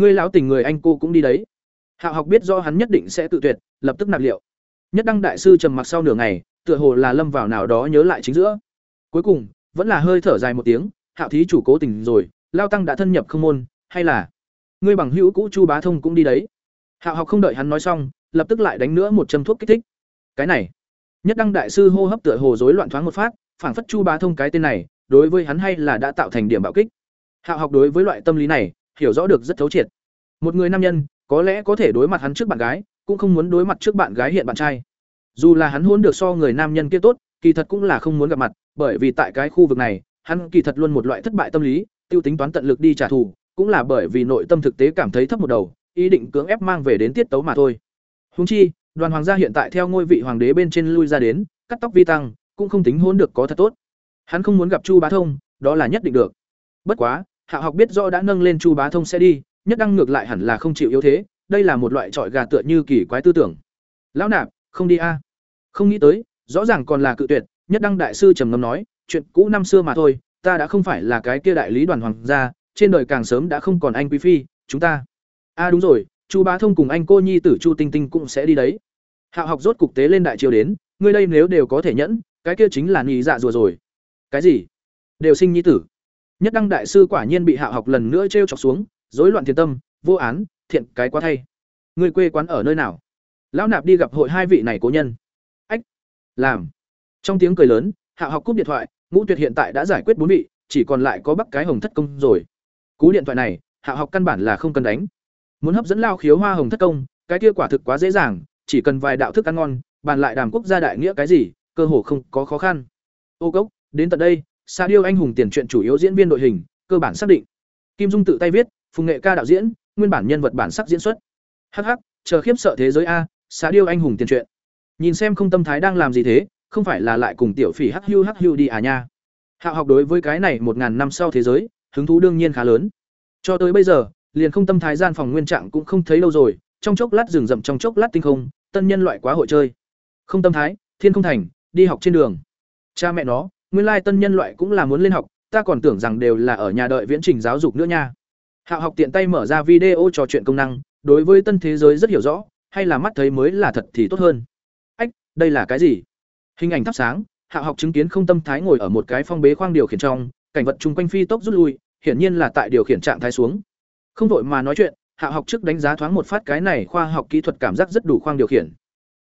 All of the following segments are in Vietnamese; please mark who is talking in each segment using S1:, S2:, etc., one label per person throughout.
S1: ngươi lão tình người anh cô cũng đi đấy. Hạo học biết do hắn nhất định sẽ tự tuyệt, lập tức nạp liệu. Nhất đăng đại sư trầm mặc sau nửa ngày, tựa hồ là lâm vào nào đó nhớ lại chính giữa. Cuối cùng, vẫn là hơi thở dài một tiếng, hạo thí chủ cố tình rồi, lao tăng đã thân nhập không môn, hay là ngươi bằng hữu cũ chu bá thông cũng đi đấy? Hạo học không đợi hắn nói xong, lập tức lại đánh nữa một châm thuốc kích thích. Cái này. Nhất đăng đại sư hô hấp tựa hồ rối loạn thoáng một phát, phảng phất chu bá thông cái tên này, đối với hắn hay là đã tạo thành điểm bạo kích. Hạo học đối với loại tâm lý này hiểu rõ được rất thấu triệt. Một người nam nhân, có lẽ có thể đối mặt hắn trước bạn gái, cũng không muốn đối mặt trước bạn gái hiện bạn trai. Dù là hắn hôn được so người nam nhân kia tốt, kỳ thật cũng là không muốn gặp mặt, bởi vì tại cái khu vực này, hắn kỳ thật luôn một loại thất bại tâm lý, tiêu tính toán tận lực đi trả thù, cũng là bởi vì nội tâm thực tế cảm thấy thấp một đầu, ý định cưỡng ép mang về đến tiết tấu mà thôi. Huống chi, đoàn hoàng gia hiện tại theo ngôi vị hoàng đế bên trên lui ra đến, cắt tóc vi tăng, cũng không tính hôn được có thật tốt. Hắn không muốn gặp chu bá thông, đó là nhất định được. Bất quá hạ học biết rõ đã nâng lên chu bá thông sẽ đi, nhất đăng ngược lại hẳn là không chịu yếu thế, đây là một loại trọi gà tựa như kỳ quái tư tưởng. Lão nạp, không đi a. Không nghĩ tới, rõ ràng còn là cự tuyệt, nhất đăng đại sư trầm ngâm nói, chuyện cũ năm xưa mà thôi, ta đã không phải là cái kia đại lý đoàn hoàng gia, trên đời càng sớm đã không còn anh quý phi, chúng ta. A, đúng rồi, chu bá thông cùng anh cô nhi tử chu tinh tinh cũng sẽ đi đấy. Hạo học rốt cục tế lên đại triều đến, ngươi đây nếu đều có thể nhẫn, cái kia chính là nhị dạ rùa rồi. Cái gì? Đều sinh nhi tử nhất đăng đại sư quả nhiên bị hạ học lần nữa t r e o chọc xuống dối loạn thiền tâm, vô án, thiện cái quá thay. Người quê quán ở nơi nào? Lão nạp đi gặp hội hai vị này cố nhân. Ách, làm. Trong tiếng cười lớn, hạ học cúp điện thoại, ngũ tuyệt hiện tại đã giải quyết bốn vị, chỉ còn lại có bắc cái hồng thất công rồi. Cú điện thoại này, hạ học căn bản là không cần đánh. Muốn hấp dẫn lao khiếu hoa hồng thất công, cái kia quả thực quá dễ dàng, chỉ cần vài đạo thức ăn ngon, bàn lại đàm quốc gia đại nghĩa cái gì, cơ hồ không có khó khăn. Ô cốc, đến tận đây Sa Điêu anh hùng tiền truyện chủ yếu diễn viên đội hình, cơ bản xác định. Kim Dung tự tay viết, Phùng Nghệ ca đạo diễn, nguyên bản nhân vật bản sắc diễn xuất. Hắc hắc, chờ khiếp sợ thế giới a, Sa Điêu anh hùng tiền truyện. Nhìn xem không tâm thái đang làm gì thế, không phải là lại cùng tiểu phỉ hắc hưu hắc hưu đi à nha. Hạo học đối với cái này một ngàn năm sau thế giới, hứng thú đương nhiên khá lớn. Cho tới bây giờ, liền không tâm thái gian phòng nguyên trạng cũng không thấy lâu rồi, trong chốc lát rừng rậm trong chốc lát tinh không, tân nhân loại quá hội chơi. Không tâm thái, thiên không thành, đi học trên đường. Cha mẹ nó, nguyên lai tân nhân loại cũng là muốn lên học, ta còn tưởng rằng đều là ở nhà đợi viễn trình giáo dục nữa nha. Hạo học tiện tay mở ra video trò chuyện công năng, đối với tân thế giới rất hiểu rõ, hay là mắt thấy mới là thật thì tốt hơn. Ách, đây là cái gì? Hình ảnh thắp sáng, hạo học chứng kiến không tâm thái ngồi ở một cái phong bế khoang điều khiển trong, cảnh vật chung quanh phi tốc rút lui, hiển nhiên là tại điều khiển trạng thái xuống. Không vội mà nói chuyện, hạo học trước đánh giá thoáng một phát cái này khoa học kỹ thuật cảm giác rất đủ khoang điều khiển.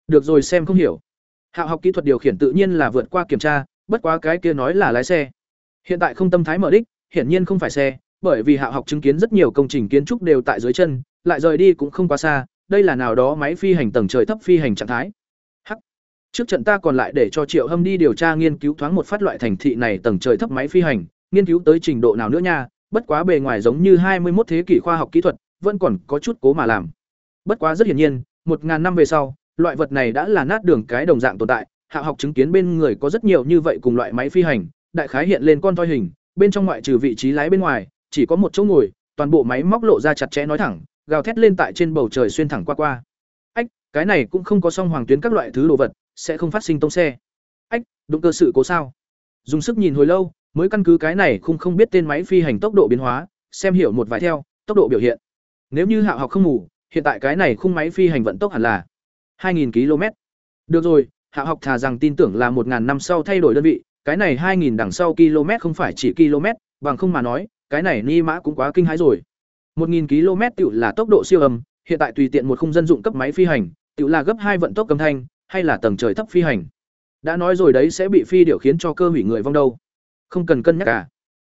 S1: Được rồi xem không hiểu. Hạo học kỹ thuật điều khiển tự nhiên là vượt qua kiểm tra bất quá cái kia nói là lái xe. Hiện tại không tâm thái mở đích, hiển nhiên không phải xe, bởi vì Hạo học chứng kiến rất nhiều công trình kiến trúc đều tại dưới chân, lại rời đi cũng không quá xa, đây là nào đó máy phi hành tầng trời thấp phi hành trạng thái. Hắc. Trước trận ta còn lại để cho Triệu Hâm đi điều tra nghiên cứu thoáng một phát loại thành thị này tầng trời thấp máy phi hành, nghiên cứu tới trình độ nào nữa nha, bất quá bề ngoài giống như hai mươi 21 thế kỷ khoa học kỹ thuật, vẫn còn có chút cố mà làm. Bất quá rất hiển nhiên, một ngàn năm về sau, loại vật này đã là nát đường cái đồng dạng tồn tại, hạ học chứng kiến bên người có rất nhiều như vậy cùng loại máy phi hành, đại khái hiện lên con toi hình, bên trong ngoại trừ vị trí lái bên ngoài, chỉ có một chỗ ngồi, toàn bộ máy móc lộ ra chặt chẽ nói thẳng, gào thét lên tại trên bầu trời xuyên thẳng qua qua. Ách, cái này cũng không có song hoàng tuyến các loại thứ đồ vật, sẽ không phát sinh tông xe. Ách động cơ sự cố sao? Dùng sức nhìn hồi lâu, mới căn cứ cái này không không biết tên máy phi hành tốc độ biến hóa, xem hiểu một vài theo, tốc độ biểu hiện. Nếu như hạ học không ngủ, hiện tại cái này khung máy phi hành vận tốc hẳn là 2.000 km được rồi hạ học thà rằng tin tưởng là một ngàn năm sau thay đổi đơn vị, cái này hai nghìn đằng sau km không phải chỉ km, bằng không mà nói, cái này ni mã cũng quá kinh hãi rồi. Một nghìn km tự là tốc độ siêu âm, hiện tại tùy tiện một khung dân dụng cấp máy phi hành tự là gấp hai vận tốc âm thanh, hay là tầng trời thấp phi hành. Đã nói rồi đấy sẽ bị phi điều khiến cho cơ hủy người vong đâu. Không cần cân nhắc cả.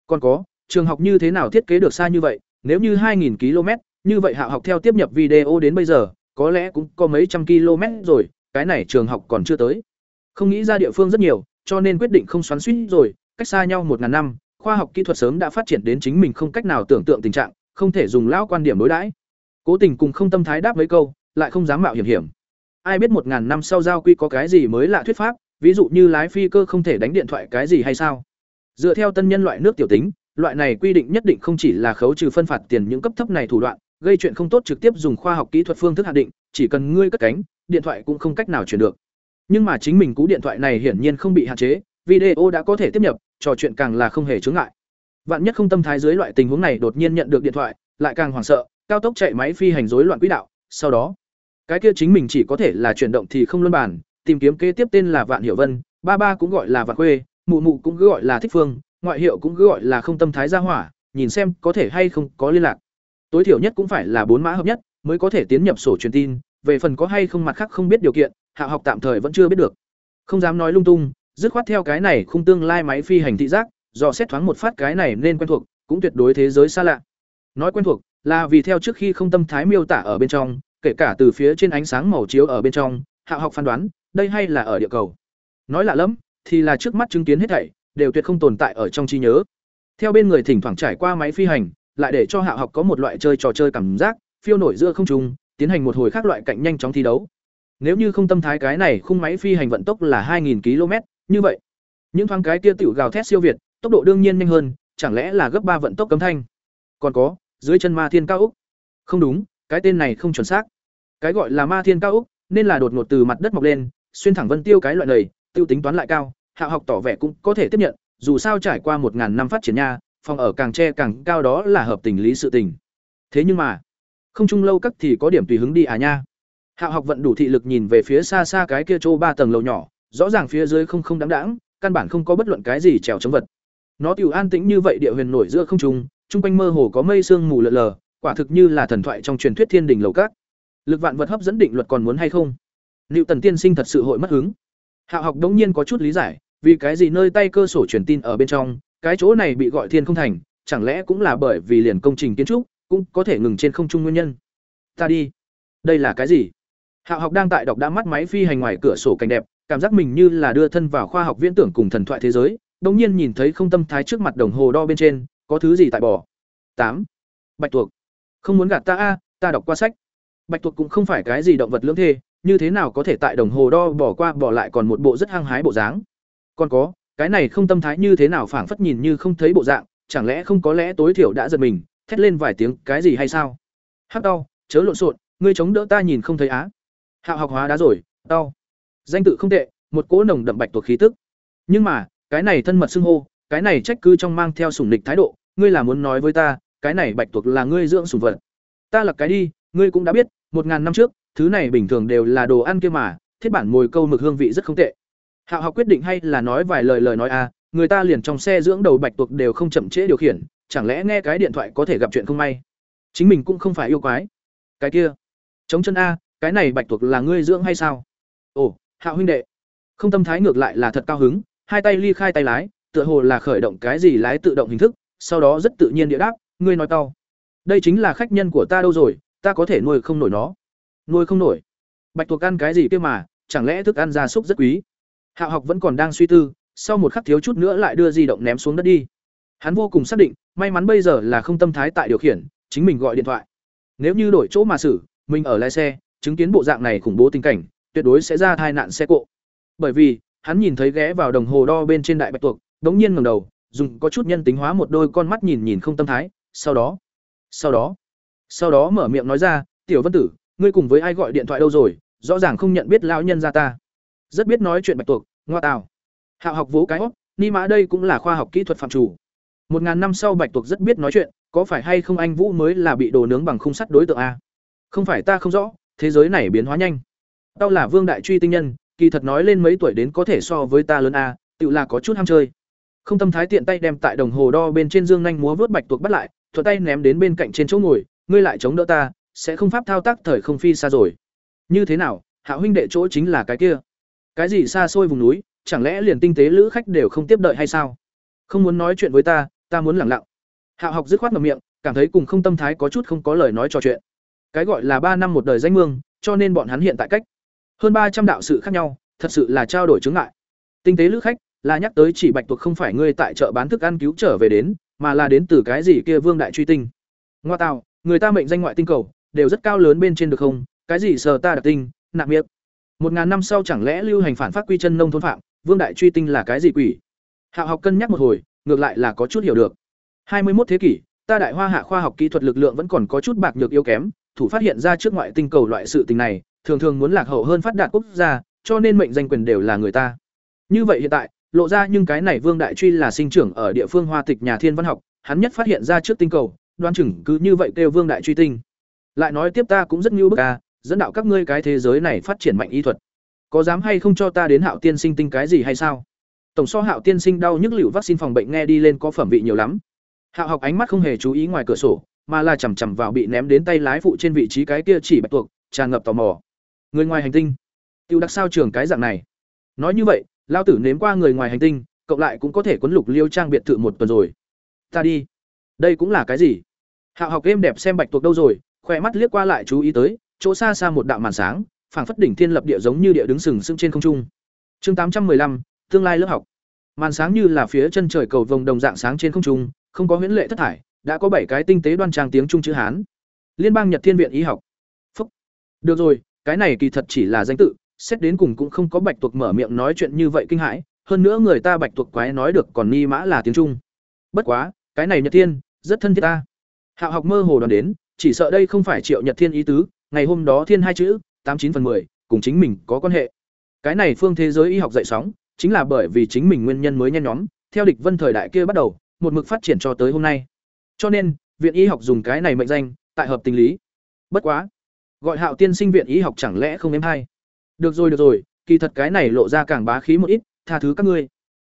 S1: Còn có, trường học như thế nào thiết kế được xa như vậy, nếu như 2.000 km, như vậy hạ học theo tiếp nhập video đến bây giờ, có lẽ cũng có mấy trăm km rồi cái này trường học còn chưa tới. Không nghĩ ra địa phương rất nhiều, cho nên quyết định không xoắn suýt rồi, cách xa nhau một ngàn năm, khoa học kỹ thuật sớm đã phát triển đến chính mình không cách nào tưởng tượng tình trạng, không thể dùng lão quan điểm đối đãi. Cố tình cùng không tâm thái đáp mấy câu, lại không dám mạo hiểm hiểm. Ai biết một ngàn năm sau giao quy có cái gì mới lạ thuyết pháp, ví dụ như lái phi cơ không thể đánh điện thoại cái gì hay sao? Dựa theo tân nhân loại nước tiểu tính, loại này quy định nhất định không chỉ là khấu trừ phân phạt tiền những cấp thấp này thủ đoạn, gây chuyện không tốt trực tiếp dùng khoa học kỹ thuật phương thức hạn định, chỉ cần ngươi cất cánh điện thoại cũng không cách nào chuyển được. Nhưng mà chính mình cú điện thoại này hiển nhiên không bị hạn chế, video đã có thể tiếp nhập, trò chuyện càng là không hề chướng ngại. Vạn nhất không tâm thái dưới loại tình huống này đột nhiên nhận được điện thoại, lại càng hoảng sợ, cao tốc chạy máy phi hành rối loạn quỹ đạo, sau đó, cái kia chính mình chỉ có thể là chuyển động thì không luân bản, tìm kiếm kế tiếp tên là Vạn Hiểu Vân, ba ba cũng gọi là Vạn Khuê, mụ mụ cũng cứ gọi là Thích Phương, ngoại hiệu cũng cứ gọi là Không Tâm Thái Gia Hỏa, nhìn xem có thể hay không có liên lạc. Tối thiểu nhất cũng phải là bốn mã hợp nhất, mới có thể tiến nhập sổ truyền tin, về phần có hay không mặt khác không biết điều kiện, Hạ học tạm thời vẫn chưa biết được. Không dám nói lung tung, dứt khoát theo cái này không tương lai máy phi hành thị giác, do xét thoáng một phát cái này nên quen thuộc, cũng tuyệt đối thế giới xa lạ. Nói quen thuộc, là vì theo trước khi không tâm thái miêu tả ở bên trong, kể cả từ phía trên ánh sáng màu chiếu ở bên trong, Hạ học phán đoán, đây hay là ở địa cầu. Nói lạ lắm, thì là trước mắt chứng kiến hết thảy, đều tuyệt không tồn tại ở trong trí nhớ. Theo bên người thỉnh thoảng trải qua máy phi hành, lại để cho Hạ học có một loại chơi trò chơi cảm giác, phiêu nổi giữa không trung, tiến hành một hồi khác loại cạnh nhanh chóng thi đấu. Nếu như không tâm thái cái này khung máy phi hành vận tốc là 2000 km, như vậy, những thoáng cái kia tiểu gào thét siêu việt, tốc độ đương nhiên nhanh hơn, chẳng lẽ là gấp ba vận tốc cấm thanh. Còn có, dưới chân Ma Thiên Cao Úc. Không đúng, cái tên này không chuẩn xác. Cái gọi là Ma Thiên Cao Úc, nên là đột ngột từ mặt đất mọc lên, xuyên thẳng vân tiêu cái loại này, tiêu tính toán lại cao, hạ học tỏ vẻ cũng có thể tiếp nhận, dù sao trải qua một ngàn năm phát triển nha, phòng ở càng tre càng cao đó là hợp tình lý sự tình. Thế nhưng mà, không chung lâu các thì có điểm tùy hứng đi à nha. Hạ học vận đủ thị lực nhìn về phía xa xa cái kia chỗ ba tầng lầu nhỏ, rõ ràng phía dưới không không đáng đáng, căn bản không có bất luận cái gì trèo chống vật. Nó tiểu an tĩnh như vậy địa huyền nổi giữa không trung, trung quanh mơ hồ có mây sương mù lờ lờ, quả thực như là thần thoại trong truyền thuyết thiên đình lầu các. Lực vạn vật hấp dẫn định luật còn muốn hay không? Liệu Tần tiên sinh thật sự hội mất hứng. Hạo học đống nhiên có chút lý giải, vì cái gì nơi tay cơ sổ truyền tin ở bên trong, cái chỗ này bị gọi thiên không thành, chẳng lẽ cũng là bởi vì liền công trình kiến trúc cũng có thể ngừng trên không trung nguyên nhân. Ta đi. Đây là cái gì? Hạo học đang tại đọc đã mắt máy phi hành ngoài cửa sổ cảnh đẹp, cảm giác mình như là đưa thân vào khoa học viễn tưởng cùng thần thoại thế giới, đột nhiên nhìn thấy không tâm thái trước mặt đồng hồ đo bên trên, có thứ gì tại bỏ. tám Bạch tuộc. Không muốn gạt ta a, ta đọc qua sách. Bạch tuộc cũng không phải cái gì động vật lưỡng thê, như thế nào có thể tại đồng hồ đo bỏ qua bỏ lại còn một bộ rất hăng hái bộ dáng. Còn có, cái này không tâm thái như thế nào phảng phất nhìn như không thấy bộ dạng, chẳng lẽ không có lẽ tối thiểu đã giật mình, thét lên vài tiếng, cái gì hay sao? Hắc đau, chớ lộn xộn, ngươi chống đỡ ta nhìn không thấy á. Hạo học hóa đá rồi, đau. Danh tự không tệ, một cỗ nồng đậm bạch tuộc khí tức. Nhưng mà, cái này thân mật xưng hô, cái này trách cứ trong mang theo sủng địch thái độ, ngươi là muốn nói với ta, cái này bạch tuộc là ngươi dưỡng sủng vật. Ta là cái đi, ngươi cũng đã biết, một ngàn năm trước, thứ này bình thường đều là đồ ăn kia mà, thiết bản mồi câu mực hương vị rất không tệ. Hạo học quyết định hay là nói vài lời lời nói a, người ta liền trong xe dưỡng đầu bạch tuộc đều không chậm trễ điều khiển, chẳng lẽ nghe cái điện thoại có thể gặp chuyện không may. Chính mình cũng không phải yêu quái. Cái kia, chống chân a, cái này bạch tuộc là ngươi dưỡng hay sao? Ồ, hạ huynh đệ. Không tâm thái ngược lại là thật cao hứng, hai tay ly khai tay lái, tựa hồ là khởi động cái gì lái tự động hình thức, sau đó rất tự nhiên địa đáp, ngươi nói tao. Đây chính là khách nhân của ta đâu rồi, ta có thể nuôi không nổi nó. Nuôi không nổi. Bạch tuộc ăn cái gì kia mà, chẳng lẽ thức ăn gia súc rất quý? hạ học vẫn còn đang suy tư, sau một khắc thiếu chút nữa lại đưa di động ném xuống đất đi. Hắn vô cùng xác định, may mắn bây giờ là không tâm thái tại điều khiển, chính mình gọi điện thoại. Nếu như đổi chỗ mà xử, mình ở lái xe, chứng kiến bộ dạng này khủng bố tình cảnh, tuyệt đối sẽ ra tai nạn xe cộ. Bởi vì, hắn nhìn thấy ghé vào đồng hồ đo bên trên đại bạch tuộc, đống nhiên ngẩng đầu, dùng có chút nhân tính hóa một đôi con mắt nhìn nhìn không tâm thái, sau đó, sau đó, sau đó mở miệng nói ra, "Tiểu Vân Tử, ngươi cùng với ai gọi điện thoại đâu rồi? Rõ ràng không nhận biết lão nhân gia ta." Rất biết nói chuyện bạch tuộc, ngoa tào. Hạo học vỗ cái óc, ni mã đây cũng là khoa học kỹ thuật phạm chủ. Một ngàn năm sau bạch tuộc rất biết nói chuyện, có phải hay không anh Vũ mới là bị đồ nướng bằng khung sắt đối tượng a? Không phải ta không rõ, thế giới này biến hóa nhanh. Tao là Vương đại truy tinh nhân, kỳ thật nói lên mấy tuổi đến có thể so với ta lớn a, tự là có chút ham chơi. Không tâm thái tiện tay đem tại đồng hồ đo bên trên dương nhanh múa vớt bạch tuộc bắt lại, thuận tay ném đến bên cạnh trên chỗ ngồi, ngươi lại chống đỡ ta, sẽ không pháp thao tác thời không phi xa rồi. Như thế nào, Hạ huynh đệ chỗ chính là cái kia. Cái gì xa xôi vùng núi, chẳng lẽ liền tinh tế lữ khách đều không tiếp đợi hay sao? Không muốn nói chuyện với ta, ta muốn lẳng lặng. Hạ học dứt khoát ngậm miệng, cảm thấy cùng không tâm thái có chút không có lời nói trò chuyện. Cái gọi là ba năm một đời danh mương, cho nên bọn hắn hiện tại cách hơn ba trăm đạo sự khác nhau, thật sự là trao đổi chứng ngại. Tinh tế lữ khách là nhắc tới chỉ bạch tuộc không phải ngươi tại chợ bán thức ăn cứu trở về đến, mà là đến từ cái gì kia vương đại truy tinh. Ngoa tạo, người ta mệnh danh ngoại tinh cầu, đều rất cao lớn bên trên được không? Cái gì sờ ta đặc tinh, nạp miệng. Một ngàn năm sau chẳng lẽ lưu hành phản phát quy chân nông thôn phạm, vương đại truy tinh là cái gì quỷ? Hạ học cân nhắc một hồi, ngược lại là có chút hiểu được. Hai mươi 21 thế kỷ, ta đại hoa hạ khoa học kỹ thuật lực lượng vẫn còn có chút bạc nhược yếu kém, thủ phát hiện ra trước ngoại tinh cầu loại sự tình này, thường thường muốn lạc hậu hơn phát đạt quốc gia, cho nên mệnh danh quyền đều là người ta. Như vậy hiện tại, lộ ra nhưng cái này Vương Đại Truy là sinh trưởng ở địa phương Hoa Tịch nhà Thiên văn học, hắn nhất phát hiện ra trước tinh cầu, đoan chừng cứ như vậy kêu Vương Đại Truy tinh, lại nói tiếp ta cũng rất nhu bức a dẫn đạo các ngươi cái thế giới này phát triển mạnh y thuật có dám hay không cho ta đến hạo tiên sinh tinh cái gì hay sao tổng so hạo tiên sinh đau nhức liệu vaccine phòng bệnh nghe đi lên có phẩm vị nhiều lắm. Hạo học ánh mắt không hề chú ý ngoài cửa sổ, mà là chằm chằm vào bị ném đến tay lái phụ trên vị trí cái kia chỉ bạch tuộc, tràn ngập tò mò. Người ngoài hành tinh. Tiêu đặc sao trường cái dạng này? Nói như vậy, lao tử nếm qua người ngoài hành tinh cộng lại cũng có thể quấn lục liêu trang biệt thự một tuần rồi. Ta đi. Đây cũng là cái gì? Hạo học êm đẹp xem bạch tuộc đâu rồi, khỏe mắt liếc qua lại chú ý tới, chỗ xa xa một đạo màn sáng, phảng phất đỉnh thiên lập địa giống như địa đứng sừng sững trên không trung. Chương tám trăm lăm tương lai lớp học. Màn sáng như là phía chân trời cầu vồng đồng dạng sáng trên không trung, không có huyễn lệ thất thải, đã có bảy cái tinh tế đoan trang tiếng trung chữ hán. Liên bang nhật thiên viện y học. Phúc. được rồi, cái này kỳ thật chỉ là danh tự, xét đến cùng cũng không có bạch tuộc mở miệng nói chuyện như vậy kinh hãi, hơn nữa người ta bạch tuộc quái nói được còn ni mã là tiếng trung. Bất quá, cái này nhật thiên, rất thân thiết ta. Hạo học mơ hồ đoán đến, chỉ sợ đây không phải triệu nhật thiên ý tứ, ngày hôm đó thiên hai chữ, tám chín phần mười, cùng chính mình có quan hệ. Cái này phương thế giới y học dậy sóng chính là bởi vì chính mình nguyên nhân mới nhen nhóm, theo địch vân thời đại kia bắt đầu, một mực phát triển cho tới hôm nay. Cho nên, viện y học dùng cái này mệnh danh, tại hợp tình lý. Bất quá, gọi hạo tiên sinh viện y học chẳng lẽ không em hay? Được rồi được rồi, kỳ thật cái này lộ ra càng bá khí một ít, tha thứ các ngươi.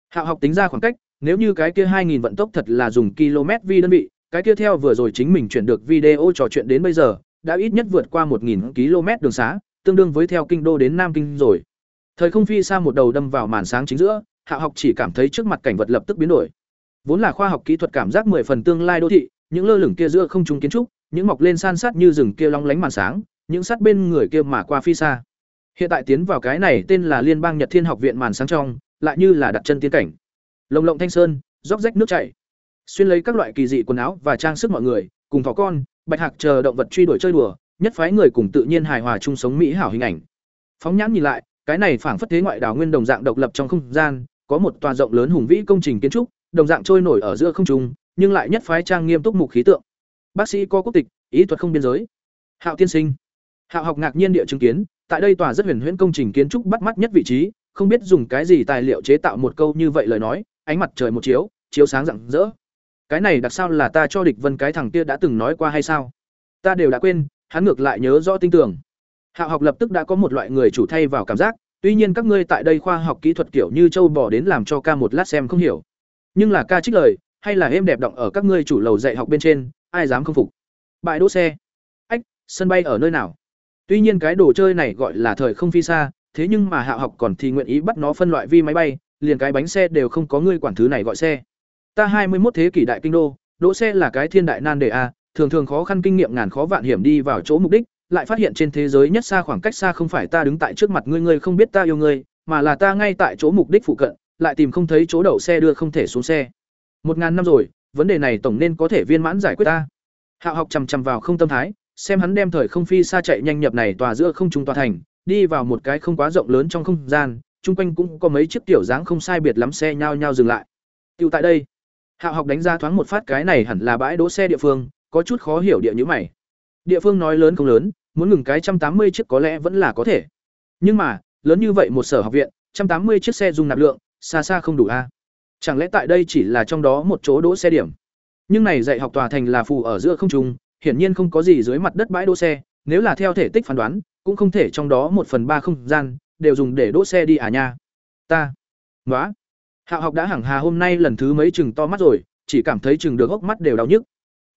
S1: Hạo học tính ra khoảng cách, nếu như cái kia hai nghìn vận tốc thật là dùng km vi đơn vị, cái kia theo vừa rồi chính mình chuyển được video trò chuyện đến bây giờ, đã ít nhất vượt qua một nghìn km đường xá, tương đương với theo kinh đô đến nam kinh rồi thời không phi xa một đầu đâm vào màn sáng chính giữa, hạ học chỉ cảm thấy trước mặt cảnh vật lập tức biến đổi. Vốn là khoa học kỹ thuật cảm giác mười phần tương lai đô thị, những lơ lửng kia giữa không trung kiến trúc, những mọc lên san sát như rừng kia long lánh màn sáng, những sát bên người kia mà qua phi xa. Hiện tại tiến vào cái này tên là liên bang nhật thiên học viện màn sáng trong, lại như là đặt chân tiến cảnh. Lồng lộng thanh sơn, róc rách nước chảy. Xuyên lấy các loại kỳ dị quần áo và trang sức mọi người, cùng thỏ con, bạch hạc chờ động vật truy đuổi chơi đùa, nhất phái người cùng tự nhiên hài hòa chung sống mỹ hảo hình ảnh. Phóng nhãn nhìn lại cái này phảng phất thế ngoại đảo nguyên đồng dạng độc lập trong không gian, có một tòa rộng lớn hùng vĩ công trình kiến trúc, đồng dạng trôi nổi ở giữa không trung, nhưng lại nhất phái trang nghiêm túc mục khí tượng. Bác sĩ có quốc tịch, ý thuật không biên giới. Hạo tiên sinh. Hạo học ngạc nhiên địa chứng kiến, tại đây tòa rất huyền huyễn công trình kiến trúc bắt mắt nhất vị trí, không biết dùng cái gì tài liệu chế tạo một câu như vậy lời nói, ánh mặt trời một chiếu chiếu sáng rạng rỡ. Cái này đặc sao là ta cho địch vân cái thằng kia đã từng nói qua hay sao? Ta đều đã quên, hắn ngược lại nhớ rõ tin tưởng hạo học lập tức đã có một loại người chủ thay vào cảm giác, tuy nhiên các ngươi tại đây khoa học kỹ thuật kiểu như châu bò đến làm cho ca một lát xem không hiểu. Nhưng là ca trích lời, hay là êm đẹp động ở các ngươi chủ lầu dạy học bên trên, ai dám không phục? Bãi đỗ xe. Ách, sân bay ở nơi nào? Tuy nhiên cái đồ chơi này gọi là thời không phi xa, thế nhưng mà hạ học còn thì nguyện ý bắt nó phân loại vi máy bay, liền cái bánh xe đều không có ngươi quản thứ này gọi xe. Ta hai mươi một thế kỷ đại kinh đô, đỗ xe là cái thiên đại nan đề a, thường thường khó khăn kinh nghiệm ngàn khó vạn hiểm đi vào chỗ mục đích lại phát hiện trên thế giới nhất xa khoảng cách xa không phải ta đứng tại trước mặt ngươi ngươi không biết ta yêu ngươi, mà là ta ngay tại chỗ mục đích phụ cận, lại tìm không thấy chỗ đậu xe đưa không thể xuống xe. Một ngàn năm rồi, vấn đề này tổng nên có thể viên mãn giải quyết ta. Hạo học chằm chằm vào không tâm thái, xem hắn đem thời không phi xa chạy nhanh nhập này tòa giữa không trung tòa thành, đi vào một cái không quá rộng lớn trong không gian, chung quanh cũng có mấy chiếc tiểu dáng không sai biệt lắm xe nhao nhao dừng lại. Tiêu tại đây hạo học đánh giá thoáng một phát cái này hẳn là bãi đỗ xe địa phương, có chút khó hiểu địa như mày. Địa phương nói lớn không lớn muốn ngừng cái trăm tám mươi chiếc có lẽ vẫn là có thể. Nhưng mà, lớn như vậy một sở học viện, trăm tám mươi chiếc xe dùng nạp lượng, xa xa không đủ a. Chẳng lẽ tại đây chỉ là trong đó một chỗ đỗ xe điểm? Nhưng này dạy học tòa thành là phù ở giữa không trung, hiển nhiên không có gì dưới mặt đất bãi đỗ xe, nếu là theo thể tích phán đoán, cũng không thể trong đó một phần ba không gian, đều dùng để đỗ xe đi à nha. Ta nói hạo học đã hằng hà hôm nay lần thứ mấy chừng to mắt rồi, chỉ cảm thấy chừng được hốc mắt đều đau nhức.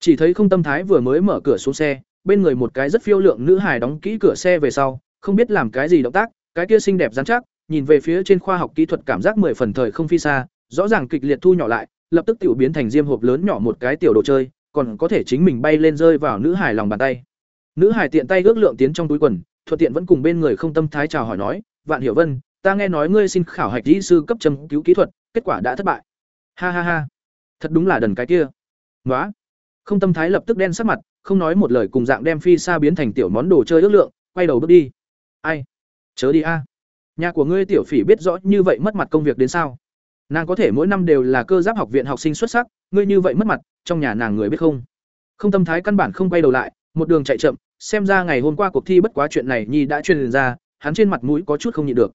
S1: Chỉ thấy không tâm thái vừa mới mở cửa xuống xe bên người một cái rất phiêu lượng nữ hài đóng kỹ cửa xe về sau, không biết làm cái gì động tác, cái kia xinh đẹp rắn chắc, nhìn về phía trên khoa học kỹ thuật cảm giác mười phần thời không phi xa, rõ ràng kịch liệt thu nhỏ lại, lập tức tiểu biến thành diêm hộp lớn nhỏ một cái tiểu đồ chơi, còn có thể chính mình bay lên rơi vào nữ hài lòng bàn tay. Nữ hài tiện tay ước lượng tiến trong túi quần, thuận tiện vẫn cùng bên người không tâm thái chào hỏi nói, vạn hiểu vân, ta nghe nói ngươi xin khảo hạch kỹ sư cấp châm cứu kỹ thuật, kết quả đã thất bại. Ha ha ha. Thật đúng là đần cái kia. Ngoá không tâm thái lập tức đen sắc mặt, không nói một lời cùng dạng đem phi xa biến thành tiểu món đồ chơi ước lượng, quay đầu bước đi. Ai? Chớ đi a. Nhà của ngươi tiểu phỉ biết rõ như vậy mất mặt công việc đến sao? Nàng có thể mỗi năm đều là cơ giáp học viện học sinh xuất sắc, ngươi như vậy mất mặt, trong nhà nàng người biết không? Không tâm thái căn bản không quay đầu lại, một đường chạy chậm, xem ra ngày hôm qua cuộc thi bất quá chuyện này nhi đã truyền ra, hắn trên mặt mũi có chút không nhịn được.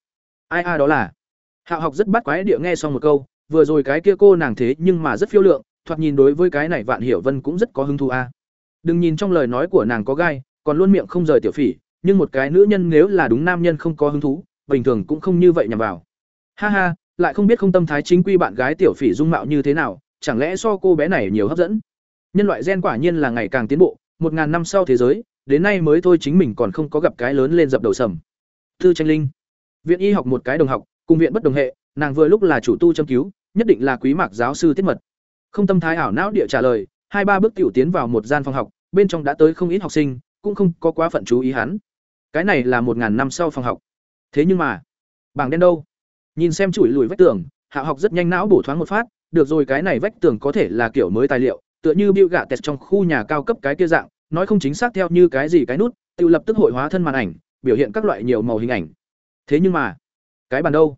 S1: Ai a, đó là. Hạo học rất bắt quái địa nghe xong một câu, vừa rồi cái kia cô nàng thế nhưng mà rất phiêu lượng thoạt nhìn đối với cái này vạn hiểu vân cũng rất có hứng thú a đừng nhìn trong lời nói của nàng có gai còn luôn miệng không rời tiểu phỉ, nhưng một cái nữ nhân nếu là đúng nam nhân không có hứng thú, bình thường cũng không như vậy nhằm vào. Ha ha, lại không biết không tâm thái chính quy bạn gái tiểu phỉ dung mạo như thế nào, chẳng lẽ so cô bé này nhiều hấp dẫn. Nhân loại gen quả nhiên là ngày càng tiến bộ, một ngàn năm sau thế giới, đến nay mới thôi chính mình còn không có gặp cái lớn lên dập đầu sầm. Thư Tranh Linh, viện y học một cái đồng học, cùng viện bất đồng hệ, nàng vừa lúc là chủ tu châm cứu, nhất định là quý mạc giáo sư tiết mật. Không tâm thái ảo não địa trả lời, hai ba bước tiểu tiến vào một gian phòng học, bên trong đã tới không ít học sinh, cũng không có quá phận chú ý hắn. Cái này là một ngàn năm sau phòng học. Thế nhưng mà, bảng đen đâu? Nhìn xem chuỗi lùi vách tường, Hạ học rất nhanh não bổ thoáng một phát, được rồi cái này vách tường có thể là kiểu mới tài liệu, tựa như bưu gạ tẹt trong khu nhà cao cấp cái kia dạng, nói không chính xác theo như cái gì cái nút, tự lập tức hội hóa thân màn ảnh, biểu hiện các loại nhiều màu hình ảnh. Thế nhưng mà, cái bàn đâu?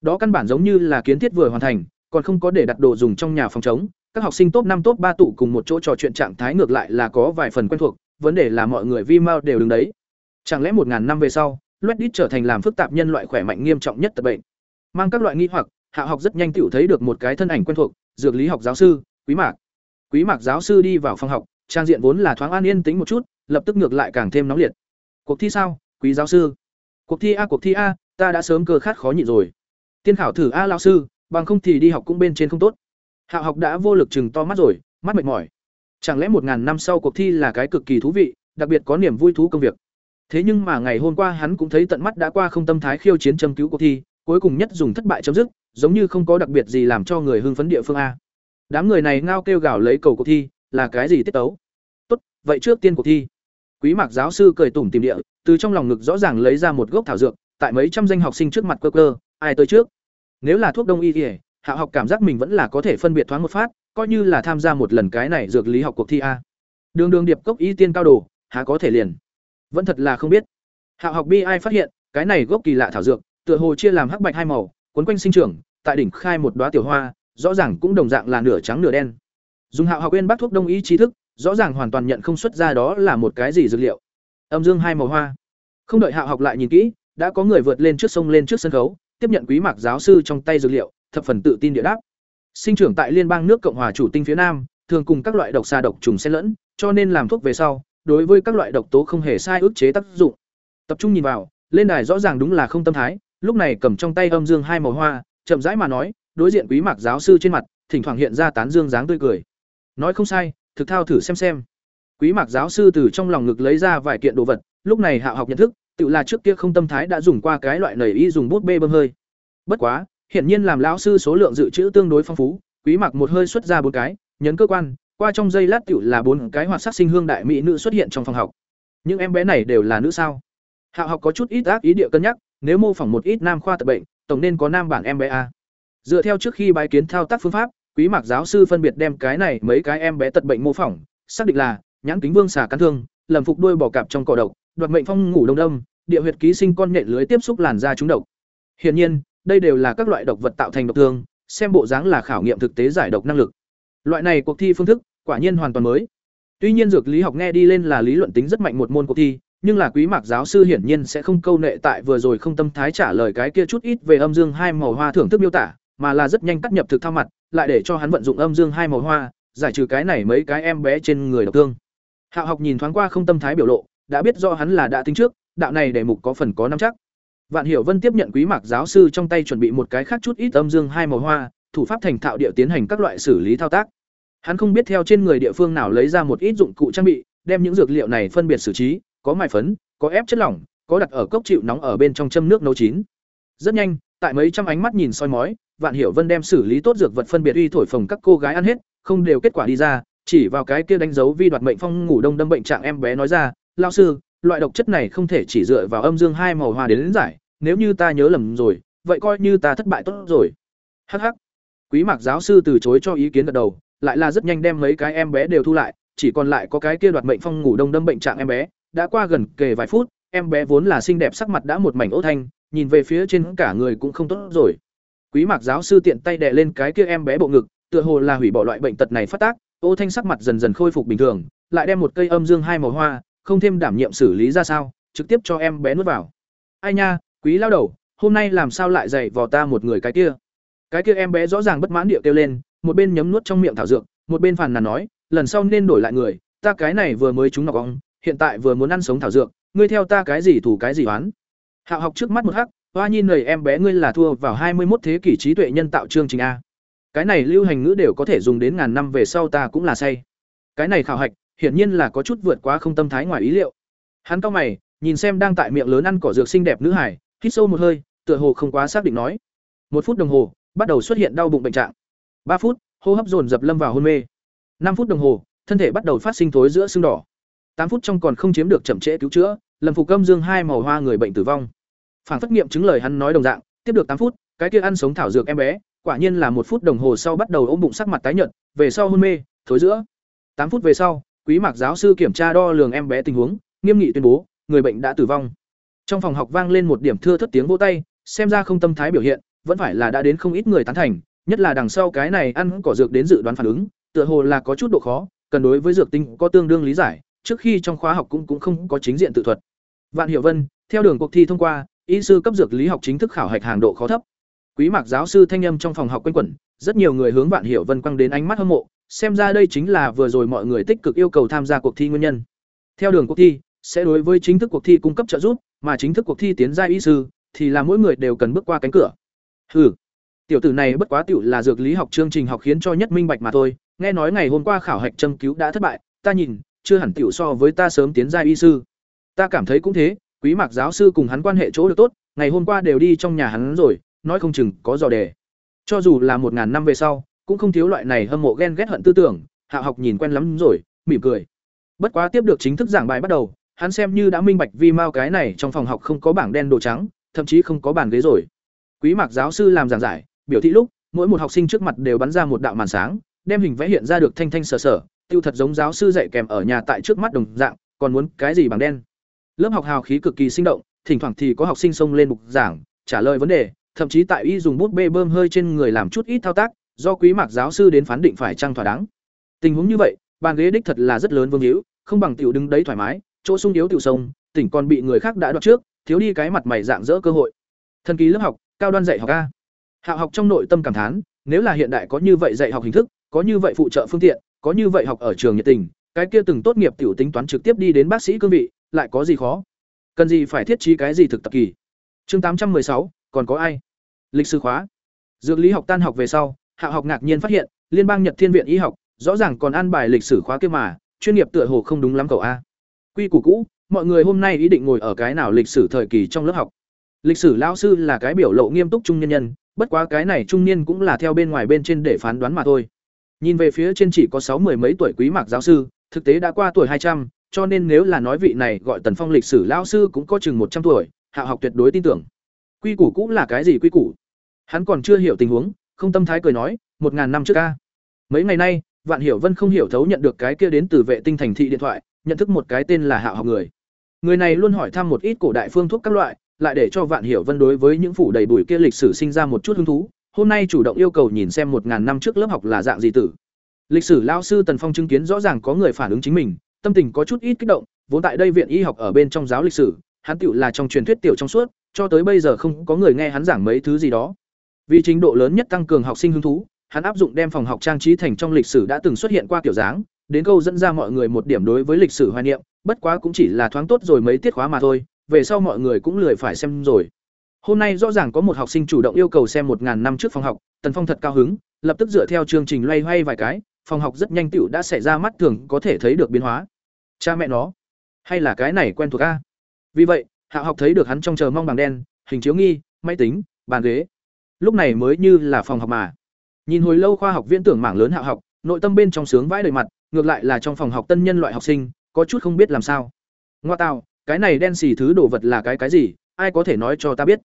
S1: Đó căn bản giống như là kiến thiết vừa hoàn thành, còn không có để đặt đồ dùng trong nhà phòng chống, các học sinh top năm top ba tụ cùng một chỗ trò chuyện trạng thái ngược lại là có vài phần quen thuộc, vấn đề là mọi người vi mau đều đứng đấy. Chẳng lẽ một ngàn năm về sau, Reddit trở thành làm phức tạp nhân loại khỏe mạnh nghiêm trọng nhất tật bệnh. Mang các loại nghi hoặc, Hạ học rất nhanh tiểu thấy được một cái thân ảnh quen thuộc, dược lý học giáo sư, Quý Mạc. Quý Mạc giáo sư đi vào phòng học, trang diện vốn là thoáng an yên tĩnh một chút, lập tức ngược lại càng thêm nóng liệt. Cuộc thi sao, Quý giáo sư? Cuộc thi a cuộc thi a, ta đã sớm cơ khát khó nhịn rồi. Tiên khảo thử a lão sư, bằng không thì đi học cũng bên trên không tốt. Hạ học đã vô lực chừng to mắt rồi, mắt mệt mỏi. Chẳng lẽ một ngàn năm sau cuộc thi là cái cực kỳ thú vị, đặc biệt có niềm vui thú công việc. Thế nhưng mà ngày hôm qua hắn cũng thấy tận mắt đã qua không tâm thái khiêu chiến châm cứu cuộc thi, cuối cùng nhất dùng thất bại chấm dứt, giống như không có đặc biệt gì làm cho người hưng phấn địa phương a. Đám người này ngao kêu gào lấy cầu cuộc thi, là cái gì tiết tấu? Tốt, vậy trước tiên cuộc thi. Quý Mạc giáo sư cười tủm tìm địa, từ trong lòng ngực rõ ràng lấy ra một gốc thảo dược, tại mấy trăm danh học sinh trước mặt cơ cơ, ai tới trước? Nếu là thuốc đông y y, Hạ học cảm giác mình vẫn là có thể phân biệt thoáng một phát, coi như là tham gia một lần cái này dược lý học cuộc thi a. Đường đường điệp cốc y tiên cao đồ, há có thể liền. Vẫn thật là không biết. Hạ học bi ai phát hiện, cái này gốc kỳ lạ thảo dược, tựa hồ chia làm hắc bạch hai màu, quấn quanh sinh trưởng, tại đỉnh khai một đóa tiểu hoa, rõ ràng cũng đồng dạng là nửa trắng nửa đen. Dùng hạ học quên bác thuốc đông y trí thức, rõ ràng hoàn toàn nhận không xuất ra đó là một cái gì dược liệu. Âm dương hai màu hoa. Không đợi hạ học lại nhìn kỹ, đã có người vượt lên trước sông lên trước sân khấu, tiếp nhận quý mạc giáo sư trong tay dược liệu, thập phần tự tin địa đáp. Sinh trưởng tại liên bang nước Cộng hòa chủ tinh phía Nam, thường cùng các loại độc xa độc trùng xen lẫn, cho nên làm thuốc về sau, đối với các loại độc tố không hề sai ức chế tác dụng. Tập trung nhìn vào, lên đài rõ ràng đúng là không tâm thái, lúc này cầm trong tay âm dương hai màu hoa, chậm rãi mà nói, đối diện quý mạc giáo sư trên mặt, thỉnh thoảng hiện ra tán dương dáng tươi cười. Nói không sai, thực thao thử xem xem. Quý mạc giáo sư từ trong lòng ngực lấy ra vài kiện đồ vật, lúc này hạ học nhận thức, tự là trước kia không tâm thái đã dùng qua cái loại nầy y dùng bút bê bơm hơi. Bất quá, hiển nhiên làm lão sư số lượng dự trữ tương đối phong phú, quý mặc một hơi xuất ra bốn cái, nhấn cơ quan, qua trong giây lát tự là bốn cái hoạt sắc sinh hương đại mỹ nữ xuất hiện trong phòng học. Những em bé này đều là nữ sao? Hạ học có chút ít ác ý địa cân nhắc, nếu mô phỏng một ít nam khoa tập bệnh, tổng nên có nam bản em bé a. Dựa theo trước khi bài kiến thao tác phương pháp, Quý Mạc giáo sư phân biệt đem cái này mấy cái em bé tật bệnh mô phỏng, xác định là nhãn kính vương xà cắn thương, lầm phục đuôi bò cạp trong cỏ độc, đoạt mệnh phong ngủ đông đông, địa huyệt ký sinh con nhện lưới tiếp xúc làn da trúng độc. Hiển nhiên, đây đều là các loại độc vật tạo thành độc thương, xem bộ dáng là khảo nghiệm thực tế giải độc năng lực. Loại này cuộc thi phương thức, quả nhiên hoàn toàn mới. Tuy nhiên dược lý học nghe đi lên là lý luận tính rất mạnh một môn cuộc thi, nhưng là quý mạc giáo sư hiển nhiên sẽ không câu nệ tại vừa rồi không tâm thái trả lời cái kia chút ít về âm dương hai màu hoa thưởng thức miêu tả mà là rất nhanh cắt nhập thực thao mặt lại để cho hắn vận dụng âm dương hai màu hoa giải trừ cái này mấy cái em bé trên người độc thương Hạo học nhìn thoáng qua không tâm thái biểu lộ đã biết do hắn là đã tính trước đạo này đề mục có phần có năm chắc vạn hiểu vân tiếp nhận quý mạc giáo sư trong tay chuẩn bị một cái khác chút ít âm dương hai màu hoa thủ pháp thành thạo địa tiến hành các loại xử lý thao tác hắn không biết theo trên người địa phương nào lấy ra một ít dụng cụ trang bị đem những dược liệu này phân biệt xử trí có mài phấn, có ép chất lỏng, có đặt ở cốc chịu nóng ở bên trong châm nước nấu chín. Rất nhanh, tại mấy trăm ánh mắt nhìn soi mói, Vạn Hiểu Vân đem xử lý tốt dược vật phân biệt uy thổi phồng các cô gái ăn hết, không đều kết quả đi ra, chỉ vào cái kia đánh dấu vi đoạt mệnh phong ngủ đông đâm bệnh trạng em bé nói ra, "Lão sư, loại độc chất này không thể chỉ dựa vào âm dương hai màu hoa đến, đến giải, nếu như ta nhớ lầm rồi, vậy coi như ta thất bại tốt rồi." Hắc hắc. Quý Mạc giáo sư từ chối cho ý kiến gật đầu, lại là rất nhanh đem mấy cái em bé đều thu lại, chỉ còn lại có cái kia đoạt mệnh phong ngủ đông đâm bệnh trạng em bé, đã qua gần kề vài phút, em bé vốn là xinh đẹp sắc mặt đã một mảnh ố thanh, nhìn về phía trên cả người cũng không tốt rồi. Quý Mạc giáo sư tiện tay đè lên cái kia em bé bộ ngực, tựa hồ là hủy bỏ loại bệnh tật này phát tác, ô thanh sắc mặt dần dần khôi phục bình thường, lại đem một cây âm dương hai màu hoa, không thêm đảm nhiệm xử lý ra sao, trực tiếp cho em bé nuốt vào. Ai nha, quý lao đầu, hôm nay làm sao lại dạy vò ta một người cái kia? Cái kia em bé rõ ràng bất mãn địa kêu lên, một bên nhấm nuốt trong miệng thảo dược, một bên phàn nàn nói, lần sau nên đổi lại người, ta cái này vừa mới trúng nọc ong, hiện tại vừa muốn ăn sống thảo dược ngươi theo ta cái gì thủ cái gì oán hạo học trước mắt một hắc hoa nhìn nầy em bé ngươi là thua vào hai mươi mốt thế kỷ trí tuệ nhân tạo chương trình a cái này lưu hành ngữ đều có thể dùng đến ngàn năm về sau ta cũng là say cái này khảo hạch hiển nhiên là có chút vượt quá không tâm thái ngoài ý liệu. Hắn cao mày, nhìn xem đang tại miệng lớn ăn cỏ dược xinh đẹp nữ hải, hít sâu một hơi, tựa hồ không quá xác định nói. Một phút đồng hồ, bắt đầu xuất hiện đau bụng bệnh trạng. Ba phút, hô hấp dồn dập lâm vào hôn mê. Năm phút đồng hồ, thân thể bắt đầu phát sinh thối giữa xương đỏ. Tám phút trong còn không chiếm được chậm trễ cứu chữa, lâm phục câm dương hai màu hoa người bệnh tử vong. Phản phất nghiệm chứng lời hắn nói đồng dạng, tiếp được tám phút, cái kia ăn sống thảo dược em bé, quả nhiên là một phút đồng hồ sau bắt đầu ôm bụng sắc mặt tái nhợt, về sau hôn mê, thối giữa. Tám phút về sau quý mạc giáo sư kiểm tra đo lường em bé tình huống, nghiêm nghị tuyên bố, người bệnh đã tử vong. Trong phòng học vang lên một điểm thưa thất tiếng vỗ tay, xem ra không tâm thái biểu hiện, vẫn phải là đã đến không ít người tán thành, nhất là đằng sau cái này ăn cỏ dược đến dự đoán phản ứng, tựa hồ là có chút độ khó, cần đối với dược tinh có tương đương lý giải, trước khi trong khóa học cũng cũng không có chính diện tự thuật. Vạn hiểu vân, theo đường cuộc thi thông qua, y sư cấp dược lý học chính thức khảo hạch hàng độ khó thấp quý mạc giáo sư thanh âm trong phòng học quanh quẩn, rất nhiều người hướng vạn hiểu vân quăng đến ánh mắt hâm mộ, xem ra đây chính là vừa rồi mọi người tích cực yêu cầu tham gia cuộc thi nguyên nhân. Theo đường cuộc thi, sẽ đối với chính thức cuộc thi cung cấp trợ giúp, mà chính thức cuộc thi tiến gia y sư, thì là mỗi người đều cần bước qua cánh cửa. Hừ. Tiểu tử này bất quá tiểu là dược lý học chương trình học khiến cho nhất minh bạch mà thôi, nghe nói ngày hôm qua khảo hạch châm cứu đã thất bại, ta nhìn, chưa hẳn tiểu so với ta sớm tiến gia y sư. Ta cảm thấy cũng thế, quý mạc giáo sư cùng hắn quan hệ chỗ được tốt, ngày hôm qua đều đi trong nhà hắn rồi nói không chừng có dò đề. Cho dù là một ngàn năm về sau, cũng không thiếu loại này hâm mộ ghen ghét hận tư tưởng, hạ học nhìn quen lắm rồi, mỉm cười. Bất quá tiếp được chính thức giảng bài bắt đầu, hắn xem như đã minh bạch vì mao cái này trong phòng học không có bảng đen đồ trắng, thậm chí không có bàn ghế rồi. Quý mạc giáo sư làm giảng giải, biểu thị lúc, mỗi một học sinh trước mặt đều bắn ra một đạo màn sáng, đem hình vẽ hiện ra được thanh thanh sở sở tiêu thật giống giáo sư dạy kèm ở nhà tại trước mắt đồng dạng, còn muốn cái gì bảng đen? Lớp học hào khí cực kỳ sinh động, thỉnh thoảng thì có học sinh xông lên mục giảng, trả lời vấn đề thậm chí tại y dùng bút bê bơm hơi trên người làm chút ít thao tác, do quý mạc giáo sư đến phán định phải trăng thỏa đáng. Tình huống như vậy, bàn ghế đích thật là rất lớn vương hữu, không bằng tiểu đứng đấy thoải mái, chỗ sung yếu tiểu sông, tỉnh còn bị người khác đã đoạt trước, thiếu đi cái mặt mày dạng dỡ cơ hội. Thần ký lớp học, cao đoan dạy học a. Hạ học trong nội tâm cảm thán, nếu là hiện đại có như vậy dạy học hình thức, có như vậy phụ trợ phương tiện, có như vậy học ở trường nhiệt tình, cái kia từng tốt nghiệp tiểu tính toán trực tiếp đi đến bác sĩ cương vị, lại có gì khó? Cần gì phải thiết trí cái gì thực tập kỳ? Chương tám trăm sáu còn có ai? Lịch sử khóa. Dược lý học tan học về sau, hạ học ngạc nhiên phát hiện, liên bang nhật thiên viện y học, rõ ràng còn ăn bài lịch sử khóa kia mà, chuyên nghiệp tựa hồ không đúng lắm cậu a. Quy củ cũ, mọi người hôm nay ý định ngồi ở cái nào lịch sử thời kỳ trong lớp học. Lịch sử lão sư là cái biểu lộ nghiêm túc trung nhân nhân, bất quá cái này trung niên cũng là theo bên ngoài bên trên để phán đoán mà thôi. Nhìn về phía trên chỉ có sáu mười mấy tuổi quý mạc giáo sư, thực tế đã qua tuổi hai trăm, cho nên nếu là nói vị này gọi tần phong lịch sử lão sư cũng có chừng một trăm tuổi, hạ học tuyệt đối tin tưởng quy củ cũng là cái gì quy củ? Hắn còn chưa hiểu tình huống, không tâm thái cười nói, một ngàn năm trước ca. Mấy ngày nay, vạn hiểu vân không hiểu thấu nhận được cái kia đến từ vệ tinh thành thị điện thoại, nhận thức một cái tên là hạ học người. Người này luôn hỏi thăm một ít cổ đại phương thuốc các loại, lại để cho vạn hiểu vân đối với những phủ đầy bụi kia lịch sử sinh ra một chút hứng thú. Hôm nay chủ động yêu cầu nhìn xem một ngàn năm trước lớp học là dạng gì tử. Lịch sử lao sư tần phong chứng kiến rõ ràng có người phản ứng chính mình, tâm tình có chút ít kích động, vốn tại đây viện y học ở bên trong giáo lịch sử, hắn tựu là trong truyền thuyết tiểu trong suốt cho tới bây giờ không có người nghe hắn giảng mấy thứ gì đó. Vì trình độ lớn nhất tăng cường học sinh hứng thú, hắn áp dụng đem phòng học trang trí thành trong lịch sử đã từng xuất hiện qua kiểu dáng, đến câu dẫn ra mọi người một điểm đối với lịch sử hoài niệm, bất quá cũng chỉ là thoáng tốt rồi mấy tiết khóa mà thôi, về sau mọi người cũng lười phải xem rồi. Hôm nay rõ ràng có một học sinh chủ động yêu cầu xem một ngàn năm trước phòng học, tần phong thật cao hứng, lập tức dựa theo chương trình loay hoay vài cái, phòng học rất nhanh tựu đã xảy ra mắt thường có thể thấy được biến hóa. Cha mẹ nó, hay là cái này quen thuộc a? Vì vậy hạ học thấy được hắn trong chờ mong bằng đen, hình chiếu nghi, máy tính, bàn ghế. Lúc này mới như là phòng học mà. Nhìn hồi lâu khoa học viễn tưởng mảng lớn hạ học, nội tâm bên trong sướng vãi đầy mặt, ngược lại là trong phòng học tân nhân loại học sinh, có chút không biết làm sao. Ngoa tạo, cái này đen xì thứ đồ vật là cái cái gì, ai có thể nói cho ta biết?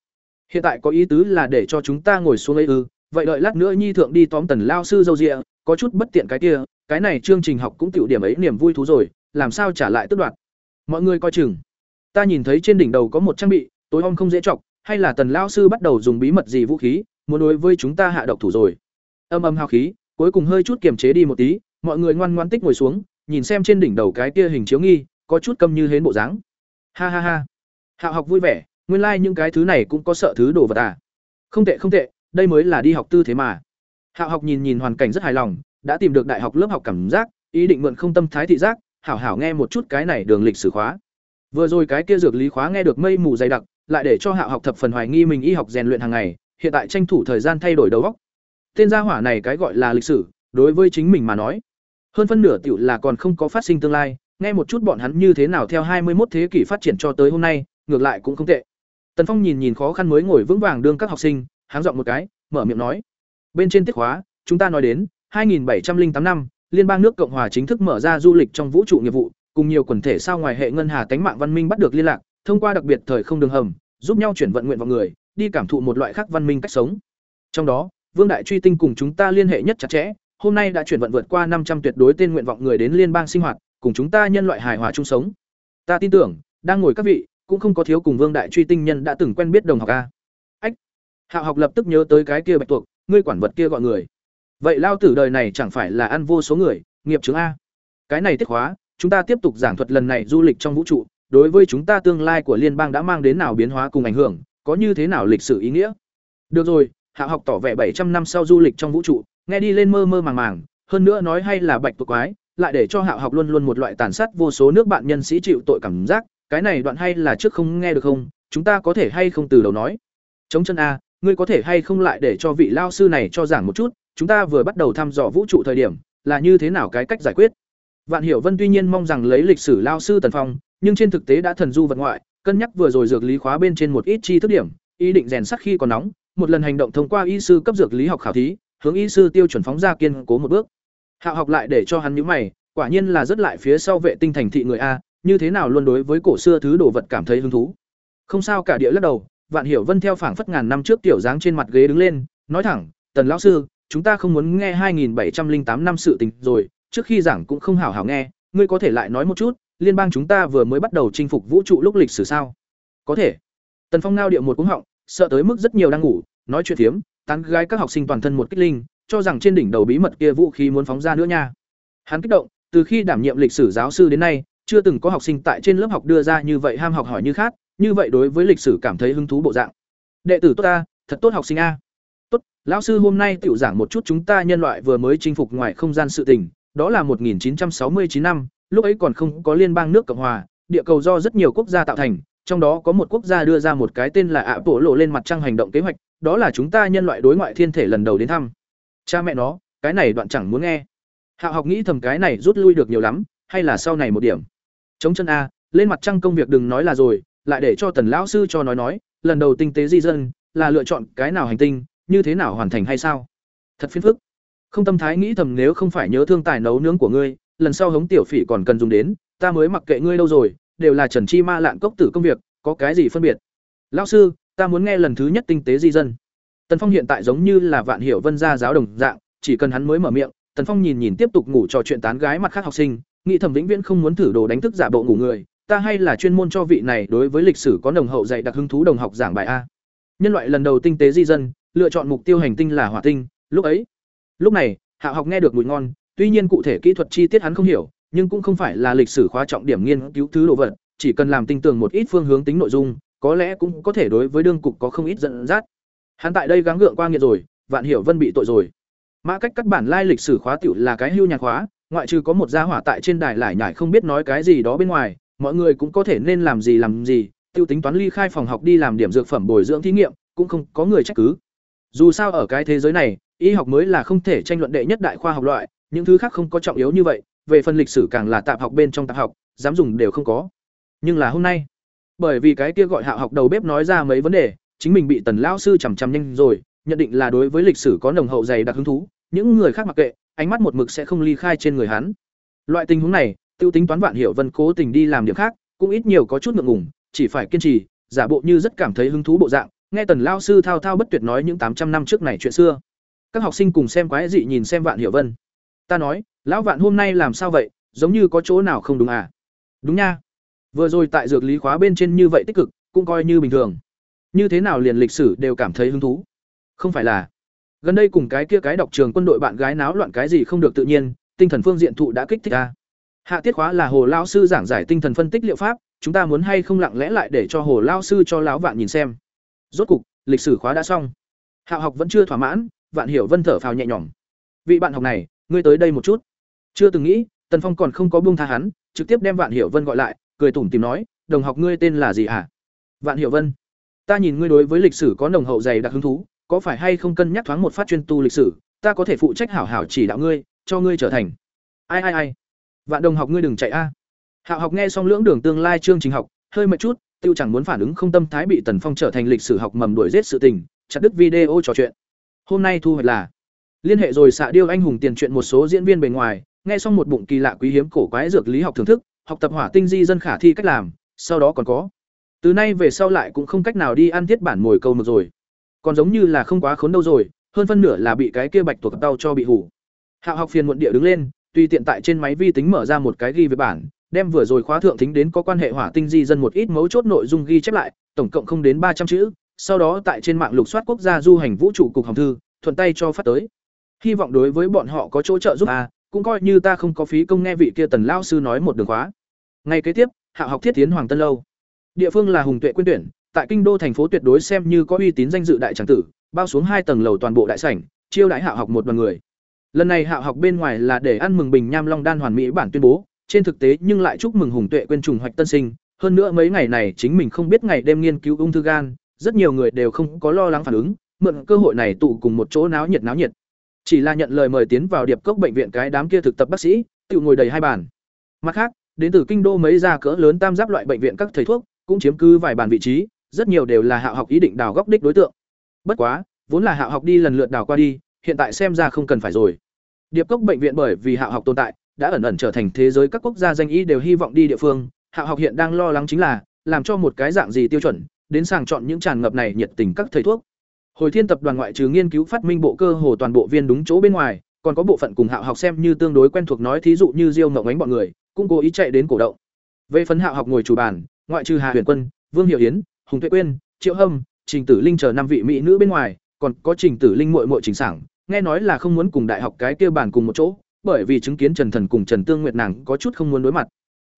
S1: Hiện tại có ý tứ là để cho chúng ta ngồi xuống lấy ư, vậy đợi lát nữa nhi thượng đi tóm tần lao sư dâu rịa có chút bất tiện cái kia, cái này chương trình học cũng tiểu điểm ấy niềm vui thú rồi, làm sao trả lại tức đoạt? Mọi người coi chừng ta nhìn thấy trên đỉnh đầu có một trang bị, tối hôm không dễ chọc, hay là tần lao sư bắt đầu dùng bí mật gì vũ khí, muốn đối với chúng ta hạ độc thủ rồi. Âm âm hào khí, cuối cùng hơi chút kiềm chế đi một tí, mọi người ngoan ngoan tích ngồi xuống, nhìn xem trên đỉnh đầu cái kia hình chiếu nghi, có chút câm như hến bộ dáng. Ha ha ha. Hạ học vui vẻ, nguyên lai những cái thứ này cũng có sợ thứ đồ vật à. Không tệ không tệ, đây mới là đi học tư thế mà. Hạ học nhìn nhìn hoàn cảnh rất hài lòng, đã tìm được đại học lớp học cảm giác, ý định mượn không tâm thái thị giác, hảo hảo nghe một chút cái này đường lịch sử khóa vừa rồi cái kia dược lý khóa nghe được mây mù dày đặc, lại để cho hạo học thập phần hoài nghi mình y học rèn luyện hàng ngày, hiện tại tranh thủ thời gian thay đổi đầu óc. Tên gia hỏa này cái gọi là lịch sử, đối với chính mình mà nói, hơn phân nửa tiểu là còn không có phát sinh tương lai, nghe một chút bọn hắn như thế nào theo hai mươi 21 thế kỷ phát triển cho tới hôm nay, ngược lại cũng không tệ. Tần phong nhìn nhìn khó khăn mới ngồi vững vàng đương các học sinh, háng giọng một cái, mở miệng nói, bên trên tiết khóa, chúng ta nói đến 2708 năm, liên bang nước cộng hòa chính thức mở ra du lịch trong vũ trụ nghiệp vụ cùng nhiều quần thể sao ngoài hệ ngân hà tánh mạng văn minh bắt được liên lạc, thông qua đặc biệt thời không đường hầm, giúp nhau chuyển vận nguyện vào người, đi cảm thụ một loại khác văn minh cách sống. Trong đó, vương đại truy tinh cùng chúng ta liên hệ nhất chặt chẽ, hôm nay đã chuyển vận vượt qua năm trăm tuyệt đối tên nguyện vọng người đến liên bang sinh hoạt, cùng chúng ta nhân loại hài hòa chung sống. Ta tin tưởng, đang ngồi các vị, cũng không có thiếu cùng vương đại truy tinh nhân đã từng quen biết đồng học a. Ách! Hạo học lập tức nhớ tới cái kia bạch tuộc, ngươi quản vật kia gọi người. Vậy lao tử đời này chẳng phải là ăn vô số người, nghiệp chứng a. Cái này tiết hóa chúng ta tiếp tục giảng thuật lần này du lịch trong vũ trụ, đối với chúng ta tương lai của liên bang đã mang đến nào biến hóa cùng ảnh hưởng, có như thế nào lịch sử ý nghĩa? Được rồi, hạ học tỏ vẻ bảy trăm năm sau du lịch trong vũ trụ, nghe đi lên mơ mơ màng màng, hơn nữa nói hay là bạch tuộc quái, lại để cho hạ học luôn luôn một loại tàn sát vô số nước bạn nhân sĩ chịu tội cảm giác, cái này đoạn hay là trước không nghe được không, chúng ta có thể hay không từ đầu nói? Chống chân a, ngươi có thể hay không lại để cho vị lao sư này cho giảng một chút, chúng ta vừa bắt đầu thăm dò vũ trụ thời điểm, là như thế nào cái cách giải quyết? Vạn hiểu vân tuy nhiên mong rằng lấy lịch sử lao sư tần phong, nhưng trên thực tế đã thần du vật ngoại, cân nhắc vừa rồi dược lý khóa bên trên một ít chi thức điểm, ý định rèn sắc khi còn nóng, một lần hành động thông qua y sư cấp dược lý học khảo thí, hướng y sư tiêu chuẩn phóng ra kiên cố một bước. Hạo học lại để cho hắn nhíu mày, quả nhiên là rất lại phía sau vệ tinh thành thị người a, như thế nào luôn đối với cổ xưa thứ đồ vật cảm thấy hứng thú. Không sao cả địa lắc đầu, vạn hiểu vân theo phảng phất ngàn năm trước tiểu dáng trên mặt ghế đứng lên, nói thẳng, tần lão sư, chúng ta không muốn nghe 2708 năm sự tình rồi trước khi giảng cũng không hảo hảo nghe ngươi có thể lại nói một chút liên bang chúng ta vừa mới bắt đầu chinh phục vũ trụ lúc lịch sử sao? Có thể. Tần phong nao điệu một cúng họng sợ tới mức rất nhiều đang ngủ nói chuyện thiếm, tán gái các học sinh toàn thân một kích linh cho rằng trên đỉnh đầu bí mật kia vũ khí muốn phóng ra nữa nha. Hắn kích động từ khi đảm nhiệm lịch sử giáo sư đến nay chưa từng có học sinh tại trên lớp học đưa ra như vậy ham học hỏi như khác như vậy đối với lịch sử cảm thấy hứng thú bộ dạng. Đệ tử tốt ta thật tốt học sinh a. Tốt lão sư hôm nay tiểu giảng một chút chúng ta nhân loại vừa mới chinh phục ngoài không gian sự tình đó là 1969 năm, lúc ấy còn không có liên bang nước cộng hòa, địa cầu do rất nhiều quốc gia tạo thành, trong đó có một quốc gia đưa ra một cái tên là ạ bộ lộ lên mặt trăng hành động kế hoạch, đó là chúng ta nhân loại đối ngoại thiên thể lần đầu đến thăm. Cha mẹ nó, cái này đoạn chẳng muốn nghe. Hạ học nghĩ thầm cái này rút lui được nhiều lắm, hay là sau này một điểm. Chống chân a, lên mặt trăng công việc đừng nói là rồi, lại để cho tần lão sư cho nói nói, lần đầu tinh tế di dân, là lựa chọn cái nào hành tinh, như thế nào hoàn thành hay sao? Thật phiền phức không tâm thái nghĩ thầm nếu không phải nhớ thương tài nấu nướng của ngươi, lần sau hống tiểu phỉ còn cần dùng đến, ta mới mặc kệ ngươi đâu rồi, đều là trần chi ma lạn cốc tử công việc, có cái gì phân biệt? Lão sư, ta muốn nghe lần thứ nhất tinh tế di dân. Tần phong hiện tại giống như là vạn hiểu vân gia giáo đồng dạng, chỉ cần hắn mới mở miệng, tần phong nhìn nhìn tiếp tục ngủ trò chuyện tán gái mặt khác học sinh, nghĩ thẩm vĩnh viễn không muốn thử đồ đánh thức giả bộ ngủ người, ta hay là chuyên môn cho vị này đối với lịch sử có nồng hậu dạy đặc hứng thú đồng học giảng bài a. Nhân loại lần đầu tinh tế di dân, lựa chọn mục tiêu hành tinh là hỏa tinh, lúc ấy lúc này, hạ học nghe được mùi ngon, tuy nhiên cụ thể kỹ thuật chi tiết hắn không hiểu, nhưng cũng không phải là lịch sử khóa trọng điểm nghiên cứu thứ đồ vật, chỉ cần làm tinh tường một ít phương hướng tính nội dung, có lẽ cũng có thể đối với đương cục có không ít dẫn dắt. Hắn tại đây gắng gượng qua nghiện rồi, vạn hiểu vân bị tội rồi. Mã cách cắt bản lai lịch sử khóa tiểu là cái hưu nhạc khóa, ngoại trừ có một gia hỏa tại trên đài lại nhải không biết nói cái gì đó bên ngoài, mọi người cũng có thể nên làm gì làm gì, tiêu tính toán ly khai phòng học đi làm điểm dược phẩm bồi dưỡng thí nghiệm, cũng không có người trách cứ. Dù sao ở cái thế giới này y học mới là không thể tranh luận đệ nhất đại khoa học loại, những thứ khác không có trọng yếu như vậy, về phần lịch sử càng là tạp học bên trong tạp học, dám dùng đều không có. Nhưng là hôm nay, bởi vì cái kia gọi hạ học đầu bếp nói ra mấy vấn đề, chính mình bị tần lão sư chằm chằm nhanh rồi, nhận định là đối với lịch sử có nồng hậu dày đặc hứng thú, những người khác mặc kệ, ánh mắt một mực sẽ không ly khai trên người hắn. Loại tình huống này, tiêu tính toán vạn hiểu vân cố tình đi làm điểm khác, cũng ít nhiều có chút ngượng ngùng, chỉ phải kiên trì, giả bộ như rất cảm thấy hứng thú bộ dạng, nghe tần lao sư thao thao bất tuyệt nói những tám trăm năm trước này chuyện xưa các học sinh cùng xem quái dị nhìn xem vạn hiểu vân. Ta nói, lão vạn hôm nay làm sao vậy? Giống như có chỗ nào không đúng à? Đúng nha. Vừa rồi tại dược lý khóa bên trên như vậy tích cực, cũng coi như bình thường. Như thế nào liền lịch sử đều cảm thấy hứng thú? Không phải là. Gần đây cùng cái kia cái đọc trường quân đội bạn gái náo loạn cái gì không được tự nhiên, tinh thần phương diện thụ đã kích thích ta hạ tiết khóa là hồ lao sư giảng giải tinh thần phân tích liệu pháp, chúng ta muốn hay không lặng lẽ lại để cho hồ lao sư cho lão vạn nhìn xem. Rốt cục, lịch sử khóa đã xong. Hạ học vẫn chưa thỏa mãn vạn hiểu vân thở phào nhẹ nhõm vị bạn học này ngươi tới đây một chút chưa từng nghĩ tần phong còn không có buông tha hắn trực tiếp đem Vạn Hiểu Vân gọi lại, cười tủm tỉm nói, "Đồng học ngươi tên là gì hả?" "Vạn Hiểu Vân." "Ta nhìn ngươi đối với lịch sử có nồng hậu dày đặc hứng thú, có phải hay không cân nhắc thoáng một phát chuyên tu lịch sử, ta có thể phụ trách hảo hảo chỉ đạo ngươi, cho ngươi trở thành." "Ai ai ai? Vạn đồng học ngươi đừng chạy a." Hạo học nghe xong lưỡng đường tương lai chương trình học, hơi mệt chút, tiêu chẳng muốn phản ứng không tâm thái bị Tần Phong trở thành lịch sử học mầm đuổi giết sự tình, chặt đứt video trò chuyện. Hôm nay thu hoạch là liên hệ rồi xạ điêu anh hùng tiền chuyện một số diễn viên bề ngoài, nghe xong một bụng kỳ lạ quý hiếm cổ quái dược lý học thưởng thức, học tập hỏa tinh di dân khả thi cách làm, sau đó còn có. Từ nay về sau lại cũng không cách nào đi ăn thiết bản mồi câu mực rồi. Còn giống như là không quá khốn đâu rồi, hơn phân nửa là bị cái kia bạch tuộc đau cho bị hủ. Hạ học phiền muộn địa đứng lên, tùy tiện tại trên máy vi tính mở ra một cái ghi về bản, đem vừa rồi khóa thượng thính đến có quan hệ hỏa tinh di dân một ít mấu chốt nội dung ghi chép lại, tổng cộng không đến ba trăm chữ, sau đó tại trên mạng lục soát quốc gia du hành vũ trụ cục hồng thư, thuận tay cho phát tới. Hy vọng đối với bọn họ có chỗ trợ giúp à, cũng coi như ta không có phí công nghe vị kia Tần lão sư nói một đường khóa. Ngày kế tiếp, hạ học thiết tiến Hoàng Tân lâu. Địa phương là Hùng Tuệ quyên tuyển, tại kinh đô thành phố tuyệt đối xem như có uy tín danh dự đại tràng tử, bao xuống hai tầng lầu toàn bộ đại sảnh, chiêu đãi hạ học một đoàn người. Lần này hạ học bên ngoài là để ăn mừng Bình Nham Long Đan hoàn mỹ bản tuyên bố, trên thực tế nhưng lại chúc mừng Hùng Tuệ quên trùng hoạch tân sinh, hơn nữa mấy ngày này chính mình không biết ngày đêm nghiên cứu ung thư gan, rất nhiều người đều không có lo lắng phản ứng, mượn cơ hội này tụ cùng một chỗ náo nhiệt náo nhiệt. Chỉ là nhận lời mời tiến vào điệp cốc bệnh viện cái đám kia thực tập bác sĩ, tự ngồi đầy hai bàn. Mặt khác, đến từ kinh đô mấy gia cỡ lớn tam giáp loại bệnh viện các thầy thuốc, cũng chiếm cứ vài bàn vị trí, rất nhiều đều là hạ học ý định đào góc đích đối tượng. Bất quá, vốn là hạ học đi lần lượt đào qua đi, hiện tại xem ra không cần phải rồi. Điệp cốc bệnh viện bởi vì hạ học tồn tại, đã ẩn ẩn trở thành thế giới các quốc gia danh y đều hy vọng đi địa phương, hạ học hiện đang lo lắng chính là làm cho một cái dạng gì tiêu chuẩn, đến sàng chọn những tràn ngập này nhiệt tình các thầy thuốc. Hồi Thiên tập đoàn ngoại trừ nghiên cứu phát minh bộ cơ hồ toàn bộ viên đúng chỗ bên ngoài, còn có bộ phận cùng Hạo học xem như tương đối quen thuộc nói thí dụ như Diêu Ngọc ánh bọn người, cũng cố ý chạy đến cổ động. Về phần Hạo học ngồi chủ bàn, ngoại trừ Hà Huyền Quân, Vương Hiểu Yến, Hùng Tuệ Quyên, Triệu Hâm, Trình Tử Linh chờ năm vị mỹ nữ bên ngoài, còn có Trình Tử Linh muội muội Trình Sảng, nghe nói là không muốn cùng đại học cái kia bàn cùng một chỗ, bởi vì chứng kiến Trần Thần cùng Trần Tương Nguyệt nàng có chút không muốn đối mặt.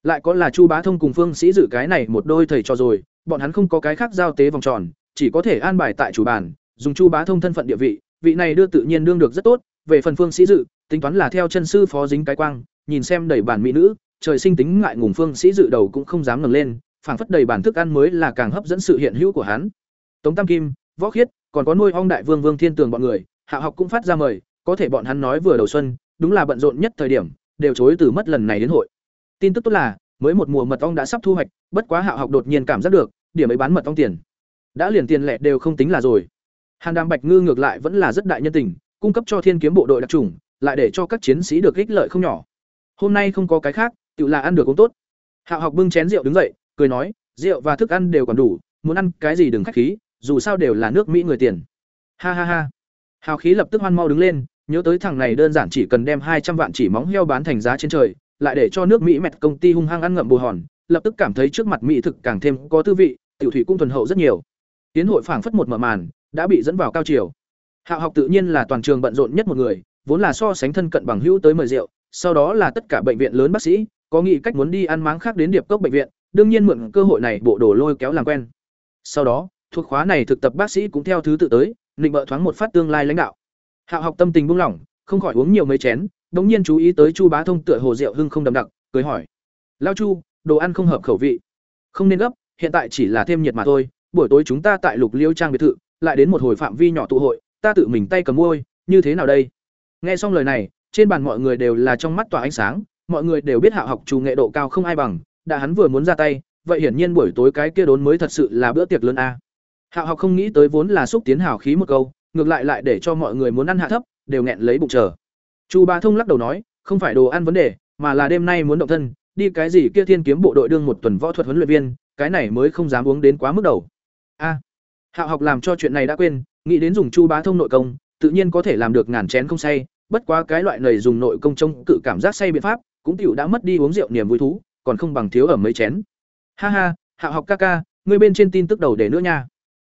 S1: Lại có là Chu Bá Thông cùng Phương Sĩ dự cái này một đôi thầy cho rồi, bọn hắn không có cái khác giao tế vòng tròn, chỉ có thể an bài tại chủ bàn, dùng Chu Bá Thông thân phận địa vị, vị này đưa tự nhiên đương được rất tốt, về phần Phương Sĩ dự, tính toán là theo chân sư phó dính cái quang, nhìn xem đầy bản mỹ nữ, trời sinh tính ngại ngùng Phương Sĩ dự đầu cũng không dám ngẩng lên, phảng phất đầy bản thức ăn mới là càng hấp dẫn sự hiện hữu của hắn. Tống Tam Kim, Võ Khiết, còn có nuôi ong đại vương Vương Thiên Tường bọn người, Hạ học cũng phát ra mời, có thể bọn hắn nói vừa đầu xuân, đúng là bận rộn nhất thời điểm, đều chối từ mất lần này đến hội. Tin tức tốt là, mới một mùa mật ong đã sắp thu hoạch, bất quá hạ học đột nhiên cảm giác được, điểm ấy bán mật ong tiền, đã liền tiền lẻ đều không tính là rồi. Hàn Đàm Bạch Ngư ngược lại vẫn là rất đại nhân tình, cung cấp cho Thiên Kiếm bộ đội đặc trùng, lại để cho các chiến sĩ được ích lợi không nhỏ. Hôm nay không có cái khác, tự là ăn được cũng tốt. Hạo học bưng chén rượu đứng dậy, cười nói, rượu và thức ăn đều còn đủ, muốn ăn cái gì đừng khách khí, dù sao đều là nước Mỹ người tiền. Ha ha ha. Hào khí lập tức hoan mau đứng lên, nhớ tới thằng này đơn giản chỉ cần đem hai trăm vạn chỉ móng heo bán thành giá trên trời, lại để cho nước Mỹ mẹt công ty hung hăng ăn ngậm bù hòn, lập tức cảm thấy trước mặt mỹ thực càng thêm có tư vị, tiểu thủy cung thuần hậu rất nhiều. Tiến hội phảng phất một mở màn, đã bị dẫn vào cao chiều. Hạo học tự nhiên là toàn trường bận rộn nhất một người, vốn là so sánh thân cận bằng hữu tới mời rượu, sau đó là tất cả bệnh viện lớn bác sĩ, có nghĩ cách muốn đi ăn máng khác đến điệp cốc bệnh viện, đương nhiên mượn cơ hội này bộ đồ lôi kéo làm quen. Sau đó, thuộc khóa này thực tập bác sĩ cũng theo thứ tự tới, định bợ thoáng một phát tương lai lãnh đạo. Hạo học tâm tình buông lỏng, không khỏi uống nhiều mấy chén, đống nhiên chú ý tới Chu Bá Thông tựa hồ rượu hưng không đậm đặc, cười hỏi: "Lao Chu, đồ ăn không hợp khẩu vị." "Không nên gấp, hiện tại chỉ là thêm nhiệt mà thôi, buổi tối chúng ta tại Lục Liêu trang biệt thự, lại đến một hồi phạm vi nhỏ tụ hội, ta tự mình tay cầm môi, như thế nào đây?" Nghe xong lời này, trên bàn mọi người đều là trong mắt tỏa ánh sáng, mọi người đều biết Hạo học chủ nghệ độ cao không ai bằng, đã hắn vừa muốn ra tay, vậy hiển nhiên buổi tối cái kia đốn mới thật sự là bữa tiệc lớn a. Hạo học không nghĩ tới vốn là xúc tiến hào khí một câu, ngược lại lại để cho mọi người muốn ăn hạ thấp, đều nghẹn lấy bụng chờ. Chu Ba Thông lắc đầu nói, không phải đồ ăn vấn đề, mà là đêm nay muốn động thân, đi cái gì kia thiên kiếm bộ đội đương một tuần võ thuật huấn luyện viên, cái này mới không dám uống đến quá mức đầu. A. Hạo học làm cho chuyện này đã quên, nghĩ đến dùng Chu Bá Thông nội công, tự nhiên có thể làm được ngàn chén không say, bất quá cái loại này dùng nội công trông cự cảm giác say biện pháp, cũng tiểu đã mất đi uống rượu niềm vui thú, còn không bằng thiếu ở mấy chén. Ha ha, Hạo học ca ca, ngươi bên trên tin tức đầu để nữa nha.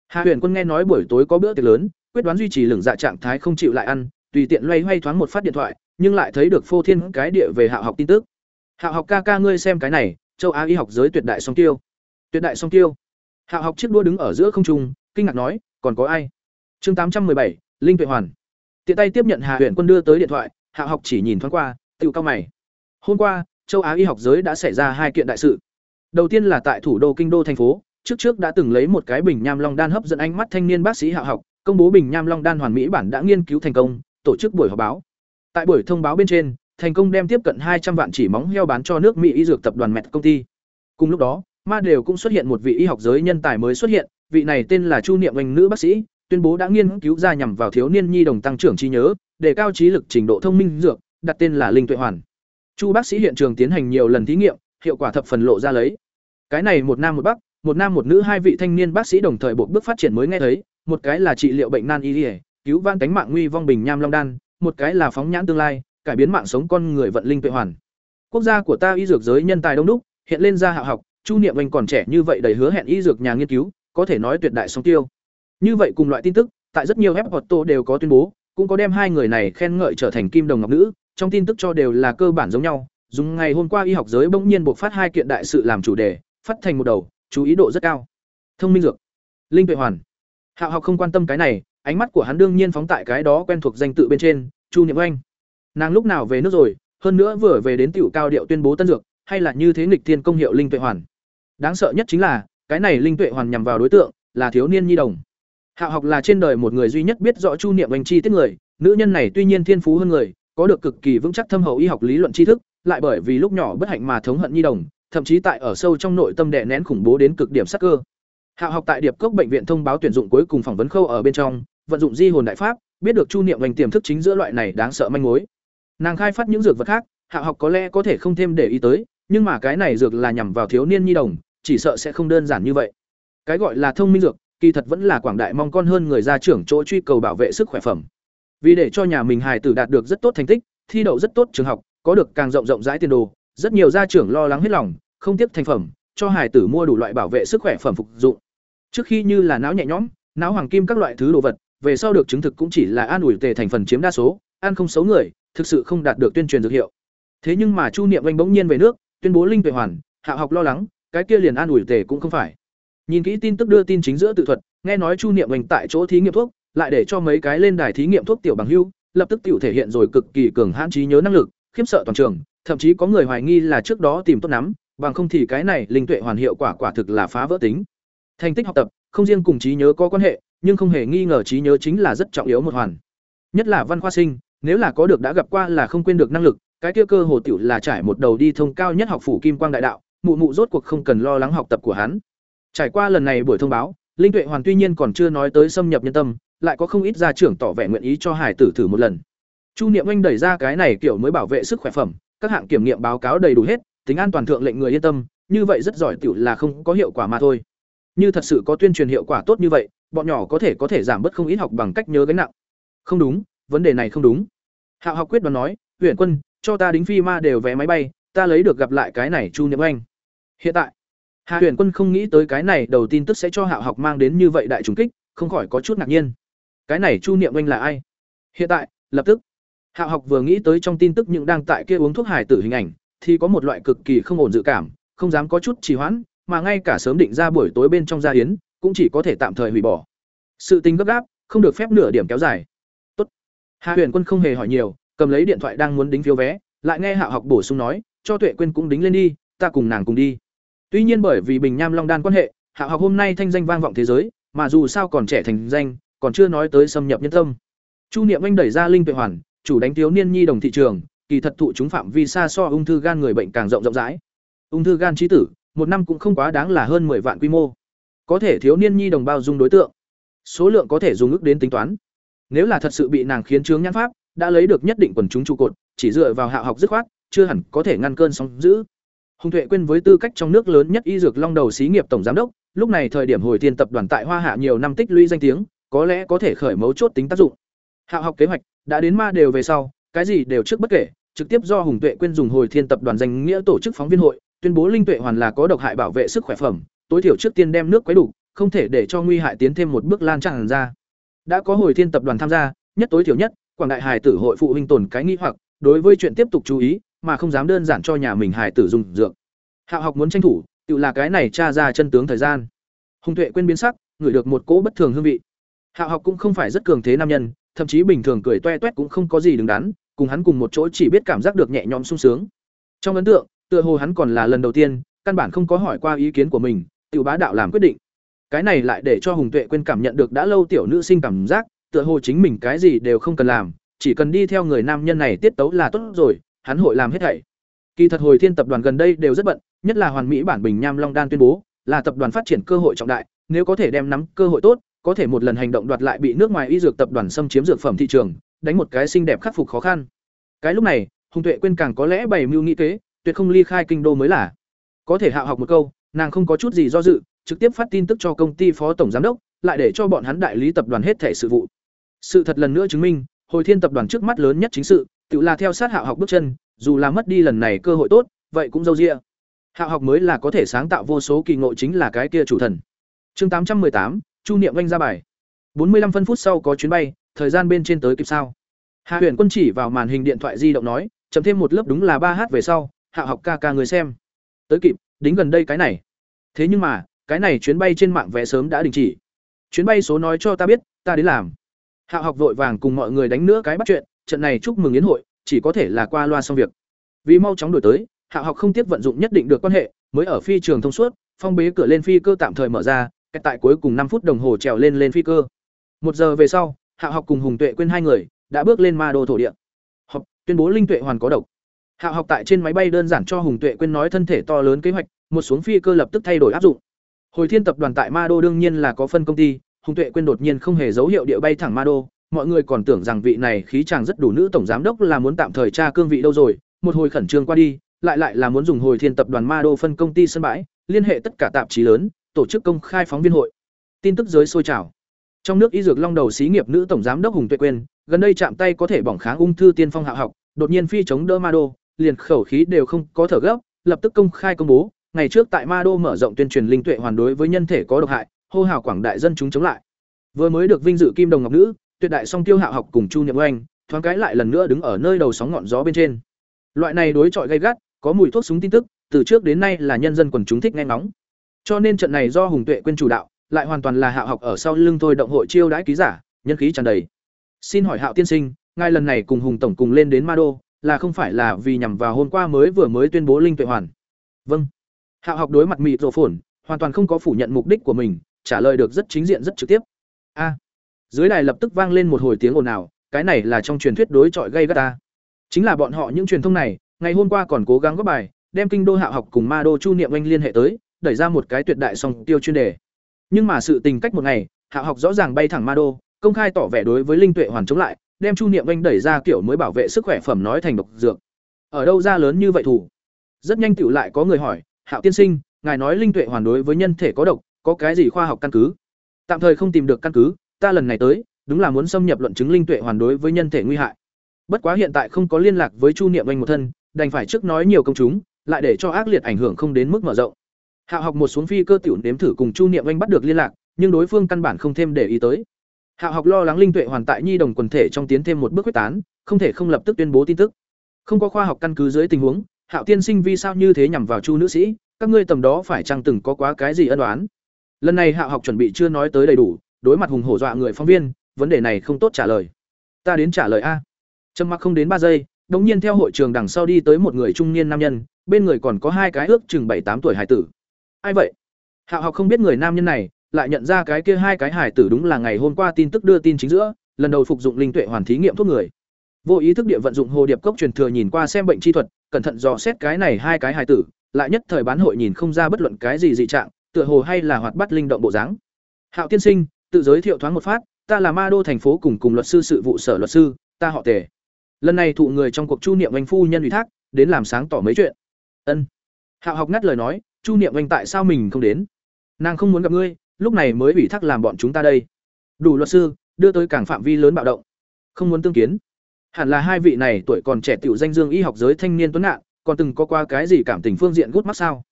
S1: Hạ Huyền Quân nghe nói buổi tối có bữa tiệc lớn, quyết đoán duy trì lửng dạ trạng thái không chịu lại ăn, tùy tiện loay hoay thoáng một phát điện thoại, nhưng lại thấy được phô thiên cái địa về hạ học tin tức. Hạ học ca ca ngươi xem cái này, châu Á y học giới tuyệt đại song tiêu. Tuyệt đại song tiêu. Hạ học chiếc đua đứng ở giữa không trung, kinh ngạc nói, còn có ai? Chương tám trăm bảy, Linh Tuệ Hoàn. Tiện tay tiếp nhận Hạ Huyện Quân đưa tới điện thoại, Hạ học chỉ nhìn thoáng qua, tiểu cao mày. Hôm qua, châu Á y học giới đã xảy ra hai kiện đại sự. Đầu tiên là tại thủ đô kinh đô thành phố, trước trước đã từng lấy một cái bình nham long đan hấp dẫn ánh mắt thanh niên bác sĩ hạ học, công bố bình nham long đan hoàn mỹ bản đã nghiên cứu thành công, tổ chức buổi họp báo. Tại buổi thông báo bên trên, thành công đem tiếp cận hai trăm vạn chỉ móng heo bán cho nước Mỹ y dược tập đoàn Mẹt công ty. Cùng lúc đó, ma đều cũng xuất hiện một vị y học giới nhân tài mới xuất hiện, vị này tên là Chu Niệm Anh nữ bác sĩ, tuyên bố đã nghiên cứu ra nhằm vào thiếu niên nhi đồng tăng trưởng trí nhớ, đề cao trí lực trình độ thông minh dược, đặt tên là Linh Tuệ Hoàn. Chu bác sĩ hiện trường tiến hành nhiều lần thí nghiệm, hiệu quả thập phần lộ ra lấy. Cái này một nam một bắc, một nam một nữ hai vị thanh niên bác sĩ đồng thời bộ bước phát triển mới nghe thấy, một cái là trị liệu bệnh nan y, cứu van cánh mạng nguy vong bình nham long đan, một cái là phóng nhãn tương lai, cải biến mạng sống con người vận linh tuệ hoàn. Quốc gia của ta y dược giới nhân tài đông đúc, hiện lên ra hạ học, Chu Niệm Anh còn trẻ như vậy đầy hứa hẹn y dược nhà nghiên cứu, có thể nói tuyệt đại song tiêu. Như vậy cùng loại tin tức, tại rất nhiều web tô đều có tuyên bố, cũng có đem hai người này khen ngợi trở thành kim đồng ngọc nữ, trong tin tức cho đều là cơ bản giống nhau. Dùng ngày hôm qua y học giới bỗng nhiên buộc phát hai kiện đại sự làm chủ đề, phát thành một đầu, chú ý độ rất cao. Thông minh dược, linh tuệ hoàn. Hạo học không quan tâm cái này, ánh mắt của hắn đương nhiên phóng tại cái đó quen thuộc danh tự bên trên, Chu Niệm Anh. Nàng lúc nào về nước rồi, hơn nữa vừa về đến tiểu cao điệu tuyên bố tân dược, hay là như thế nghịch thiên công hiệu linh tuệ hoàn. Đáng sợ nhất chính là, cái này linh tuệ hoàn nhằm vào đối tượng là thiếu niên nhi đồng. Hạo học là trên đời một người duy nhất biết rõ Chu Niệm Anh chi tiết người, nữ nhân này tuy nhiên thiên phú hơn người, có được cực kỳ vững chắc thâm hậu y học lý luận tri thức, lại bởi vì lúc nhỏ bất hạnh mà thống hận nhi đồng, thậm chí tại ở sâu trong nội tâm đè nén khủng bố đến cực điểm sắc cơ. Hạo học tại Điệp Cốc bệnh viện thông báo tuyển dụng cuối cùng phỏng vấn khâu ở bên trong, vận dụng di hồn đại pháp, biết được Chu Niệm Anh tiềm thức chính giữa loại này đáng sợ manh mối. Nàng khai phát những dược vật khác, hạ học có lẽ có thể không thêm để ý tới, nhưng mà cái này dược là nhằm vào thiếu niên nhi đồng, chỉ sợ sẽ không đơn giản như vậy. Cái gọi là thông minh dược, kỳ thật vẫn là quảng đại mong con hơn người gia trưởng chỗ truy cầu bảo vệ sức khỏe phẩm. Vì để cho nhà mình hài tử đạt được rất tốt thành tích, thi đậu rất tốt trường học, có được càng rộng rộng rãi tiền đồ, rất nhiều gia trưởng lo lắng hết lòng, không tiếp thành phẩm, cho hài tử mua đủ loại bảo vệ sức khỏe phẩm phục dụng. Trước khi như là não nhẹ nhõm, não hoàng kim các loại thứ đồ vật, về sau được chứng thực cũng chỉ là an ủi tề thành phần chiếm đa số, ăn không xấu người, thực sự không đạt được tuyên truyền dược hiệu. Thế nhưng mà Chu Niệm Anh bỗng nhiên về nước, tuyên bố linh tuệ hoàn, Hạ học lo lắng, cái kia liền an ủi tề cũng không phải. Nhìn kỹ tin tức đưa tin chính giữa tự thuật, nghe nói Chu Niệm Anh tại chỗ thí nghiệm thuốc, lại để cho mấy cái lên đài thí nghiệm thuốc tiểu bằng hưu, lập tức tiểu thể hiện rồi cực kỳ cường hãn trí nhớ năng lực, khiếp sợ toàn trường, thậm chí có người hoài nghi là trước đó tìm tốt nắm, bằng không thì cái này linh tuệ hoàn hiệu quả quả thực là phá vỡ tính. Thành tích học tập, không riêng cùng trí nhớ có quan hệ, nhưng không hề nghi ngờ trí nhớ chính là rất trọng yếu một hoàn. Nhất là văn khoa sinh, nếu là có được đã gặp qua là không quên được năng lực, cái kia cơ hồ tiểu là trải một đầu đi thông cao nhất học phủ kim quang đại đạo, mụ mụ rốt cuộc không cần lo lắng học tập của hắn. Trải qua lần này buổi thông báo, Linh Tuệ Hoàn tuy nhiên còn chưa nói tới xâm nhập nhân tâm, lại có không ít gia trưởng tỏ vẻ nguyện ý cho hải tử thử một lần. Chu Niệm Anh đẩy ra cái này kiểu mới bảo vệ sức khỏe phẩm, các hạng kiểm nghiệm báo cáo đầy đủ hết, tính an toàn thượng lệnh người yên tâm, như vậy rất giỏi tiểu là không có hiệu quả mà thôi. Như thật sự có tuyên truyền hiệu quả tốt như vậy, bọn nhỏ có thể có thể giảm bớt không ít học bằng cách nhớ gánh nặng. Không đúng, vấn đề này không đúng. Hạo học quyết đoán nói, huyện Quân, cho ta đính phi ma đều vé máy bay, ta lấy được gặp lại cái này Chu Niệm Anh." Hiện tại, Hạ Huyền Quân không nghĩ tới cái này đầu tin tức sẽ cho Hạo học mang đến như vậy đại trùng kích, không khỏi có chút ngạc nhiên. Cái này Chu Niệm Anh là ai? Hiện tại, lập tức. Hạo học vừa nghĩ tới trong tin tức những đang tại kia uống thuốc hải tử hình ảnh, thì có một loại cực kỳ không ổn dự cảm, không dám có chút trì hoãn, mà ngay cả sớm định ra buổi tối bên trong gia yến, cũng chỉ có thể tạm thời hủy bỏ. Sự tình gấp gáp, không được phép nửa điểm kéo dài. Hạ Huyền Quân không hề hỏi nhiều, cầm lấy điện thoại đang muốn đính phiếu vé, lại nghe Hạo học bổ sung nói, cho Tuệ Quyên cũng đính lên đi, ta cùng nàng cùng đi. Tuy nhiên bởi vì Bình Nham Long Đan quan hệ, Hạ học hôm nay thanh danh vang vọng thế giới, mà dù sao còn trẻ thành danh, còn chưa nói tới xâm nhập nhân tâm. Chu Niệm Anh đẩy ra linh tuệ hoàn, chủ đánh thiếu niên nhi đồng thị trường, kỳ thật thụ chúng phạm vi xa so ung thư gan người bệnh càng rộng rộng rãi. Ung thư gan trí tử, một năm cũng không quá đáng là hơn 10 vạn quy mô. Có thể thiếu niên nhi đồng bao dung đối tượng, số lượng có thể dùng ước đến tính toán. Nếu là thật sự bị nàng khiến chướng nhãn pháp, đã lấy được nhất định quần chúng trụ cột, chỉ dựa vào hạ học dứt khoát, chưa hẳn có thể ngăn cơn sóng dữ. Hùng Tuệ Quyên với tư cách trong nước lớn nhất y dược long đầu xí nghiệp tổng giám đốc, lúc này thời điểm hồi thiên tập đoàn tại Hoa Hạ nhiều năm tích lũy danh tiếng, có lẽ có thể khởi mấu chốt tính tác dụng. Hạ học kế hoạch đã đến ma đều về sau, cái gì đều trước bất kể, trực tiếp do Hùng Tuệ Quyên dùng hồi thiên tập đoàn danh nghĩa tổ chức phóng viên hội, tuyên bố linh tuệ hoàn là có độc hại bảo vệ sức khỏe phẩm, tối thiểu trước tiên đem nước quấy đủ, không thể để cho nguy hại tiến thêm một bước lan tràn ra. Đã có hồi thiên tập đoàn tham gia, nhất tối thiểu nhất, Quảng Đại Hải tử hội phụ huynh tồn cái nghi hoặc, đối với chuyện tiếp tục chú ý, mà không dám đơn giản cho nhà mình hải tử dùng dược. Hạo học muốn tranh thủ, tự là cái này tra ra chân tướng thời gian. Hùng Tuệ quên biến sắc, ngửi được một cỗ bất thường hương vị. Hạo học cũng không phải rất cường thế nam nhân, thậm chí bình thường cười toe toét cũng không có gì đứng đắn, cùng hắn cùng một chỗ chỉ biết cảm giác được nhẹ nhõm sung sướng. Trong ấn tượng, Tựa hồ hắn còn là lần đầu tiên, căn bản không có hỏi qua ý kiến của mình, tự bá đạo làm quyết định. Cái này lại để cho Hùng Tuệ quên cảm nhận được đã lâu tiểu nữ sinh cảm giác, tựa hồ chính mình cái gì đều không cần làm, chỉ cần đi theo người nam nhân này tiết tấu là tốt rồi, hắn hội làm hết thảy. Kỳ thật hồi thiên tập đoàn gần đây đều rất bận, nhất là hoàn mỹ bản bình nham long đan tuyên bố, là tập đoàn phát triển cơ hội trọng đại, nếu có thể đem nắm cơ hội tốt, có thể một lần hành động đoạt lại bị nước ngoài y dược tập đoàn xâm chiếm dược phẩm thị trường, đánh một cái xinh đẹp khắc phục khó khăn. Cái lúc này, Hùng Tuệ quên càng có lẽ bày mưu nghĩ kế, tuyệt không ly khai kinh đô mới là. Có thể hạ học một câu, nàng không có chút gì do dự, trực tiếp phát tin tức cho công ty phó tổng giám đốc, lại để cho bọn hắn đại lý tập đoàn hết thể sự vụ. Sự thật lần nữa chứng minh, hồi thiên tập đoàn trước mắt lớn nhất chính sự, tự là theo sát hạ học bước chân, dù là mất đi lần này cơ hội tốt, vậy cũng dâu dịa. Hạ học mới là có thể sáng tạo vô số kỳ ngộ chính là cái kia chủ thần. Chương tám trăm tám, Chu Niệm Vanh ra bài. bốn mươi 45 phân phút sau có chuyến bay, thời gian bên trên tới kịp sao? Hạ Huyền Quân chỉ vào màn hình điện thoại di động nói, chấm thêm một lớp đúng là ba h về sau, Hạ học ca ca người xem. Tới kịp, đính gần đây cái này. Thế nhưng mà, cái này chuyến bay trên mạng vé sớm đã đình chỉ. Chuyến bay số nói cho ta biết, ta đến làm. Hạ học vội vàng cùng mọi người đánh nữa cái bắt chuyện, trận này chúc mừng yến hội, chỉ có thể là qua loa xong việc. Vì mau chóng đổi tới, Hạ học không tiếc vận dụng nhất định được quan hệ, mới ở phi trường thông suốt, phong bế cửa lên phi cơ tạm thời mở ra, cách tại cuối cùng năm phút đồng hồ trèo lên lên phi cơ. Một giờ về sau, Hạ học cùng Hùng Tuệ quên hai người, đã bước lên ma đô thổ địa. Học tuyên bố linh tuệ hoàn có độc. Hạ học tại trên máy bay đơn giản cho Hùng Tuệ quên nói thân thể to lớn kế hoạch, một xuống phi cơ lập tức thay đổi áp dụng. Hồi Thiên tập đoàn tại Ma Đô đương nhiên là có phân công ty, Hùng Tuệ quên đột nhiên không hề dấu hiệu địa bay thẳng Ma Đô, mọi người còn tưởng rằng vị này khí chàng rất đủ nữ tổng giám đốc là muốn tạm thời tra cương vị đâu rồi, một hồi khẩn trương qua đi, lại lại là muốn dùng Hồi Thiên tập đoàn Ma Đô phân công ty sân bãi, liên hệ tất cả tạp chí lớn, tổ chức công khai phóng viên hội. Tin tức giới sôi trào. Trong nước y dược long đầu xí nghiệp nữ tổng giám đốc Hùng Tuệ quên, gần đây chạm tay có thể bỏng kháng ung thư tiên phong hạ học, đột nhiên phi chống đỡ Ma Đô, liền khẩu khí đều không có thở gấp, lập tức công khai công bố, ngày trước tại Ma Đô mở rộng tuyên truyền linh tuệ hoàn đối với nhân thể có độc hại, hô hào quảng đại dân chúng chống lại. Vừa mới được vinh dự kim đồng ngọc nữ, tuyệt đại song tiêu hạo học cùng Chu Nhậm Oanh, thoáng cái lại lần nữa đứng ở nơi đầu sóng ngọn gió bên trên. Loại này đối chọi gay gắt, có mùi thuốc súng tin tức, từ trước đến nay là nhân dân quần chúng thích nghe ngóng. Cho nên trận này do Hùng Tuệ quên chủ đạo, lại hoàn toàn là Hạo học ở sau lưng thôi động hội chiêu đãi ký giả, nhân khí tràn đầy. Xin hỏi Hạo tiên sinh, ngài lần này cùng Hùng tổng cùng lên đến Ma Đô, là không phải là vì nhằm vào hôm qua mới vừa mới tuyên bố linh tuệ hoàn? Vâng. Hạo học đối mặt mịt rộ phồn, hoàn toàn không có phủ nhận mục đích của mình, trả lời được rất chính diện rất trực tiếp. A. dưới đài lập tức vang lên một hồi tiếng ồn ào, cái này là trong truyền thuyết đối chọi gây gắt ta. Chính là bọn họ những truyền thông này, ngày hôm qua còn cố gắng góp bài, đem kinh đô Hạo học cùng Ma đô Chu Niệm Anh liên hệ tới, đẩy ra một cái tuyệt đại song tiêu chuyên đề. Nhưng mà sự tình cách một ngày, Hạo học rõ ràng bay thẳng Ma đô, công khai tỏ vẻ đối với linh tuệ hoàn chống lại, đem Chu Niệm Anh đẩy ra kiểu mới bảo vệ sức khỏe phẩm nói thành độc dược. Ở đâu ra lớn như vậy thủ? Rất nhanh tiểu lại có người hỏi, Hạo tiên sinh, ngài nói linh tuệ hoàn đối với nhân thể có độc, có cái gì khoa học căn cứ? Tạm thời không tìm được căn cứ, ta lần này tới, đúng là muốn xâm nhập luận chứng linh tuệ hoàn đối với nhân thể nguy hại. Bất quá hiện tại không có liên lạc với Chu Niệm Anh một thân, đành phải trước nói nhiều công chúng, lại để cho ác liệt ảnh hưởng không đến mức mở rộng. Hạo học một xuống phi cơ tiểu nếm thử cùng Chu Niệm Anh bắt được liên lạc, nhưng đối phương căn bản không thêm để ý tới. Hạo học lo lắng linh tuệ hoàn tại nhi đồng quần thể trong tiến thêm một bước quyết tán, không thể không lập tức tuyên bố tin tức. Không có khoa học căn cứ dưới tình huống, Hạo tiên sinh vì sao như thế nhằm vào Chu nữ sĩ, các ngươi tầm đó phải chăng từng có quá cái gì ân oán? Lần này Hạo học chuẩn bị chưa nói tới đầy đủ, đối mặt hùng hổ dọa người phóng viên, vấn đề này không tốt trả lời. Ta đến trả lời a. Trầm mặc không đến ba giây, đột nhiên theo hội trường đằng sau đi tới một người trung niên nam nhân, bên người còn có hai cái ước chừng bảy tám tuổi hải tử. Ai vậy? Hạo học không biết người nam nhân này, lại nhận ra cái kia hai cái hải tử đúng là ngày hôm qua tin tức đưa tin chính giữa, lần đầu phục dụng linh tuệ hoàn thí nghiệm thuốc người. Vô ý thức địa vận dụng hồ điệp cốc truyền thừa nhìn qua xem bệnh chi thuật, cẩn thận dò xét cái này hai cái hài tử, lại nhất thời bán hội nhìn không ra bất luận cái gì dị trạng, tựa hồ hay là hoạt bát linh động bộ dáng. Hạo tiên sinh, tự giới thiệu thoáng một phát, ta là Ma Đô thành phố cùng cùng luật sư sự vụ sở luật sư, ta họ Tề. Lần này thụ người trong cuộc Chu Niệm Anh phu nhân ủy thác, đến làm sáng tỏ mấy chuyện. Ân. Hạo học ngắt lời nói, Chu Niệm Anh tại sao mình không đến? Nàng không muốn gặp ngươi, lúc này mới ủy thác làm bọn chúng ta đây. Đủ luật sư, đưa tới cảng phạm vi lớn bạo động. Không muốn tương kiến. Hẳn là hai vị này tuổi còn trẻ tiểu danh dương y học giới thanh niên tuấn nạn, còn từng có qua cái gì cảm tình phương diện gút mắt sao?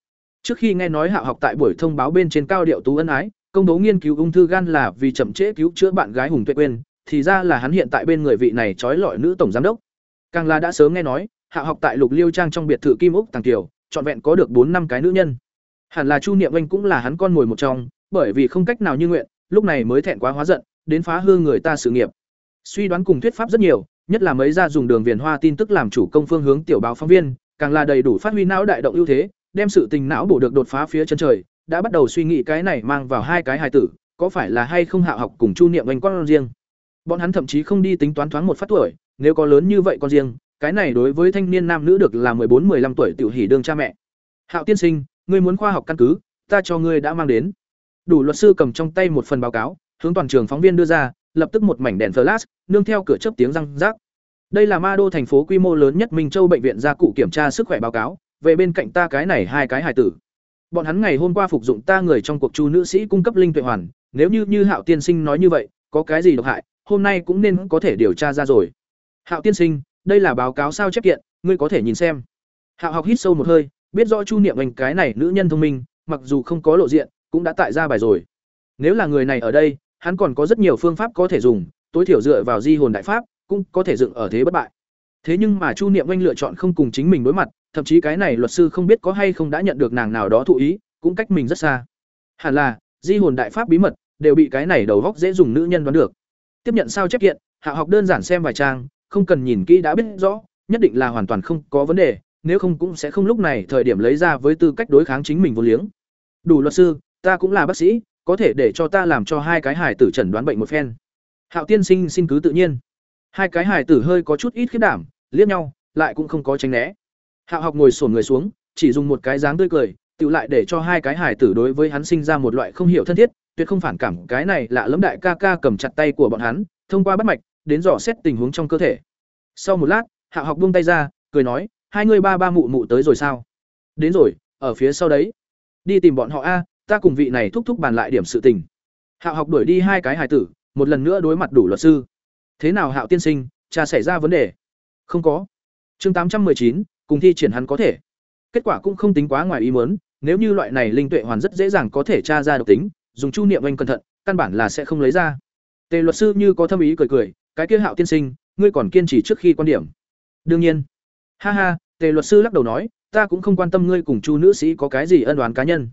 S1: Trước khi nghe nói Hạo học tại buổi thông báo bên trên cao điệu tú ân ái, công bố nghiên cứu ung thư gan là vì chậm trễ cứu chữa bạn gái Hùng Tuệ Quyên, thì ra là hắn hiện tại bên người vị này trói lọi nữ tổng giám đốc. Càng là đã sớm nghe nói, Hạo học tại Lục Liêu Trang trong biệt thự Kim Úc Tàng Kiều, trọn vẹn có được bốn năm cái nữ nhân. Hẳn là Chu Niệm Anh cũng là hắn con ngồi một trong, bởi vì không cách nào như nguyện, lúc này mới thẹn quá hóa giận, đến phá hư người ta sự nghiệp. Suy đoán cùng thuyết pháp rất nhiều, nhất là mấy gia dùng đường viền hoa tin tức làm chủ công phương hướng tiểu báo phóng viên, càng là đầy đủ phát huy não đại động ưu thế, đem sự tình não bổ được đột phá phía chân trời, đã bắt đầu suy nghĩ cái này mang vào hai cái hài tử, có phải là hay không Hạo học cùng Chu Niệm Anh con riêng. Bọn hắn thậm chí không đi tính toán thoáng một phát tuổi, nếu có lớn như vậy con riêng, cái này đối với thanh niên nam nữ được là bốn 15 tuổi tiểu hỉ đương cha mẹ. Hạo tiên sinh, ngươi muốn khoa học căn cứ, ta cho ngươi đã mang đến. Đủ luật sư cầm trong tay một phần báo cáo, hướng toàn trường phóng viên đưa ra, lập tức một mảnh đèn flash, nương theo cửa chớp tiếng răng rác. Đây là Ma Đô thành phố quy mô lớn nhất Minh Châu bệnh viện gia cụ kiểm tra sức khỏe báo cáo, về bên cạnh ta cái này hai cái hài tử. Bọn hắn ngày hôm qua phục dụng ta người trong cuộc chu nữ sĩ cung cấp linh tuệ hoàn, nếu như như Hạo tiên sinh nói như vậy, có cái gì độc hại, hôm nay cũng nên có thể điều tra ra rồi. Hạo tiên sinh, đây là báo cáo sao chép kiện, ngươi có thể nhìn xem. Hạo học hít sâu một hơi, biết rõ Chu Niệm Anh cái này nữ nhân thông minh, mặc dù không có lộ diện, cũng đã tại ra bài rồi. Nếu là người này ở đây, hắn còn có rất nhiều phương pháp có thể dùng, tối thiểu dựa vào di hồn đại pháp, cũng có thể dựng ở thế bất bại. Thế nhưng mà Chu Niệm Anh lựa chọn không cùng chính mình đối mặt, thậm chí cái này luật sư không biết có hay không đã nhận được nàng nào đó thụ ý, cũng cách mình rất xa. Hẳn là, di hồn đại pháp bí mật đều bị cái này đầu góc dễ dùng nữ nhân đoán được. Tiếp nhận sao chép kiện, Hạ học đơn giản xem vài trang, không cần nhìn kỹ đã biết rõ, nhất định là hoàn toàn không có vấn đề, nếu không cũng sẽ không lúc này thời điểm lấy ra với tư cách đối kháng chính mình vô liếng. Đủ luật sư, ta cũng là bác sĩ, có thể để cho ta làm cho hai cái hải tử chẩn đoán bệnh một phen. Hạo tiên sinh xin cứ tự nhiên. Hai cái hải tử hơi có chút ít khiết đảm, liếc nhau, lại cũng không có tránh né. Hạo học ngồi sổn người xuống, chỉ dùng một cái dáng tươi cười, tự lại để cho hai cái hải tử đối với hắn sinh ra một loại không hiểu thân thiết, tuyệt không phản cảm cái này lạ lẫm đại ca ca cầm chặt tay của bọn hắn, thông qua bắt mạch, đến dò xét tình huống trong cơ thể. Sau một lát, Hạo học buông tay ra, cười nói, hai người ba ba mụ mụ tới rồi sao? Đến rồi, ở phía sau đấy. Đi tìm bọn họ a, ta cùng vị này thúc thúc bàn lại điểm sự tình. Hạo học đuổi đi hai cái hài tử, một lần nữa đối mặt đủ luật sư. Thế nào Hạo tiên sinh, cha xảy ra vấn đề? Không có. Chương tám trăm chín, cùng thi triển hắn có thể. Kết quả cũng không tính quá ngoài ý muốn, nếu như loại này linh tuệ hoàn rất dễ dàng có thể tra ra độc tính, dùng chu niệm anh cẩn thận, căn bản là sẽ không lấy ra. Tề luật sư như có thâm ý cười cười, cái kia Hạo tiên sinh, ngươi còn kiên trì trước khi quan điểm. Đương nhiên. Ha ha, Tề luật sư lắc đầu nói, ta cũng không quan tâm ngươi cùng Chu nữ sĩ có cái gì ân oán cá nhân.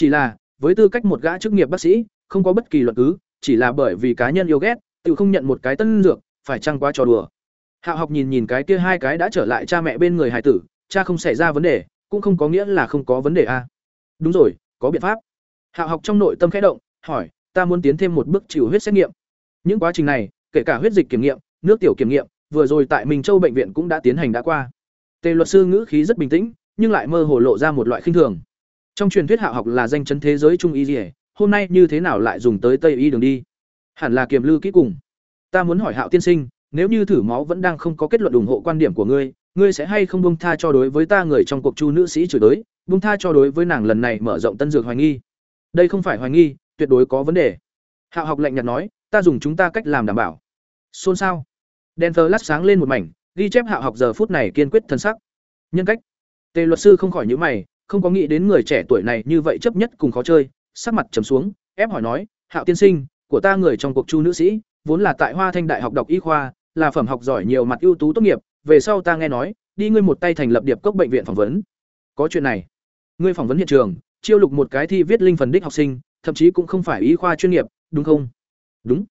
S1: Chỉ là, với tư cách một gã chức nghiệp bác sĩ, không có bất kỳ luận cứ, chỉ là bởi vì cá nhân yêu ghét, tự không nhận một cái tân dược, phải chăng quá trò đùa. Hạo học nhìn nhìn cái kia hai cái đã trở lại cha mẹ bên người hải tử, cha không xảy ra vấn đề, cũng không có nghĩa là không có vấn đề a. Đúng rồi, có biện pháp. Hạo học trong nội tâm khẽ động, hỏi, ta muốn tiến thêm một bước chịu huyết xét nghiệm. Những quá trình này, kể cả huyết dịch kiểm nghiệm, nước tiểu kiểm nghiệm, vừa rồi tại Minh Châu bệnh viện cũng đã tiến hành đã qua. Tề luật sư ngữ khí rất bình tĩnh, nhưng lại mơ hồ lộ ra một loại khinh thường. Trong truyền thuyết Hạo học là danh chấn thế giới trung y dỉa hôm nay như thế nào lại dùng tới Tây y đường đi? Hẳn là kiềm lư kỹ cùng. Ta muốn hỏi Hạo tiên sinh, nếu như thử máu vẫn đang không có kết luận ủng hộ quan điểm của ngươi, ngươi sẽ hay không bông tha cho đối với ta người trong cuộc chu nữ sĩ chửi tới, bông tha cho đối với nàng lần này mở rộng tân dược hoài nghi. Đây không phải hoài nghi, tuyệt đối có vấn đề. Hạo học lạnh nhạt nói, ta dùng chúng ta cách làm đảm bảo. Xôn xao. Đèn lát sáng lên một mảnh, ghi chép Hạo học giờ phút này kiên quyết thân sắc. Nhân cách. Tề luật sư không khỏi nhữ mày, không có nghĩ đến người trẻ tuổi này như vậy chấp nhất cùng khó chơi, sắc mặt trầm xuống, ép hỏi nói, "Hạo tiên sinh, của ta người trong cuộc chu nữ sĩ, vốn là tại Hoa Thanh Đại học đọc y khoa, là phẩm học giỏi nhiều mặt ưu tú tốt nghiệp, về sau ta nghe nói, đi ngươi một tay thành lập điệp cốc bệnh viện phỏng vấn. Có chuyện này. Ngươi phỏng vấn hiện trường, chiêu lục một cái thi viết linh phần đích học sinh, thậm chí cũng không phải y khoa chuyên nghiệp, đúng không? Đúng.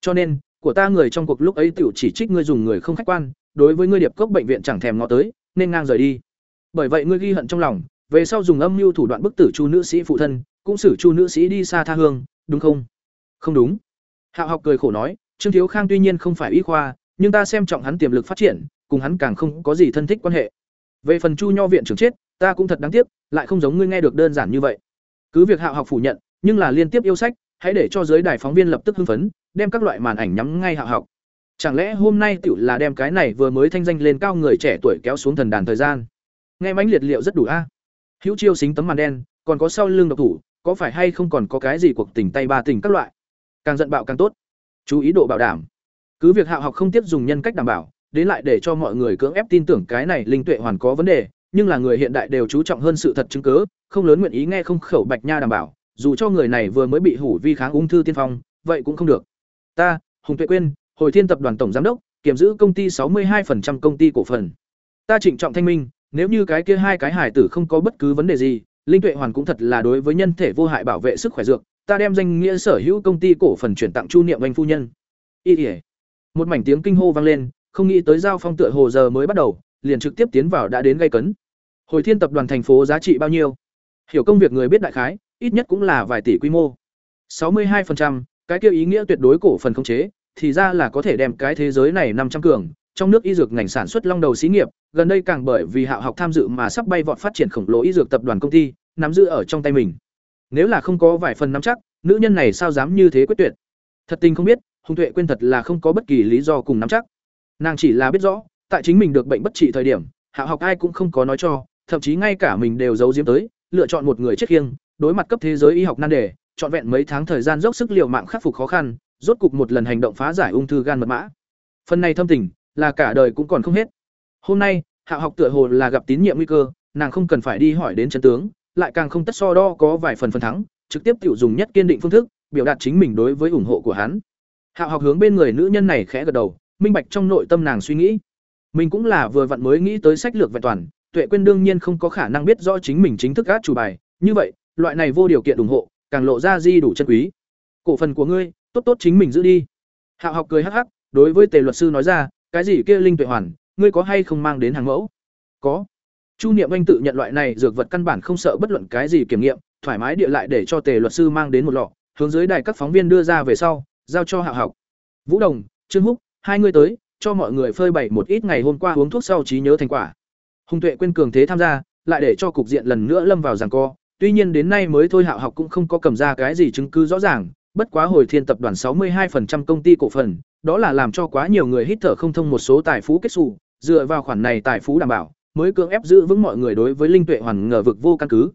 S1: Cho nên, của ta người trong cuộc lúc ấy tiểu chỉ trích ngươi dùng người không khách quan, đối với ngươi điệp cốc bệnh viện chẳng thèm ngó tới, nên ngang rời đi. Bởi vậy ngươi ghi hận trong lòng, về sau dùng âm mưu thủ đoạn bức tử chu nữ sĩ phụ thân, cũng xử chu nữ sĩ đi xa tha hương, đúng không? Không đúng. Hạo học cười khổ nói, trương thiếu khang tuy nhiên không phải y khoa, nhưng ta xem trọng hắn tiềm lực phát triển, cùng hắn càng không có gì thân thích quan hệ. Về phần chu nho viện trưởng chết, ta cũng thật đáng tiếc, lại không giống ngươi nghe được đơn giản như vậy. Cứ việc hạo học phủ nhận, nhưng là liên tiếp yêu sách, hãy để cho giới đài phóng viên lập tức hưng phấn, đem các loại màn ảnh nhắm ngay hạo học. Chẳng lẽ hôm nay tựu là đem cái này vừa mới thanh danh lên cao người trẻ tuổi kéo xuống thần đàn thời gian? Nghe mãnh liệt liệu rất đủ a hữu chiêu xính tấm màn đen, còn có sau lưng độc thủ, có phải hay không còn có cái gì cuộc tình tay ba tình các loại? Càng giận bạo càng tốt. Chú ý độ bảo đảm. Cứ việc hạo học không tiếp dùng nhân cách đảm bảo, đến lại để cho mọi người cưỡng ép tin tưởng cái này linh tuệ hoàn có vấn đề, nhưng là người hiện đại đều chú trọng hơn sự thật chứng cứ, không lớn nguyện ý nghe không khẩu bạch nha đảm bảo, dù cho người này vừa mới bị hủ vi kháng ung thư tiên phong, vậy cũng không được. Ta, hùng tuệ quyên, hồi thiên tập đoàn tổng giám đốc, kiểm giữ công ty sáu mươi 62% công ty cổ phần. Ta trịnh trọng thanh minh nếu như cái kia hai cái hải tử không có bất cứ vấn đề gì, linh tuệ hoàn cũng thật là đối với nhân thể vô hại bảo vệ sức khỏe dược, ta đem danh nghĩa sở hữu công ty cổ phần chuyển tặng Chu Niệm Anh phu nhân. Y Một mảnh tiếng kinh hô vang lên, không nghĩ tới giao phong tựa hồ giờ mới bắt đầu, liền trực tiếp tiến vào đã đến gây cấn. Hồi Thiên tập đoàn thành phố giá trị bao nhiêu? Hiểu công việc người biết đại khái, ít nhất cũng là vài tỷ quy mô. 62%, cái kia ý nghĩa tuyệt đối cổ phần khống chế, thì ra là có thể đem cái thế giới này 500 cường, trong nước y dược ngành sản xuất long đầu xí nghiệp, gần đây càng bởi vì Hạo học tham dự mà sắp bay vọt phát triển khổng lồ y dược tập đoàn công ty, nắm giữ ở trong tay mình. Nếu là không có vài phần nắm chắc, nữ nhân này sao dám như thế quyết tuyệt. Thật tình không biết, Hùng Tuệ quên thật là không có bất kỳ lý do cùng nắm chắc. Nàng chỉ là biết rõ, tại chính mình được bệnh bất trị thời điểm, Hạo học ai cũng không có nói cho, thậm chí ngay cả mình đều giấu diếm tới, lựa chọn một người chết khiêng, đối mặt cấp thế giới y học nan đề, trọn vẹn mấy tháng thời gian dốc sức liệu mạng khắc phục khó khăn, rốt cục một lần hành động phá giải ung thư gan mật mã. Phần này thâm tình, là cả đời cũng còn không hết. Hôm nay, Hạ học tựa hồ là gặp tín nhiệm nguy cơ, nàng không cần phải đi hỏi đến chân tướng, lại càng không tất so đo có vài phần phần thắng, trực tiếp tiểu dùng nhất kiên định phương thức, biểu đạt chính mình đối với ủng hộ của hắn. Hạ học hướng bên người nữ nhân này khẽ gật đầu, minh bạch trong nội tâm nàng suy nghĩ. Mình cũng là vừa vặn mới nghĩ tới sách lược vẹn toàn, Tuệ Quyên đương nhiên không có khả năng biết rõ chính mình chính thức gác chủ bài, như vậy, loại này vô điều kiện ủng hộ, càng lộ ra di đủ chân quý. Cổ phần của ngươi, tốt tốt chính mình giữ đi. Hạ học cười hắc hắc, đối với Tề luật sư nói ra, cái gì kia linh tuệ hoàn, ngươi có hay không mang đến hàng mẫu? Có. Chu Niệm Anh tự nhận loại này dược vật căn bản không sợ bất luận cái gì kiểm nghiệm, thoải mái địa lại để cho Tề luật sư mang đến một lọ, hướng dưới đài các phóng viên đưa ra về sau, giao cho Hạ học. Vũ Đồng, Trương Húc, hai người tới, cho mọi người phơi bày một ít ngày hôm qua uống thuốc sau trí nhớ thành quả. Hùng Tuệ quên cường thế tham gia, lại để cho cục diện lần nữa lâm vào giằng co, tuy nhiên đến nay mới thôi Hạo học cũng không có cầm ra cái gì chứng cứ rõ ràng, bất quá hồi thiên tập đoàn 62% công ty cổ phần, đó là làm cho quá nhiều người hít thở không thông một số tài phú kết sủ, dựa vào khoản này tài phú đảm bảo, mới cưỡng ép giữ vững mọi người đối với linh tuệ hoàn ngờ vực vô căn cứ.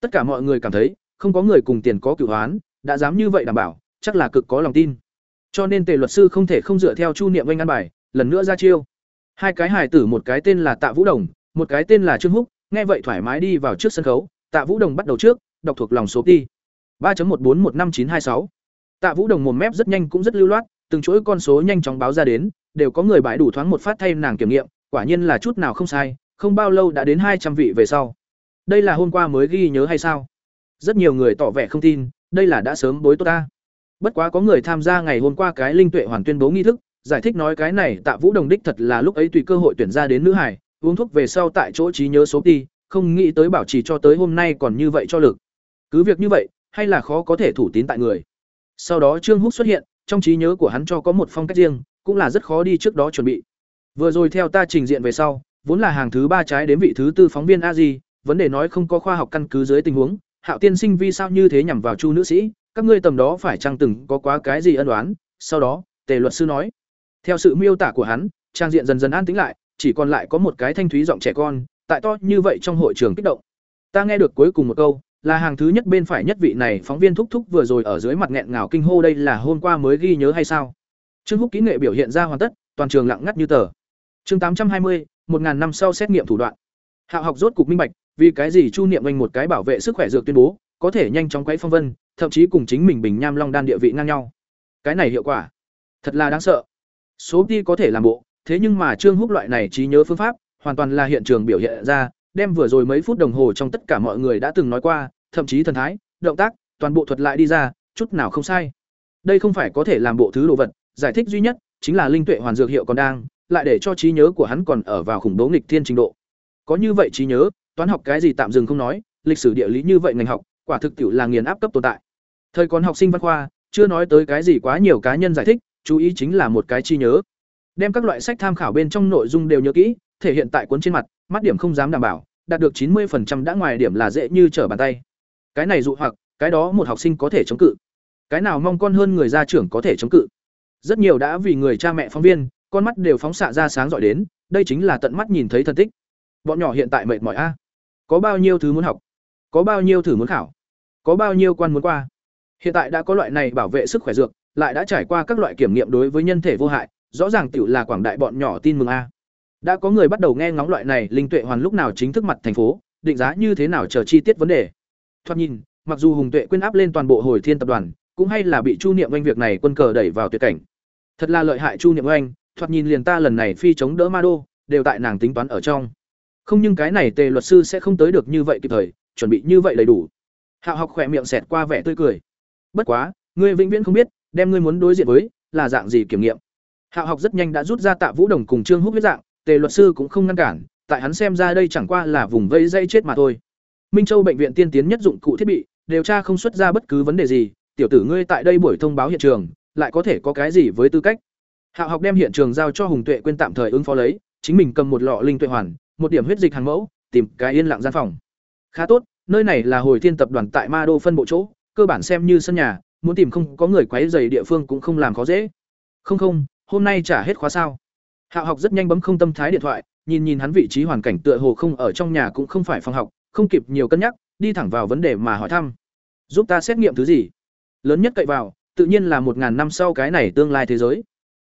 S1: Tất cả mọi người cảm thấy, không có người cùng tiền có cửu hoán, đã dám như vậy đảm bảo, chắc là cực có lòng tin. Cho nên Tề luật sư không thể không dựa theo Chu Niệm Vinh ăn bài, lần nữa ra chiêu. Hai cái hài tử một cái tên là Tạ Vũ Đồng, một cái tên là Trương Húc, nghe vậy thoải mái đi vào trước sân khấu, Tạ Vũ Đồng bắt đầu trước, đọc thuộc lòng số đi. 3.1415926. Tạ Vũ Đồng mồm mép rất nhanh cũng rất lưu loát, từng chuỗi con số nhanh chóng báo ra đến, đều có người bãi đủ thoáng một phát thay nàng kiểm nghiệm, quả nhiên là chút nào không sai, không bao lâu đã đến hai trăm vị về sau. Đây là hôm qua mới ghi nhớ hay sao? Rất nhiều người tỏ vẻ không tin, đây là đã sớm bối tốt ta. Bất quá có người tham gia ngày hôm qua cái linh tuệ hoàn tuyên bố nghi thức, giải thích nói cái này Tạ Vũ Đồng đích thật là lúc ấy tùy cơ hội tuyển ra đến nữ hải, uống thuốc về sau tại chỗ trí nhớ số đi, không nghĩ tới bảo trì cho tới hôm nay còn như vậy cho lực. Cứ việc như vậy, hay là khó có thể thủ tín tại người. Sau đó Trương Húc xuất hiện, trong trí nhớ của hắn cho có một phong cách riêng, cũng là rất khó đi trước đó chuẩn bị. Vừa rồi theo ta trình diện về sau, vốn là hàng thứ ba trái đến vị thứ tư phóng viên a gì, vấn đề nói không có khoa học căn cứ dưới tình huống, Hạo tiên sinh vì sao như thế nhằm vào Chu nữ sĩ, các ngươi tầm đó phải chăng từng có quá cái gì ân oán? Sau đó, Tề luật sư nói, theo sự miêu tả của hắn, trang diện dần dần an tĩnh lại, chỉ còn lại có một cái thanh thúy giọng trẻ con, tại to như vậy trong hội trường kích động. Ta nghe được cuối cùng một câu, là hàng thứ nhất bên phải nhất vị này phóng viên thúc thúc vừa rồi ở dưới mặt nghẹn ngào kinh hô đây là hôm qua mới ghi nhớ hay sao? Trương húc kỹ nghệ biểu hiện ra hoàn tất, toàn trường lặng ngắt như tờ. Chương tám trăm hai mươi, một ngàn năm sau xét nghiệm thủ đoạn. Hạo học rốt cục minh bạch, vì cái gì chu niệm anh một cái bảo vệ sức khỏe dược tuyên bố, có thể nhanh chóng quấy phong vân, thậm chí cùng chính mình bình nham long đan địa vị ngang nhau. Cái này hiệu quả, thật là đáng sợ. Số đi có thể làm bộ, thế nhưng mà trương húc loại này trí nhớ phương pháp, hoàn toàn là hiện trường biểu hiện ra đem vừa rồi mấy phút đồng hồ trong tất cả mọi người đã từng nói qua thậm chí thần thái, động tác, toàn bộ thuật lại đi ra, chút nào không sai. Đây không phải có thể làm bộ thứ đồ vật, giải thích duy nhất chính là linh tuệ hoàn dược hiệu còn đang, lại để cho trí nhớ của hắn còn ở vào khủng bố nghịch thiên trình độ. Có như vậy trí nhớ, toán học cái gì tạm dừng không nói, lịch sử địa lý như vậy ngành học, quả thực tiểu là nghiền áp cấp tồn tại. Thời còn học sinh văn khoa, chưa nói tới cái gì quá nhiều cá nhân giải thích, chú ý chính là một cái trí nhớ. Đem các loại sách tham khảo bên trong nội dung đều nhớ kỹ, thể hiện tại cuốn trên mặt, mắt điểm không dám đảm bảo, đạt được chín 90% đã ngoài điểm là dễ như trở bàn tay. Cái này dụ hoặc cái đó một học sinh có thể chống cự. Cái nào mong con hơn người gia trưởng có thể chống cự. Rất nhiều đã vì người cha mẹ phóng viên con mắt đều phóng xạ ra sáng giỏi đến đây chính là tận mắt nhìn thấy thân tích. Bọn nhỏ hiện tại mệt mỏi a. Có bao nhiêu thứ muốn học? Có bao nhiêu thử muốn khảo? Có bao nhiêu quan muốn qua? Hiện tại đã có loại này bảo vệ sức khỏe dược lại đã trải qua các loại kiểm nghiệm đối với nhân thể vô hại rõ ràng tiểu là quảng đại bọn nhỏ tin mừng a đã có người bắt đầu nghe ngóng loại này linh tuệ hoàn lúc nào chính thức mặt thành phố định giá như thế nào chờ chi tiết vấn đề Thoạt nhìn, mặc dù Hùng Tuệ quyên áp lên toàn bộ Hồi Thiên tập đoàn, cũng hay là bị Chu Niệm oanh việc này quân cờ đẩy vào tuyệt cảnh. Thật là lợi hại Chu Niệm oanh thoạt nhìn liền ta lần này phi chống đỡ Ma Đô, đều tại nàng tính toán ở trong. Không nhưng cái này Tề luật sư sẽ không tới được như vậy kịp thời, chuẩn bị như vậy đầy đủ. Hạo học khỏe miệng xẹt qua vẻ tươi cười. Bất quá, ngươi vĩnh viễn không biết, đem ngươi muốn đối diện với là dạng gì kiểm nghiệm. Hạo học rất nhanh đã rút ra Tạ Vũ Đồng cùng Trương Húc huyết dạng, tề luật sư cũng không ngăn cản, tại hắn xem ra đây chẳng qua là vùng vây dây chết mà thôi. Minh châu bệnh viện tiên tiến nhất dụng cụ thiết bị, điều tra không xuất ra bất cứ vấn đề gì, tiểu tử ngươi tại đây buổi thông báo hiện trường, lại có thể có cái gì với tư cách? Hạo học đem hiện trường giao cho hùng tuệ quên tạm thời ứng phó lấy, chính mình cầm một lọ linh tuệ hoàn, một điểm huyết dịch hàng mẫu, tìm cái yên lặng gian phòng. Khá tốt, nơi này là hồi thiên tập đoàn tại ma đô phân bộ chỗ, cơ bản xem như sân nhà, muốn tìm không có người quấy dày địa phương cũng không làm khó dễ. Không không, hôm nay trả hết khóa sao? Hạo học rất nhanh bấm không tâm thái điện thoại, nhìn nhìn hắn vị trí hoàn cảnh tựa hồ không ở trong nhà cũng không phải phòng học, không kịp nhiều cân nhắc, đi thẳng vào vấn đề mà hỏi thăm. Giúp ta xét nghiệm thứ gì? Lớn nhất cậy vào, tự nhiên là một ngàn năm sau cái này tương lai thế giới.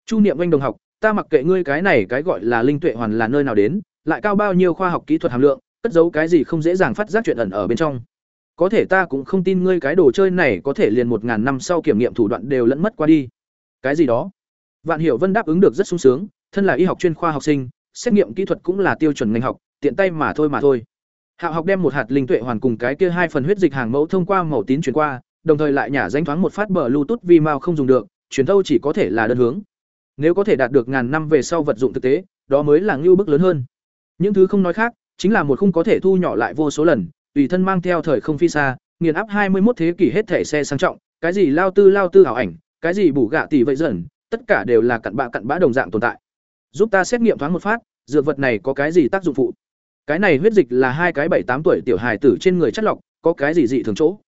S1: Chu niệm anh đồng học, ta mặc kệ ngươi cái này cái gọi là linh tuệ hoàn là nơi nào đến, lại cao bao nhiêu khoa học kỹ thuật hàm lượng, cất giấu cái gì không dễ dàng phát giác chuyện ẩn ở bên trong. Có thể ta cũng không tin ngươi cái đồ chơi này có thể liền một ngàn năm sau kiểm nghiệm thủ đoạn đều lẫn mất qua đi. Cái gì đó? Vạn hiểu vân đáp ứng được rất sung sướng thân là y học chuyên khoa học sinh, xét nghiệm kỹ thuật cũng là tiêu chuẩn ngành học, tiện tay mà thôi mà thôi. Hạo học đem một hạt linh tuệ hoàn cùng cái kia hai phần huyết dịch hàng mẫu thông qua màu tín chuyển qua, đồng thời lại nhả danh thoáng một phát bờ bluetooth vi mao không dùng được truyền thâu chỉ có thể là đơn hướng. Nếu có thể đạt được ngàn năm về sau vật dụng thực tế, đó mới là ngưu bức lớn hơn. Những thứ không nói khác, chính là một khung có thể thu nhỏ lại vô số lần, tùy thân mang theo thời không phi xa, nghiền áp hai mươi một thế kỷ hết thể xe sang trọng, cái gì lao tư lao tư ảo ảnh, cái gì bủ gạ tỷ vậy dần, tất cả đều là cặn bạ cặn bã đồng dạng tồn tại giúp ta xét nghiệm thoáng một phát, dược vật này có cái gì tác dụng phụ? Cái này huyết dịch là hai cái bảy tám tuổi tiểu hài tử trên người chất lọc, có cái gì dị thường chỗ?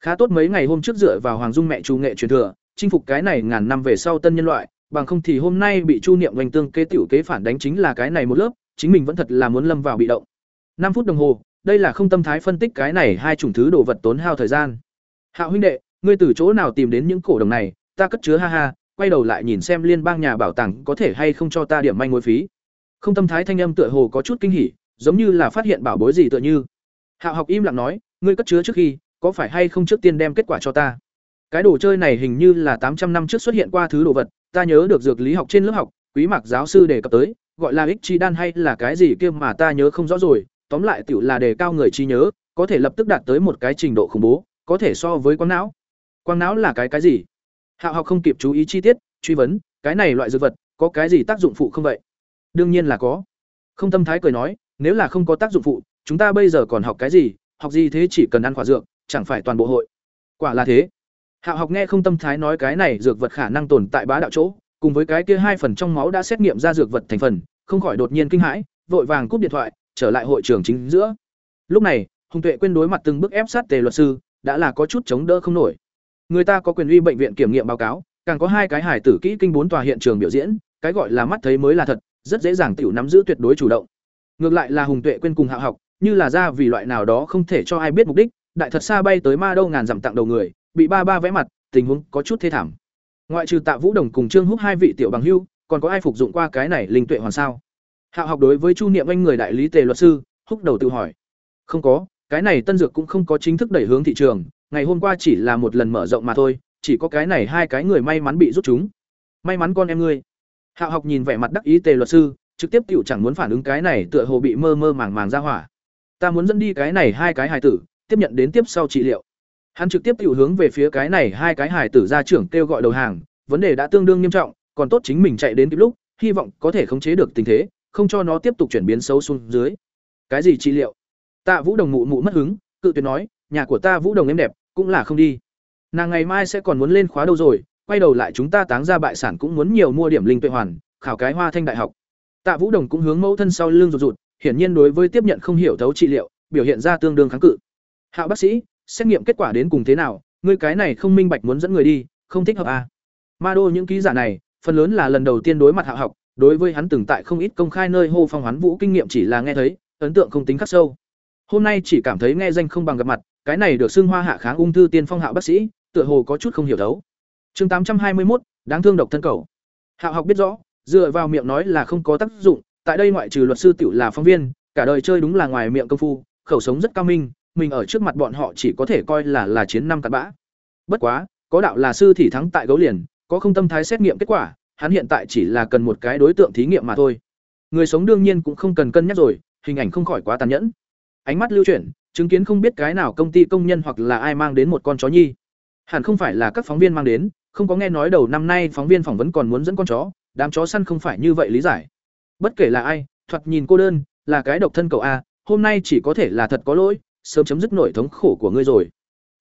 S1: Khá tốt mấy ngày hôm trước dựa vào hoàng dung mẹ chu nghệ truyền thừa, chinh phục cái này ngàn năm về sau tân nhân loại, bằng không thì hôm nay bị chu niệm oanh tương kế tiểu kế phản đánh chính là cái này một lớp, chính mình vẫn thật là muốn lâm vào bị động. Năm phút đồng hồ, đây là không tâm thái phân tích cái này hai chủng thứ đồ vật tốn hao thời gian. Hạo huynh đệ, ngươi từ chỗ nào tìm đến những cổ đồng này, ta cất chứa ha ha quay đầu lại nhìn xem liên bang nhà bảo tàng có thể hay không cho ta điểm manh mối phí. Không tâm thái thanh âm tựa hồ có chút kinh hỉ, giống như là phát hiện bảo bối gì tựa như. Hạ học im lặng nói, ngươi cất chứa trước khi, có phải hay không trước tiên đem kết quả cho ta? Cái đồ chơi này hình như là tám trăm năm trước xuất hiện qua thứ đồ vật, ta nhớ được dược lý học trên lớp học, quý mạc giáo sư đề cập tới, gọi là ích chi đan hay là cái gì kia mà ta nhớ không rõ rồi, tóm lại tiểu là đề cao người trí nhớ, có thể lập tức đạt tới một cái trình độ khủng bố, có thể so với quang não. Quang não là cái cái gì? Hạo học không kịp chú ý chi tiết, truy vấn, cái này loại dược vật, có cái gì tác dụng phụ không vậy? Đương nhiên là có. Không tâm thái cười nói, nếu là không có tác dụng phụ, chúng ta bây giờ còn học cái gì? Học gì thế chỉ cần ăn quả dược, chẳng phải toàn bộ hội? Quả là thế. Hạo học nghe không tâm thái nói cái này dược vật khả năng tồn tại bá đạo chỗ, cùng với cái kia hai phần trong máu đã xét nghiệm ra dược vật thành phần, không khỏi đột nhiên kinh hãi, vội vàng cúp điện thoại, trở lại hội trường chính giữa. Lúc này, hùng tuệ quên đối mặt từng bước ép sát tề luật sư, đã là có chút chống đỡ không nổi người ta có quyền uy bệnh viện kiểm nghiệm báo cáo, càng có hai cái hải tử kỹ kinh bốn tòa hiện trường biểu diễn, cái gọi là mắt thấy mới là thật, rất dễ dàng tiểu nắm giữ tuyệt đối chủ động. Ngược lại là hùng tuệ quên cùng hạ học, như là ra vì loại nào đó không thể cho ai biết mục đích, đại thật xa bay tới ma đâu ngàn dặm tặng đầu người, bị ba ba vẽ mặt, tình huống có chút thê thảm. Ngoại trừ tạ vũ đồng cùng trương húc hai vị tiểu bằng hưu, còn có ai phục dụng qua cái này linh tuệ hoàn sao? Hạ học đối với chu niệm anh người đại lý tề luật sư, húc đầu tự hỏi. Không có, cái này tân dược cũng không có chính thức đẩy hướng thị trường ngày hôm qua chỉ là một lần mở rộng mà thôi, chỉ có cái này hai cái người may mắn bị rút chúng. May mắn con em ngươi. Hạo học nhìn vẻ mặt đắc ý tề luật sư, trực tiếp tiểu chẳng muốn phản ứng cái này tựa hồ bị mơ mơ màng màng ra hỏa. Ta muốn dẫn đi cái này hai cái hài tử, tiếp nhận đến tiếp sau trị liệu. Hắn trực tiếp tiểu hướng về phía cái này hai cái hài tử gia trưởng kêu gọi đầu hàng, vấn đề đã tương đương nghiêm trọng, còn tốt chính mình chạy đến kịp lúc, hy vọng có thể khống chế được tình thế, không cho nó tiếp tục chuyển biến xấu xuống dưới. Cái gì trị liệu? Tạ vũ đồng mụ mụ mất hứng, cự tuyệt nói, nhà của ta vũ đồng em đẹp cũng là không đi. Nàng ngày mai sẽ còn muốn lên khóa đâu rồi, quay đầu lại chúng ta táng ra bại sản cũng muốn nhiều mua điểm linh tuệ hoàn, khảo cái hoa thanh đại học. Tạ vũ đồng cũng hướng mẫu thân sau lưng rụt rụt, hiển nhiên đối với tiếp nhận không hiểu thấu trị liệu, biểu hiện ra tương đương kháng cự. Hạo bác sĩ, xét nghiệm kết quả đến cùng thế nào? Ngươi cái này không minh bạch muốn dẫn người đi, không thích hợp à. ma đô những ký giả này, phần lớn là lần đầu tiên đối mặt hạ học, đối với hắn từng tại không ít công khai nơi hô phong hoán vũ kinh nghiệm chỉ là nghe thấy, ấn tượng không tính khắc sâu hôm nay chỉ cảm thấy nghe danh không bằng gặp mặt, cái này được xưng hoa hạ kháng ung thư tiên phong hạo bác sĩ, tựa hồ có chút không hiểu thấu. Chương tám trăm hai mươi một đáng thương độc thân cầu. Hạo học biết rõ, dựa vào miệng nói là không có tác dụng, tại đây ngoại trừ luật sư tiểu là phóng viên, cả đời chơi đúng là ngoài miệng công phu, khẩu sống rất cao minh, mình ở trước mặt bọn họ chỉ có thể coi là là chiến năm cặn bã. Bất quá, có đạo là sư thì thắng tại gấu liền, có không tâm thái xét nghiệm kết quả, hắn hiện tại chỉ là cần một cái đối tượng thí nghiệm mà thôi. Người sống đương nhiên cũng không cần cân nhắc rồi, hình ảnh không khỏi quá tàn nhẫn ánh mắt lưu chuyển, chứng kiến không biết cái nào công ty công nhân hoặc là ai mang đến một con chó nhi. Hẳn không phải là các phóng viên mang đến, không có nghe nói đầu năm nay phóng viên phỏng vấn còn muốn dẫn con chó, đám chó săn không phải như vậy lý giải. Bất kể là ai, thoạt nhìn cô đơn, là cái độc thân cậu a, hôm nay chỉ có thể là thật có lỗi, sớm chấm dứt nổi thống khổ của ngươi rồi.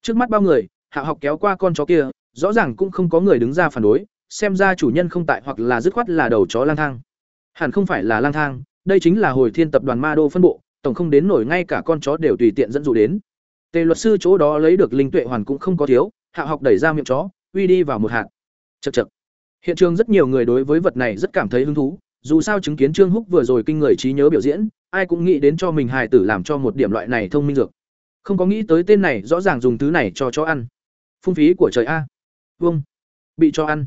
S1: Trước mắt bao người, hạ học kéo qua con chó kia, rõ ràng cũng không có người đứng ra phản đối, xem ra chủ nhân không tại hoặc là dứt khoát là đầu chó lang thang. Hẳn không phải là lang thang, đây chính là hồi thiên tập đoàn ma đô phân bộ tổng không đến nổi ngay cả con chó đều tùy tiện dẫn dụ đến. Tề luật sư chỗ đó lấy được linh tuệ hoàn cũng không có thiếu, hạ học đẩy ra miệng chó, uy đi vào một hạt. Chật chật hiện trường rất nhiều người đối với vật này rất cảm thấy hứng thú, dù sao chứng kiến trương húc vừa rồi kinh người trí nhớ biểu diễn, ai cũng nghĩ đến cho mình hài tử làm cho một điểm loại này thông minh dược. Không có nghĩ tới tên này rõ ràng dùng thứ này cho chó ăn. Phung phí của trời a. Vâng bị cho ăn.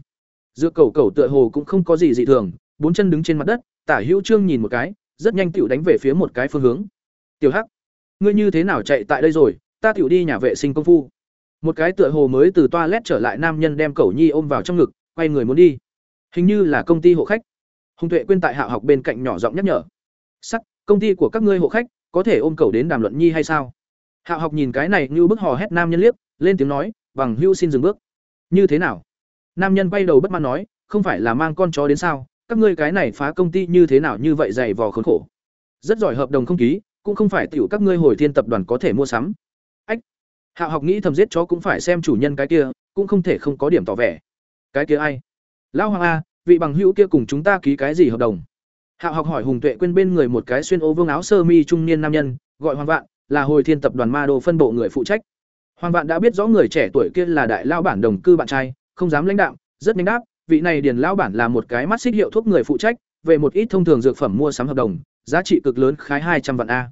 S1: Dựa cầu cầu tựa hồ cũng không có gì dị thường, bốn chân đứng trên mặt đất, tả hữu trương nhìn một cái rất nhanh tiểu đánh về phía một cái phương hướng. Tiểu hắc, ngươi như thế nào chạy tại đây rồi? Ta tiểu đi nhà vệ sinh công phu. Một cái tựa hồ mới từ toilet trở lại nam nhân đem cẩu nhi ôm vào trong ngực, quay người muốn đi. Hình như là công ty hộ khách. Hùng tuệ quên tại hạ học bên cạnh nhỏ giọng nhắc nhở. Sắc, công ty của các ngươi hộ khách có thể ôm cẩu đến đàm luận nhi hay sao? Hạ học nhìn cái này như bức hò hét nam nhân liếc, lên tiếng nói, bằng hưu xin dừng bước. Như thế nào? Nam nhân quay đầu bất mãn nói, không phải là mang con chó đến sao? Các ngươi cái này phá công ty như thế nào như vậy dày vò khốn khổ. Rất giỏi hợp đồng không ký, cũng không phải tiểu các ngươi hồi thiên tập đoàn có thể mua sắm. Ách, hạ học nghĩ thầm giết chó cũng phải xem chủ nhân cái kia, cũng không thể không có điểm tỏ vẻ. Cái kia ai? Lão hoàng a, vị bằng hữu kia cùng chúng ta ký cái gì hợp đồng? Hạ học hỏi hùng tuệ quên bên người một cái xuyên ô vương áo sơ mi trung niên nam nhân, gọi hoàng vạn, là hồi thiên tập đoàn ma đô phân bộ người phụ trách. Hoàng vạn đã biết rõ người trẻ tuổi kia là đại lao bản đồng cư bạn trai, không dám lãnh đạo rất nhanh đáp vị này điền Lão bản là một cái mắt xích hiệu thuốc người phụ trách, về một ít thông thường dược phẩm mua sắm hợp đồng, giá trị cực lớn khái hai trăm vạn a.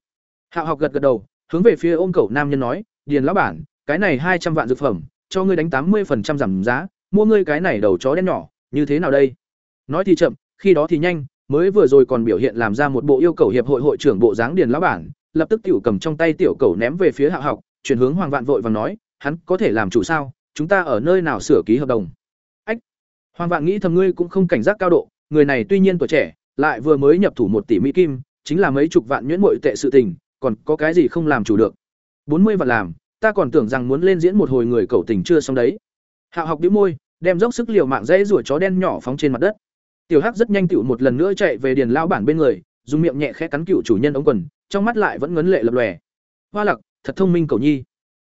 S1: Hạ học gật gật đầu, hướng về phía ôm cầu nam nhân nói, điền lão bản, cái này hai trăm vạn dược phẩm, cho ngươi đánh tám mươi giảm giá, mua ngươi cái này đầu chó đen nhỏ, như thế nào đây? Nói thì chậm, khi đó thì nhanh, mới vừa rồi còn biểu hiện làm ra một bộ yêu cầu hiệp hội hội trưởng bộ dáng điền lão bản, lập tức tiểu cầm trong tay tiểu cầu ném về phía hạ học, chuyển hướng hoàng vạn vội và nói, hắn có thể làm chủ sao? Chúng ta ở nơi nào sửa ký hợp đồng? Hoàng vạn nghĩ thầm ngươi cũng không cảnh giác cao độ, người này tuy nhiên tuổi trẻ, lại vừa mới nhập thủ một tỷ mỹ kim, chính là mấy chục vạn nhuyễn muội tệ sự tình, còn có cái gì không làm chủ được. Bốn mươi vạn làm, ta còn tưởng rằng muốn lên diễn một hồi người cầu tình chưa xong đấy. Hạo học bĩu môi, đem dốc sức liều mạng dễ rủa chó đen nhỏ phóng trên mặt đất. Tiểu hắc rất nhanh tựu một lần nữa chạy về điền lao bản bên người, dùng miệng nhẹ khẽ cắn cựu chủ nhân ống quần, trong mắt lại vẫn ngấn lệ lập lòe. Hoa lặc, thật thông minh cầu nhi.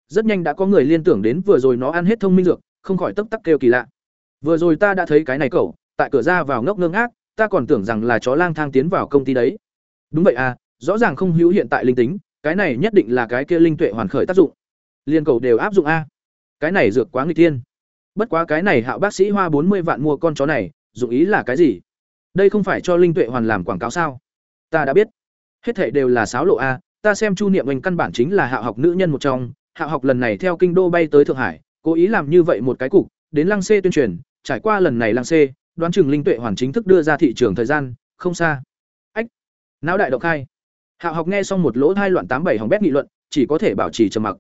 S1: Rất nhanh đã có người liên tưởng đến vừa rồi nó ăn hết thông minh dược, không khỏi tấp tắc kêu kỳ lạ vừa rồi ta đã thấy cái này cậu, tại cửa ra vào ngốc ngơ ngác, ta còn tưởng rằng là chó lang thang tiến vào công ty đấy. Đúng vậy à rõ ràng không hữu hiện tại linh tính, cái này nhất định là cái kia linh tuệ hoàn khởi tác dụng. Liên cầu đều áp dụng a. Cái này dược quá người tiên bất quá cái này hạo bác sĩ hoa bốn mươi vạn mua con chó này, dụng ý là cái gì? Đây không phải cho linh tuệ hoàn làm quảng cáo sao? Ta đã biết. Hết thảy đều là sáo lộ a, ta xem chu niệm mình căn bản chính là hạ học nữ nhân một trong. Hạ học lần này theo kinh đô bay tới thượng hải, cố ý làm như vậy một cái cục, đến lăng xê tuyên truyền trải qua lần này Lang xê, đoán chừng linh tuệ hoàn chính thức đưa ra thị trường thời gian, không xa. Ách, não đại động khai. Hạ học nghe xong một lỗ hai loạn tám bảy hỏng bét nghị luận, chỉ có thể bảo trì trầm mặc.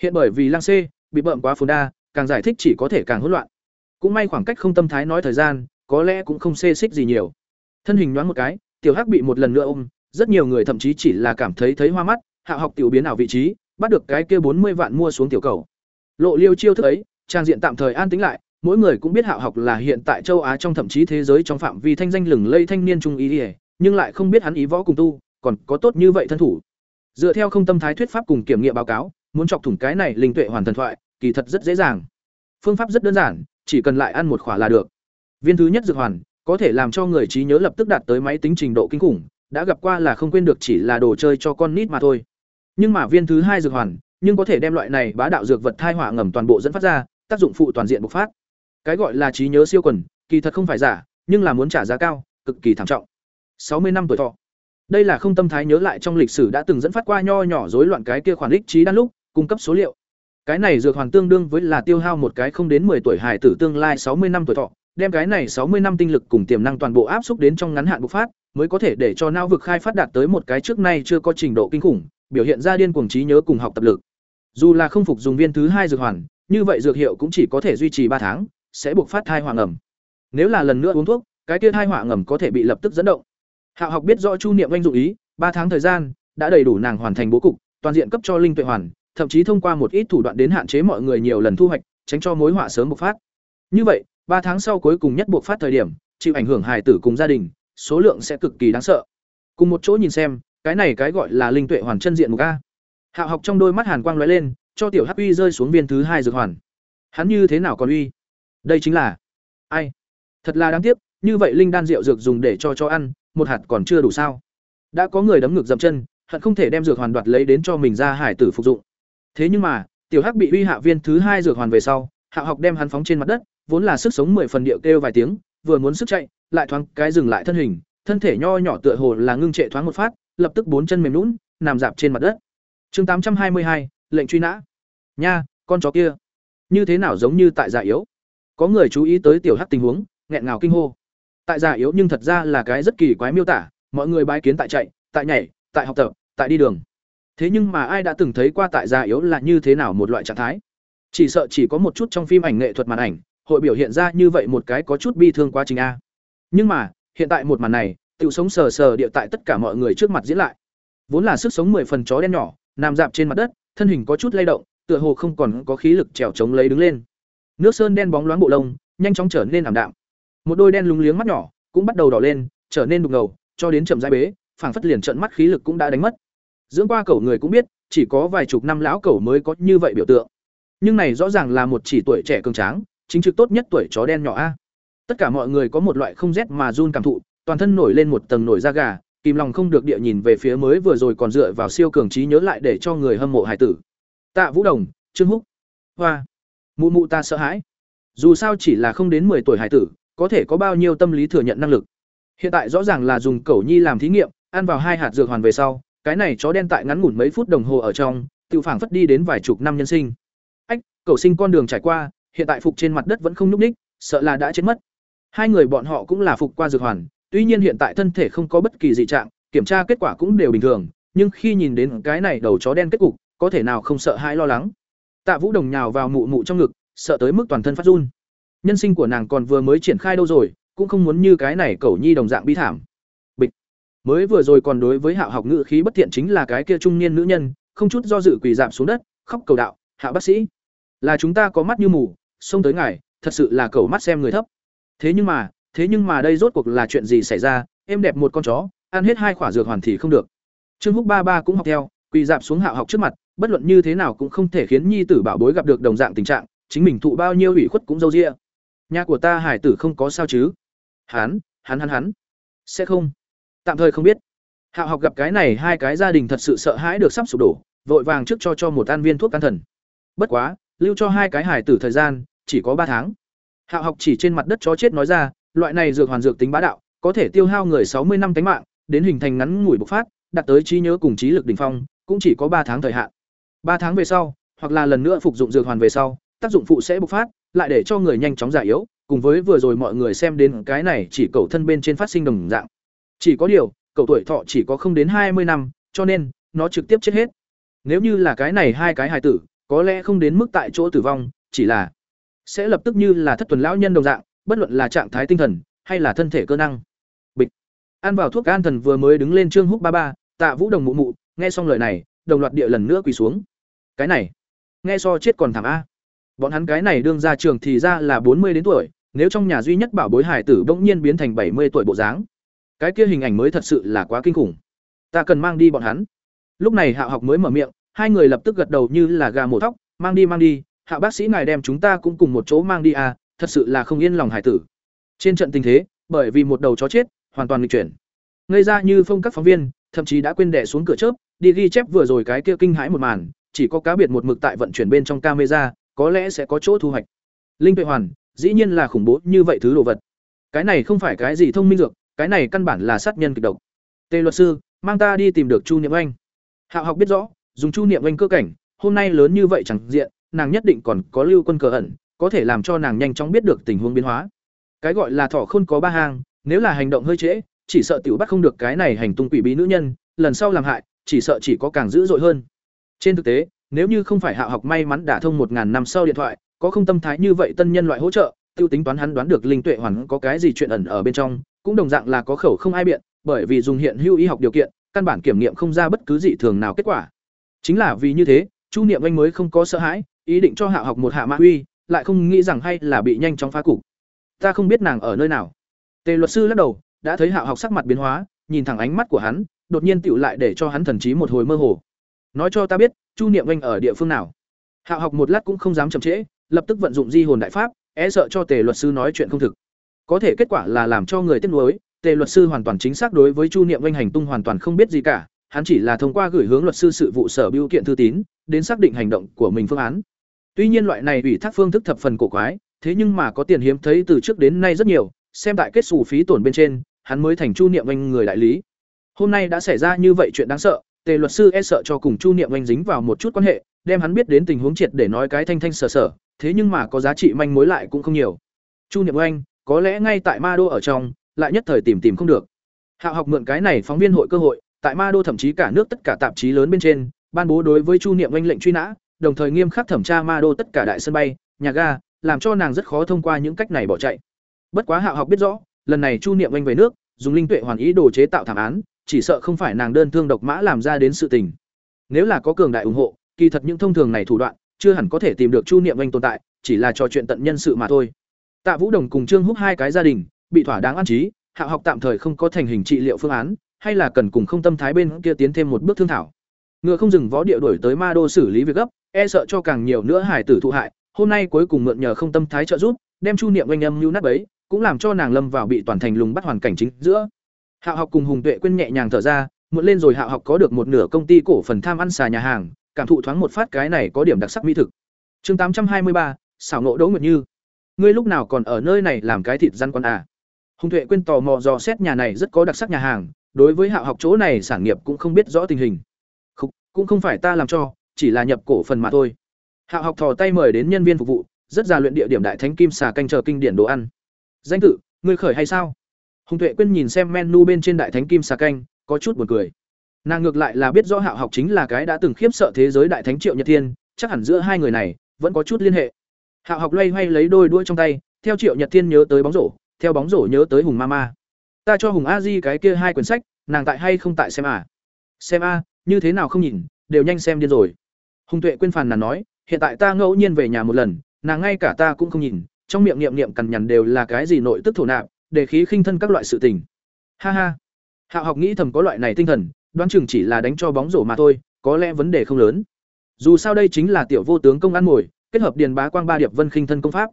S1: Hiện bởi vì Lang xê, bị bợm quá phồn đa, càng giải thích chỉ có thể càng hỗn loạn. Cũng may khoảng cách không tâm thái nói thời gian, có lẽ cũng không xê xích gì nhiều. Thân hình nhoáng một cái, tiểu hắc bị một lần nữa ôm, rất nhiều người thậm chí chỉ là cảm thấy thấy hoa mắt, hạ học tiểu biến ảo vị trí, bắt được cái kia bốn mươi vạn mua xuống tiểu cầu. Lộ liêu chiêu thức ấy, trang diện tạm thời an tĩnh lại mỗi người cũng biết hạo học là hiện tại châu á trong thậm chí thế giới trong phạm vi thanh danh lừng lây thanh niên trung ý ỉa nhưng lại không biết hắn ý võ cùng tu, còn có tốt như vậy thân thủ. Dựa theo không tâm thái thuyết pháp cùng kiểm nghiệm báo cáo, muốn chọc thủng cái này linh tuệ hoàn thần thoại, kỳ thật rất dễ dàng. Phương pháp rất đơn giản, chỉ cần lại ăn một khỏa là được. Viên thứ nhất dược hoàn, có thể làm cho người trí nhớ lập tức đạt tới máy tính trình độ kinh khủng, đã gặp qua là không quên được chỉ là đồ chơi cho con nít mà thôi. Nhưng mà viên thứ hai dược hoàn, nhưng có thể đem loại này bá đạo dược vật thai hỏa ngầm toàn bộ dẫn phát ra, tác dụng phụ toàn diện bộc phát cái gọi là trí nhớ siêu quần kỳ thật không phải giả nhưng là muốn trả giá cao cực kỳ thảm trọng. Sáu mươi năm tuổi thọ. Đây là không tâm thái nhớ lại trong lịch sử đã từng dẫn phát qua nho nhỏ rối loạn cái kia khoản ích trí đan lúc cung cấp số liệu. Cái này dược hoàn tương đương với là tiêu hao một cái không đến 10 tuổi hài tử tương lai 60 năm tuổi thọ, đem cái này 60 năm tinh lực cùng tiềm năng toàn bộ áp xúc đến trong ngắn hạn bộc phát, mới có thể để cho não vực khai phát đạt tới một cái trước nay chưa có trình độ kinh khủng, biểu hiện ra điên cuồng trí nhớ cùng học tập lực. Dù là không phục dùng viên thứ hai dược hoàn, như vậy dược hiệu cũng chỉ có thể duy trì ba tháng, sẽ buộc phát thai hỏa ngầm. Nếu là lần nữa uống thuốc, cái kia thai hỏa ngầm có thể bị lập tức dẫn động. Hạo học biết rõ Chu Niệm anh dụ ý, ba tháng thời gian đã đầy đủ nàng hoàn thành bố cục, toàn diện cấp cho linh tuệ hoàn, thậm chí thông qua một ít thủ đoạn đến hạn chế mọi người nhiều lần thu hoạch, tránh cho mối họa sớm bộc phát. Như vậy, ba tháng sau cuối cùng nhất bộc phát thời điểm, chịu ảnh hưởng hài tử cùng gia đình, số lượng sẽ cực kỳ đáng sợ. cùng một chỗ nhìn xem cái này cái gọi là linh tuệ hoàn chân diện mục a hạo học trong đôi mắt hàn quang lóe lên cho tiểu hắc uy rơi xuống viên thứ hai dược hoàn hắn như thế nào còn uy đây chính là, ai? Thật là đáng tiếc, như vậy linh đan rượu dược dùng để cho cho ăn, một hạt còn chưa đủ sao? Đã có người đấm ngược dậm chân, hận không thể đem dược hoàn đoạt lấy đến cho mình ra hải tử phục dụng. Thế nhưng mà, tiểu hắc bị uy hạ viên thứ hai dược hoàn về sau, hạ học đem hắn phóng trên mặt đất, vốn là sức sống mười phần điệu kêu vài tiếng, vừa muốn sức chạy, lại thoáng cái dừng lại thân hình, thân thể nho nhỏ tựa hồ là ngưng trệ thoáng một phát, lập tức bốn chân mềm lún nằm dạp trên mặt đất. Chương tám trăm hai mươi hai, lệnh truy nã. Nha, con chó kia. Như thế nào giống như tại già yếu? Có người chú ý tới tiểu hắc tình huống, nghẹn ngào kinh hô. Tại già yếu nhưng thật ra là cái rất kỳ quái miêu tả, mọi người bái kiến tại chạy, tại nhảy, tại học tập, tại đi đường. Thế nhưng mà ai đã từng thấy qua tại già yếu là như thế nào một loại trạng thái? Chỉ sợ chỉ có một chút trong phim ảnh nghệ thuật màn ảnh, hội biểu hiện ra như vậy một cái có chút bi thương quá trình a. Nhưng mà, hiện tại một màn này tự sống sờ sờ địa tại tất cả mọi người trước mặt diễn lại. Vốn là sức sống mười phần chó đen nhỏ, nằm dạp trên mặt đất, thân hình có chút lay động, tựa hồ không còn có khí lực trèo chống lấy đứng lên nước sơn đen bóng loáng bộ lông, nhanh chóng trở nên ảm đạm. Một đôi đen lúng liếng mắt nhỏ cũng bắt đầu đỏ lên, trở nên đục ngầu, cho đến chậm rãi bế, phảng phất liền trận mắt khí lực cũng đã đánh mất. Dưỡng qua cẩu người cũng biết, chỉ có vài chục năm lão cẩu mới có như vậy biểu tượng. Nhưng này rõ ràng là một chỉ tuổi trẻ cường tráng, chính trực tốt nhất tuổi chó đen nhỏ a. Tất cả mọi người có một loại không rét mà run cảm thụ, toàn thân nổi lên một tầng nổi da gà, kìm lòng không được địa nhìn về phía mới vừa rồi còn dựa vào siêu cường trí nhớ lại để cho người hâm mộ hải tử. Tạ vũ đồng, trương húc. Hoa mụ mụ ta sợ hãi. Dù sao chỉ là không đến 10 tuổi hải tử, có thể có bao nhiêu tâm lý thừa nhận năng lực. Hiện tại rõ ràng là dùng cẩu nhi làm thí nghiệm, ăn vào hai hạt dược hoàn về sau, cái này chó đen tại ngắn ngủn mấy phút đồng hồ ở trong tự phảng phất đi đến vài chục năm nhân sinh. Ách, cẩu sinh con đường trải qua, hiện tại phục trên mặt đất vẫn không nhúc ních sợ là đã chết mất. Hai người bọn họ cũng là phục qua dược hoàn, tuy nhiên hiện tại thân thể không có bất kỳ dị trạng, kiểm tra kết quả cũng đều bình thường, nhưng khi nhìn đến cái này đầu chó đen kết cục, có thể nào không sợ hãi lo lắng tạ vũ đồng nhào vào mụ mụ trong ngực, sợ tới mức toàn thân phát run. Nhân sinh của nàng còn vừa mới triển khai đâu rồi, cũng không muốn như cái này cẩu nhi đồng dạng bi thảm. Bịch. Mới vừa rồi còn đối với hạo học ngữ khí bất thiện chính là cái kia trung niên nữ nhân, không chút do dự quỳ dạp xuống đất, khóc cầu đạo, hạ bác sĩ, là chúng ta có mắt như mù, xông tới ngài, thật sự là cẩu mắt xem người thấp. Thế nhưng mà, thế nhưng mà đây rốt cuộc là chuyện gì xảy ra, em đẹp một con chó, ăn hết hai quả dược hoàn thì không được. Trương húc ba ba cũng học theo, quỳ dạp xuống hạo học trước mặt bất luận như thế nào cũng không thể khiến nhi tử bảo bối gặp được đồng dạng tình trạng, chính mình thụ bao nhiêu ủy khuất cũng dâu ria nhà của ta hải tử không có sao chứ? Hắn hắn hắn hắn sẽ không. Tạm thời không biết. Hạo học gặp cái này hai cái gia đình thật sự sợ hãi được sắp sụp đổ, vội vàng trước cho cho một an viên thuốc can thần. Bất quá, lưu cho hai cái hải tử thời gian, chỉ có ba tháng. Hạo học chỉ trên mặt đất chó chết nói ra, loại này dược hoàn dược tính bá đạo, có thể tiêu hao người sáu mươi năm tánh mạng, đến hình thành ngắn ngủi bộc phát, đạt tới trí nhớ cùng trí lực đỉnh phong, cũng chỉ có ba tháng thời hạn ba tháng về sau, hoặc là lần nữa phục dụng dược hoàn về sau, tác dụng phụ sẽ bộc phát, lại để cho người nhanh chóng già yếu, cùng với vừa rồi mọi người xem đến cái này chỉ cầu thân bên trên phát sinh đồng dạng. Chỉ có điều, cầu tuổi thọ chỉ có không đến hai mươi năm, cho nên, nó trực tiếp chết hết. Nếu như là cái này hai cái hài tử, có lẽ không đến mức tại chỗ tử vong, chỉ là sẽ lập tức như là thất tuần lão nhân đồng dạng, bất luận là trạng thái tinh thần, hay là thân thể cơ năng. Bịch. Ăn vào thuốc an thần vừa mới đứng lên trương húc ba ba, tạ vũ đồng mụ mụ, nghe xong lời này, đồng loạt địa lần nữa quỳ xuống cái này, nghe so chết còn thảm a. Bọn hắn cái này đương ra trường thì ra là bốn mươi đến tuổi, nếu trong nhà duy nhất bảo bối hải tử bỗng nhiên biến thành bảy mươi tuổi bộ dáng. Cái kia hình ảnh mới thật sự là quá kinh khủng. Ta cần mang đi bọn hắn. Lúc này hạ học mới mở miệng, hai người lập tức gật đầu như là gà mổ thóc, mang đi mang đi, hạ bác sĩ ngài đem chúng ta cũng cùng một chỗ mang đi à thật sự là không yên lòng hải tử. Trên trận tình thế, bởi vì một đầu chó chết, hoàn toàn lịch chuyển. Ngây ra như phong các phóng viên, thậm chí đã quên đẻ xuống cửa chớp, đi ghi chép vừa rồi cái kia kinh hãi một màn chỉ có cá biệt một mực tại vận chuyển bên trong camera, có lẽ sẽ có chỗ thu hoạch. Linh tuệ hoàn, dĩ nhiên là khủng bố như vậy thứ đồ vật. Cái này không phải cái gì thông minh dược, cái này căn bản là sát nhân kịch độc. Tề luật sư, mang ta đi tìm được chu niệm anh hạo học biết rõ, dùng chu niệm anh cơ cảnh, hôm nay lớn như vậy chẳng diện, nàng nhất định còn có lưu quân cờ ẩn, có thể làm cho nàng nhanh chóng biết được tình huống biến hóa. Cái gọi là thỏ khôn có ba hang, nếu là hành động hơi trễ, chỉ sợ tiểu bắt không được cái này hành tung quỷ bí nữ nhân, lần sau làm hại, chỉ sợ chỉ có càng dữ dội hơn trên thực tế, nếu như không phải hạ học may mắn đả thông một ngàn năm sau điện thoại, có không tâm thái như vậy tân nhân loại hỗ trợ, tiêu tính toán hắn đoán được linh tuệ hoàn có cái gì chuyện ẩn ở bên trong, cũng đồng dạng là có khẩu không ai biện, bởi vì dùng hiện hữu y học điều kiện, căn bản kiểm nghiệm không ra bất cứ dị thường nào kết quả. Chính là vì như thế, chu niệm anh mới không có sợ hãi, ý định cho hạ học một hạ mã uy, lại không nghĩ rằng hay là bị nhanh chóng phá cục. Ta không biết nàng ở nơi nào. Tề luật sư lắc đầu, đã thấy hạ học sắc mặt biến hóa, nhìn thẳng ánh mắt của hắn, đột nhiên tựu lại để cho hắn thần trí một hồi mơ hồ nói cho ta biết, chu niệm anh ở địa phương nào. Hạo học một lát cũng không dám chậm trễ, lập tức vận dụng di hồn đại pháp é sợ cho tề luật sư nói chuyện không thực. Có thể kết quả là làm cho người tiếc nuối, tề luật sư hoàn toàn chính xác đối với chu niệm anh hành tung hoàn toàn không biết gì cả, hắn chỉ là thông qua gửi hướng luật sư sự vụ sở biêu kiện thư tín, đến xác định hành động của mình phương án. Tuy nhiên loại này ủy thác phương thức thập phần cổ quái, thế nhưng mà có tiền hiếm thấy từ trước đến nay rất nhiều, xem tại kết xù phí tổn bên trên, hắn mới thành chu niệm anh người đại lý. Hôm nay đã xảy ra như vậy chuyện đáng sợ tề luật sư e sợ cho cùng chu niệm anh dính vào một chút quan hệ, đem hắn biết đến tình huống triệt để nói cái thanh thanh sở sở thế nhưng mà có giá trị manh mối lại cũng không nhiều. Chu niệm anh, có lẽ ngay tại ma đô ở trong, lại nhất thời tìm tìm không được. Hạ học mượn cái này phóng viên hội cơ hội, tại ma đô thậm chí cả nước tất cả tạp chí lớn bên trên, ban bố đối với chu niệm anh lệnh truy nã, đồng thời nghiêm khắc thẩm tra ma đô tất cả đại sân bay, nhà ga, làm cho nàng rất khó thông qua những cách này bỏ chạy. Bất quá hạ học biết rõ, lần này chu niệm anh về nước, dùng linh tuệ hoàn ý đồ chế tạo thảm án chỉ sợ không phải nàng đơn thương độc mã làm ra đến sự tình. Nếu là có cường đại ủng hộ kỳ thật những thông thường này thủ đoạn chưa hẳn có thể tìm được chu niệm anh tồn tại chỉ là trò chuyện tận nhân sự mà thôi. Tạ vũ đồng cùng trương húc hai cái gia đình bị thỏa đáng an trí hạ học tạm thời không có thành hình trị liệu phương án hay là cần cùng không tâm thái bên kia tiến thêm một bước thương thảo. Ngựa không dừng võ địa đuổi tới ma đô xử lý việc gấp e sợ cho càng nhiều nữa hải tử thụ hại hôm nay cuối cùng mượn nhờ không tâm thái trợ giúp đem chu niệm Anh âm lưu nát bấy, cũng làm cho nàng lâm vào bị toàn thành lùng bắt hoàn cảnh chính giữa. Hạo học cùng hùng tuệ quên nhẹ nhàng thở ra muộn lên rồi Hạo học có được một nửa công ty cổ phần tham ăn xà nhà hàng cảm thụ thoáng một phát cái này có điểm đặc sắc mỹ thực. Chương tám trăm hai mươi ba xảo nộ đỗ nguyệt như. Ngươi lúc nào còn ở nơi này làm cái thịt răn con à? Hùng tuệ quên tò mò dò xét nhà này rất có đặc sắc nhà hàng đối với Hạo học chỗ này sản nghiệp cũng không biết rõ tình hình. Không, cũng không phải ta làm cho chỉ là nhập cổ phần mà thôi. Hạo học thò tay mời đến nhân viên phục vụ rất già luyện địa điểm đại thánh kim xà canh chờ kinh điển đồ ăn. Danh tự ngươi khởi hay sao? Hùng tuệ quyên nhìn xem menu bên trên đại thánh kim xà canh, có chút buồn cười. Nàng ngược lại là biết rõ Hạo học chính là cái đã từng khiếp sợ thế giới đại thánh triệu nhật thiên, chắc hẳn giữa hai người này vẫn có chút liên hệ. Hạo học loay hoay lấy đôi đuôi trong tay, theo triệu nhật thiên nhớ tới bóng rổ, theo bóng rổ nhớ tới hùng ma ma. Ta cho hùng a di cái kia hai quyển sách, nàng tại hay không tại xem à? Xem a, như thế nào không nhìn, đều nhanh xem điên rồi. Hùng tuệ quên phàn nàn nói, hiện tại ta ngẫu nhiên về nhà một lần, nàng ngay cả ta cũng không nhìn, trong miệng niệm niệm cằn nhằn đều là cái gì nội tức thổ nạp để khí khinh thân các loại sự tình. Ha ha. Hạ học nghĩ thầm có loại này tinh thần, đoán chừng chỉ là đánh cho bóng rổ mà thôi, có lẽ vấn đề không lớn. Dù sao đây chính là tiểu vô tướng công ăn mồi, kết hợp điền bá quang ba điệp vân khinh thân công pháp.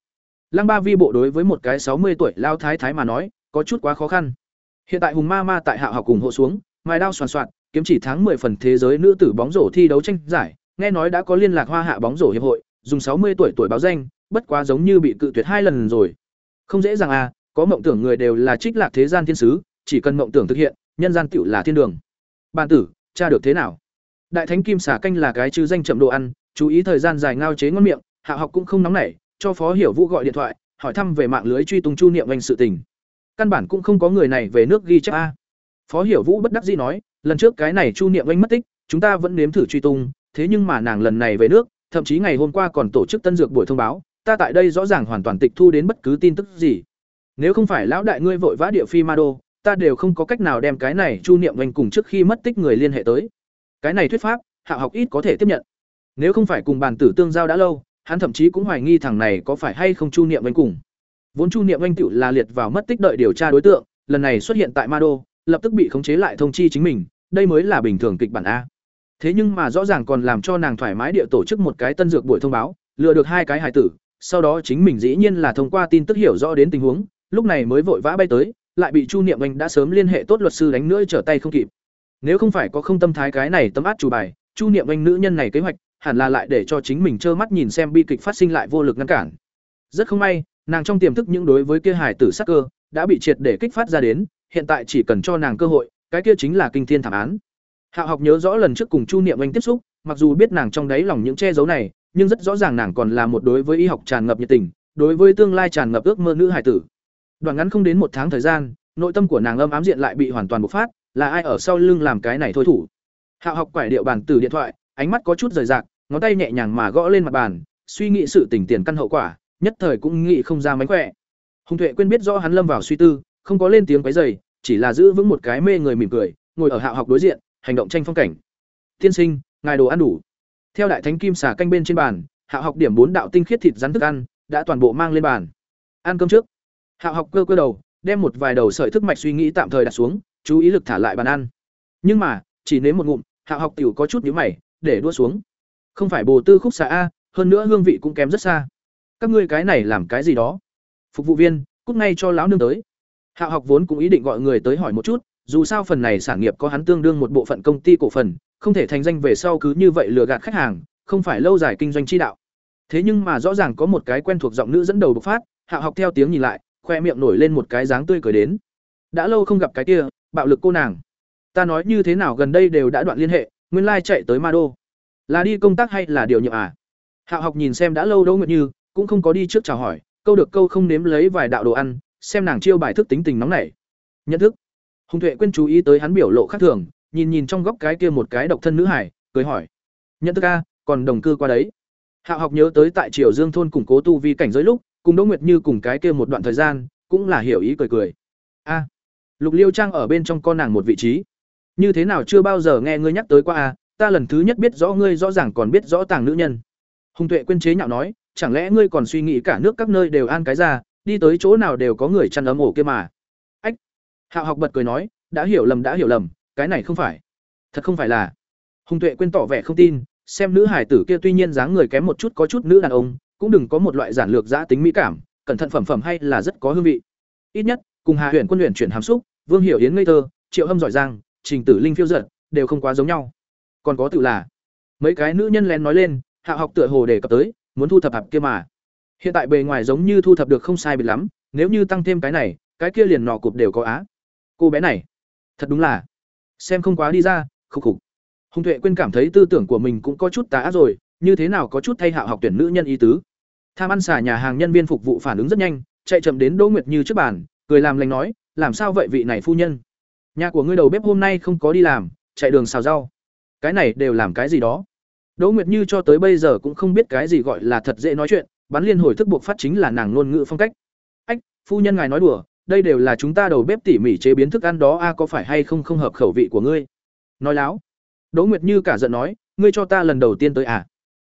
S1: Lăng ba vi bộ đối với một cái sáu mươi tuổi lao thái thái mà nói, có chút quá khó khăn. Hiện tại hùng ma ma tại hạ học cùng hộ xuống, mài đao soàn soạn, kiếm chỉ tháng 10 phần thế giới nữ tử bóng rổ thi đấu tranh giải, nghe nói đã có liên lạc hoa hạ bóng rổ hiệp hội, dùng sáu mươi tuổi tuổi báo danh, bất quá giống như bị cự tuyệt hai lần rồi. Không dễ dàng à có mộng tưởng người đều là trích lạc thế gian thiên sứ, chỉ cần mộng tưởng thực hiện, nhân gian tựu là thiên đường. Bàn tử, cha được thế nào? Đại thánh kim xả canh là cái chứ danh chậm đồ ăn, chú ý thời gian dài ngao chế ngon miệng, hạ học cũng không nóng nảy, cho phó hiểu vũ gọi điện thoại, hỏi thăm về mạng lưới truy tung chu niệm anh sự tình. Căn bản cũng không có người này về nước ghi chép a. Phó hiểu vũ bất đắc dĩ nói, lần trước cái này chu niệm anh mất tích, chúng ta vẫn nếm thử truy tung, thế nhưng mà nàng lần này về nước, thậm chí ngày hôm qua còn tổ chức tân dược buổi thông báo, ta tại đây rõ ràng hoàn toàn tịch thu đến bất cứ tin tức gì nếu không phải lão đại ngươi vội vã địa phi ma đô, ta đều không có cách nào đem cái này chu niệm anh cùng trước khi mất tích người liên hệ tới. Cái này thuyết pháp, hạ học ít có thể tiếp nhận. Nếu không phải cùng bàn tử tương giao đã lâu, hắn thậm chí cũng hoài nghi thằng này có phải hay không chu niệm anh cùng. Vốn chu niệm anh tựu là liệt vào mất tích đợi điều tra đối tượng, lần này xuất hiện tại ma đô, lập tức bị khống chế lại thông chi chính mình, đây mới là bình thường kịch bản a. Thế nhưng mà rõ ràng còn làm cho nàng thoải mái địa tổ chức một cái tân dược buổi thông báo, lừa được hai cái hài tử, sau đó chính mình dĩ nhiên là thông qua tin tức hiểu rõ đến tình huống lúc này mới vội vã bay tới, lại bị chu niệm anh đã sớm liên hệ tốt luật sư đánh nữa trở tay không kịp. Nếu không phải có không tâm thái cái này tấm át chủ bài, chu niệm anh nữ nhân này kế hoạch, hẳn là lại để cho chính mình trơ mắt nhìn xem bi kịch phát sinh lại vô lực ngăn cản. Rất không may, nàng trong tiềm thức những đối với kia hải tử sắc cơ, đã bị triệt để kích phát ra đến, hiện tại chỉ cần cho nàng cơ hội, cái kia chính là kinh thiên thảm án. Hạ học nhớ rõ lần trước cùng chu niệm anh tiếp xúc, mặc dù biết nàng trong đáy lòng những che giấu này, nhưng rất rõ ràng nàng còn là một đối với y học tràn ngập nhiệt tình, đối với tương lai tràn ngập ước mơ nữ hải tử đoạn ngắn không đến một tháng thời gian nội tâm của nàng âm ám diện lại bị hoàn toàn bộc phát là ai ở sau lưng làm cái này thôi thủ? Hạo học quải điệu bàn từ điện thoại ánh mắt có chút rời rạc ngón tay nhẹ nhàng mà gõ lên mặt bàn suy nghĩ sự tình tiền căn hậu quả nhất thời cũng nghĩ không ra mánh khỏe. Hùng tuệ quên biết rõ hắn lâm vào suy tư không có lên tiếng quấy rầy, chỉ là giữ vững một cái mê người mỉm cười ngồi ở Hạo học đối diện hành động tranh phong cảnh. Tiên sinh ngài đồ ăn đủ. Theo đại thánh kim xả canh bên trên bàn Hạo học điểm bốn đạo tinh khiết thịt rắn thức ăn đã toàn bộ mang lên bàn. Ăn cơm trước. Hạo học cơ cơ đầu, đem một vài đầu sợi thức mạch suy nghĩ tạm thời đặt xuống, chú ý lực thả lại bàn ăn. Nhưng mà, chỉ nếm một ngụm, Hạo học tiểu có chút nhíu mày, để đua xuống. Không phải bồ tư khúc xà a, hơn nữa hương vị cũng kém rất xa. Các ngươi cái này làm cái gì đó? Phục vụ viên, cút ngay cho lão nương tới. Hạo học vốn cũng ý định gọi người tới hỏi một chút, dù sao phần này sản nghiệp có hắn tương đương một bộ phận công ty cổ phần, không thể thành danh về sau cứ như vậy lừa gạt khách hàng, không phải lâu dài kinh doanh chi đạo. Thế nhưng mà rõ ràng có một cái quen thuộc giọng nữ dẫn đầu bộc phát hạ học theo tiếng nhìn lại khoe miệng nổi lên một cái dáng tươi cười đến. Đã lâu không gặp cái kia, bạo lực cô nàng. Ta nói như thế nào gần đây đều đã đoạn liên hệ, nguyên lai chạy tới ma đô. Là đi công tác hay là điều nhiệm à? Hạ học nhìn xem đã lâu đâu nguyện như, cũng không có đi trước chào hỏi, câu được câu không nếm lấy vài đạo đồ ăn, xem nàng chiêu bài thức tính tình nóng nảy. Nhận thức. Hùng tuệ quên chú ý tới hắn biểu lộ khác thường, nhìn nhìn trong góc cái kia một cái độc thân nữ hải, cười hỏi. Nhận thức a còn đồng cư qua đấy. Hạ học nhớ tới tại triều dương thôn củng cố tu vi cảnh giới lúc cùng đỗ nguyệt như cùng cái kia một đoạn thời gian, cũng là hiểu ý cười cười. A, lục liêu trang ở bên trong con nàng một vị trí. Như thế nào chưa bao giờ nghe ngươi nhắc tới qua a, ta lần thứ nhất biết rõ ngươi rõ ràng còn biết rõ tàng nữ nhân. Hùng tuệ quên chế nhạo nói, chẳng lẽ ngươi còn suy nghĩ cả nước các nơi đều an cái ra, đi tới chỗ nào đều có người chăn ấm ổ kia mà. Ách, hạo học bật cười nói, đã hiểu lầm, đã hiểu lầm, cái này không phải. Thật không phải là. Hùng tuệ quên tỏ vẻ không tin, xem nữ hải tử kia tuy nhiên dáng người kém một chút, có chút nữ đàn ông cũng đừng có một loại giản lược giã tính mỹ cảm, cẩn thận phẩm phẩm hay là rất có hương vị. Ít nhất, cùng hà huyện quân luyện chuyển hàm xúc, vương hiểu yến ngây thơ, triệu hâm giỏi giang, trình tử linh phiêu giật đều không quá giống nhau. Còn có tự là, mấy cái nữ nhân lén nói lên, hạ học tựa hồ đề cập tới, muốn thu thập hạp kia mà. Hiện tại bề ngoài giống như thu thập được không sai biệt lắm, nếu như tăng thêm cái này, cái kia liền nọ cụp đều có á. Cô bé này, thật đúng là, xem không quá đi ra, khục khục. Hùng tuệ quên cảm thấy tư tưởng của mình cũng có chút tá rồi như thế nào có chút thay hạ học tuyển nữ nhân ý tứ? Tham ăn xả nhà hàng nhân viên phục vụ phản ứng rất nhanh, chạy chậm đến đỗ nguyệt như trước bàn, cười làm lành nói, làm sao vậy vị này phu nhân? Nhà của ngươi đầu bếp hôm nay không có đi làm, chạy đường xào rau. Cái này đều làm cái gì đó? Đỗ nguyệt như cho tới bây giờ cũng không biết cái gì gọi là thật dễ nói chuyện, bắn liên hồi thức buộc phát chính là nàng ngôn ngữ phong cách. Ách, phu nhân ngài nói đùa, đây đều là chúng ta đầu bếp tỉ mỉ chế biến thức ăn đó, a, có phải hay không không hợp khẩu vị của ngươi? Nói láo, đỗ nguyệt như cả giận nói, ngươi cho ta lần đầu tiên tới à?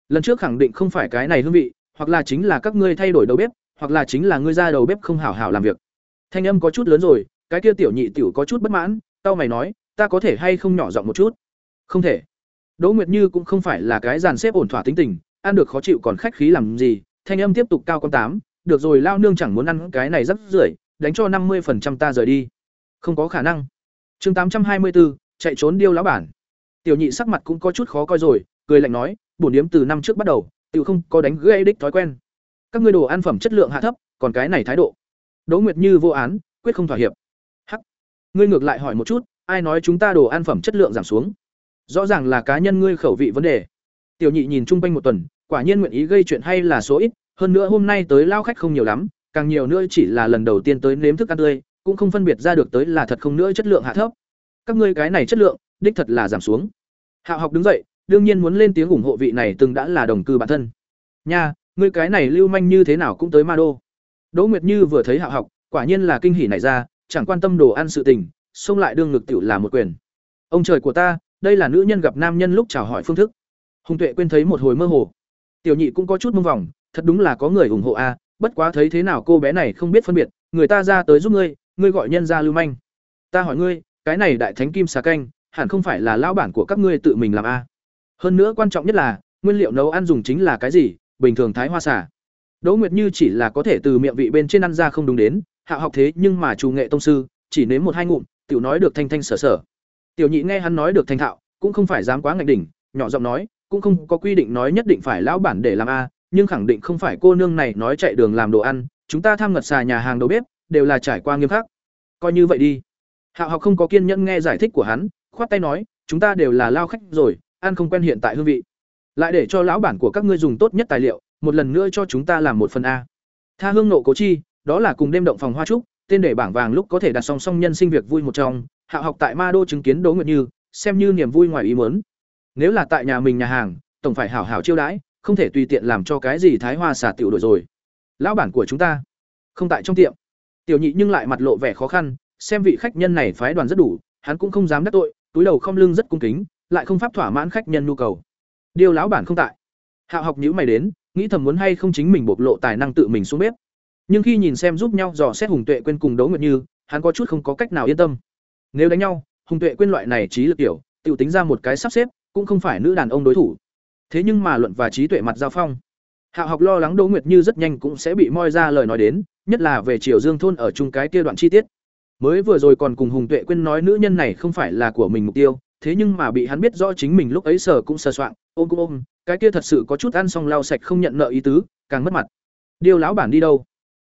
S1: Lần trước khẳng định không phải cái này hương vị, hoặc là chính là các ngươi thay đổi đầu bếp, hoặc là chính là ngươi ra đầu bếp không hảo hảo làm việc. Thanh âm có chút lớn rồi, cái kia tiểu nhị tiểu có chút bất mãn, tao mày nói, ta có thể hay không nhỏ giọng một chút? Không thể. Đỗ nguyệt như cũng không phải là cái dàn xếp ổn thỏa tính tình, ăn được khó chịu còn khách khí làm gì, thanh âm tiếp tục cao con tám, được rồi lao nương chẳng muốn ăn cái này rất rưởi, đánh cho năm mươi ta rời đi. Không có khả năng. Chương tám trăm hai mươi bốn chạy trốn điêu lão bản. Tiểu nhị sắc mặt cũng có chút khó coi rồi, cười lạnh nói bổn điếm từ năm trước bắt đầu, tiểu không có đánh gây đích thói quen. Các ngươi đồ ăn phẩm chất lượng hạ thấp, còn cái này thái độ. Đỗ nguyệt như vô án, quyết không thỏa hiệp. Hắc. Ngươi ngược lại hỏi một chút, ai nói chúng ta đồ ăn phẩm chất lượng giảm xuống? Rõ ràng là cá nhân ngươi khẩu vị vấn đề. Tiểu nhị nhìn chung quanh một tuần, quả nhiên nguyện ý gây chuyện hay là số ít, hơn nữa hôm nay tới lao khách không nhiều lắm, càng nhiều nữa chỉ là lần đầu tiên tới nếm thức ăn tươi, cũng không phân biệt ra được tới là thật không nữa chất lượng hạ thấp. Các ngươi cái này chất lượng, đích thật là giảm xuống. Hạo học đứng dậy đương nhiên muốn lên tiếng ủng hộ vị này từng đã là đồng cư bản thân. Nha, ngươi cái này lưu manh như thế nào cũng tới ma đô. Đỗ nguyệt như vừa thấy hạo học, quả nhiên là kinh hỉ này ra, chẳng quan tâm đồ ăn sự tình, xông lại đương ngực tiểu là một quyền. Ông trời của ta, đây là nữ nhân gặp nam nhân lúc chào hỏi phương thức. Hùng tuệ quên thấy một hồi mơ hồ. Tiểu nhị cũng có chút mông vòng, thật đúng là có người ủng hộ a, bất quá thấy thế nào cô bé này không biết phân biệt, người ta ra tới giúp ngươi ngươi gọi nhân ra lưu manh. Ta hỏi ngươi, cái này đại thánh kim xà canh, hẳn không phải là lão bản của các ngươi tự mình làm a? Hơn nữa quan trọng nhất là, nguyên liệu nấu ăn dùng chính là cái gì, bình thường thái hoa xả đỗ nguyệt như chỉ là có thể từ miệng vị bên trên ăn ra không đúng đến, hạ học thế nhưng mà chủ nghệ tông sư, chỉ nếm một hai ngụm, tiểu nói được thanh thanh sở sở. Tiểu nhị nghe hắn nói được thanh thạo, cũng không phải dám quá ngạch đỉnh, nhỏ giọng nói, cũng không có quy định nói nhất định phải lão bản để làm a, nhưng khẳng định không phải cô nương này nói chạy đường làm đồ ăn, chúng ta tham ngật xà nhà hàng đầu bếp, đều là trải qua nghiêm khắc. Coi như vậy đi. Hạo học không có kiên nhẫn nghe giải thích của hắn, khoát tay nói, chúng ta đều là lao khách rồi ăn không quen hiện tại hương vị. Lại để cho lão bản của các ngươi dùng tốt nhất tài liệu, một lần nữa cho chúng ta làm một phần a. Tha hương nộ cố chi, đó là cùng đêm động phòng hoa trúc, tên để bảng vàng lúc có thể đặt song song nhân sinh việc vui một trong, hạ học tại ma đô chứng kiến đỗ nguyệt như, xem như niềm vui ngoài ý muốn. Nếu là tại nhà mình nhà hàng, tổng phải hảo hảo chiêu đãi, không thể tùy tiện làm cho cái gì thái hoa xả tiểu đổi rồi. Lão bản của chúng ta, không tại trong tiệm. Tiểu nhị nhưng lại mặt lộ vẻ khó khăn, xem vị khách nhân này phái đoàn rất đủ, hắn cũng không dám đắc tội, túi đầu không lưng rất cung kính lại không pháp thỏa mãn khách nhân nhu cầu. Điều lão bản không tại. Hạo học nhữ mày đến, nghĩ thầm muốn hay không chính mình bộc lộ tài năng tự mình xuống bếp. Nhưng khi nhìn xem giúp nhau dò xét hùng tuệ quên cùng đấu nguyệt như, hắn có chút không có cách nào yên tâm. Nếu đánh nhau, hùng tuệ quên loại này trí lực tiểu tự tính ra một cái sắp xếp, cũng không phải nữ đàn ông đối thủ. Thế nhưng mà luận và trí tuệ mặt giao phong. Hạo học lo lắng đỗ nguyệt như rất nhanh cũng sẽ bị moi ra lời nói đến, nhất là về triều dương thôn ở chung cái kia đoạn chi tiết. Mới vừa rồi còn cùng hùng tuệ quên nói nữ nhân này không phải là của mình mục tiêu thế nhưng mà bị hắn biết rõ chính mình lúc ấy sở cũng sờ soạng, ôm cũng ôm, cái kia thật sự có chút ăn xong lau sạch không nhận nợ ý tứ, càng mất mặt. Điêu lão bản đi đâu?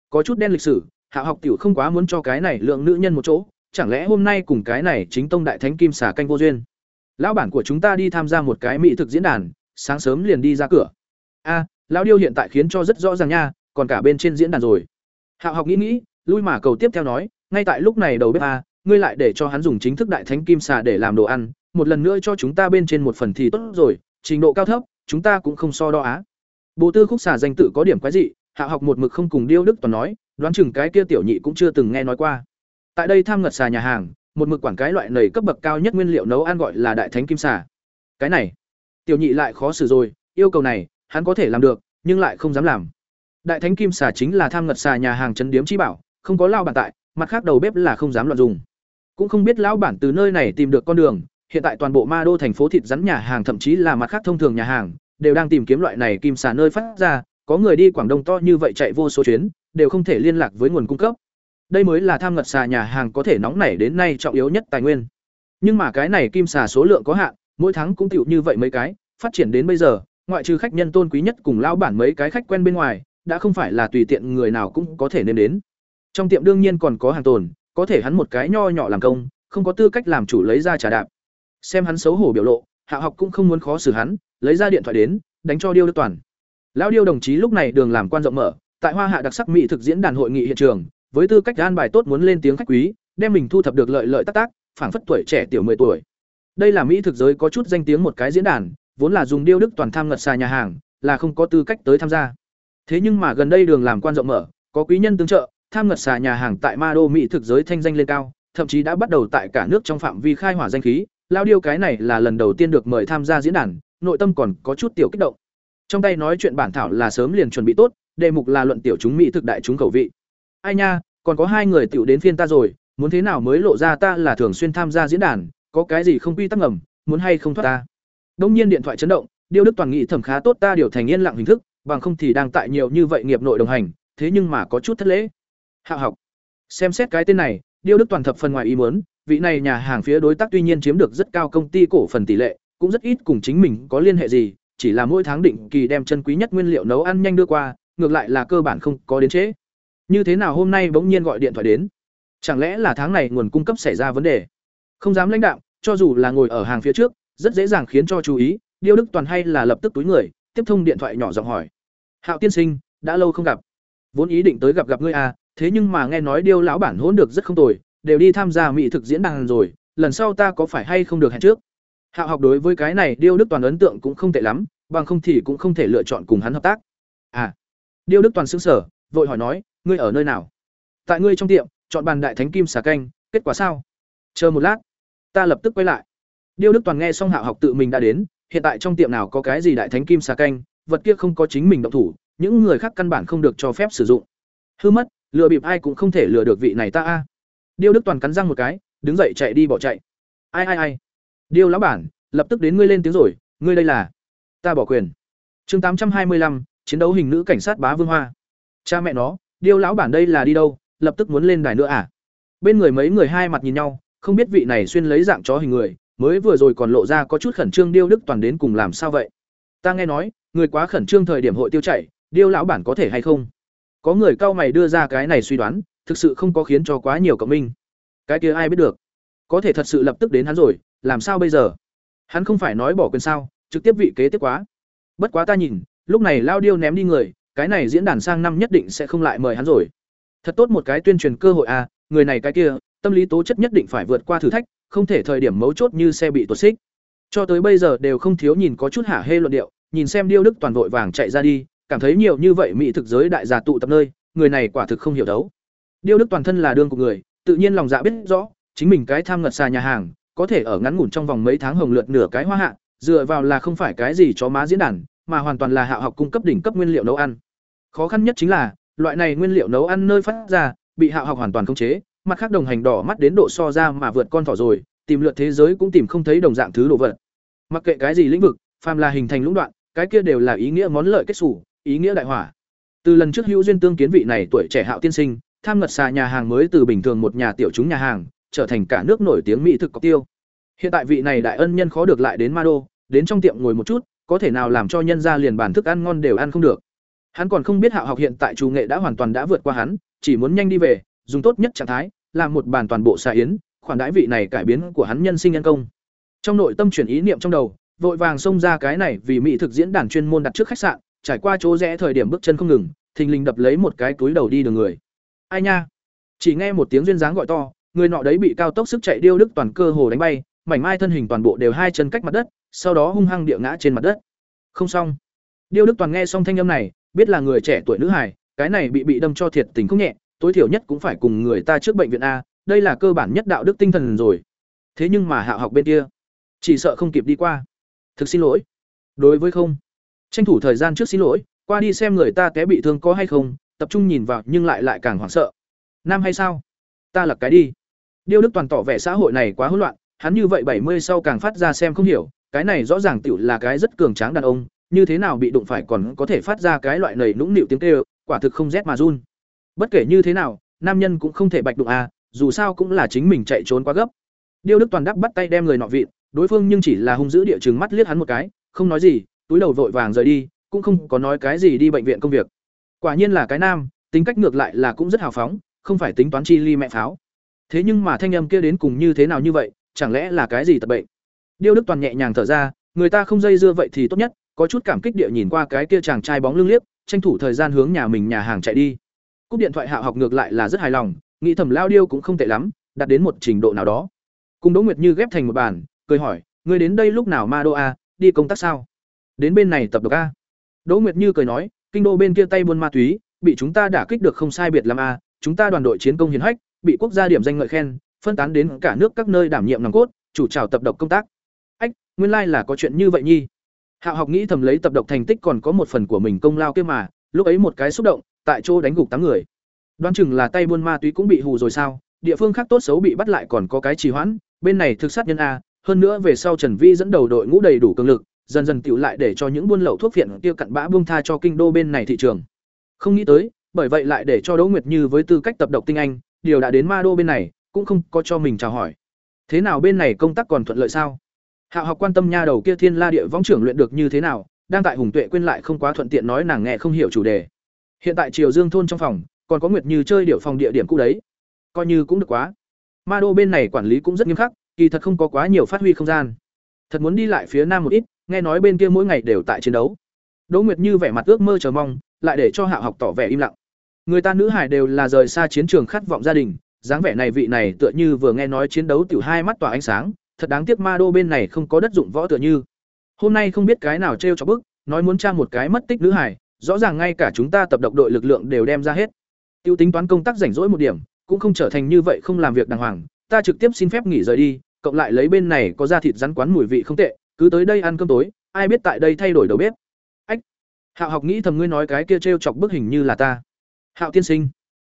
S1: Có chút đen lịch sử, hạ học tiểu không quá muốn cho cái này lượng nữ nhân một chỗ, chẳng lẽ hôm nay cùng cái này chính tông đại thánh kim xà canh vô duyên? Lão bản của chúng ta đi tham gia một cái mỹ thực diễn đàn, sáng sớm liền đi ra cửa. A, lão điêu hiện tại khiến cho rất rõ ràng nha, còn cả bên trên diễn đàn rồi. Hạ học nghĩ nghĩ, lui mà cầu tiếp theo nói, ngay tại lúc này đầu bếp a, ngươi lại để cho hắn dùng chính thức đại thánh kim xà để làm đồ ăn một lần nữa cho chúng ta bên trên một phần thì tốt rồi, trình độ cao thấp, chúng ta cũng không so đo á. Bộ tư khúc xà danh tự có điểm quái dị, hạ học một mực không cùng điêu đức toàn nói, đoán chừng cái kia tiểu nhị cũng chưa từng nghe nói qua. Tại đây tham ngật xà nhà hàng, một mực quảng cái loại nầy cấp bậc cao nhất nguyên liệu nấu ăn gọi là đại thánh kim xà. Cái này, tiểu nhị lại khó xử rồi, yêu cầu này, hắn có thể làm được, nhưng lại không dám làm. Đại thánh kim xà chính là tham ngật xà nhà hàng trấn điếm chi bảo, không có lao bản tại, mặt khác đầu bếp là không dám loạn dùng. Cũng không biết lão bản từ nơi này tìm được con đường hiện tại toàn bộ ma đô thành phố thịt rắn nhà hàng thậm chí là mặt khác thông thường nhà hàng, đều đang tìm kiếm loại này kim xà nơi phát ra, có người đi quảng đông to như vậy chạy vô số chuyến, đều không thể liên lạc với nguồn cung cấp. Đây mới là tham ngật xà nhà hàng có thể nóng nảy đến nay trọng yếu nhất tài nguyên. Nhưng mà cái này kim xà số lượng có hạn, mỗi tháng cũng tựu như vậy mấy cái, phát triển đến bây giờ, ngoại trừ khách nhân tôn quý nhất cùng lão bản mấy cái khách quen bên ngoài, đã không phải là tùy tiện người nào cũng có thể nên đến. Trong tiệm đương nhiên còn có hàng tồn, có thể hắn một cái nho nhỏ làm công, không có tư cách làm chủ lấy ra trả đạp xem hắn xấu hổ biểu lộ, hạ học cũng không muốn khó xử hắn, lấy ra điện thoại đến, đánh cho điêu đức toàn. Lão điêu đồng chí lúc này đường làm quan rộng mở, tại hoa hạ đặc sắc mỹ thực diễn đàn hội nghị hiện trường, với tư cách an bài tốt muốn lên tiếng khách quý, đem mình thu thập được lợi lợi tác tác, phảng phất tuổi trẻ tiểu 10 tuổi. Đây là mỹ thực giới có chút danh tiếng một cái diễn đàn, vốn là dùng điêu đức toàn tham ngật xà nhà hàng, là không có tư cách tới tham gia. Thế nhưng mà gần đây đường làm quan rộng mở, có quý nhân tương trợ, tham ngật xà nhà hàng tại ma đô mỹ thực giới thanh danh lên cao, thậm chí đã bắt đầu tại cả nước trong phạm vi khai hỏa danh khí lao điêu cái này là lần đầu tiên được mời tham gia diễn đàn, nội tâm còn có chút tiểu kích động. Trong tay nói chuyện bản thảo là sớm liền chuẩn bị tốt, đề mục là luận tiểu chúng mỹ thực đại chúng khẩu vị. Ai nha, còn có hai người tiểu đến phiên ta rồi, muốn thế nào mới lộ ra ta là thường xuyên tham gia diễn đàn, có cái gì không quy tắc ngầm, muốn hay không thoát ta? Đông nhiên điện thoại chấn động, điêu đức toàn nghị thẩm khá tốt ta điều thành yên lặng hình thức, bằng không thì đang tại nhiều như vậy nghiệp nội đồng hành, thế nhưng mà có chút thất lễ. Hạ học. Xem xét cái tên này, điêu đức toàn thập phần ngoài ý muốn vị này nhà hàng phía đối tác tuy nhiên chiếm được rất cao công ty cổ phần tỷ lệ, cũng rất ít cùng chính mình có liên hệ gì, chỉ là mỗi tháng định kỳ đem chân quý nhất nguyên liệu nấu ăn nhanh đưa qua, ngược lại là cơ bản không có đến trễ. Như thế nào hôm nay bỗng nhiên gọi điện thoại đến? Chẳng lẽ là tháng này nguồn cung cấp xảy ra vấn đề? Không dám lãnh đạo, cho dù là ngồi ở hàng phía trước, rất dễ dàng khiến cho chú ý, điêu đức toàn hay là lập tức túi người, tiếp thông điện thoại nhỏ giọng hỏi. Hạo tiên sinh, đã lâu không gặp. Vốn ý định tới gặp gặp ngươi à thế nhưng mà nghe nói điêu lão bản hỗn được rất không tồi đều đi tham gia mỹ thực diễn đàn rồi, lần sau ta có phải hay không được hẹn trước? Hạo học đối với cái này điêu đức toàn ấn tượng cũng không tệ lắm, bằng không thì cũng không thể lựa chọn cùng hắn hợp tác. À điêu đức toàn xứng sở vội hỏi nói, ngươi ở nơi nào? Tại ngươi trong tiệm, chọn bàn đại thánh kim xà canh, kết quả sao? Chờ một lát, ta lập tức quay lại. Điêu đức toàn nghe xong hạo học tự mình đã đến, hiện tại trong tiệm nào có cái gì đại thánh kim xà canh, vật kia không có chính mình động thủ, những người khác căn bản không được cho phép sử dụng. Hư mất, lừa bịp ai cũng không thể lừa được vị này ta a điêu đức toàn cắn răng một cái, đứng dậy chạy đi bỏ chạy. Ai ai ai? Điêu lão bản, lập tức đến ngươi lên tiếng rồi, ngươi đây là? Ta bỏ quyền. Chương tám trăm hai mươi lăm, chiến đấu hình nữ cảnh sát bá vương hoa. Cha mẹ nó, điêu lão bản đây là đi đâu, lập tức muốn lên đài nữa à? Bên người mấy người hai mặt nhìn nhau, không biết vị này xuyên lấy dạng chó hình người, mới vừa rồi còn lộ ra có chút khẩn trương điêu đức toàn đến cùng làm sao vậy? Ta nghe nói, người quá khẩn trương thời điểm hội tiêu chảy, điêu lão bản có thể hay không? Có người cao mày đưa ra cái này suy đoán thực sự không có khiến cho quá nhiều cộng minh. Cái kia ai biết được? Có thể thật sự lập tức đến hắn rồi, làm sao bây giờ? Hắn không phải nói bỏ quyền sao, trực tiếp vị kế tiếp quá. Bất quá ta nhìn, lúc này lao điêu ném đi người, cái này diễn đàn sang năm nhất định sẽ không lại mời hắn rồi. Thật tốt một cái tuyên truyền cơ hội à người này cái kia, tâm lý tố chất nhất định phải vượt qua thử thách, không thể thời điểm mấu chốt như xe bị tuột xích. Cho tới bây giờ đều không thiếu nhìn có chút hả hê luận điệu, nhìn xem điêu đức toàn vội vàng chạy ra đi, cảm thấy nhiều như vậy mỹ thực giới đại gia tụ tập nơi, người này quả thực không hiểu đấu điêu đức toàn thân là đương của người tự nhiên lòng dạ biết rõ chính mình cái tham ngật xà nhà hàng có thể ở ngắn ngủn trong vòng mấy tháng hồng lượt nửa cái hoa hạ dựa vào là không phải cái gì chó má diễn đàn mà hoàn toàn là hạ học cung cấp đỉnh cấp nguyên liệu nấu ăn khó khăn nhất chính là loại này nguyên liệu nấu ăn nơi phát ra bị hạ học hoàn toàn khống chế mặt khác đồng hành đỏ mắt đến độ so ra mà vượt con thỏ rồi tìm lượt thế giới cũng tìm không thấy đồng dạng thứ đồ vật. Mặc kệ cái gì lĩnh vực, phàm là hình thành lũng đoạn, cái kia đều là ý nghĩa món lợi kết sủ, ý nghĩa đại hỏa. Từ lần trước hữu duyên tương kiến vị này tuổi trẻ hạo tiên sinh, tham ngật xà nhà hàng mới từ bình thường một nhà tiểu chúng nhà hàng, trở thành cả nước nổi tiếng mỹ thực có tiêu. Hiện tại vị này đại ân nhân khó được lại đến Ma Đô, đến trong tiệm ngồi một chút, có thể nào làm cho nhân gia liền bản thức ăn ngon đều ăn không được. Hắn còn không biết Hạo học hiện tại chủ nghệ đã hoàn toàn đã vượt qua hắn, chỉ muốn nhanh đi về, dùng tốt nhất trạng thái, làm một bàn toàn bộ xà yến, khoản đãi vị này cải biến của hắn nhân sinh nhân công. Trong nội tâm chuyển ý niệm trong đầu, vội vàng xông ra cái này vì mỹ thực diễn đàn chuyên môn đặt trước khách sạn, trải qua chỗ rẽ thời điểm bước chân không ngừng, thình lình đập lấy một cái túi đầu đi đường người. Ai nha? Chỉ nghe một tiếng duyên dáng gọi to, người nọ đấy bị cao tốc sức chạy điêu đức toàn cơ hồ đánh bay, mảnh mai thân hình toàn bộ đều hai chân cách mặt đất, sau đó hung hăng địa ngã trên mặt đất. Không xong. Điêu Đức Toàn nghe xong thanh âm này, biết là người trẻ tuổi nữ hài, cái này bị bị đâm cho thiệt tình không nhẹ, tối thiểu nhất cũng phải cùng người ta trước bệnh viện a, đây là cơ bản nhất đạo đức tinh thần rồi. Thế nhưng mà hạ học bên kia, chỉ sợ không kịp đi qua. Thực xin lỗi. Đối với không, tranh thủ thời gian trước xin lỗi, qua đi xem người ta té bị thương có hay không, tập trung nhìn vào nhưng lại lại càng hoảng sợ. Nam hay sao? Ta là cái đi. Điêu Đức Toàn tỏ vẻ xã hội này quá hỗn loạn, hắn như vậy bảy mươi sau càng phát ra xem không hiểu, cái này rõ ràng tiểu là cái rất cường tráng đàn ông, như thế nào bị đụng phải còn có thể phát ra cái loại nầy nũng nịu tiếng kêu, quả thực không rét mà run. Bất kể như thế nào, nam nhân cũng không thể bạch đụng à, dù sao cũng là chính mình chạy trốn quá gấp. Điêu Đức Toàn đắc bắt tay đem người nọ vịn, đối phương nhưng chỉ là hung dữ địa chừng mắt liếc hắn một cái, không nói gì, túi đầu vội vàng rời đi, cũng không có nói cái gì đi bệnh viện công việc. Quả nhiên là cái nam, tính cách ngược lại là cũng rất hào phóng, không phải tính toán chi ly mẹ pháo. Thế nhưng mà thanh âm kia đến cùng như thế nào như vậy, chẳng lẽ là cái gì tật bệnh? Điêu Đức Toàn nhẹ nhàng thở ra, người ta không dây dưa vậy thì tốt nhất, có chút cảm kích địa nhìn qua cái kia chàng trai bóng lưng liếc, tranh thủ thời gian hướng nhà mình nhà hàng chạy đi. Cúp điện thoại Hạo học ngược lại là rất hài lòng, nghĩ thầm lao điêu cũng không tệ lắm, đạt đến một trình độ nào đó. Cùng Đỗ Nguyệt Như ghép thành một bàn, cười hỏi, người đến đây lúc nào ma đô a, đi công tác sao? Đến bên này tập độc a. Đỗ Nguyệt Như cười nói, kinh đô bên kia tay buôn ma túy, bị chúng ta đả kích được không sai biệt lắm a, chúng ta đoàn đội chiến công hiến hách, bị quốc gia điểm danh ngợi khen, phân tán đến cả nước các nơi đảm nhiệm nòng cốt, chủ trào tập độc công tác. Ách, nguyên lai là có chuyện như vậy nhi. Hạo học nghĩ thầm lấy tập độc thành tích còn có một phần của mình công lao kia mà, lúc ấy một cái xúc động, tại chỗ đánh gục tám người. Đoán chừng là tay buôn ma túy cũng bị hù rồi sao? Địa phương khác tốt xấu bị bắt lại còn có cái trì hoãn, bên này thực sát nhân a, hơn nữa về sau Trần Vi dẫn đầu đội ngũ đầy đủ cường lực, dần dần tiểu lại để cho những buôn lậu thuốc phiện kia cặn bã buông tha cho kinh đô bên này thị trường. Không nghĩ tới, bởi vậy lại để cho Đỗ Nguyệt Như với tư cách tập độc tinh anh, điều đã đến ma đô bên này, cũng không có cho mình chào hỏi. Thế nào bên này công tác còn thuận lợi sao? hạ học quan tâm nha đầu kia Thiên La địa võng trưởng luyện được như thế nào, đang tại Hùng Tuệ quên lại không quá thuận tiện nói nàng nghe không hiểu chủ đề. Hiện tại Triều Dương thôn trong phòng, còn có Nguyệt Như chơi điệu phòng địa điểm cũ đấy. Coi như cũng được quá. Ma đô bên này quản lý cũng rất nghiêm khắc, kỳ thật không có quá nhiều phát huy không gian. Thật muốn đi lại phía nam một ít, nghe nói bên kia mỗi ngày đều tại chiến đấu. Đỗ Nguyệt Như vẻ mặt ước mơ chờ mong, lại để cho Hạ học tỏ vẻ im lặng. Người ta nữ hải đều là rời xa chiến trường khát vọng gia đình, dáng vẻ này vị này tựa như vừa nghe nói chiến đấu tiểu hai mắt tỏa ánh sáng, thật đáng tiếc ma đô bên này không có đất dụng võ tựa như. Hôm nay không biết cái nào trêu cho bức, nói muốn tra một cái mất tích nữ hải, rõ ràng ngay cả chúng ta tập độc đội lực lượng đều đem ra hết. Tiêu tính toán công tác rảnh rỗi một điểm, cũng không trở thành như vậy không làm việc đàng hoàng, ta trực tiếp xin phép nghỉ rời đi, cộng lại lấy bên này có ra thịt rắn quán mùi vị không tệ, cứ tới đây ăn cơm tối, ai biết tại đây thay đổi đầu bếp. Ách. Hạo học nghĩ thầm ngươi nói cái kia trêu chọc bức hình như là ta. Hạo tiên sinh.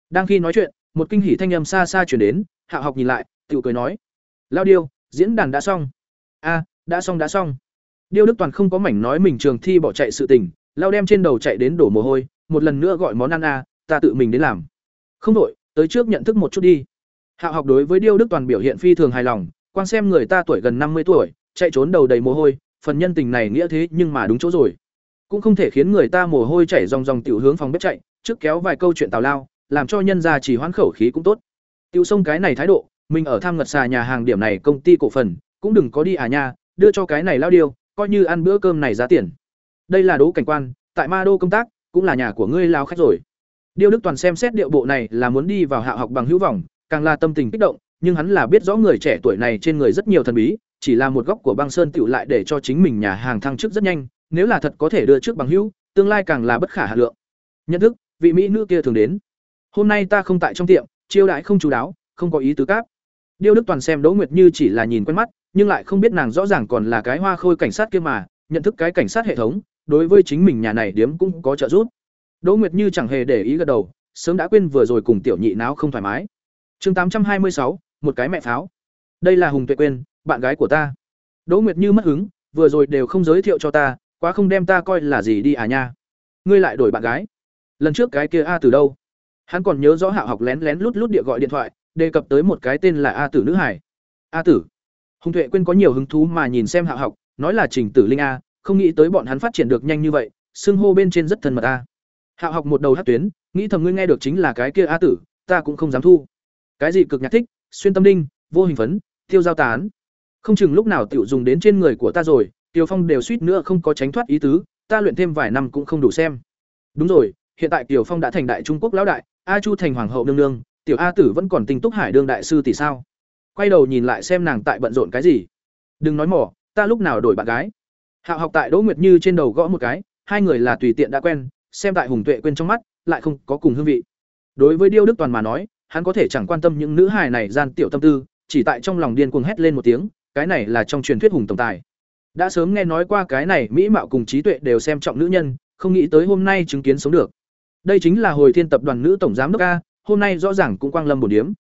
S1: Đang khi nói chuyện, một kinh hỉ thanh âm xa xa chuyển đến Hạo học nhìn lại tự cười nói lao điêu diễn đàn đã xong a đã xong đã xong điêu đức toàn không có mảnh nói mình trường thi bỏ chạy sự tình lao đem trên đầu chạy đến đổ mồ hôi một lần nữa gọi món ăn a ta tự mình đến làm không đội tới trước nhận thức một chút đi Hạo học đối với điêu đức toàn biểu hiện phi thường hài lòng quan xem người ta tuổi gần năm mươi tuổi chạy trốn đầu đầy mồ hôi phần nhân tình này nghĩa thế nhưng mà đúng chỗ rồi cũng không thể khiến người ta mồ hôi chảy ròng ròng tiểu hướng phòng bếp chạy trước kéo vài câu chuyện tào lao làm cho nhân gia chỉ hoãn khẩu khí cũng tốt. Tiêu sông cái này thái độ, mình ở tham ngật xà nhà hàng điểm này công ty cổ phần, cũng đừng có đi à nha, đưa cho cái này lao điêu, coi như ăn bữa cơm này giá tiền. Đây là đố cảnh quan, tại Ma Đô công tác, cũng là nhà của ngươi lao khách rồi. Điêu Đức Toàn xem xét điệu bộ này là muốn đi vào hạ học bằng hữu vọng, càng là tâm tình kích động, nhưng hắn là biết rõ người trẻ tuổi này trên người rất nhiều thần bí, chỉ là một góc của băng sơn tiểu lại để cho chính mình nhà hàng thăng chức rất nhanh, nếu là thật có thể đưa trước bằng hữu, tương lai càng là bất khả hạ lượng. Nhận thức, vị mỹ nữ kia thường đến. Hôm nay ta không tại trong tiệm chiêu đãi không chú đáo không có ý tứ cáp. Điêu đức toàn xem đỗ nguyệt như chỉ là nhìn quen mắt nhưng lại không biết nàng rõ ràng còn là cái hoa khôi cảnh sát kia mà nhận thức cái cảnh sát hệ thống đối với chính mình nhà này điếm cũng có trợ giúp. Đỗ nguyệt như chẳng hề để ý gật đầu sớm đã quên vừa rồi cùng tiểu nhị não không thoải mái. Chương tám trăm hai mươi sáu một cái mẹ pháo. Đây là hùng tuệ quên bạn gái của ta. Đỗ nguyệt như mất hứng, vừa rồi đều không giới thiệu cho ta, quá không đem ta coi là gì đi à nha. Ngươi lại đổi bạn gái. Lần trước cái kia a từ đâu? Hắn còn nhớ rõ hạo học lén lén lút lút địa gọi điện thoại, đề cập tới một cái tên là a tử nữ hải a tử. Hùng tuệ quên có nhiều hứng thú mà nhìn xem hạo học, nói là trình tử linh a, không nghĩ tới bọn hắn phát triển được nhanh như vậy, xưng hô bên trên rất thân mật a. Hạo học một đầu hát tuyến, nghĩ thầm ngươi nghe được chính là cái kia a tử, ta cũng không dám thu. Cái gì cực nhạc thích, xuyên tâm đinh vô hình phấn tiêu giao tán không chừng lúc nào tiểu dùng đến trên người của ta rồi Tiêu Phong đều suýt nữa không có tránh thoát ý tứ, ta luyện thêm vài năm cũng không đủ xem. Đúng rồi, hiện tại Tiểu Phong đã thành đại Trung Quốc lão đại, A Chu thành hoàng hậu nương nương, tiểu A Tử vẫn còn tinh túc hải đương đại sư tỷ sao? Quay đầu nhìn lại xem nàng tại bận rộn cái gì. Đừng nói mỏ, ta lúc nào đổi bạn gái. Hạo học tại Đỗ Nguyệt Như trên đầu gõ một cái, hai người là tùy tiện đã quen, xem tại Hùng Tuệ quên trong mắt, lại không có cùng hương vị. Đối với Điêu Đức Toàn mà nói, hắn có thể chẳng quan tâm những nữ hài này gian tiểu tâm tư, chỉ tại trong lòng điên cuồng hét lên một tiếng, cái này là trong truyền thuyết hùng tổng tài. Đã sớm nghe nói qua cái này mỹ mạo cùng trí tuệ đều xem trọng nữ nhân, không nghĩ tới hôm nay chứng kiến sống được. Đây chính là hồi thiên tập đoàn nữ tổng giám đốc a, hôm nay rõ ràng cũng quang lâm bổn điếm.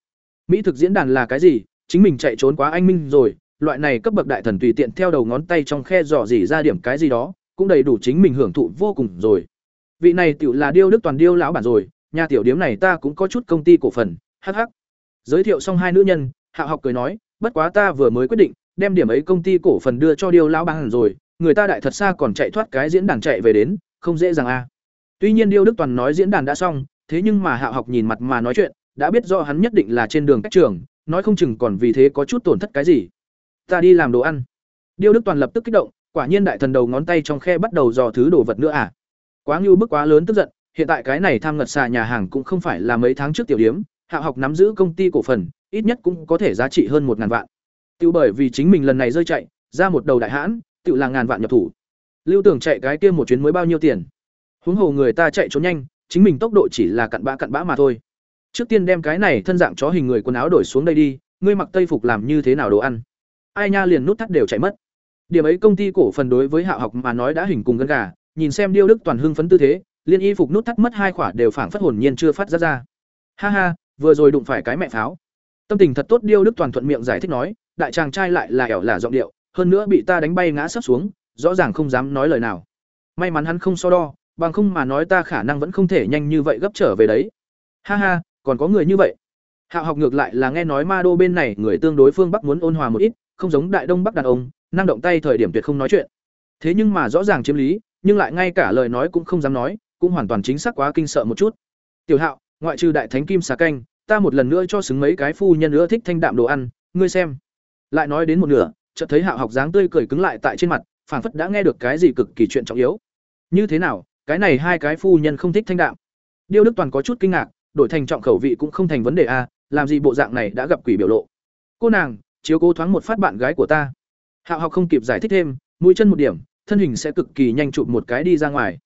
S1: Mỹ thực diễn đàn là cái gì? Chính mình chạy trốn quá anh minh rồi, loại này cấp bậc đại thần tùy tiện theo đầu ngón tay trong khe dò dỉ ra điểm cái gì đó, cũng đầy đủ chính mình hưởng thụ vô cùng rồi. Vị này tiểu là điêu đức toàn điêu lão bản rồi, nhà tiểu điếm này ta cũng có chút công ty cổ phần hh giới thiệu xong hai nữ nhân, hạ học cười nói, bất quá ta vừa mới quyết định đem điểm ấy công ty cổ phần đưa cho điêu lão bang rồi, người ta đại thật xa còn chạy thoát cái diễn đàn chạy về đến, không dễ dàng a tuy nhiên điêu đức toàn nói diễn đàn đã xong, thế nhưng mà hạ học nhìn mặt mà nói chuyện, đã biết do hắn nhất định là trên đường cách trường, nói không chừng còn vì thế có chút tổn thất cái gì. Ta đi làm đồ ăn. Điêu đức toàn lập tức kích động, quả nhiên đại thần đầu ngón tay trong khe bắt đầu dò thứ đồ vật nữa à. Quá ngưu bức quá lớn tức giận, hiện tại cái này tham ngật xà nhà hàng cũng không phải là mấy tháng trước tiểu điếm, hạ học nắm giữ công ty cổ phần, ít nhất cũng có thể giá trị hơn một ngàn vạn. Tiểu bởi vì chính mình lần này rơi chạy, ra một đầu đại hãn, tiểu là ngàn vạn nhập thủ. Lưu Tưởng chạy cái kia một chuyến mới bao nhiêu tiền? Huống hồ người ta chạy trốn nhanh, chính mình tốc độ chỉ là cặn bã cặn bã mà thôi. Trước tiên đem cái này thân dạng chó hình người quần áo đổi xuống đây đi, ngươi mặc tây phục làm như thế nào đồ ăn? Ai nha liền nút thắt đều chạy mất. Điểm ấy công ty cổ phần đối với Hạ học mà nói đã hình cùng gân gà, nhìn xem Điêu Đức toàn hưng phấn tư thế, liên y phục nút thắt mất hai khỏa đều phảng phất hồn nhiên chưa phát ra ra. Ha ha, vừa rồi đụng phải cái mẹ pháo. Tâm tình thật tốt Điêu Đức toàn thuận miệng giải thích nói, đại chàng trai lại là ẻo là giọng điệu, hơn nữa bị ta đánh bay ngã sấp xuống, rõ ràng không dám nói lời nào. May mắn hắn không so đo, bằng không mà nói ta khả năng vẫn không thể nhanh như vậy gấp trở về đấy. Ha ha, còn có người như vậy. Hạo học ngược lại là nghe nói Ma Đô bên này người tương đối phương Bắc muốn ôn hòa một ít, không giống Đại Đông Bắc đàn ông, năng động tay thời điểm tuyệt không nói chuyện. Thế nhưng mà rõ ràng chiếm lý, nhưng lại ngay cả lời nói cũng không dám nói, cũng hoàn toàn chính xác quá kinh sợ một chút. Tiểu Hạo, ngoại trừ đại thánh kim xà canh, ta một lần nữa cho xứng mấy cái phu nhân nữa thích thanh đạm đồ ăn, ngươi xem lại nói đến một nửa chợt thấy hạo học dáng tươi cười cứng lại tại trên mặt phảng phất đã nghe được cái gì cực kỳ chuyện trọng yếu. Như thế nào cái này hai cái phu nhân không thích thanh đạm. Điêu đức toàn có chút kinh ngạc đổi thành trọng khẩu vị cũng không thành vấn đề a à, làm gì bộ dạng này đã gặp quỷ biểu lộ. Cô nàng chiếu cố thoáng một phát bạn gái của ta. Hạo học không kịp giải thích thêm mũi chân một điểm thân hình sẽ cực kỳ nhanh chụp một cái đi ra ngoài.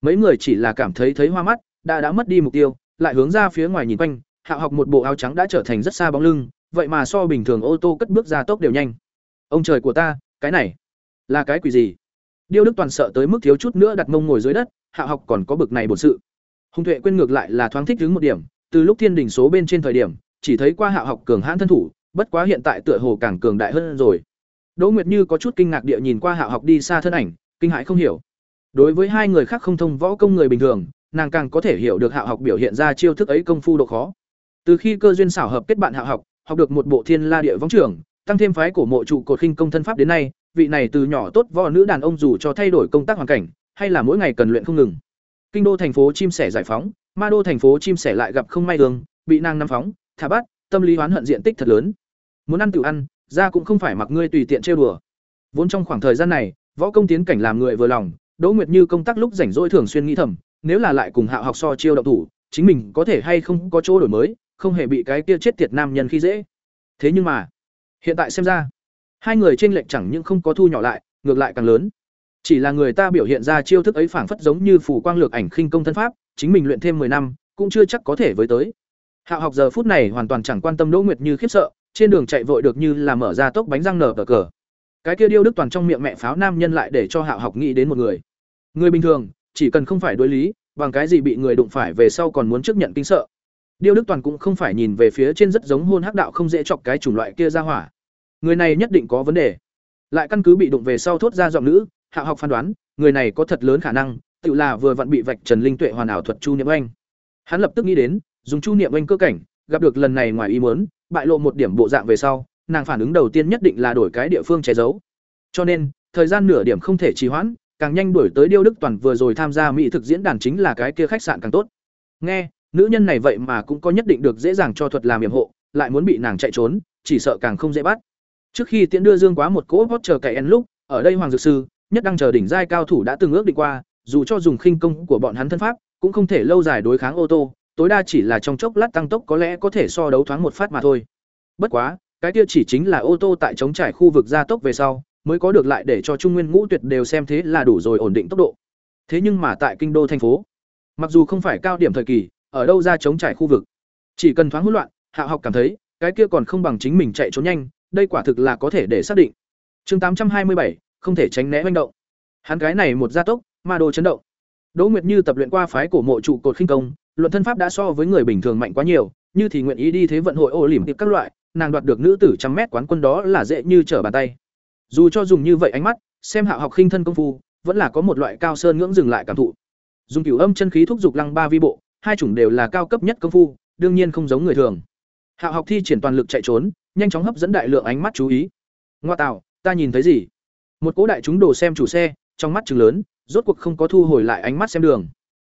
S1: Mấy người chỉ là cảm thấy thấy hoa mắt đã đã mất đi mục tiêu lại hướng ra phía ngoài nhìn quanh hạo học một bộ áo trắng đã trở thành rất xa bóng lưng vậy mà so bình thường ô tô cất bước ra tốc đều nhanh. Ông trời của ta, cái này là cái quỷ gì? Điêu đức toàn sợ tới mức thiếu chút nữa đặt mông ngồi dưới đất, hạ học còn có bực này bổn sự. Hùng tuệ quên ngược lại là thoáng thích đứng một điểm, từ lúc thiên đỉnh số bên trên thời điểm, chỉ thấy qua hạ học cường hãn thân thủ, bất quá hiện tại tựa hồ càng cường đại hơn rồi. Đỗ nguyệt như có chút kinh ngạc địa nhìn qua hạ học đi xa thân ảnh, kinh hãi không hiểu. Đối với hai người khác không thông võ công người bình thường, nàng càng có thể hiểu được hạ học biểu hiện ra chiêu thức ấy công phu độ khó. Từ khi cơ duyên xảo hợp kết bạn hạ học học được một bộ thiên la địa võng trưởng, tăng thêm phái cổ mộ trụ cột khinh công thân pháp đến nay, vị này từ nhỏ tốt võ nữ đàn ông dù cho thay đổi công tác hoàn cảnh, hay là mỗi ngày cần luyện không ngừng. Kinh đô thành phố chim sẻ giải phóng, ma đô thành phố chim sẻ lại gặp không may đường bị nàng nắm phóng, thả bắt, tâm lý oán hận diện tích thật lớn. Muốn ăn tự ăn, ra cũng không phải mặc ngươi tùy tiện trêu đùa. Vốn trong khoảng thời gian này, võ công tiến cảnh làm người vừa lòng, đỗ nguyệt như công tác lúc rảnh rỗi thường xuyên nghĩ thầm, nếu là lại cùng hạo học so chiêu động thủ, chính mình có thể hay không có chỗ đổi mới không hề bị cái kia chết tiệt nam nhân khi dễ. Thế nhưng mà, hiện tại xem ra, hai người trên lệch chẳng những không có thu nhỏ lại, ngược lại càng lớn. Chỉ là người ta biểu hiện ra chiêu thức ấy phảng phất giống như phủ quang lược ảnh khinh công thân pháp, chính mình luyện thêm 10 năm, cũng chưa chắc có thể với tới. Hạo học giờ phút này hoàn toàn chẳng quan tâm Đỗ Nguyệt Như khiếp sợ, trên đường chạy vội được như là mở ra tốc bánh răng nở cờ cờ. Cái kia điêu đức toàn trong miệng mẹ pháo nam nhân lại để cho Hạo học nghĩ đến một người. Người bình thường, chỉ cần không phải đối lý, bằng cái gì bị người đụng phải về sau còn muốn trước nhận kinh sợ. Điêu Đức Toàn cũng không phải nhìn về phía trên rất giống hôn hắc đạo không dễ chọc cái chủng loại kia ra hỏa. người này nhất định có vấn đề. Lại căn cứ bị đụng về sau thốt ra giọng nữ, hạ học phán đoán, người này có thật lớn khả năng, tự là vừa vặn bị vạch trần linh tuệ hoàn ảo thuật chu niệm anh hắn lập tức nghĩ đến, dùng chu niệm anh cơ cảnh, gặp được lần này ngoài ý muốn, bại lộ một điểm bộ dạng về sau, nàng phản ứng đầu tiên nhất định là đổi cái địa phương che giấu. Cho nên, thời gian nửa điểm không thể trì hoãn, càng nhanh đuổi tới điêu đức toàn vừa rồi tham gia mỹ thực diễn đàn chính là cái kia khách sạn càng tốt. Nghe nữ nhân này vậy mà cũng có nhất định được dễ dàng cho thuật làm yểm hộ, lại muốn bị nàng chạy trốn, chỉ sợ càng không dễ bắt. Trước khi tiễn đưa dương quá một cỗ hót chờ cậy en lúc, ở đây hoàng dược sư, nhất đang chờ đỉnh giai cao thủ đã từng ước định qua, dù cho dùng khinh công của bọn hắn thân pháp, cũng không thể lâu dài đối kháng ô tô, tối đa chỉ là trong chốc lát tăng tốc có lẽ có thể so đấu thoáng một phát mà thôi. Bất quá, cái kia chỉ chính là ô tô tại chống trải khu vực gia tốc về sau, mới có được lại để cho trung nguyên ngũ tuyệt đều xem thế là đủ rồi ổn định tốc độ. Thế nhưng mà tại kinh đô thành phố, mặc dù không phải cao điểm thời kỳ ở đâu ra chống trải khu vực. Chỉ cần thoáng hỗn loạn, hạ học cảm thấy, cái kia còn không bằng chính mình chạy trốn nhanh, đây quả thực là có thể để xác định. Chương tám trăm hai mươi bảy, không thể tránh né manh động. Hắn cái này một gia tốc, ma đồ chấn động. Đỗ nguyệt như tập luyện qua phái cổ mộ trụ cột khinh công, luận thân pháp đã so với người bình thường mạnh quá nhiều, như thì nguyện ý đi thế vận hội ô lỉm tiệp các loại, nàng đoạt được nữ tử trăm mét quán quân đó là dễ như trở bàn tay. Dù cho dùng như vậy ánh mắt, xem hạ học khinh thân công phu, vẫn là có một loại cao sơn ngưỡng dừng lại cảm thụ. Dùng cửu âm chân khí thúc giục lăng ba vi bộ hai chủng đều là cao cấp nhất công phu, đương nhiên không giống người thường. Hạ học thi triển toàn lực chạy trốn, nhanh chóng hấp dẫn đại lượng ánh mắt chú ý. Ngoa tạo, ta nhìn thấy gì? Một cố đại chúng đồ xem chủ xe, trong mắt chừng lớn, rốt cuộc không có thu hồi lại ánh mắt xem đường.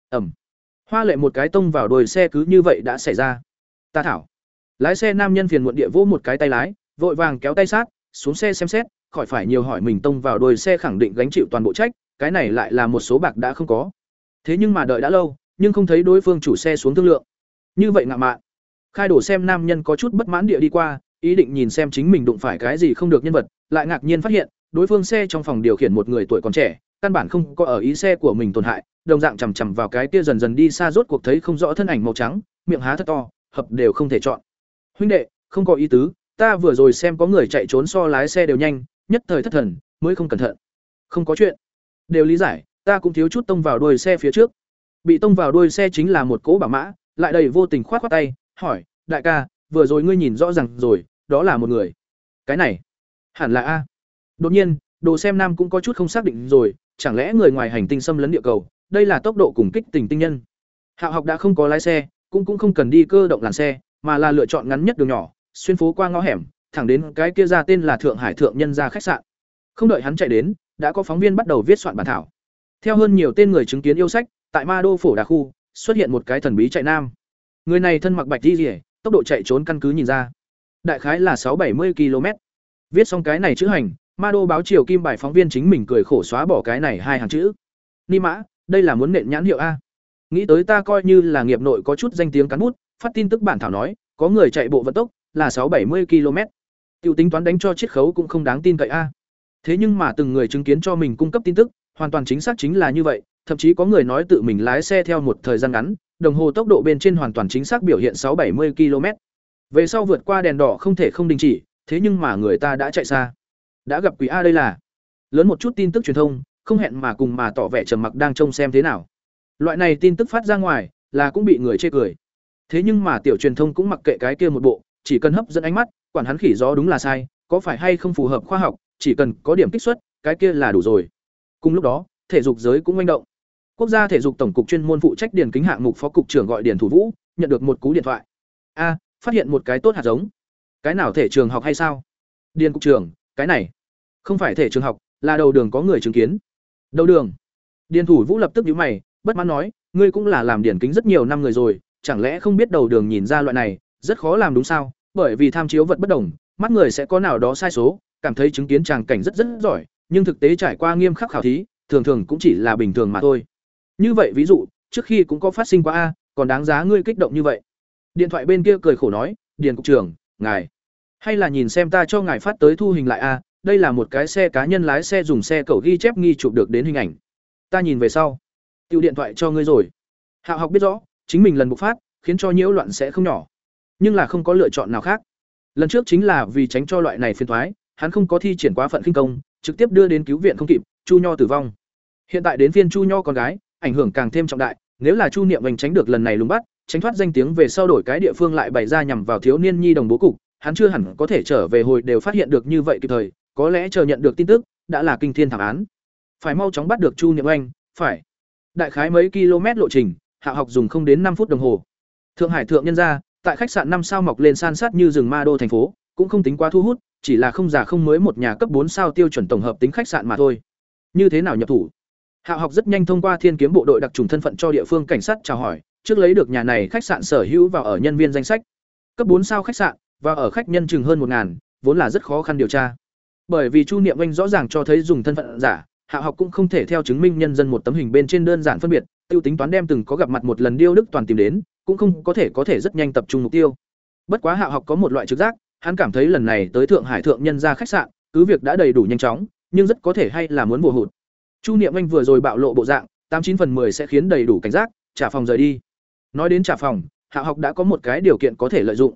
S1: Ẩm. Hoa lệ một cái tông vào đồi xe cứ như vậy đã xảy ra. Ta thảo. Lái xe nam nhân phiền muộn địa vỗ một cái tay lái, vội vàng kéo tay sát, xuống xe xem xét, khỏi phải nhiều hỏi mình tông vào đồi xe khẳng định gánh chịu toàn bộ trách, cái này lại là một số bạc đã không có. Thế nhưng mà đợi đã lâu nhưng không thấy đối phương chủ xe xuống thương lượng. Như vậy ngạo mạn. Khai đổ xem nam nhân có chút bất mãn địa đi qua, ý định nhìn xem chính mình đụng phải cái gì không được nhân vật, lại ngạc nhiên phát hiện, đối phương xe trong phòng điều khiển một người tuổi còn trẻ, căn bản không có ở ý xe của mình tổn hại, đồng dạng chằm chằm vào cái kia dần dần đi xa rốt cuộc thấy không rõ thân ảnh màu trắng, miệng há thật to, hợp đều không thể chọn. Huynh đệ, không có ý tứ, ta vừa rồi xem có người chạy trốn so lái xe đều nhanh, nhất thời thất thần, mới không cẩn thận. Không có chuyện. Đều lý giải, ta cũng thiếu chút tông vào đuôi xe phía trước bị tông vào đuôi xe chính là một cỗ bảo mã, lại đầy vô tình khoát khoát tay, hỏi, đại ca, vừa rồi ngươi nhìn rõ ràng rồi, đó là một người. Cái này, hẳn là a. Đột nhiên, đồ xem nam cũng có chút không xác định rồi, chẳng lẽ người ngoài hành tinh xâm lấn địa cầu, đây là tốc độ cùng kích tình tinh nhân? Hạo học đã không có lái xe, cũng cũng không cần đi cơ động làn xe, mà là lựa chọn ngắn nhất đường nhỏ, xuyên phố qua ngõ hẻm, thẳng đến cái kia ra tên là thượng hải thượng nhân ra khách sạn. Không đợi hắn chạy đến, đã có phóng viên bắt đầu viết soạn bản thảo. Theo hơn nhiều tên người chứng kiến yêu sách tại ma đô phổ đà khu, xuất hiện một cái thần bí chạy nam. Người này thân mặc bạch đi rỉa tốc độ chạy trốn căn cứ nhìn ra. Đại khái là sáu bảy mươi km. Viết xong cái này chữ hành, ma đô báo chiều kim bài phóng viên chính mình cười khổ xóa bỏ cái này hai hàng chữ. Ni mã, đây là muốn nện nhãn hiệu a. Nghĩ tới ta coi như là nghiệp nội có chút danh tiếng cán bút, phát tin tức bản thảo nói, có người chạy bộ vận tốc là sáu bảy mươi km. Tiêu tính toán đánh cho chiết khấu cũng không đáng tin cậy a. Thế nhưng mà từng người chứng kiến cho mình cung cấp tin tức, hoàn toàn chính xác chính là như vậy thậm chí có người nói tự mình lái xe theo một thời gian ngắn, đồng hồ tốc độ bên trên hoàn toàn chính xác biểu hiện sáu bảy mươi km. Về sau vượt qua đèn đỏ không thể không đình chỉ, thế nhưng mà người ta đã chạy xa. Đã gặp quỷ a đây là. Lớn một chút tin tức truyền thông, không hẹn mà cùng mà tỏ vẻ trầm mặc đang trông xem thế nào. Loại này tin tức phát ra ngoài, là cũng bị người chê cười. Thế nhưng mà tiểu truyền thông cũng mặc kệ cái kia một bộ, chỉ cần hấp dẫn ánh mắt, quản hắn khỉ gió đúng là sai, có phải hay không phù hợp khoa học, chỉ cần có điểm kích xuất, cái kia là đủ rồi. Cùng lúc đó, thể dục giới cũng manh động quốc gia thể dục tổng cục chuyên môn phụ trách điền kính hạng mục phó cục trưởng gọi điền thủ vũ, nhận được một cú điện thoại. A, phát hiện một cái tốt hạt giống. Cái nào thể trường học hay sao? Điền cục trưởng, cái này. Không phải thể trường học, là đầu đường có người chứng kiến. Đầu đường. Điền thủ vũ lập tức nhíu mày, bất mãn nói, ngươi cũng là làm điển kính rất nhiều năm người rồi, chẳng lẽ không biết đầu đường nhìn ra loại này, rất khó làm đúng sao? Bởi vì tham chiếu vật bất đồng, mắt người sẽ có nào đó sai số, cảm thấy chứng kiến tràng cảnh rất rất giỏi, nhưng thực tế trải qua nghiêm khắc khảo thí, thường thường cũng chỉ là bình thường mà thôi như vậy ví dụ, trước khi cũng có phát sinh qua a, còn đáng giá ngươi kích động như vậy. Điện thoại bên kia cười khổ nói, điền cục trưởng, ngài, hay là nhìn xem ta cho ngài phát tới thu hình lại a, đây là một cái xe cá nhân lái xe dùng xe cầu ghi chép nghi chụp được đến hình ảnh. Ta nhìn về sau, tiêu điện thoại cho ngươi rồi. Hạ học biết rõ, chính mình lần bộc phát, khiến cho nhiễu loạn sẽ không nhỏ. Nhưng là không có lựa chọn nào khác. Lần trước chính là vì tránh cho loại này phiền thoái hắn không có thi triển quá phận khinh công, trực tiếp đưa đến cứu viện không kịp, chu nho tử vong. Hiện tại đến phiên chu nho con gái ảnh hưởng càng thêm trọng đại nếu là chu niệm vành tránh được lần này lùng bắt tránh thoát danh tiếng về sau đổi cái địa phương lại bày ra nhằm vào thiếu niên nhi đồng bố cục hắn chưa hẳn có thể trở về hồi đều phát hiện được như vậy kịp thời, có lẽ chờ nhận được tin tức, đã là kinh thiên thảm án. Phải mau chóng bắt được Chu Niệm Anh, phải. Đại khái mấy km lộ trình, Hạ học dùng không đến năm phút đồng hồ. Thượng Hải thượng nhân ra, tại khách sạn năm sao mọc lên san sát như rừng ma đô thành phố, cũng không tính quá thu hút, chỉ là không già không mới một nhà cấp bốn sao tiêu chuẩn tổng hợp tính khách sạn mà thôi. Như thế nào nhập thủ? Hạ học rất nhanh thông qua Thiên Kiếm bộ đội đặc trùng thân phận cho địa phương cảnh sát chào hỏi, trước lấy được nhà này khách sạn sở hữu vào ở nhân viên danh sách. Cấp bốn sao khách sạn, và ở khách nhân chừng hơn một ngàn, vốn là rất khó khăn điều tra. Bởi vì Chu Niệm Anh rõ ràng cho thấy dùng thân phận giả, Hạ học cũng không thể theo chứng minh nhân dân một tấm hình bên trên đơn giản phân biệt, tiêu tính toán đem từng có gặp mặt một lần điêu đức toàn tìm đến, cũng không có thể có thể rất nhanh tập trung mục tiêu. Bất quá Hạ học có một loại trực giác, hắn cảm thấy lần này tới Thượng Hải thượng nhân ra khách sạn, cứ việc đã đầy đủ nhanh chóng, nhưng rất có thể hay là muốn bùa hụt. Chu Niệm Anh vừa rồi bạo lộ bộ dạng, tám chín phần 10 sẽ khiến đầy đủ cảnh giác, trả phòng rời đi. Nói đến trả phòng, Hạ học đã có một cái điều kiện có thể lợi dụng.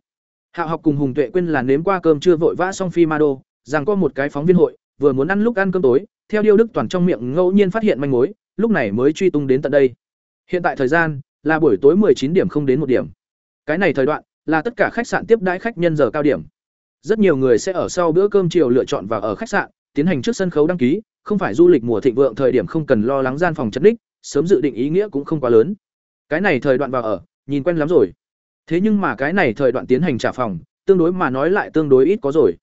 S1: Hạ học cùng Hùng Tuệ quên là nếm qua cơm chưa vội vã xong phi ma đô, rằng có một cái phóng viên hội, vừa muốn ăn lúc ăn cơm tối, theo điêu đức toàn trong miệng ngẫu nhiên phát hiện manh mối, lúc này mới truy tung đến tận đây. Hiện tại thời gian là buổi tối chín điểm không đến một điểm. Cái này thời đoạn là tất cả khách sạn tiếp đãi khách nhân giờ cao điểm. Rất nhiều người sẽ ở sau bữa cơm chiều lựa chọn và ở khách sạn, tiến hành trước sân khấu đăng ký, không phải du lịch mùa thịnh vượng thời điểm không cần lo lắng gian phòng chật đích, sớm dự định ý nghĩa cũng không quá lớn. Cái này thời đoạn vào ở, nhìn quen lắm rồi. Thế nhưng mà cái này thời đoạn tiến hành trả phòng, tương đối mà nói lại tương đối ít có rồi.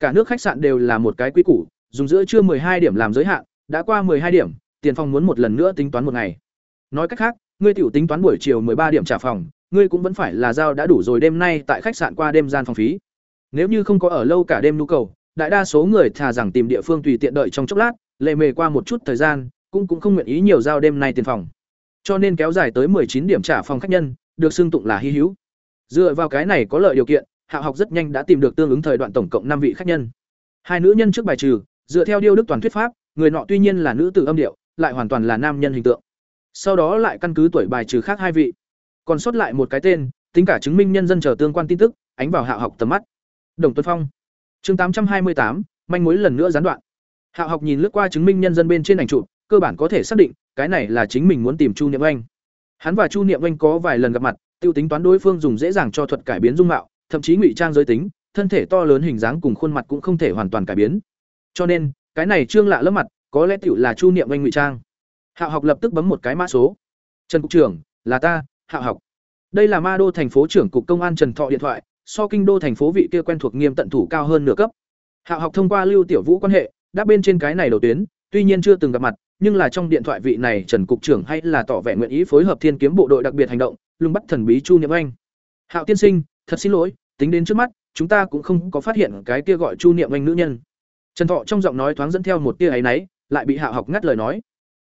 S1: Cả nước khách sạn đều là một cái quy củ, dùng giữa trưa hai điểm làm giới hạn, đã qua hai điểm, tiền phòng muốn một lần nữa tính toán một ngày. Nói cách khác, ngươi tiểu tính toán buổi chiều ba điểm trả phòng, ngươi cũng vẫn phải là giao đã đủ rồi đêm nay tại khách sạn qua đêm gian phòng phí. Nếu như không có ở lâu cả đêm nhu cầu, đại đa số người thà rằng tìm địa phương tùy tiện đợi trong chốc lát, lệ mề qua một chút thời gian, cũng cũng không nguyện ý nhiều giao đêm nay tiền phòng. Cho nên kéo dài tới chín điểm trả phòng khách nhân, được xưng tụng là hy hữu. Dựa vào cái này có lợi điều kiện, Hạ học rất nhanh đã tìm được tương ứng thời đoạn tổng cộng năm vị khách nhân. Hai nữ nhân trước bài trừ, dựa theo điêu đức toàn thuyết pháp, người nọ tuy nhiên là nữ tử âm điệu, lại hoàn toàn là nam nhân hình tượng. Sau đó lại căn cứ tuổi bài trừ khác hai vị. Còn sót lại một cái tên, tính cả chứng minh nhân dân chờ tương quan tin tức, ánh vào Hạ học tầm mắt. Đồng Tuấn Phong. Chương tám trăm hai mươi tám, manh mối lần nữa gián đoạn. Hạ học nhìn lướt qua chứng minh nhân dân bên trên ảnh chụp, cơ bản có thể xác định, cái này là chính mình muốn tìm Chu Niệm Anh. Hắn và Chu Niệm Anh có vài lần gặp mặt, tiêu tính toán đối phương dùng dễ dàng cho thuật cải biến dung mạo, thậm chí ngụy trang giới tính, thân thể to lớn hình dáng cùng khuôn mặt cũng không thể hoàn toàn cải biến. Cho nên, cái này trương lạ lẫm mặt, có lẽ tiểu là Chu Niệm Anh ngụy trang. Hạo học lập tức bấm một cái mã số. Trần cục trưởng, là ta, Hạo học. Đây là Ma Đô thành phố trưởng cục công an Trần Thọ điện thoại, so kinh đô thành phố vị kia quen thuộc nghiêm tận thủ cao hơn nửa cấp. Hạo học thông qua Lưu Tiểu Vũ quan hệ, đáp bên trên cái này đầu tuyến, tuy nhiên chưa từng gặp mặt, nhưng là trong điện thoại vị này Trần cục trưởng hay là tỏ vẻ nguyện ý phối hợp Thiên Kiếm bộ đội đặc biệt hành động, lùng bắt thần bí Chu Niệm Anh. Hạo tiên sinh, thật xin lỗi, tính đến trước mắt, chúng ta cũng không có phát hiện cái kia gọi Chu Niệm Anh nữ nhân. Trần Thọ trong giọng nói thoáng dẫn theo một tia ấy náy, lại bị Hạo học ngắt lời nói.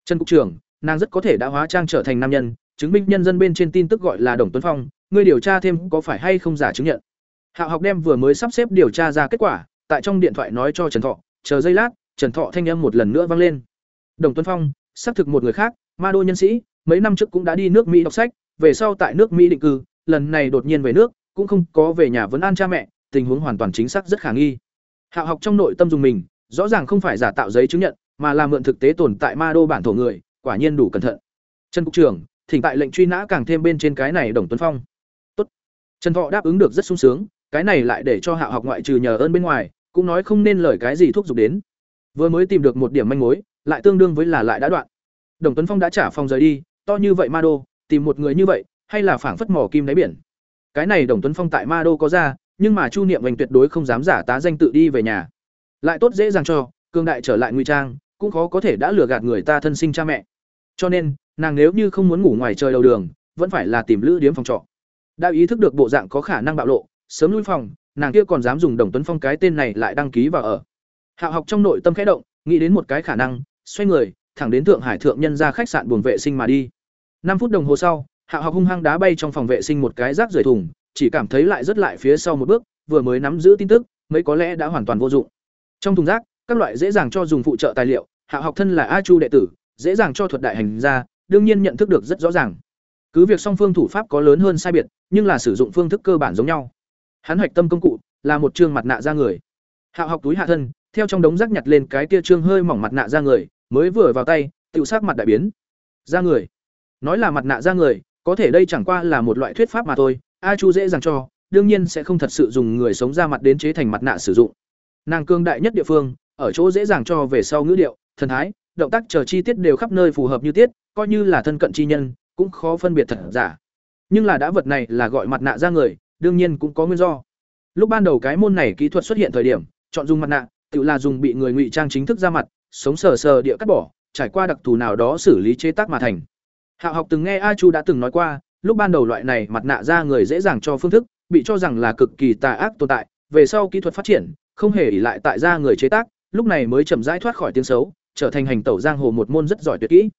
S1: Trần cục trưởng, nàng rất có thể đã hóa trang trở thành nam nhân, chứng minh nhân dân bên trên tin tức gọi là Đồng Tuấn Phong, ngươi điều tra thêm có phải hay không giả chứng nhận. Hạo học đem vừa mới sắp xếp điều tra ra kết quả, tại trong điện thoại nói cho Trần Thọ, chờ giây lát, Trần Thọ thanh âm một lần nữa vang lên. Đồng Tuấn Phong, xác thực một người khác, ma đô nhân sĩ, mấy năm trước cũng đã đi nước Mỹ đọc sách, về sau tại nước Mỹ định cư, lần này đột nhiên về nước, cũng không có về nhà vấn an cha mẹ, tình huống hoàn toàn chính xác rất khả nghi. Hạo học trong nội tâm dùng mình, rõ ràng không phải giả tạo giấy chứng nhận, mà là mượn thực tế tồn tại ma đô bản thổ người, quả nhiên đủ cẩn thận. Trần cục trưởng, thỉnh tại lệnh truy nã càng thêm bên trên cái này Đồng Tuấn Phong. Tốt. Trần Thọ đáp ứng được rất sung sướng, cái này lại để cho Hạo học ngoại trừ nhờ ơn bên ngoài, cũng nói không nên lời cái gì thúc giục đến. Vừa mới tìm được một điểm manh mối, lại tương đương với là lại đã đoạn. Đồng Tuấn Phong đã trả phòng rời đi, to như vậy ma đô, tìm một người như vậy, hay là phảng phất mỏ kim đáy biển. Cái này Đồng Tuấn Phong tại ma đô có ra, nhưng mà Chu Niệm Vành tuyệt đối không dám giả tá danh tự đi về nhà. Lại tốt dễ dàng cho, cương đại trở lại ngụy trang, cũng khó có thể đã lừa gạt người ta thân sinh cha mẹ. Cho nên, nàng nếu như không muốn ngủ ngoài trời đầu đường, vẫn phải là tìm lữ điếm phòng trọ. Đã ý thức được bộ dạng có khả năng bạo lộ, sớm lui phòng, nàng kia còn dám dùng Đồng Tuấn Phong cái tên này lại đăng ký vào ở. Hạo học trong nội tâm khẽ động, nghĩ đến một cái khả năng, xoay người, thẳng đến Thượng Hải thượng nhân ra khách sạn buồng vệ sinh mà đi. năm phút đồng hồ sau, Hạo học hung hăng đá bay trong phòng vệ sinh một cái rác rưởi thùng, chỉ cảm thấy lại rất lại phía sau một bước, vừa mới nắm giữ tin tức, mấy có lẽ đã hoàn toàn vô dụng. Trong thùng rác, các loại dễ dàng cho dùng phụ trợ tài liệu, Hạo học thân là A Chu đệ tử, dễ dàng cho thuật đại hành ra, đương nhiên nhận thức được rất rõ ràng. Cứ việc song phương thủ pháp có lớn hơn sai biệt, nhưng là sử dụng phương thức cơ bản giống nhau. Hắn hoạch tâm công cụ là một trương mặt nạ ra người. Hạo học túi hạ thân, theo trong đống rác nhặt lên cái kia trương hơi mỏng mặt nạ ra người, mới vừa vào tay, tự sát mặt đại biến. Ra người. Nói là mặt nạ ra người, có thể đây chẳng qua là một loại thuyết pháp mà thôi, A Chu dễ dàng cho, đương nhiên sẽ không thật sự dùng người sống ra mặt đến chế thành mặt nạ sử dụng. Nàng cương đại nhất địa phương, ở chỗ dễ dàng cho về sau ngữ điệu, thần thái, động tác chờ chi tiết đều khắp nơi phù hợp như tiết, coi như là thân cận chi nhân, cũng khó phân biệt thật giả. Nhưng là đã vật này là gọi mặt nạ ra người, đương nhiên cũng có nguyên do. Lúc ban đầu cái môn này kỹ thuật xuất hiện thời điểm, chọn dùng mặt nạ, tự là dùng bị người ngụy trang chính thức ra mặt, sống sờ sờ địa cắt bỏ, trải qua đặc thù nào đó xử lý chế tác mà thành. Hạo học từng nghe A Chu đã từng nói qua, lúc ban đầu loại này mặt nạ ra người dễ dàng cho phương thức, bị cho rằng là cực kỳ tà ác tồn tại, về sau kỹ thuật phát triển, không hề ỷ lại tại ra người chế tác, lúc này mới chậm rãi thoát khỏi tiếng xấu, trở thành hành tẩu giang hồ một môn rất giỏi tuyệt kỹ.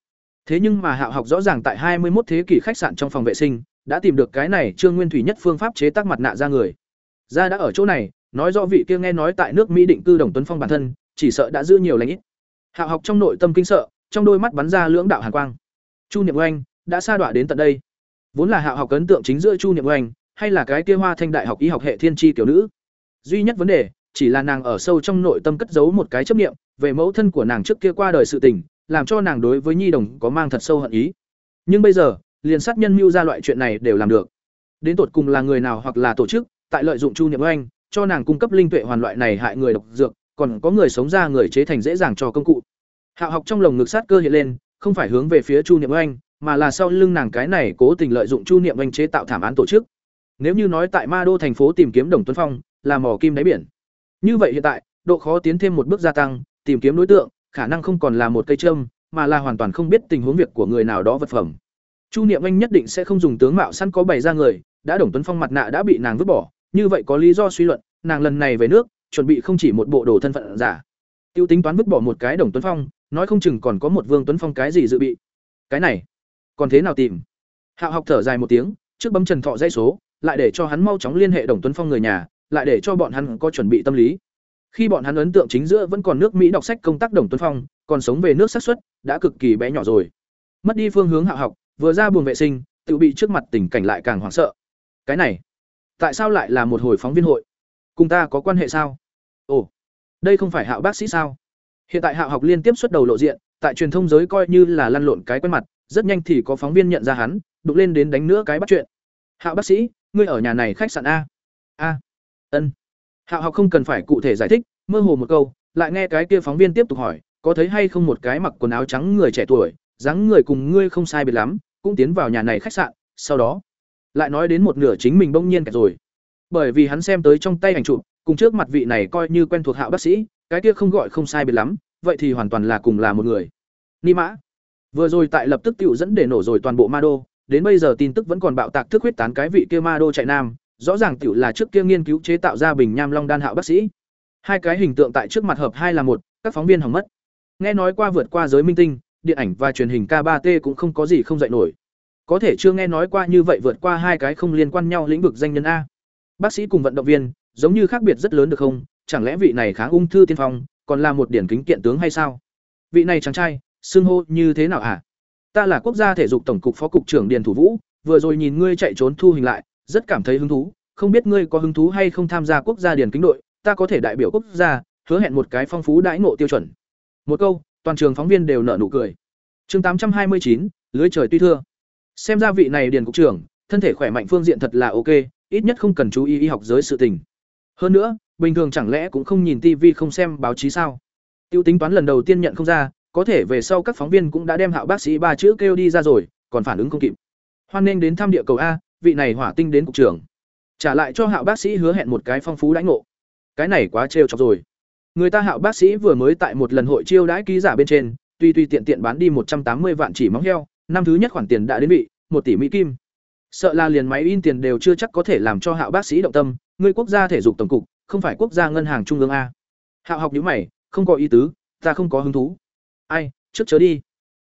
S1: Thế nhưng mà Hạo học rõ ràng tại 21 thế kỷ khách sạn trong phòng vệ sinh, đã tìm được cái này Trương Nguyên Thủy nhất phương pháp chế tác mặt nạ ra người. Ra đã ở chỗ này, nói rõ vị kia nghe nói tại nước Mỹ định cư Đồng Tuấn Phong bản thân, chỉ sợ đã giữ nhiều lãnh ít. Hạo học trong nội tâm kinh sợ, trong đôi mắt bắn ra lưỡng đạo hàn quang. Chu Niệm Oanh đã sa đọa đến tận đây. Vốn là Hạo học ấn tượng chính giữa Chu Niệm Oanh, hay là cái kia Hoa Thanh Đại học y học hệ thiên chi tiểu nữ. Duy nhất vấn đề, chỉ là nàng ở sâu trong nội tâm cất giấu một cái chấp niệm, về mẫu thân của nàng trước kia qua đời sự tình, làm cho nàng đối với Nhi đồng có mang thật sâu hận ý. Nhưng bây giờ, liền sát nhân mưu ra loại chuyện này đều làm được. Đến tột cùng là người nào hoặc là tổ chức, tại lợi dụng Chu Niệm Oanh, cho nàng cung cấp linh tuệ hoàn loại này hại người độc dược, còn có người sống ra người chế thành dễ dàng cho công cụ. Hạo học trong lồng ngực sát cơ hiện lên, không phải hướng về phía Chu Niệm Oanh, mà là sau lưng nàng cái này cố tình lợi dụng Chu Niệm Oanh chế tạo thảm án tổ chức. Nếu như nói tại Ma Đô thành phố tìm kiếm Đồng Tuấn Phong, là mỏ kim đáy biển. Như vậy hiện tại, độ khó tiến thêm một bước gia tăng, tìm kiếm đối tượng, khả năng không còn là một cây châm, mà là hoàn toàn không biết tình huống việc của người nào đó vật phẩm. Chu Niệm Anh nhất định sẽ không dùng tướng mạo săn có bày ra người, đã Đồng Tuấn Phong mặt nạ đã bị nàng vứt bỏ, như vậy có lý do suy luận, nàng lần này về nước, chuẩn bị không chỉ một bộ đồ thân phận giả. Tiêu tính toán vứt bỏ một cái Đồng Tuấn Phong, nói không chừng còn có một Vương Tuấn Phong cái gì dự bị. Cái này, còn thế nào tìm? Hạo học thở dài một tiếng, trước bấm Trần Thọ dây số, lại để cho hắn mau chóng liên hệ Đồng Tuấn Phong người nhà, lại để cho bọn hắn có chuẩn bị tâm lý. Khi bọn hắn ấn tượng chính giữa vẫn còn nước Mỹ đọc sách công tác Đồng Tuấn Phong, còn sống về nước xác suất đã cực kỳ bé nhỏ rồi. Mất đi phương hướng Hạo học, vừa ra buồng vệ sinh, tự bị trước mặt tình cảnh lại càng hoảng sợ. Cái này, tại sao lại là một hồi phóng viên hội? Cùng ta có quan hệ sao? Ồ, đây không phải Hạo bác sĩ sao? Hiện tại Hạo học liên tiếp xuất đầu lộ diện, tại truyền thông giới coi như là lăn lộn cái quen mặt, rất nhanh thì có phóng viên nhận ra hắn, đục lên đến đánh nữa cái bắt chuyện. Hạo bác sĩ, ngươi ở nhà này khách sạn a? A. Ân. Hạo học không cần phải cụ thể giải thích, mơ hồ một câu, lại nghe cái kia phóng viên tiếp tục hỏi, có thấy hay không một cái mặc quần áo trắng người trẻ tuổi, dáng người cùng ngươi không sai biệt lắm, cũng tiến vào nhà này khách sạn, sau đó lại nói đến một nửa chính mình bỗng nhiên cả rồi. Bởi vì hắn xem tới trong tay ảnh chụp, cùng trước mặt vị này coi như quen thuộc Hạo bác sĩ, cái kia không gọi không sai biệt lắm, vậy thì hoàn toàn là cùng là một người. Ni Mã, vừa rồi tại lập tức tiểu dẫn để nổ rồi toàn bộ Ma Đô, đến bây giờ tin tức vẫn còn bạo tạc thức huyết tán cái vị kia Ma Đô chạy nam, rõ ràng tiểu là trước kia nghiên cứu chế tạo ra bình nham long đan Hạo bác sĩ. Hai cái hình tượng tại trước mặt hợp hai là một, các phóng viên hỏng mất. Nghe nói qua vượt qua giới minh tinh, điện ảnh và truyền hình K3T cũng không có gì không dạy nổi. Có thể chưa nghe nói qua như vậy vượt qua hai cái không liên quan nhau lĩnh vực danh nhân a. Bác sĩ cùng vận động viên, giống như khác biệt rất lớn được không? Chẳng lẽ vị này kháng ung thư tiên phong, còn là một điển kính kiện tướng hay sao? Vị này chàng trai, xưng hô như thế nào hả? Ta là quốc gia thể dục tổng cục phó cục trưởng Điền Thủ Vũ, vừa rồi nhìn ngươi chạy trốn thu hình lại, rất cảm thấy hứng thú, không biết ngươi có hứng thú hay không tham gia quốc gia điển kính đội, ta có thể đại biểu quốc gia, hứa hẹn một cái phong phú đãi ngộ tiêu chuẩn. Một câu, toàn trường phóng viên đều nở nụ cười. Chương tám trăm hai mươi chín, lưới trời tuy thưa. Xem ra vị này điền cục trưởng, thân thể khỏe mạnh phương diện thật là ok, ít nhất không cần chú ý y học giới sự tình. Hơn nữa, bình thường chẳng lẽ cũng không nhìn tivi, không xem báo chí sao? Tiêu tính toán lần đầu tiên nhận không ra, có thể về sau các phóng viên cũng đã đem Hạo bác sĩ ba chữ kêu đi ra rồi, còn phản ứng không kịp. Hoan nên đến thăm địa cầu a, vị này hỏa tinh đến cục trưởng. Trả lại cho Hạo bác sĩ hứa hẹn một cái phong phú đãi ngộ. Cái này quá trêu chọc rồi. Người ta Hạo bác sĩ vừa mới tại một lần hội chiêu đãi ký giả bên trên, tuy tuy tiện tiện bán đi một trăm tám mươi vạn chỉ móng heo, năm thứ nhất khoản tiền đã đến vị, một tỷ mỹ kim. Sợ là liền máy in tiền đều chưa chắc có thể làm cho Hạo bác sĩ động tâm, người quốc gia thể dục tổng cục, không phải quốc gia ngân hàng trung ương a. Hạo học nhữ mày, không có ý tứ, ta không có hứng thú. Ai, trước chớ đi.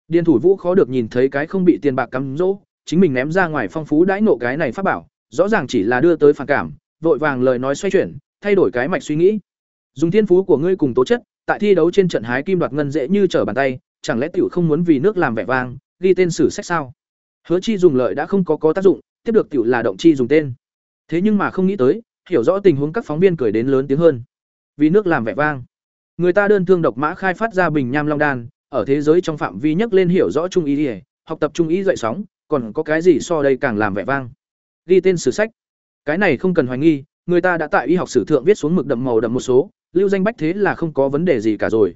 S1: Điền thủ Vũ khó được nhìn thấy cái không bị tiền bạc cắm rỗ, chính mình ném ra ngoài phong phú đãi nộ cái này phát bảo, rõ ràng chỉ là đưa tới phản cảm, vội vàng lời nói xoay chuyển, thay đổi cái mạch suy nghĩ. Dùng thiên phú của ngươi cùng tố chất, tại thi đấu trên trận hái kim đoạt ngân dễ như trở bàn tay, chẳng lẽ tiểu không muốn vì nước làm vẻ vang, ghi tên sử sách sao? Hứa Chi dùng lợi đã không có có tác dụng, tiếp được tiểu là động chi dùng tên. Thế nhưng mà không nghĩ tới, hiểu rõ tình huống các phóng viên cười đến lớn tiếng hơn. Vì nước làm vẻ vang. Người ta đơn thương độc mã khai phát ra bình nham long đan, ở thế giới trong phạm vi nhất lên hiểu rõ trung ý, ý học tập trung ý dậy sóng, còn có cái gì so đây càng làm vẻ vang. Ghi tên sử sách. cái này không cần hoài nghi người ta đã tại y học sử thượng viết xuống mực đậm màu đậm một số lưu danh bách thế là không có vấn đề gì cả rồi.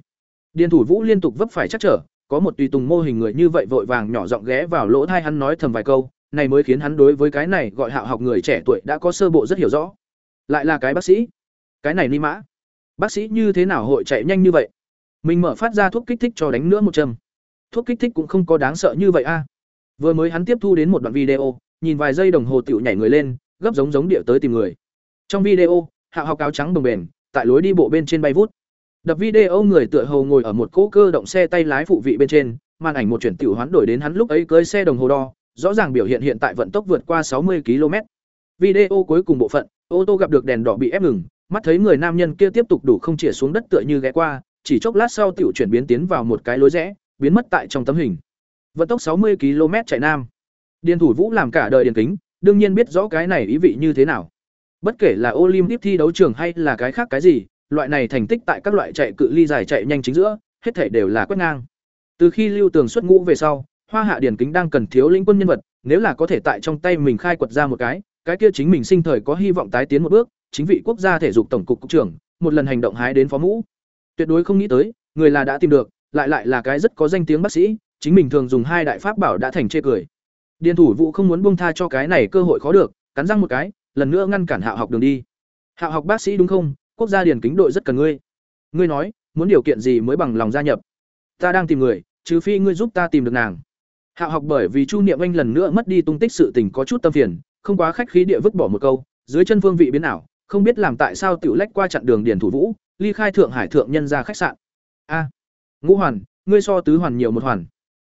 S1: Điền thủ vũ liên tục vấp phải chắc trở, có một tùy tùng mô hình người như vậy vội vàng nhỏ giọng ghé vào lỗ thai hắn nói thầm vài câu, này mới khiến hắn đối với cái này gọi hạo học người trẻ tuổi đã có sơ bộ rất hiểu rõ. Lại là cái bác sĩ. Cái này ni mã. Bác sĩ như thế nào hội chạy nhanh như vậy? Mình mở phát ra thuốc kích thích cho đánh nữa một châm. Thuốc kích thích cũng không có đáng sợ như vậy a. Vừa mới hắn tiếp thu đến một đoạn video, nhìn vài giây đồng hồ tựu nhảy người lên, gấp giống giống địa tới tìm người. Trong video, hạo học áo trắng bồng bềnh tại lối đi bộ bên trên bay vút. Đập video người tựa hồ ngồi ở một cỗ cơ động xe tay lái phụ vị bên trên, màn ảnh một chuyển tiểu hoán đổi đến hắn lúc ấy cưới xe đồng hồ đo, rõ ràng biểu hiện hiện tại vận tốc vượt qua 60 km. Video cuối cùng bộ phận, ô tô gặp được đèn đỏ bị ép ngừng, mắt thấy người nam nhân kia tiếp tục đủ không chĩa xuống đất tựa như ghé qua, chỉ chốc lát sau tiểu chuyển biến tiến vào một cái lối rẽ, biến mất tại trong tấm hình. Vận tốc 60 km chạy nam. Điền thủ vũ làm cả đời điền kính, đương nhiên biết rõ cái này ý vị như thế nào bất kể là olympic thi đấu trường hay là cái khác cái gì, loại này thành tích tại các loại chạy cự ly dài chạy nhanh chính giữa, hết thể đều là quét ngang. Từ khi lưu tường xuất ngũ về sau, hoa hạ điển kính đang cần thiếu lĩnh quân nhân vật, nếu là có thể tại trong tay mình khai quật ra một cái cái kia chính mình sinh thời có hy vọng tái tiến một bước, chính vị quốc gia thể dục tổng cục cục trưởng, một lần hành động hái đến phó mũ. Tuyệt đối không nghĩ tới, người là đã tìm được, lại lại là cái rất có danh tiếng bác sĩ, chính mình thường dùng hai đại pháp bảo đã thành chê cười. Điện thủ vụ không muốn buông tha cho cái này cơ hội khó được, cắn răng một cái lần nữa ngăn cản hạ học đường đi. Hạ học bác sĩ đúng không? Quốc gia điển kính đội rất cần ngươi. Ngươi nói, muốn điều kiện gì mới bằng lòng gia nhập? Ta đang tìm người, trừ phi ngươi giúp ta tìm được nàng. Hạ học bởi vì chu niệm anh lần nữa mất đi tung tích sự tình có chút tâm phiền, không quá khách khí địa vứt bỏ một câu, dưới chân phương vị biến ảo, không biết làm tại sao tiểu lách qua chặn đường điền thủ vũ, ly khai thượng hải thượng nhân ra khách sạn. A, ngũ hoàn, ngươi so tứ hoàn nhiều một hoàn.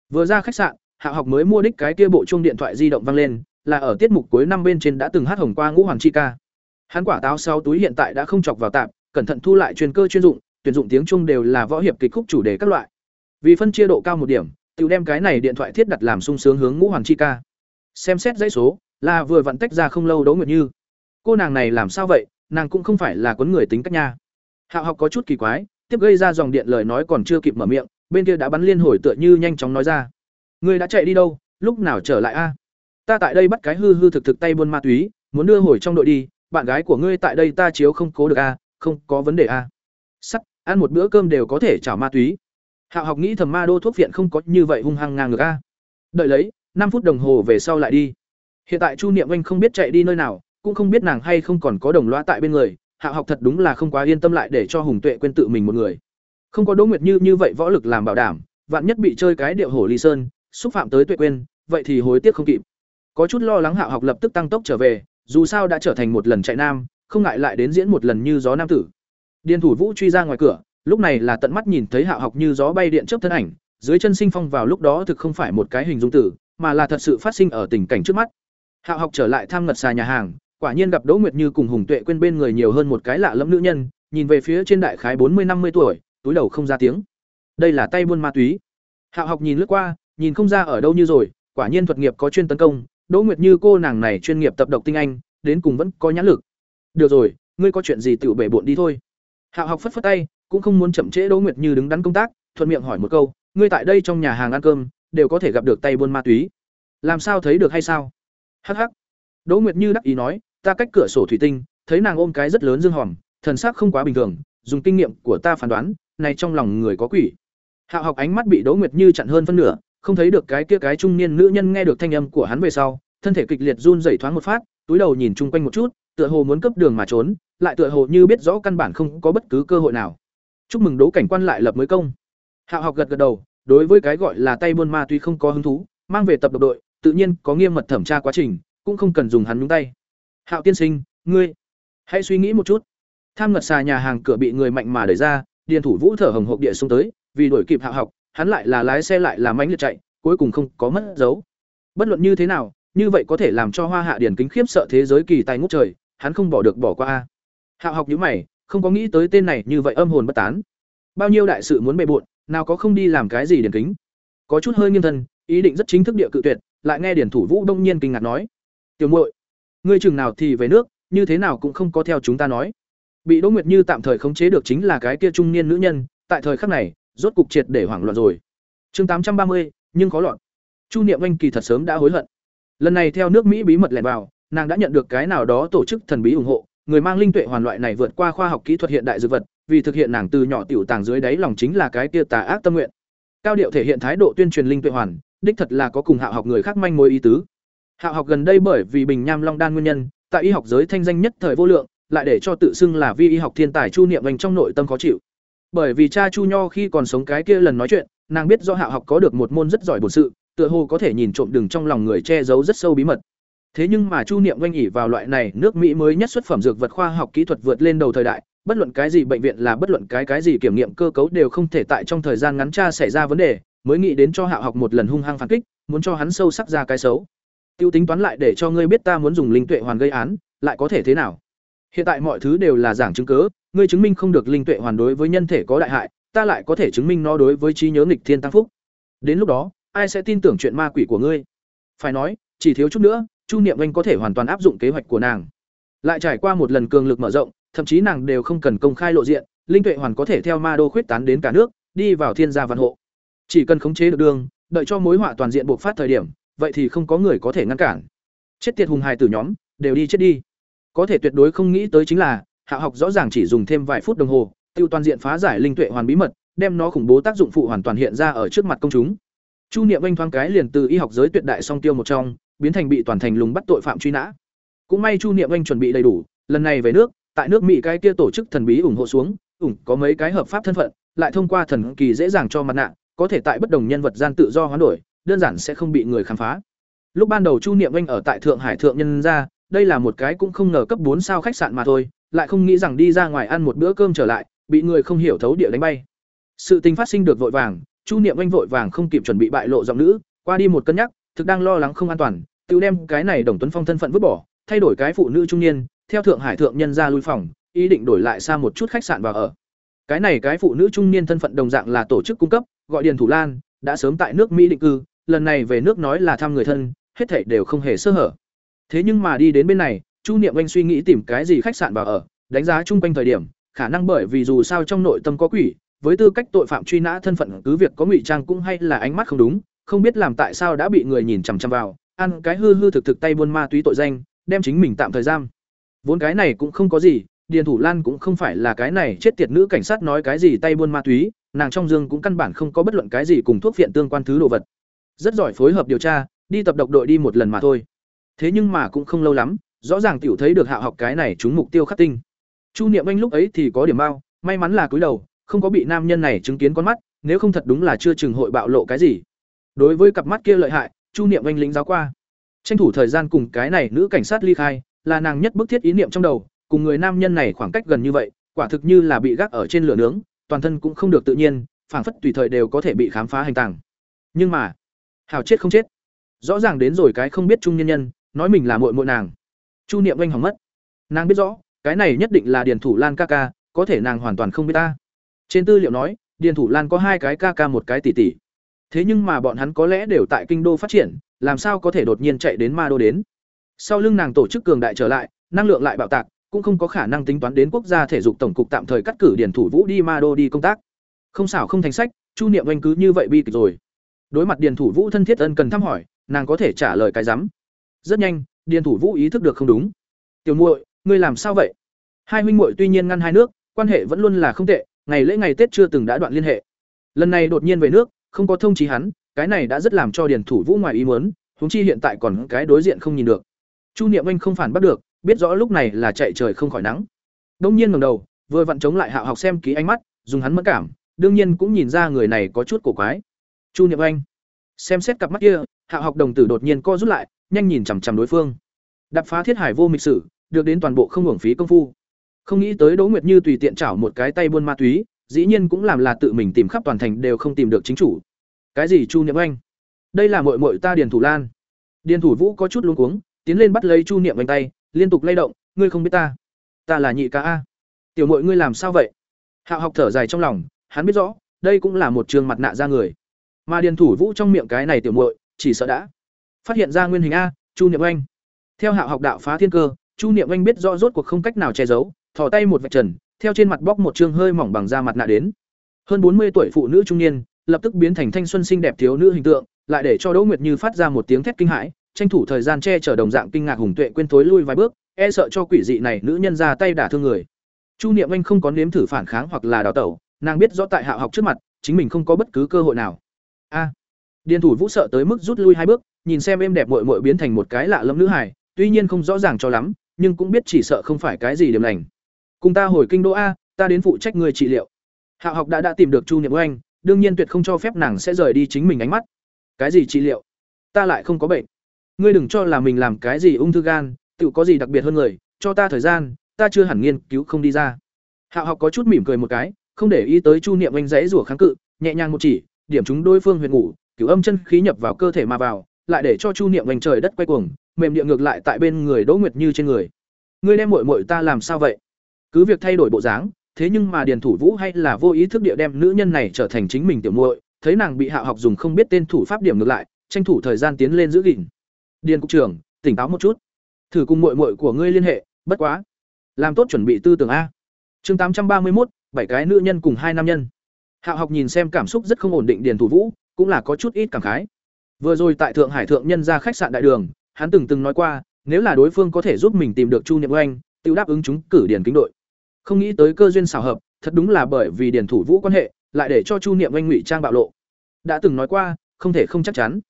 S1: Vừa ra khách sạn hạ học mới mua đích cái kia bộ chung điện thoại di động vang lên là ở tiết mục cuối năm bên trên đã từng hát hồng qua ngũ hoàng chi ca. Hắn quả táo sau túi hiện tại đã không chọc vào tạm cẩn thận thu lại chuyên cơ chuyên dụng, tuyển dụng tiếng trung đều là võ hiệp kịch khúc chủ đề các loại. Vì phân chia độ cao một điểm, tự đem cái này điện thoại thiết đặt làm sung sướng hướng ngũ hoàng chi ca. Xem xét dãy số, là vừa vặn tách ra không lâu đấu nguyệt như. Cô nàng này làm sao vậy, nàng cũng không phải là quấn người tính cách nha. Hạo học có chút kỳ quái, tiếp gây ra dòng điện lời nói còn chưa kịp mở miệng, bên kia đã bắn liên hồi tựa như nhanh chóng nói ra. Người đã chạy đi đâu, lúc nào trở lại a? Ta tại đây bắt cái hư hư thực thực tay buôn ma túy, muốn đưa hồi trong đội đi, bạn gái của ngươi tại đây ta chiếu không cố được a không có vấn đề a sắt, ăn một bữa cơm đều có thể chảo ma túy. Hạo học nghĩ thầm ma đô thuốc viện không có như vậy hung hăng ngang ngược a đợi lấy, năm phút đồng hồ về sau lại đi. Hiện tại chu niệm anh không biết chạy đi nơi nào, cũng không biết nàng hay không còn có đồng loa tại bên người, hạo học thật đúng là không quá yên tâm lại để cho hùng tuệ quên tự mình một người. Không có đỗ nguyệt như như vậy võ lực làm bảo đảm, vạn nhất bị chơi cái điệu hổ ly sơn, xúc phạm tới tuệ quên, vậy thì hối tiếc không kịp có chút lo lắng hạo học lập tức tăng tốc trở về, dù sao đã trở thành một lần chạy nam, không ngại lại đến diễn một lần như gió nam tử. Điền thủ vũ truy ra ngoài cửa, lúc này là tận mắt nhìn thấy hạo học như gió bay điện chớp thân ảnh, dưới chân sinh phong vào lúc đó thực không phải một cái hình dung tử, mà là thật sự phát sinh ở tình cảnh trước mắt. Hạo học trở lại tham ngật xà nhà hàng, quả nhiên gặp đỗ nguyệt như cùng hùng tuệ quên bên người nhiều hơn một cái lạ lẫm nữ nhân, nhìn về phía trên đại khái bốn mươi năm mươi tuổi, túi đầu không ra tiếng. Đây là tay buôn ma túy. Hạo học nhìn lướt qua, nhìn không ra ở đâu như rồi, quả nhiên thuật nghiệp có chuyên tấn công đỗ nguyệt như cô nàng này chuyên nghiệp tập độc tinh anh đến cùng vẫn có nhãn lực được rồi ngươi có chuyện gì tự bể bộn đi thôi hạo học phất phất tay cũng không muốn chậm trễ Đỗ Nguyệt Như đứng đắn công tác, thuận miệng hỏi một câu, ngươi tại đây trong nhà hàng ăn cơm, đều có thể gặp được tay buôn ma túy. Làm sao thấy được hay sao? Hắc hắc. Đỗ Nguyệt Như đắc ý nói, ta cách cửa sổ thủy tinh, thấy nàng ôm cái rất lớn dương hòm, thần sắc không quá bình thường, dùng kinh nghiệm của ta phán đoán, này trong lòng người có quỷ. Hạo học ánh mắt bị Đỗ Nguyệt Như chặn hơn phân nửa, không thấy được cái kia cái trung niên nữ nhân nghe được thanh âm của hắn về sau, thân thể kịch liệt run rẩy thoáng một phát, túi đầu nhìn chung quanh một chút, tựa hồ muốn cấp đường mà trốn, lại tựa hồ như biết rõ căn bản không có bất cứ cơ hội nào. Chúc mừng đỗ cảnh quan lại lập mới công. Hạo học gật gật đầu đối với cái gọi là tay buôn ma tuy không có hứng thú mang về tập độc đội tự nhiên có nghiêm mật thẩm tra quá trình cũng không cần dùng hắn nhúng tay. Hạo tiên sinh ngươi hãy suy nghĩ một chút. Tham ngật xà nhà hàng cửa bị người mạnh mà đẩy ra điền thủ vũ thở hồng hộc địa xuống tới vì đuổi kịp hạo học hắn lại là lái xe lại là mánh liệt chạy, cuối cùng không có mất dấu. Bất luận như thế nào, như vậy có thể làm cho hoa hạ điển kính khiếp sợ thế giới kỳ tài ngút trời, hắn không bỏ được bỏ qua hạo học nhữ mày, không có nghĩ tới tên này như vậy âm hồn bất tán. Bao nhiêu đại sự muốn bề bộn, nào có không đi làm cái gì điển kính. Có chút hơi nghiêng thân, ý định rất chính thức địa cự tuyệt, lại nghe điển thủ vũ đông nhiên kinh ngạc nói. Tiểu muội, ngươi chừng nào thì về nước, như thế nào cũng không có theo chúng ta nói. Bị đỗ nguyệt như tạm thời khống chế được chính là cái kia trung niên nữ nhân, tại thời khắc này rốt cục triệt để hoảng loạn rồi chương tám trăm ba mươi nhưng khó loạn chu niệm anh kỳ thật sớm đã hối hận lần này theo nước mỹ bí mật lẻn vào nàng đã nhận được cái nào đó tổ chức thần bí ủng hộ, người mang linh tuệ hoàn loại này vượt qua khoa học kỹ thuật hiện đại dược vật, vì thực hiện nàng từ nhỏ tiểu tàng dưới đáy lòng chính là cái kia tà ác tâm nguyện. Cao điệu thể hiện thái độ tuyên truyền linh tuệ hoàn, đích thật là có cùng hạ học người khác manh mối ý tứ. Hạ học gần đây bởi vì bình nham long đan nguyên nhân, tại y học giới thanh danh nhất thời vô lượng, lại để cho tự xưng là vi y học thiên tài Chu Niệm Anh trong nội tâm khó chịu. Bởi vì cha Chu Nho khi còn sống cái kia lần nói chuyện, nàng biết do Hạ học có được một môn rất giỏi bổn sự, tựa hồ có thể nhìn trộm đừng trong lòng người che giấu rất sâu bí mật. Thế nhưng mà Chu Niệm oanh ỉ vào loại này, nước Mỹ mới nhất xuất phẩm dược vật khoa học kỹ thuật vượt lên đầu thời đại, bất luận cái gì bệnh viện là bất luận cái cái gì kiểm nghiệm cơ cấu đều không thể tại trong thời gian ngắn cha xảy ra vấn đề, mới nghĩ đến cho Hạ học một lần hung hăng phản kích, muốn cho hắn sâu sắc ra cái xấu. Tiêu tính toán lại để cho ngươi biết ta muốn dùng linh tuệ hoàn gây án, lại có thể thế nào? Hiện tại mọi thứ đều là giảng chứng cớ, ngươi chứng minh không được linh tuệ hoàn đối với nhân thể có đại hại, ta lại có thể chứng minh nó đối với trí nhớ nghịch thiên tăng phúc. Đến lúc đó, ai sẽ tin tưởng chuyện ma quỷ của ngươi? Phải nói, chỉ thiếu chút nữa, Chu Niệm Anh có thể hoàn toàn áp dụng kế hoạch của nàng. Lại trải qua một lần cường lực mở rộng, thậm chí nàng đều không cần công khai lộ diện, linh tuệ hoàn có thể theo ma đô khuyết tán đến cả nước, đi vào thiên gia văn hộ. Chỉ cần khống chế được đường, đợi cho mối họa toàn diện bộc phát thời điểm, vậy thì không có người có thể ngăn cản. Chết tiệt hùng hài tử nhóm, đều đi chết đi. Có thể tuyệt đối không nghĩ tới chính là, Hạ học rõ ràng chỉ dùng thêm vài phút đồng hồ, tiêu toàn diện phá giải linh tuệ hoàn bí mật, đem nó khủng bố tác dụng phụ hoàn toàn hiện ra ở trước mặt công chúng. Chu Niệm Anh thoáng cái liền từ y học giới tuyệt đại song tiêu một trong, biến thành bị toàn thành lùng bắt tội phạm truy nã. Cũng may Chu Niệm Anh chuẩn bị đầy đủ, lần này về nước, tại nước Mỹ cái kia tổ chức thần bí ủng hộ xuống, ủng có mấy cái hợp pháp thân phận, lại thông qua thần kỳ dễ dàng cho mặt nạ, có thể tại bất đồng nhân vật gian tự do hoán đổi, đơn giản sẽ không bị người khám phá. Lúc ban đầu Chu Niệm Anh ở tại Thượng Hải thượng nhân ra, đây là một cái cũng không ngờ cấp bốn sao khách sạn mà thôi, lại không nghĩ rằng đi ra ngoài ăn một bữa cơm trở lại, bị người không hiểu thấu địa đánh bay. Sự tình phát sinh được vội vàng, Chu Niệm Anh vội vàng không kịp chuẩn bị bại lộ giọng nữ, qua đi một cân nhắc, thực đang lo lắng không an toàn, tiêu đem cái này Đồng Tuấn Phong thân phận vứt bỏ, thay đổi cái phụ nữ trung niên, theo Thượng Hải thượng nhân ra lui phòng, ý định đổi lại xa một chút khách sạn vào ở. Cái này cái phụ nữ trung niên thân phận đồng dạng là tổ chức cung cấp, gọi Điền Thủ Lan, đã sớm tại nước Mỹ định cư, lần này về nước nói là thăm người thân, hết thảy đều không hề sơ hở. Thế nhưng mà đi đến bên này, Chu Niệm Anh suy nghĩ tìm cái gì khách sạn vào ở, đánh giá chung quanh thời điểm, khả năng bởi vì dù sao trong nội tâm có quỷ, với tư cách tội phạm truy nã thân phận cứ việc có ngụy trang cũng hay là ánh mắt không đúng, không biết làm tại sao đã bị người nhìn chằm chằm vào, ăn cái hư hư thực thực tay buôn ma túy tội danh, đem chính mình tạm thời giam. Vốn cái này cũng không có gì, Điền Thủ Lan cũng không phải là cái này chết tiệt nữ cảnh sát nói cái gì tay buôn ma túy, nàng trong dương cũng căn bản không có bất luận cái gì cùng thuốc viện tương quan thứ đồ vật. Rất giỏi phối hợp điều tra, đi tập độc đội đi một lần mà thôi. Thế nhưng mà cũng không lâu lắm, rõ ràng tiểu thấy được Hạ học cái này trúng mục tiêu khắc tinh. Chu Niệm Anh lúc ấy thì có điểm bao, may mắn là cúi đầu, không có bị nam nhân này chứng kiến con mắt, nếu không thật đúng là chưa chừng hội bạo lộ cái gì. Đối với cặp mắt kia lợi hại, Chu Niệm Anh lính giáo qua. Tranh thủ thời gian cùng cái này nữ cảnh sát ly khai, là nàng nhất bức thiết ý niệm trong đầu, cùng người nam nhân này khoảng cách gần như vậy, quả thực như là bị gác ở trên lửa nướng, toàn thân cũng không được tự nhiên, phảng phất tùy thời đều có thể bị khám phá hành tàng. Nhưng mà, hảo chết không chết. Rõ ràng đến rồi cái không biết trung nhân nhân, nói mình là muội muội nàng. Chu Niệm Anh hỏng mất. Nàng biết rõ, cái này nhất định là Điền Thủ Lan ca ca, có thể nàng hoàn toàn không biết ta. Trên tư liệu nói, Điền Thủ Lan có hai cái ca ca một cái tỷ tỷ. Thế nhưng mà bọn hắn có lẽ đều tại kinh đô phát triển, làm sao có thể đột nhiên chạy đến ma đô đến. Sau lưng nàng tổ chức cường đại trở lại, năng lượng lại bạo tạc, cũng không có khả năng tính toán đến quốc gia thể dục tổng cục tạm thời cắt cử Điền Thủ Vũ đi ma đô đi công tác. Không xảo không thành sách, Chu Niệm Anh cứ như vậy bi kịch rồi. Đối mặt Điền Thủ Vũ thân thiết ân cần thăm hỏi, nàng có thể trả lời cái rắm. Rất nhanh, Điền Thủ Vũ ý thức được không đúng. "Tiểu muội, ngươi làm sao vậy?" Hai huynh muội tuy nhiên ngăn hai nước, quan hệ vẫn luôn là không tệ, ngày lễ ngày Tết chưa từng đã đoạn liên hệ. Lần này đột nhiên về nước, không có thông chí hắn, cái này đã rất làm cho Điền Thủ Vũ ngoài ý muốn, huống chi hiện tại còn cái đối diện không nhìn được. Chu Niệm Anh không phản bắt được, biết rõ lúc này là chạy trời không khỏi nắng. Đông nhiên ngẩng đầu, vừa vặn chống lại Hạo học xem ký ánh mắt, dùng hắn mất cảm, đương nhiên cũng nhìn ra người này có chút cổ quái. Chu Niệm Anh xem xét cặp mắt kia, Hạo học đồng tử đột nhiên co rút lại, nhanh nhìn chằm chằm đối phương. Đập phá thiết hải vô mịch sử, được đến toàn bộ không hưởng phí công phu. Không nghĩ tới Đỗ Nguyệt Như tùy tiện chảo một cái tay buôn ma túy, dĩ nhiên cũng làm là tự mình tìm khắp toàn thành đều không tìm được chính chủ. Cái gì Chu Niệm Anh? Đây là muội muội ta Điền Thủ Lan. Điền Thủ Vũ có chút luống cuống, tiến lên bắt lấy Chu Niệm Anh tay, liên tục lay động, ngươi không biết ta? Ta là nhị ca a. Tiểu muội ngươi làm sao vậy? Hạo học thở dài trong lòng, hắn biết rõ, đây cũng là một trường mặt nạ ra người. Mà Điền Thủ Vũ trong miệng cái này tiểu muội, chỉ sợ đã phát hiện ra nguyên hình a, Chu Niệm Anh. Theo hạ học đạo phá thiên cơ, Chu Niệm Anh biết rõ rốt cuộc không cách nào che giấu, thò tay một vạch trần, theo trên mặt bóc một trương hơi mỏng bằng da mặt nạ đến. Hơn bốn mươi tuổi phụ nữ trung niên, lập tức biến thành thanh xuân xinh đẹp thiếu nữ hình tượng, lại để cho Đỗ Nguyệt Như phát ra một tiếng thét kinh hãi, tranh thủ thời gian che chở đồng dạng kinh ngạc hùng tuệ quên thối lui vài bước e sợ cho quỷ dị này nữ nhân ra tay đả thương người chu niệm anh không có nếm thử phản kháng hoặc là đào tẩu nàng biết rõ tại hạ học trước mặt chính mình không có bất cứ cơ hội nào a điền thủ vũ sợ tới mức rút lui hai bước nhìn xem em đẹp mội mội biến thành một cái lạ lẫm nữ hải tuy nhiên không rõ ràng cho lắm, nhưng cũng biết chỉ sợ không phải cái gì điểm lành. Cùng ta hồi kinh đô a, ta đến phụ trách người trị liệu. Hạ học đã đã tìm được chu niệm oanh, đương nhiên tuyệt không cho phép nàng sẽ rời đi chính mình ánh mắt. Cái gì trị liệu? Ta lại không có bệnh. Ngươi đừng cho là mình làm cái gì ung thư gan, tự có gì đặc biệt hơn người, cho ta thời gian, ta chưa hẳn nghiên cứu không đi ra. Hạ học có chút mỉm cười một cái, không để ý tới chu niệm oanh dãy rủa kháng cự, nhẹ nhàng một chỉ, điểm chúng đối phương huyệt ngủ cửu âm chân khí nhập vào cơ thể mà vào lại để cho chu niệm vành trời đất quay cuồng, mềm địa ngược lại tại bên người đỗ nguyệt như trên người. Ngươi đem muội muội ta làm sao vậy? Cứ việc thay đổi bộ dáng, thế nhưng mà điền thủ vũ hay là vô ý thức địa đem nữ nhân này trở thành chính mình tiểu muội, thấy nàng bị hạ học dùng không biết tên thủ pháp điểm ngược lại, tranh thủ thời gian tiến lên giữ gìn. Điền cục trưởng, tỉnh táo một chút. Thử cùng muội muội của ngươi liên hệ, bất quá. Làm tốt chuẩn bị tư tưởng a. Chương tám trăm ba mươi một bảy cái nữ nhân cùng hai nam nhân. Hạ học nhìn xem cảm xúc rất không ổn định điền thủ vũ, cũng là có chút ít cảm khái vừa rồi tại thượng hải thượng nhân ra khách sạn đại đường, hắn từng từng nói qua, nếu là đối phương có thể giúp mình tìm được chu niệm oanh tiêu đáp ứng chúng cử điền kính đội. Không nghĩ tới cơ duyên xảo hợp, thật đúng là bởi vì điền thủ vũ quan hệ, lại để cho chu niệm oanh ngụy trang bạo lộ. Đã từng nói qua, không thể không chắc chắn.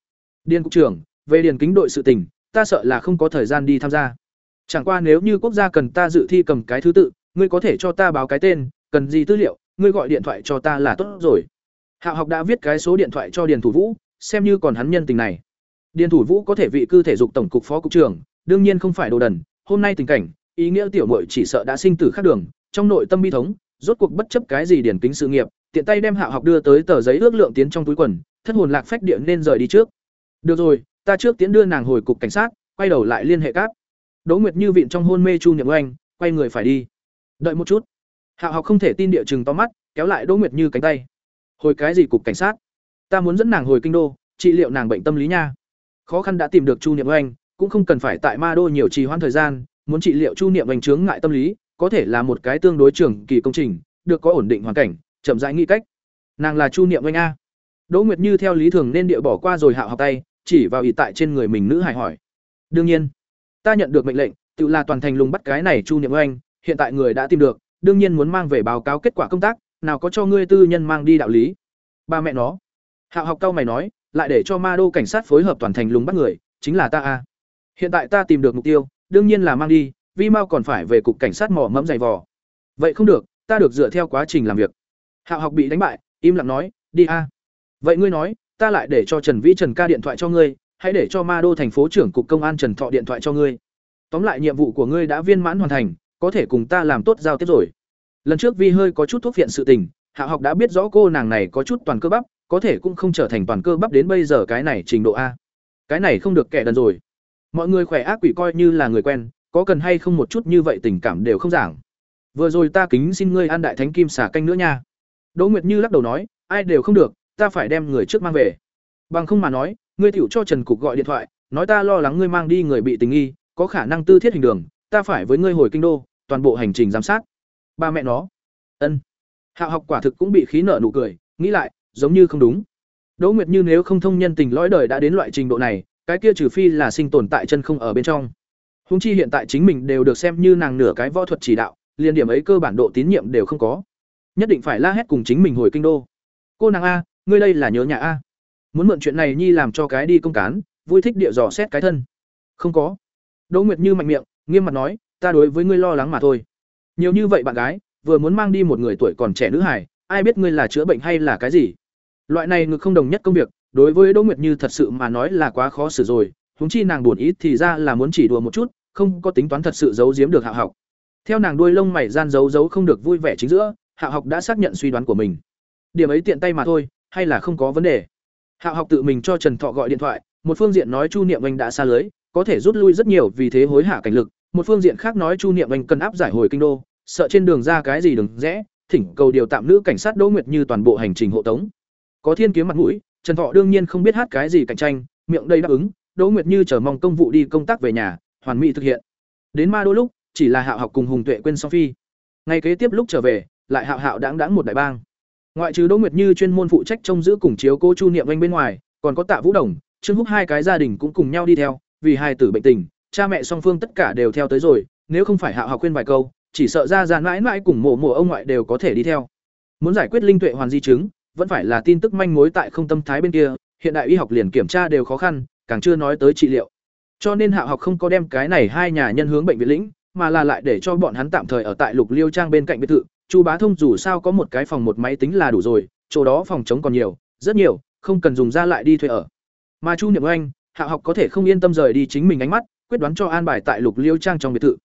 S1: Điền cục trưởng, về điền kính đội sự tình, ta sợ là không có thời gian đi tham gia. Chẳng qua nếu như quốc gia cần ta dự thi cầm cái thứ tự, ngươi có thể cho ta báo cái tên, cần gì tư liệu, ngươi gọi điện thoại cho ta là tốt rồi. Hạo học đã viết cái số điện thoại cho điền thủ vũ xem như còn hắn nhân tình này. Điền thủ vũ có thể vị cư thể dục tổng cục phó cục trưởng, đương nhiên không phải đồ đần, hôm nay tình cảnh, ý nghĩa tiểu muội chỉ sợ đã sinh tử khác đường, trong nội tâm bi thống, rốt cuộc bất chấp cái gì điển kính sự nghiệp, tiện tay đem hạo học đưa tới tờ giấy ước lượng tiến trong túi quần, thất hồn lạc phách điện nên rời đi trước. Được rồi, ta trước tiến đưa nàng hồi cục cảnh sát, quay đầu lại liên hệ các. đỗ nguyệt như vịn trong hôn mê chu niệm oanh, quay người phải đi. Đợi một chút. Hạo học không thể tin địa chừng to mắt, kéo lại đỗ nguyệt như cánh tay. Hồi cái gì cục cảnh sát? Ta muốn dẫn nàng hồi kinh đô, trị liệu nàng bệnh tâm lý nha. Khó khăn đã tìm được chu niệm oanh, cũng không cần phải tại ma đô nhiều trì hoãn thời gian, muốn trị liệu chu niệm oanh chướng ngại tâm lý, có thể là một cái tương đối trường kỳ công trình, được có ổn định hoàn cảnh, chậm rãi nghĩ cách. Nàng là chu niệm oanh a. Đỗ nguyệt như theo lý thường nên địa bỏ qua rồi hạo học tay, chỉ vào ỉ tại trên người mình nữ hải hỏi. Đương nhiên, ta nhận được mệnh lệnh, tự là toàn thành lùng bắt cái này chu niệm oanh, hiện tại người đã tìm được, đương nhiên muốn mang về báo cáo kết quả công tác, nào có cho ngươi tư nhân mang đi đạo lý. Ba mẹ nó hạo học cao mày nói, lại để cho ma đô cảnh sát phối hợp toàn thành lùng bắt người, chính là ta a. Hiện tại ta tìm được mục tiêu, đương nhiên là mang đi vi mau còn phải về cục cảnh sát mỏ mẫm dày vò. Vậy không được, ta được dựa theo quá trình làm việc. Hạo học bị đánh bại, im lặng nói, đi a. Vậy ngươi nói, ta lại để cho trần vĩ trần ca điện thoại cho ngươi, hãy để cho ma đô thành phố trưởng cục công an trần thọ điện thoại cho ngươi. Tóm lại nhiệm vụ của ngươi đã viên mãn hoàn thành, có thể cùng ta làm tốt giao tiếp rồi. Lần trước vi hơi có chút thuốc viện sự tình hạ học đã biết rõ cô nàng này có chút toàn cơ bắp có thể cũng không trở thành toàn cơ bắp đến bây giờ cái này trình độ a. Cái này không được kẻ đần rồi. Mọi người khỏe ác quỷ coi như là người quen, có cần hay không một chút như vậy tình cảm đều không giảng. Vừa rồi ta kính xin ngươi ăn đại thánh kim xả canh nữa nha. Đỗ nguyệt như lắc đầu nói, ai đều không được, ta phải đem người trước mang về. Bằng không mà nói, ngươi tiểu cho trần cục gọi điện thoại, nói ta lo lắng ngươi mang đi người bị tình nghi, có khả năng tư thiết hình đường, ta phải với ngươi hồi kinh đô, toàn bộ hành trình giám sát. Ba mẹ nó. Ân. Hạo học quả thực cũng bị khí nợ nụ cười, nghĩ lại giống như không đúng. Đỗ nguyệt như nếu không thông nhân tình lõi đời đã đến loại trình độ này, cái kia trừ phi là sinh tồn tại chân không ở bên trong. Húng chi hiện tại chính mình đều được xem như nàng nửa cái võ thuật chỉ đạo, liền điểm ấy cơ bản độ tín nhiệm đều không có. Nhất định phải la hét cùng chính mình hồi kinh đô. Cô nàng a, ngươi đây là nhớ nhà a. Muốn mượn chuyện này nhi làm cho cái đi công cán, vui thích địa dò xét cái thân. Không có. Đỗ nguyệt như mạnh miệng, nghiêm mặt nói, ta đối với ngươi lo lắng mà thôi. Nhiều như vậy bạn gái, vừa muốn mang đi một người tuổi còn trẻ nữ hải ai biết ngươi là chữa bệnh hay là cái gì? Loại này ngực không đồng nhất công việc, đối với đỗ nguyệt như thật sự mà nói là quá khó xử rồi, huống chi nàng buồn ý thì ra là muốn chỉ đùa một chút, không có tính toán thật sự giấu giếm được hạ học. Theo nàng đuôi lông mày gian giấu giấu không được vui vẻ chính giữa, hạ học đã xác nhận suy đoán của mình. Điểm ấy tiện tay mà thôi, hay là không có vấn đề? Hạ học tự mình cho trần thọ gọi điện thoại, một phương diện nói chu niệm anh đã xa lưới, có thể rút lui rất nhiều vì thế hối hả cảnh lực, một phương diện khác nói chu niệm anh cần áp giải hồi kinh đô, sợ trên đường ra cái gì đừng rẽ thỉnh cầu điều tạm nữ cảnh sát đỗ nguyệt như toàn bộ hành trình hộ tống. Có thiên kiếm mặt mũi trần thọ đương nhiên không biết hát cái gì cạnh tranh miệng đầy đáp ứng đỗ nguyệt như chờ mong công vụ đi công tác về nhà hoàn mỹ thực hiện. Đến ma đô lúc chỉ là hạo học cùng hùng tuệ quên Sophie, ngày ngay kế tiếp lúc trở về lại hạo hạo đãng đãng một đại bang. Ngoại trừ đỗ nguyệt như chuyên môn phụ trách trông giữ cùng chiếu cô chu niệm anh bên ngoài còn có tạ vũ đồng trương húc hai cái gia đình cũng cùng nhau đi theo vì hai tử bệnh tình, cha mẹ song phương tất cả đều theo tới rồi, nếu không phải Hạo học khuyên vài câu, chỉ sợ ra ra mãi mãi cùng mộ mộ ông ngoại đều có thể đi theo. Muốn giải quyết linh tuệ hoàn di chứng, vẫn phải là tin tức manh mối tại không tâm thái bên kia, hiện đại y học liền kiểm tra đều khó khăn, càng chưa nói tới trị liệu. Cho nên hạ học không có đem cái này hai nhà nhân hướng bệnh viện lĩnh, mà là lại để cho bọn hắn tạm thời ở tại Lục Liêu Trang bên cạnh biệt thự, Chu Bá Thông dù sao có một cái phòng một máy tính là đủ rồi, chỗ đó phòng chống còn nhiều, rất nhiều, không cần dùng ra lại đi thuê ở. Mà Chu Niệm Anh, hạ học có thể không yên tâm rời đi chính mình ánh mắt, quyết đoán cho an bài tại Lục Liêu Trang trong biệt thự.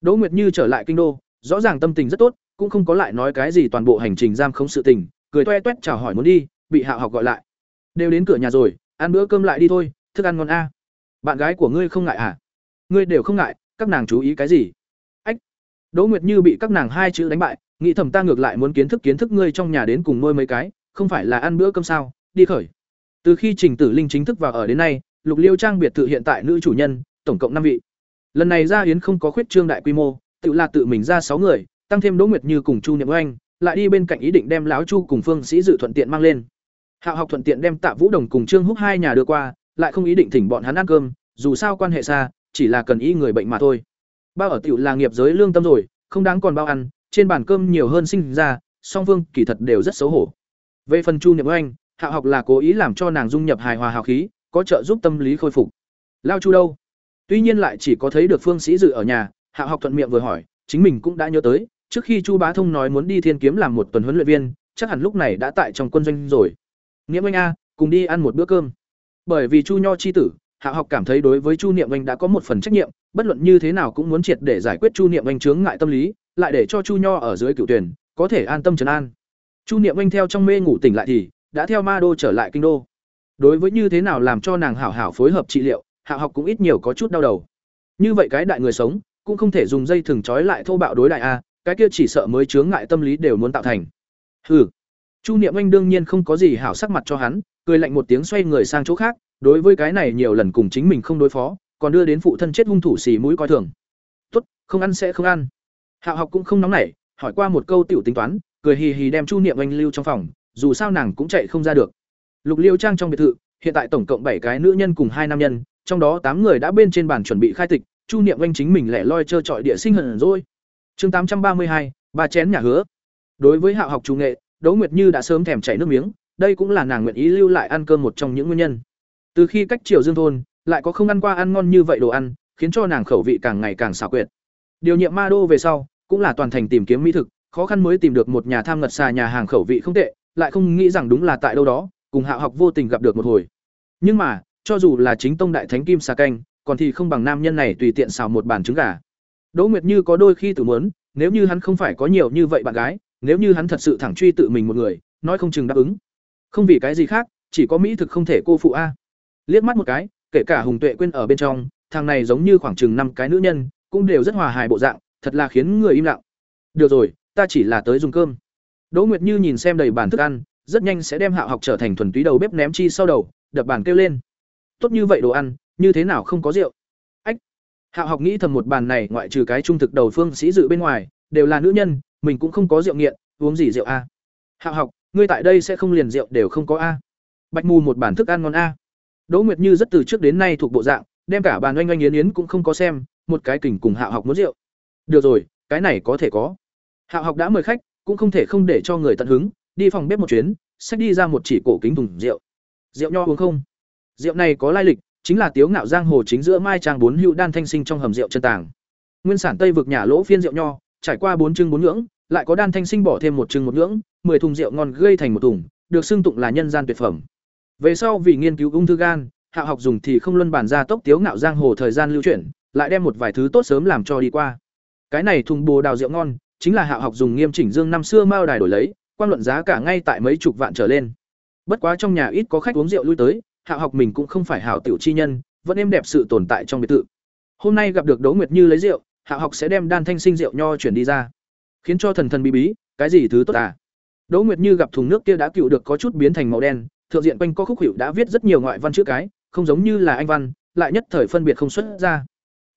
S1: Đỗ Nguyệt Như trở lại kinh đô, rõ ràng tâm tình rất tốt, cũng không có lại nói cái gì toàn bộ hành trình giam không sự tình, cười toe toét chào hỏi muốn đi, bị Hạo học gọi lại. Đều đến cửa nhà rồi, ăn bữa cơm lại đi thôi, thức ăn ngon a. Bạn gái của ngươi không ngại à? Ngươi đều không ngại, các nàng chú ý cái gì? Ách. Đỗ Nguyệt Như bị các nàng hai chữ đánh bại, nghĩ thầm ta ngược lại muốn kiến thức kiến thức ngươi trong nhà đến cùng nuôi mấy cái, không phải là ăn bữa cơm sao? Đi khởi. Từ khi Trình Tử Linh chính thức vào ở đến nay, Lục Liêu Trang biệt thự hiện tại nữ chủ nhân, tổng cộng năm vị. Lần này ra yến không có khuyết trương đại quy mô, tự là tự mình ra sáu người, tăng thêm Đỗ Nguyệt Như cùng Chu Niệm Oanh, lại đi bên cạnh ý định đem lão Chu cùng Phương Sĩ dự thuận tiện mang lên. Hạo học thuận tiện đem Tạ Vũ Đồng cùng Trương Húc hai nhà đưa qua, lại không ý định thỉnh bọn hắn ăn cơm, dù sao quan hệ xa, chỉ là cần ý người bệnh mà thôi. Bao ở tiểu là nghiệp giới lương tâm rồi, không đáng còn bao ăn, trên bàn cơm nhiều hơn sinh ra, song phương kỳ thật đều rất xấu hổ. Về phần Chu Niệm Oanh, Hạo học là cố ý làm cho nàng dung nhập hài hòa hào khí, có trợ giúp tâm lý khôi phục. Lao Chu đâu? Tuy nhiên lại chỉ có thấy được Phương Sĩ Dự ở nhà, hạ học thuận miệng vừa hỏi, chính mình cũng đã nhớ tới, trước khi Chu Bá Thông nói muốn đi Thiên Kiếm làm một tuần huấn luyện viên, chắc hẳn lúc này đã tại trong quân doanh rồi. Niệm Anh a, cùng đi ăn một bữa cơm. Bởi vì Chu Nho chi tử, hạ học cảm thấy đối với Chu Niệm Anh đã có một phần trách nhiệm, bất luận như thế nào cũng muốn triệt để giải quyết Chu Niệm Anh chướng ngại tâm lý, lại để cho Chu Nho ở dưới cựu tuyển, có thể an tâm trấn an. Chu Niệm Anh theo trong mê ngủ tỉnh lại thì đã theo Ma Đô trở lại kinh đô. Đối với như thế nào làm cho nàng hảo hảo phối hợp trị liệu, Hạ học cũng ít nhiều có chút đau đầu. Như vậy cái đại người sống, cũng không thể dùng dây thừng trói lại thô bạo đối đại a, cái kia chỉ sợ mới chướng ngại tâm lý đều muốn tạo thành. Hừ. Chu Niệm Anh đương nhiên không có gì hảo sắc mặt cho hắn, cười lạnh một tiếng xoay người sang chỗ khác, đối với cái này nhiều lần cùng chính mình không đối phó, còn đưa đến phụ thân chết hung thủ xì mũi coi thường. Tốt, không ăn sẽ không ăn. Hạ học cũng không nóng nảy, hỏi qua một câu tiểu tính toán, cười hì hì đem Chu Niệm Anh lưu trong phòng, dù sao nàng cũng chạy không ra được. Lục Liêu Trang trong biệt thự, hiện tại tổng cộng bảy cái nữ nhân cùng hai nam nhân, trong đó tám người đã bên trên bàn chuẩn bị khai tịch, Chu Niệm Anh chính mình lẻ loi chơi trọi địa sinh hận rồi. Chương tám trăm ba mươi hai, ba chén nhà hứa. Đối với Hạo học chủ nghệ, Đỗ Nguyệt Như đã sớm thèm chảy nước miếng, đây cũng là nàng nguyện ý lưu lại ăn cơm một trong những nguyên nhân. Từ khi cách Triều Dương thôn, lại có không ăn qua ăn ngon như vậy đồ ăn, khiến cho nàng khẩu vị càng ngày càng xảo quyệt. Điều nhiệm Ma Đô về sau, cũng là toàn thành tìm kiếm mỹ thực, khó khăn mới tìm được một nhà tham ngật xà nhà hàng khẩu vị không tệ, lại không nghĩ rằng đúng là tại đâu đó, cùng Hạo học vô tình gặp được một hồi. Nhưng mà, cho dù là chính tông đại thánh kim xà canh, còn thì không bằng nam nhân này tùy tiện xào một bàn trứng gà. Đỗ Nguyệt Như có đôi khi tự muốn, nếu như hắn không phải có nhiều như vậy bạn gái, nếu như hắn thật sự thẳng truy tự mình một người, nói không chừng đáp ứng. Không vì cái gì khác, chỉ có mỹ thực không thể cô phụ a. Liếc mắt một cái, kể cả Hùng Tuệ quên ở bên trong, thằng này giống như khoảng chừng năm cái nữ nhân, cũng đều rất hòa hài bộ dạng, thật là khiến người im lặng. Được rồi, ta chỉ là tới dùng cơm. Đỗ Nguyệt Như nhìn xem đầy bàn thức ăn, rất nhanh sẽ đem Hạo học trở thành thuần túy đầu bếp ném chi sau đầu, đập bàn kêu lên. Tốt như vậy đồ ăn, như thế nào không có rượu? Ách. Hạo học nghĩ thầm một bàn này ngoại trừ cái trung thực đầu phương sĩ dự bên ngoài, đều là nữ nhân, mình cũng không có rượu nghiện, uống gì rượu a? Hạo học, ngươi tại đây sẽ không liền rượu đều không có a? Bạch mù một bàn thức ăn ngon a. Đỗ Nguyệt Như rất từ trước đến nay thuộc bộ dạng, đem cả bàn oanh oanh yến yến cũng không có xem, một cái kình cùng Hạo học muốn rượu. Được rồi, cái này có thể có. Hạo học đã mời khách, cũng không thể không để cho người tận hứng, đi phòng bếp một chuyến, xách đi ra một chỉ cổ kính thùng rượu. Rượu nho uống không? Rượu này có lai lịch, chính là tiếu ngạo giang hồ chính giữa mai trang bốn hữu đan thanh sinh trong hầm rượu chân tàng. Nguyên sản Tây vực nhà lỗ phiên rượu nho, trải qua bốn chương bốn ngưỡng, lại có đan thanh sinh bỏ thêm một chương một ngưỡng, 10 thùng rượu ngon gây thành một thùng, được xưng tụng là nhân gian tuyệt phẩm. Về sau vì nghiên cứu ung thư gan, Hạ học dùng thì không luân bản ra tốc tiếu ngạo giang hồ thời gian lưu chuyển, lại đem một vài thứ tốt sớm làm cho đi qua. Cái này thùng bồ đào rượu ngon, chính là Hạ học dùng nghiêm chỉnh dương năm xưa mao đài đổi lấy, quan luận giá cả ngay tại mấy chục vạn trở lên. Bất quá trong nhà ít có khách uống rượu lui tới, Hạ học mình cũng không phải hảo tiểu chi nhân, vẫn êm đẹp sự tồn tại trong biệt thự. Hôm nay gặp được Đỗ Nguyệt Như lấy rượu, Hạ học sẽ đem đan thanh sinh rượu nho chuyển đi ra, khiến cho thần thần bí bí, cái gì thứ tốt à? Đỗ Nguyệt Như gặp thùng nước kia đã cựu được có chút biến thành màu đen, thượng diện quanh có khúc hiệu đã viết rất nhiều ngoại văn chữ cái, không giống như là anh văn, lại nhất thời phân biệt không xuất ra.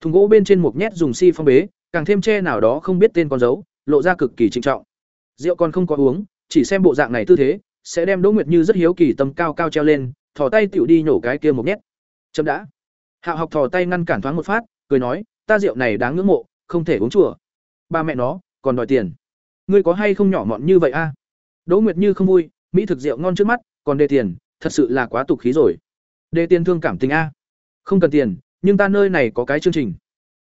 S1: Thùng gỗ bên trên một nhét dùng si phong bế, càng thêm che nào đó không biết tên con dấu, lộ ra cực kỳ trịnh trọng. Rượu còn không có uống, chỉ xem bộ dạng này tư thế, sẽ đem Đỗ Nguyệt Như rất hiếu kỳ tâm cao cao treo lên, thò tay tiểu đi nhổ cái kia một nhét. Chấm đã. Hạo học thò tay ngăn cản thoáng một phát, cười nói, ta rượu này đáng ngưỡng mộ, không thể uống chùa. Ba mẹ nó, còn đòi tiền. Ngươi có hay không nhỏ mọn như vậy a? Đỗ Nguyệt Như không vui, mỹ thực rượu ngon trước mắt, còn đề tiền, thật sự là quá tục khí rồi. Đề tiền thương cảm tình a. Không cần tiền, nhưng ta nơi này có cái chương trình.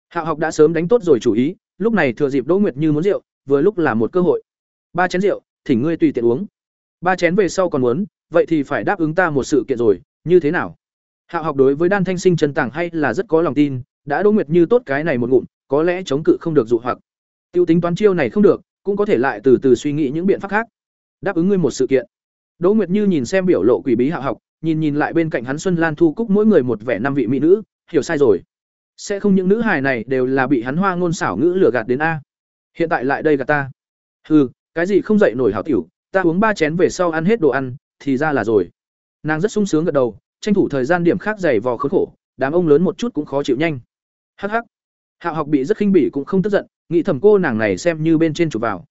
S1: Hạo học đã sớm đánh tốt rồi chủ ý, lúc này thừa dịp Đỗ Nguyệt Như muốn rượu, vừa lúc là một cơ hội. Ba chén rượu, thỉnh ngươi tùy tiện uống. Ba chén về sau còn muốn, vậy thì phải đáp ứng ta một sự kiện rồi, như thế nào? Hạo học đối với Đan Thanh Sinh chân tảng hay là rất có lòng tin, đã Đỗ Nguyệt Như tốt cái này một ngụm, có lẽ chống cự không được dụ hoặc. Tiêu tính toán chiêu này không được, cũng có thể lại từ từ suy nghĩ những biện pháp khác. Đáp ứng ngươi một sự kiện. Đỗ Nguyệt Như nhìn xem biểu lộ quỷ bí Hạo học, nhìn nhìn lại bên cạnh hắn Xuân Lan Thu Cúc mỗi người một vẻ năm vị mỹ nữ, hiểu sai rồi. Sẽ không những nữ hài này đều là bị hắn hoa ngôn xảo ngữ lừa gạt đến a. Hiện tại lại đây gạt ta. Hừ, cái gì không dậy nổi hảo tiểu, ta uống ba chén về sau ăn hết đồ ăn, thì ra là rồi. Nàng rất sung sướng gật đầu, tranh thủ thời gian điểm khác dày vò khốn khổ, đám ông lớn một chút cũng khó chịu nhanh. Hắc hắc. Hạo học bị rất khinh bỉ cũng không tức giận, nghĩ thầm cô nàng này xem như bên trên chụp vào.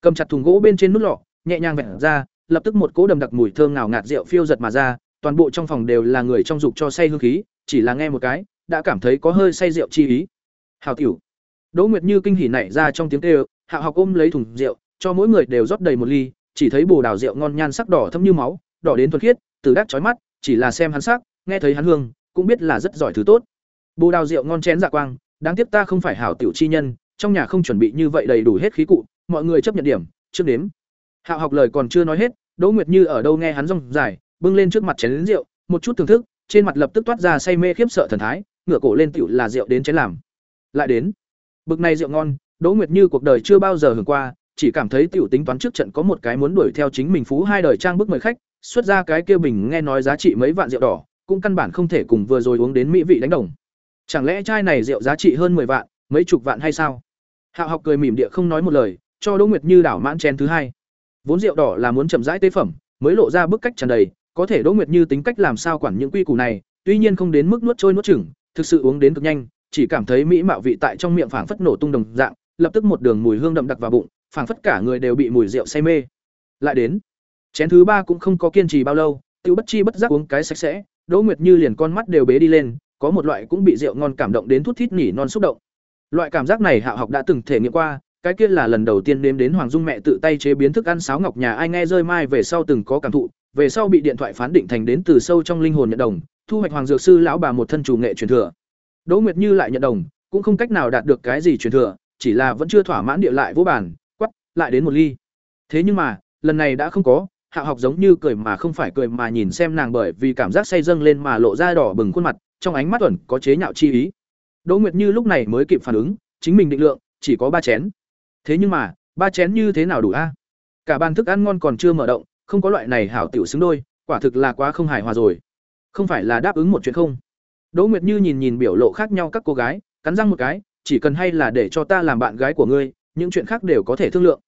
S1: Cầm chặt thùng gỗ bên trên nút lọ, nhẹ nhàng vẹn ra, lập tức một cỗ đầm đặc mùi thơm ngào ngạt rượu phiêu giật mà ra, toàn bộ trong phòng đều là người trong dục cho say hương khí, chỉ là nghe một cái, đã cảm thấy có hơi say rượu chi ý. Hào tiểu. Đỗ Nguyệt Như kinh hỉ nảy ra trong tiếng kêu, Hạo học ôm lấy thùng rượu, cho mỗi người đều rót đầy một ly, chỉ thấy bồ đào rượu ngon nhan sắc đỏ thẫm như máu, đỏ đến thuần khiết, từ đắc chói mắt, chỉ là xem hắn sắc, nghe thấy hắn hương, cũng biết là rất giỏi thứ tốt. Bồ đào rượu ngon chén dạ quang, đáng tiếc ta không phải hảo tiểu chi nhân, trong nhà không chuẩn bị như vậy đầy đủ hết khí cụ, mọi người chấp nhận điểm, trước đếm. Hạo học lời còn chưa nói hết, Đỗ Nguyệt Như ở đâu nghe hắn rong dài, bưng lên trước mặt chén lớn rượu, một chút thưởng thức, trên mặt lập tức toát ra say mê khiếp sợ thần thái, ngửa cổ lên tiểu là rượu đến chén làm. Lại đến. Bực này rượu ngon, Đỗ Nguyệt Như cuộc đời chưa bao giờ hưởng qua, chỉ cảm thấy tiểu tính toán trước trận có một cái muốn đuổi theo chính mình phú hai đời trang bức mời khách, xuất ra cái kia bình nghe nói giá trị mấy vạn rượu đỏ, cũng căn bản không thể cùng vừa rồi uống đến mỹ vị đánh đồng. Chẳng lẽ chai này rượu giá trị hơn 10 vạn, mấy chục vạn hay sao? Hạo học cười mỉm địa không nói một lời, cho Đỗ Nguyệt Như đảo mãn chén thứ hai. Vốn rượu đỏ là muốn chậm rãi tế phẩm, mới lộ ra bức cách tràn đầy, có thể Đỗ Nguyệt Như tính cách làm sao quản những quy củ này, tuy nhiên không đến mức nuốt trôi nuốt chửng, thực sự uống đến cực nhanh, chỉ cảm thấy mỹ mạo vị tại trong miệng phảng phất nổ tung đồng dạng, lập tức một đường mùi hương đậm đặc vào bụng, phảng phất cả người đều bị mùi rượu say mê. Lại đến, chén thứ ba cũng không có kiên trì bao lâu, tiêu bất chi bất giác uống cái sạch sẽ, Đỗ Nguyệt Như liền con mắt đều bế đi lên, có một loại cũng bị rượu ngon cảm động đến thút thít nỉ non xúc động. Loại cảm giác này Hạo học đã từng thể nghiệm qua, cái kia là lần đầu tiên nếm đến Hoàng Dung mẹ tự tay chế biến thức ăn sáo ngọc nhà ai nghe rơi mai về sau từng có cảm thụ, về sau bị điện thoại phán định thành đến từ sâu trong linh hồn nhận đồng, thu hoạch hoàng dược sư lão bà một thân chủ nghệ truyền thừa. Đỗ Nguyệt Như lại nhận đồng, cũng không cách nào đạt được cái gì truyền thừa, chỉ là vẫn chưa thỏa mãn địa lại vô bản, lại đến một ly. Thế nhưng mà, lần này đã không có, Hạ học giống như cười mà không phải cười mà nhìn xem nàng bởi vì cảm giác say dâng lên mà lộ ra đỏ bừng khuôn mặt, trong ánh mắt ẩn có chế nhạo chi ý. Đỗ Nguyệt Như lúc này mới kịp phản ứng, chính mình định lượng, chỉ có ba chén. Thế nhưng mà, ba chén như thế nào đủ a? Cả bàn thức ăn ngon còn chưa mở động, không có loại này hảo tiểu xứng đôi, quả thực là quá không hài hòa rồi. Không phải là đáp ứng một chuyện không? Đỗ Nguyệt Như nhìn nhìn biểu lộ khác nhau các cô gái, cắn răng một cái, chỉ cần hay là để cho ta làm bạn gái của ngươi, những chuyện khác đều có thể thương lượng.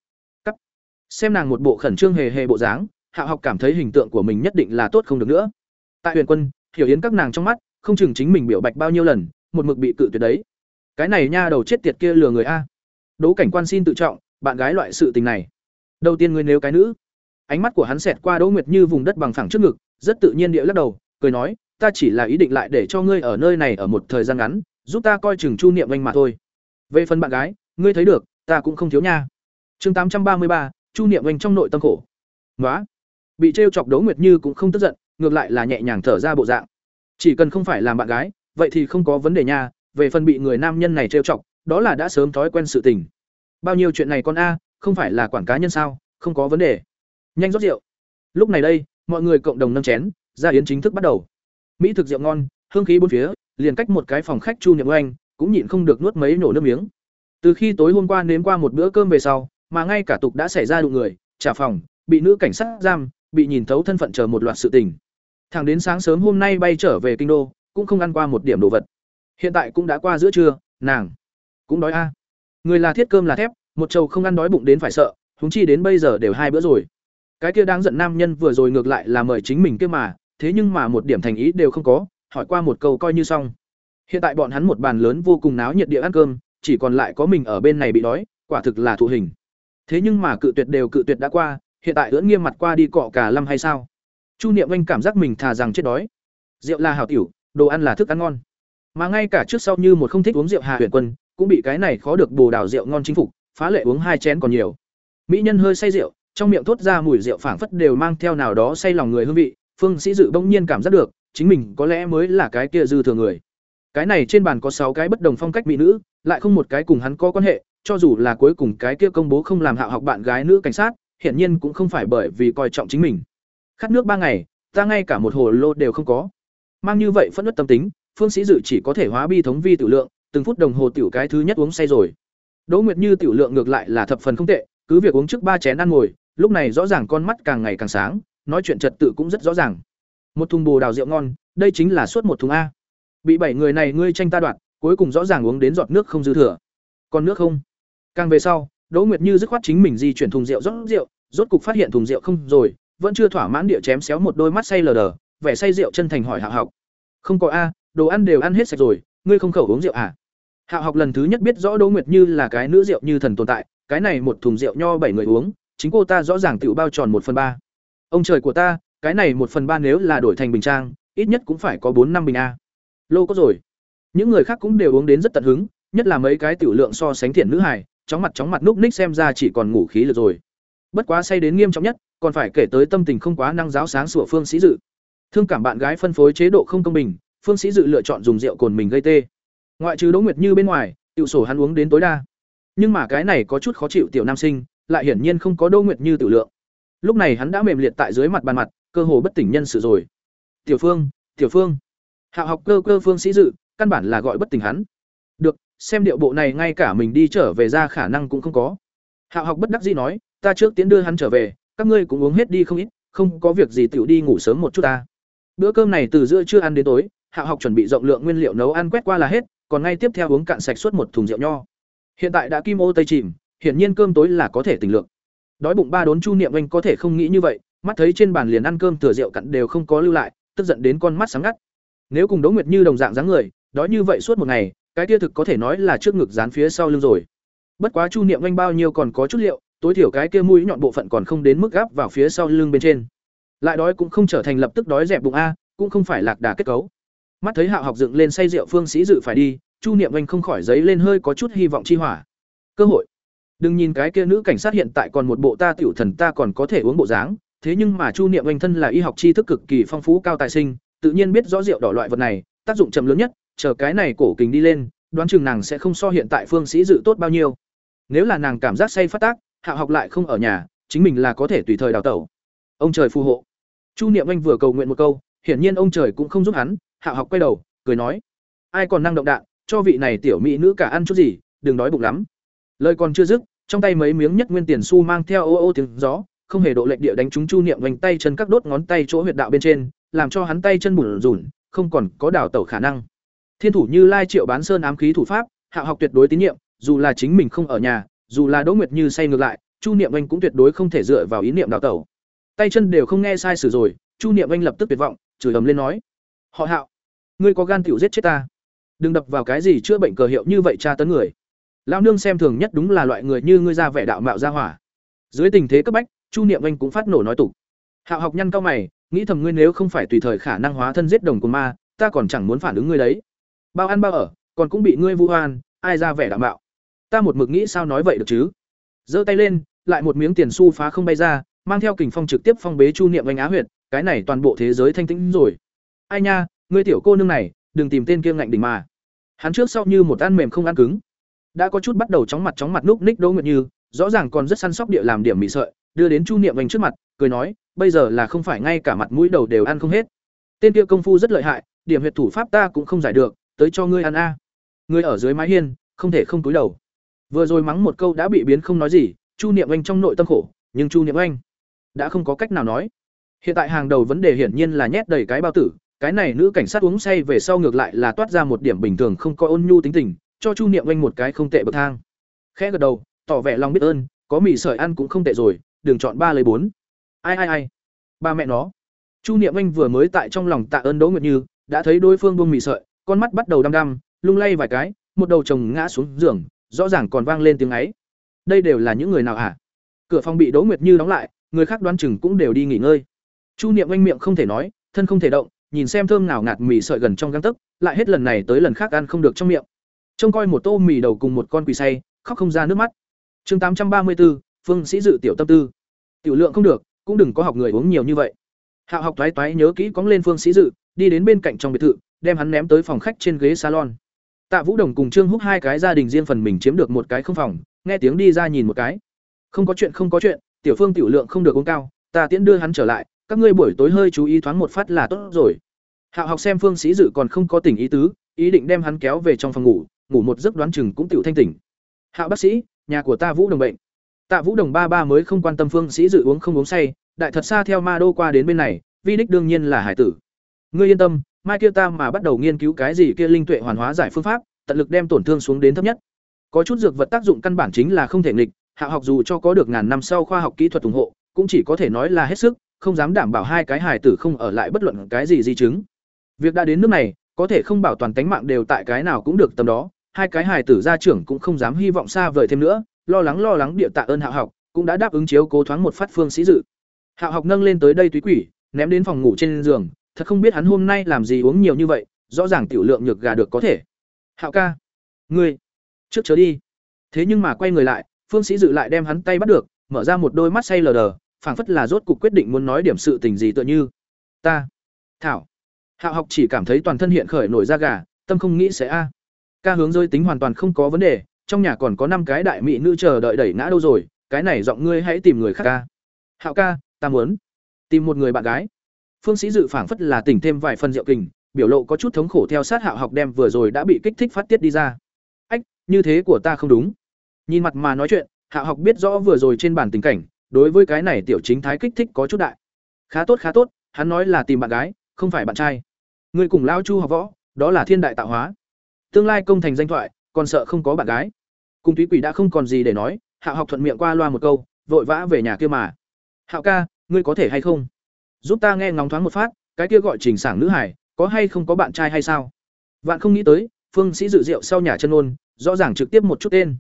S1: Cắt. Xem nàng một bộ khẩn trương hề hề bộ dáng, Hạ học cảm thấy hình tượng của mình nhất định là tốt không được nữa. Tại Huyền Quân, hiểu yến các nàng trong mắt, không chừng chính mình biểu bạch bao nhiêu lần, một mực bị cự tuyệt đấy. Cái này nha đầu chết tiệt kia lừa người a. Đỗ Cảnh Quan xin tự trọng, bạn gái loại sự tình này. Đầu tiên ngươi nếu cái nữ. Ánh mắt của hắn xẹt qua Đỗ Nguyệt Như vùng đất bằng phẳng trước ngực, rất tự nhiên địa lắc đầu, cười nói, ta chỉ là ý định lại để cho ngươi ở nơi này ở một thời gian ngắn, giúp ta coi chừng Chu Niệm Anh mà thôi. Về phần bạn gái, ngươi thấy được, ta cũng không thiếu nha. Chương tám trăm ba mươi ba, Chu Niệm oanh trong nội tâm khổ. Ngoá. Bị trêu chọc Đỗ Nguyệt Như cũng không tức giận, ngược lại là nhẹ nhàng thở ra bộ dạng. Chỉ cần không phải làm bạn gái, vậy thì không có vấn đề nha, về phần bị người nam nhân này trêu chọc, đó là đã sớm thói quen sự tình. Bao nhiêu chuyện này con a, không phải là quản cá nhân sao, không có vấn đề. Nhanh rót rượu. Lúc này đây, mọi người cộng đồng nâng chén, gia yến chính thức bắt đầu. Mỹ thực rượu ngon, hương khí bốn phía, liền cách một cái phòng khách Chu Niệm Oanh, cũng nhịn không được nuốt mấy nổ nước miếng. Từ khi tối hôm qua nếm qua một bữa cơm về sau, mà ngay cả tục đã xảy ra đụng người, trả phòng, bị nữ cảnh sát giam, bị nhìn thấu thân phận chờ một loạt sự tình. Thẳng đến sáng sớm hôm nay bay trở về kinh đô, cũng không ăn qua một điểm đồ vật. Hiện tại cũng đã qua giữa trưa, nàng cũng đói a. Người là thiết cơm là thép, một trầu không ăn đói bụng đến phải sợ, huống chi đến bây giờ đều hai bữa rồi. Cái kia đáng giận nam nhân vừa rồi ngược lại là mời chính mình kia mà, thế nhưng mà một điểm thành ý đều không có, hỏi qua một câu coi như xong. Hiện tại bọn hắn một bàn lớn vô cùng náo nhiệt địa ăn cơm, chỉ còn lại có mình ở bên này bị đói, quả thực là thụ hình. Thế nhưng mà cự tuyệt đều cự tuyệt đã qua, hiện tại ưỡn nghiêm mặt qua đi cọ cả lâm hay sao? Chu Niệm Anh cảm giác mình thà rằng chết đói. Rượu là hảo tiểu, đồ ăn là thức ăn ngon. Mà ngay cả trước sau như một không thích uống rượu Hà Huyền Quân, cũng bị cái này khó được bồ đào rượu ngon chính phục, phá lệ uống hai chén còn nhiều. Mỹ nhân hơi say rượu, trong miệng thốt ra mùi rượu phảng phất đều mang theo nào đó say lòng người hương vị, Phương Sĩ Dự bỗng nhiên cảm giác được, chính mình có lẽ mới là cái kia dư thừa người. Cái này trên bàn có sáu cái bất đồng phong cách mỹ nữ, lại không một cái cùng hắn có quan hệ, cho dù là cuối cùng cái kia công bố không làm hạ học bạn gái nữ cảnh sát, hiển nhiên cũng không phải bởi vì coi trọng chính mình. Khát nước ba ngày, ta ngay cả một hồ lô đều không có. Mang như vậy phẫn nộ tâm tính, Phương Sĩ Dự chỉ có thể hóa bi thống vi tiểu lượng, từng phút đồng hồ tiểu cái thứ nhất uống say rồi. Đỗ Nguyệt Như tiểu lượng ngược lại là thập phần không tệ, cứ việc uống trước ba chén ăn ngồi, lúc này rõ ràng con mắt càng ngày càng sáng, nói chuyện trật tự cũng rất rõ ràng. Một thùng bồ đào rượu ngon, đây chính là suốt một thùng a. Bị bảy người này ngươi tranh ta đoạt, cuối cùng rõ ràng uống đến giọt nước không dư thừa. Còn nước không? Càng về sau, Đỗ Nguyệt Như dứt khoát chính mình di chuyển thùng rượu rót rượu, rốt cục phát hiện thùng rượu không rồi, vẫn chưa thỏa mãn địa chém xéo một đôi mắt say lờ đờ, vẻ say rượu chân thành hỏi Hạ Học. Không có a, đồ ăn đều ăn hết sạch rồi, ngươi không khẩu uống rượu à? Hạ Học lần thứ nhất biết rõ Đỗ Nguyệt Như là cái nữ rượu như thần tồn tại, cái này một thùng rượu nho bảy người uống, chính cô ta rõ ràng tiểu bao tròn một phần ba. Ông trời của ta, cái này một phần ba nếu là đổi thành bình trang, ít nhất cũng phải có bốn năm bình a. Lô có rồi. Những người khác cũng đều uống đến rất tận hứng, nhất là mấy cái tiểu lượng so sánh thiện nữ hài, chóng mặt chóng mặt núp ních xem ra chỉ còn ngủ khí lực rồi. Bất quá say đến nghiêm trọng nhất, còn phải kể tới tâm tình không quá năng giáo sáng sủa Phương Sĩ Dự. Thương cảm bạn gái phân phối chế độ không công bình, Phương Sĩ Dự lựa chọn dùng rượu cồn mình gây tê. Ngoại trừ Đỗ Nguyệt Như bên ngoài, tiểu sổ hắn uống đến tối đa. Nhưng mà cái này có chút khó chịu tiểu nam sinh, lại hiển nhiên không có Đỗ Nguyệt Như tiểu lượng. Lúc này hắn đã mềm liệt tại dưới mặt bàn mặt, cơ hồ bất tỉnh nhân sự rồi. "Tiểu Phương, Tiểu Phương." hạ học cơ cơ Phương Sĩ Dự, căn bản là gọi bất tỉnh hắn. Được, xem điệu bộ này ngay cả mình đi trở về ra khả năng cũng không có. Hạo học bất đắc dĩ nói, ta trước tiến đưa hắn trở về, các ngươi cũng uống hết đi không ít, không có việc gì tiểu đi ngủ sớm một chút ta. Bữa cơm này từ giữa trưa ăn đến tối, Hạo học chuẩn bị rộng lượng nguyên liệu nấu ăn quét qua là hết, còn ngay tiếp theo uống cạn sạch suốt một thùng rượu nho. Hiện tại đã kim ô tây chìm, hiển nhiên cơm tối là có thể tỉnh lượng. Đói bụng ba đốn Chu Niệm Anh có thể không nghĩ như vậy, mắt thấy trên bàn liền ăn cơm thừa rượu cặn đều không có lưu lại, tức giận đến con mắt sáng ngắt. Nếu cùng Đỗ Nguyệt Như đồng dạng dáng người, đói như vậy suốt một ngày, cái kia thực có thể nói là trước ngực dán phía sau lưng rồi. Bất quá Chu Niệm Anh bao nhiêu còn có chút liệu, tối thiểu cái kia mũi nhọn bộ phận còn không đến mức gáp vào phía sau lưng bên trên. Lại đói cũng không trở thành lập tức đói dẹp bụng a, cũng không phải lạc đà kết cấu. Mắt thấy Hạo học dựng lên say rượu phương sĩ dự phải đi, Chu Niệm Anh không khỏi giấy lên hơi có chút hy vọng chi hỏa. Cơ hội. Đừng nhìn cái kia nữ cảnh sát hiện tại còn một bộ ta tiểu thần ta còn có thể uống bộ dáng, thế nhưng mà Chu Niệm Anh thân là y học tri thức cực kỳ phong phú cao tài sinh, tự nhiên biết rõ rượu đỏ loại vật này, tác dụng chậm lớn nhất, chờ cái này cổ kính đi lên, đoán chừng nàng sẽ không so hiện tại phương sĩ dự tốt bao nhiêu. Nếu là nàng cảm giác say phát tác, hạ học lại không ở nhà, chính mình là có thể tùy thời đào tẩu. Ông trời phù hộ. Chu Niệm Anh vừa cầu nguyện một câu, hiển nhiên ông trời cũng không giúp hắn, hạ học quay đầu, cười nói: "Ai còn năng động đạn, cho vị này tiểu mỹ nữ cả ăn chút gì, đừng đói bụng lắm." Lời còn chưa dứt, trong tay mấy miếng nhất nguyên tiền xu mang theo ô ô tiếng gió, không hề độ lệch địa đánh trúng Chu Niệm vành tay chân các đốt ngón tay chỗ huyệt đạo bên trên, làm cho hắn tay chân bủn rủn, không còn có đảo tẩu khả năng. Thiên thủ Như Lai Triệu Bán Sơn ám khí thủ pháp, Hạ học tuyệt đối tín nhiệm, dù là chính mình không ở nhà, dù là Đỗ Nguyệt Như say ngược lại, Chu Niệm Anh cũng tuyệt đối không thể dựa vào ý niệm đảo tẩu. Tay chân đều không nghe sai sử rồi, Chu Niệm Anh lập tức tuyệt vọng, chửi ầm lên nói: "Họ Hạo, ngươi có gan tiểu giết chết ta, đừng đập vào cái gì chữa bệnh cờ hiệu như vậy tra tấn người." Lão nương xem thường nhất đúng là loại người như ngươi ra vẻ đạo mạo ra hỏa. Dưới tình thế cấp bách, Chu Niệm Anh cũng phát nổ nói tục. Hạo học nhăn cao mày, nghĩ thầm ngươi nếu không phải tùy thời khả năng hóa thân giết đồng của ma, ta còn chẳng muốn phản ứng ngươi đấy. Bao ăn bao ở, còn cũng bị ngươi vu oan, ai ra vẻ đảm bảo? Ta một mực nghĩ sao nói vậy được chứ? Giơ tay lên, lại một miếng tiền xu phá không bay ra, mang theo kình phong trực tiếp phong bế Chu Niệm Anh á huyệt, cái này toàn bộ thế giới thanh tĩnh rồi. Ai nha, ngươi tiểu cô nương này, đừng tìm tên kia ngạnh đỉnh mà. Hắn trước sau như một ăn mềm không ăn cứng đã có chút bắt đầu chóng mặt chóng mặt núp ních đỗ nguyệt như rõ ràng còn rất săn sóc địa làm điểm mị sợi đưa đến chu niệm vành trước mặt cười nói bây giờ là không phải ngay cả mặt mũi đầu đều ăn không hết tên kia công phu rất lợi hại điểm huyệt thủ pháp ta cũng không giải được tới cho ngươi ăn a. À. ngươi ở dưới mái hiên, không thể không túi đầu. Vừa rồi mắng một câu đã bị biến không nói gì, chu niệm anh trong nội tâm khổ, nhưng chu niệm anh đã không có cách nào nói. Hiện tại hàng đầu vấn đề hiển nhiên là nhét đầy cái bao tử, cái này nữ cảnh sát uống say về sau ngược lại là toát ra một điểm bình thường không có ôn nhu tính tình, cho chu niệm anh một cái không tệ bậc thang. Khẽ gật đầu, tỏ vẻ lòng biết ơn, có mì sợi ăn cũng không tệ rồi, đừng chọn ba lấy bốn. Ai ai ai? Ba mẹ nó. Chu niệm anh vừa mới tại trong lòng tạ ơn đỗ nguyệt như, đã thấy đối phương buông mì sợi con mắt bắt đầu đăm đăm lung lay vài cái một đầu chồng ngã xuống giường rõ ràng còn vang lên tiếng ấy. Đây đều là những người nào hả? Cửa phòng bị đỗ nguyệt như đóng lại người khác đoán chừng cũng đều đi nghỉ ngơi. Chu niệm anh miệng không thể nói thân không thể động nhìn xem thơm nào ngạt mì sợi gần trong gang tấc lại hết lần này tới lần khác ăn không được trong miệng. Trông coi một tô mì đầu cùng một con quỳ say khóc không ra nước mắt. Chương tám trăm ba mươi 834, phương sĩ dự tiểu tâm tư. Tiểu lượng không được cũng đừng có học người uống nhiều như vậy hạo học toái toái nhớ kỹ cóng lên phương sĩ dự, đi đến bên cạnh trong biệt thự, đem hắn ném tới phòng khách trên ghế salon. Tạ vũ đồng cùng trương húc hai cái gia đình riêng phần mình chiếm được một cái không phòng, nghe tiếng đi ra nhìn một cái. Không có chuyện, không có chuyện, tiểu phương tiểu lượng không được uống cao, ta tiễn đưa hắn trở lại, các ngươi buổi tối hơi chú ý thoáng một phát là tốt rồi. Hạo học xem phương sĩ dự còn không có tỉnh ý tứ, ý định đem hắn kéo về trong phòng ngủ ngủ một giấc đoán chừng cũng tiểu thanh tỉnh. Hạo bác sĩ, nhà của ta vũ đồng bệnh. Tạ vũ đồng ba ba mới không quan tâm phương sĩ dự uống không uống say đại thật xa theo ma đô qua đến bên này, vi đích đương nhiên là hải tử. Ngươi yên tâm, mai kia ta mà bắt đầu nghiên cứu cái gì kia linh tuệ hoàn hóa giải phương pháp, tận lực đem tổn thương xuống đến thấp nhất. Có chút dược vật tác dụng căn bản chính là không thể nghịch, hạ học dù cho có được ngàn năm sau khoa học kỹ thuật ủng hộ, cũng chỉ có thể nói là hết sức, không dám đảm bảo hai cái hài tử không ở lại bất luận cái gì di chứng. Việc đã đến nước này, có thể không bảo toàn tánh mạng đều tại cái nào cũng được tầm đó, hai cái hài tử gia trưởng cũng không dám hy vọng xa vời thêm nữa, lo lắng lo lắng địa tạ ơn hạ học, cũng đã đáp ứng chiếu cố thoáng một phát phương sĩ dự. Hạo học nâng lên tới đây túy quỷ, ném đến phòng ngủ trên giường, thật không biết hắn hôm nay làm gì uống nhiều như vậy, rõ ràng tiểu lượng nhược gà được có thể. Hạo ca, ngươi, trước chớ đi. Thế nhưng mà quay người lại, phương sĩ dự lại đem hắn tay bắt được, mở ra một đôi mắt say lờ đờ, phảng phất là rốt cục quyết định muốn nói điểm sự tình gì tựa như. Ta, thảo. Hạo học chỉ cảm thấy toàn thân hiện khởi nổi da gà, tâm không nghĩ sẽ a. Ca hướng rơi tính hoàn toàn không có vấn đề, trong nhà còn có năm cái đại mỹ nữ chờ đợi đẩy ngã đâu rồi, cái này giọng ngươi hãy tìm người khác ca. Hạo ca ta muốn. Tìm một người bạn gái. Phương sĩ dự phảng phất là tỉnh thêm vài phần rượu kình, biểu lộ có chút thống khổ theo sát hạo học đem vừa rồi đã bị kích thích phát tiết đi ra. Ách, như thế của ta không đúng. Nhìn mặt mà nói chuyện, hạo học biết rõ vừa rồi trên bản tình cảnh, đối với cái này tiểu chính thái kích thích có chút đại. Khá tốt khá tốt, hắn nói là tìm bạn gái, không phải bạn trai. Người cùng lao chu học võ, đó là thiên đại tạo hóa. Tương lai công thành danh thoại, còn sợ không có bạn gái. Cùng túy quỷ đã không còn gì để nói, hạo học thuận miệng qua loa một câu, vội vã về nhà kia mà. Hạo ca ngươi có thể hay không? Giúp ta nghe ngóng thoáng một phát, cái kia gọi trình sảng nữ hải có hay không có bạn trai hay sao? Vạn không nghĩ tới, phương sĩ dự rượu sau nhà chân ôn, rõ ràng trực tiếp một chút tên.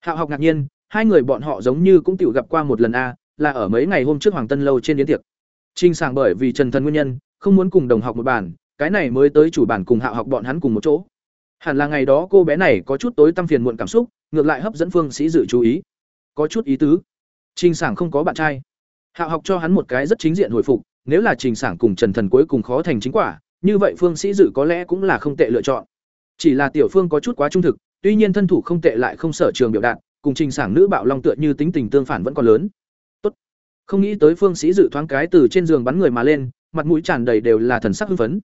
S1: Hạo học ngạc nhiên, hai người bọn họ giống như cũng tự gặp qua một lần a, là ở mấy ngày hôm trước hoàng tân lâu trên yến tiệc. Trình sảng bởi vì trần thần nguyên nhân, không muốn cùng đồng học một bàn, cái này mới tới chủ bản cùng hạo học bọn hắn cùng một chỗ. Hẳn là ngày đó cô bé này có chút tối tăm phiền muộn cảm xúc, ngược lại hấp dẫn phương sĩ dự chú ý. Có chút ý tứ. Trình sảng không có bạn trai hạo học cho hắn một cái rất chính diện hồi phục, nếu là trình sảng cùng trần thần cuối cùng khó thành chính quả, như vậy phương sĩ dự có lẽ cũng là không tệ lựa chọn. Chỉ là tiểu phương có chút quá trung thực, tuy nhiên thân thủ không tệ lại không sở trường biểu đạt, cùng trình sảng nữ bạo long tựa như tính tình tương phản vẫn còn lớn. Tốt. Không nghĩ tới phương sĩ dự thoáng cái từ trên giường bắn người mà lên, mặt mũi tràn đầy đều là thần sắc hưng phấn.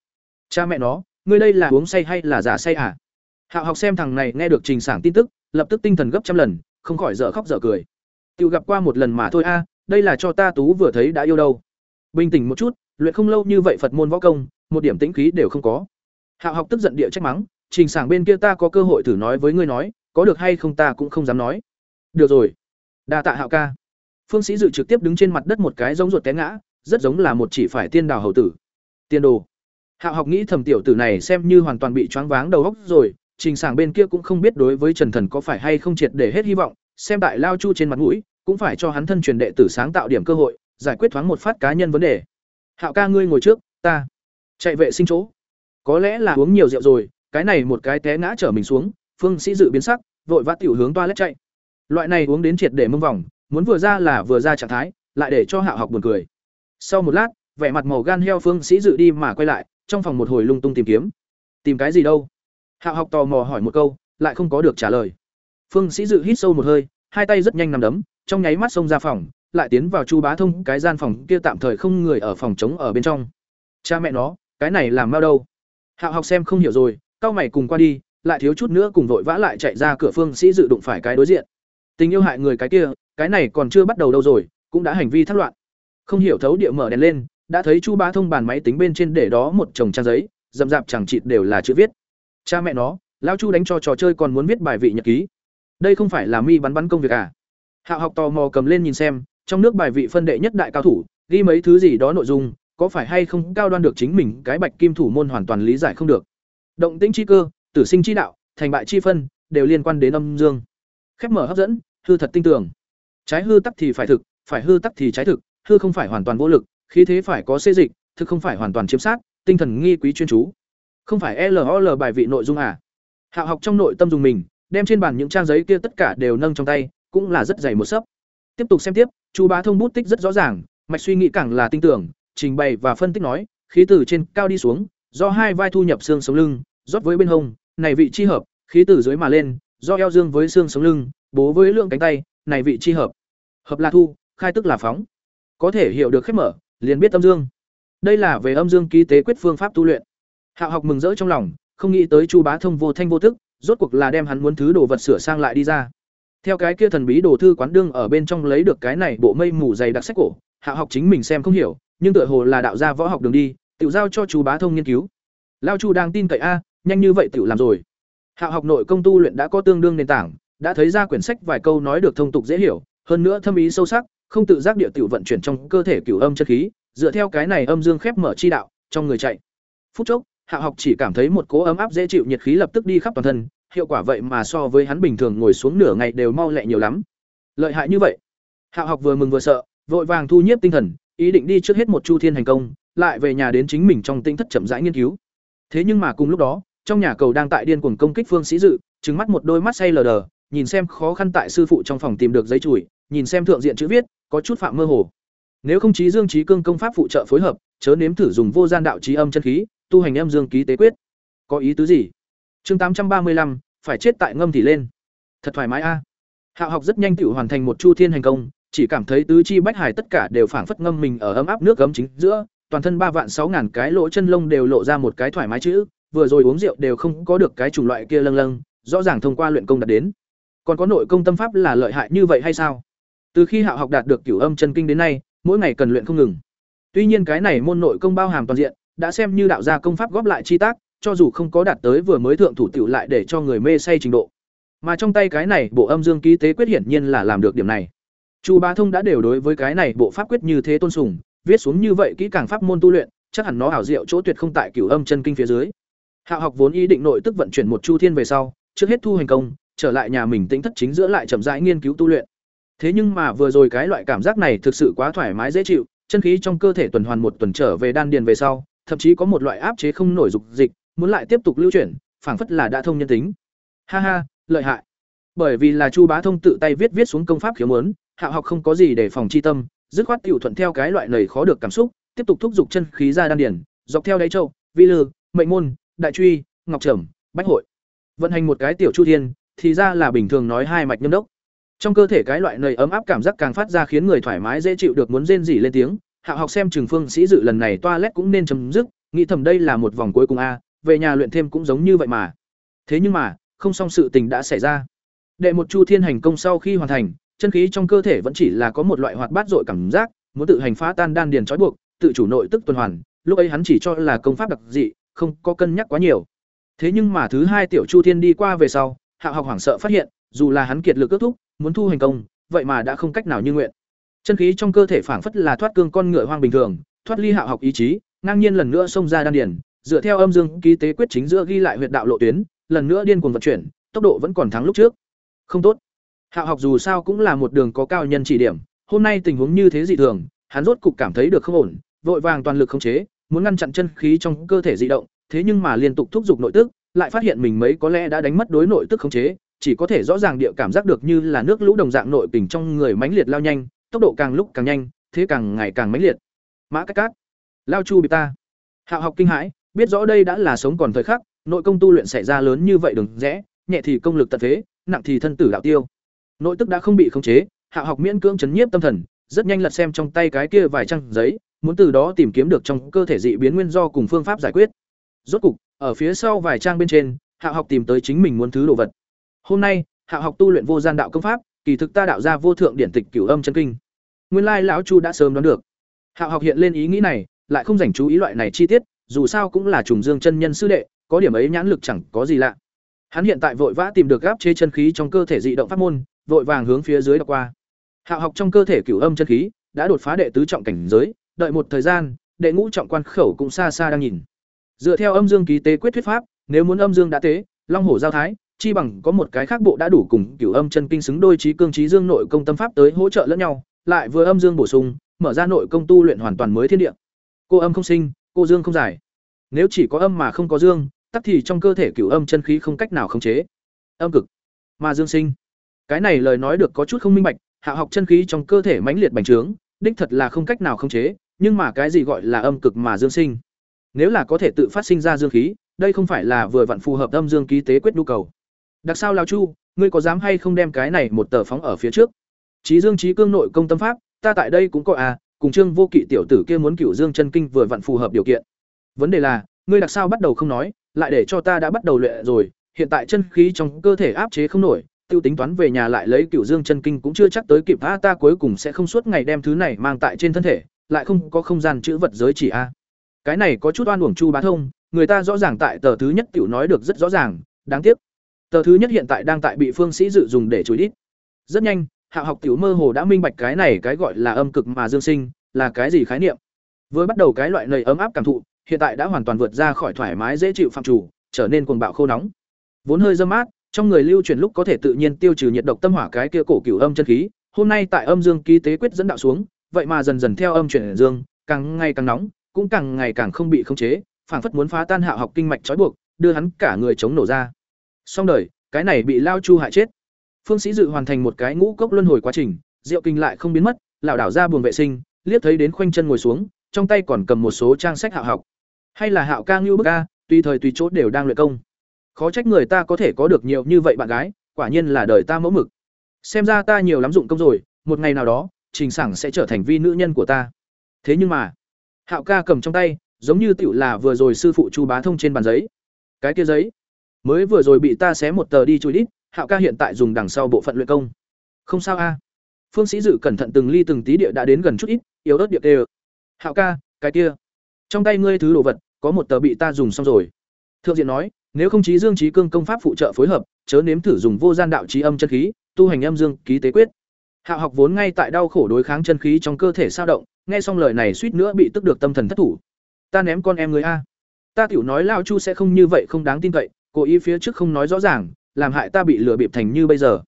S1: Cha mẹ nó, ngươi đây là uống say hay là giả say à hạo học xem thằng này nghe được trình sảng tin tức, lập tức tinh thần gấp trăm lần, không khỏi dở khóc dở cười. Tiêu gặp qua một lần mà thôi a đây là cho ta tú vừa thấy đã yêu đâu. Bình tĩnh một chút, luyện không lâu như vậy phật môn võ công, một điểm tĩnh khí đều không có. Hạo học tức giận địa trách mắng, trình sảng bên kia ta có cơ hội thử nói với ngươi nói, có được hay không ta cũng không dám nói. Được rồi. Đa tạ hạo ca. Phương sĩ dự trực tiếp đứng trên mặt đất một cái giống ruột té ngã, rất giống là một chỉ phải tiên đào hầu tử. Tiên đồ. Hạo học nghĩ thầm tiểu tử này xem như hoàn toàn bị choáng váng đầu óc rồi, trình sảng bên kia cũng không biết đối với trần thần có phải hay không triệt để hết hy vọng, xem tại lao chu trên mặt mũi cũng phải cho hắn thân truyền đệ tử sáng tạo điểm cơ hội, giải quyết thoáng một phát cá nhân vấn đề. Hạo ca ngươi ngồi trước, ta chạy vệ sinh chỗ. Có lẽ là uống nhiều rượu rồi, cái này một cái té ngã trở mình xuống, phương sĩ dự biến sắc, vội vã tiểu hướng toilet chạy. Loại này uống đến triệt để mông vòng, muốn vừa ra là vừa ra trạng thái, lại để cho hạo học buồn cười. Sau một lát, vẻ mặt màu gan heo phương sĩ dự đi mà quay lại, trong phòng một hồi lung tung tìm kiếm. Tìm cái gì đâu? Hạo học tò mò hỏi một câu, lại không có được trả lời. Phương sĩ dự hít sâu một hơi, hai tay rất nhanh nằm đấm trong nháy mắt xông ra phòng, lại tiến vào chu bá thông, cái gian phòng kia tạm thời không người ở phòng trống ở bên trong. Cha mẹ nó, cái này làm mau đâu? Hạo học xem không hiểu rồi cao mày cùng qua đi, lại thiếu chút nữa cùng vội vã lại chạy ra cửa phương sĩ dự đụng phải cái đối diện. Tình yêu hại người cái kia, cái này còn chưa bắt đầu đâu rồi, cũng đã hành vi thất loạn. Không hiểu thấu địa mở đèn lên, đã thấy chu bá thông bàn máy tính bên trên để đó một chồng trang giấy dầm dạp chẳng chịt đều là chữ viết. Cha mẹ nó, lão chu đánh cho trò chơi còn muốn viết bài vị nhật ký. Đây không phải là mi bắn bắn công việc à? Hạo học tò mò cầm lên nhìn xem, trong nước bài vị phân đệ nhất đại cao thủ, ghi mấy thứ gì đó nội dung, có phải hay không cao đoan được chính mình cái bạch kim thủ môn hoàn toàn lý giải không được. Động tĩnh chi cơ, tử sinh chi đạo, thành bại chi phân, đều liên quan đến âm dương. Khép mở hấp dẫn, hư thật tinh tưởng trái hư tắc thì phải thực, phải hư tắc thì trái thực, hư không phải hoàn toàn vô lực, khí thế phải có xê dịch, thực không phải hoàn toàn chiếm sát, tinh thần nghi quý chuyên chú. Không phải lol bài vị nội dung à? Hạ học trong nội tâm dùng mình, đem trên bàn những trang giấy kia tất cả đều nâng trong tay cũng là rất dày một sấp. Tiếp tục xem tiếp chú bá thông bút tích rất rõ ràng, mạch suy nghĩ càng là tinh tưởng, trình bày và phân tích nói, khí từ trên cao đi xuống, do hai vai thu nhập xương sống lưng, rót với bên hông, này vị chi hợp, khí từ dưới mà lên, do eo dương với xương sống lưng, bố với lượng cánh tay, này vị chi hợp. Hợp là thu, khai tức là phóng. Có thể hiểu được khép mở, liền biết âm dương. Đây là về âm dương ký tế quyết phương pháp tu luyện. Hạo học mừng rỡ trong lòng, không nghĩ tới chu bá thông vô thanh vô tức, rốt cuộc là đem hắn muốn thứ đồ vật sửa sang lại đi ra theo cái kia thần bí đồ thư quán đương ở bên trong lấy được cái này bộ mây mù dày đặc sách cổ, hạ học chính mình xem không hiểu, nhưng tựa hồ là đạo gia võ học đường đi, tự giao cho chú bá thông nghiên cứu. Lao chu đang tin cậy, a, nhanh như vậy tự làm rồi. Hạ học nội công tu luyện đã có tương đương nền tảng, đã thấy ra quyển sách vài câu nói được thông tục dễ hiểu, hơn nữa thâm ý sâu sắc, không tự giác địa tiểu vận chuyển trong cơ thể cửu âm chân khí, dựa theo cái này âm dương khép mở chi đạo, trong người chạy. Phút chốc, hạ học chỉ cảm thấy một cố ấm áp dễ chịu nhiệt khí lập tức đi khắp toàn thân hiệu quả vậy mà so với hắn bình thường ngồi xuống nửa ngày đều mau lẹ nhiều lắm. Lợi hại như vậy. Hạ học vừa mừng vừa sợ, vội vàng thu nhiếp tinh thần, ý định đi trước hết một chu thiên hành công, lại về nhà đến chính mình trong tinh thất chậm rãi nghiên cứu. Thế nhưng mà cùng lúc đó, trong nhà cầu đang tại điên cuồng công kích phương sĩ dự trứng mắt một đôi mắt say lờ đờ, nhìn xem khó khăn tại sư phụ trong phòng tìm được giấy chùi, nhìn xem thượng diện chữ viết, có chút phạm mơ hồ. Nếu không chí dương trí cương công pháp phụ trợ phối hợp, chớ nếm thử dùng vô gian đạo trí âm chân khí, tu hành âm dương ký tế quyết. Có ý tứ gì? Chương tám trăm ba mươi lăm, phải chết tại ngâm thì lên. Thật thoải mái a. Hạo học rất nhanh tự hoàn thành một chu thiên hành công, chỉ cảm thấy tứ chi bách hải tất cả đều phảng phất ngâm mình ở ấm áp nước gấm chính giữa, toàn thân ba vạn sáu ngàn cái lỗ chân lông đều lộ ra một cái thoải mái chữ, vừa rồi uống rượu đều không có được cái chủng loại kia lâng lâng, rõ ràng thông qua luyện công đạt đến. Còn có nội công tâm pháp là lợi hại như vậy hay sao? Từ khi hạo học đạt được cửu âm chân kinh đến nay, mỗi ngày cần luyện không ngừng. Tuy nhiên cái này môn nội công bao hàm toàn diện, đã xem như đạo gia công pháp góp lại chi tác cho dù không có đạt tới vừa mới thượng thủ tiểu lại để cho người mê say trình độ. Mà trong tay cái này bộ âm dương ký tế quyết hiển nhiên là làm được điểm này. Chu bá thông đã đều đối với cái này bộ pháp quyết như thế tôn sùng, viết xuống như vậy kỹ càng pháp môn tu luyện, chắc hẳn nó ảo diệu chỗ tuyệt không tại cửu âm chân kinh phía dưới. Hạo học vốn ý định nội tức vận chuyển một chu thiên về sau, trước hết thu hành công, trở lại nhà mình tĩnh thất chính giữa lại chậm rãi nghiên cứu tu luyện. Thế nhưng mà vừa rồi cái loại cảm giác này thực sự quá thoải mái dễ chịu, chân khí trong cơ thể tuần hoàn một tuần trở về đan điền về sau, thậm chí có một loại áp chế không nổi dục dịch muốn lại tiếp tục lưu chuyển, phảng phất là đã thông nhân tính. Ha ha, lợi hại. Bởi vì là chu bá thông tự tay viết viết xuống công pháp khiếu muốn hạo học không có gì để phòng chi tâm, dứt khoát tiểu thuận theo cái loại lời khó được cảm xúc, tiếp tục thúc giục chân khí ra đan điển, dọc theo đáy châu, vi lư, mệnh môn, đại truy, ngọc trầm, bách hội. Vận hành một cái tiểu chu thiên, thì ra là bình thường nói hai mạch nhâm đốc. Trong cơ thể cái loại nầy ấm áp cảm giác càng phát ra khiến người thoải mái dễ chịu được muốn rên rỉ lên tiếng, hạ học xem trường phương sĩ dự lần này toa lét cũng nên chấm dứt, nghĩ thầm đây là một vòng cuối cùng a về nhà luyện thêm cũng giống như vậy mà. Thế nhưng mà, không xong sự tình đã xảy ra. Đệ một chu thiên hành công sau khi hoàn thành, chân khí trong cơ thể vẫn chỉ là có một loại hoạt bát dội cảm giác, muốn tự hành phá tan đan điền trói buộc, tự chủ nội tức tuần hoàn, lúc ấy hắn chỉ cho là công pháp đặc dị, không có cân nhắc quá nhiều. Thế nhưng mà thứ hai tiểu chu thiên đi qua về sau, hạ học hoảng sợ phát hiện, dù là hắn kiệt lực kết thúc, muốn thu hành công, vậy mà đã không cách nào như nguyện. Chân khí trong cơ thể phảng phất là thoát cương con ngựa hoang bình thường, thoát ly hạ học ý chí, ngang nhiên lần nữa xông ra đan điền dựa theo âm dương ký tế quyết chính giữa ghi lại huyệt đạo lộ tuyến, lần nữa điên cuồng vận chuyển, tốc độ vẫn còn thắng lúc trước. Không tốt. Hạ học dù sao cũng là một đường có cao nhân chỉ điểm, hôm nay tình huống như thế dị thường, hắn rốt cục cảm thấy được không ổn, vội vàng toàn lực khống chế, muốn ngăn chặn chân khí trong cơ thể dị động, thế nhưng mà liên tục thúc giục nội tức, lại phát hiện mình mấy có lẽ đã đánh mất đối nội tức khống chế, chỉ có thể rõ ràng địa cảm giác được như là nước lũ đồng dạng nội kình trong người mãnh liệt lao nhanh, tốc độ càng lúc càng nhanh, thế càng ngày càng mãnh liệt. Mã cát cát, lao chu bị ta. Hạo học kinh hãi biết rõ đây đã là sống còn thời khắc, nội công tu luyện xảy ra lớn như vậy đừng rẽ, nhẹ thì công lực tật thế, nặng thì thân tử đạo tiêu. Nội tức đã không bị khống chế, hạ học miễn cưỡng chấn nhiếp tâm thần, rất nhanh lật xem trong tay cái kia vài trang giấy, muốn từ đó tìm kiếm được trong cơ thể dị biến nguyên do cùng phương pháp giải quyết. Rốt cục, ở phía sau vài trang bên trên, hạ học tìm tới chính mình muốn thứ đồ vật. Hôm nay, hạ học tu luyện vô gian đạo công pháp, kỳ thực ta đạo ra vô thượng điển tịch cửu âm chân kinh. Nguyên lai lão chu đã sớm đoán được. Hạ học hiện lên ý nghĩ này, lại không dành chú ý loại này chi tiết dù sao cũng là trùng dương chân nhân sư đệ, có điểm ấy nhãn lực chẳng có gì lạ. Hắn hiện tại vội vã tìm được gáp chế chân khí trong cơ thể dị động pháp môn, vội vàng hướng phía dưới đọc qua. Hạo học trong cơ thể cửu âm chân khí đã đột phá đệ tứ trọng cảnh giới, đợi một thời gian, đệ ngũ trọng quan khẩu cũng xa xa đang nhìn. Dựa theo âm dương ký tế quyết thuyết pháp, nếu muốn âm dương đã tế, long hổ giao thái, chi bằng có một cái khác bộ đã đủ cùng cửu âm chân kinh xứng đôi trí cương trí dương nội công tâm pháp tới hỗ trợ lẫn nhau, lại vừa âm dương bổ sung, mở ra nội công tu luyện hoàn toàn mới thiên địa. Cô âm không sinh, cô dương không giải. Nếu chỉ có âm mà không có dương, tắc thì trong cơ thể cửu âm chân khí không cách nào khống chế. Âm cực mà dương sinh. Cái này lời nói được có chút không minh bạch, hạ học chân khí trong cơ thể mãnh liệt bành trướng, đích thật là không cách nào khống chế, nhưng mà cái gì gọi là âm cực mà dương sinh? Nếu là có thể tự phát sinh ra dương khí, đây không phải là vừa vặn phù hợp âm dương ký tế quyết nhu cầu. Đặc sao lão chu, ngươi có dám hay không đem cái này một tờ phóng ở phía trước? trí Dương trí Cương nội công tâm pháp, ta tại đây cũng có à, cùng Trương Vô Kỵ tiểu tử kia muốn cửu Dương chân kinh vừa vặn phù hợp điều kiện. Vấn đề là, ngươi đặc sao bắt đầu không nói, lại để cho ta đã bắt đầu luyện rồi, hiện tại chân khí trong cơ thể áp chế không nổi, tiêu tính toán về nhà lại lấy cửu Dương chân kinh cũng chưa chắc tới kịp ta ta cuối cùng sẽ không suốt ngày đem thứ này mang tại trên thân thể, lại không có không gian chữ vật giới chỉ a. Cái này có chút oan uổng Chu Bá Thông, người ta rõ ràng tại tờ thứ nhất tiểu nói được rất rõ ràng, đáng tiếc. Tờ thứ nhất hiện tại đang tại bị Phương Sĩ dự dùng để chối đít. Rất nhanh, Hạ học tiểu mơ hồ đã minh bạch cái này cái gọi là âm cực mà dương sinh, là cái gì khái niệm. Vừa bắt đầu cái loại nầy ấm áp cảm thụ, hiện tại đã hoàn toàn vượt ra khỏi thoải mái dễ chịu phạm chủ, trở nên cuồng bạo khô nóng. Vốn hơi dâm mát, trong người lưu chuyển lúc có thể tự nhiên tiêu trừ nhiệt độc tâm hỏa cái kia cổ cửu âm chân khí, hôm nay tại âm dương ký tế quyết dẫn đạo xuống, vậy mà dần dần theo âm chuyển dương, càng ngày càng nóng, cũng càng ngày càng không bị khống chế, phảng phất muốn phá tan hạ học kinh mạch trói buộc, đưa hắn cả người chống nổ ra. Xong đời, cái này bị lao chu hại chết. Phương Sĩ dự hoàn thành một cái ngũ cốc luân hồi quá trình, rượu kinh lại không biến mất, lão đảo ra buồng vệ sinh, liếc thấy đến khoanh chân ngồi xuống, trong tay còn cầm một số trang sách hạ học. Hay là hạo ca ngưu bức ca, tùy thời tùy chỗ đều đang luyện công. Khó trách người ta có thể có được nhiều như vậy bạn gái, quả nhiên là đời ta mẫu mực. Xem ra ta nhiều lắm dụng công rồi, một ngày nào đó, Trình Sảng sẽ trở thành vi nữ nhân của ta. Thế nhưng mà, Hạo ca cầm trong tay, giống như tiểu là vừa rồi sư phụ Chu Bá Thông trên bàn giấy. Cái kia giấy, mới vừa rồi bị ta xé một tờ đi chui đít, Hạo ca hiện tại dùng đằng sau bộ phận luyện công. Không sao a. Phương Sĩ Dự cẩn thận từng ly từng tí địa đã đến gần chút ít, yếu ớt địa tê. Hạo ca, cái kia, trong tay ngươi thứ đồ vật, có một tờ bị ta dùng xong rồi. Thượng diện nói, nếu không chí dương trí cương công pháp phụ trợ phối hợp, chớ nếm thử dùng vô gian đạo trí âm chân khí, tu hành âm dương ký tế quyết. Hạo học vốn ngay tại đau khổ đối kháng chân khí trong cơ thể sao động, nghe xong lời này suýt nữa bị tức được tâm thần thất thủ. Ta ném con em người a. Ta tiểu nói lao chu sẽ không như vậy không đáng tin cậy, cố ý phía trước không nói rõ ràng, làm hại ta bị lừa bịp thành như bây giờ.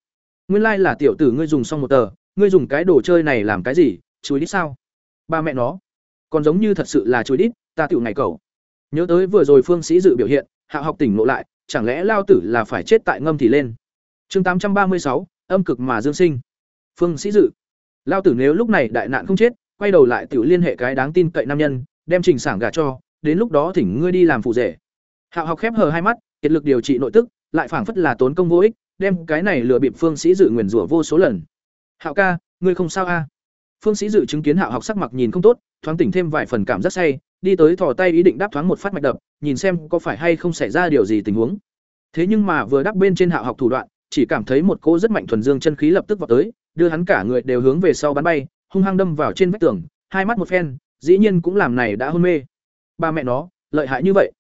S1: Nguyên lai là tiểu tử ngươi dùng xong một tờ, ngươi dùng cái đồ chơi này làm cái gì? chú ý sao? Ba mẹ nó, còn giống như thật sự là chuối đít, ta tiểu ngày cầu. Nhớ tới vừa rồi Phương Sĩ dự biểu hiện, Hạ học tỉnh ngộ lại, chẳng lẽ lao tử là phải chết tại ngâm thì lên. Chương tám trăm ba mươi sáu, âm cực mà dương sinh. Phương Sĩ dự, lao tử nếu lúc này đại nạn không chết, quay đầu lại tiểu liên hệ cái đáng tin cậy nam nhân, đem Trình Sảng gả cho, đến lúc đó thỉnh ngươi đi làm phụ rể. Hạ học khép hờ hai mắt, kiệt lực điều trị nội tức, lại phảng phất là tốn công vô ích, đem cái này lừa bịp Phương Sĩ Dự nguyền rủa vô số lần. "Hạo ca, ngươi không sao a?" Phương Sĩ Dự chứng kiến Hạo học sắc mặt nhìn không tốt, thoáng tỉnh thêm vài phần cảm giác say, đi tới thò tay ý định đáp thoáng một phát mạch đập, nhìn xem có phải hay không xảy ra điều gì tình huống. Thế nhưng mà vừa đáp bên trên Hạo học thủ đoạn, chỉ cảm thấy một cỗ rất mạnh thuần dương chân khí lập tức vọt tới, đưa hắn cả người đều hướng về sau bắn bay, hung hăng đâm vào trên vách tường, hai mắt một phen, dĩ nhiên cũng làm này đã hôn mê. Ba mẹ nó, lợi hại như vậy.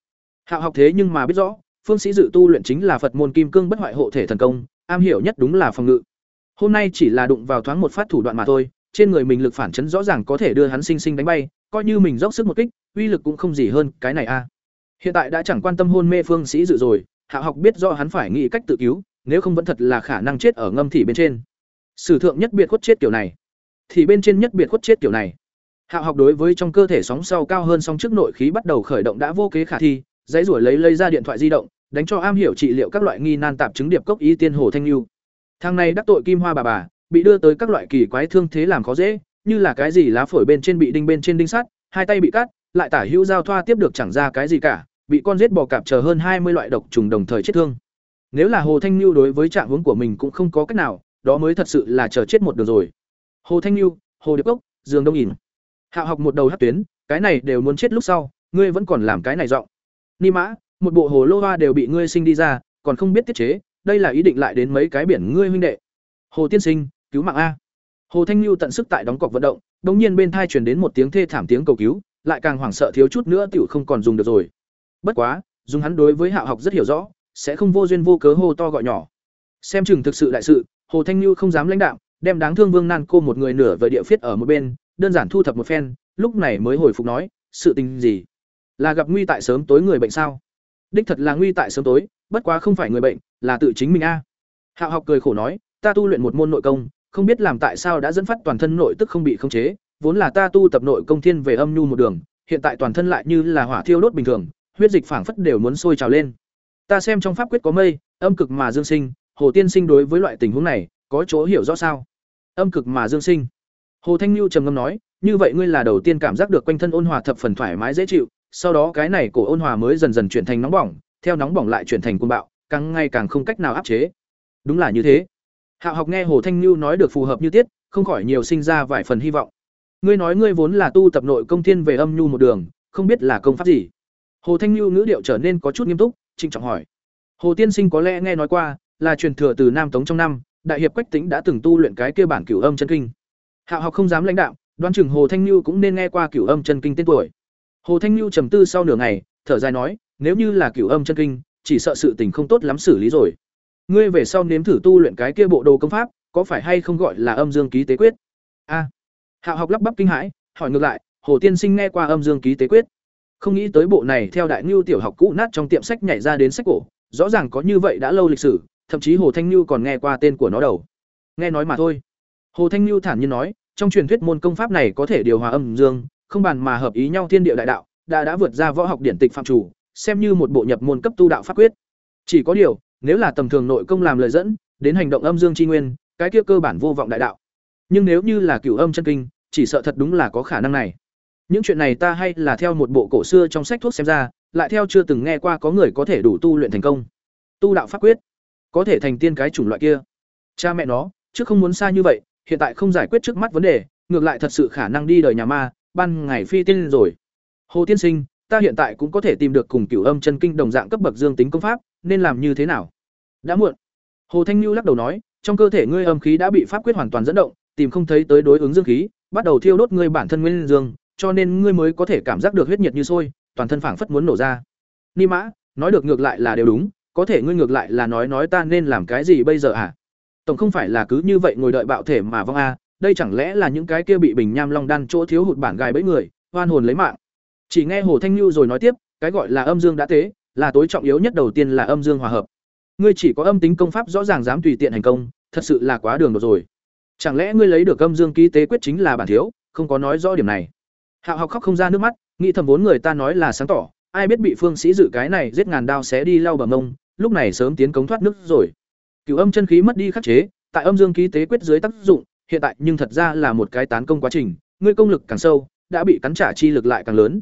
S1: Hạo học thế nhưng mà biết rõ, phương sĩ dự tu luyện chính là Phật môn kim cương bất hoại hộ thể thần công, am hiểu nhất đúng là phòng ngự. Hôm nay chỉ là đụng vào thoáng một phát thủ đoạn mà thôi, trên người mình lực phản chấn rõ ràng có thể đưa hắn sinh sinh đánh bay, coi như mình dốc sức một kích, uy lực cũng không gì hơn cái này a. Hiện tại đã chẳng quan tâm hôn mê phương sĩ dự rồi, hạ học biết rõ hắn phải nghĩ cách tự cứu, nếu không vẫn thật là khả năng chết ở ngâm thị bên trên. Sử thượng nhất biệt khuất chết kiểu này, thì bên trên nhất biệt khuất chết kiểu này. hạ học đối với trong cơ thể sóng sau cao hơn sóng trước nội khí bắt đầu khởi động đã vô kế khả thi, giấy rủi lấy lấy ra điện thoại di động, đánh cho am hiểu trị liệu các loại nghi nan tạp chứng điệp cốc y tiên hồ thanh lưu. Thằng này đắc tội kim hoa bà bà, bị đưa tới các loại kỳ quái thương thế làm khó dễ, như là cái gì lá phổi bên trên bị đinh bên trên đinh sắt, hai tay bị cắt, lại tả hữu giao thoa tiếp được chẳng ra cái gì cả, bị con giết bò cạp chờ hơn hai mươi loại độc trùng đồng thời chết thương. Nếu là Hồ Thanh Nưu đối với trạng huống của mình cũng không có cách nào, đó mới thật sự là chờ chết một đường rồi. Hồ Thanh Nưu, Hồ Điệp Cốc, Dương Đông nhìn. Hạo học một đầu hất tuyến, cái này đều muốn chết lúc sau, ngươi vẫn còn làm cái này giọng. Ni mã, một bộ hồ lô hoa đều bị ngươi sinh đi ra, còn không biết tiết chế, đây là ý định lại đến mấy cái biển ngươi huynh đệ. Hồ tiên sinh, cứu mạng a. Hồ Thanh Lưu tận sức tại đóng cọc vận động, đột nhiên bên thai truyền đến một tiếng thê thảm tiếng cầu cứu, lại càng hoảng sợ thiếu chút nữa tiểu không còn dùng được rồi. Bất quá, dùng hắn đối với Hạo học rất hiểu rõ, sẽ không vô duyên vô cớ hô to gọi nhỏ. Xem chừng thực sự đại sự, Hồ Thanh Lưu không dám lãnh đạo, đem đáng thương Vương Nan cô một người nửa về địa phiết ở một bên, đơn giản thu thập một phen, lúc này mới hồi phục nói, sự tình gì? Là gặp nguy tại sớm tối người bệnh sao? Đích thật là nguy tại sớm tối, bất quá không phải người bệnh, là tự chính mình a. Hạo học cười khổ nói, ta tu luyện một môn nội công, không biết làm tại sao đã dẫn phát toàn thân nội tức không bị khống chế, vốn là ta tu tập nội công thiên về âm nhu một đường, hiện tại toàn thân lại như là hỏa thiêu đốt bình thường, huyết dịch phảng phất đều muốn sôi trào lên. Ta xem trong pháp quyết có mây, âm cực mà dương sinh, Hồ Tiên Sinh đối với loại tình huống này, có chỗ hiểu rõ sao? Âm cực mà dương sinh. Hồ Thanh Nhu trầm ngâm nói, như vậy ngươi là đầu tiên cảm giác được quanh thân ôn hòa thập phần thoải mái dễ chịu, sau đó cái này cổ ôn hòa mới dần dần chuyển thành nóng bỏng, theo nóng bỏng lại chuyển thành cuồng bạo, càng ngày càng không cách nào áp chế. Đúng là như thế. Hạo học nghe Hồ Thanh Nhu nói được phù hợp như tiết, không khỏi nhiều sinh ra vài phần hy vọng. Ngươi nói ngươi vốn là tu tập nội công thiên về âm nhu một đường, không biết là công pháp gì? Hồ Thanh Nhu ngữ điệu trở nên có chút nghiêm túc, trịnh trọng hỏi. Hồ Tiên Sinh có lẽ nghe nói qua, là truyền thừa từ Nam Tống trong năm, đại hiệp Quách Tĩnh đã từng tu luyện cái kia bản Cửu Âm chân kinh. Hạo học không dám lãnh đạo, đoán chừng Hồ Thanh Nhu cũng nên nghe qua Cửu Âm chân kinh tên tuổi. Hồ Thanh Nhu trầm tư sau nửa ngày, thở dài nói, nếu như là Cửu Âm chân kinh, chỉ sợ sự tình không tốt lắm xử lý rồi. Ngươi về sau nếm thử tu luyện cái kia bộ đồ công pháp, có phải hay không gọi là Âm Dương ký tế quyết? A. Hạo học lắp bắp kinh hãi, hỏi ngược lại, Hồ Tiên Sinh nghe qua Âm Dương ký tế quyết? Không nghĩ tới bộ này theo đại ngưu tiểu học cũ nát trong tiệm sách nhảy ra đến sách cổ, rõ ràng có như vậy đã lâu lịch sử, thậm chí Hồ Thanh ngưu còn nghe qua tên của nó đầu. Nghe nói mà thôi. Hồ Thanh ngưu thản nhiên nói, trong truyền thuyết môn công pháp này có thể điều hòa âm dương, không bàn mà hợp ý nhau thiên địa đại đạo, đã đã vượt ra võ học điển tịch phạm chủ, xem như một bộ nhập môn cấp tu đạo pháp quyết. Chỉ có điều, nếu là tầm thường nội công làm lời dẫn, đến hành động âm dương tri nguyên, cái kia cơ bản vô vọng đại đạo. Nhưng nếu như là cửu âm chân kinh, chỉ sợ thật đúng là có khả năng này. Những chuyện này ta hay là theo một bộ cổ xưa trong sách thuốc xem ra, lại theo chưa từng nghe qua có người có thể đủ tu luyện thành công. Tu đạo pháp quyết, có thể thành tiên cái chủng loại kia. Cha mẹ nó, trước không muốn xa như vậy, hiện tại không giải quyết trước mắt vấn đề, ngược lại thật sự khả năng đi đời nhà ma, ban ngày phi tiên rồi. Hồ tiên sinh, ta hiện tại cũng có thể tìm được cùng cửu âm chân kinh đồng dạng cấp bậc dương tính công pháp, nên làm như thế nào? Đã muộn. Hồ Thanh Nhu lắc đầu nói, trong cơ thể ngươi âm khí đã bị pháp quyết hoàn toàn dẫn động, tìm không thấy tới đối ứng dương khí, bắt đầu thiêu đốt ngươi bản thân nguyên dương, cho nên ngươi mới có thể cảm giác được huyết nhiệt như sôi, toàn thân phảng phất muốn nổ ra. Ni Mã, nói được ngược lại là đều đúng, có thể ngươi ngược lại là nói nói ta nên làm cái gì bây giờ à? Tổng không phải là cứ như vậy ngồi đợi bạo thể mà vong a, à, đây chẳng lẽ là những cái kia bị bình nham long đan chỗ thiếu hụt bản gài bẫy người, oan hồn lấy mạng. Chỉ nghe Hồ Thanh Nhu rồi nói tiếp, cái gọi là âm dương đã tế, là tối trọng yếu nhất đầu tiên là âm dương hòa hợp. Ngươi chỉ có âm tính công pháp rõ ràng dám tùy tiện hành công, thật sự là quá đường đột rồi. Chẳng lẽ ngươi lấy được âm dương ký tế quyết chính là bản thiếu, không có nói rõ điểm này. Hạo học khóc không ra nước mắt, nghĩ thầm vốn người ta nói là sáng tỏ, ai biết bị Phương Sĩ dự cái này giết ngàn đao xé đi lau bầm mông. lúc này sớm tiến cống thoát nước rồi. Cửu âm chân khí mất đi khắc chế, tại âm dương ký tế quyết dưới tác dụng, hiện tại nhưng thật ra là một cái tán công quá trình, ngươi công lực càng sâu, đã bị cắn trả chi lực lại càng lớn.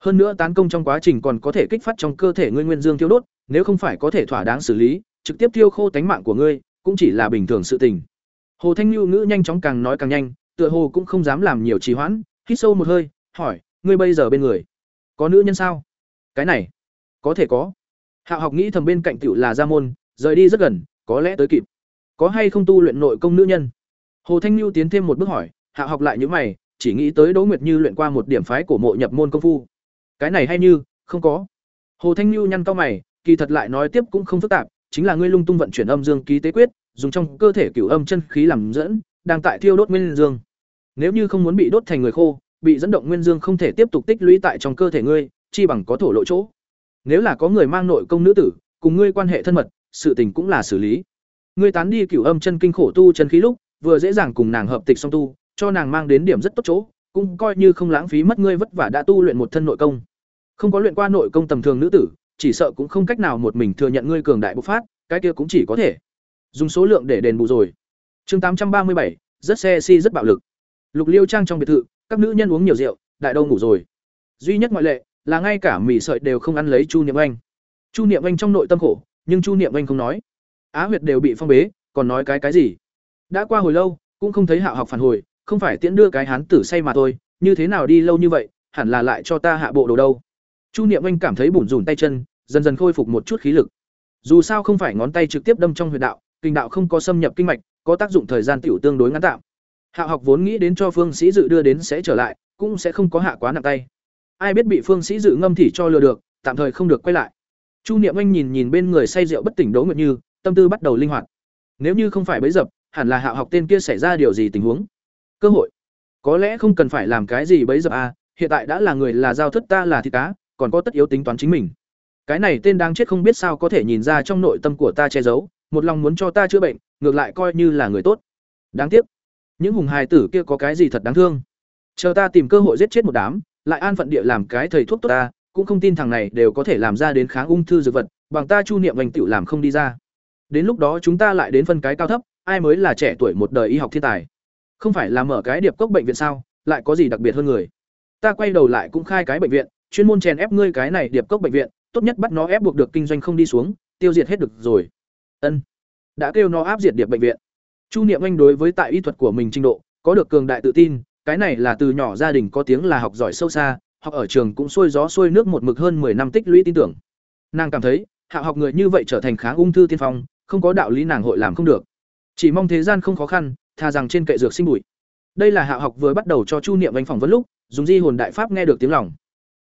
S1: Hơn nữa tán công trong quá trình còn có thể kích phát trong cơ thể ngươi nguyên dương tiêu đốt, nếu không phải có thể thỏa đáng xử lý, trực tiếp tiêu khô tánh mạng của ngươi, cũng chỉ là bình thường sự tình. Hồ Thanh Nhu ngữ nhanh chóng càng nói càng nhanh, tựa hồ cũng không dám làm nhiều trì hoãn, hít sâu một hơi, hỏi, ngươi bây giờ bên người có nữ nhân sao? Cái này, có thể có. Hạo học nghĩ thầm bên cạnh tiểu là Gia môn, rời đi rất gần, có lẽ tới kịp. Có hay không tu luyện nội công nữ nhân? Hồ Thanh Nhu tiến thêm một bước hỏi, Hạo học lại nhíu mày, chỉ nghĩ tới Đỗ Nguyệt Như luyện qua một điểm phái cổ mộ nhập môn công phu. Cái này hay như, không có. Hồ Thanh Nhu nhăn cao mày, kỳ thật lại nói tiếp cũng không phức tạp, chính là ngươi lung tung vận chuyển âm dương ký tế quyết, dùng trong cơ thể cửu âm chân khí làm dẫn, đang tại thiêu đốt nguyên dương. Nếu như không muốn bị đốt thành người khô, bị dẫn động nguyên dương không thể tiếp tục tích lũy tại trong cơ thể ngươi, chi bằng có thổ lộ chỗ. Nếu là có người mang nội công nữ tử, cùng ngươi quan hệ thân mật, sự tình cũng là xử lý. Ngươi tán đi cửu âm chân kinh khổ tu chân khí lúc, vừa dễ dàng cùng nàng hợp tịch song tu, cho nàng mang đến điểm rất tốt chỗ, cũng coi như không lãng phí mất ngươi vất vả đã tu luyện một thân nội công. Không có luyện qua nội công tầm thường nữ tử, chỉ sợ cũng không cách nào một mình thừa nhận ngươi cường đại bộc phát, cái kia cũng chỉ có thể dùng số lượng để đền bù rồi. Chương tám trăm ba mươi bảy, rất xe si rất bạo lực. Lục Liêu trang trong biệt thự, các nữ nhân uống nhiều rượu, đại đâu ngủ rồi. Duy nhất ngoại lệ là ngay cả mì sợi đều không ăn lấy Chu Niệm Anh. Chu Niệm Anh trong nội tâm khổ, nhưng Chu Niệm Anh không nói. Á huyệt đều bị phong bế, còn nói cái cái gì? Đã qua hồi lâu, cũng không thấy Hạo học phản hồi, không phải tiễn đưa cái hán tử say mà thôi, như thế nào đi lâu như vậy, hẳn là lại cho ta hạ bộ đồ đâu. Chu Niệm Anh cảm thấy bủn rủn tay chân, dần dần khôi phục một chút khí lực. Dù sao không phải ngón tay trực tiếp đâm trong huyệt đạo, kinh đạo không có xâm nhập kinh mạch, có tác dụng thời gian tiểu tương đối ngắn tạm. Hạo học vốn nghĩ đến cho Phương Sĩ Dự đưa đến sẽ trở lại, cũng sẽ không có hạ quá nặng tay. Ai biết bị Phương Sĩ Dự ngâm thì cho lừa được, tạm thời không được quay lại. Chu Niệm Anh nhìn nhìn bên người say rượu bất tỉnh Đỗ Nguyệt Như, tâm tư bắt đầu linh hoạt. Nếu như không phải bấy dập, hẳn là Hạo học tên kia xảy ra điều gì tình huống. Cơ hội. Có lẽ không cần phải làm cái gì bấy dập à, hiện tại đã là người là giao thất ta là thịt cá, còn có tất yếu tính toán chính mình. Cái này tên đang chết không biết sao có thể nhìn ra trong nội tâm của ta che giấu, một lòng muốn cho ta chữa bệnh, ngược lại coi như là người tốt. Đáng tiếc, những hùng hài tử kia có cái gì thật đáng thương. Chờ ta tìm cơ hội giết chết một đám, lại an phận địa làm cái thầy thuốc tốt ta, cũng không tin thằng này đều có thể làm ra đến kháng ung thư dược vật, bằng ta Chu Niệm Vành tựu làm không đi ra. Đến lúc đó chúng ta lại đến phân cái cao thấp, ai mới là trẻ tuổi một đời y học thiên tài. Không phải là mở cái điệp cốc bệnh viện sao, lại có gì đặc biệt hơn người. Ta quay đầu lại cũng khai cái bệnh viện, chuyên môn chèn ép ngươi cái này điệp cốc bệnh viện, tốt nhất bắt nó ép buộc được kinh doanh không đi xuống, tiêu diệt hết được rồi. Ân. Đã kêu nó áp diệt điệp bệnh viện. Chu Niệm Anh đối với tại y thuật của mình trình độ, có được cường đại tự tin, cái này là từ nhỏ gia đình có tiếng là học giỏi sâu xa, học ở trường cũng xuôi gió xuôi nước một mực hơn 10 năm tích lũy tin tưởng. Nàng cảm thấy, hạ học người như vậy trở thành kháng ung thư tiên phong, không có đạo lý nàng hội làm không được. Chỉ mong thế gian không khó khăn, tha rằng trên kệ dược sinh bụi. Đây là hạ học vừa bắt đầu cho Chu Niệm Anh phỏng vấn lúc, dùng di hồn đại pháp nghe được tiếng lòng.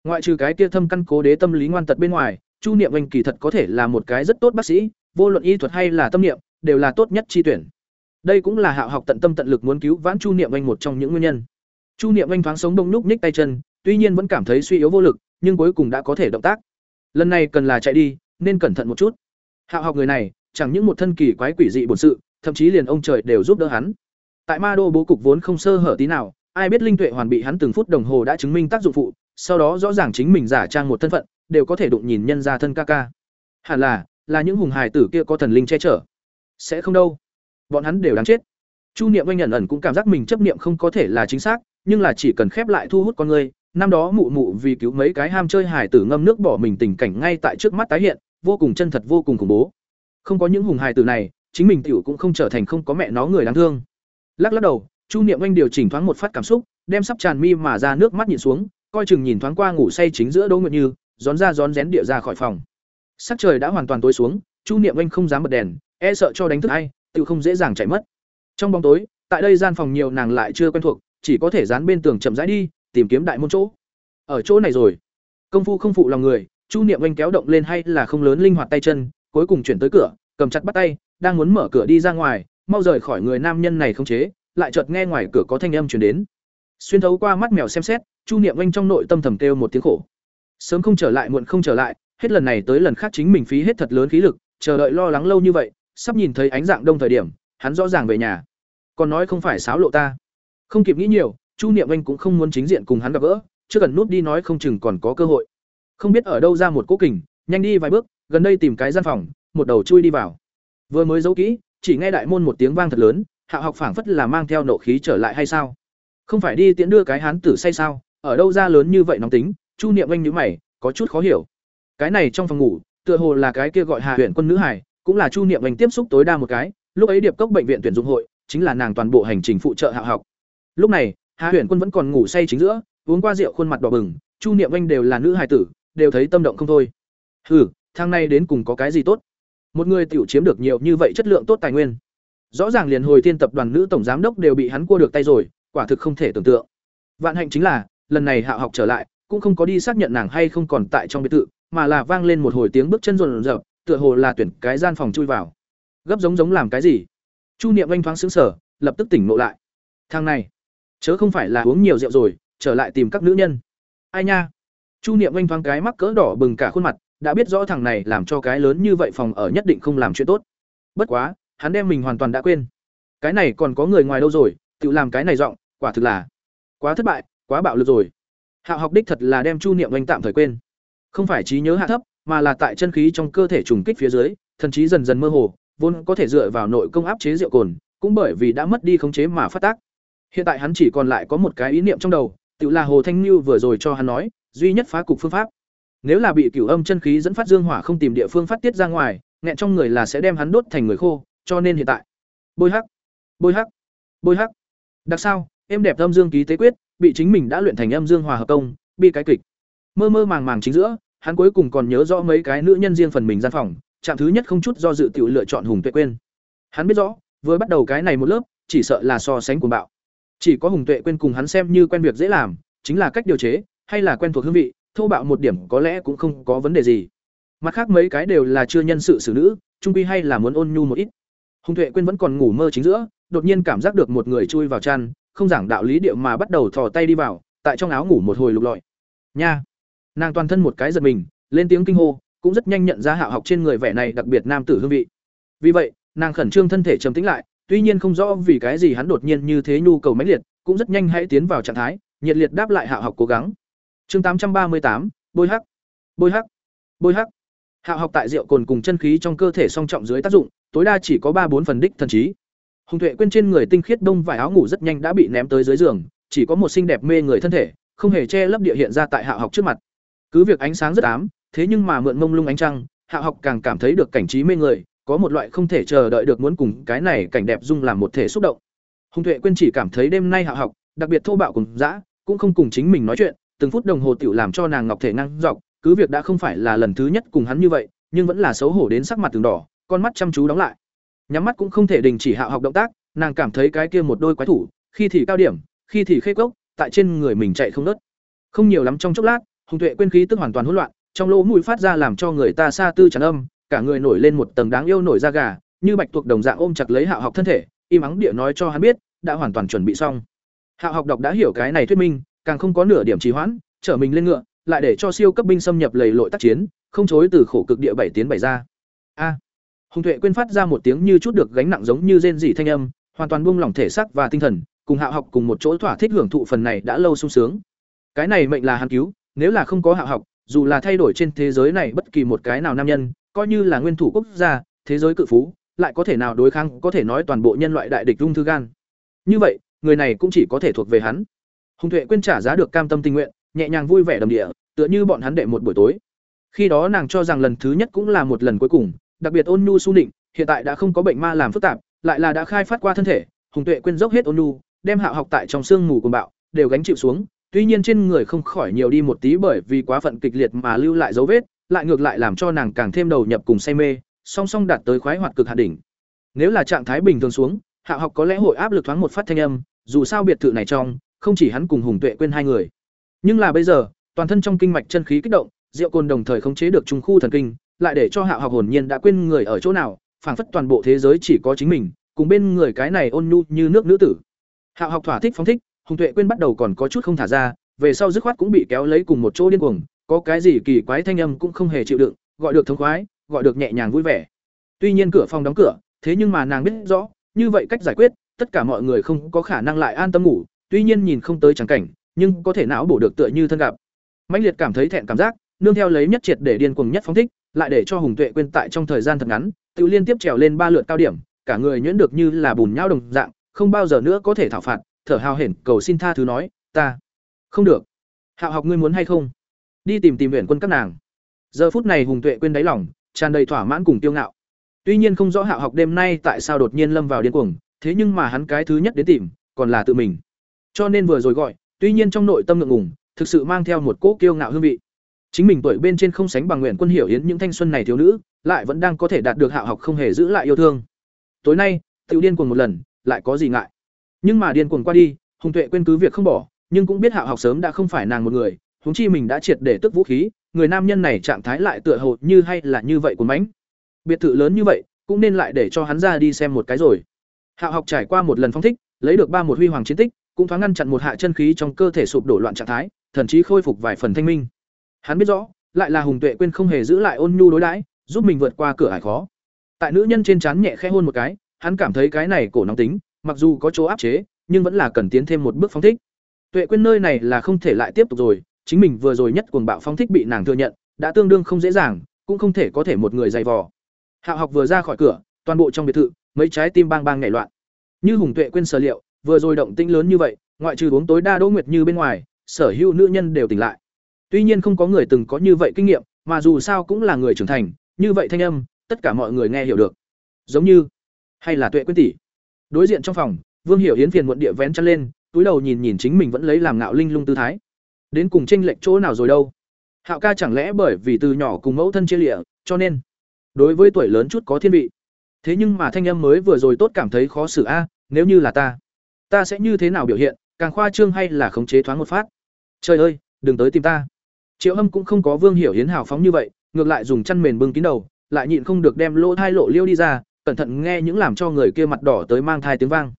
S1: Ngoại trừ cái kia thâm căn cố đế tâm lý ngoan tật bên ngoài, Chu Niệm Anh kỳ thật có thể là một cái rất tốt bác sĩ, vô luận y thuật hay là tâm niệm, đều là tốt nhất chi tuyển. Đây cũng là Hạo học tận tâm tận lực muốn cứu vãn Chu Niệm Anh một trong những nguyên nhân. Chu Niệm Anh thoáng sống đông núc nhích tay chân, tuy nhiên vẫn cảm thấy suy yếu vô lực, nhưng cuối cùng đã có thể động tác. Lần này cần là chạy đi, nên cẩn thận một chút. Hạo học người này, chẳng những một thân kỳ quái quỷ dị bổn sự, thậm chí liền ông trời đều giúp đỡ hắn. Tại Ma Đô bố cục vốn không sơ hở tí nào, ai biết linh tuệ hoàn bị hắn từng phút đồng hồ đã chứng minh tác dụng phụ, sau đó rõ ràng chính mình giả trang một thân phận, đều có thể đụng nhìn nhân ra thân ca ca. Hẳn là, là những hùng hài tử kia có thần linh che chở. Sẽ không đâu. Bọn hắn đều đáng chết. Chu Niệm Oanh nhận ẩn cũng cảm giác mình chấp niệm không có thể là chính xác, nhưng là chỉ cần khép lại thu hút con người, năm đó mụ mụ vì cứu mấy cái ham chơi hài tử ngâm nước bỏ mình tình cảnh ngay tại trước mắt tái hiện, vô cùng chân thật vô cùng khủng bố. Không có những hùng hài tử này, chính mình tiểu cũng không trở thành không có mẹ nó người đáng thương. Lắc lắc đầu, Chu Niệm Oanh điều chỉnh thoáng một phát cảm xúc, đem sắp tràn mi mà ra nước mắt nhìn xuống, coi chừng nhìn thoáng qua ngủ say chính giữa Đỗ Nguyệt Như, gión ra gión rén địa ra khỏi phòng. Sắc trời đã hoàn toàn tối xuống, Chu Niệm Anh không dám bật đèn, e sợ cho đánh thức ai, tự không dễ dàng chạy mất. Trong bóng tối, tại đây gian phòng nhiều nàng lại chưa quen thuộc, chỉ có thể dán bên tường chậm rãi đi, tìm kiếm đại môn chỗ. Ở chỗ này rồi. Công phu không phụ lòng người, Chu Niệm Anh kéo động lên hay là không lớn linh hoạt tay chân, cuối cùng chuyển tới cửa, cầm chặt bắt tay, đang muốn mở cửa đi ra ngoài, mau rời khỏi người nam nhân này không chế, lại chợt nghe ngoài cửa có thanh âm truyền đến. Xuyên thấu qua mắt mèo xem xét, Chu Niệm Anh trong nội tâm thầm kêu một tiếng khổ. Sớm không trở lại muộn không trở lại, hết lần này tới lần khác chính mình phí hết thật lớn khí lực, chờ đợi lo lắng lâu như vậy, sắp nhìn thấy ánh dạng đông thời điểm, hắn rõ ràng về nhà. Còn nói không phải xáo lộ ta. Không kịp nghĩ nhiều, Chu Niệm Anh cũng không muốn chính diện cùng hắn gặp gỡ, chưa cần nút đi nói không chừng còn có cơ hội. Không biết ở đâu ra một cố kình, nhanh đi vài bước, gần đây tìm cái gian phòng, một đầu chui đi vào. Vừa mới giấu kỹ, chỉ nghe đại môn một tiếng vang thật lớn, Hạ học phảng phất là mang theo nộ khí trở lại hay sao? Không phải đi tiễn đưa cái hán tử say sao? Ở đâu ra lớn như vậy nóng tính? Chu Niệm Anh nhữ mày, có chút khó hiểu. Cái này trong phòng ngủ, tựa hồ là cái kia gọi hạ huyện Quân nữ hải, cũng là Chu Niệm Anh tiếp xúc tối đa một cái, lúc ấy điệp cốc bệnh viện tuyển dụng hội, chính là nàng toàn bộ hành trình phụ trợ Hạ học. Lúc này, hạ huyện Quân vẫn còn ngủ say chính giữa, uống qua rượu khuôn mặt đỏ bừng, Chu Niệm Anh đều là nữ hài tử, đều thấy tâm động không thôi. Hừ, thang này đến cùng có cái gì tốt? Một người tiểu chiếm được nhiều như vậy chất lượng tốt tài nguyên. Rõ ràng liền hồi thiên tập đoàn nữ tổng giám đốc đều bị hắn cua được tay rồi, quả thực không thể tưởng tượng. Vạn hạnh chính là, lần này Hạ học trở lại, cũng không có đi xác nhận nàng hay không còn tại trong biệt thự, mà là vang lên một hồi tiếng bước chân rộn rợp, tựa hồ là tuyển cái gian phòng chui vào. Gấp giống giống làm cái gì? Chu Niệm Anh thoáng sững sờ, lập tức tỉnh ngộ lại. Thằng này, chớ không phải là uống nhiều rượu rồi, trở lại tìm các nữ nhân. Ai nha? Chu Niệm Anh thoáng cái mắc cỡ đỏ bừng cả khuôn mặt, đã biết rõ thằng này làm cho cái lớn như vậy phòng ở nhất định không làm chuyện tốt. Bất quá, hắn đem mình hoàn toàn đã quên. Cái này còn có người ngoài đâu rồi, tự làm cái này giọng, quả thực là quá thất bại, quá bạo lực rồi. hạ học đích thật là đem Chu Niệm Anh tạm thời quên. Không phải trí nhớ hạ thấp, mà là tại chân khí trong cơ thể trùng kích phía dưới, thần trí dần dần mơ hồ, vốn có thể dựa vào nội công áp chế rượu cồn, cũng bởi vì đã mất đi khống chế mà phát tác. Hiện tại hắn chỉ còn lại có một cái ý niệm trong đầu, tự là Hồ Thanh như vừa rồi cho hắn nói, duy nhất phá cục phương pháp. Nếu là bị cửu âm chân khí dẫn phát dương hỏa không tìm địa phương phát tiết ra ngoài, nghẹn trong người là sẽ đem hắn đốt thành người khô, cho nên hiện tại, bôi hắc, bôi hắc, bôi hắc. Đặc sao, em đẹp âm dương ký tế quyết, bị chính mình đã luyện thành âm dương hòa hợp công, bị cái kịch. Mơ mơ màng màng chính giữa, hắn cuối cùng còn nhớ rõ mấy cái nữ nhân riêng phần mình gian phòng, chạm thứ nhất không chút do dự tiểu lựa chọn Hùng Tuệ quên. Hắn biết rõ, vừa bắt đầu cái này một lớp, chỉ sợ là so sánh cuồng bạo. Chỉ có Hùng Tuệ quên cùng hắn xem như quen việc dễ làm, chính là cách điều chế, hay là quen thuộc hương vị, thô bạo một điểm có lẽ cũng không có vấn đề gì. Mặt khác mấy cái đều là chưa nhân sự xử nữ, trung quy hay là muốn ôn nhu một ít. Hùng Tuệ quên vẫn còn ngủ mơ chính giữa, đột nhiên cảm giác được một người chui vào chăn, không giảng đạo lý địa mà bắt đầu thò tay đi vào, tại trong áo ngủ một hồi lục lọi. Nha. Nàng toàn thân một cái giật mình, lên tiếng kinh hô, cũng rất nhanh nhận ra Hạo học trên người vẻ này đặc biệt nam tử hương vị. Vì vậy, nàng khẩn trương thân thể trầm tĩnh lại, tuy nhiên không rõ vì cái gì hắn đột nhiên như thế nhu cầu mãnh liệt, cũng rất nhanh hãy tiến vào trạng thái, nhiệt liệt đáp lại Hạo học cố gắng. Chương tám trăm ba mươi tám, bôi hắc. bôi hắc bôi hắc hạo học tại rượu cồn cùng chân khí trong cơ thể song trọng dưới tác dụng tối đa chỉ có ba bốn phần đích thần trí hùng tuệ quên trên người tinh khiết đông vải áo ngủ rất nhanh đã bị ném tới dưới giường, chỉ có một xinh đẹp mê người thân thể, không hề che lấp địa hiện ra tại hạ học trước mặt. Cứ việc ánh sáng rất ám, thế nhưng mà mượn mông lung ánh trăng, hạ học càng cảm thấy được cảnh trí mê người, có một loại không thể chờ đợi được muốn cùng cái này cảnh đẹp dung làm một thể xúc động. Hùng tuệ quên chỉ cảm thấy đêm nay hạ học, đặc biệt thô bạo cùng dã, cũng không cùng chính mình nói chuyện, từng phút đồng hồ tiểu làm cho nàng ngọc thể năng dọc, cứ việc đã không phải là lần thứ nhất cùng hắn như vậy, nhưng vẫn là xấu hổ đến sắc mặt từng đỏ, con mắt chăm chú đóng lại nhắm mắt cũng không thể đình chỉ hạo học động tác, nàng cảm thấy cái kia một đôi quái thủ, khi thì cao điểm, khi thì khê cốc, tại trên người mình chạy không nớt. Không nhiều lắm trong chốc lát, hùng tuệ quên khí tức hoàn toàn hỗn loạn, trong lỗ mũi phát ra làm cho người ta xa tư tràn âm, cả người nổi lên một tầng đáng yêu nổi da gà, như bạch tuộc đồng dạng ôm chặt lấy hạo học thân thể, im ắng địa nói cho hắn biết, đã hoàn toàn chuẩn bị xong. Hạo học đọc đã hiểu cái này thuyết minh, càng không có nửa điểm trì hoãn trở mình lên ngựa, lại để cho siêu cấp binh xâm nhập lầy lội tác chiến, không chối từ khổ cực địa bảy tiến bảy ra. A hùng tuệ quên phát ra một tiếng như chút được gánh nặng giống như rên rỉ thanh âm, hoàn toàn buông lỏng thể xác và tinh thần, cùng hạo học cùng một chỗ thỏa thích hưởng thụ phần này đã lâu sung sướng. Cái này mệnh là hắn cứu, nếu là không có hạo học, dù là thay đổi trên thế giới này bất kỳ một cái nào nam nhân, coi như là nguyên thủ quốc gia, thế giới cự phú, lại có thể nào đối kháng, có thể nói toàn bộ nhân loại đại địch ung thư gan. Như vậy, người này cũng chỉ có thể thuộc về hắn. Hùng tuệ quên trả giá được cam tâm tình nguyện, nhẹ nhàng vui vẻ đầm địa, tựa như bọn hắn đệ một buổi tối. Khi đó nàng cho rằng lần thứ nhất cũng là một lần cuối cùng đặc biệt ôn nhu su nịnh, hiện tại đã không có bệnh ma làm phức tạp, lại là đã khai phát qua thân thể, hùng tuệ quên dốc hết ôn nhu, đem hạo học tại trong xương mù cuồng bạo, đều gánh chịu xuống. Tuy nhiên trên người không khỏi nhiều đi một tí bởi vì quá phận kịch liệt mà lưu lại dấu vết, lại ngược lại làm cho nàng càng thêm đầu nhập cùng say mê, song song đạt tới khoái hoạt cực hạn đỉnh. Nếu là trạng thái bình thường xuống, hạo học có lẽ hội áp lực thoáng một phát thanh âm, dù sao biệt thự này trong, không chỉ hắn cùng hùng tuệ quên hai người. Nhưng là bây giờ, toàn thân trong kinh mạch chân khí kích động, rượu côn đồng thời khống chế được trung khu thần kinh lại để cho hạo học hồn nhiên đã quên người ở chỗ nào, phảng phất toàn bộ thế giới chỉ có chính mình, cùng bên người cái này ôn nhu như nước nữ tử. Hạo học thỏa thích, phóng thích, hùng tuệ quên bắt đầu còn có chút không thả ra, về sau dứt khoát cũng bị kéo lấy cùng một chỗ điên cuồng, có cái gì kỳ quái thanh âm cũng không hề chịu đựng, gọi được thống khoái, gọi được nhẹ nhàng vui vẻ. Tuy nhiên cửa phòng đóng cửa, thế nhưng mà nàng biết rõ, như vậy cách giải quyết, tất cả mọi người không có khả năng lại an tâm ngủ, tuy nhiên nhìn không tới trắng cảnh, nhưng có thể não bổ được tựa như thân gặp. Mãnh liệt cảm thấy thẹn cảm giác, nương theo lấy nhất triệt để điên cuồng nhất phóng thích lại để cho hùng tuệ quên tại trong thời gian thật ngắn, tự liên tiếp trèo lên ba lượt cao điểm, cả người nhuyễn được như là bùn nhão đồng dạng, không bao giờ nữa có thể thảo phạt, thở hào hển, cầu xin tha thứ nói, ta không được. Hạo học ngươi muốn hay không? Đi tìm tìm viện quân các nàng. Giờ phút này hùng tuệ quên đáy lòng, tràn đầy thỏa mãn cùng tiêu ngạo. Tuy nhiên không rõ hạo học đêm nay tại sao đột nhiên lâm vào điên cuồng, thế nhưng mà hắn cái thứ nhất đến tìm, còn là tự mình. Cho nên vừa rồi gọi, tuy nhiên trong nội tâm ngượng ngùng, thực sự mang theo một cỗ kiêu ngạo hương vị chính mình tuổi bên trên không sánh bằng nguyện quân hiểu yến những thanh xuân này thiếu nữ, lại vẫn đang có thể đạt được hạo học không hề giữ lại yêu thương. Tối nay tự điên cuồng một lần, lại có gì ngại? Nhưng mà điên cuồng qua đi, hùng tuệ quên cứ việc không bỏ, nhưng cũng biết hạo học sớm đã không phải nàng một người, huống chi mình đã triệt để tức vũ khí, người nam nhân này trạng thái lại tựa hồ như hay là như vậy của mánh biệt thự lớn như vậy, cũng nên lại để cho hắn ra đi xem một cái rồi. Hạo học trải qua một lần phong thích, lấy được ba một huy hoàng chiến tích, cũng thoáng ngăn chặn một hạ chân khí trong cơ thể sụp đổ loạn trạng thái, thậm chí khôi phục vài phần thanh minh hắn biết rõ, lại là hùng tuệ quên không hề giữ lại ôn nhu đối đãi, giúp mình vượt qua cửa hải khó. Tại nữ nhân trên trán nhẹ khẽ hôn một cái, hắn cảm thấy cái này cổ nóng tính, mặc dù có chỗ áp chế, nhưng vẫn là cần tiến thêm một bước phóng thích. Tuệ quên nơi này là không thể lại tiếp tục rồi, chính mình vừa rồi nhất cuồng bạo phóng thích bị nàng thừa nhận, đã tương đương không dễ dàng, cũng không thể có thể một người dày vò. Hạo học vừa ra khỏi cửa, toàn bộ trong biệt thự, mấy trái tim bang bang nhảy loạn. Như hùng tuệ quên sở liệu, vừa rồi động tĩnh lớn như vậy, ngoại trừ uống tối đa đỗ nguyệt như bên ngoài, sở hữu nữ nhân đều tỉnh lại tuy nhiên không có người từng có như vậy kinh nghiệm, mà dù sao cũng là người trưởng thành, như vậy thanh âm, tất cả mọi người nghe hiểu được. Giống như, hay là tuệ Quyên tỷ. Đối diện trong phòng, vương hiểu hiến phiền muộn địa vén chân lên, túi đầu nhìn nhìn chính mình vẫn lấy làm ngạo linh lung tư thái. Đến cùng tranh lệch chỗ nào rồi đâu? Hạo ca chẳng lẽ bởi vì từ nhỏ cùng mẫu thân chia lịa, cho nên, đối với tuổi lớn chút có thiên vị. Thế nhưng mà thanh âm mới vừa rồi tốt cảm thấy khó xử a à, nếu như là ta ta sẽ như thế nào biểu hiện, càng khoa trương hay là khống chế thoáng một phát? Trời ơi, đừng tới tìm ta triệu âm cũng không có vương hiểu hiến hào phóng như vậy, ngược lại dùng chăn mền bưng kín đầu, lại nhịn không được đem lỗ thai lộ liêu đi ra, cẩn thận nghe những làm cho người kia mặt đỏ tới mang thai tiếng vang.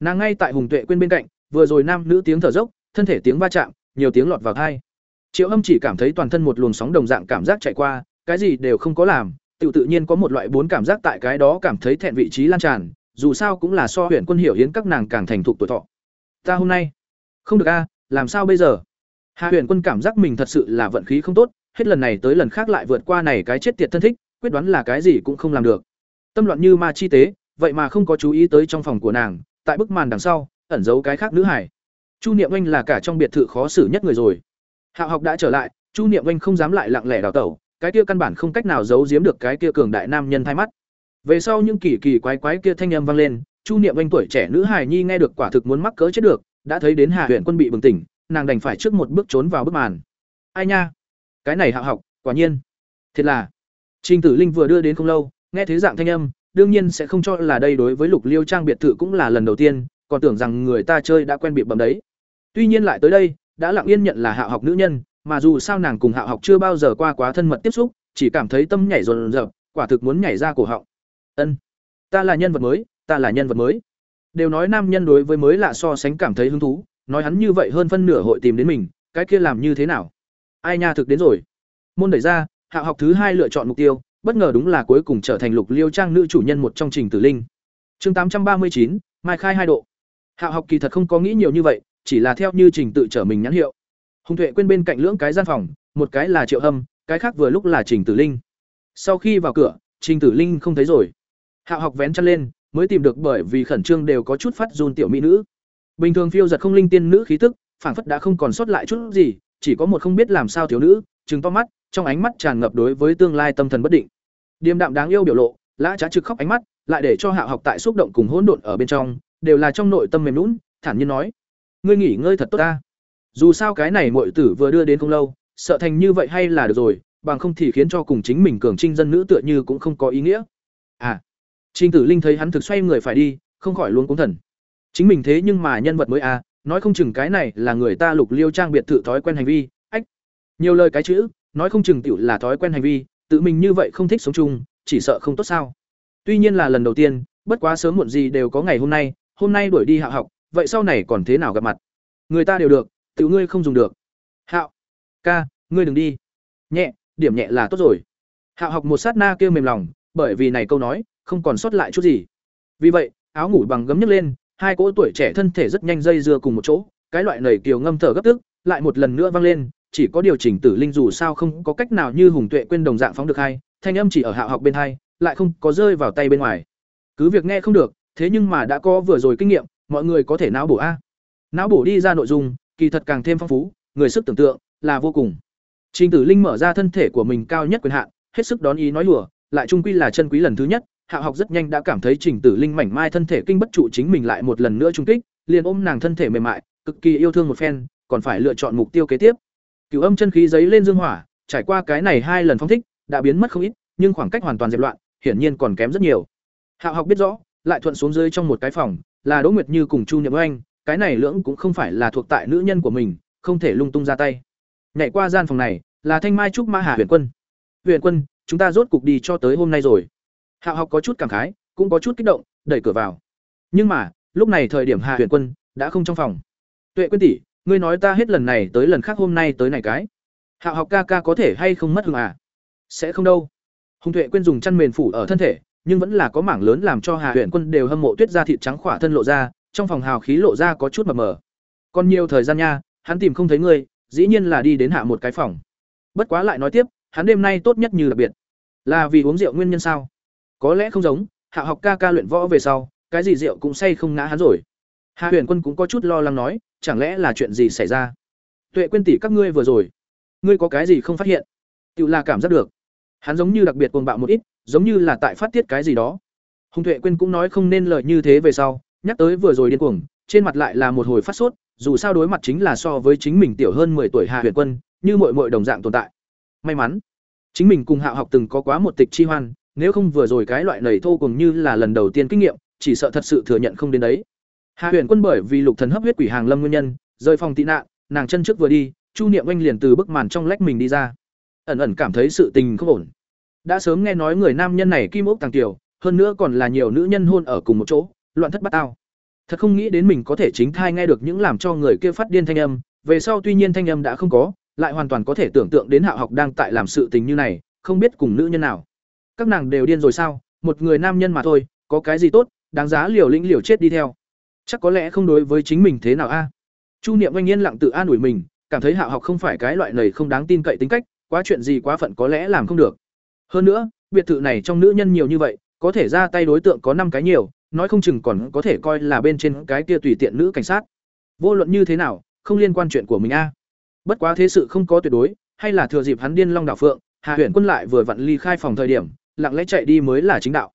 S1: Nàng ngay tại hùng tuệ quên bên cạnh, vừa rồi nam nữ tiếng thở dốc, thân thể tiếng va chạm, nhiều tiếng lọt vào thai. Triệu âm chỉ cảm thấy toàn thân một luồng sóng đồng dạng cảm giác chạy qua, cái gì đều không có làm, tự tự nhiên có một loại bốn cảm giác tại cái đó cảm thấy thẹn vị trí lan tràn, dù sao cũng là so huyện quân hiểu hiến các nàng càng thành thục tuổi thọ. Ta hôm nay, không được a, làm sao bây giờ? Hạ Huyền quân cảm giác mình thật sự là vận khí không tốt, hết lần này tới lần khác lại vượt qua này cái chết tiệt thân thích, quyết đoán là cái gì cũng không làm được. Tâm loạn như ma chi tế, vậy mà không có chú ý tới trong phòng của nàng, tại bức màn đằng sau, ẩn giấu cái khác nữ hải chu niệm anh là cả trong biệt thự khó xử nhất người rồi. Hạ học đã trở lại, chu niệm anh không dám lại lặng lẽ đào tẩu, cái kia căn bản không cách nào giấu giếm được cái kia cường đại nam nhân thay mắt. Về sau những kỳ kỳ quái quái kia thanh âm vang lên, chu niệm anh tuổi trẻ nữ hài nhi nghe được quả thực muốn mắc cỡ chết được, đã thấy đến hà huyện quân bị bừng tỉnh nàng đành phải trước một bước trốn vào bức màn. Ai nha? Cái này hạ học, quả nhiên. Thiệt là. Trình tử linh vừa đưa đến không lâu, nghe thế dạng thanh âm, đương nhiên sẽ không cho là đây đối với lục liêu trang biệt thự cũng là lần đầu tiên, còn tưởng rằng người ta chơi đã quen bị bầm đấy. Tuy nhiên lại tới đây, đã lặng yên nhận là hạ học nữ nhân, mà dù sao nàng cùng hạ học chưa bao giờ qua quá thân mật tiếp xúc, chỉ cảm thấy tâm nhảy rồn rợp quả thực muốn nhảy ra cổ họng. Ân, ta là nhân vật mới, ta là nhân vật mới. Đều nói nam nhân đối với mới lạ so sánh cảm thấy hứng thú nói hắn như vậy hơn phân nửa hội tìm đến mình, cái kia làm như thế nào? Ai nha thực đến rồi. Môn đẩy ra, hạ học thứ hai lựa chọn mục tiêu, bất ngờ đúng là cuối cùng trở thành lục liêu trang nữ chủ nhân một trong trình tử linh. Chương tám trăm ba mươi chín, mai khai hai độ. Hạ học kỳ thật không có nghĩ nhiều như vậy, chỉ là theo như trình tự trở mình nhãn hiệu. Hùng tuệ quên bên cạnh lưỡng cái gian phòng, một cái là triệu hâm, cái khác vừa lúc là trình tử linh. Sau khi vào cửa, trình tử linh không thấy rồi. Hạ học vén chân lên, mới tìm được bởi vì khẩn trương đều có chút phát run tiểu mỹ nữ bình thường phiêu giật không linh tiên nữ khí tức phảng phất đã không còn sót lại chút gì chỉ có một không biết làm sao thiếu nữ trừng to mắt trong ánh mắt tràn ngập đối với tương lai tâm thần bất định. Điềm đạm đáng yêu biểu lộ lã trá trực khóc ánh mắt lại để cho hạ học tại xúc động cùng hỗn độn ở bên trong đều là trong nội tâm mềm lún thản nhiên nói ngươi nghỉ ngơi thật tốt ta. Dù sao cái này muội tử vừa đưa đến không lâu sợ thành như vậy hay là được rồi bằng không thì khiến cho cùng chính mình cường trinh dân nữ tựa như cũng không có ý nghĩa. À Trình Tử Linh thấy hắn thực xoay người phải đi, không khỏi luống cuống thần. Chính mình thế nhưng mà nhân vật mới à, nói không chừng cái này là người ta Lục Liêu trang biệt thự thói quen hành vi, ách. Nhiều lời cái chữ, nói không chừng tiểu là thói quen hành vi, tự mình như vậy không thích sống chung, chỉ sợ không tốt sao? Tuy nhiên là lần đầu tiên, bất quá sớm muộn gì đều có ngày hôm nay, hôm nay đuổi đi hạ học, vậy sau này còn thế nào gặp mặt? Người ta đều được, tự ngươi không dùng được. Hạo, ca, ngươi đừng đi. Nhẹ, điểm nhẹ là tốt rồi. Hạo học một sát na kêu mềm lòng, bởi vì này câu nói, không còn sót lại chút gì. Vì vậy, áo ngủ bằng gấm nhấc lên, hai cỗ tuổi trẻ thân thể rất nhanh dây dưa cùng một chỗ, cái loại nảy kiều ngâm thở gấp tức, lại một lần nữa vang lên, chỉ có điều chỉnh tử linh dù sao không có cách nào như hùng tuệ quên đồng dạng phóng được hai, thanh âm chỉ ở hạ học bên hai, lại không có rơi vào tay bên ngoài. Cứ việc nghe không được, thế nhưng mà đã có vừa rồi kinh nghiệm, mọi người có thể não bổ a. Não bổ đi ra nội dung, kỳ thật càng thêm phong phú, người sức tưởng tượng là vô cùng. Trình Tử Linh mở ra thân thể của mình cao nhất quyền hạn, hết sức đón ý nói lùa lại trung quy là chân quý lần thứ nhất, Hạ học rất nhanh đã cảm thấy Trình Tử Linh mảnh mai thân thể kinh bất trụ chính mình lại một lần nữa trung kích, liền ôm nàng thân thể mềm mại, cực kỳ yêu thương một phen, còn phải lựa chọn mục tiêu kế tiếp. Cửu âm chân khí giấy lên dương hỏa, trải qua cái này hai lần phong thích, đã biến mất không ít, nhưng khoảng cách hoàn toàn dẹp loạn, hiển nhiên còn kém rất nhiều. Hạ học biết rõ, lại thuận xuống dưới trong một cái phòng, là Đỗ Nguyệt Như cùng Chu nhậm Oanh, cái này lưỡng cũng không phải là thuộc tại nữ nhân của mình, không thể lung tung ra tay. Nhảy qua gian phòng này, là Thanh Mai trúc Ma Hà Huyền Quân. Huyền Quân, chúng ta rốt cục đi cho tới hôm nay rồi. Hạo học có chút cảm khái, cũng có chút kích động, đẩy cửa vào. Nhưng mà, lúc này thời điểm Hạ Huyền Quân đã không trong phòng. Tuệ Quyên tỷ, ngươi nói ta hết lần này tới lần khác hôm nay tới này cái. Hạo học ca ca có thể hay không mất hứng à? Sẽ không đâu. Hùng Tuệ Quyên dùng chăn mền phủ ở thân thể, nhưng vẫn là có mảng lớn làm cho Hạ Huyền Quân đều hâm mộ tuyết da thịt trắng khỏa thân lộ ra, trong phòng hào khí lộ ra có chút mờ mờ. Còn nhiều thời gian nha, hắn tìm không thấy ngươi, dĩ nhiên là đi đến hạ một cái phòng. Bất quá lại nói tiếp, hắn đêm nay tốt nhất như đặc biệt. Là vì uống rượu nguyên nhân sao? Có lẽ không giống, hạ học ca ca luyện võ về sau, cái gì rượu cũng say không ngã hắn rồi. Hạ huyền quân cũng có chút lo lắng nói, chẳng lẽ là chuyện gì xảy ra? Tuệ quên tỷ các ngươi vừa rồi, ngươi có cái gì không phát hiện? Tự là cảm giác được. Hắn giống như đặc biệt cuồng bạo một ít, giống như là tại phát tiết cái gì đó. Hùng tuệ quên cũng nói không nên lời như thế về sau, nhắc tới vừa rồi điên cuồng, trên mặt lại là một hồi phát sốt, dù sao đối mặt chính là so với chính mình tiểu hơn 10 tuổi hạ huyền quân, như mọi mọi đồng dạng tồn tại. May mắn, chính mình cùng hạ học từng có quá một tịch chi hoan nếu không vừa rồi cái loại nầy thô cùng như là lần đầu tiên kinh nghiệm, chỉ sợ thật sự thừa nhận không đến đấy. Hạ huyền quân bởi vì lục thần hấp huyết quỷ hàng lâm nguyên nhân, rời phòng tị nạn, nàng chân trước vừa đi, chu niệm oanh liền từ bức màn trong lách mình đi ra. Ẩn ẩn cảm thấy sự tình không ổn. Đã sớm nghe nói người nam nhân này kim ốc tàng tiểu, hơn nữa còn là nhiều nữ nhân hôn ở cùng một chỗ, loạn thất bát tao. Thật không nghĩ đến mình có thể chính thai nghe được những làm cho người kia phát điên thanh âm, về sau tuy nhiên thanh âm đã không có, lại hoàn toàn có thể tưởng tượng đến hạ học đang tại làm sự tình như này, không biết cùng nữ nhân nào các nàng đều điên rồi sao một người nam nhân mà thôi có cái gì tốt đáng giá liều lĩnh liều chết đi theo chắc có lẽ không đối với chính mình thế nào a chu niệm oanh yên lặng tự an ủi mình cảm thấy hạ học không phải cái loại này không đáng tin cậy tính cách quá chuyện gì quá phận có lẽ làm không được. Hơn nữa, biệt thự này trong nữ nhân nhiều như vậy, có thể ra tay đối tượng có năm cái nhiều, nói không chừng còn có thể coi là bên trên cái kia tùy tiện nữ cảnh sát. Vô luận như thế nào, không liên quan chuyện của mình a. Bất quá thế sự không có tuyệt đối, hay là thừa dịp hắn điên long đảo phượng, Hà huyện Quân lại vừa vặn ly khai phòng thời điểm, lặng lẽ chạy đi mới là chính đạo.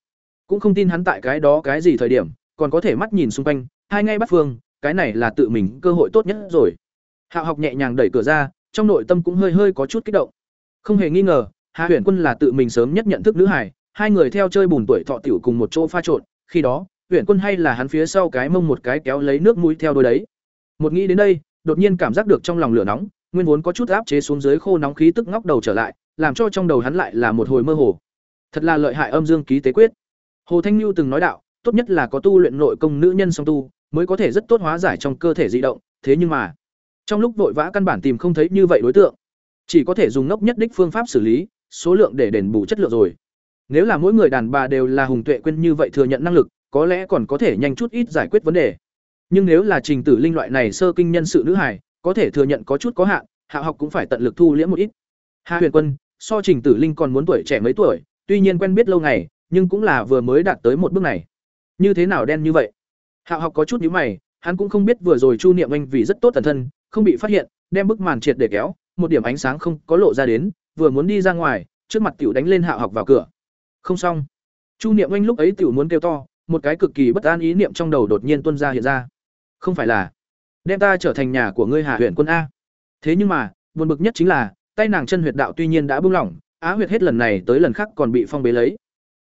S1: Cũng không tin hắn tại cái đó cái gì thời điểm, còn có thể mắt nhìn xung quanh, hai ngay bắt phương, cái này là tự mình cơ hội tốt nhất rồi. Hạo học nhẹ nhàng đẩy cửa ra, trong nội tâm cũng hơi hơi có chút kích động. Không hề nghi ngờ, Hà Huyền Quân là tự mình sớm nhất nhận thức nữ hải, hai người theo chơi bùn tuổi thọ tiểu cùng một chỗ pha trộn, khi đó, Huyền Quân hay là hắn phía sau cái mông một cái kéo lấy nước mũi theo đôi đấy. Một nghĩ đến đây, đột nhiên cảm giác được trong lòng lửa nóng, nguyên vốn có chút áp chế xuống dưới khô nóng khí tức ngóc đầu trở lại, làm cho trong đầu hắn lại là một hồi mơ hồ. Thật là lợi hại âm dương ký tế quyết. Hồ Thanh Nhu từng nói đạo, tốt nhất là có tu luyện nội công nữ nhân song tu, mới có thể rất tốt hóa giải trong cơ thể dị động, thế nhưng mà, trong lúc vội vã căn bản tìm không thấy như vậy đối tượng, chỉ có thể dùng ngốc nhất đích phương pháp xử lý, số lượng để đền bù chất lượng rồi. Nếu là mỗi người đàn bà đều là hùng tuệ quên như vậy thừa nhận năng lực, có lẽ còn có thể nhanh chút ít giải quyết vấn đề. Nhưng nếu là trình tử linh loại này sơ kinh nhân sự nữ hài, có thể thừa nhận có chút có hạn, hạ học cũng phải tận lực thu liễm một ít. hạ Huyền Quân, so trình tử linh còn muốn tuổi trẻ mấy tuổi, tuy nhiên quen biết lâu ngày, nhưng cũng là vừa mới đạt tới một bước này. Như thế nào đen như vậy? Hạo học có chút nhíu mày, hắn cũng không biết vừa rồi Chu Niệm Anh vì rất tốt thần thân, không bị phát hiện, đem bức màn triệt để kéo, một điểm ánh sáng không có lộ ra đến, vừa muốn đi ra ngoài, trước mặt tiểu đánh lên Hạo học vào cửa. Không xong. Chu Niệm Anh lúc ấy tiểu muốn kêu to, một cái cực kỳ bất an ý niệm trong đầu đột nhiên tuôn ra hiện ra. Không phải là đem ta trở thành nhà của ngươi Hạ huyện quân a? Thế nhưng mà, buồn bực nhất chính là, tay nàng chân huyệt đạo tuy nhiên đã buông lỏng, á huyệt hết lần này tới lần khác còn bị phong bế lấy.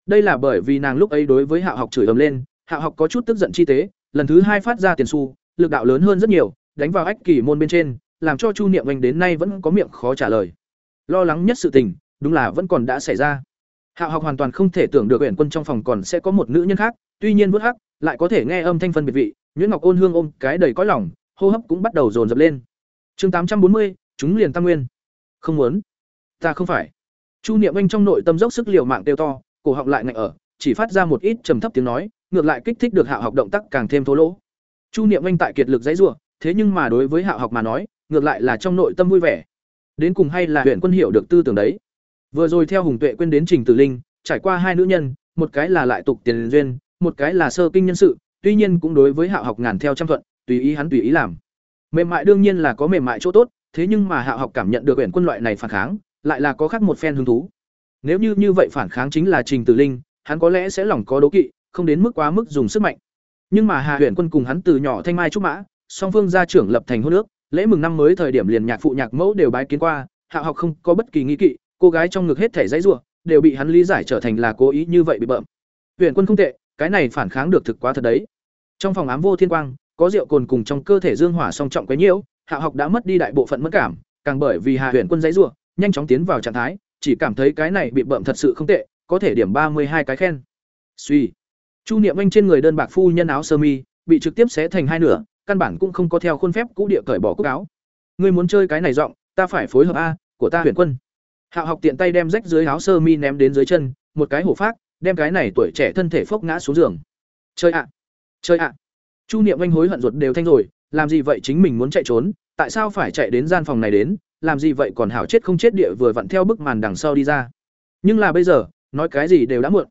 S1: Đây là bởi vì nàng lúc ấy đối với Hạo học chửi ầm lên, Hạo học có chút tức giận chi tế, lần thứ hai phát ra tiền xu, lực đạo lớn hơn rất nhiều, đánh vào ách kỳ môn bên trên, làm cho Chu Niệm Anh đến nay vẫn có miệng khó trả lời. Lo lắng nhất sự tình, đúng là vẫn còn đã xảy ra. Hạo học hoàn toàn không thể tưởng được Uyển Quân trong phòng còn sẽ có một nữ nhân khác, tuy nhiên vút hắc, lại có thể nghe âm thanh phân biệt vị, Nguyễn Ngọc Ôn Hương ôm cái đầy cõi lòng, hô hấp cũng bắt đầu dồn dập lên. Chương tám trăm bốn mươi, chúng liền tăng nguyên. Không muốn, ta không phải. Chu Niệm Anh trong nội tâm dốc sức liều mạng tiêu to, cổ họng lại ngạnh ở, chỉ phát ra một ít trầm thấp tiếng nói, ngược lại kích thích được Hạo học động tác càng thêm thô lỗ. Chu Niệm Anh tại kiệt lực dãy rủa, thế nhưng mà đối với Hạo học mà nói, ngược lại là trong nội tâm vui vẻ. Đến cùng hay là huyện quân hiểu được tư tưởng đấy. Vừa rồi theo Hùng Tuệ quên đến Trình Tử Linh, trải qua hai nữ nhân, một cái là lại tục tiền duyên, một cái là sơ kinh nhân sự, tuy nhiên cũng đối với Hạo học ngàn theo trăm thuận, tùy ý hắn tùy ý làm. Mềm mại đương nhiên là có mềm mại chỗ tốt, thế nhưng mà Hạo học cảm nhận được huyện quân loại này phản kháng, lại là có khác một phen hứng thú. Nếu như như vậy phản kháng chính là Trình Tử Linh, hắn có lẽ sẽ lòng có đố kỵ, không đến mức quá mức dùng sức mạnh. Nhưng mà Hà Huyền Quân cùng hắn từ nhỏ thanh mai trúc mã, song phương gia trưởng lập thành hôn nước, lễ mừng năm mới thời điểm liền nhạc phụ nhạc mẫu đều bái kiến qua, Hạ học không có bất kỳ nghi kỵ, cô gái trong ngực hết thể dãy rủa, đều bị hắn lý giải trở thành là cố ý như vậy bị bợm. Huyền Quân không tệ, cái này phản kháng được thực quá thật đấy. Trong phòng ám vô thiên quang, có rượu cồn cùng trong cơ thể dương hỏa song trọng quấy nhiễu, Hạ học đã mất đi đại bộ phận mất cảm, càng bởi vì Hà Huyền Quân dãy rủa, nhanh chóng tiến vào trạng thái, chỉ cảm thấy cái này bị bợm thật sự không tệ, có thể điểm ba mươi hai cái khen. Suy. Chu Niệm Anh trên người đơn bạc phu nhân áo sơ mi, bị trực tiếp xé thành hai nửa, căn bản cũng không có theo khuôn phép cũ địa cởi bỏ cúc áo. Ngươi muốn chơi cái này giọng, ta phải phối hợp a, của ta Huyền Quân. Hạo học tiện tay đem rách dưới áo sơ mi ném đến dưới chân, một cái hổ phát, đem cái này tuổi trẻ thân thể phốc ngã xuống giường. Chơi ạ, chơi ạ. Chu Niệm Anh hối hận ruột đều thanh rồi, làm gì vậy chính mình muốn chạy trốn, tại sao phải chạy đến gian phòng này đến, làm gì vậy còn hảo chết không chết địa vừa vặn theo bức màn đằng sau đi ra. Nhưng là bây giờ, nói cái gì đều đã muộn.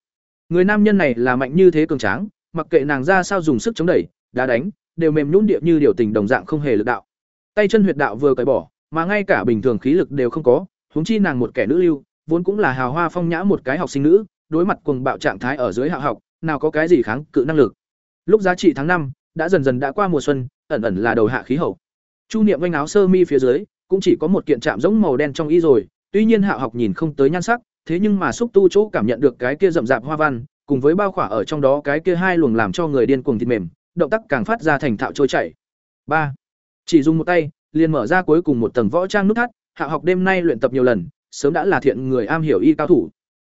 S1: Người nam nhân này là mạnh như thế cường tráng, mặc kệ nàng ra sao dùng sức chống đẩy, đá đánh, đều mềm nhũn địa như điều tình đồng dạng không hề lực đạo. Tay chân huyệt đạo vừa cởi bỏ, mà ngay cả bình thường khí lực đều không có, huống chi nàng một kẻ nữ lưu, vốn cũng là hào hoa phong nhã một cái học sinh nữ, đối mặt cuồng bạo trạng thái ở dưới hạ học, nào có cái gì kháng cự năng lực. Lúc giá trị tháng năm đã dần dần đã qua mùa xuân, ẩn ẩn là đầu hạ khí hậu. Chu Niệm vênh áo sơ mi phía dưới, cũng chỉ có một kiện chạm giống màu đen trong y rồi, tuy nhiên Hạ học nhìn không tới nhan sắc, thế nhưng mà xúc tu chỗ cảm nhận được cái kia rậm rạp hoa văn, cùng với bao khỏa ở trong đó cái kia hai luồng làm cho người điên cuồng thịt mềm, động tác càng phát ra thành thạo trôi chảy. ba Chỉ dùng một tay, liền mở ra cuối cùng một tầng võ trang nút thắt, Hạ học đêm nay luyện tập nhiều lần, sớm đã là thiện người am hiểu y cao thủ.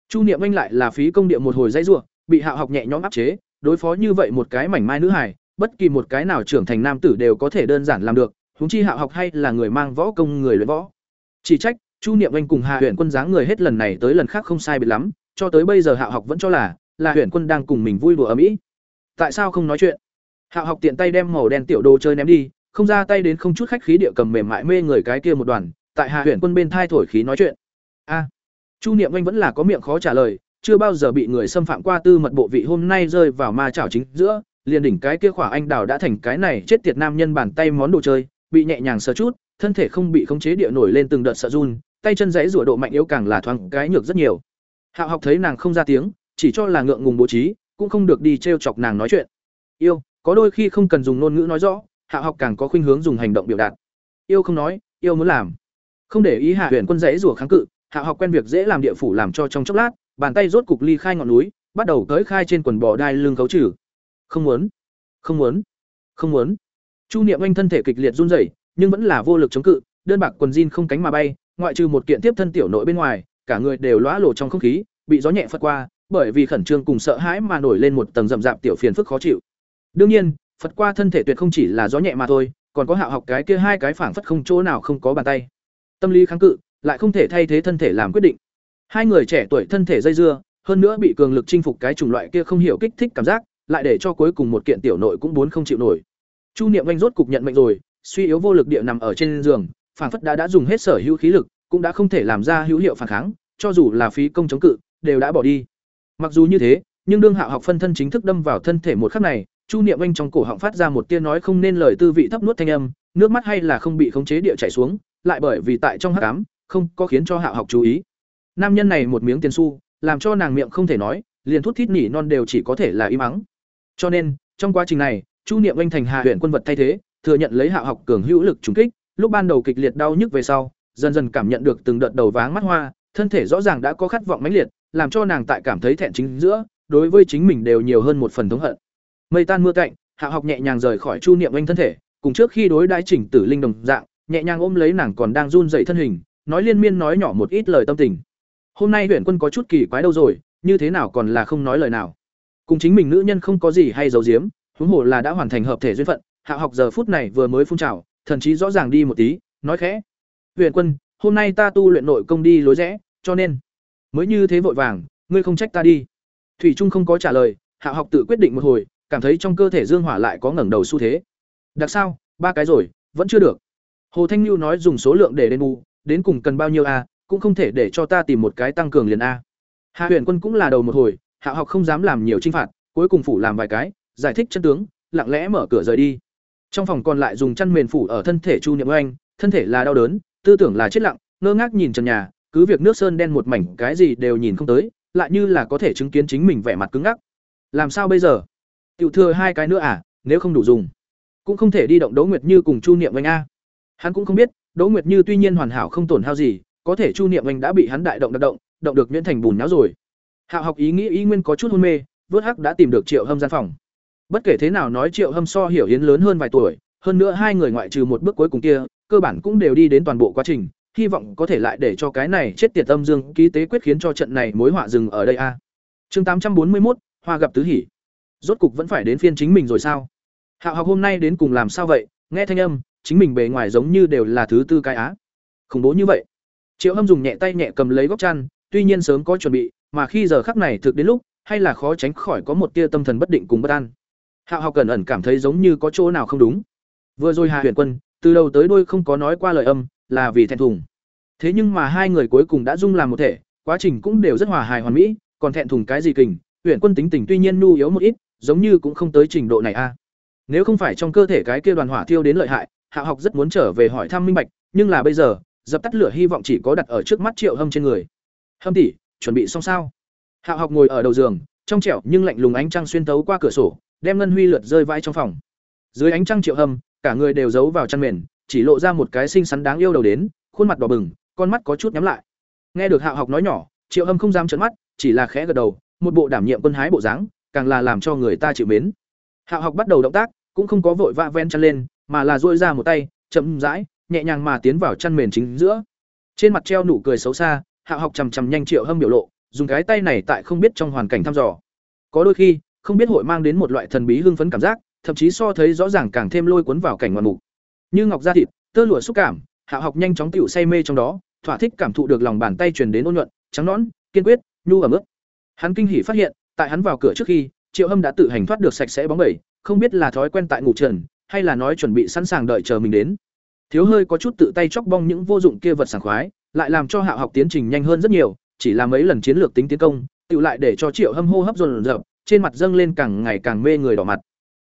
S1: Chu Niệm Anh lại là phí công địa một hồi dãy rủa, bị Hạ học nhẹ nhõm áp chế, đối phó như vậy một cái mảnh mai nữ hài, bất kỳ một cái nào trưởng thành nam tử đều có thể đơn giản làm được, huống chi Hạ học hay là người mang võ công người luyện võ. Chỉ trách, Chu Niệm Anh cùng Hạ Huyền Quân dáng người hết lần này tới lần khác không sai biệt lắm, cho tới bây giờ Hạ học vẫn cho là là Huyền Quân đang cùng mình vui đùa ầm ĩ. Tại sao không nói chuyện? Hạ học tiện tay đem màu đen tiểu đồ chơi ném đi, không ra tay đến không chút khách khí địa cầm mềm mại mê người cái kia một đoàn, tại Hạ Huyền Quân bên thai thổi khí nói chuyện. A. Chu Niệm Anh vẫn là có miệng khó trả lời, chưa bao giờ bị người xâm phạm qua tư mật bộ vị hôm nay rơi vào ma chảo chính giữa, liền đỉnh cái kia khỏa anh đào đã thành cái này chết tiệt nam nhân bàn tay món đồ chơi, bị nhẹ nhàng sờ chút, thân thể không bị khống chế địa nổi lên từng đợt sợ run, tay chân giãy rủa độ mạnh yếu càng là thoáng cái nhược rất nhiều. Hạo học thấy nàng không ra tiếng, chỉ cho là ngượng ngùng bố trí, cũng không được đi trêu chọc nàng nói chuyện. Yêu, có đôi khi không cần dùng ngôn ngữ nói rõ, Hạo học càng có khuynh hướng dùng hành động biểu đạt. Yêu không nói, yêu muốn làm. Không để ý Hạ Huyền Quân giãy rủa kháng cự, Hạo học quen việc dễ làm địa phủ làm cho trong chốc lát, bàn tay rốt cục ly khai ngọn núi, bắt đầu tới khai trên quần bò đai lưng gấu trừ. Không muốn, không muốn, không muốn. Chu Niệm Anh thân thể kịch liệt run rẩy, nhưng vẫn là vô lực chống cự, đơn bạc quần jean không cánh mà bay, ngoại trừ một kiện tiếp thân tiểu nội bên ngoài, cả người đều lóa lổ trong không khí, bị gió nhẹ phật qua, bởi vì khẩn trương cùng sợ hãi mà nổi lên một tầng rậm rạp tiểu phiền phức khó chịu. Đương nhiên, phật qua thân thể tuyệt không chỉ là gió nhẹ mà thôi, còn có Hạo học cái kia hai cái phảng phất không chỗ nào không có bàn tay. Tâm lý kháng cự, lại không thể thay thế thân thể làm quyết định. Hai người trẻ tuổi thân thể dây dưa, hơn nữa bị cường lực chinh phục cái chủng loại kia không hiểu kích thích cảm giác, lại để cho cuối cùng một kiện tiểu nội cũng muốn không chịu nổi. Chu Niệm Anh rốt cục nhận mệnh rồi, suy yếu vô lực địa nằm ở trên giường, phản phất đã đã dùng hết sở hữu khí lực, cũng đã không thể làm ra hữu hiệu phản kháng, cho dù là phí công chống cự, đều đã bỏ đi. Mặc dù như thế, nhưng đương Hạo học phân thân chính thức đâm vào thân thể một khắc này, Chu Niệm Anh trong cổ họng phát ra một tia nói không nên lời tư vị thấp nuốt thanh âm, nước mắt hay là không bị khống chế địa chảy xuống, lại bởi vì tại trong hát cám không có khiến cho Hạo học chú ý. Nam nhân này một miếng tiền xu, làm cho nàng miệng không thể nói, liền thút thít nỉ non đều chỉ có thể là im mắng. Cho nên, trong quá trình này, Chu Niệm Anh thành hạ huyện quân vật thay thế, thừa nhận lấy Hạ học cường hữu lực trùng kích, lúc ban đầu kịch liệt đau nhức về sau, dần dần cảm nhận được từng đợt đầu váng mắt hoa, thân thể rõ ràng đã có khát vọng mãnh liệt, làm cho nàng tại cảm thấy thẹn chính giữa, đối với chính mình đều nhiều hơn một phần thống hận. Mây tan mưa cạnh, Hạ học nhẹ nhàng rời khỏi Chu Niệm Anh thân thể, cùng trước khi đối đãi chỉnh tử linh đồng dạng, nhẹ nhàng ôm lấy nàng còn đang run rẩy thân hình, nói liên miên nói nhỏ một ít lời tâm tình hôm nay huyện quân có chút kỳ quái đâu rồi như thế nào còn là không nói lời nào cùng chính mình nữ nhân không có gì hay giấu giếm huống hồ là đã hoàn thành hợp thể duyên phận, hạ học giờ phút này vừa mới phun trào, thần chí rõ ràng đi một tí, nói khẽ huyện quân, hôm nay ta tu luyện nội công đi lối rẽ, cho nên, mới như thế vội vàng, ngươi không trách ta đi. Thủy trung không có trả lời, hạ học tự quyết định một hồi, cảm thấy trong cơ thể dương hỏa lại có ngẩng đầu xu thế. Đặc sao, ba cái rồi, vẫn chưa được. Hồ thanh lưu nói dùng số lượng để đền bù, đến cùng cần bao nhiêu a, cũng không thể để cho ta tìm một cái tăng cường liền a. Hạ huyền quân cũng là đầu một hồi, hạ học không dám làm nhiều t phạt, cuối cùng phủ làm vài cái giải thích chân tướng, lặng lẽ mở cửa rời đi. Trong phòng còn lại dùng chăn mền phủ ở thân thể chu niệm oanh, thân thể là đau đớn, tư tưởng là chết lặng, ngơ ngác nhìn trần nhà, cứ việc nước sơn đen một mảnh, cái gì đều nhìn không tới, lại như là có thể chứng kiến chính mình vẻ mặt cứng ngắc. Làm sao bây giờ? Tiểu thừa hai cái nữa à nếu không đủ dùng, cũng không thể đi động đỗ nguyệt như cùng chu niệm oanh a. Hắn cũng không biết, đỗ nguyệt như tuy nhiên hoàn hảo không tổn hao gì, có thể chu niệm anh đã bị hắn đại động đặc động động được nhuyễn thành bùn nháo rồi. Hạo học ý nghĩ ý nguyên có chút hôn mê, vớt hắc đã tìm được triệu hâm gian phòng bất kể thế nào nói triệu hâm so hiểu hiến lớn hơn vài tuổi, hơn nữa hai người ngoại trừ một bước cuối cùng kia, cơ bản cũng đều đi đến toàn bộ quá trình, hy vọng có thể lại để cho cái này chết tiệt âm dương ký tế quyết khiến cho trận này mối họa dừng ở đây a. Chương tám trăm bốn mươi một hoa gặp tứ hỉ. Rốt cục vẫn phải đến phiên chính mình rồi sao? Hạo học hôm nay đến cùng làm sao vậy? Nghe thanh âm, chính mình bề ngoài giống như đều là thứ tư cái á. Khủng bố như vậy. Triệu hâm dùng nhẹ tay nhẹ cầm lấy góc chăn, tuy nhiên sớm có chuẩn bị, mà khi giờ khắc này thực đến lúc, hay là khó tránh khỏi có một tia tâm thần bất định cùng bất an hạo học cẩn ẩn cảm thấy giống như có chỗ nào không đúng. Vừa rồi hạ huyền quân, từ đầu tới đuôi không có nói qua lời âm, là vì thẹn thùng. Thế nhưng mà hai người cuối cùng đã dung làm một thể, quá trình cũng đều rất hòa hài hoàn mỹ, còn thẹn thùng cái gì kình, huyền quân tính tình tuy nhiên nhu yếu một ít, giống như cũng không tới trình độ này a. À. Nếu không phải trong cơ thể cái kia đoàn hỏa thiêu đến lợi hại hạ học rất muốn trở về hỏi thăm minh bạch, nhưng là bây giờ, dập tắt lửa hy vọng chỉ có đặt ở trước mắt triệu hâm trên người. Hâm tỷ, chuẩn bị xong sao? Hạ học ngồi ở đầu giường, trong trẻo nhưng lạnh lùng ánh trăng xuyên tấu qua cửa sổ đem ngân huy lượt rơi vãi trong phòng. Dưới ánh trăng triệu hâm, cả người đều giấu vào chăn mền, chỉ lộ ra một cái xinh xắn đáng yêu đầu đến, khuôn mặt đỏ bừng, con mắt có chút nhắm lại. Nghe được hạ học nói nhỏ, triệu hâm không dám trấn mắt, chỉ là khẽ gật đầu, một bộ đảm nhiệm quân hái bộ dáng, càng là làm cho người ta chịu mến. Hạ học bắt đầu động tác, cũng không có vội vã ven chăn lên, mà là duỗi ra một tay, chậm rãi, nhẹ nhàng mà tiến vào chăn mền chính giữa. Trên mặt treo nụ cười xấu xa hạ học chằm chằm nhanh triệu hâm biểu lộ, dùng cái tay này tại không biết trong hoàn cảnh thăm dò. Có đôi khi không biết hội mang đến một loại thần bí hưng phấn cảm giác thậm chí so thấy rõ ràng càng thêm lôi cuốn vào cảnh ngoạn mục. Như ngọc da thịt tơ lụa xúc cảm hạ học nhanh chóng tựu say mê trong đó thỏa thích cảm thụ được lòng bàn tay truyền đến ôn nhuận trắng nõn kiên quyết nhu ở mức hắn kinh hỉ phát hiện tại hắn vào cửa trước khi triệu hâm đã tự hành thoát được sạch sẽ bóng bẩy không biết là thói quen tại ngủ trần hay là nói chuẩn bị sẵn sàng đợi chờ mình đến. Thiếu hơi có chút tự tay chóc bong những vô dụng kia vật sảng khoái lại làm cho hạ học tiến trình nhanh hơn rất nhiều, chỉ là mấy lần chiến lược tính tiến công, tự lại để cho Triệu Hâm hô hấp dồn dập, trên mặt dâng lên càng ngày càng mê người đỏ mặt.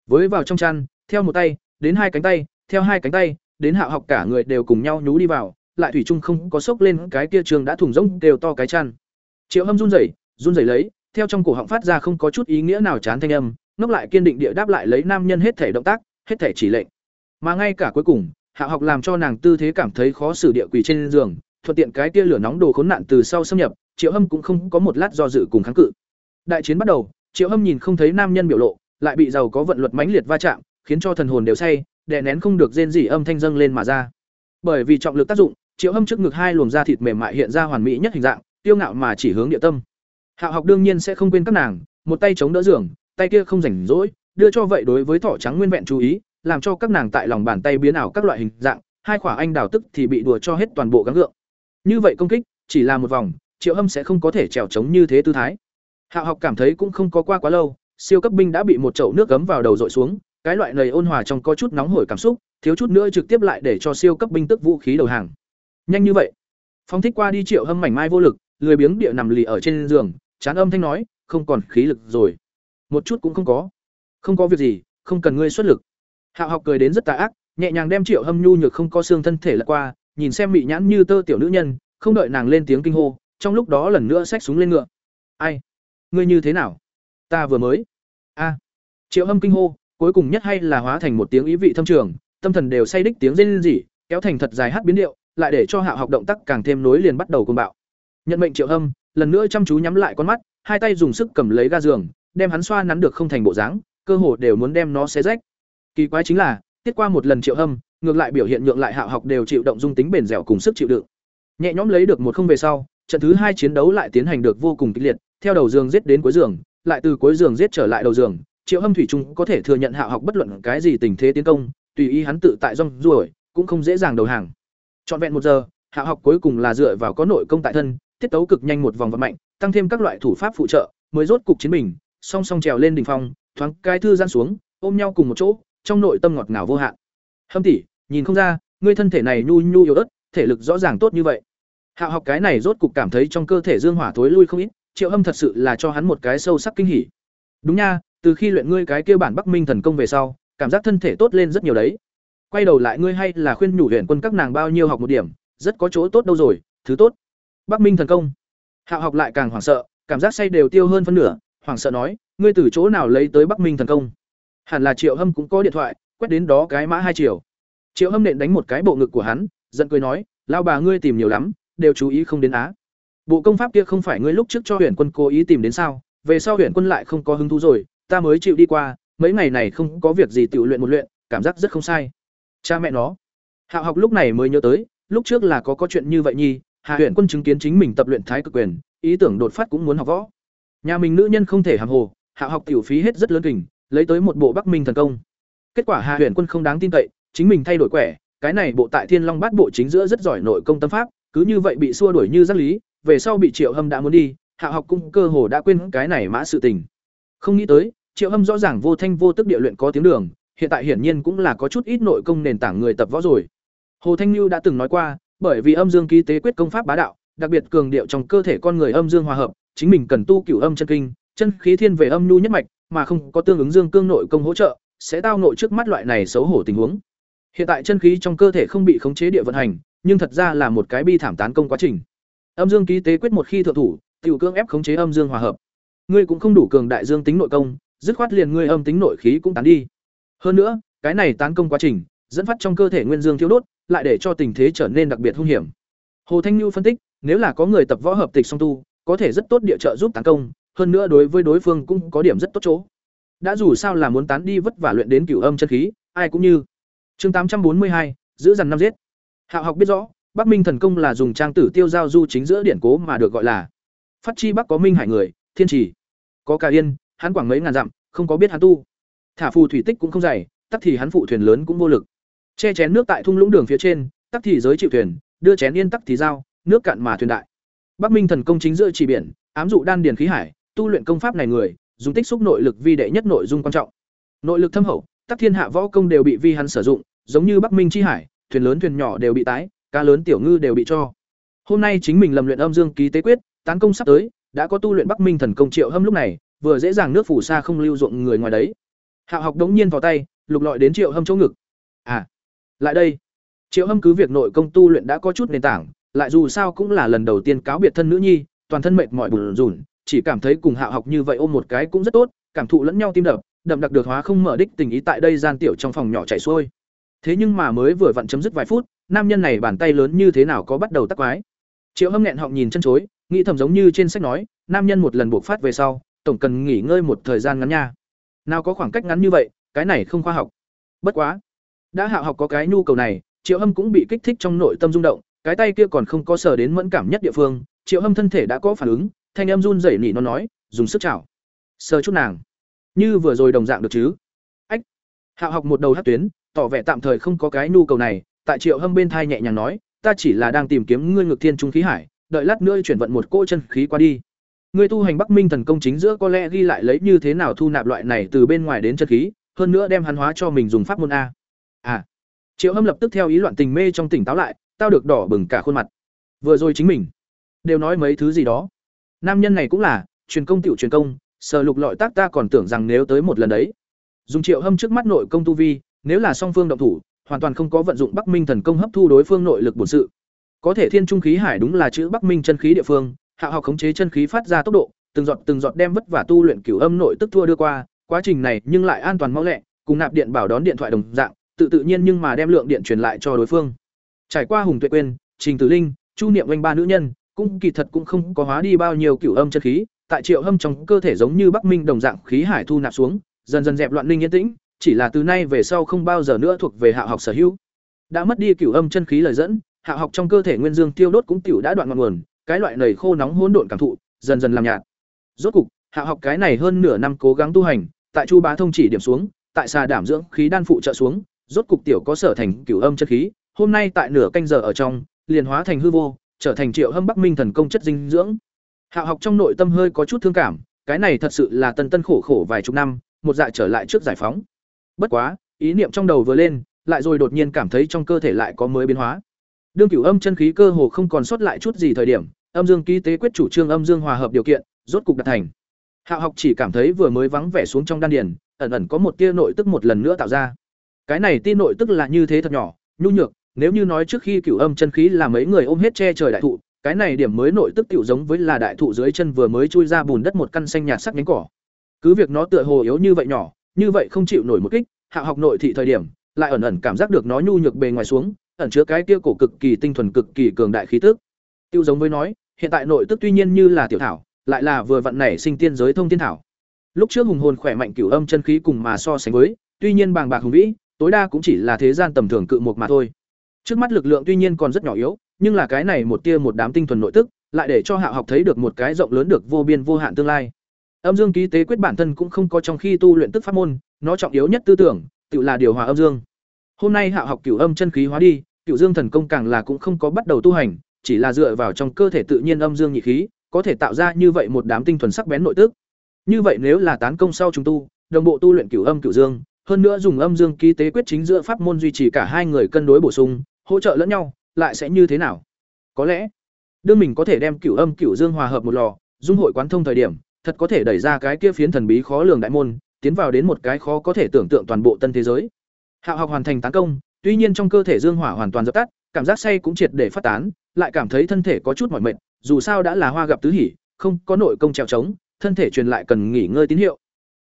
S1: Với vào trong chăn, theo một tay, đến hai cánh tay, theo hai cánh tay, đến hạ học cả người đều cùng nhau nhú đi vào, lại thủy chung không có sốc lên cái kia trường đã thủng rỗng đều to cái chăn. Triệu Hâm run rẩy, run rẩy lấy, theo trong cổ họng phát ra không có chút ý nghĩa nào chán thanh âm, ngốc lại kiên định địa đáp lại lấy nam nhân hết thể động tác, hết thể chỉ lệnh. Mà ngay cả cuối cùng, Hạ học làm cho nàng tư thế cảm thấy khó xử địa quỳ trên giường, thuận tiện cái tia lửa nóng đồ khốn nạn từ sau xâm nhập, Triệu Hâm cũng không có một lát do dự cùng kháng cự. Đại chiến bắt đầu, Triệu Hâm nhìn không thấy nam nhân biểu lộ, lại bị giàu có vận luật mãnh liệt va chạm, khiến cho thần hồn đều say, đè nén không được rên rỉ âm thanh dâng lên mà ra. Bởi vì trọng lực tác dụng, Triệu Hâm trước ngực hai luồng da thịt mềm mại hiện ra hoàn mỹ nhất hình dạng, tiêu ngạo mà chỉ hướng địa tâm. Hạo học đương nhiên sẽ không quên các nàng, một tay chống đỡ giường, tay kia không rảnh rỗi, đưa cho vậy đối với thỏ trắng nguyên vẹn chú ý, làm cho các nàng tại lòng bàn tay biến ảo các loại hình dạng, hai khỏa anh đào tức thì bị đùa cho hết toàn bộ gắng gượng. Như vậy công kích, chỉ là một vòng, Triệu Hâm sẽ không có thể trèo chống như thế tư thái. Hạo học cảm thấy cũng không có qua quá lâu, siêu cấp binh đã bị một chậu nước gấm vào đầu dội xuống, cái loại này ôn hòa trong có chút nóng hổi cảm xúc, thiếu chút nữa trực tiếp lại để cho siêu cấp binh tức vũ khí đầu hàng. Nhanh như vậy. Phong thích qua đi Triệu Hâm mảnh mai vô lực, lười biếng địa nằm lì ở trên giường, chán âm thanh nói, không còn khí lực rồi. Một chút cũng không có. Không có việc gì, không cần ngươi xuất lực. Hạo học cười đến rất tà ác, nhẹ nhàng đem Triệu Hâm nhu nhược không có xương thân thể lật qua, nhìn xem mị nhãn như tơ tiểu nữ nhân, không đợi nàng lên tiếng kinh hô, trong lúc đó lần nữa xách súng lên ngựa. "Ai? Ngươi như thế nào?" "Ta vừa mới." "A." Triệu Hâm kinh hô, cuối cùng nhất hay là hóa thành một tiếng ý vị thâm trường, tâm thần đều say đích tiếng rên rỉ, kéo thành thật dài hát biến điệu, lại để cho hạ học động tác càng thêm nối liền bắt đầu cùng bạo. Nhận mệnh Triệu Hâm, lần nữa chăm chú nhắm lại con mắt, hai tay dùng sức cầm lấy ga giường, đem hắn xoa nắn được không thành bộ dáng, cơ hồ đều muốn đem nó xé rách. Kỳ quái chính là, tiết qua một lần Triệu Hâm, ngược lại biểu hiện nhượng lại hạ học đều chịu động dung tính bền dẻo cùng sức chịu đựng. Nhẹ nhõm lấy được một không về sau, trận thứ hai chiến đấu lại tiến hành được vô cùng kịch liệt, theo đầu giường giết đến cuối giường, lại từ cuối giường giết trở lại đầu giường, Triệu Hâm thủy trung có thể thừa nhận Hạo học bất luận cái gì tình thế tiến công, tùy ý hắn tự tại rong ruổi, cũng không dễ dàng đầu hàng. Trọn vẹn một giờ, Hạo học cuối cùng là dựa vào có nội công tại thân, tiết tấu cực nhanh một vòng vận mạnh, tăng thêm các loại thủ pháp phụ trợ, mới rốt cục chiến bình, song song trèo lên đỉnh phong, thoáng cái thư gian xuống, ôm nhau cùng một chỗ, trong nội tâm ngọt ngào vô hạn. Hâm tỷ, nhìn không ra, ngươi thân thể này nhu nhu yếu ớt, thể lực rõ ràng tốt như vậy. Hạo học cái này rốt cục cảm thấy trong cơ thể dương hỏa thối lui không ít, Triệu Hâm thật sự là cho hắn một cái sâu sắc kinh hỉ. Đúng nha, từ khi luyện ngươi cái kia bản Bắc Minh thần công về sau, cảm giác thân thể tốt lên rất nhiều đấy. Quay đầu lại ngươi hay là khuyên nhủ huyện quân các nàng bao nhiêu học một điểm, rất có chỗ tốt đâu rồi, thứ tốt. Bắc Minh thần công. Hạo học lại càng hoảng sợ, cảm giác say đều tiêu hơn phân nửa, hoảng sợ nói, ngươi từ chỗ nào lấy tới Bắc Minh thần công? Hẳn là Triệu Hâm cũng có điện thoại, quét đến đó cái mã hai triệu. Triệu Hâm nện đánh một cái bộ ngực của hắn, giận cười nói, lao bà ngươi tìm nhiều lắm, đều chú ý không đến á. Bộ công pháp kia không phải ngươi lúc trước cho Huyền Quân cố ý tìm đến sao? Về sau Huyền Quân lại không có hứng thú rồi, ta mới chịu đi qua, mấy ngày này không có việc gì tự luyện một luyện, cảm giác rất không sai. Cha mẹ nó. Hạo học lúc này mới nhớ tới, lúc trước là có có chuyện như vậy nhi, Hà Huyền Quân chứng kiến chính mình tập luyện thái cực quyền, ý tưởng đột phát cũng muốn học võ. Nhà mình nữ nhân không thể hàm hồ, Hạo học tiểu phí hết rất lớn kình, lấy tới một bộ Bắc Minh thần công. Kết quả Hà Huyền Quân không đáng tin cậy, chính mình thay đổi quẻ, cái này bộ tại Thiên Long Bát bộ chính giữa rất giỏi nội công tâm pháp, cứ như vậy bị xua đuổi như giác lý, về sau bị Triệu Hâm đã muốn đi, Hạ học cũng cơ hồ đã quên cái này mã sự tình. Không nghĩ tới, Triệu Hâm rõ ràng vô thanh vô tức địa luyện có tiếng đường, hiện tại hiển nhiên cũng là có chút ít nội công nền tảng người tập võ rồi. Hồ Thanh Nưu đã từng nói qua, bởi vì âm dương ký tế quyết công pháp bá đạo, đặc biệt cường điệu trong cơ thể con người âm dương hòa hợp, chính mình cần tu cửu âm chân kinh, chân khí thiên về âm nhu nhất mạch, mà không có tương ứng dương cương nội công hỗ trợ, sẽ tao nội trước mắt loại này xấu hổ tình huống. Hiện tại chân khí trong cơ thể không bị khống chế địa vận hành, nhưng thật ra là một cái bi thảm tán công quá trình. Âm dương ký tế quyết một khi thượng thủ, tiểu cương ép khống chế âm dương hòa hợp. Ngươi cũng không đủ cường đại dương tính nội công, dứt khoát liền ngươi âm tính nội khí cũng tán đi. Hơn nữa, cái này tán công quá trình, dẫn phát trong cơ thể nguyên dương thiếu đốt, lại để cho tình thế trở nên đặc biệt hung hiểm. Hồ Thanh Nhu phân tích, nếu là có người tập võ hợp tịch song tu, có thể rất tốt địa trợ giúp tán công, hơn nữa đối với đối phương cũng có điểm rất tốt chỗ. Đã dù sao là muốn tán đi vất vả luyện đến cửu âm chân khí, ai cũng như. Chương tám trăm bốn mươi hai, giữ dần năm giết. Hạo học biết rõ, Bắc Minh thần công là dùng trang tử tiêu giao du chính giữa điển cố mà được gọi là. Phát chi Bắc có Minh Hải người, thiên chỉ. Có ca yên, hắn quảng mấy ngàn dặm, không có biết hắn tu. Thả phù thủy tích cũng không dày, tắc thì hắn phụ thuyền lớn cũng vô lực. Che chén nước tại thung lũng đường phía trên, tắc thì giới chịu thuyền, đưa chén yên tắc thì giao, nước cạn mà thuyền đại. Bắc Minh thần công chính giữa chỉ biển, ám dụ đan điền khí hải, tu luyện công pháp này người, dùng tích xúc nội lực vi đệ nhất nội dung quan trọng. Nội lực thâm hậu, tắc thiên hạ võ công đều bị vi hắn sử dụng, giống như Bắc Minh chi hải, thuyền lớn thuyền nhỏ đều bị tái, cá lớn tiểu ngư đều bị cho. Hôm nay chính mình lầm luyện âm dương ký tế quyết, tán công sắp tới, đã có tu luyện Bắc Minh thần công Triệu Hâm lúc này, vừa dễ dàng nước phủ xa không lưu ruộng người ngoài đấy. Hạo học đống nhiên vào tay, lục lọi đến Triệu Hâm chỗ ngực. À, lại đây. Triệu Hâm cứ việc nội công tu luyện đã có chút nền tảng, lại dù sao cũng là lần đầu tiên cáo biệt thân nữ nhi, toàn thân mệt mỏi bùn rùn, chỉ cảm thấy cùng Hạo học như vậy ôm một cái cũng rất tốt, cảm thụ lẫn nhau tim đập, đậm đặc được hóa không mở đích tình ý tại đây gian tiểu trong phòng nhỏ chảy xuôi. Thế nhưng mà mới vừa vặn chấm dứt vài phút, nam nhân này bàn tay lớn như thế nào có bắt đầu tắc quái. Triệu Hâm nghẹn họng nhìn chân chối, nghĩ thầm giống như trên sách nói, nam nhân một lần buộc phát về sau, tổng cần nghỉ ngơi một thời gian ngắn nha. Nào có khoảng cách ngắn như vậy, cái này không khoa học. Bất quá, đã hạ học có cái nhu cầu này, Triệu Hâm cũng bị kích thích trong nội tâm rung động, cái tay kia còn không có sở đến mẫn cảm nhất địa phương, Triệu Hâm thân thể đã có phản ứng, thanh âm run rẩy nỉ nó nói, dùng sức chảo. Sờ chút nàng. Như vừa rồi đồng dạng được chứ? Ách. Hạo học một đầu hất tuyến, tỏ vẻ tạm thời không có cái nhu cầu này, tại Triệu Hâm bên thai nhẹ nhàng nói, ta chỉ là đang tìm kiếm ngươi ngược thiên trung khí hải, đợi lát nữa chuyển vận một cỗ chân khí qua đi. Ngươi tu hành Bắc Minh thần công chính giữa có lẽ ghi lại lấy như thế nào thu nạp loại này từ bên ngoài đến chân khí, hơn nữa đem hắn hóa cho mình dùng pháp môn a. À. Triệu Hâm lập tức theo ý loạn tình mê trong tỉnh táo lại, tao được đỏ bừng cả khuôn mặt. Vừa rồi chính mình đều nói mấy thứ gì đó. Nam nhân này cũng là, truyền công tiểu truyền công, sở lục lọi tác ta còn tưởng rằng nếu tới một lần đấy. Dùng Triệu Hâm trước mắt nội công tu vi, nếu là song phương động thủ, hoàn toàn không có vận dụng Bắc Minh thần công hấp thu đối phương nội lực bổn sự. Có thể thiên trung khí hải đúng là chữ Bắc Minh chân khí địa phương, hạ học khống chế chân khí phát ra tốc độ, từng giọt từng giọt đem vất vả tu luyện cửu âm nội tức thua đưa qua, quá trình này nhưng lại an toàn mau lẹ, cùng nạp điện bảo đón điện thoại đồng dạng, tự tự nhiên nhưng mà đem lượng điện truyền lại cho đối phương. Trải qua Hùng Tuệ Quên, Trình Tử Linh, Chu Niệm Oanh ba nữ nhân, cũng kỳ thật cũng không có hóa đi bao nhiêu cửu âm chân khí, tại Triệu Hâm trong cơ thể giống như Bắc Minh đồng dạng khí hải thu nạp xuống, dần dần dẹp loạn linh yên tĩnh, chỉ là từ nay về sau không bao giờ nữa thuộc về hạ học sở hữu. Đã mất đi cửu âm chân khí lời dẫn, hạ học trong cơ thể nguyên dương tiêu đốt cũng tiểu đã đoạn ngọn nguồn, cái loại nầy khô nóng hỗn độn cảm thụ, dần dần làm nhạt. Rốt cục, hạ học cái này hơn nửa năm cố gắng tu hành, tại Chu Bá thông chỉ điểm xuống, tại xà đảm dưỡng khí đan phụ trợ xuống, rốt cục tiểu có sở thành cửu âm chân khí, hôm nay tại nửa canh giờ ở trong, liền hóa thành hư vô, trở thành Triệu Hâm Bắc Minh thần công chất dinh dưỡng. Hạ học trong nội tâm hơi có chút thương cảm, cái này thật sự là tân tân khổ khổ vài chục năm, một dạ trở lại trước giải phóng. Bất quá, ý niệm trong đầu vừa lên, lại rồi đột nhiên cảm thấy trong cơ thể lại có mới biến hóa. Đương cửu âm chân khí cơ hồ không còn sót lại chút gì thời điểm, âm dương ký tế quyết chủ trương âm dương hòa hợp điều kiện, rốt cục đạt thành. Hạ học chỉ cảm thấy vừa mới vắng vẻ xuống trong đan điền, ẩn ẩn có một tia nội tức một lần nữa tạo ra. Cái này tia nội tức là như thế thật nhỏ, nhu nhược, nếu như nói trước khi cửu âm chân khí là mấy người ôm hết che trời đại thụ, cái này điểm mới nội tức tiểu giống với là đại thụ dưới chân vừa mới chui ra bùn đất một căn xanh nhạt sắc nhánh cỏ. Cứ việc nó tựa hồ yếu như vậy nhỏ, như vậy không chịu nổi một kích, hạ học nội thị thời điểm, lại ẩn ẩn cảm giác được nó nhu nhược bề ngoài xuống, ẩn chứa cái kia cổ cực kỳ tinh thuần cực kỳ cường đại khí tức. Tiêu giống với nói, hiện tại nội tức tuy nhiên như là tiểu thảo, lại là vừa vận nảy sinh tiên giới thông tiên thảo. Lúc trước hùng hồn khỏe mạnh cửu âm chân khí cùng mà so sánh với, tuy nhiên bàng bạc hùng vĩ, tối đa cũng chỉ là thế gian tầm thường cự một mà thôi. Trước mắt lực lượng tuy nhiên còn rất nhỏ yếu, nhưng là cái này một tia một đám tinh thuần nội tức, lại để cho Hạ học thấy được một cái rộng lớn được vô biên vô hạn tương lai. Âm dương ký tế quyết bản thân cũng không có trong khi tu luyện tức pháp môn, nó trọng yếu nhất tư tưởng, tự là điều hòa âm dương. Hôm nay Hạ học cửu âm chân khí hóa đi, cửu dương thần công càng là cũng không có bắt đầu tu hành, chỉ là dựa vào trong cơ thể tự nhiên âm dương nhị khí, có thể tạo ra như vậy một đám tinh thuần sắc bén nội tức. Như vậy nếu là tán công sau chúng tu, đồng bộ tu luyện cửu âm cửu dương, hơn nữa dùng âm dương ký tế quyết chính giữa pháp môn duy trì cả hai người cân đối bổ sung, hỗ trợ lẫn nhau, lại sẽ như thế nào? Có lẽ, đương mình có thể đem cửu âm cửu dương hòa hợp một lò, dung hội quán thông thời điểm, thật có thể đẩy ra cái kia phiến thần bí khó lường đại môn, tiến vào đến một cái khó có thể tưởng tượng toàn bộ tân thế giới. Hạo học hoàn thành tán công, tuy nhiên trong cơ thể dương hỏa hoàn toàn dập tắt, cảm giác say cũng triệt để phát tán, lại cảm thấy thân thể có chút mỏi mệt, dù sao đã là hoa gặp tứ hỉ, không có nội công trèo trống, thân thể truyền lại cần nghỉ ngơi tín hiệu.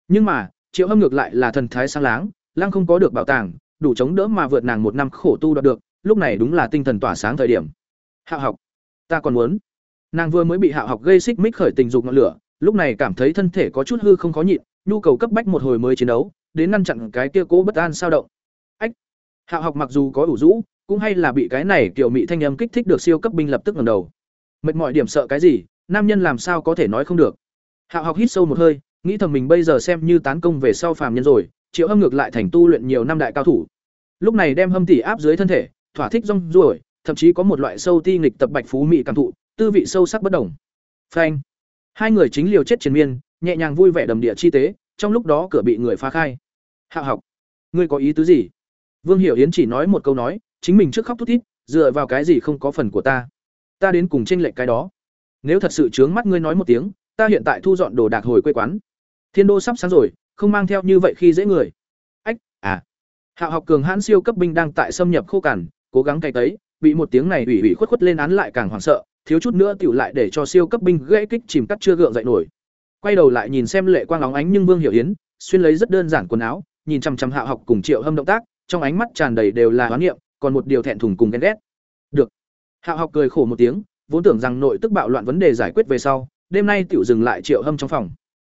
S1: Nhưng mà, Triệu Hâm ngược lại là thần thái sáng láng, lăng không có được bảo tàng, đủ chống đỡ mà vượt nàng một năm khổ tu đoạt được, lúc này đúng là tinh thần tỏa sáng thời điểm. Hạo học, ta còn muốn. Nàng vừa mới bị Hạo học gây xích mích khởi tình dục ngọn lửa, lúc này cảm thấy thân thể có chút hư không khó nhịn, nhu cầu cấp bách một hồi mới chiến đấu, đến ngăn chặn cái kia cố bất an sao động. Ách. Hạo học mặc dù có ủ rũ, cũng hay là bị cái này kiểu mị thanh âm kích thích được siêu cấp binh lập tức ngẩng đầu. Mệt mỏi điểm sợ cái gì, nam nhân làm sao có thể nói không được. Hạo học hít sâu một hơi, nghĩ thầm mình bây giờ xem như tán công về sau phàm nhân rồi, Triệu Hâm ngược lại thành tu luyện nhiều năm đại cao thủ. Lúc này đem hâm tỷ áp dưới thân thể, thỏa thích rong ruổi, thậm chí có một loại sâu ti nghịch tập bạch phú mị cảm thụ, tư vị sâu sắc bất đồng. Phanh. Hai người chính liều chết triền miên, nhẹ nhàng vui vẻ đầm địa chi tế, trong lúc đó cửa bị người phá khai. Hạo học, ngươi có ý tứ gì? Vương Hiểu Yến chỉ nói một câu nói, chính mình trước khóc thút thít, dựa vào cái gì không có phần của ta. ta đến cùng tranh lệch cái đó nếu thật sự chướng mắt ngươi nói một tiếng ta hiện tại thu dọn đồ đạc hồi quê quán thiên đô sắp sáng rồi không mang theo như vậy khi dễ người ách à hạ học cường hãn siêu cấp binh đang tại xâm nhập khô cằn cố gắng cày tấy bị một tiếng này ủy ủy khuất khuất lên án lại càng hoảng sợ, thiếu chút nữa tiểu lại để cho siêu cấp binh gãy kích chìm cắt chưa gượng dậy nổi. Quay đầu lại nhìn xem lệ quang óng ánh nhưng vương hiểu yến, xuyên lấy rất đơn giản quần áo, nhìn chằm chằm Hạo học cùng triệu hâm động tác, trong ánh mắt tràn đầy đều là hoán niệm, còn một điều thẹn thùng cùng ghen ghét. Được. Hạo học cười khổ một tiếng, vốn tưởng rằng nội tức bạo loạn vấn đề giải quyết về sau, đêm nay tiểu dừng lại triệu hâm trong phòng.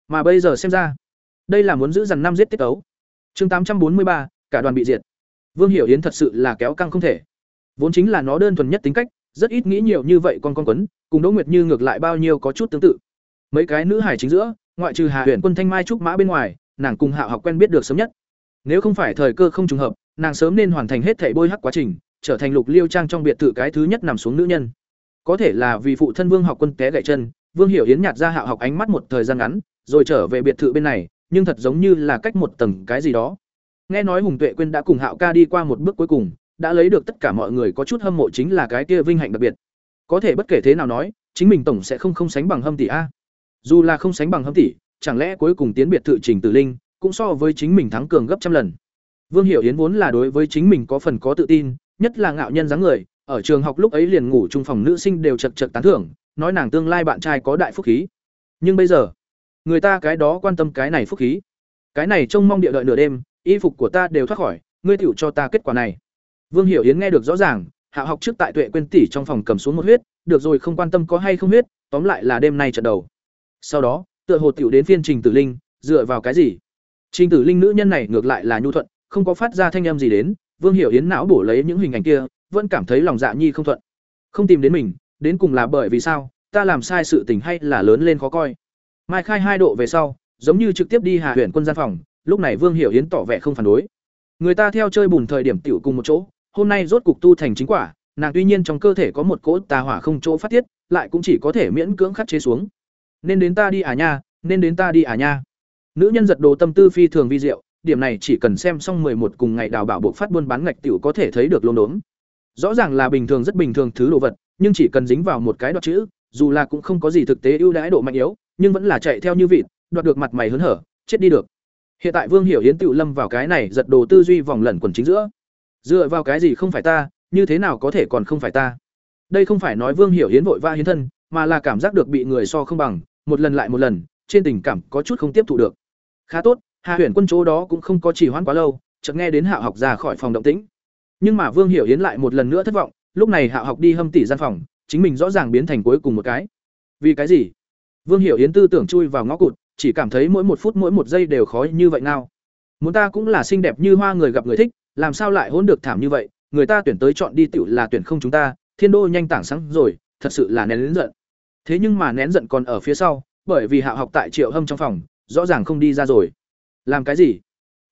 S1: Mà bây giờ xem ra, đây là muốn giữ dằn năm giết tiết tấu. Chương tám trăm bốn mươi ba, cả đoàn bị diệt. Vương hiểu yến thật sự là kéo căng không thể vốn chính là nó đơn thuần nhất tính cách, rất ít nghĩ nhiều như vậy con con quấn, cùng đỗ nguyệt như ngược lại bao nhiêu có chút tương tự. Mấy cái nữ hải chính giữa, ngoại trừ hà huyền quân thanh mai trúc mã bên ngoài, nàng cùng hạo học quen biết được sớm nhất. Nếu không phải thời cơ không trùng hợp, nàng sớm nên hoàn thành hết thảy bôi hắc quá trình, trở thành lục liêu trang trong biệt thự cái thứ nhất nằm xuống nữ nhân. Có thể là vì phụ thân vương học quân té gãy chân, vương hiểu yến nhạt ra hạo học ánh mắt một thời gian ngắn, rồi trở về biệt thự bên này, nhưng thật giống như là cách một tầng cái gì đó. Nghe nói hùng tuệ quyên đã cùng hạo ca đi qua một bước cuối cùng đã lấy được tất cả mọi người có chút hâm mộ chính là cái kia vinh hạnh đặc biệt. Có thể bất kể thế nào nói, chính mình tổng sẽ không không sánh bằng hâm tỷ a. Dù là không sánh bằng hâm tỷ, chẳng lẽ cuối cùng tiến biệt thự trình tử linh cũng so với chính mình thắng cường gấp trăm lần? Vương hiểu yến vốn là đối với chính mình có phần có tự tin, nhất là ngạo nhân dáng người, ở trường học lúc ấy liền ngủ chung phòng nữ sinh đều chật chật tán thưởng, nói nàng tương lai bạn trai có đại phúc khí. Nhưng bây giờ, người ta cái đó quan tâm cái này phúc khí. Cái này trông mong địa đợi nửa đêm, y phục của ta đều thoát khỏi, ngươi tiểu cho ta kết quả này vương hiểu yến nghe được rõ ràng, hạ học trước tại tuệ quên tỷ trong phòng cầm xuống một huyết, được rồi không quan tâm có hay không huyết, tóm lại là đêm nay trận đầu. Sau đó, tựa hồ tiểu đến phiên trình tử linh, dựa vào cái gì? Trình tử linh nữ nhân này ngược lại là nhu thuận, không có phát ra thanh âm gì đến, vương hiểu yến não bổ lấy những hình ảnh kia, vẫn cảm thấy lòng dạ nhi không thuận. Không tìm đến mình, đến cùng là bởi vì sao, ta làm sai sự tình hay là lớn lên khó coi? Mai khai hai độ về sau, giống như trực tiếp đi hà huyện quân gian phòng, lúc này vương hiểu yến tỏ vẻ không phản đối. Người ta theo chơi bùn thời điểm tiểu cùng một chỗ hôm nay rốt cục tu thành chính quả, nàng tuy nhiên trong cơ thể có một cỗ tà hỏa không chỗ phát tiết, lại cũng chỉ có thể miễn cưỡng khắc chế xuống. Nên đến ta đi à nha, nên đến ta đi à nha. Nữ nhân giật đồ tâm tư phi thường vi diệu, điểm này chỉ cần xem xong một cùng ngày đào bảo buộc phát buôn bán ngạch tiểu có thể thấy được lốm đốm. Rõ ràng là bình thường rất bình thường thứ đồ vật, nhưng chỉ cần dính vào một cái đoạt chữ, dù là cũng không có gì thực tế ưu đãi độ mạnh yếu, nhưng vẫn là chạy theo như vịt, đoạt được mặt mày hớn hở, chết đi được. Hiện tại vương hiểu yến tự lâm vào cái này giật đồ tư duy vòng lẩn quần chính giữa dựa vào cái gì không phải ta, như thế nào có thể còn không phải ta? Đây không phải nói vương hiểu hiến vội va hiến thân, mà là cảm giác được bị người so không bằng, một lần lại một lần, trên tình cảm có chút không tiếp thụ được. Khá tốt, hà huyền quân chỗ đó cũng không có chỉ hoãn quá lâu, chợt nghe đến hạ học ra khỏi phòng động tĩnh. Nhưng mà vương hiểu hiến lại một lần nữa thất vọng, lúc này hạ học đi hâm tỉ gian phòng, chính mình rõ ràng biến thành cuối cùng một cái. Vì cái gì? Vương hiểu hiến tư tưởng chui vào ngõ cụt, chỉ cảm thấy mỗi một phút mỗi một giây đều khó như vậy nào. Muốn ta cũng là xinh đẹp như hoa người gặp người thích làm sao lại hôn được thảm như vậy? Người ta tuyển tới chọn đi tiểu là tuyển không chúng ta thiên đô nhanh tảng sáng rồi thật sự là nén lớn giận. Thế nhưng mà nén giận còn ở phía sau bởi vì hạ học tại triệu hâm trong phòng rõ ràng không đi ra rồi. Làm cái gì?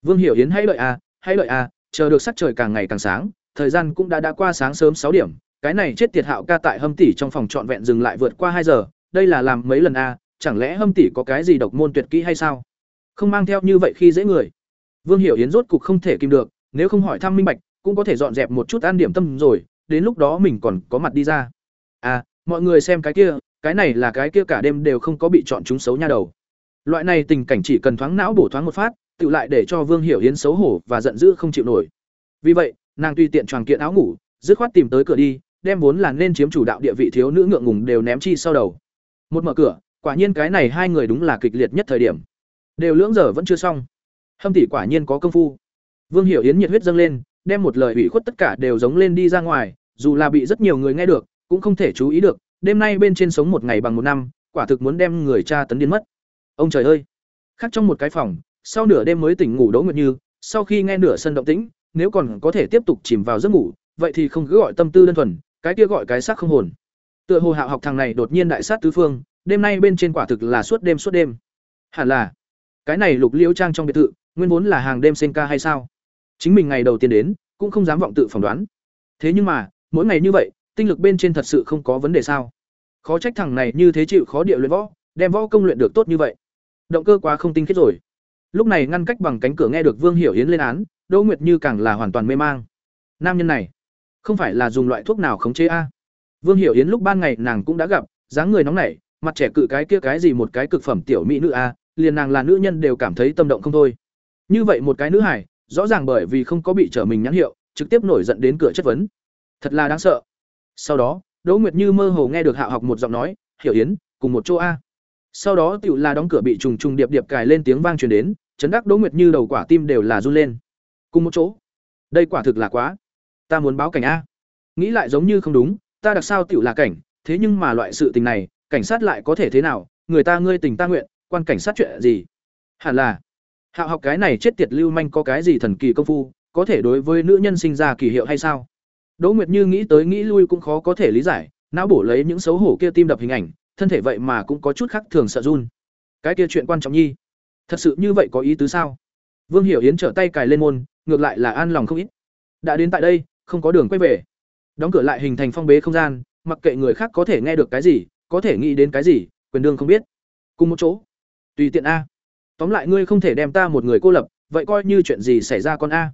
S1: Vương hiểu yến hãy đợi à hãy đợi à chờ được sắc trời càng ngày càng sáng thời gian cũng đã đã qua sáng sớm sáu điểm. Cái này chết tiệt hạo ca tại hâm tỷ trong phòng trọn vẹn dừng lại vượt qua hai giờ đây là làm mấy lần a à, chẳng lẽ hâm tỷ có cái gì độc môn tuyệt kỹ hay sao? Không mang theo như vậy khi dễ người. Vương hiểu yến rốt cục không thể kìm được nếu không hỏi thăm minh bạch, cũng có thể dọn dẹp một chút an điểm tâm rồi, đến lúc đó mình còn có mặt đi ra. À mọi người xem cái kia, cái này là cái kia cả đêm đều không có bị chọn chúng xấu nha đầu. Loại này tình cảnh chỉ cần thoáng não bổ thoáng một phát, tự lại để cho vương hiểu hiến xấu hổ và giận dữ không chịu nổi. Vì vậy, nàng tùy tiện tròn kiện áo ngủ, dứt khoát tìm tới cửa đi, đem vốn là nên chiếm chủ đạo địa vị thiếu nữ ngượng ngùng đều ném chi sau đầu. Một mở cửa, quả nhiên cái này hai người đúng là kịch liệt nhất thời điểm. Đều lưỡng giờ vẫn chưa xong. Hâm tỷ quả nhiên có công phu vương hiểu yến nhiệt huyết dâng lên, đem một lời ủy khuất tất cả đều giống lên đi ra ngoài, dù là bị rất nhiều người nghe được, cũng không thể chú ý được, đêm nay bên trên sống một ngày bằng một năm, quả thực muốn đem người cha tấn điên mất. Ông trời ơi! Khác trong một cái phòng, sau nửa đêm mới tỉnh ngủ đỗ nguyệt như, sau khi nghe nửa sân động tĩnh, nếu còn có thể tiếp tục chìm vào giấc ngủ, vậy thì không cứ gọi tâm tư đơn thuần, cái kia gọi cái xác không hồn. Tựa hồ hạo học thằng này đột nhiên đại sát tứ phương, đêm nay bên trên quả thực là suốt đêm suốt đêm. Hẳn là, cái này lục liễu trang trong biệt thự, nguyên vốn là hàng đêm sen ca hay sao? Chính mình ngày đầu tiên đến cũng không dám vọng tự phỏng đoán. Thế nhưng mà mỗi ngày như vậy tinh lực bên trên thật sự không có vấn đề sao? Khó trách thằng này như thế chịu khó địa luyện võ đem võ công luyện được tốt như vậy. Động cơ quá không tinh khiết rồi. Lúc này ngăn cách bằng cánh cửa nghe được vương hiểu hiến lên án đỗ nguyệt như càng là hoàn toàn mê mang. Nam nhân này không phải là dùng loại thuốc nào khống chế a? Vương Hiểu Yến lúc ban ngày nàng cũng đã gặp, dáng người nóng nảy, mặt trẻ cự cái kia cái gì một cái cực phẩm tiểu mỹ nữ a, liền nàng là nữ nhân đều cảm thấy tâm động không thôi. Như vậy một cái nữ hải, rõ ràng bởi vì không có bị trở mình nhãn hiệu, trực tiếp nổi giận đến cửa chất vấn. Thật là đáng sợ. Sau đó, Đỗ Nguyệt Như mơ hồ nghe được Hạ học một giọng nói, "Hiểu Yến, cùng một chỗ a." Sau đó tiểu là đóng cửa bị trùng trùng điệp điệp cài lên tiếng vang truyền đến, chấn đắc Đỗ Nguyệt Như đầu quả tim đều là run lên. Cùng một chỗ. Đây quả thực là quá. Ta muốn báo cảnh a. Nghĩ lại giống như không đúng, ta đặc sao tiểu là cảnh, thế nhưng mà loại sự tình này, cảnh sát lại có thể thế nào, người ta ngươi tình ta nguyện, quan cảnh sát chuyện gì? Hẳn là Hạo học cái này chết tiệt lưu manh có cái gì thần kỳ công phu, có thể đối với nữ nhân sinh ra kỳ hiệu hay sao? Đỗ Nguyệt Như nghĩ tới nghĩ lui cũng khó có thể lý giải, não bổ lấy những xấu hổ kia tim đập hình ảnh, thân thể vậy mà cũng có chút khác thường sợ run. Cái kia chuyện quan trọng nhi, thật sự như vậy có ý tứ sao? Vương Hiểu Yến trở tay cài lên môn, ngược lại là an lòng không ít. Đã đến tại đây, không có đường quay về. Đóng cửa lại hình thành phong bế không gian, mặc kệ người khác có thể nghe được cái gì, có thể nghĩ đến cái gì, quyền đương không biết. Cùng một chỗ. Tùy tiện a. Tóm lại ngươi không thể đem ta một người cô lập, vậy coi như chuyện gì xảy ra con a.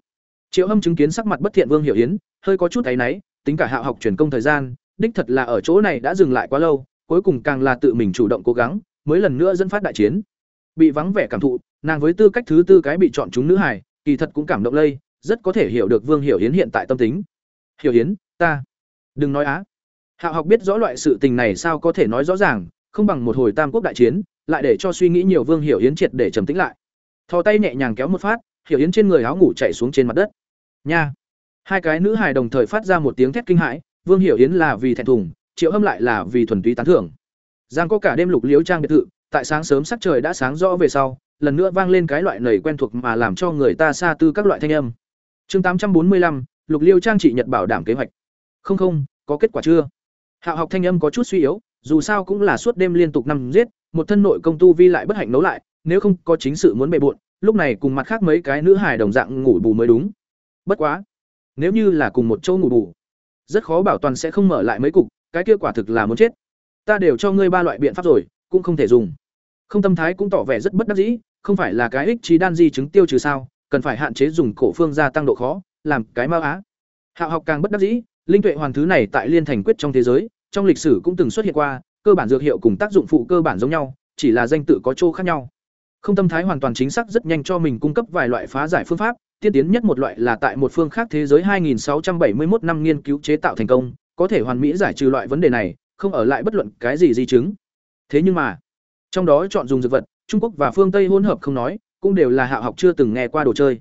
S1: Triệu Hâm chứng kiến sắc mặt bất thiện Vương Hiểu Yến, hơi có chút thấy náy, tính cả Hạo học truyền công thời gian, đích thật là ở chỗ này đã dừng lại quá lâu, cuối cùng càng là tự mình chủ động cố gắng, mới lần nữa dẫn phát đại chiến. Bị vắng vẻ cảm thụ, nàng với tư cách thứ tư cái bị chọn chúng nữ hài, kỳ thật cũng cảm động lây, rất có thể hiểu được Vương Hiểu Yến hiện tại tâm tính. Hiểu Yến, ta, đừng nói á. Hạo học biết rõ loại sự tình này sao có thể nói rõ ràng, không bằng một hồi tam quốc đại chiến, lại để cho suy nghĩ nhiều Vương Hiểu Yến triệt để trầm tĩnh lại. Thò tay nhẹ nhàng kéo một phát, Hiểu Yến trên người áo ngủ chảy xuống trên mặt đất. Nha. Hai cái nữ hài đồng thời phát ra một tiếng thét kinh hãi, Vương Hiểu Yến là vì thẹn thùng, Triệu Hâm lại là vì thuần túy tán thưởng. Giang có cả đêm lục liếu trang biệt thự, tại sáng sớm sắc trời đã sáng rõ về sau, lần nữa vang lên cái loại nầy quen thuộc mà làm cho người ta xa tư các loại thanh âm. Chương tám trăm bốn mươi lăm, Lục Liêu trang trị Nhật bảo đảm kế hoạch. Không không, có kết quả chưa? Hạo học thanh âm có chút suy yếu, dù sao cũng là suốt đêm liên tục năm giết, một thân nội công tu vi lại bất hạnh nấu lại, nếu không có chính sự muốn bệ bộn, lúc này cùng mặt khác mấy cái nữ hài đồng dạng ngủ bù mới đúng. Bất quá, nếu như là cùng một chỗ ngủ bù, rất khó bảo toàn sẽ không mở lại mấy cục, cái kia quả thực là muốn chết. Ta đều cho ngươi ba loại biện pháp rồi, cũng không thể dùng. Không tâm thái cũng tỏ vẻ rất bất đắc dĩ, không phải là cái ích trí đan di chứng tiêu trừ sao, cần phải hạn chế dùng cổ phương gia tăng độ khó, làm cái ma á. Hạo học càng bất đắc dĩ, linh tuệ hoàn thứ này tại liên thành quyết trong thế giới, trong lịch sử cũng từng xuất hiện qua, cơ bản dược hiệu cùng tác dụng phụ cơ bản giống nhau, chỉ là danh tự có chỗ khác nhau. Không tâm thái hoàn toàn chính xác rất nhanh cho mình cung cấp vài loại phá giải phương pháp, tiên tiến nhất một loại là tại một phương khác thế giới 2671 năm nghiên cứu chế tạo thành công, có thể hoàn mỹ giải trừ loại vấn đề này, không ở lại bất luận cái gì di chứng. Thế nhưng mà, trong đó chọn dùng dược vật, Trung Quốc và phương Tây hỗn hợp không nói, cũng đều là hạ học chưa từng nghe qua đồ chơi.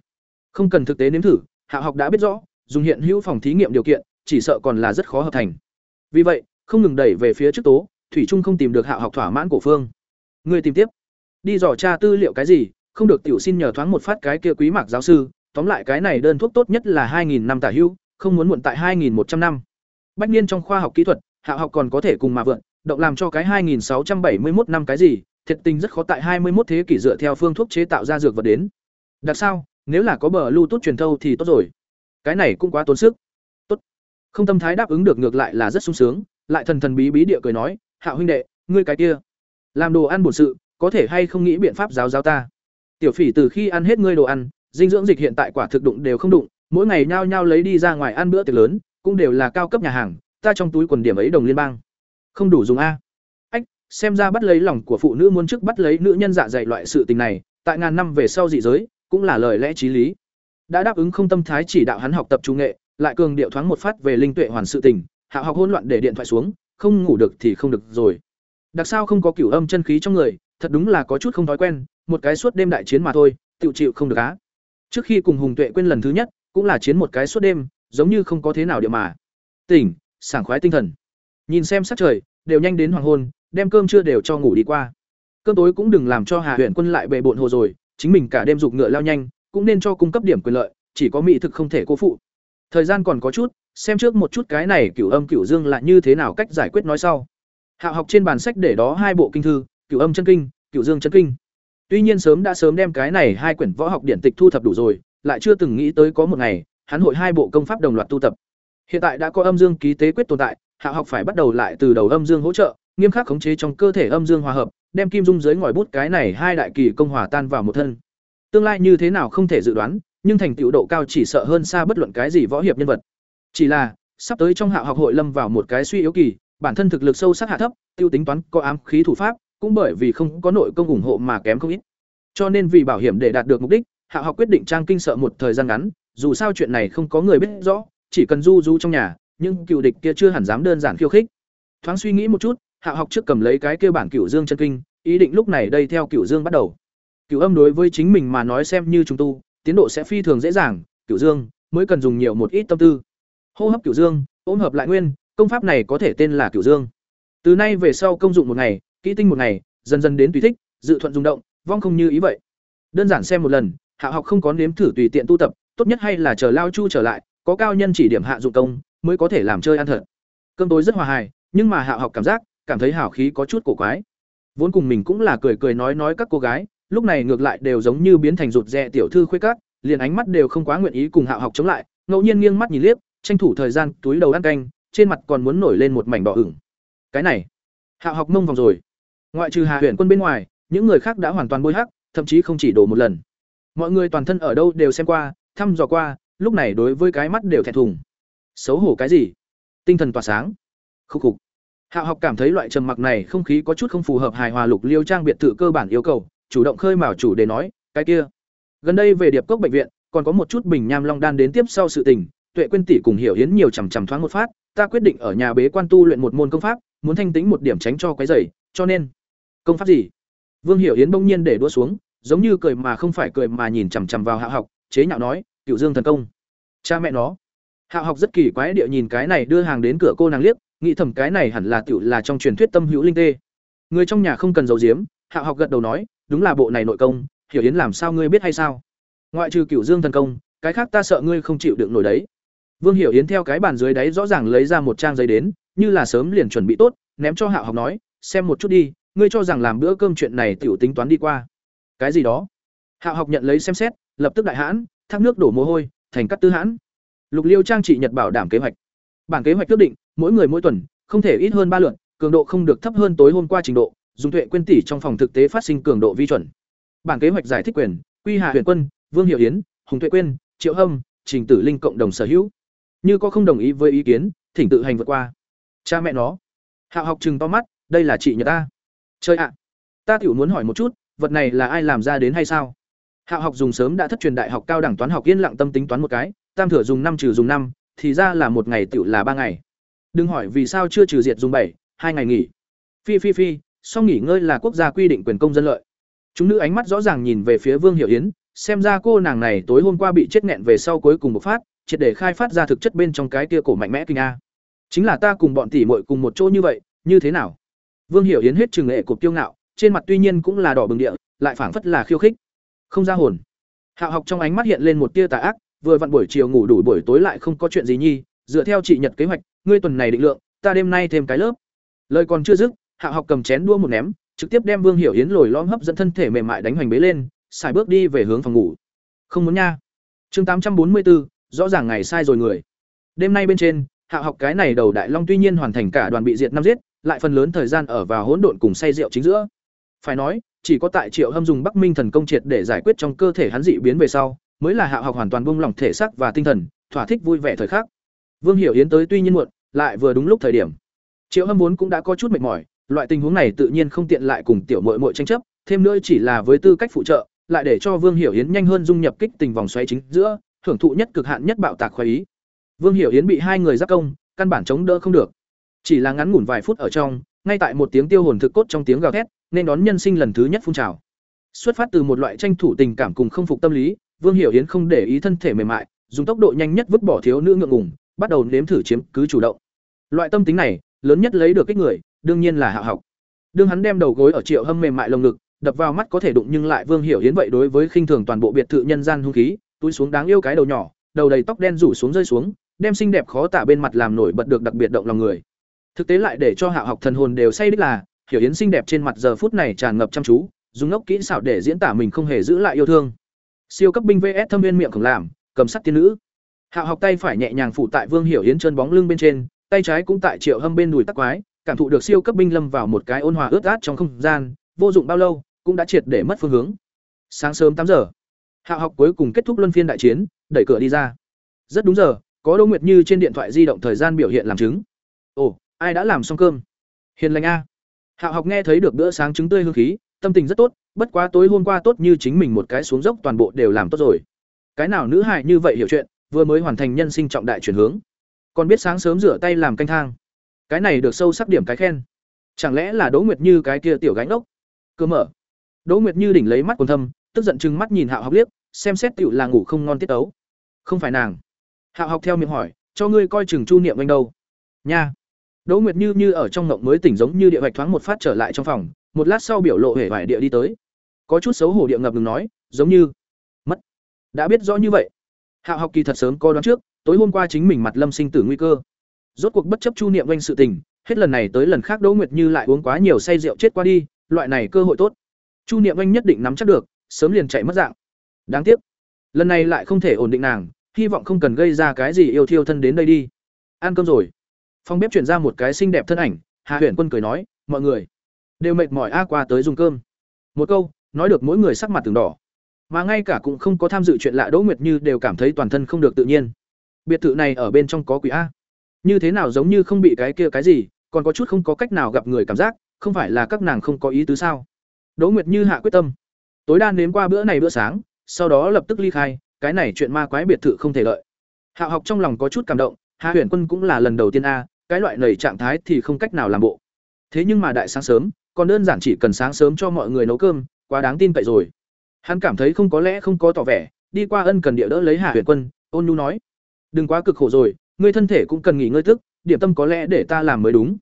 S1: Không cần thực tế nếm thử, hạ học đã biết rõ, dùng hiện hữu phòng thí nghiệm điều kiện, chỉ sợ còn là rất khó hợp thành. Vì vậy, không ngừng đẩy về phía trước tố, thủy trung không tìm được hạ học thỏa mãn cổ phương. Người tìm tiếp, đi dò tra tư liệu cái gì, không được tiểu xin nhờ thoáng một phát cái kia quý mạc giáo sư, tóm lại cái này đơn thuốc tốt nhất là 2000 năm tả hữu, không muốn muộn tại 2100 năm. Bách niên trong khoa học kỹ thuật, hạ học còn có thể cùng mà vượn, động làm cho cái 2671 năm cái gì, thiệt tình rất khó tại 21 thế kỷ dựa theo phương thuốc chế tạo ra dược vật đến. Đặc sao, nếu là có bờ Bluetooth truyền thâu thì tốt rồi. Cái này cũng quá tốn sức. Tốt. Không tâm thái đáp ứng được ngược lại là rất sung sướng, lại thần thần bí bí địa cười nói, "Hạ huynh đệ, ngươi cái kia, làm đồ ăn bổn sự, có thể hay không nghĩ biện pháp giáo giáo ta?" Tiểu Phỉ từ khi ăn hết ngươi đồ ăn, dinh dưỡng dịch hiện tại quả thực đụng đều không đụng, mỗi ngày nhao nhao lấy đi ra ngoài ăn bữa tiệc lớn, cũng đều là cao cấp nhà hàng, ta trong túi quần điểm ấy đồng liên bang. Không đủ dùng a. Ách, xem ra bắt lấy lòng của phụ nữ muốn trước bắt lấy nữ nhân dạ dày loại sự tình này, tại ngàn năm về sau dị giới, cũng là lời lẽ chí lý. Đã đáp ứng không tâm thái chỉ đạo hắn học tập trung nghệ, lại cường điệu thoáng một phát về linh tuệ hoàn sự tình, hạ học hỗn loạn để điện thoại xuống, không ngủ được thì không được rồi. Đặc sao không có cửu âm chân khí trong người, thật đúng là có chút không thói quen, một cái suốt đêm đại chiến mà thôi, tiểu chịu không được á. Trước khi cùng Hùng Tuệ quên lần thứ nhất, cũng là chiến một cái suốt đêm, giống như không có thế nào địa mà. Tỉnh, sảng khoái tinh thần. Nhìn xem sắc trời, đều nhanh đến hoàng hôn, đem cơm trưa đều cho ngủ đi qua. Cơm tối cũng đừng làm cho Hà Huyền Quân lại bệ bộn hồ rồi, chính mình cả đêm dục ngựa lao nhanh, cũng nên cho cung cấp điểm quyền lợi, chỉ có mỹ thực không thể cố phụ. Thời gian còn có chút, xem trước một chút cái này cửu âm cửu dương là như thế nào cách giải quyết nói sau. Hạ học trên bàn sách để đó hai bộ kinh thư, cửu âm chân kinh, cửu dương chân kinh. Tuy nhiên sớm đã sớm đem cái này hai quyển võ học điển tịch thu thập đủ rồi, lại chưa từng nghĩ tới có một ngày, hắn hội hai bộ công pháp đồng loạt tu tập. Hiện tại đã có âm dương ký tế quyết tồn tại, hạ học phải bắt đầu lại từ đầu âm dương hỗ trợ, nghiêm khắc khống chế trong cơ thể âm dương hòa hợp, đem kim dung dưới ngòi bút cái này hai đại kỳ công hòa tan vào một thân. Tương lai như thế nào không thể dự đoán, nhưng thành tựu độ cao chỉ sợ hơn xa bất luận cái gì võ hiệp nhân vật. Chỉ là, sắp tới trong hạ học hội lâm vào một cái suy yếu kỳ, bản thân thực lực sâu sắc hạ thấp, tiêu tính toán có ám khí thủ pháp, cũng bởi vì không có nội công ủng hộ mà kém không ít. Cho nên vì bảo hiểm để đạt được mục đích, hạ học quyết định trang kinh sợ một thời gian ngắn, dù sao chuyện này không có người biết rõ, chỉ cần du du trong nhà, nhưng cựu địch kia chưa hẳn dám đơn giản khiêu khích. Thoáng suy nghĩ một chút, hạ học trước cầm lấy cái kia bản cựu Dương chân kinh, ý định lúc này đây theo cựu Dương bắt đầu. cựu âm đối với chính mình mà nói xem như chúng tu, tiến độ sẽ phi thường dễ dàng, cựu Dương mới cần dùng nhiều một ít tâm tư. Hô hấp Cửu Dương, ôm hợp lại nguyên, công pháp này có thể tên là Cửu Dương. Từ nay về sau công dụng một ngày, kỹ tinh một ngày, dần dần đến tùy thích, dự thuận dùng động, vong không như ý vậy. Đơn giản xem một lần, Hạ học không có nếm thử tùy tiện tu tập, tốt nhất hay là chờ lao chu trở lại, có cao nhân chỉ điểm hạ dụng công, mới có thể làm chơi ăn thật. Cơm tối rất hòa hài, nhưng mà Hạ học cảm giác, cảm thấy hảo khí có chút cổ quái. Vốn cùng mình cũng là cười cười nói nói các cô gái, lúc này ngược lại đều giống như biến thành rụt rè tiểu thư khuê các, liền ánh mắt đều không quá nguyện ý cùng Hạ học chống lại, ngẫu nhiên nghiêng mắt nhìn liếc, tranh thủ thời gian túi đầu ăn canh, trên mặt còn muốn nổi lên một mảnh đỏ ửng. Cái này, Hạ học mông vòng rồi. Ngoại trừ Hà Huyện Quân bên ngoài, những người khác đã hoàn toàn bôi hắc, thậm chí không chỉ đổ một lần. Mọi người toàn thân ở đâu đều xem qua, thăm dò qua, lúc này đối với cái mắt đều thẹn thùng. Xấu hổ cái gì? Tinh thần tỏa sáng. Khúc khục. Hạ học cảm thấy loại trầm mặc này không khí có chút không phù hợp hài hòa lục liêu trang biệt thự cơ bản yêu cầu, chủ động khơi mào chủ đề nói, cái kia. Gần đây về điệp cốc bệnh viện, còn có một chút bình nham long đan đến tiếp sau sự tình, Tuệ Quyên tỷ cùng Hiểu Yến nhiều chằm chằm thoáng một phát, ta quyết định ở nhà bế quan tu luyện một môn công pháp, muốn thanh tĩnh một điểm tránh cho quấy rầy, cho nên công pháp gì? Vương Hiểu Yến bỗng nhiên để đua xuống, giống như cười mà không phải cười mà nhìn chằm chằm vào Hạ học, chế nhạo nói, Cựu Dương thần công." Cha mẹ nó. Hạ học rất kỳ quái địa nhìn cái này đưa hàng đến cửa cô nàng liếc, nghĩ thầm cái này hẳn là tiểu là trong truyền thuyết tâm hữu linh tê. Người trong nhà không cần giấu giếm, Hạ học gật đầu nói, "Đúng là bộ này nội công, Hiểu Yến làm sao ngươi biết hay sao? Ngoại trừ Cựu Dương thần công, cái khác ta sợ ngươi không chịu đựng nổi đấy." Vương Hiểu Yến theo cái bàn dưới đáy rõ ràng lấy ra một trang giấy đến, như là sớm liền chuẩn bị tốt, ném cho Hạo học nói, "Xem một chút đi, ngươi cho rằng làm bữa cơm chuyện này tiểu tính toán đi qua." Cái gì đó? Hạo học nhận lấy xem xét, lập tức đại hãn, thác nước đổ mồ hôi, thành cắt tư hãn. Lục Liêu trang trị nhật bảo đảm kế hoạch. Bản kế hoạch quyết định, mỗi người mỗi tuần không thể ít hơn ba lượt, cường độ không được thấp hơn tối hôm qua trình độ, dùng tuệ quên tỷ trong phòng thực tế phát sinh cường độ vi chuẩn. Bản kế hoạch giải thích quyền, Quy Hà Huyền Quân, Vương Hiểu Yến, Hùng Tuệ Quyên, Triệu Hâm, Trình Tử Linh cộng đồng sở hữu. Như có không đồng ý với ý kiến, thỉnh tự hành vượt qua. Cha mẹ nó. Hạ học chừng to mắt, đây là chị nhà ta. Chơi ạ. Ta tiểu muốn hỏi một chút, vật này là ai làm ra đến hay sao? Hạ học dùng sớm đã thất truyền đại học cao đẳng toán học yên lặng tâm tính toán một cái, tam thửa dùng năm trừ dùng năm, thì ra là một ngày tiểu là ba ngày. Đừng hỏi vì sao chưa trừ diệt dùng bảy, hai ngày nghỉ. Phi phi phi, sau nghỉ ngơi là quốc gia quy định quyền công dân lợi. Chúng nữ ánh mắt rõ ràng nhìn về phía Vương Hiểu Yến, xem ra cô nàng này tối hôm qua bị chết nghẹn về sau cuối cùng một phát, triệt để khai phát ra thực chất bên trong cái kia cổ mạnh mẽ kinh a. Chính là ta cùng bọn tỷ muội cùng một chỗ như vậy, như thế nào? Vương Hiểu Yến hết trừng nghệ cục kiêu ngạo, trên mặt tuy nhiên cũng là đỏ bừng địa, lại phảng phất là khiêu khích. Không ra hồn. Hạo học trong ánh mắt hiện lên một tia tà ác, vừa vặn buổi chiều ngủ đủ buổi tối lại không có chuyện gì nhi, dựa theo chị nhật kế hoạch, ngươi tuần này định lượng, ta đêm nay thêm cái lớp. Lời còn chưa dứt, Hạo học cầm chén đua một ném, trực tiếp đem Vương Hiểu Yến lồi lõm hấp dẫn thân thể mềm mại đánh hoành bế lên, xài bước đi về hướng phòng ngủ. Không muốn nha. Chương tám trăm bốn mươi 844, rõ ràng ngày sai rồi người. Đêm nay bên trên, hạ học cái này đầu đại long tuy nhiên hoàn thành cả đoàn bị diệt năm giết, lại phần lớn thời gian ở vào hỗn độn cùng say rượu chính giữa. Phải nói, chỉ có tại Triệu Hâm dùng Bắc Minh thần công triệt để giải quyết trong cơ thể hắn dị biến về sau, mới là hạ học hoàn toàn buông lỏng thể xác và tinh thần, thỏa thích vui vẻ thời khắc. Vương Hiểu Yến tới tuy nhiên muộn, lại vừa đúng lúc thời điểm. Triệu Hâm vốn cũng đã có chút mệt mỏi, loại tình huống này tự nhiên không tiện lại cùng tiểu muội muội tranh chấp, thêm nữa chỉ là với tư cách phụ trợ, lại để cho Vương Hiểu Yến nhanh hơn dung nhập kích tình vòng xoáy chính giữa, hưởng thụ nhất cực hạn nhất bạo tạc khoái ý. Vương Hiểu Yến bị hai người giáp công, căn bản chống đỡ không được. Chỉ là ngắn ngủn vài phút ở trong, ngay tại một tiếng tiêu hồn thực cốt trong tiếng gào thét, nên đón nhân sinh lần thứ nhất phun trào. Xuất phát từ một loại tranh thủ tình cảm cùng không phục tâm lý, Vương Hiểu Yến không để ý thân thể mềm mại, dùng tốc độ nhanh nhất vứt bỏ thiếu nữ ngượng ngùng, bắt đầu nếm thử chiếm cứ chủ động. Loại tâm tính này, lớn nhất lấy được kích người, đương nhiên là Hạ Học. Đương hắn đem đầu gối ở Triệu Hâm mềm mại lồng ngực, đập vào mắt có thể đụng nhưng lại Vương Hiểu Yến vậy đối với khinh thường toàn bộ biệt thự nhân gian hung khí, túi xuống đáng yêu cái đầu nhỏ, đầu đầy tóc đen rủ xuống rơi xuống, đem xinh đẹp khó tả bên mặt làm nổi bật được đặc biệt động lòng người. Thực tế lại để cho Hạ Học thần hồn đều say đích là, Hiểu Yến xinh đẹp trên mặt giờ phút này tràn ngập chăm chú, dùng ngốc kỹ xảo để diễn tả mình không hề giữ lại yêu thương. Siêu cấp binh VS thâm viên miệng khổng làm, cầm sắt tiên nữ. Hạ Học tay phải nhẹ nhàng phủ tại Vương Hiểu Yến chân bóng lưng bên trên, tay trái cũng tại Triệu Hâm bên đùi tắc quái, cảm thụ được siêu cấp binh lâm vào một cái ôn hòa ướt át trong không gian, vô dụng bao lâu, cũng đã triệt để mất phương hướng. Sáng sớm tám giờ, Hạ Học cuối cùng kết thúc luân phiên đại chiến, đẩy cửa đi ra. Rất đúng giờ, có Đỗ Nguyệt Như trên điện thoại di động thời gian biểu hiện làm chứng. Ồ, ai đã làm xong cơm? Hiền lành a. Hạo học nghe thấy được bữa sáng trứng tươi hương khí, tâm tình rất tốt, bất quá tối hôm qua tốt như chính mình một cái xuống dốc toàn bộ đều làm tốt rồi. Cái nào nữ hài như vậy hiểu chuyện, vừa mới hoàn thành nhân sinh trọng đại chuyển hướng, còn biết sáng sớm rửa tay làm canh thang. Cái này được sâu sắc điểm cái khen. Chẳng lẽ là Đỗ Nguyệt Như cái kia tiểu gánh ốc? Cơ mở. Đỗ Nguyệt Như đỉnh lấy mắt còn thâm, tức giận chừng mắt nhìn Hạo học liếc, xem xét tiểu là ngủ không ngon tiết tấu. Không phải nàng. Hạo học theo miệng hỏi, cho ngươi coi chừng Chu Niệm anh đâu? Nha. Đỗ Nguyệt Như như ở trong ngộng mới tỉnh giống như địa hoạch thoáng một phát trở lại trong phòng, một lát sau biểu lộ hề vải địa đi tới. Có chút xấu hổ địa ngập ngừng nói, giống như mất. Đã biết rõ như vậy. Hạo học kỳ thật sớm có đoán trước, tối hôm qua chính mình mặt lâm sinh tử nguy cơ. Rốt cuộc bất chấp Chu Niệm anh sự tình, hết lần này tới lần khác Đỗ Nguyệt Như lại uống quá nhiều say rượu chết qua đi, loại này cơ hội tốt. Chu Niệm anh nhất định nắm chắc được, sớm liền chạy mất dạng. Đáng tiếc, lần này lại không thể ổn định nàng, hy vọng không cần gây ra cái gì yêu thiêu thân đến đây đi. Ăn cơm rồi. Phòng bếp chuyển ra một cái xinh đẹp thân ảnh, Hà Huyền Quân cười nói, "Mọi người đều mệt mỏi a qua tới dùng cơm." Một câu, nói được mỗi người sắc mặt từng đỏ. Mà ngay cả cũng không có tham dự chuyện lạ Đỗ Nguyệt Như đều cảm thấy toàn thân không được tự nhiên. Biệt thự này ở bên trong có quỷ a. Như thế nào giống như không bị cái kia cái gì, còn có chút không có cách nào gặp người cảm giác, không phải là các nàng không có ý tứ sao? Đỗ Nguyệt Như hạ quyết tâm, tối đa nếm qua bữa này bữa sáng, sau đó lập tức ly khai, cái này chuyện ma quái biệt thự không thể lợi. Hạo học trong lòng có chút cảm động, Hà Huyền Quân cũng là lần đầu tiên a, cái loại nầy trạng thái thì không cách nào làm bộ. Thế nhưng mà đại sáng sớm, còn đơn giản chỉ cần sáng sớm cho mọi người nấu cơm, quá đáng tin cậy rồi. Hắn cảm thấy không có lẽ không có tỏ vẻ, đi qua ân cần địa đỡ lấy Hà Huyền Quân, ôn nhu nói: "Đừng quá cực khổ rồi, ngươi thân thể cũng cần nghỉ ngơi thức, điểm tâm có lẽ để ta làm mới đúng."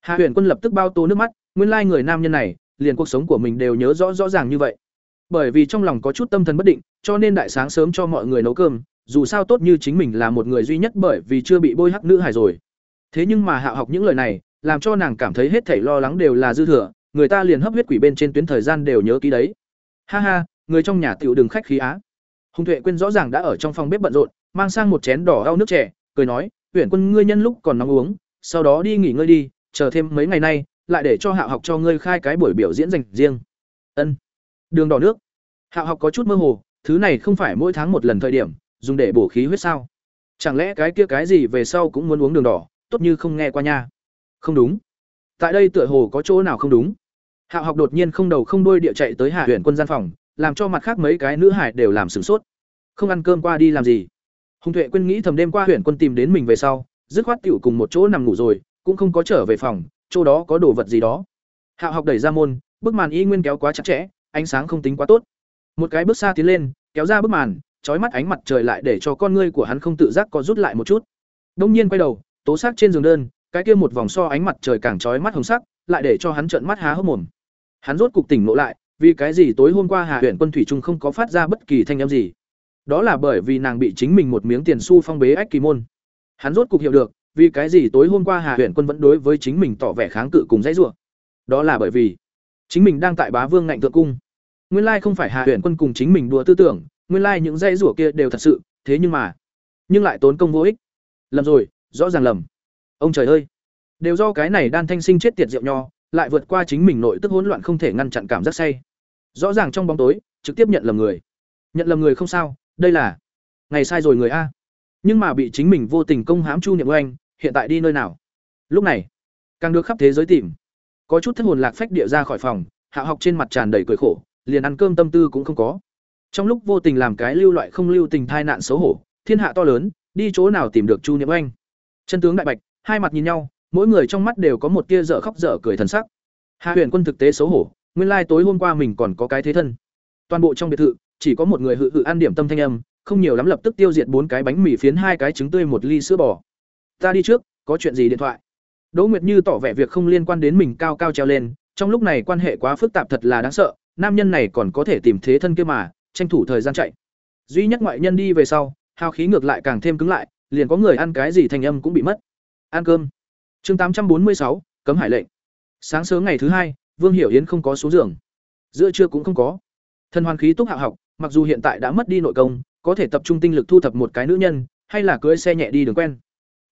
S1: Hà Huyền Quân lập tức bao tô nước mắt, nguyên lai người nam nhân này, liền cuộc sống của mình đều nhớ rõ rõ ràng như vậy. Bởi vì trong lòng có chút tâm thần bất định, cho nên đại sáng sớm cho mọi người nấu cơm, dù sao tốt như chính mình là một người duy nhất bởi vì chưa bị bôi hắc nữ hài rồi. Thế nhưng mà hạ học những lời này, làm cho nàng cảm thấy hết thảy lo lắng đều là dư thừa, người ta liền hấp huyết quỷ bên trên tuyến thời gian đều nhớ kỹ đấy. Ha ha, người trong nhà tiểu đừng khách khí á. Hùng Tuệ Quyên rõ ràng đã ở trong phòng bếp bận rộn, mang sang một chén đỏ rau nước trẻ, cười nói, tuyển Quân ngươi nhân lúc còn nóng uống, sau đó đi nghỉ ngơi đi, chờ thêm mấy ngày nay, lại để cho hạ học cho ngươi khai cái buổi biểu diễn dành riêng." Ân. Đường đỏ nước. Hạo học có chút mơ hồ, thứ này không phải mỗi tháng một lần thời điểm, dùng để bổ khí huyết sao? Chẳng lẽ cái kia cái gì về sau cũng muốn uống đường đỏ, tốt như không nghe qua nha. Không đúng. Tại đây tựa hồ có chỗ nào không đúng. Hạo học đột nhiên không đầu không đuôi địa chạy tới Hạ Huyền Quân gian phòng, làm cho mặt khác mấy cái nữ hải đều làm sửng sốt. Không ăn cơm qua đi làm gì? Hùng Tuệ quên nghĩ thầm đêm qua Huyền Quân tìm đến mình về sau, dứt khoát tiểu cùng một chỗ nằm ngủ rồi, cũng không có trở về phòng, chỗ đó có đồ vật gì đó. Hạo học đẩy ra môn, bức màn y nguyên kéo quá chặt chẽ, ánh sáng không tính quá tốt. Một cái bước xa tiến lên, kéo ra bức màn, chói mắt ánh mặt trời lại để cho con ngươi của hắn không tự giác có rút lại một chút. Đông nhiên quay đầu, tố sắc trên giường đơn, cái kia một vòng so ánh mặt trời càng chói mắt hồng sắc, lại để cho hắn trợn mắt há hốc mồm. Hắn rốt cục tỉnh ngộ lại, vì cái gì tối hôm qua Hà Huyền Quân thủy trung không có phát ra bất kỳ thanh âm gì? Đó là bởi vì nàng bị chính mình một miếng tiền xu phong bế ách kỳ môn. Hắn rốt cục hiểu được, vì cái gì tối hôm qua Hà Huyền Quân vẫn đối với chính mình tỏ vẻ kháng cự cùng dãy rủa. Đó là bởi vì chính mình đang tại Bá Vương ngạnh thượng cung. Nguyên lai không phải Hà Huyền Quân cùng chính mình đùa tư tưởng, nguyên lai những dây rủa kia đều thật sự, thế nhưng mà, nhưng lại tốn công vô ích. Lầm rồi, rõ ràng lầm. Ông trời ơi, đều do cái này đan thanh sinh chết tiệt rượu nho, lại vượt qua chính mình nội tức hỗn loạn không thể ngăn chặn cảm giác say. Rõ ràng trong bóng tối, trực tiếp nhận lầm người. Nhận lầm người không sao, đây là ngày sai rồi người a. Nhưng mà bị chính mình vô tình công hãm Chu Niệm Oanh, hiện tại đi nơi nào? Lúc này, càng được khắp thế giới tìm. Có chút thất hồn lạc phách địa ra khỏi phòng, Hạ học trên mặt tràn đầy cười khổ, liền ăn cơm tâm tư cũng không có. Trong lúc vô tình làm cái lưu loại không lưu tình thai nạn xấu hổ, thiên hạ to lớn, đi chỗ nào tìm được Chu Niệm Oanh? Chân tướng đại bạch, hai mặt nhìn nhau, mỗi người trong mắt đều có một tia dở khóc dở cười thần sắc. Hạ Huyền Quân thực tế xấu hổ, nguyên lai tối hôm qua mình còn có cái thế thân. Toàn bộ trong biệt thự, chỉ có một người hự hự ăn điểm tâm thanh âm, không nhiều lắm lập tức tiêu diệt bốn cái bánh mì phiến hai cái trứng tươi một ly sữa bò. Ta đi trước, có chuyện gì điện thoại? Đỗ Nguyệt Như tỏ vẻ việc không liên quan đến mình cao cao treo lên, trong lúc này quan hệ quá phức tạp thật là đáng sợ, nam nhân này còn có thể tìm thế thân kia mà, tranh thủ thời gian chạy. Duy nhất ngoại nhân đi về sau, hào khí ngược lại càng thêm cứng lại, liền có người ăn cái gì thành âm cũng bị mất. Ăn cơm. Chương tám trăm bốn mươi sáu, cấm hải lệnh. Sáng sớm ngày thứ hai, Vương Hiểu Yến không có xuống giường. Giữa trưa cũng không có. Thân hoàn khí túc hạ học, mặc dù hiện tại đã mất đi nội công, có thể tập trung tinh lực thu thập một cái nữ nhân, hay là cưỡi xe nhẹ đi đường quen.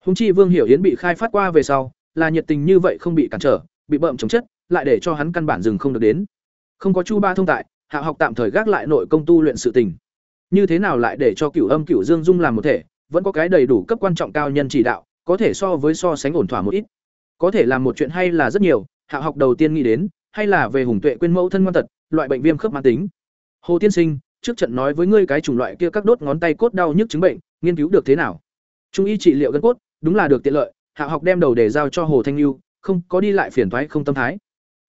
S1: Hùng chi Vương Hiểu Yến bị khai phát qua về sau, là nhiệt tình như vậy không bị cản trở, bị bậm chống chất, lại để cho hắn căn bản dừng không được đến. Không có Chu Ba thông tại, hạ học tạm thời gác lại nội công tu luyện sự tình. Như thế nào lại để cho Cửu Âm Cửu Dương Dung làm một thể, vẫn có cái đầy đủ cấp quan trọng cao nhân chỉ đạo, có thể so với so sánh ổn thỏa một ít. Có thể làm một chuyện hay là rất nhiều, hạ học đầu tiên nghĩ đến, hay là về hùng tuệ quên mẫu thân ngoan tật, loại bệnh viêm khớp mãn tính. Hồ tiên sinh, trước trận nói với ngươi cái chủng loại kia các đốt ngón tay cốt đau nhức chứng bệnh, nghiên cứu được thế nào? Trung y trị liệu gân cốt, đúng là được tiện lợi, hạ học đem đầu để giao cho Hồ Thanh Nưu, không có đi lại phiền thoái không tâm thái.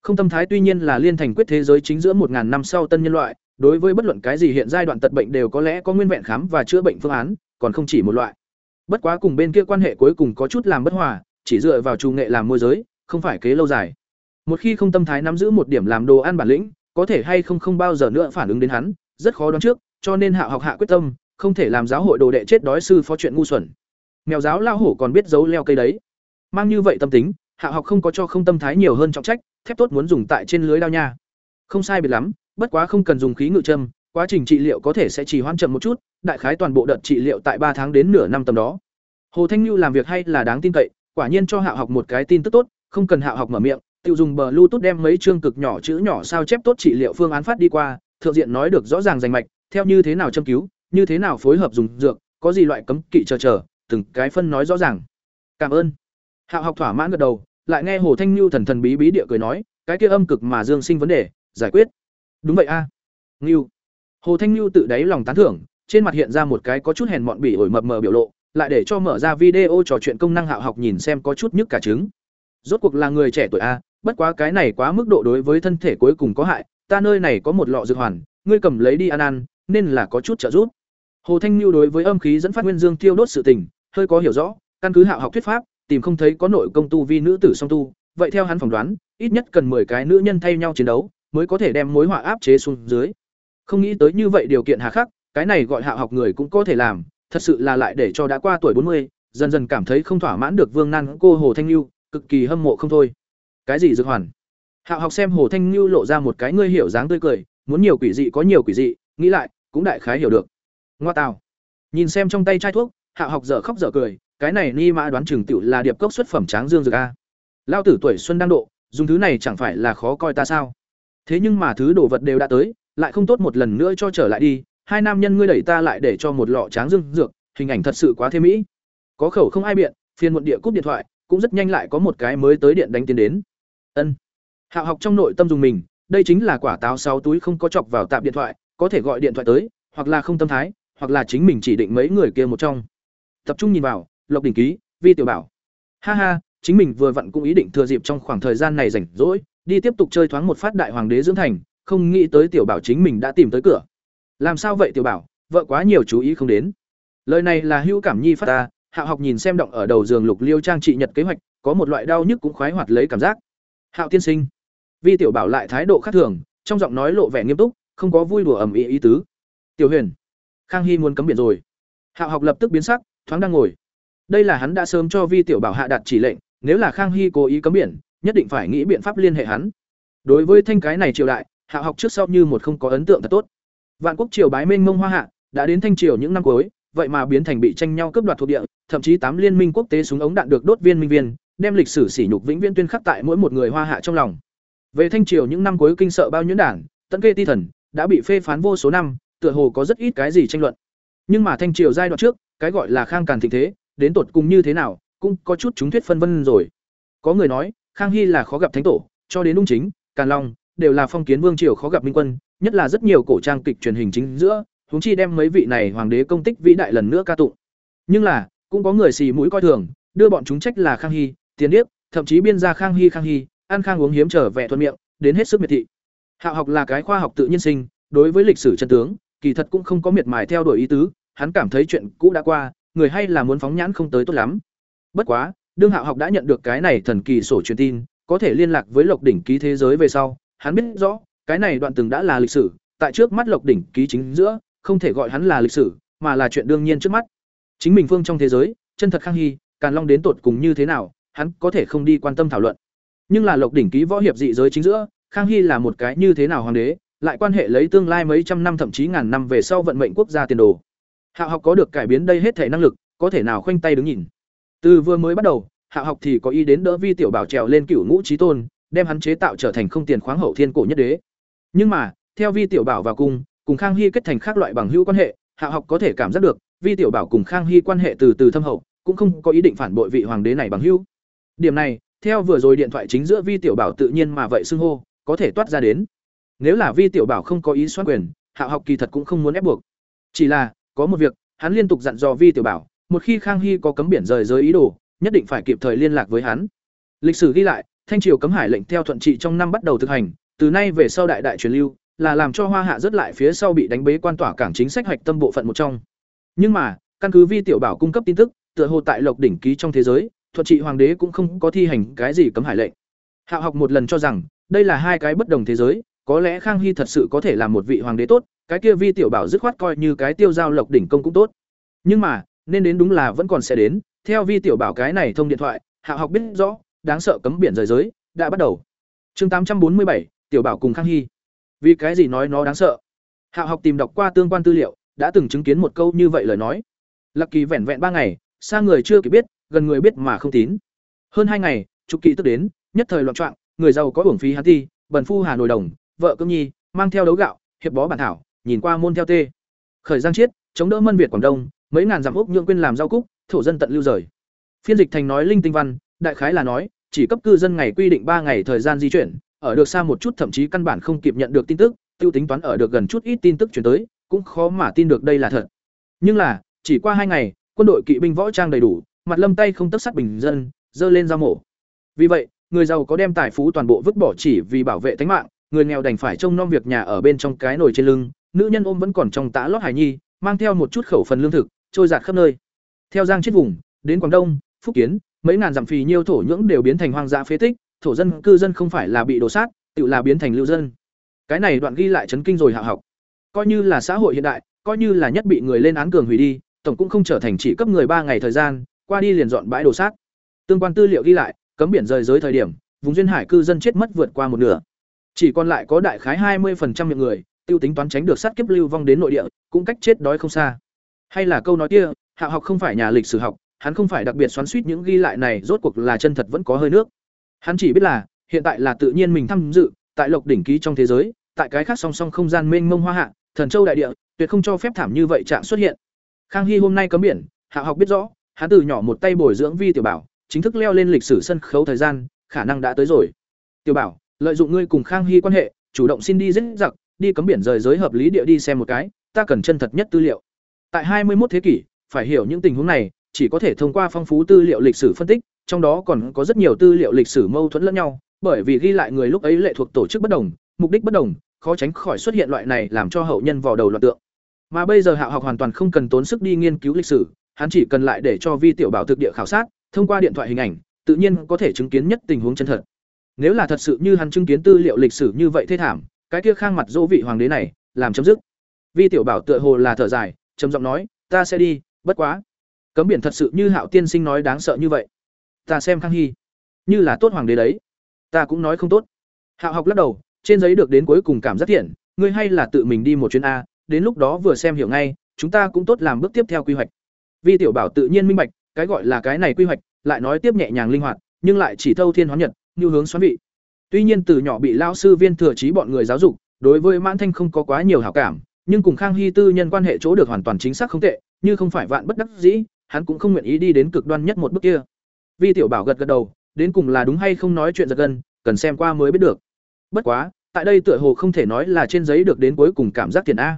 S1: Không tâm thái tuy nhiên là liên thành quyết thế giới chính giữa một ngàn năm sau tân nhân loại, đối với bất luận cái gì hiện giai đoạn tật bệnh đều có lẽ có nguyên vẹn khám và chữa bệnh phương án, còn không chỉ một loại. Bất quá cùng bên kia quan hệ cuối cùng có chút làm bất hòa, chỉ dựa vào trù nghệ làm môi giới, không phải kế lâu dài. Một khi không tâm thái nắm giữ một điểm làm đồ ăn bản lĩnh, có thể hay không không bao giờ nữa phản ứng đến hắn, rất khó đoán trước, cho nên Hạ học hạ quyết tâm, không thể làm giáo hội đồ đệ chết đói sư phó chuyện ngu xuẩn. Mèo giáo lao hổ còn biết giấu leo cây đấy. Mang như vậy tâm tính, Hạ học không có cho không tâm thái nhiều hơn trọng trách, thép tốt muốn dùng tại trên lưới đao nha. Không sai biệt lắm, bất quá không cần dùng khí ngự châm, quá trình trị liệu có thể sẽ trì hoãn chậm một chút, đại khái toàn bộ đợt trị liệu tại ba tháng đến nửa năm tầm đó. Hồ Thanh Nhu làm việc hay là đáng tin cậy, quả nhiên cho Hạ học một cái tin tức tốt, không cần Hạ học mở miệng, tiêu dùng bờ Bluetooth đem mấy chương cực nhỏ chữ nhỏ sao chép tốt trị liệu phương án phát đi qua, thượng diện nói được rõ ràng rành mạch, theo như thế nào châm cứu, như thế nào phối hợp dùng dược, có gì loại cấm kỵ chờ chờ, từng cái phân nói rõ ràng. Cảm ơn. hạo học thỏa mãn gật đầu, lại nghe Hồ Thanh Nhu thần thần bí bí địa cười nói, cái kia âm cực mà dương sinh vấn đề, giải quyết. Đúng vậy a. À. Hồ Thanh Nhu tự đáy lòng tán thưởng, trên mặt hiện ra một cái có chút hèn mọn bỉ ổi mập mờ biểu lộ, lại để cho mở ra video trò chuyện công năng Hạo học nhìn xem có chút nhức cả trứng. Rốt cuộc là người trẻ tuổi a, bất quá cái này quá mức độ đối với thân thể cuối cùng có hại, ta nơi này có một lọ dược hoàn, ngươi cầm lấy đi ăn ăn, nên là có chút trợ giúp. Hồ Thanh Nhu đối với âm khí dẫn phát nguyên dương tiêu đốt sự tình, hơi có hiểu rõ, căn cứ Hạo học thuyết pháp, tìm không thấy có nội công tu vi nữ tử song tu, vậy theo hắn phỏng đoán, ít nhất cần 10 cái nữ nhân thay nhau chiến đấu, mới có thể đem mối họa áp chế xuống dưới. Không nghĩ tới như vậy điều kiện hà khắc, cái này gọi Hạo học người cũng có thể làm, thật sự là lại để cho đã qua tuổi bốn mươi, dần dần cảm thấy không thỏa mãn được Vương Nan cô Hồ Thanh Nhu, cực kỳ hâm mộ không thôi. Cái gì dược hoàn? Hạo học xem Hồ Thanh Nhu lộ ra một cái ngươi hiểu dáng tươi cười, muốn nhiều quỷ dị có nhiều quỷ dị, nghĩ lại, cũng đại khái hiểu được. Ngoa tào. Nhìn xem trong tay chai thuốc, Hạ học dở khóc dở cười, cái này ni mã đoán chừng tiểu là điệp cốc xuất phẩm tráng dương dược a. Lao tử tuổi xuân đang độ, dùng thứ này chẳng phải là khó coi ta sao? Thế nhưng mà thứ đồ vật đều đã tới, lại không tốt một lần nữa cho trở lại đi, hai nam nhân ngươi đẩy ta lại để cho một lọ tráng dương dược, hình ảnh thật sự quá thêm mỹ. Có khẩu không ai biện, phiền muộn địa cúp điện thoại, cũng rất nhanh lại có một cái mới tới điện đánh tiến đến. Ân. Hạ học trong nội tâm dùng mình, đây chính là quả táo sáu túi không có chọc vào tạm điện thoại, có thể gọi điện thoại tới, hoặc là không tâm thái, hoặc là chính mình chỉ định mấy người kia một trong. Tập trung nhìn vào, Lộc đỉnh ký, Vi tiểu bảo. Ha ha, chính mình vừa vặn cũng ý định thừa dịp trong khoảng thời gian này rảnh rỗi, đi tiếp tục chơi thoáng một phát đại hoàng đế dưỡng thành, không nghĩ tới tiểu bảo chính mình đã tìm tới cửa. Làm sao vậy tiểu bảo, vợ quá nhiều chú ý không đến. Lời này là hữu cảm nhi phát ta, Hạo học nhìn xem động ở đầu giường Lục Liêu trang trị nhật kế hoạch, có một loại đau nhức cũng khoái hoạt lấy cảm giác. Hạo tiên sinh. Vi tiểu bảo lại thái độ khác thường, trong giọng nói lộ vẻ nghiêm túc, không có vui đùa ầm ĩ ý, ý tứ. Tiểu Huyền, Khang Hy muốn cấm biển rồi. Hạo học lập tức biến sắc, thoáng đang ngồi. Đây là hắn đã sớm cho Vi tiểu bảo hạ đặt chỉ lệnh, nếu là Khang Hy cố ý cấm biển, nhất định phải nghĩ biện pháp liên hệ hắn. Đối với thanh cái này triều đại, hạ học trước sau như một không có ấn tượng thật tốt. Vạn quốc triều bái mênh mông hoa hạ, đã đến thanh triều những năm cuối, vậy mà biến thành bị tranh nhau cướp đoạt thuộc địa, thậm chí tám liên minh quốc tế súng ống đạn được đốt viên minh viên, đem lịch sử sỉ nhục vĩnh viễn tuyên khắc tại mỗi một người hoa hạ trong lòng. Về thanh triều những năm cuối kinh sợ bao nhiêu đảng, tận kê ti thần, đã bị phê phán vô số năm, tựa hồ có rất ít cái gì tranh luận. Nhưng mà thanh triều giai đoạn trước, cái gọi là khang càn thịnh thế, đến tột cùng như thế nào, cũng có chút chúng thuyết phân vân rồi. Có người nói, Khang Hy là khó gặp thánh tổ, cho đến ung chính, Càn Long, đều là phong kiến vương triều khó gặp minh quân, nhất là rất nhiều cổ trang kịch truyền hình chính giữa, huống chi đem mấy vị này hoàng đế công tích vĩ đại lần nữa ca tụng. Nhưng là, cũng có người xì mũi coi thường, đưa bọn chúng trách là Khang Hy, tiền điếc, thậm chí biên ra Khang Hy Khang Hy, ăn khang uống hiếm trở vẻ thuận miệng, đến hết sức miệt thị. hạ học là cái khoa học tự nhiên sinh, đối với lịch sử chân tướng, kỳ thật cũng không có miệt mài theo đuổi ý tứ, hắn cảm thấy chuyện cũ đã qua, người hay là muốn phóng nhãn không tới tốt lắm. Bất quá, đương Hạo học đã nhận được cái này thần kỳ sổ truyền tin, có thể liên lạc với Lộc đỉnh ký thế giới về sau, hắn biết rõ, cái này đoạn từng đã là lịch sử, tại trước mắt Lộc đỉnh ký chính giữa, không thể gọi hắn là lịch sử, mà là chuyện đương nhiên trước mắt. Chính mình phương trong thế giới, chân thật Khang Hy, Càn Long đến tột cùng như thế nào, hắn có thể không đi quan tâm thảo luận. Nhưng là Lộc đỉnh ký võ hiệp dị giới chính giữa, Khang Hy là một cái như thế nào hoàng đế, lại quan hệ lấy tương lai mấy trăm năm thậm chí ngàn năm về sau vận mệnh quốc gia tiền đồ. Hạo học có được cải biến đây hết thể năng lực, có thể nào khoanh tay đứng nhìn. Từ vừa mới bắt đầu, Hạo học thì có ý đến đỡ Vi tiểu bảo trèo lên cửu ngũ chí tôn, đem hắn chế tạo trở thành không tiền khoáng hậu thiên cổ nhất đế. Nhưng mà, theo Vi tiểu bảo vào cung, cùng Khang Hy kết thành khác loại bằng hữu quan hệ, Hạo học có thể cảm giác được, Vi Tiểu Bảo cùng Khang Hy quan hệ từ từ thâm hậu, cũng không có ý định phản bội vị hoàng đế này bằng hữu. Điểm này, theo vừa rồi điện thoại chính giữa Vi Tiểu Bảo tự nhiên mà vậy xưng hô, có thể toát ra đến. Nếu là Vi Tiểu Bảo không có ý xoan quyền, Hạo học kỳ thật cũng không muốn ép buộc. Chỉ là, có một việc, hắn liên tục dặn dò Vi Tiểu Bảo, một khi Khang Hy có cấm biển rời giới ý đồ, nhất định phải kịp thời liên lạc với hắn. Lịch sử ghi lại, Thanh triều cấm hải lệnh theo thuận trị trong năm bắt đầu thực hành, từ nay về sau đại đại truyền lưu, là làm cho Hoa Hạ rất lại phía sau bị đánh bế quan tỏa cảng chính sách hoạch tâm bộ phận một trong. Nhưng mà, căn cứ Vi Tiểu Bảo cung cấp tin tức, tựa hồ tại Lộc đỉnh ký trong thế giới, thuận trị hoàng đế cũng không có thi hành cái gì cấm hải lệnh. Hạo học một lần cho rằng, đây là hai cái bất đồng thế giới, có lẽ Khang Hy thật sự có thể làm một vị hoàng đế tốt, cái kia Vi Tiểu Bảo dứt khoát coi như cái tiêu giao Lộc đỉnh công cũng tốt. Nhưng mà, nên đến đúng là vẫn còn sẽ đến, theo Vi Tiểu Bảo cái này thông điện thoại, hạ học biết rõ, đáng sợ cấm biển rời giới đã bắt đầu. Chương tám trăm bốn mươi bảy, Tiểu Bảo cùng Khang Hy. Vì cái gì nói nó đáng sợ? hạ học tìm đọc qua tương quan tư liệu, đã từng chứng kiến một câu như vậy lời nói. Lạc Kỳ vẹn vẹn ba ngày, xa người chưa kịp biết, gần người biết mà không tín. Hơn hai ngày, trục kỵ tức đến, nhất thời loạn trọng, người giàu có uổng phí hắn thi bần phu Hà Nội Đồng, vợ cương nhi, mang theo đấu gạo, hiệp bó bản thảo, nhìn qua môn theo tê. Khởi Giang Chiết, chống đỡ Mân Việt Quảng Đông, mấy ngàn dặm úc nhượng quên làm rau cúc, thổ dân tận lưu rời. Phiên dịch thành nói linh tinh văn, đại khái là nói, chỉ cấp cư dân ngày quy định ba ngày thời gian di chuyển, ở được xa một chút thậm chí căn bản không kịp nhận được tin tức, tiêu tính toán ở được gần chút ít tin tức chuyển tới, cũng khó mà tin được đây là thật. Nhưng là, chỉ qua hai ngày, quân đội kỵ binh võ trang đầy đủ, mặt lâm tay không tất sát bình dân, dơ lên giao mổ. Vì vậy, người giàu có đem tài phú toàn bộ vứt bỏ chỉ vì bảo vệ tính mạng, người nghèo đành phải trông nom việc nhà ở bên trong cái nồi trên lưng, nữ nhân ôm vẫn còn trong tã lót hải nhi, mang theo một chút khẩu phần lương thực, trôi giạt khắp nơi. Theo giang chết vùng, đến Quảng Đông, Phúc Kiến, mấy ngàn dặm phì nhiêu thổ nhưỡng đều biến thành hoang dã phế tích, thổ dân cư dân không phải là bị đổ sát, tự là biến thành lưu dân. Cái này đoạn ghi lại chấn kinh rồi hạ học. Coi như là xã hội hiện đại, coi như là nhất bị người lên án cường hủy đi, tổng cũng không trở thành chỉ cấp người ba ngày thời gian, qua đi liền dọn bãi đổ sát. Tương quan tư liệu ghi lại, cấm biển rời giới thời điểm, vùng duyên hải cư dân chết mất vượt qua một nửa. Chỉ còn lại có đại khái hai 20% những người, tiêu tính toán tránh được sát kiếp lưu vong đến nội địa, cũng cách chết đói không xa. Hay là câu nói kia, Hạ học không phải nhà lịch sử học, hắn không phải đặc biệt xoắn suýt những ghi lại này rốt cuộc là chân thật vẫn có hơi nước. Hắn chỉ biết là, hiện tại là tự nhiên mình tham dự, tại Lộc đỉnh ký trong thế giới, tại cái khác song song không gian mênh mông hoa hạ, thần châu đại địa, tuyệt không cho phép thảm như vậy trạng xuất hiện. Khang Hy hôm nay cấm biển, Hạ học biết rõ, hắn từ nhỏ một tay bồi dưỡng Vi Tiểu Bảo, chính thức leo lên lịch sử sân khấu thời gian, khả năng đã tới rồi. Tiểu Bảo, lợi dụng ngươi cùng Khang Hy quan hệ, chủ động xin đi giết giặc, đi cấm biển rời giới hợp lý địa đi xem một cái, ta cần chân thật nhất tư liệu. Tại hai mươi 21 thế kỷ, phải hiểu những tình huống này, chỉ có thể thông qua phong phú tư liệu lịch sử phân tích, trong đó còn có rất nhiều tư liệu lịch sử mâu thuẫn lẫn nhau, bởi vì ghi lại người lúc ấy lệ thuộc tổ chức bất đồng, mục đích bất đồng, khó tránh khỏi xuất hiện loại này làm cho hậu nhân vào đầu loạn tượng. Mà bây giờ Hạo học hoàn toàn không cần tốn sức đi nghiên cứu lịch sử, hắn chỉ cần lại để cho Vi tiểu bảo thực địa khảo sát, thông qua điện thoại hình ảnh, tự nhiên có thể chứng kiến nhất tình huống chân thật. Nếu là thật sự như hắn chứng kiến tư liệu lịch sử như vậy thê thảm, cái kia khang mặt dỗ vị hoàng đế này, làm chấm dứt. Vi tiểu bảo tựa hồ là thở dài, trầm giọng nói, ta sẽ đi, bất quá. Cấm biển thật sự như hạo tiên sinh nói đáng sợ như vậy. Ta xem khang hy như là tốt hoàng đế đấy. Ta cũng nói không tốt. Hạo học lắc đầu trên giấy được đến cuối cùng cảm giác thiện ngươi hay là tự mình đi một chuyến a đến lúc đó vừa xem hiểu ngay chúng ta cũng tốt làm bước tiếp theo quy hoạch. Vi tiểu bảo tự nhiên minh bạch cái gọi là cái này quy hoạch lại nói tiếp nhẹ nhàng linh hoạt nhưng lại chỉ thâu thiên hóa nhật như hướng xoắn vị. Tuy nhiên từ nhỏ bị lao sư viên thừa trí bọn người giáo dục, đối với mãn thanh không có quá nhiều hảo cảm, nhưng cùng khang hy tư nhân quan hệ chỗ được hoàn toàn chính xác không tệ, như không phải vạn bất đắc dĩ, hắn cũng không nguyện ý đi đến cực đoan nhất một bước kia. Vi tiểu bảo gật gật đầu, đến cùng là đúng hay không nói chuyện giật gân, cần xem qua mới biết được. Bất quá, tại đây tựa hồ không thể nói là trên giấy được đến cuối cùng cảm giác tiền a.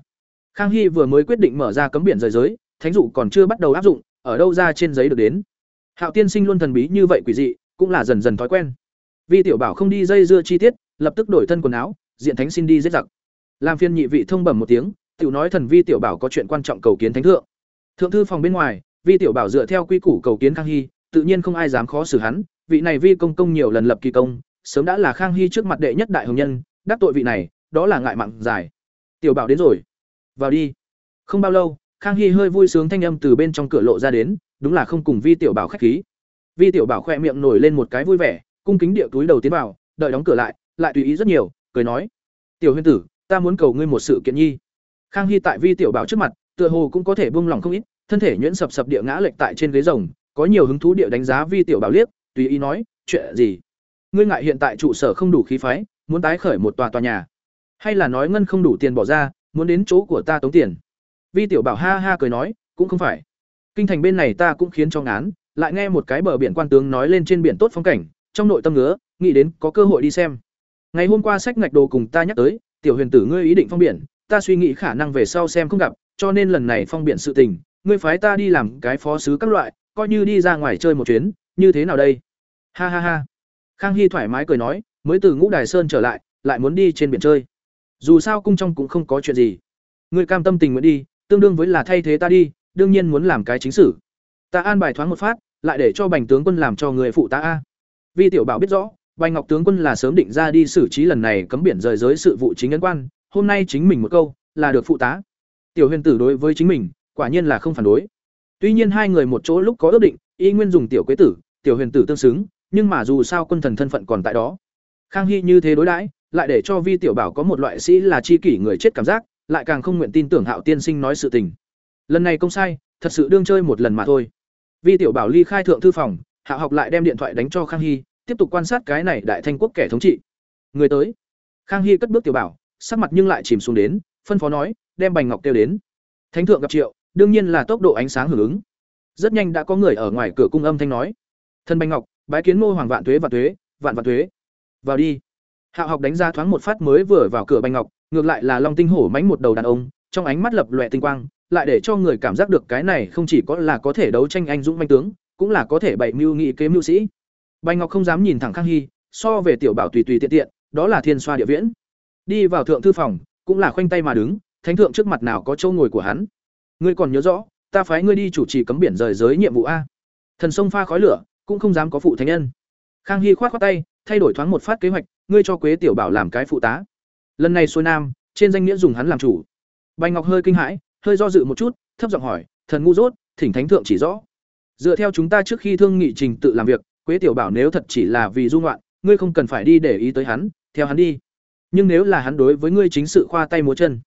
S1: Khang hy vừa mới quyết định mở ra cấm biển rời giới, thánh dụ còn chưa bắt đầu áp dụng, ở đâu ra trên giấy được đến. Hạo tiên sinh luôn thần bí như vậy quỷ dị, cũng là dần dần thói quen vi tiểu bảo không đi dây dưa chi tiết, lập tức đổi thân quần áo, diện thánh xin đi giết giặc. Làm phiên nhị vị thông bẩm một tiếng, tiểu nói thần vi tiểu bảo có chuyện quan trọng cầu kiến thánh thượng. Thượng thư phòng bên ngoài, vi tiểu bảo dựa theo quy củ cầu kiến khang hy, tự nhiên không ai dám khó xử hắn, vị này vi công công nhiều lần lập kỳ công, sớm đã là khang hy trước mặt đệ nhất đại hồng nhân, đắc tội vị này, đó là ngại mạng dài. Tiểu bảo đến rồi. Vào đi. Không bao lâu, khang hy hơi vui sướng thanh âm từ bên trong cửa lộ ra đến, đúng là không cùng vi tiểu bảo khách khí. Vi tiểu bảo khẽ miệng nổi lên một cái vui vẻ cung kính địa túi đầu tiến vào đợi đóng cửa lại lại tùy ý rất nhiều cười nói tiểu huyên tử ta muốn cầu ngươi một sự kiện nhi. Khang hy tại vi tiểu bảo trước mặt tựa hồ cũng có thể buông lỏng không ít thân thể nhuyễn sập sập địa ngã lệch tại trên ghế rồng có nhiều hứng thú địa đánh giá vi tiểu bảo liếc tùy ý nói chuyện gì? Ngươi ngại hiện tại trụ sở không đủ khí phái muốn tái khởi một tòa tòa nhà? Hay là nói ngân không đủ tiền bỏ ra muốn đến chỗ của ta tống tiền? Vi tiểu bảo ha ha cười nói cũng không phải. Kinh thành bên này ta cũng khiến cho ngán, lại nghe một cái bờ biển quan tướng nói lên trên biển tốt phong cảnh, trong nội tâm ngứa, nghĩ đến có cơ hội đi xem. Ngày hôm qua sách ngạch đồ cùng ta nhắc tới, tiểu huyền tử ngươi ý định phong biển, ta suy nghĩ khả năng về sau xem không gặp, cho nên lần này phong biển sự tình, ngươi phái ta đi làm cái phó sứ các loại, coi như đi ra ngoài chơi một chuyến, như thế nào đây? Ha ha ha. Khang Hy thoải mái cười nói, mới từ Ngũ Đài Sơn trở lại, lại muốn đi trên biển chơi. Dù sao cung trong cũng không có chuyện gì. Ngươi cam tâm tình nguyện đi, tương đương với là thay thế ta đi, đương nhiên muốn làm cái chính sử. Ta an bài thoáng một phát, lại để cho Bành tướng quân làm cho người phụ ta a. Vi tiểu bảo biết rõ, Bành Ngọc tướng quân là sớm định ra đi xử trí lần này cấm biển rời giới sự vụ chính nhân quan, hôm nay chính mình một câu, là được phụ tá. Tiểu Huyền tử đối với chính mình, quả nhiên là không phản đối. Tuy nhiên hai người một chỗ lúc có ước định, y nguyên dùng tiểu quế tử, tiểu huyền tử tương xứng, nhưng mà dù sao quân thần thân phận còn tại đó. Khang Hy như thế đối đãi, lại để cho Vi tiểu bảo có một loại sĩ là chi kỷ người chết cảm giác, lại càng không nguyện tin tưởng Hạo tiên sinh nói sự tình. Lần này công sai, thật sự đương chơi một lần mà thôi. Vi tiểu bảo ly khai thượng thư phòng, Hạo học lại đem điện thoại đánh cho Khang Hy, tiếp tục quan sát cái này đại thanh quốc kẻ thống trị. Người tới. Khang Hy cất bước tiểu bảo, sắc mặt nhưng lại chìm xuống đến, phân phó nói, đem Bành Ngọc kêu đến. Thánh thượng gặp Triệu, đương nhiên là tốc độ ánh sáng hưởng ứng. Rất nhanh đã có người ở ngoài cửa cung âm thanh nói: "Thân Bành Ngọc, bái kiến Ngô Hoàng vạn tuế và tuế, vạn vạn tuế. Vào đi." Hạo học đánh ra thoáng một phát mới vừa vào cửa Bành Ngọc, ngược lại là Long Tinh Hổ mãnh một đầu đàn ông, trong ánh mắt lập lòe tinh quang, lại để cho người cảm giác được cái này không chỉ có là có thể đấu tranh anh dũng manh tướng, cũng là có thể bày mưu nghị kế mưu sĩ. Bành Ngọc không dám nhìn thẳng Khang Hy, so về tiểu bảo tùy tùy tiện tiện, đó là thiên xoa địa viễn. Đi vào thượng thư phòng, cũng là khoanh tay mà đứng, thánh thượng trước mặt nào có chỗ ngồi của hắn. Ngươi còn nhớ rõ, ta phái ngươi đi chủ trì cấm biển rời giới nhiệm vụ a. Thần sông pha khói lửa, cũng không dám có phụ thánh nhân. Khang Hy khoát khoát tay, thay đổi thoáng một phát kế hoạch, ngươi cho Quế tiểu bảo làm cái phụ tá. Lần này xuôi nam, trên danh nghĩa dùng hắn làm chủ. Bành Ngọc hơi kinh hãi, hơi do dự một chút, thấp giọng hỏi, "Thần ngu dốt, thỉnh thánh thượng chỉ rõ." Dựa theo chúng ta trước khi thương nghị trình tự làm việc, Quế tiểu bảo nếu thật chỉ là vì du ngoạn, ngươi không cần phải đi để ý tới hắn, theo hắn đi. Nhưng nếu là hắn đối với ngươi chính sự khoa tay múa chân,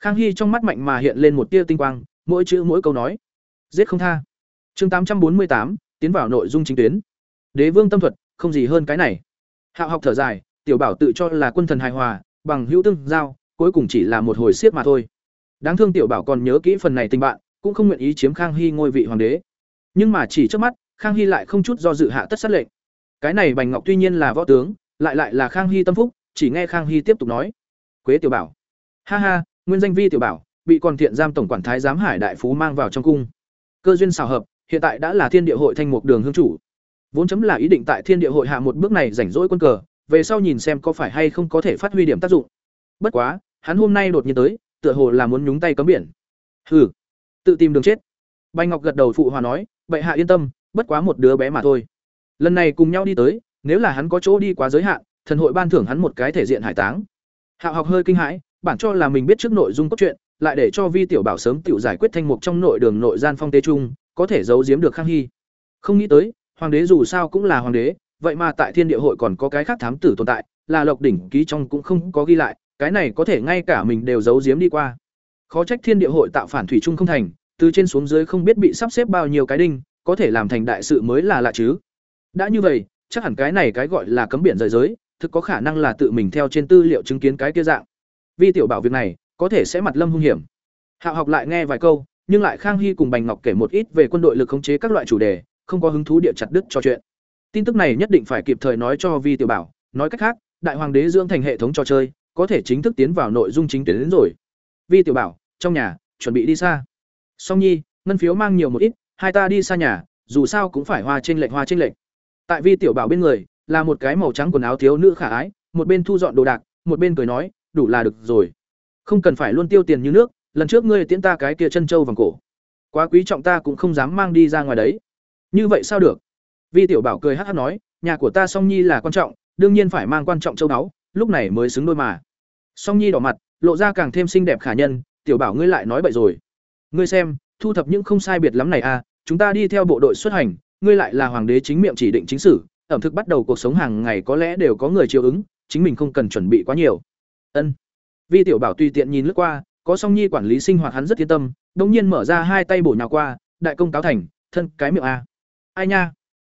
S1: Khang Hy trong mắt mạnh mà hiện lên một tia tinh quang, mỗi chữ mỗi câu nói. Giết không tha. Chương tám trăm bốn mươi tám tiến vào nội dung chính tuyến. Đế vương tâm thuật, không gì hơn cái này. Hạo học thở dài, tiểu bảo tự cho là quân thần hài hòa, bằng hữu tương giao, cuối cùng chỉ là một hồi xiết mà thôi. Đáng thương tiểu bảo còn nhớ kỹ phần này tình bạn, cũng không nguyện ý chiếm Khang Hy ngôi vị hoàng đế. Nhưng mà chỉ trước mắt, Khang Hy lại không chút do dự hạ tất sát lệnh. Cái này Bành Ngọc tuy nhiên là võ tướng, lại lại là Khang Hy tâm phúc, chỉ nghe Khang Hy tiếp tục nói: "Quế tiểu bảo, ha ha, nguyên danh vi tiểu bảo bị còn thiện giam tổng quản thái giám hải đại phú mang vào trong cung. Cơ duyên xảo hợp hiện tại đã là thiên địa hội thanh mục đường hương chủ. Vốn chấm là ý định tại thiên địa hội hạ một bước này rảnh rỗi quân cờ về sau nhìn xem có phải hay không có thể phát huy điểm tác dụng. Bất quá hắn hôm nay đột nhiên tới tựa hồ là muốn nhúng tay cấm biển. Hừ tự tìm đường chết. Bành ngọc gật đầu phụ hòa nói bệ hạ yên tâm bất quá một đứa bé mà thôi lần này cùng nhau đi tới nếu là hắn có chỗ đi quá giới hạn thần hội ban thưởng hắn một cái thể diện hải táng hạo học hơi kinh hãi bản cho là mình biết trước nội dung cốt truyện, lại để cho Vi tiểu bảo sớm tiểu giải quyết thanh mục trong nội đường nội gian phong tế trung, có thể giấu giếm được Khang Hy. Không nghĩ tới, hoàng đế dù sao cũng là hoàng đế, vậy mà tại Thiên Địa hội còn có cái khác thám tử tồn tại, là Lộc đỉnh ký trong cũng không có ghi lại, cái này có thể ngay cả mình đều giấu giếm đi qua. Khó trách Thiên Địa hội tạo phản thủy trung không thành, từ trên xuống dưới không biết bị sắp xếp bao nhiêu cái đinh, có thể làm thành đại sự mới là lạ chứ. Đã như vậy, chắc hẳn cái này cái gọi là cấm biển rời giới, thực có khả năng là tự mình theo trên tư liệu chứng kiến cái kia dạng. Vi tiểu bảo việc này có thể sẽ mặt lâm hung hiểm. Hạo học lại nghe vài câu nhưng lại khang hy cùng bành ngọc kể một ít về quân đội lực khống chế các loại chủ đề không có hứng thú địa chặt đứt cho chuyện. Tin tức này nhất định phải kịp thời nói cho vi tiểu bảo nói cách khác đại hoàng đế dưỡng thành hệ thống trò chơi có thể chính thức tiến vào nội dung chính tuyến đến rồi. Vi tiểu bảo trong nhà chuẩn bị đi xa song nhi, ngân phiếu mang nhiều một ít, hai ta đi xa nhà, dù sao cũng phải hoa trên lệnh hoa trên lệnh tại vi tiểu bảo bên người, là một cái màu trắng quần áo thiếu nữ khả ái, một bên thu dọn đồ đạc, một bên cười nói, đủ là được rồi. Không cần phải luôn tiêu tiền như nước, lần trước ngươi tiễn ta cái kia chân trâu vòng cổ. Quá quý trọng ta cũng không dám mang đi ra ngoài đấy. Như vậy sao được? Vi tiểu bảo cười hát hát nói, nhà của ta song nhi là quan trọng, đương nhiên phải mang quan trọng châu báu, lúc này mới xứng đôi mà. Song nhi đỏ mặt, lộ ra càng thêm xinh đẹp khả nhân, tiểu bảo ngươi lại nói bậy rồi ngươi xem, thu thập những không sai biệt lắm này à chúng ta đi theo bộ đội xuất hành, ngươi lại là hoàng đế chính miệng chỉ định chính sử, ẩm thực bắt đầu cuộc sống hàng ngày có lẽ đều có người chiều ứng, chính mình không cần chuẩn bị quá nhiều. Ân. Vi tiểu bảo tùy tiện nhìn lướt qua, có song nhi quản lý sinh hoạt hắn rất yên tâm đông nhiên mở ra hai tay bổ nhào qua, đại công cáo thành, thân cái miệng a. Ai nha?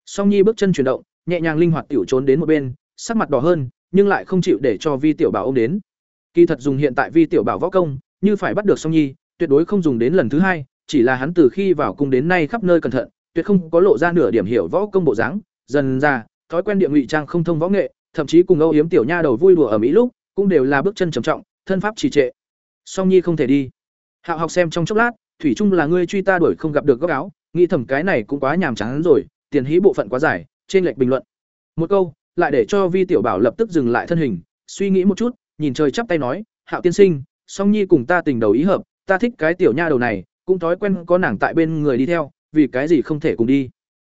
S1: Song nhi bước chân chuyển động, nhẹ nhàng linh hoạt tiểu trốn đến một bên, sắc mặt đỏ hơn, nhưng lại không chịu để cho vi tiểu bảo ôm đến. Kỳ thật dùng hiện tại vi tiểu bảo võ công, như phải bắt được song nhi tuyệt đối không dùng đến lần thứ hai chỉ là hắn từ khi vào cung đến nay khắp nơi cẩn thận, tuyệt không có lộ ra nửa điểm hiểu võ công bộ dáng, dần ra, thói quen địa ngụy trang không thông võ nghệ, thậm chí cùng Âu Yếm tiểu nha đầu vui đùa ở Mỹ lúc, cũng đều là bước chân trầm trọng, thân pháp trì trệ. Song Nhi không thể đi. Hạo học xem trong chốc lát, thủy chung là ngươi truy ta đuổi không gặp được góc áo, nghĩ thầm cái này cũng quá nhàm chán rồi, tiền hí bộ phận quá dài, trên lệch bình luận. Một câu, lại để cho Vi tiểu bảo lập tức dừng lại thân hình, suy nghĩ một chút, nhìn trời chắp tay nói, "Hạo tiên sinh, Song Nhi cùng ta tình đầu ý hợp, ta thích cái tiểu nha đầu này, cũng thói quen có nàng tại bên người đi theo, vì cái gì không thể cùng đi?"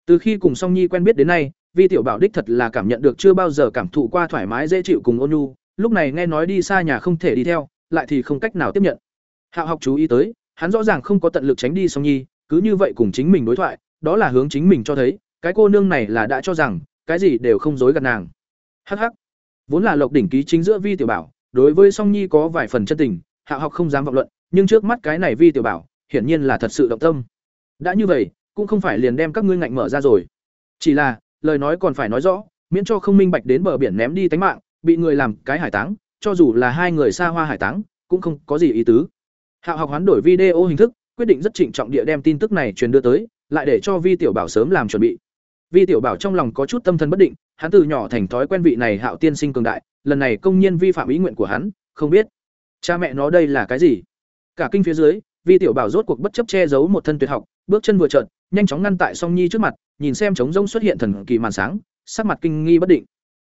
S1: Từ khi cùng Song Nhi quen biết đến nay, Vi tiểu bảo đích thật là cảm nhận được chưa bao giờ cảm thụ qua thoải mái dễ chịu cùng ôn nhu, lúc này nghe nói đi xa nhà không thể đi theo, lại thì không cách nào tiếp nhận. Hạo học chú ý tới, hắn rõ ràng không có tận lực tránh đi Song Nhi, cứ như vậy cùng chính mình đối thoại, đó là hướng chính mình cho thấy, cái cô nương này là đã cho rằng, cái gì đều không dối gạt nàng. Hắc hắc. Vốn là Lộc đỉnh ký chính giữa Vi tiểu bảo, đối với Song Nhi có vài phần chân tình, Hạo học không dám vọng luận, nhưng trước mắt cái này Vi tiểu bảo, hiển nhiên là thật sự động tâm. Đã như vậy, cũng không phải liền đem các ngươi ngạnh mở ra rồi. Chỉ là, lời nói còn phải nói rõ, miễn cho không minh bạch đến bờ biển ném đi tánh mạng, bị người làm cái hải táng, cho dù là hai người xa hoa hải táng, cũng không có gì ý tứ. Hạo học hoán đổi video hình thức, quyết định rất trịnh trọng địa đem tin tức này truyền đưa tới, lại để cho Vi Tiểu Bảo sớm làm chuẩn bị. Vi Tiểu Bảo trong lòng có chút tâm thần bất định, hắn từ nhỏ thành thói quen vị này Hạo tiên sinh cường đại, lần này công nhiên vi phạm ý nguyện của hắn, không biết cha mẹ nó đây là cái gì. Cả kinh phía dưới, Vi Tiểu Bảo rốt cuộc bất chấp che giấu một thân tuyệt học, bước chân vừa chợt, nhanh chóng ngăn tại Song Nhi trước mặt, nhìn xem trống rông xuất hiện thần kỳ màn sáng, sắc mặt kinh nghi bất định.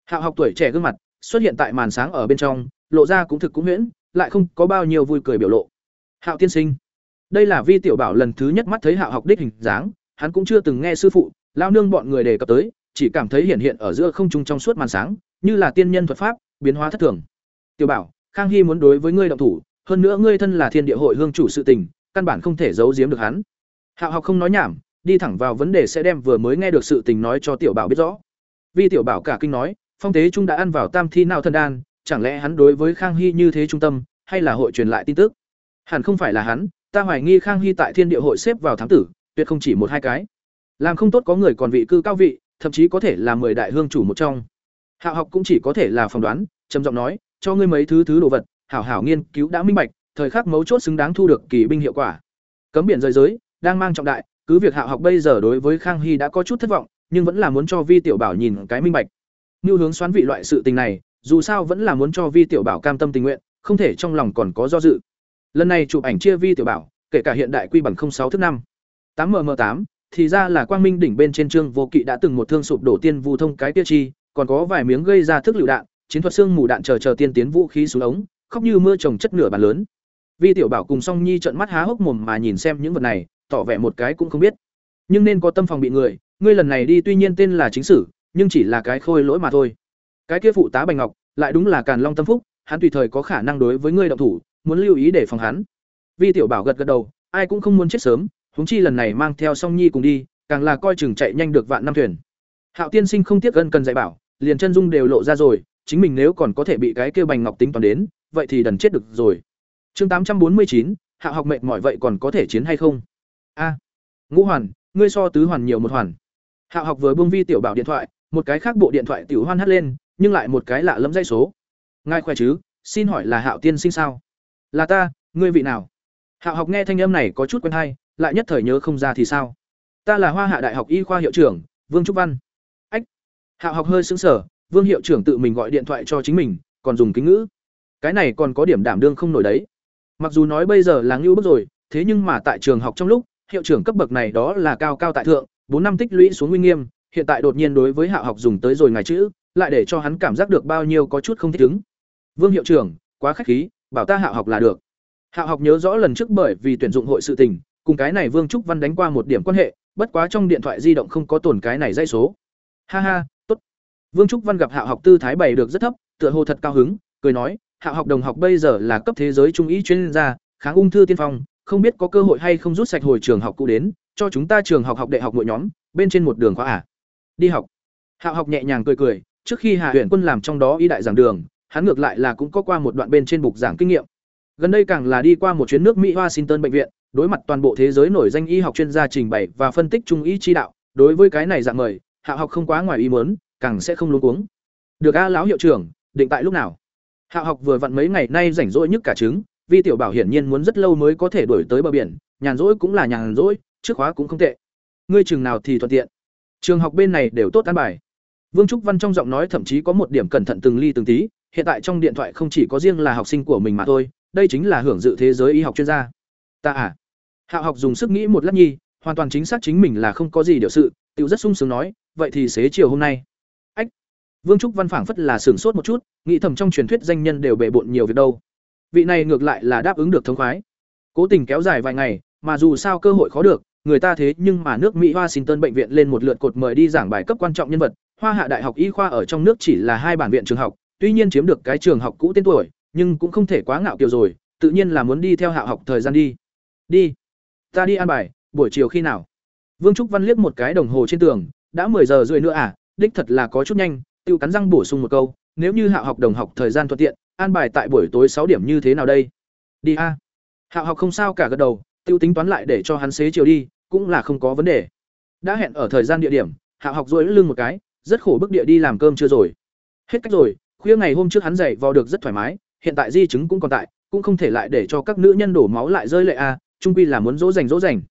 S1: Hạo học tuổi trẻ gương mặt, xuất hiện tại màn sáng ở bên trong, lộ ra cũng thực cũng huyễn, lại không có bao nhiêu vui cười biểu lộ. Hạo tiên sinh, đây là Vi tiểu bảo lần thứ nhất mắt thấy Hạo học đích hình dáng, hắn cũng chưa từng nghe sư phụ, lao nương bọn người đề cập tới, chỉ cảm thấy hiện hiện ở giữa không trung trong suốt màn sáng, như là tiên nhân thuật pháp, biến hóa thất thường. Tiểu bảo, Khang Hy muốn đối với ngươi động thủ, hơn nữa ngươi thân là Thiên Địa hội hương chủ sự tình, căn bản không thể giấu giếm được hắn. Hạo học không nói nhảm, đi thẳng vào vấn đề sẽ đem vừa mới nghe được sự tình nói cho tiểu bảo biết rõ. Vi tiểu bảo cả kinh nói, phong tế trung đã ăn vào tam thi nào thân đan, chẳng lẽ hắn đối với Khang Hy như thế trung tâm, hay là hội truyền lại tin tức? Hẳn không phải là hắn, ta hoài nghi Khang Hy tại Thiên Địa hội xếp vào thám tử, tuyệt không chỉ một hai cái. Làm không tốt có người còn vị cư cao vị, thậm chí có thể là mười đại hương chủ một trong. Hạo học cũng chỉ có thể là phỏng đoán, trầm giọng nói, cho ngươi mấy thứ thứ đồ vật, hảo hảo nghiên cứu đã minh bạch, thời khắc mấu chốt xứng đáng thu được kỳ binh hiệu quả. Cấm biển rời giới, đang mang trọng đại, cứ việc Hạo học bây giờ đối với Khang Hy đã có chút thất vọng, nhưng vẫn là muốn cho Vi Tiểu Bảo nhìn cái minh bạch. Nưu hướng xoán vị loại sự tình này, dù sao vẫn là muốn cho Vi Tiểu Bảo cam tâm tình nguyện, không thể trong lòng còn có do dự. Lần này chụp ảnh chia Vi Tiểu Bảo, kể cả hiện đại quy bằng 06 thứ năm 8mm8, thì ra là quang minh đỉnh bên trên trương vô kỵ đã từng một thương sụp đổ tiên vu thông cái tiêu chi, còn có vài miếng gây ra thức lựu đạn, chiến thuật xương mù đạn chờ chờ tiên tiến vũ khí xuống ống, khóc như mưa trồng chất nửa bàn lớn. Vi Tiểu Bảo cùng Song Nhi trợn mắt há hốc mồm mà nhìn xem những vật này, tỏ vẻ một cái cũng không biết. Nhưng nên có tâm phòng bị người, ngươi lần này đi tuy nhiên tên là chính sử, nhưng chỉ là cái khôi lỗi mà thôi. Cái kia phụ tá Bành Ngọc, lại đúng là Càn Long tâm phúc, hắn tùy thời có khả năng đối với ngươi động thủ, muốn lưu ý để phòng hắn. Vi Tiểu Bảo gật gật đầu, ai cũng không muốn chết sớm, huống chi lần này mang theo Song Nhi cùng đi, càng là coi chừng chạy nhanh được vạn năm thuyền. Hạo Tiên Sinh không tiếc ân cần dạy bảo, liền chân dung đều lộ ra rồi, chính mình nếu còn có thể bị cái kia Bành Ngọc tính toán đến, vậy thì đần chết được rồi. Chương tám trăm bốn mươi chín, hạ học mệt mỏi vậy còn có thể chiến hay không? A. Ngũ Hoàn, ngươi so tứ hoàn nhiều một hoàn. hạ học vừa buông vi tiểu bảo điện thoại, một cái khác bộ điện thoại tiểu hoan hắt lên, nhưng lại một cái lạ lẫm dây số. Ngài khỏe chứ? Xin hỏi là Hạo tiên sinh sao? Là ta, ngươi vị nào? hạ học nghe thanh âm này có chút quen hay, lại nhất thời nhớ không ra thì sao? Ta là Hoa Hạ Đại học Y khoa hiệu trưởng, Vương Trúc Văn. Ách. hạ học hơi sững sờ, Vương hiệu trưởng tự mình gọi điện thoại cho chính mình, còn dùng kính ngữ. Cái này còn có điểm đảm đương không nổi đấy. Mặc dù nói bây giờ là ngưu bức rồi, thế nhưng mà tại trường học trong lúc, hiệu trưởng cấp bậc này đó là cao cao tại thượng, bốn năm tích lũy xuống uy nghiêm, hiện tại đột nhiên đối với Hạ học dùng tới rồi ngài chữ, lại để cho hắn cảm giác được bao nhiêu có chút không thích ứng. Vương hiệu trưởng, quá khách khí, bảo ta Hạ học là được. Hạ học nhớ rõ lần trước bởi vì tuyển dụng hội sự tình, cùng cái này Vương Trúc Văn đánh qua một điểm quan hệ, bất quá trong điện thoại di động không có tồn cái này dây số. Ha ha, tốt. Vương Trúc Văn gặp Hạ học tư thái bày được rất thấp, tựa hồ thật cao hứng, cười nói, Hạ học đồng học bây giờ là cấp thế giới trung ý chuyên gia, kháng ung thư tiên phong, không biết có cơ hội hay không rút sạch hồi trường học cũ đến, cho chúng ta trường học học đại học mỗi nhóm, bên trên một đường khóa à? Đi học. Hạ học nhẹ nhàng cười cười, trước khi hạ huyện Quân làm trong đó y đại giảng đường, hắn ngược lại là cũng có qua một đoạn bên trên bục giảng kinh nghiệm. Gần đây càng là đi qua một chuyến nước Mỹ Washington bệnh viện, đối mặt toàn bộ thế giới nổi danh y học chuyên gia trình bày và phân tích trung y chi đạo, đối với cái này dạng mời, Hạ học không quá ngoài ý muốn, càng sẽ không luống cuống. Được a lão hiệu trưởng, định tại lúc nào? Hạo học vừa vặn mấy ngày nay rảnh rỗi nhất cả trứng, vi tiểu bảo hiển nhiên muốn rất lâu mới có thể đuổi tới bờ biển nhàn rỗi cũng là nhàn rỗi trước khóa cũng không tệ. Ngươi chừng nào thì thuận tiện. Trường học bên này đều tốt an bài. Vương trúc văn trong giọng nói thậm chí có một điểm cẩn thận từng ly từng tí hiện tại trong điện thoại không chỉ có riêng là học sinh của mình mà thôi đây chính là hưởng dự thế giới y học chuyên gia. Ta à. Hạ học dùng sức nghĩ một lát nhi hoàn toàn chính xác chính mình là không có gì điều sự tự rất sung sướng nói vậy thì xế chiều hôm nay vương trúc văn phảng phất là sửng sốt một chút, nghĩ thầm trong truyền thuyết danh nhân đều bể bộn nhiều việc đâu. Vị này ngược lại là đáp ứng được thống khoái. Cố tình kéo dài vài ngày, mà dù sao cơ hội khó được, người ta thế nhưng mà nước mỹ washington bệnh viện lên một lượt cột mời đi giảng bài cấp quan trọng nhân vật, hoa hạ đại học y khoa ở trong nước chỉ là hai bản viện trường học, tuy nhiên chiếm được cái trường học cũ tên tuổi, nhưng cũng không thể quá ngạo kiều rồi, tự nhiên là muốn đi theo hạ học thời gian đi. Đi. Ta đi ăn bài, buổi chiều khi nào? Vương trúc văn liếc một cái đồng hồ trên tường, đã mười giờ rưỡi nữa à đích thật là có chút nhanh tiêu cắn răng bổ sung một câu, nếu như Hạo học đồng học thời gian thuận tiện, an bài tại buổi tối sáu điểm như thế nào đây? Đi a. Hạo học không sao cả gật đầu, tiêu tính toán lại để cho hắn xế chiều đi, cũng là không có vấn đề. Đã hẹn ở thời gian địa điểm, Hạo học duỗi lưng một cái, rất khổ bức địa đi làm cơm chưa rồi. Hết cách rồi, khuya ngày hôm trước hắn dậy vò được rất thoải mái, hiện tại di chứng cũng còn tại, cũng không thể lại để cho các nữ nhân đổ máu lại rơi lệ a trung quy là muốn dỗ dành dỗ dành.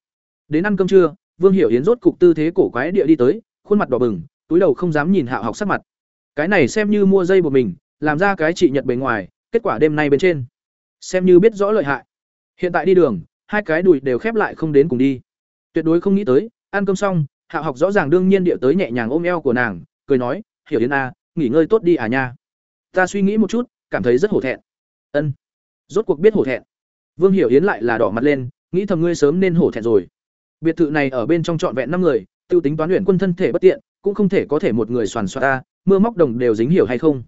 S1: Đến ăn cơm trưa, vương hiểu yến rốt cục tư thế cổ quái địa đi tới, khuôn mặt đỏ bừng, túi đầu không dám nhìn Hạo học sắc mặt cái này xem như mua dây của mình làm ra cái trị nhật bề ngoài kết quả đêm nay bên trên. Xem như biết rõ lợi hại. Hiện tại đi đường hai cái đùi đều khép lại không đến cùng đi. Tuyệt đối không nghĩ tới ăn cơm xong hạ học rõ ràng đương nhiên địa tới nhẹ nhàng ôm eo của nàng cười nói hiểu yến a à, nghỉ ngơi tốt đi à nha. Ta suy nghĩ một chút cảm thấy rất hổ thẹn. Ân. Rốt cuộc biết hổ thẹn. Vương hiểu yến lại là đỏ mặt lên nghĩ thầm ngươi sớm nên hổ thẹn rồi. Biệt thự này ở bên trong trọn vẹn năm người tiêu tính toán luyện quân thân thể bất tiện cũng không thể có thể một người soàn xoa ta, mưa móc đồng đều dính hiểu hay không?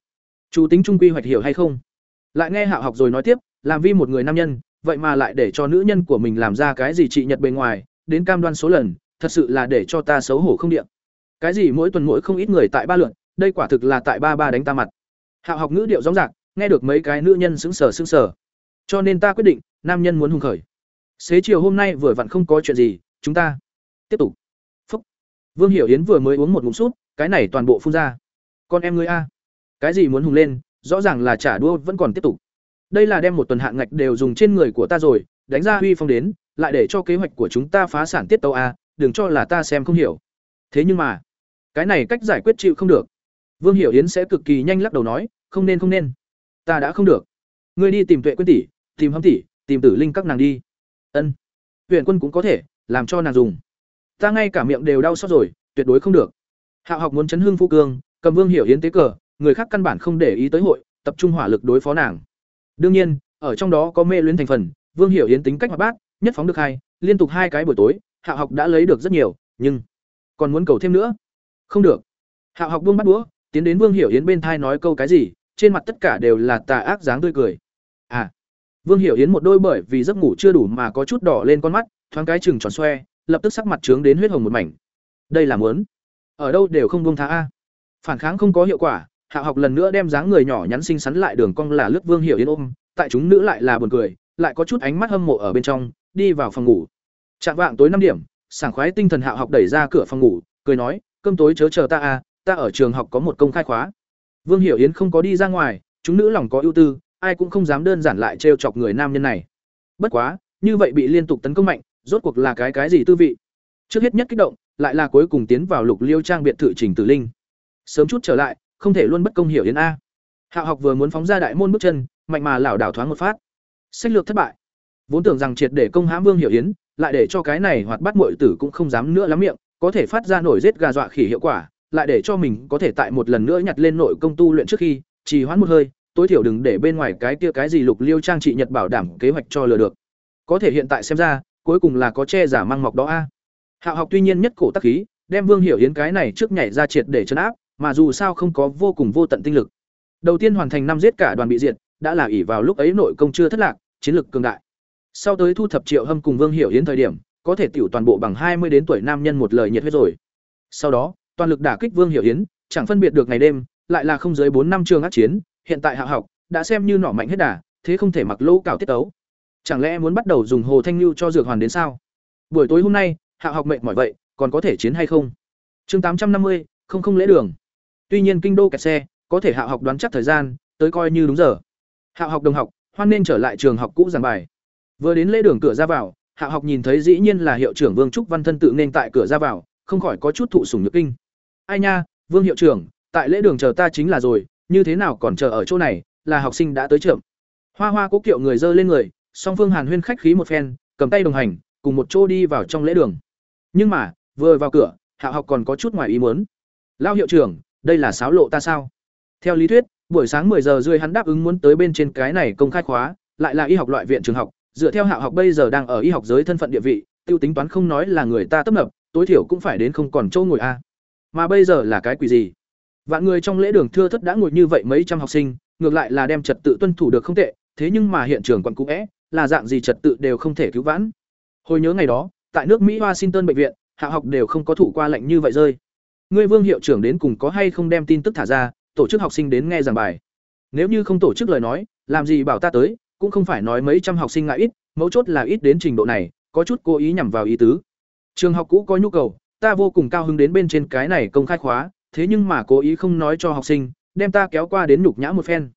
S1: Chủ tính trung quy hoạch hiểu hay không? Lại nghe hạo học rồi nói tiếp, làm vi một người nam nhân, vậy mà lại để cho nữ nhân của mình làm ra cái gì trị nhật bề ngoài, đến cam đoan số lần, thật sự là để cho ta xấu hổ không điện cái gì mỗi tuần mỗi không ít người tại ba lượn đây quả thực là tại ba ba đánh ta mặt. Hạo học ngữ điệu rõ rạc nghe được mấy cái nữ nhân sững sờ sững sờ. Cho nên ta quyết định, nam nhân muốn hùng khởi. Xế chiều hôm nay vừa vặn không có chuyện gì, chúng ta tiếp tục vương hiểu yến vừa mới uống một ngụm sút cái này toàn bộ phun ra. Con em ngươi a. Cái gì muốn hùng lên, rõ ràng là trả đua vẫn còn tiếp tục. Đây là đem một tuần hạn ngạch đều dùng trên người của ta rồi, đánh ra huy phong đến, lại để cho kế hoạch của chúng ta phá sản tiết tấu a, đừng cho là ta xem không hiểu. Thế nhưng mà, cái này cách giải quyết chịu không được. Vương hiểu yến sẽ cực kỳ nhanh lắc đầu nói, không nên không nên. Ta đã không được. Ngươi đi tìm tuệ quyên tỷ, tìm hâm tỷ, tìm tử linh các nàng đi. Ân. Huyền quân cũng có thể, làm cho nàng dùng ta ngay cả miệng đều đau xót rồi, tuyệt đối không được. Hạo học muốn chấn hương phu cương, cầm vương hiểu yến tế cờ, người khác căn bản không để ý tới hội, tập trung hỏa lực đối phó nàng. Đương nhiên, ở trong đó có mê luyến thành phần, vương hiểu yến tính cách hoạt bát, nhất phóng được hai, liên tục hai cái buổi tối, hạo học đã lấy được rất nhiều, nhưng còn muốn cầu thêm nữa? Không được. Hạo học buông bắt đũa, tiến đến vương hiểu yến bên thai nói câu cái gì, trên mặt tất cả đều là tà ác dáng tươi cười. À. Vương hiểu yến một đôi bởi vì giấc ngủ chưa đủ mà có chút đỏ lên con mắt, thoáng cái chừng tròn xoe lập tức sắc mặt trướng đến huyết hồng một mảnh. Đây là muốn? Ở đâu đều không buông tha a. Phản kháng không có hiệu quả, hạ học lần nữa đem dáng người nhỏ nhắn xinh xắn lại đường cong là lướt vương hiểu yến ôm, tại chúng nữ lại là buồn cười, lại có chút ánh mắt hâm mộ ở bên trong, đi vào phòng ngủ. Chạm vạng tối năm điểm, sảng khoái tinh thần hạ học đẩy ra cửa phòng ngủ, cười nói, cơm tối chớ chờ ta a, ta ở trường học có một công khai khóa. Vương hiểu yến không có đi ra ngoài, chúng nữ lòng có ưu tư, ai cũng không dám đơn giản lại trêu chọc người nam nhân này. Bất quá, như vậy bị liên tục tấn công mạnh rốt cuộc là cái cái gì tư vị? Trước hết nhất kích động, lại là cuối cùng tiến vào lục liêu trang biệt thự trình tử linh. Sớm chút trở lại, không thể luôn bất công hiểu yến a. Hạ học vừa muốn phóng ra đại môn bước chân, mạnh mà lảo đảo thoáng một phát. Sách lược thất bại. Vốn tưởng rằng triệt để công hãm vương hiểu yến, lại để cho cái này hoặc bắt muội tử cũng không dám nữa lắm miệng, có thể phát ra nổi giết gà dọa khỉ hiệu quả, lại để cho mình có thể tại một lần nữa nhặt lên nội công tu luyện trước khi, trì hoãn một hơi, tối thiểu đừng để bên ngoài cái kia cái gì lục liêu trang trị nhật bảo đảm kế hoạch cho lừa được. Có thể hiện tại xem ra cuối cùng là có che giả mang mọc đó a. Hạ học tuy nhiên nhất cổ tắc khí, đem vương hiểu yến cái này trước nhảy ra triệt để chấn áp, mà dù sao không có vô cùng vô tận tinh lực. Đầu tiên hoàn thành năm giết cả đoàn bị diệt, đã là ỷ vào lúc ấy nội công chưa thất lạc, chiến lực cường đại. Sau tới thu thập triệu hâm cùng vương hiểu yến thời điểm, có thể tiểu toàn bộ bằng hai mươi đến tuổi nam nhân một lời nhiệt huyết rồi. Sau đó, toàn lực đả kích vương hiểu yến, chẳng phân biệt được ngày đêm, lại là không dưới bốn năm trường ác chiến, hiện tại hạ học đã xem như nỏ mạnh hết đà, thế không thể mặc lỗ cào tiết tấu chẳng lẽ muốn bắt đầu dùng hồ thanh lưu cho dược hoàn đến sao? Buổi tối hôm nay, hạ học mệnh mỏi vậy, còn có thể chiến hay không? Chương tám trăm năm mươi, không không lễ đường. Tuy nhiên kinh đô kẹt xe, có thể hạ học đoán chắc thời gian, tới coi như đúng giờ. Hạ học đồng học, hoan nên trở lại trường học cũ giảng bài. Vừa đến lễ đường cửa ra vào, hạ học nhìn thấy dĩ nhiên là hiệu trưởng vương trúc văn thân tự nên tại cửa ra vào, không khỏi có chút thụ sủng nhược kinh. Ai nha, vương hiệu trưởng, tại lễ đường chờ ta chính là rồi, như thế nào còn chờ ở chỗ này, là học sinh đã tới trưởng hoa hoa cố kiệu người dơ lên người song phương hàn huyên khách khí một phen, cầm tay đồng hành, cùng một chỗ đi vào trong lễ đường. Nhưng mà, vừa vào cửa, hạ học còn có chút ngoài ý muốn. Lao hiệu trưởng, đây là sáo lộ ta sao? Theo lý thuyết, buổi sáng 10 giờ rưỡi hắn đáp ứng muốn tới bên trên cái này công khai khóa, lại là y học loại viện trường học. Dựa theo hạ học bây giờ đang ở y học giới thân phận địa vị, tiêu tính toán không nói là người ta tấp nập, tối thiểu cũng phải đến không còn chỗ ngồi a. Mà bây giờ là cái quỷ gì? Vạn người trong lễ đường thưa thất đã ngồi như vậy mấy trăm học sinh, ngược lại là đem trật tự tuân thủ được không tệ, thế nhưng mà hiện trường quận cũ é là dạng gì trật tự đều không thể cứu vãn. Hồi nhớ ngày đó, tại nước mỹ washington bệnh viện, hạ học đều không có thủ qua lệnh như vậy rơi. Ngươi vương hiệu trưởng đến cùng có hay không đem tin tức thả ra, tổ chức học sinh đến nghe giảng bài. Nếu như không tổ chức lời nói, làm gì bảo ta tới, cũng không phải nói mấy trăm học sinh ngại ít, mấu chốt là ít đến trình độ này, có chút cố ý nhằm vào ý tứ. Trường học cũ có nhu cầu, ta vô cùng cao hứng đến bên trên cái này công khai khóa, thế nhưng mà cố ý không nói cho học sinh, đem ta kéo qua đến nhục nhã một phen.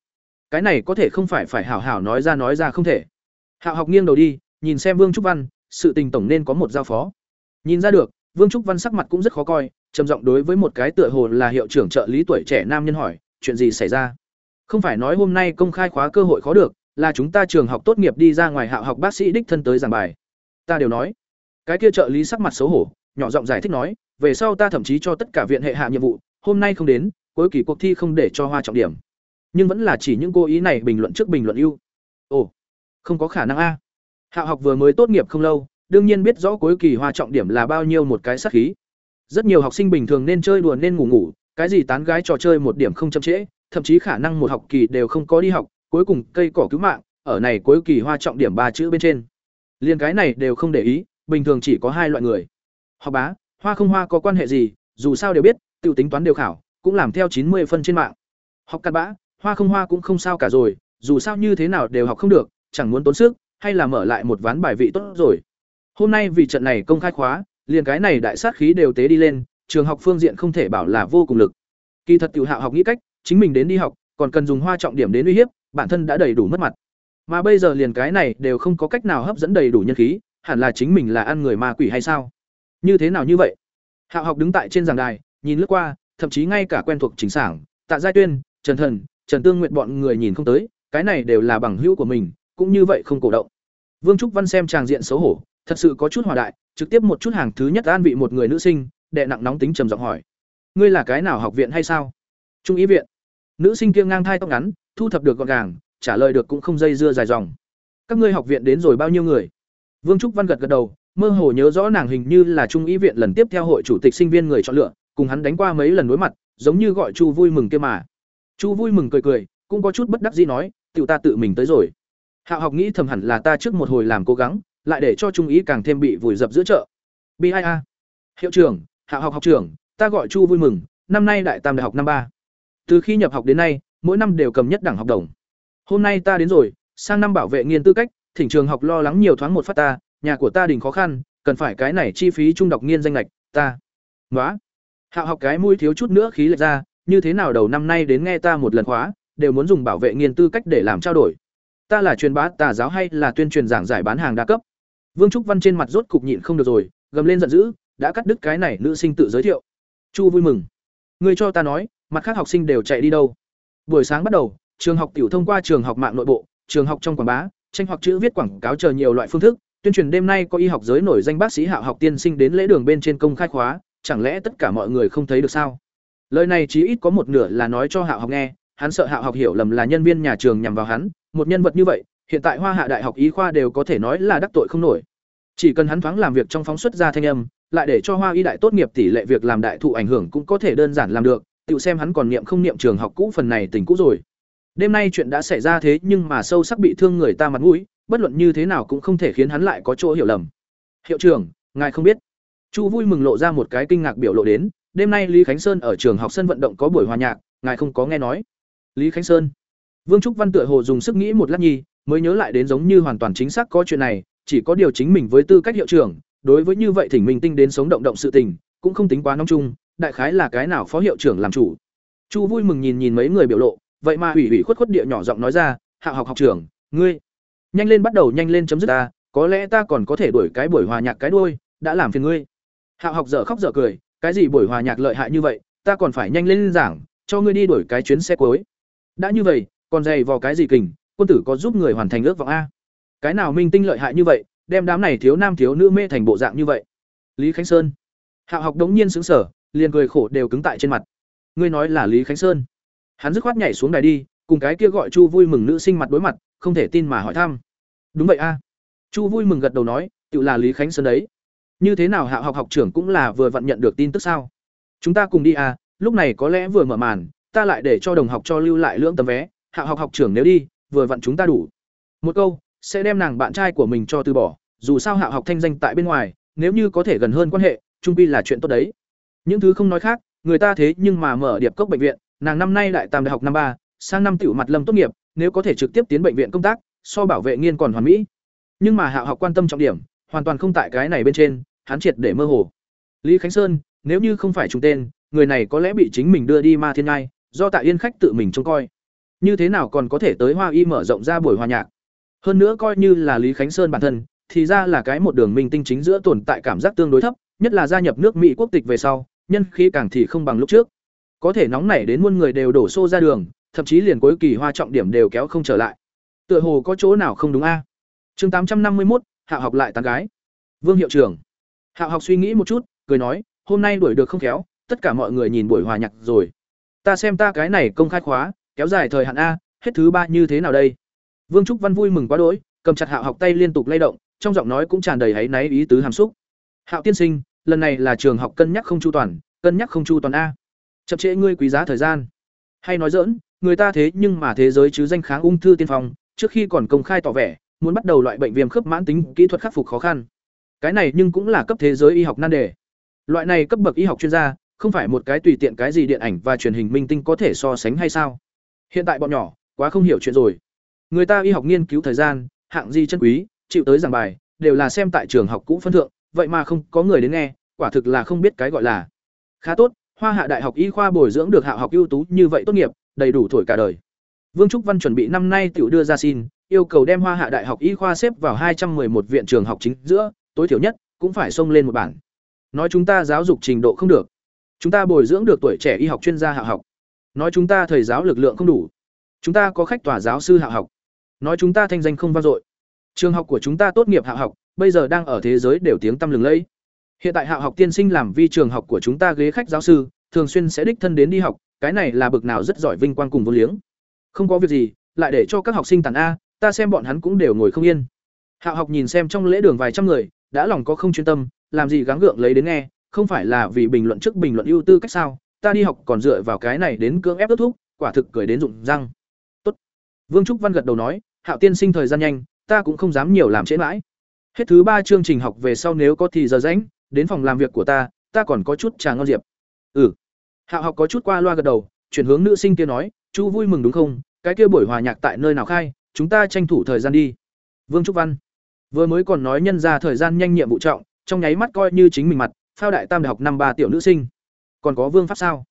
S1: Cái này có thể không phải phải hảo hảo nói ra nói ra không thể hạo học nghiêng đầu đi, nhìn xem vương trúc văn, sự tình tổng nên có một giao phó. Nhìn ra được, vương trúc văn sắc mặt cũng rất khó coi, trầm giọng đối với một cái tựa hồ là hiệu trưởng trợ lý tuổi trẻ nam nhân hỏi, chuyện gì xảy ra? Không phải nói hôm nay công khai khóa cơ hội khó được, là chúng ta trường học tốt nghiệp đi ra ngoài hạo học bác sĩ đích thân tới giảng bài. Ta đều nói. Cái kia trợ lý sắc mặt xấu hổ, nhỏ giọng giải thích nói, về sau ta thậm chí cho tất cả viện hệ hạ nhiệm vụ, hôm nay không đến, cuối kỳ cuộc thi không để cho hoa trọng điểm. Nhưng vẫn là chỉ những cô ý này bình luận trước bình luận ưu. Ồ không có khả năng a. Hạo học vừa mới tốt nghiệp không lâu, đương nhiên biết rõ cuối kỳ hoa trọng điểm là bao nhiêu một cái sát khí. Rất nhiều học sinh bình thường nên chơi đùa nên ngủ ngủ, cái gì tán gái trò chơi một điểm không chậm trễ, thậm chí khả năng một học kỳ đều không có đi học, cuối cùng cây cỏ cứu mạng, ở này cuối kỳ hoa trọng điểm ba chữ bên trên. Liền cái này đều không để ý, bình thường chỉ có hai loại người. Học bá, hoa không hoa có quan hệ gì, dù sao đều biết, tự tính toán đều khảo, cũng làm theo chín mươi phân trên mạng. Học cặn bã, hoa không hoa cũng không sao cả rồi, dù sao như thế nào đều học không được chẳng muốn tốn sức, hay là mở lại một ván bài vị tốt rồi. Hôm nay vì trận này công khai khóa, liền cái này đại sát khí đều tế đi lên, trường học phương diện không thể bảo là vô cùng lực. Kỳ thật tiểu hạo học nghĩ cách, chính mình đến đi học, còn cần dùng hoa trọng điểm đến uy hiếp, bản thân đã đầy đủ mất mặt. Mà bây giờ liền cái này đều không có cách nào hấp dẫn đầy đủ nhân khí, hẳn là chính mình là ăn người ma quỷ hay sao? Như thế nào như vậy? Hạo học đứng tại trên giảng đài, nhìn lướt qua, thậm chí ngay cả quen thuộc chính sảng, tạ giai tuyên, trần thần, trần tương nguyện bọn người nhìn không tới, cái này đều là bằng hữu của mình cũng như vậy không cổ động. Vương trúc văn xem chàng diện xấu hổ, thật sự có chút hòa đại, trực tiếp một chút hàng thứ nhất an vị một người nữ sinh, đệ nặng nóng tính trầm giọng hỏi. Ngươi là cái nào học viện hay sao? Trung ý viện. Nữ sinh kia ngang thai tóc ngắn, thu thập được gọn gàng, trả lời được cũng không dây dưa dài dòng. Các ngươi học viện đến rồi bao nhiêu người? Vương trúc văn gật gật đầu, mơ hồ nhớ rõ nàng hình như là trung ý viện lần tiếp theo hội chủ tịch sinh viên người chọn lựa, cùng hắn đánh qua mấy lần đối mặt, giống như gọi chu vui mừng kia mà. Chu vui mừng cười cười, cũng có chút bất đắc dĩ nói, tiểu ta tự mình tới rồi hạ học nghĩ thầm hẳn là ta trước một hồi làm cố gắng lại để cho trung ý càng thêm bị vùi dập giữa chợ. Bi ai a, hiệu trưởng hạ học học trưởng ta gọi chu vui mừng năm nay đại tam đại học năm ba. Từ khi nhập học đến nay mỗi năm đều cầm nhất đẳng học đồng. Hôm nay ta đến rồi sang năm bảo vệ nghiên tư cách thỉnh trường học lo lắng nhiều thoáng một phát ta nhà của ta đình khó khăn cần phải cái này chi phí trung đọc nghiên danh lệch ta. Nói hạ học cái mũi thiếu chút nữa khí lệch ra như thế nào đầu năm nay đến nghe ta một lần khóa đều muốn dùng bảo vệ nghiên tư cách để làm trao đổi ta là truyền bá, tà giáo hay là tuyên truyền giảng giải bán hàng đa cấp? Vương trúc văn trên mặt rốt cục nhịn không được rồi, gầm lên giận dữ, đã cắt đứt cái này, nữ sinh tự giới thiệu. Chu vui mừng. Người cho ta nói, mặt khác học sinh đều chạy đi đâu? Buổi sáng bắt đầu, trường học tiểu thông qua trường học mạng nội bộ, trường học trong quảng bá, tranh hoặc chữ viết quảng cáo chờ nhiều loại phương thức, tuyên truyền đêm nay có y học giới nổi danh bác sĩ hạ học tiên sinh đến lễ đường bên trên công khai khóa, chẳng lẽ tất cả mọi người không thấy được sao? Lời này chí ít có một nửa là nói cho hạ học nghe hắn sợ hạ học hiểu lầm là nhân viên nhà trường nhằm vào hắn, một nhân vật như vậy, hiện tại hoa hạ đại học y khoa đều có thể nói là đắc tội không nổi. Chỉ cần hắn thoáng làm việc trong phóng xuất ra thanh âm, lại để cho hoa y đại tốt nghiệp tỷ lệ việc làm đại thụ ảnh hưởng cũng có thể đơn giản làm được, tự xem hắn còn niệm không niệm trường học cũ phần này tình cũ rồi. Đêm nay chuyện đã xảy ra thế nhưng mà sâu sắc bị thương người ta mặt mũi, bất luận như thế nào cũng không thể khiến hắn lại có chỗ hiểu lầm. Hiệu trưởng, ngài không biết. Chu vui mừng lộ ra một cái kinh ngạc biểu lộ đến, đêm nay lý khánh sơn ở trường học sân vận động có buổi hòa nhạc, ngài không có nghe nói lý khánh sơn. Vương trúc văn tựa hồ dùng sức nghĩ một lát nhi mới nhớ lại đến giống như hoàn toàn chính xác có chuyện này, chỉ có điều chính mình với tư cách hiệu trưởng, đối với như vậy thỉnh mình tinh đến sống động động sự tình, cũng không tính quá nóng chung, đại khái là cái nào phó hiệu trưởng làm chủ. Chu vui mừng nhìn nhìn mấy người biểu lộ, vậy mà ủy ủy khuất khuất địa nhỏ giọng nói ra, hạ học học trưởng, ngươi, nhanh lên bắt đầu nhanh lên chấm dứt ta, có lẽ ta còn có thể đuổi cái buổi hòa nhạc cái đuôi, đã làm phiền ngươi. Hạ học dở khóc dở cười, cái gì buổi hòa nhạc lợi hại như vậy, ta còn phải nhanh lên giảng, cho ngươi đi đuổi cái chuyến xe cuối đã như vậy, còn dày vào cái gì kình, quân tử có giúp người hoàn thành ước vọng a? Cái nào minh tinh lợi hại như vậy, đem đám này thiếu nam thiếu nữ mê thành bộ dạng như vậy? Lý khánh sơn. Hạo học đống nhiên xứng sở liền cười khổ đều cứng tại trên mặt. Ngươi nói là lý khánh sơn. Hắn dứt khoát nhảy xuống đài đi, cùng cái kia gọi chu vui mừng nữ sinh mặt đối mặt, không thể tin mà hỏi thăm. Đúng vậy a. Chu vui mừng gật đầu nói, tự là lý khánh sơn đấy. Như thế nào hạ học học trưởng cũng là vừa vặn nhận được tin tức sao? Chúng ta cùng đi à lúc này có lẽ vừa mở màn ta lại để cho đồng học cho lưu lại lưỡng tấm vé, hạ học học trưởng nếu đi, vừa vặn chúng ta đủ. Một câu, sẽ đem nàng bạn trai của mình cho từ bỏ, dù sao hạ học thanh danh tại bên ngoài, nếu như có thể gần hơn quan hệ, trung pi là chuyện tốt đấy. Những thứ không nói khác, người ta thế nhưng mà mở điệp cốc bệnh viện, nàng năm nay đại tam đại học năm ba, sang năm tiểu mặt lâm tốt nghiệp, nếu có thể trực tiếp tiến bệnh viện công tác, so bảo vệ nghiên còn hoàn mỹ. Nhưng mà hạ học quan tâm trọng điểm, hoàn toàn không tại cái này bên trên, hắn triệt để mơ hồ. Lý khánh sơn, nếu như không phải trùng tên, người này có lẽ bị chính mình đưa đi ma thiên ngai do tạ yên khách tự mình trông coi. Như thế nào còn có thể tới hoa y mở rộng ra buổi hòa nhạc? Hơn nữa coi như là lý khánh sơn bản thân, thì ra là cái một đường minh tinh chính giữa tồn tại cảm giác tương đối thấp, nhất là gia nhập nước mỹ quốc tịch về sau, nhân khí càng thì không bằng lúc trước. Có thể nóng nảy đến muôn người đều đổ xô ra đường, thậm chí liền cuối kỳ hoa trọng điểm đều kéo không trở lại. Tựa hồ có chỗ nào không đúng a? Chương tám trăm năm mươi một hạ học lại tán gái. Vương hiệu trưởng. Hạ học suy nghĩ một chút, cười nói, hôm nay đuổi được không khéo, tất cả mọi người nhìn buổi hòa nhạc rồi ta xem ta cái này công khai khóa, kéo dài thời hạn a, hết thứ ba như thế nào đây? Vương trúc văn vui mừng quá đỗi, cầm chặt hạo học tay liên tục lay động, trong giọng nói cũng tràn đầy áy náy ý tứ hàm xúc. Hạo tiên sinh, lần này là trường học cân nhắc không chu toàn, cân nhắc không chu toàn a. Chậm trễ ngươi quý giá thời gian. Hay nói dỡn người ta thế nhưng mà thế giới chứ danh kháng ung thư tiên phong, trước khi còn công khai tỏ vẻ, muốn bắt đầu loại bệnh viêm khớp mãn tính kỹ thuật khắc phục khó khăn. Cái này nhưng cũng là cấp thế giới y học nan đề. Loại này cấp bậc y học chuyên gia không phải một cái tùy tiện cái gì điện ảnh và truyền hình minh tinh có thể so sánh hay sao? Hiện tại bọn nhỏ, quá không hiểu chuyện rồi. Người ta y học nghiên cứu thời gian, hạng gì chân quý, chịu tới giảng bài, đều là xem tại trường học cũ phân thượng, vậy mà không có người đến nghe, quả thực là không biết cái gọi là. Khá tốt, hoa hạ đại học y khoa bồi dưỡng được hạ học ưu tú như vậy tốt nghiệp, đầy đủ thổi cả đời. Vương trúc văn chuẩn bị năm nay tự đưa ra xin, yêu cầu đem hoa hạ đại học y khoa xếp vào hai trăm một viện trường học chính giữa, tối thiểu nhất cũng phải xông lên một bản nói chúng ta giáo dục trình độ không được chúng ta bồi dưỡng được tuổi trẻ y học chuyên gia hạ học. Nói chúng ta thầy giáo lực lượng không đủ. Chúng ta có khách tòa giáo sư hạ học. Nói chúng ta thanh danh không vang dội. Trường học của chúng ta tốt nghiệp hạ học, bây giờ đang ở thế giới đều tiếng tăm lừng lẫy. Hiện tại hạ học tiên sinh làm vi trường học của chúng ta ghế khách giáo sư, thường xuyên sẽ đích thân đến đi học, cái này là bực nào rất giỏi vinh quang cùng vô liếng. Không có việc gì, lại để cho các học sinh tàn a, ta xem bọn hắn cũng đều ngồi không yên. Hạ học nhìn xem trong lễ đường vài trăm người, đã lòng có không chuyên tâm, làm gì gắng gượng lấy đến nghe không phải là vì bình luận trước bình luận ưu tư cách sao? Ta đi học còn dựa vào cái này đến cưỡng ép đốt thúc, quả thực cười đến rụng răng. Tốt. Vương trúc văn gật đầu nói, hạo tiên sinh thời gian nhanh, ta cũng không dám nhiều làm trễ mãi. Hết thứ ba chương trình học về sau nếu có thì giờ rảnh, đến phòng làm việc của ta ta còn có chút trà ngon diệp. Ừ. Hạo học có chút qua loa gật đầu, chuyển hướng nữ sinh kia nói, chu vui mừng đúng không? Cái kia buổi hòa nhạc tại nơi nào khai? Chúng ta tranh thủ thời gian đi. Vương trúc văn. Vừa mới còn nói nhân ra thời gian nhanh nhiệm vụ trọng, trong nháy mắt coi như chính mình mặt phao đại tam đại học năm ba tiểu nữ sinh. Còn có vương pháp sao?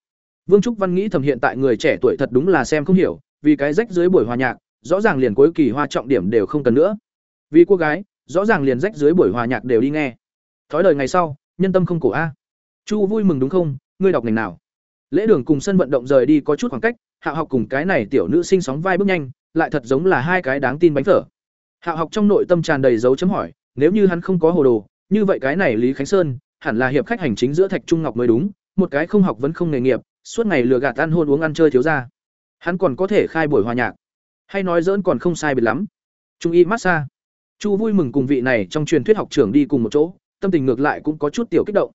S1: Vương trúc văn nghĩ thầm hiện tại người trẻ tuổi thật đúng là xem không hiểu, vì cái rách dưới buổi hòa nhạc, rõ ràng liền cuối kỳ hoa trọng điểm đều không cần nữa. Vì cô gái, rõ ràng liền rách dưới buổi hòa nhạc đều đi nghe. Thói đời ngày sau, nhân tâm không cổ a. Chu vui mừng đúng không? Ngươi đọc ngành nào? Lễ đường cùng sân vận động rời đi có chút khoảng cách, hạ học cùng cái này tiểu nữ sinh sóng vai bước nhanh, lại thật giống là hai cái đáng tin bánh phở. Hạ học trong nội tâm tràn đầy dấu chấm hỏi, nếu như hắn không có hồ đồ, như vậy cái này lý khánh sơn hẳn là hiệp khách hành chính giữa thạch trung ngọc mới đúng, một cái không học vẫn không nghề nghiệp, suốt ngày lừa gạt ăn hôn uống ăn chơi thiếu ra hắn còn có thể khai buổi hòa nhạc. Hay nói dỡn còn không sai biệt lắm. Trung y massage chu vui mừng cùng vị này trong truyền thuyết học trưởng đi cùng một chỗ, tâm tình ngược lại cũng có chút tiểu kích động.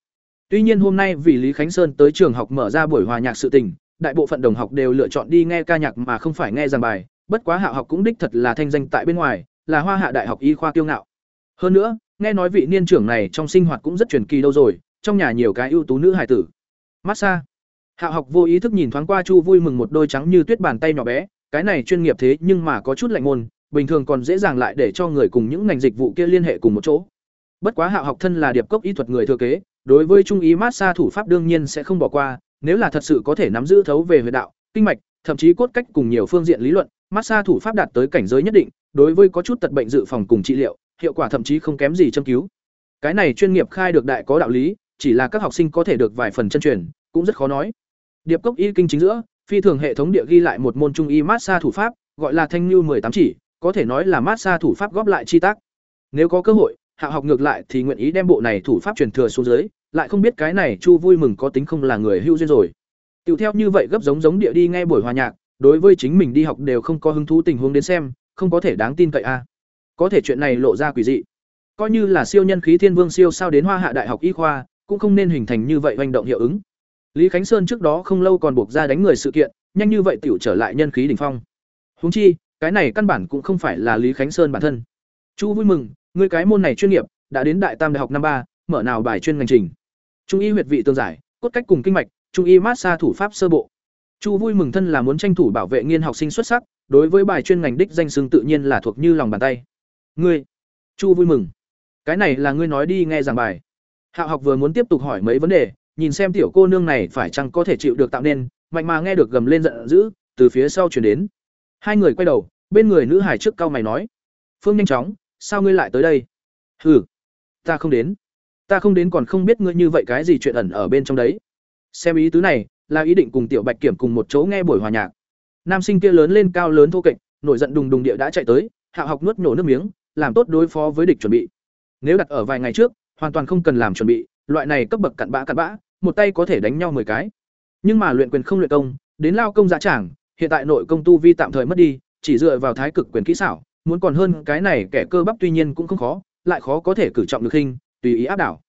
S1: Tuy nhiên hôm nay vì lý khánh sơn tới trường học mở ra buổi hòa nhạc sự tình, đại bộ phận đồng học đều lựa chọn đi nghe ca nhạc mà không phải nghe giảng bài, bất quá hạ học cũng đích thật là thanh danh tại bên ngoài, là hoa hạ đại học y khoa kiêu ngạo. Hơn nữa nghe nói vị niên trưởng này trong sinh hoạt cũng rất truyền kỳ đâu rồi trong nhà nhiều cái ưu tú nữ hải tử. Massage. Hạ học vô ý thức nhìn thoáng qua chu vui mừng một đôi trắng như tuyết bàn tay nhỏ bé cái này chuyên nghiệp thế nhưng mà có chút lạnh môn bình thường còn dễ dàng lại để cho người cùng những ngành dịch vụ kia liên hệ cùng một chỗ. Bất quá hạ học thân là điệp cốc y thuật người thừa kế đối với trung ý massage thủ pháp đương nhiên sẽ không bỏ qua nếu là thật sự có thể nắm giữ thấu về huyệt đạo kinh mạch thậm chí cốt cách cùng nhiều phương diện lý luận massage thủ pháp đạt tới cảnh giới nhất định đối với có chút tật bệnh dự phòng cùng trị liệu, hiệu quả thậm chí không kém gì châm cứu. Cái này chuyên nghiệp khai được đại có đạo lý, chỉ là các học sinh có thể được vài phần chân truyền, cũng rất khó nói. Điệp cốc y kinh chính giữa, phi thường hệ thống địa ghi lại một môn trung y massage thủ pháp, gọi là Thanh lưu tám chỉ, có thể nói là massage thủ pháp góp lại chi tác. Nếu có cơ hội, Hạ học ngược lại thì nguyện ý đem bộ này thủ pháp truyền thừa xuống dưới, lại không biết cái này Chu vui mừng có tính không là người hữu duyên rồi. Tiểu theo như vậy gấp giống giống địa đi nghe buổi hòa nhạc, đối với chính mình đi học đều không có hứng thú tình huống đến xem, không có thể đáng tin cậy a. Có thể chuyện này lộ ra quỷ dị. Coi như là siêu nhân khí thiên vương siêu sao đến Hoa Hạ Đại học y khoa, cũng không nên hình thành như vậy hành động hiệu ứng. Lý Khánh Sơn trước đó không lâu còn buộc ra đánh người sự kiện, nhanh như vậy tiểu trở lại nhân khí đỉnh phong. Huống chi, cái này căn bản cũng không phải là Lý Khánh Sơn bản thân. Chu vui mừng, ngươi cái môn này chuyên nghiệp, đã đến Đại Tam Đại học năm ba, mở nào bài chuyên ngành trình. Trung y huyệt vị tương giải, cốt cách cùng kinh mạch, trung y massage thủ pháp sơ bộ. Chu vui mừng thân là muốn tranh thủ bảo vệ nghiên học sinh xuất sắc, đối với bài chuyên ngành đích danh xưng tự nhiên là thuộc như lòng bàn tay. Ngươi, Chu vui mừng, cái này là ngươi nói đi nghe giảng bài. Hạo học vừa muốn tiếp tục hỏi mấy vấn đề, nhìn xem tiểu cô nương này phải chăng có thể chịu được tạo nên, mạnh mà nghe được gầm lên giận dữ, từ phía sau truyền đến. Hai người quay đầu, bên người nữ hải trước cao mày nói: "Phương nhanh chóng, sao ngươi lại tới đây?" "Hừ, ta không đến. Ta không đến còn không biết ngươi như vậy cái gì chuyện ẩn ở bên trong đấy." Xem ý tứ này, là ý định cùng tiểu Bạch Kiểm cùng một chỗ nghe buổi hòa nhạc. Nam sinh kia lớn lên cao lớn thô kệch, nổi giận đùng đùng địa đã chạy tới, Hạo học nuốt nổ nước miếng, làm tốt đối phó với địch chuẩn bị. Nếu đặt ở vài ngày trước, hoàn toàn không cần làm chuẩn bị, loại này cấp bậc cặn bã cặn bã, một tay có thể đánh nhau 10 cái. Nhưng mà luyện quyền không luyện công, đến lao công giá trảng, hiện tại nội công tu vi tạm thời mất đi, chỉ dựa vào thái cực quyền kỹ xảo, muốn còn hơn cái này kẻ cơ bắp tuy nhiên cũng không khó, lại khó có thể cử trọng được hình, tùy ý áp đảo.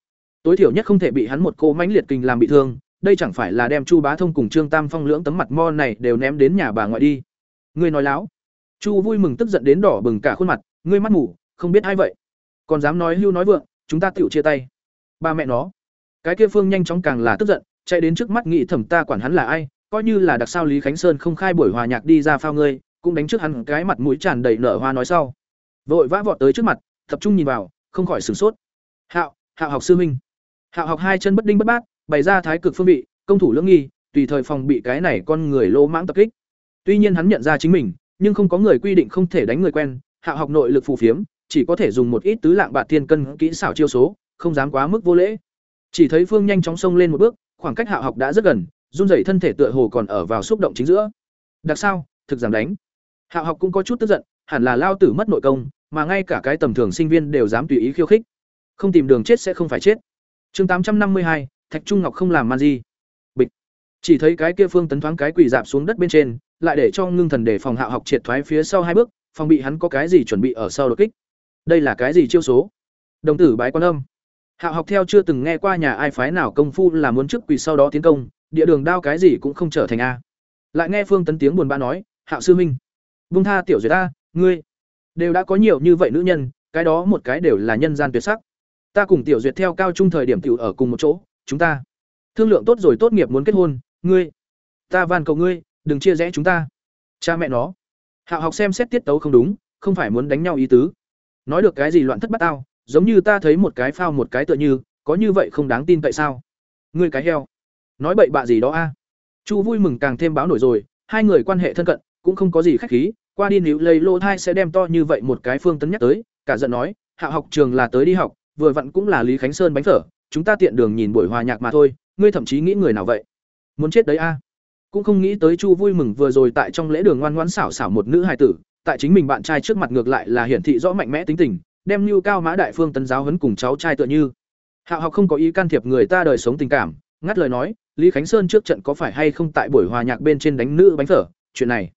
S1: Tối thiểu nhất không thể bị hắn một cô mãnh liệt kinh làm bị thương, đây chẳng phải là đem Chu Bá Thông cùng Trương Tam Phong lưỡng tấm mặt mo này đều ném đến nhà bà ngoại đi. Ngươi nói láo. Chu vui mừng tức giận đến đỏ bừng cả khuôn mặt, ngươi mắt mù, không biết ai vậy. Còn dám nói hưu nói vượng, chúng ta tựu chia tay. Ba mẹ nó. Cái kia Phương nhanh chóng càng là tức giận, chạy đến trước mắt nghị thẩm ta quản hắn là ai, coi như là đặc sao Lý Khánh Sơn không khai buổi hòa nhạc đi ra phao ngươi, cũng đánh trước hắn cái mặt mũi tràn đầy nở hoa nói sau. Vội vã vọt tới trước mặt, tập trung nhìn vào, không khỏi sửng sốt. Hạo, Hạo học sư minh. Hạo học hai chân bất đinh bất bát, bày ra thái cực phương vị, công thủ lưỡng nghi, tùy thời phòng bị cái này con người lỗ mãng tập kích. Tuy nhiên hắn nhận ra chính mình, nhưng không có người quy định không thể đánh người quen, Hạo học nội lực phù phiếm, chỉ có thể dùng một ít tứ lạng bạc thiên cân kỹ xảo chiêu số, không dám quá mức vô lễ. Chỉ thấy Phương nhanh chóng xông lên một bước, khoảng cách Hạo học đã rất gần, run rẩy thân thể tựa hồ còn ở vào xúc động chính giữa. Đặc sao, thực dám đánh. Hạo học cũng có chút tức giận, hẳn là lao tử mất nội công, mà ngay cả cái tầm thường sinh viên đều dám tùy ý khiêu khích. Không tìm đường chết sẽ không phải chết. Chương tám trăm năm mươi hai, Thạch Trung Ngọc không làm man gì. Bịch. Chỉ thấy cái kia Phương tấn thoáng cái quỳ dạp xuống đất bên trên, lại để cho ngưng thần để phòng Hạo học triệt thoái phía sau hai bước, phòng bị hắn có cái gì chuẩn bị ở sau đột kích. Đây là cái gì chiêu số? Đồng tử bái quan âm. Hạo học theo chưa từng nghe qua nhà ai phái nào công phu là muốn trước quỳ sau đó tiến công, địa đường đao cái gì cũng không trở thành a. Lại nghe Phương Tấn tiếng buồn bã nói, "Hạo sư minh, bung tha tiểu duyệt ta, ngươi đều đã có nhiều như vậy nữ nhân, cái đó một cái đều là nhân gian tuyệt sắc. Ta cùng tiểu duyệt theo cao trung thời điểm tiểu ở cùng một chỗ, chúng ta thương lượng tốt rồi tốt nghiệp muốn kết hôn, ngươi, ta van cầu ngươi, đừng chia rẽ chúng ta." Cha mẹ nó. Hạo học xem xét tiết tấu không đúng, không phải muốn đánh nhau ý tứ. Nói được cái gì loạn thất bát tao, giống như ta thấy một cái phao một cái tựa như, có như vậy không đáng tin tại sao? Ngươi cái heo, nói bậy bạ gì đó a? Chu vui mừng càng thêm báo nổi rồi, hai người quan hệ thân cận, cũng không có gì khách khí, qua đi níu lấy lô thai sẽ đem to như vậy một cái phương tấn nhắc tới, cả giận nói, hạ học trường là tới đi học, vừa vặn cũng là Lý Khánh Sơn bánh phở, chúng ta tiện đường nhìn buổi hòa nhạc mà thôi, ngươi thậm chí nghĩ người nào vậy? Muốn chết đấy a? Cũng không nghĩ tới Chu vui mừng vừa rồi tại trong lễ đường ngoan ngoãn xảo xảo một nữ hài tử, tại chính mình bạn trai trước mặt ngược lại là hiển thị rõ mạnh mẽ tính tình, đem như cao mã đại phương tấn giáo huấn cùng cháu trai tựa như. Hạo học không có ý can thiệp người ta đời sống tình cảm ngắt lời nói lý khánh sơn trước trận có phải hay không tại buổi hòa nhạc bên trên đánh nữ bánh phở chuyện này.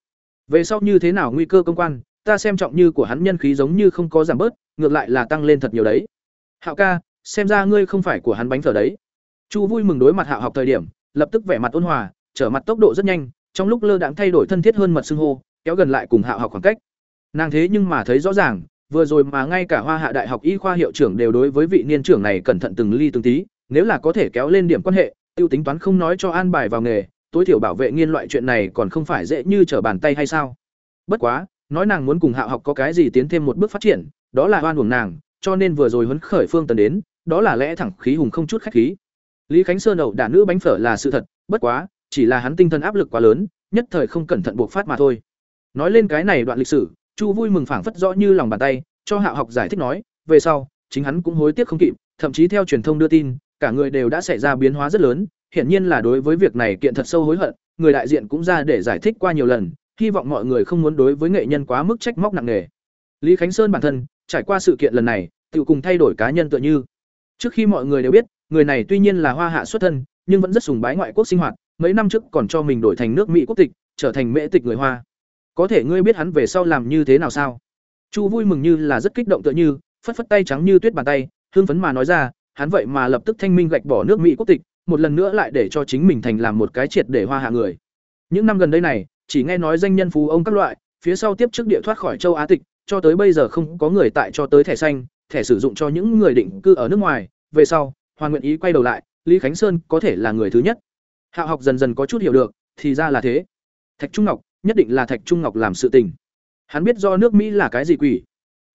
S1: Về sau như thế nào nguy cơ công quan ta xem trọng như của hắn nhân khí giống như không có giảm bớt ngược lại là tăng lên thật nhiều đấy. Hạo ca xem ra ngươi không phải của hắn bánh phở đấy. Chu vui mừng đối mặt hạo học thời điểm lập tức vẻ mặt ôn hòa trở mặt tốc độ rất nhanh trong lúc lơ đãng thay đổi thân thiết hơn mật xưng hô kéo gần lại cùng hạ học khoảng cách nàng thế nhưng mà thấy rõ ràng vừa rồi mà ngay cả Hoa Hạ Đại học Y khoa hiệu trưởng đều đối với vị niên trưởng này cẩn thận từng ly từng tí, nếu là có thể kéo lên điểm quan hệ, tiêu tính toán không nói cho an bài vào nghề, tối thiểu bảo vệ nghiên loại chuyện này còn không phải dễ như trở bàn tay hay sao? Bất quá, nói nàng muốn cùng Hạ học có cái gì tiến thêm một bước phát triển, đó là oan uổng nàng, cho nên vừa rồi huấn khởi Phương Tần đến, đó là lẽ thẳng khí hùng không chút khách khí. Lý Khánh Sơn ẩu đả nữ bánh phở là sự thật, bất quá, chỉ là hắn tinh thần áp lực quá lớn, nhất thời không cẩn thận buộc phát mà thôi. Nói lên cái này đoạn lịch sử, chu vui mừng phảng phất rõ như lòng bàn tay cho hạ học giải thích nói về sau chính hắn cũng hối tiếc không kịp thậm chí theo truyền thông đưa tin cả người đều đã xảy ra biến hóa rất lớn hiển nhiên là đối với việc này kiện thật sâu hối hận người đại diện cũng ra để giải thích qua nhiều lần hy vọng mọi người không muốn đối với nghệ nhân quá mức trách móc nặng nề. Lý khánh sơn bản thân trải qua sự kiện lần này tự cùng thay đổi cá nhân tựa như. Trước khi mọi người đều biết người này tuy nhiên là hoa hạ xuất thân nhưng vẫn rất sùng bái ngoại quốc sinh hoạt mấy năm trước còn cho mình đổi thành nước mỹ quốc tịch trở thành mễ tịch người hoa có thể ngươi biết hắn về sau làm như thế nào sao? Chu vui mừng như là rất kích động tựa như, phất phất tay trắng như tuyết bàn tay hương phấn mà nói ra, hắn vậy mà lập tức thanh minh gạch bỏ nước mỹ quốc tịch, một lần nữa lại để cho chính mình thành làm một cái triệt để hoa hạ người. Những năm gần đây này, chỉ nghe nói danh nhân phú ông các loại, phía sau tiếp trước địa thoát khỏi châu á tịch, cho tới bây giờ không có người tại cho tới thẻ xanh, thẻ sử dụng cho những người định cư ở nước ngoài. Về sau hoàn nguyện ý quay đầu lại, lý khánh sơn có thể là người thứ nhất. Hạ học dần dần có chút hiểu được, thì ra là thế. Thạch trung ngọc nhất định là thạch trung ngọc làm sự tình. Hắn biết do nước mỹ là cái gì quỷ.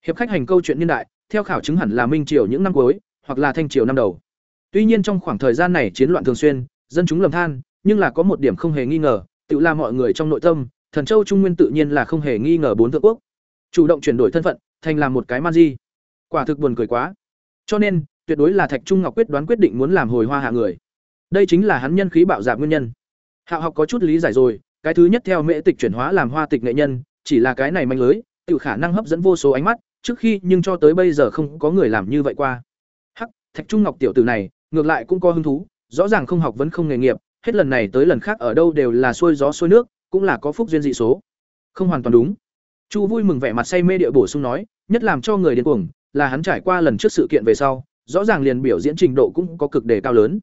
S1: Hiệp khách hành câu chuyện niên đại, theo khảo chứng hẳn là minh triều những năm cuối, hoặc là thanh triều năm đầu. Tuy nhiên trong khoảng thời gian này chiến loạn thường xuyên, dân chúng lầm than, nhưng là có một điểm không hề nghi ngờ, tự là mọi người trong nội tâm, thần châu trung nguyên tự nhiên là không hề nghi ngờ bốn thượng quốc. Chủ động chuyển đổi thân phận, thành làm một cái man di. Quả thực buồn cười quá. Cho nên, tuyệt đối là thạch trung ngọc quyết đoán quyết định muốn làm hồi hoa hạ người. Đây chính là hắn nhân khí bạo giảm nguyên nhân. Hạo học có chút lý giải rồi cái thứ nhất theo mễ tịch chuyển hóa làm hoa tịch nghệ nhân, chỉ là cái này manh lưới tự khả năng hấp dẫn vô số ánh mắt, trước khi nhưng cho tới bây giờ không có người làm như vậy qua. Hắc, thạch trung ngọc tiểu tử này, ngược lại cũng có hứng thú, rõ ràng không học vẫn không nghề nghiệp, hết lần này tới lần khác ở đâu đều là xuôi gió xuôi nước, cũng là có phúc duyên dị số. Không hoàn toàn đúng. Chu vui mừng vẻ mặt say mê địa bổ sung nói, nhất làm cho người điên cuồng, là hắn trải qua lần trước sự kiện về sau, rõ ràng liền biểu diễn trình độ cũng có cực đề cao lớn.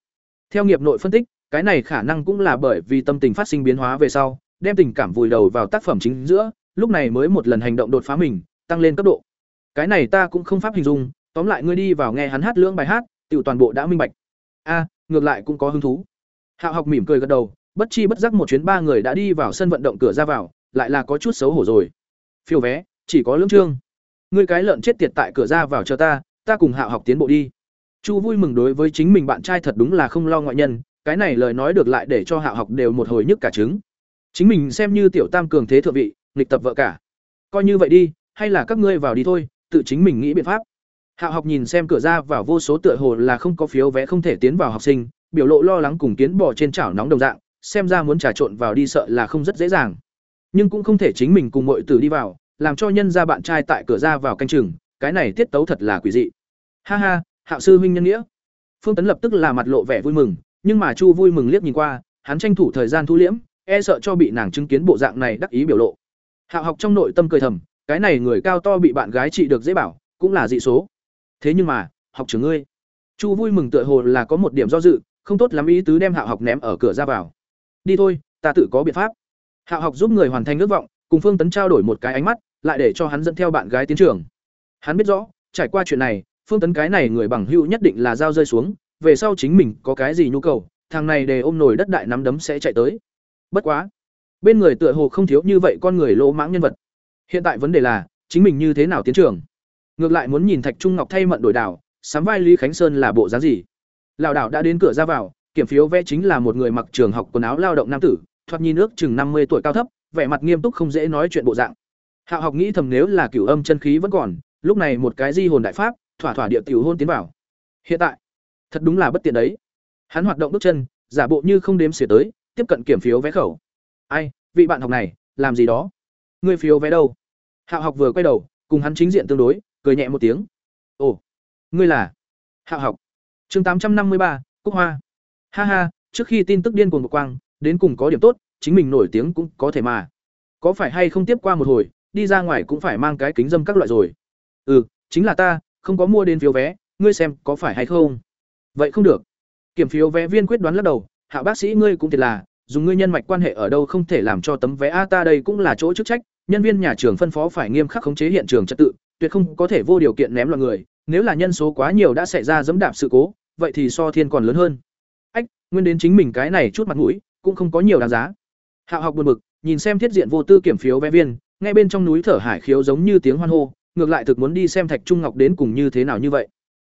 S1: Theo nghiệp nội phân tích cái này khả năng cũng là bởi vì tâm tình phát sinh biến hóa về sau, đem tình cảm vùi đầu vào tác phẩm chính giữa, lúc này mới một lần hành động đột phá mình, tăng lên cấp độ. Cái này ta cũng không pháp hình dung, tóm lại ngươi đi vào nghe hắn hát lưỡng bài hát tự toàn bộ đã minh bạch. A, ngược lại cũng có hứng thú. Hạo học mỉm cười gật đầu, bất chi bất giác một chuyến ba người đã đi vào sân vận động cửa ra vào, lại là có chút xấu hổ rồi. Phiêu vé, chỉ có lưỡng trương ngươi cái lợn chết tiệt tại cửa ra vào chờ ta ta cùng hạo học tiến bộ đi. Chu vui mừng đối với chính mình bạn trai thật đúng là không lo ngoại nhân cái này lời nói được lại để cho hạ học đều một hồi nhức cả trứng. Chính mình xem như tiểu tam cường thế thượng vị, nghịch tập vợ cả. Coi như vậy đi, hay là các ngươi vào đi thôi, tự chính mình nghĩ biện pháp. Hạ học nhìn xem cửa ra vào vô số tựa hồ là không có phiếu vé không thể tiến vào học sinh, biểu lộ lo lắng cùng kiến bỏ trên chảo nóng đồng dạng, xem ra muốn trà trộn vào đi sợ là không rất dễ dàng. Nhưng cũng không thể chính mình cùng mọi tử đi vào, làm cho nhân ra bạn trai tại cửa ra vào canh chừng, cái này tiết tấu thật là quỷ dị. Ha ha, hạ sư huynh nhân nghĩa. Phương tấn lập tức là mặt lộ vẻ vui mừng nhưng mà chu vui mừng liếc nhìn qua, hắn tranh thủ thời gian thu liễm e sợ cho bị nàng chứng kiến bộ dạng này đắc ý biểu lộ. Hạo học trong nội tâm cười thầm, cái này người cao to bị bạn gái trị được dễ bảo, cũng là dị số. Thế nhưng mà, học trưởng ngươi. Chu vui mừng tựa hồ là có một điểm do dự, không tốt lắm ý tứ đem hạo học ném ở cửa ra vào. Đi thôi, ta tự có biện pháp. Hạo học giúp người hoàn thành ước vọng, cùng phương tấn trao đổi một cái ánh mắt, lại để cho hắn dẫn theo bạn gái tiến trường. Hắn biết rõ, trải qua chuyện này, phương tấn cái này người bằng hữu nhất định là dao rơi xuống về sau chính mình có cái gì nhu cầu, thằng này để ôm nổi đất đại nắm đấm sẽ chạy tới. Bất quá, bên người tựa hồ không thiếu như vậy con người lỗ mãng nhân vật. Hiện tại vấn đề là, chính mình như thế nào tiến trường? Ngược lại muốn nhìn thạch trung ngọc thay mận đổi đảo, sắm vai lý khánh sơn là bộ dáng gì? Lão đảo đã đến cửa ra vào, kiểm phiếu vẽ chính là một người mặc trường học quần áo lao động nam tử, thoạt nhìn ước chừng năm mươi tuổi cao thấp, vẻ mặt nghiêm túc không dễ nói chuyện bộ dạng. Hạo học nghĩ thầm nếu là cửu âm chân khí vẫn còn, lúc này một cái di hồn đại pháp, thỏa thỏa địa tiểu hôn tiến vào. Hiện tại thật đúng là bất tiện đấy. Hắn hoạt động bước chân, giả bộ như không đếm xỉa tới, tiếp cận kiểm phiếu vé khẩu. Ai, vị bạn học này, làm gì đó? Ngươi phiếu vé đâu? Hạo học vừa quay đầu, cùng hắn chính diện tương đối, cười nhẹ một tiếng. Ồ, ngươi là hạo học. Chương tám trăm năm mươi ba, cúc hoa. Ha ha, trước khi tin tức điên cuồng của quang, đến cùng có điểm tốt, chính mình nổi tiếng cũng có thể mà. Có phải hay không tiếp qua một hồi, đi ra ngoài cũng phải mang cái kính dâm các loại rồi. Ừ chính là ta, không có mua đến phiếu vé, ngươi xem có phải hay không? Vậy không được. Kiểm phiếu vé viên quyết đoán lắc đầu, hạ bác sĩ ngươi cũng thiệt là, dùng ngươi nhân mạch quan hệ ở đâu không thể làm cho tấm vé a ta đây cũng là chỗ chức trách, nhân viên nhà trường phân phó phải nghiêm khắc khống chế hiện trường trật tự, tuyệt không có thể vô điều kiện ném loạn người, nếu là nhân số quá nhiều đã xảy ra dẫm đạp sự cố, vậy thì so thiên còn lớn hơn. Ách, nguyên đến chính mình cái này chút mặt mũi, cũng không có nhiều đáng giá. Hạ học buồn bực, nhìn xem thiết diện vô tư kiểm phiếu vé viên, ngay bên trong núi thở hải khiếu giống như tiếng hoan hô, ngược lại thực muốn đi xem thạch trung ngọc đến cùng như thế nào như vậy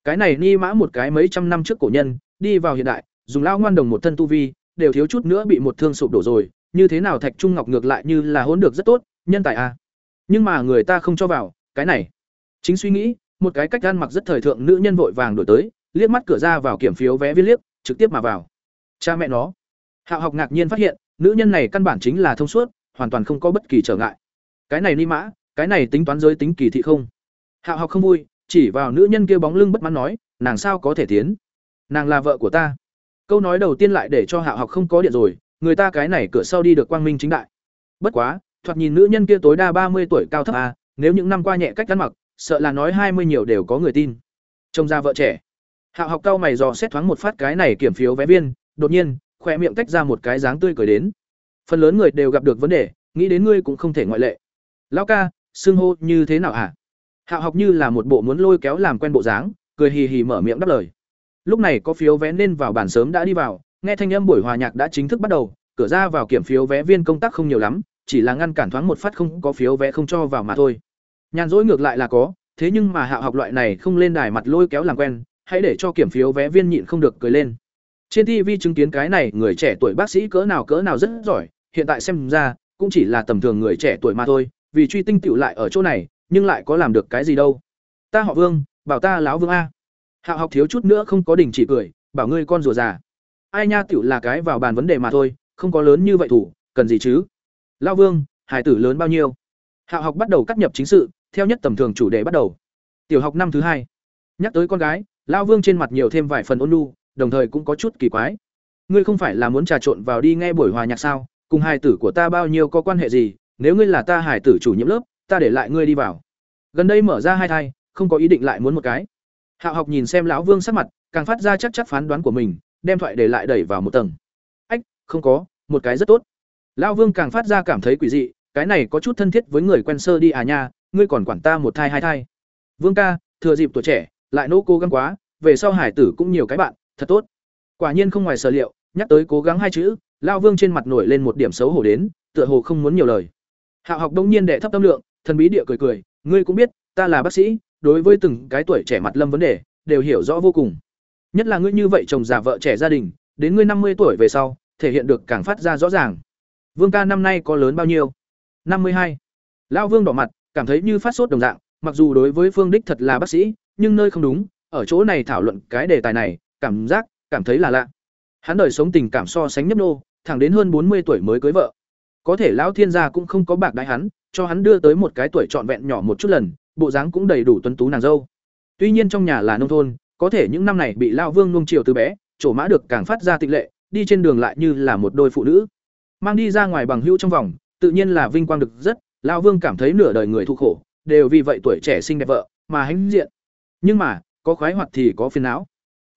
S1: cái này ni mã một cái mấy trăm năm trước cổ nhân, đi vào hiện đại, dùng lao ngoan đồng một thân tu vi, đều thiếu chút nữa bị một thương sụp đổ rồi, như thế nào thạch trung ngọc ngược lại như là hỗn được rất tốt, nhân tài a nhưng mà người ta không cho vào, cái này. Chính suy nghĩ, một cái cách ăn mặc rất thời thượng nữ nhân vội vàng đổi tới, liếc mắt cửa ra vào kiểm phiếu vé viết liếc, trực tiếp mà vào. Cha mẹ nó. Hạo học ngạc nhiên phát hiện, nữ nhân này căn bản chính là thông suốt, hoàn toàn không có bất kỳ trở ngại. Cái này ni mã, cái này tính toán giới tính kỳ thị không? Hạo học không vui chỉ vào nữ nhân kia bóng lưng bất mãn nói nàng sao có thể tiến? Nàng là vợ của ta. Câu nói đầu tiên lại để cho hạo học không có điện rồi người ta cái này cửa sau đi được quang minh chính đại. Bất quá thoạt nhìn nữ nhân kia tối đa ba mươi tuổi cao thấp à, nếu những năm qua nhẹ cách ăn mặc sợ là nói hai mươi nhiều đều có người tin. Trông ra vợ trẻ. Hạo học cao mày dò xét thoáng một phát cái này kiểm phiếu vé viên đột nhiên khoe miệng tách ra một cái dáng tươi cười đến. Phần lớn người đều gặp được vấn đề nghĩ đến ngươi cũng không thể ngoại lệ. Lão ca xưng hô như thế nào hả? à? Hạ học như là một bộ muốn lôi kéo làm quen bộ dáng, cười hì hì mở miệng đáp lời. Lúc này có phiếu vé nên vào bản sớm đã đi vào, nghe thanh âm buổi hòa nhạc đã chính thức bắt đầu, cửa ra vào kiểm phiếu vé viên công tác không nhiều lắm, chỉ là ngăn cản thoáng một phát không có phiếu vé không cho vào mà thôi. Nhàn rỗi ngược lại là có, thế nhưng mà Hạ học loại này không lên đài mặt lôi kéo làm quen, hãy để cho kiểm phiếu vé viên nhịn không được cười lên. Trên tv chứng kiến cái này, người trẻ tuổi bác sĩ cỡ nào cỡ nào rất giỏi, hiện tại xem ra, cũng chỉ là tầm thường người trẻ tuổi mà thôi, vì truy tinh tựu lại ở chỗ này nhưng lại có làm được cái gì đâu. Ta họ vương, bảo ta láo vương a. Hạo học thiếu chút nữa không có đình chỉ cười, bảo ngươi con rùa già. Ai nha tựu là cái vào bàn vấn đề mà thôi, không có lớn như vậy thủ, cần gì chứ? Lao vương hải tử lớn bao nhiêu? Hạo học bắt đầu cắt nhập chính sự, theo nhất tầm thường chủ đề bắt đầu. Tiểu học năm thứ hai. Nhắc tới con gái lao vương trên mặt nhiều thêm vài phần ôn lu đồng thời cũng có chút kỳ quái. Ngươi không phải là muốn trà trộn vào đi nghe buổi hòa nhạc sao? Cùng hài tử của ta bao nhiêu có quan hệ gì? Nếu ngươi là ta hải tử chủ nhiệm lớp ta để lại ngươi đi vào. Gần đây mở ra hai thai, không có ý định lại muốn một cái. Hạo học nhìn xem lão vương sắc mặt, càng phát ra chắc chắc phán đoán của mình, đem thoại để lại đẩy vào một tầng. Ách, không có, một cái rất tốt. Lão vương càng phát ra cảm thấy quỷ dị, cái này có chút thân thiết với người quen sơ đi à nha, ngươi còn quản ta một thai hai thai. Vương ca, thừa dịp tuổi trẻ, lại nỗ cố gắng quá, về sau hải tử cũng nhiều cái bạn, thật tốt. Quả nhiên không ngoài sở liệu, nhắc tới cố gắng hai chữ lao vương trên mặt nổi lên một điểm xấu hổ đến, tựa hồ không muốn nhiều lời. Hạo học đông nhiên đệ thấp tâm lượng thần bí địa cười cười, ngươi cũng biết, ta là bác sĩ, đối với từng cái tuổi trẻ mặt lâm vấn đề, đều hiểu rõ vô cùng. Nhất là ngươi như vậy chồng già vợ trẻ gia đình, đến ngươi năm mươi tuổi về sau, thể hiện được càng phát ra rõ ràng. Vương ca năm nay có lớn bao nhiêu? Năm mươi hai. Lão vương đỏ mặt, cảm thấy như phát sốt đồng dạng, mặc dù đối với phương đích thật là bác sĩ, nhưng nơi không đúng, ở chỗ này thảo luận cái đề tài này, cảm giác, cảm thấy là lạ. Hắn đời sống tình cảm so sánh nhấp nô, thẳng đến hơn bốn mươi tuổi mới cưới vợ có thể lão thiên gia cũng không có bạc đái hắn, cho hắn đưa tới một cái tuổi trọn vẹn nhỏ một chút lần, bộ dáng cũng đầy đủ tuấn tú nàng dâu. Tuy nhiên trong nhà là nông thôn, có thể những năm này bị lao vương nuông chiều từ bé, chỗ mã được càng phát ra tịch lệ, đi trên đường lại như là một đôi phụ nữ. Mang đi ra ngoài bằng hữu trong vòng, tự nhiên là vinh quang được rất lao vương cảm thấy nửa đời người thu khổ, đều vì vậy tuổi trẻ xinh đẹp vợ, mà hãnh diện. Nhưng mà, có khoái hoạt thì có phiền não.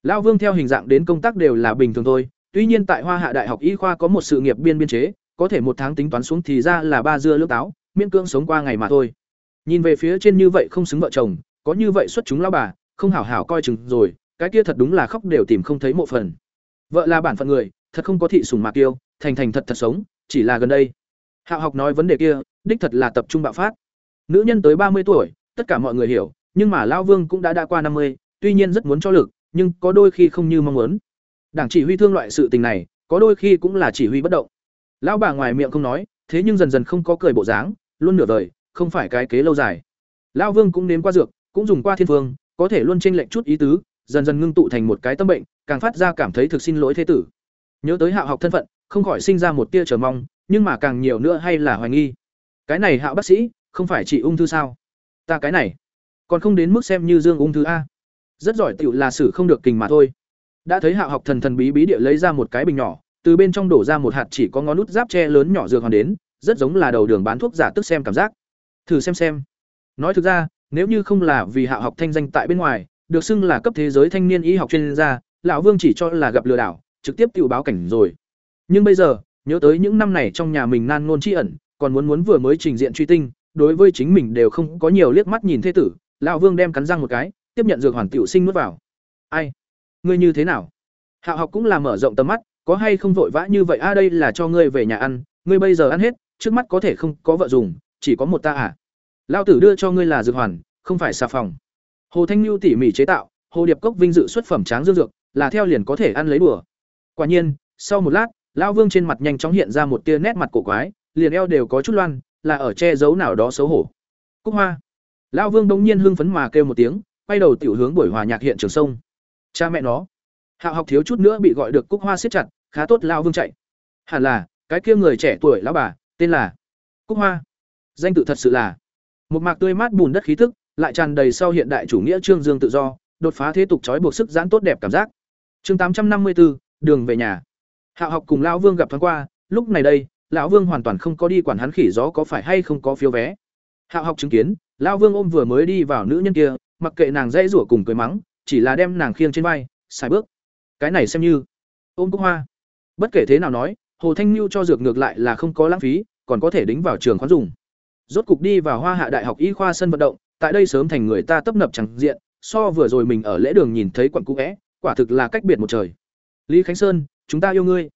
S1: Lao vương theo hình dạng đến công tác đều là bình thường thôi, tuy nhiên tại hoa hạ đại học y khoa có một sự nghiệp biên biên chế có thể một tháng tính toán xuống thì ra là ba dưa lưỡng táo, miễn cưỡng sống qua ngày mà thôi. Nhìn về phía trên như vậy không xứng vợ chồng, có như vậy xuất chúng lao bà, không hảo hảo coi chừng rồi, cái kia thật đúng là khóc đều tìm không thấy mộ phần. Vợ là bản phận người, thật không có thị sùng mạc yêu thành thành thật thật sống, chỉ là gần đây. Hạo học nói vấn đề kia, đích thật là tập trung bạo phát. Nữ nhân tới ba mươi tuổi, tất cả mọi người hiểu, nhưng mà lao vương cũng đã đã qua năm mươi, tuy nhiên rất muốn cho lực, nhưng có đôi khi không như mong muốn. Đảng chỉ huy thương loại sự tình này, có đôi khi cũng là chỉ huy bất động lão bà ngoài miệng không nói, thế nhưng dần dần không có cười bộ dáng, luôn nửa đời không phải cái kế lâu dài. Lão vương cũng nếm qua dược, cũng dùng qua thiên phương, có thể luôn tranh lệch chút ý tứ, dần dần ngưng tụ thành một cái tâm bệnh, càng phát ra cảm thấy thực xin lỗi thế tử. Nhớ tới hạ học thân phận, không khỏi sinh ra một tia chờ mong, nhưng mà càng nhiều nữa hay là hoài nghi. Cái này hạ bác sĩ, không phải chỉ ung thư sao? Ta cái này, còn không đến mức xem như dương ung thư a. Rất giỏi tựu là xử không được kình mà thôi. Đã thấy hạ học thần thần bí bí địa lấy ra một cái bình nhỏ từ bên trong đổ ra một hạt chỉ có ngón nút giáp tre lớn nhỏ dược hoàn đến, rất giống là đầu đường bán thuốc giả tức xem cảm giác. Thử xem xem. Nói thực ra, nếu như không là vì hạ học thanh danh tại bên ngoài, được xưng là cấp thế giới thanh niên y học chuyên gia, lão vương chỉ cho là gặp lừa đảo, trực tiếp tự báo cảnh rồi. Nhưng bây giờ, nhớ tới những năm này trong nhà mình nan ngôn tri ẩn, còn muốn muốn vừa mới trình diện truy tinh, đối với chính mình đều không có nhiều liếc mắt nhìn thế tử, lão vương đem cắn răng một cái, tiếp nhận dược hoàn tiểu sinh nuốt vào. Ai? Ngươi như thế nào? Hạ học cũng là mở rộng tầm mắt có hay không vội vã như vậy a đây là cho ngươi về nhà ăn ngươi bây giờ ăn hết trước mắt có thể không có vợ dùng chỉ có một ta à lao tử đưa cho ngươi là dược hoàn không phải xà phòng hồ thanh lưu tỉ mỉ chế tạo hồ điệp cốc vinh dự xuất phẩm tráng dương dược là theo liền có thể ăn lấy đùa quả nhiên sau một lát lao vương trên mặt nhanh chóng hiện ra một tia nét mặt cổ quái liền eo đều có chút loan là ở che giấu nào đó xấu hổ Cúc Hoa. Lão Vương bỗng nhiên hưng phấn mà kêu một tiếng, quay đầu tiểu hướng buổi hòa nhạc hiện trường sông. Cha mẹ nó. Hạo học thiếu chút nữa bị gọi được Cúc Hoa siết chặt, khá tốt lão Vương chạy. Hẳn là, cái kia người trẻ tuổi lão bà, tên là Cúc Hoa. Danh tự thật sự là một mạc tươi mát bùn đất khí tức, lại tràn đầy sau hiện đại chủ nghĩa trương dương tự do, đột phá thế tục trói buộc sức giãn tốt đẹp cảm giác. Chương tám trăm năm mươi 854, đường về nhà. Hạo học cùng lão Vương gặp thoáng qua, lúc này đây, lão Vương hoàn toàn không có đi quản hắn khỉ gió có phải hay không có phiếu vé. Hạo học chứng kiến, lão Vương ôm vừa mới đi vào nữ nhân kia, mặc kệ nàng dãy rủa cùng cười mắng, chỉ là đem nàng khiêng trên vai, xài bước. Cái này xem như ôm cúc hoa. Bất kể thế nào nói, Hồ Thanh Nhu cho dược ngược lại là không có lãng phí, còn có thể đính vào trường khoán dùng. Rốt cục đi vào Hoa Hạ Đại học Y khoa sân vận động, tại đây sớm thành người ta tấp nập chẳng diện, so vừa rồi mình ở lễ đường nhìn thấy quận cũ é, quả thực là cách biệt một trời. Lý Khánh Sơn, chúng ta yêu ngươi.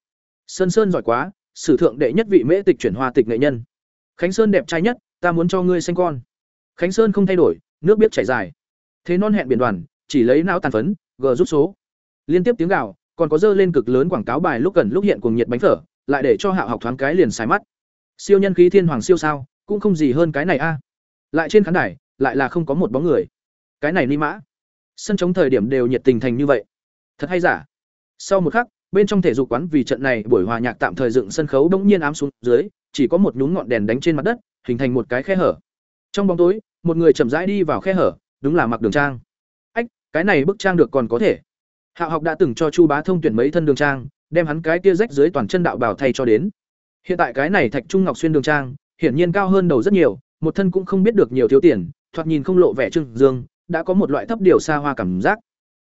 S1: Sơn Sơn giỏi quá, sử thượng đệ nhất vị mễ tịch chuyển hoa tịch nghệ nhân. Khánh Sơn đẹp trai nhất, ta muốn cho ngươi sinh con. Khánh Sơn không thay đổi, nước biết chảy dài. Thế non hẹn biển đoàn, chỉ lấy não tàn phấn, g rút số. Liên tiếp tiếng gào, còn có dơ lên cực lớn quảng cáo bài lúc gần lúc hiện cùng nhiệt bánh phở, lại để cho Hạo học thoáng cái liền xài mắt. Siêu nhân khí thiên hoàng siêu sao, cũng không gì hơn cái này a. Lại trên khán đài, lại là không có một bóng người. Cái này ni mã. Sân chống thời điểm đều nhiệt tình thành như vậy. Thật hay giả? Sau một khắc, bên trong thể dục quán vì trận này buổi hòa nhạc tạm thời dựng sân khấu bỗng nhiên ám xuống dưới, chỉ có một nhún ngọn đèn đánh trên mặt đất, hình thành một cái khe hở. Trong bóng tối, một người chậm rãi đi vào khe hở, đúng là mặc đường trang. Ách, cái này bức trang được còn có thể. Hạ học đã từng cho Chu Bá Thông tuyển mấy thân đường trang, đem hắn cái kia rách dưới toàn chân đạo bảo thay cho đến. Hiện tại cái này Thạch Trung Ngọc xuyên đường trang, hiển nhiên cao hơn đầu rất nhiều, một thân cũng không biết được nhiều thiếu tiền, thoạt nhìn không lộ vẻ trưng dương, đã có một loại thấp điều xa hoa cảm giác.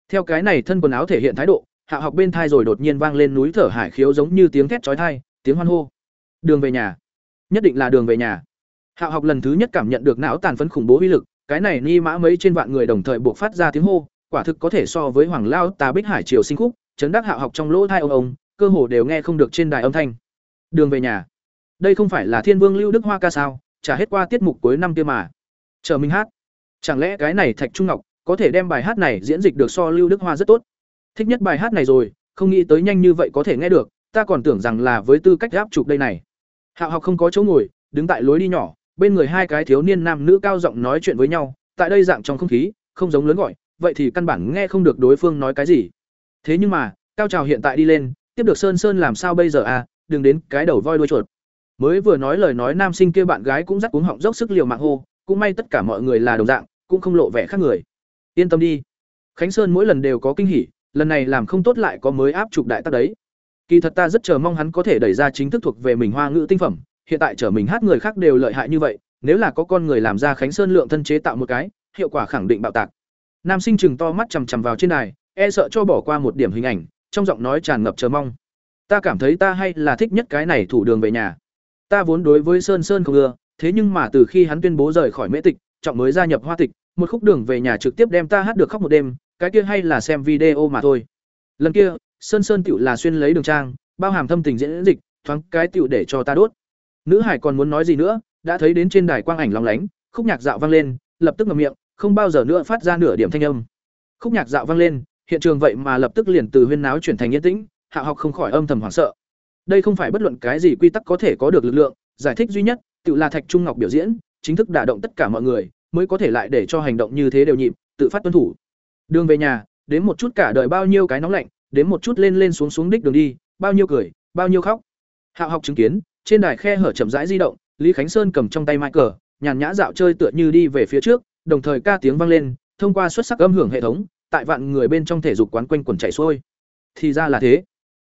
S1: Theo cái này thân quần áo thể hiện thái độ, Hạ học bên thai rồi đột nhiên vang lên núi thở hải khiếu giống như tiếng thét chói tai, tiếng hoan hô. Đường về nhà. Nhất định là đường về nhà. Hạ học lần thứ nhất cảm nhận được não tàn phấn khủng bố uy lực, cái này ni mã mấy trên vạn người đồng thời buộc phát ra tiếng hô, quả thực có thể so với Hoàng Lao Tà Bích Hải Triều sinh khúc, chấn đắc Hạ học trong lỗ thai ông ông, cơ hồ đều nghe không được trên đài âm thanh. Đường về nhà. Đây không phải là Thiên Vương Lưu Đức Hoa ca sao? Trả hết qua tiết mục cuối năm kia mà. Chờ mình hát. Chẳng lẽ cái này Thạch Trung Ngọc có thể đem bài hát này diễn dịch được so Lưu Đức Hoa rất tốt? Thích nhất bài hát này rồi, không nghĩ tới nhanh như vậy có thể nghe được, ta còn tưởng rằng là với tư cách gáp chụp đây này. Hạo học không có chỗ ngồi, đứng tại lối đi nhỏ, bên người hai cái thiếu niên nam nữ cao giọng nói chuyện với nhau, tại đây dạng trong không khí, không giống lớn gọi, vậy thì căn bản nghe không được đối phương nói cái gì. Thế nhưng mà, cao trào hiện tại đi lên, tiếp được Sơn Sơn làm sao bây giờ à, đừng đến cái đầu voi đuôi chuột. Mới vừa nói lời nói nam sinh kia bạn gái cũng dắt cuống họng dốc sức liều mạng hô, cũng may tất cả mọi người là đồng dạng, cũng không lộ vẻ khác người. Yên tâm đi. Khánh Sơn mỗi lần đều có kinh hỉ, lần này làm không tốt lại có mới áp chụp đại tác đấy. Kỳ thật ta rất chờ mong hắn có thể đẩy ra chính thức thuộc về mình hoa ngữ tinh phẩm, hiện tại trở mình hát người khác đều lợi hại như vậy, nếu là có con người làm ra Khánh Sơn lượng thân chế tạo một cái, hiệu quả khẳng định bạo tạc. Nam sinh chừng to mắt chằm chằm vào trên đài, e sợ cho bỏ qua một điểm hình ảnh, trong giọng nói tràn ngập chờ mong. Ta cảm thấy ta hay là thích nhất cái này thủ đường về nhà. Ta vốn đối với Sơn Sơn không ưa, thế nhưng mà từ khi hắn tuyên bố rời khỏi Mễ Tịch, trọng mới gia nhập Hoa Tịch, một khúc đường về nhà trực tiếp đem ta hát được khóc một đêm, cái kia hay là xem video mà thôi lần kia sơn sơn tựu là xuyên lấy đường trang bao hàm thâm tình diễn dịch thoáng cái tựu để cho ta đốt nữ hải còn muốn nói gì nữa đã thấy đến trên đài quang ảnh lóng lánh khúc nhạc dạo vang lên lập tức ngậm miệng không bao giờ nữa phát ra nửa điểm thanh âm. Khúc nhạc dạo vang lên hiện trường vậy mà lập tức liền từ huyên náo chuyển thành yên tĩnh hạ học không khỏi âm thầm hoảng sợ. Đây không phải bất luận cái gì quy tắc có thể có được lực lượng giải thích duy nhất tự là thạch trung ngọc biểu diễn chính thức đả động tất cả mọi người mới có thể lại để cho hành động như thế đều nhịp tự phát tuân thủ. Đường về nhà, đến một chút cả đời bao nhiêu cái nóng lạnh, đến một chút lên lên xuống xuống đích đường đi, bao nhiêu cười, bao nhiêu khóc. hạ học chứng kiến, trên đài khe hở chậm rãi di động, Lý Khánh Sơn cầm trong tay mai cờ, nhàn nhã dạo chơi tựa như đi về phía trước, đồng thời ca tiếng vang lên, thông qua xuất sắc âm hưởng hệ thống, tại vạn người bên trong thể dục quán quanh quần chảy xuôi. Thì ra là thế.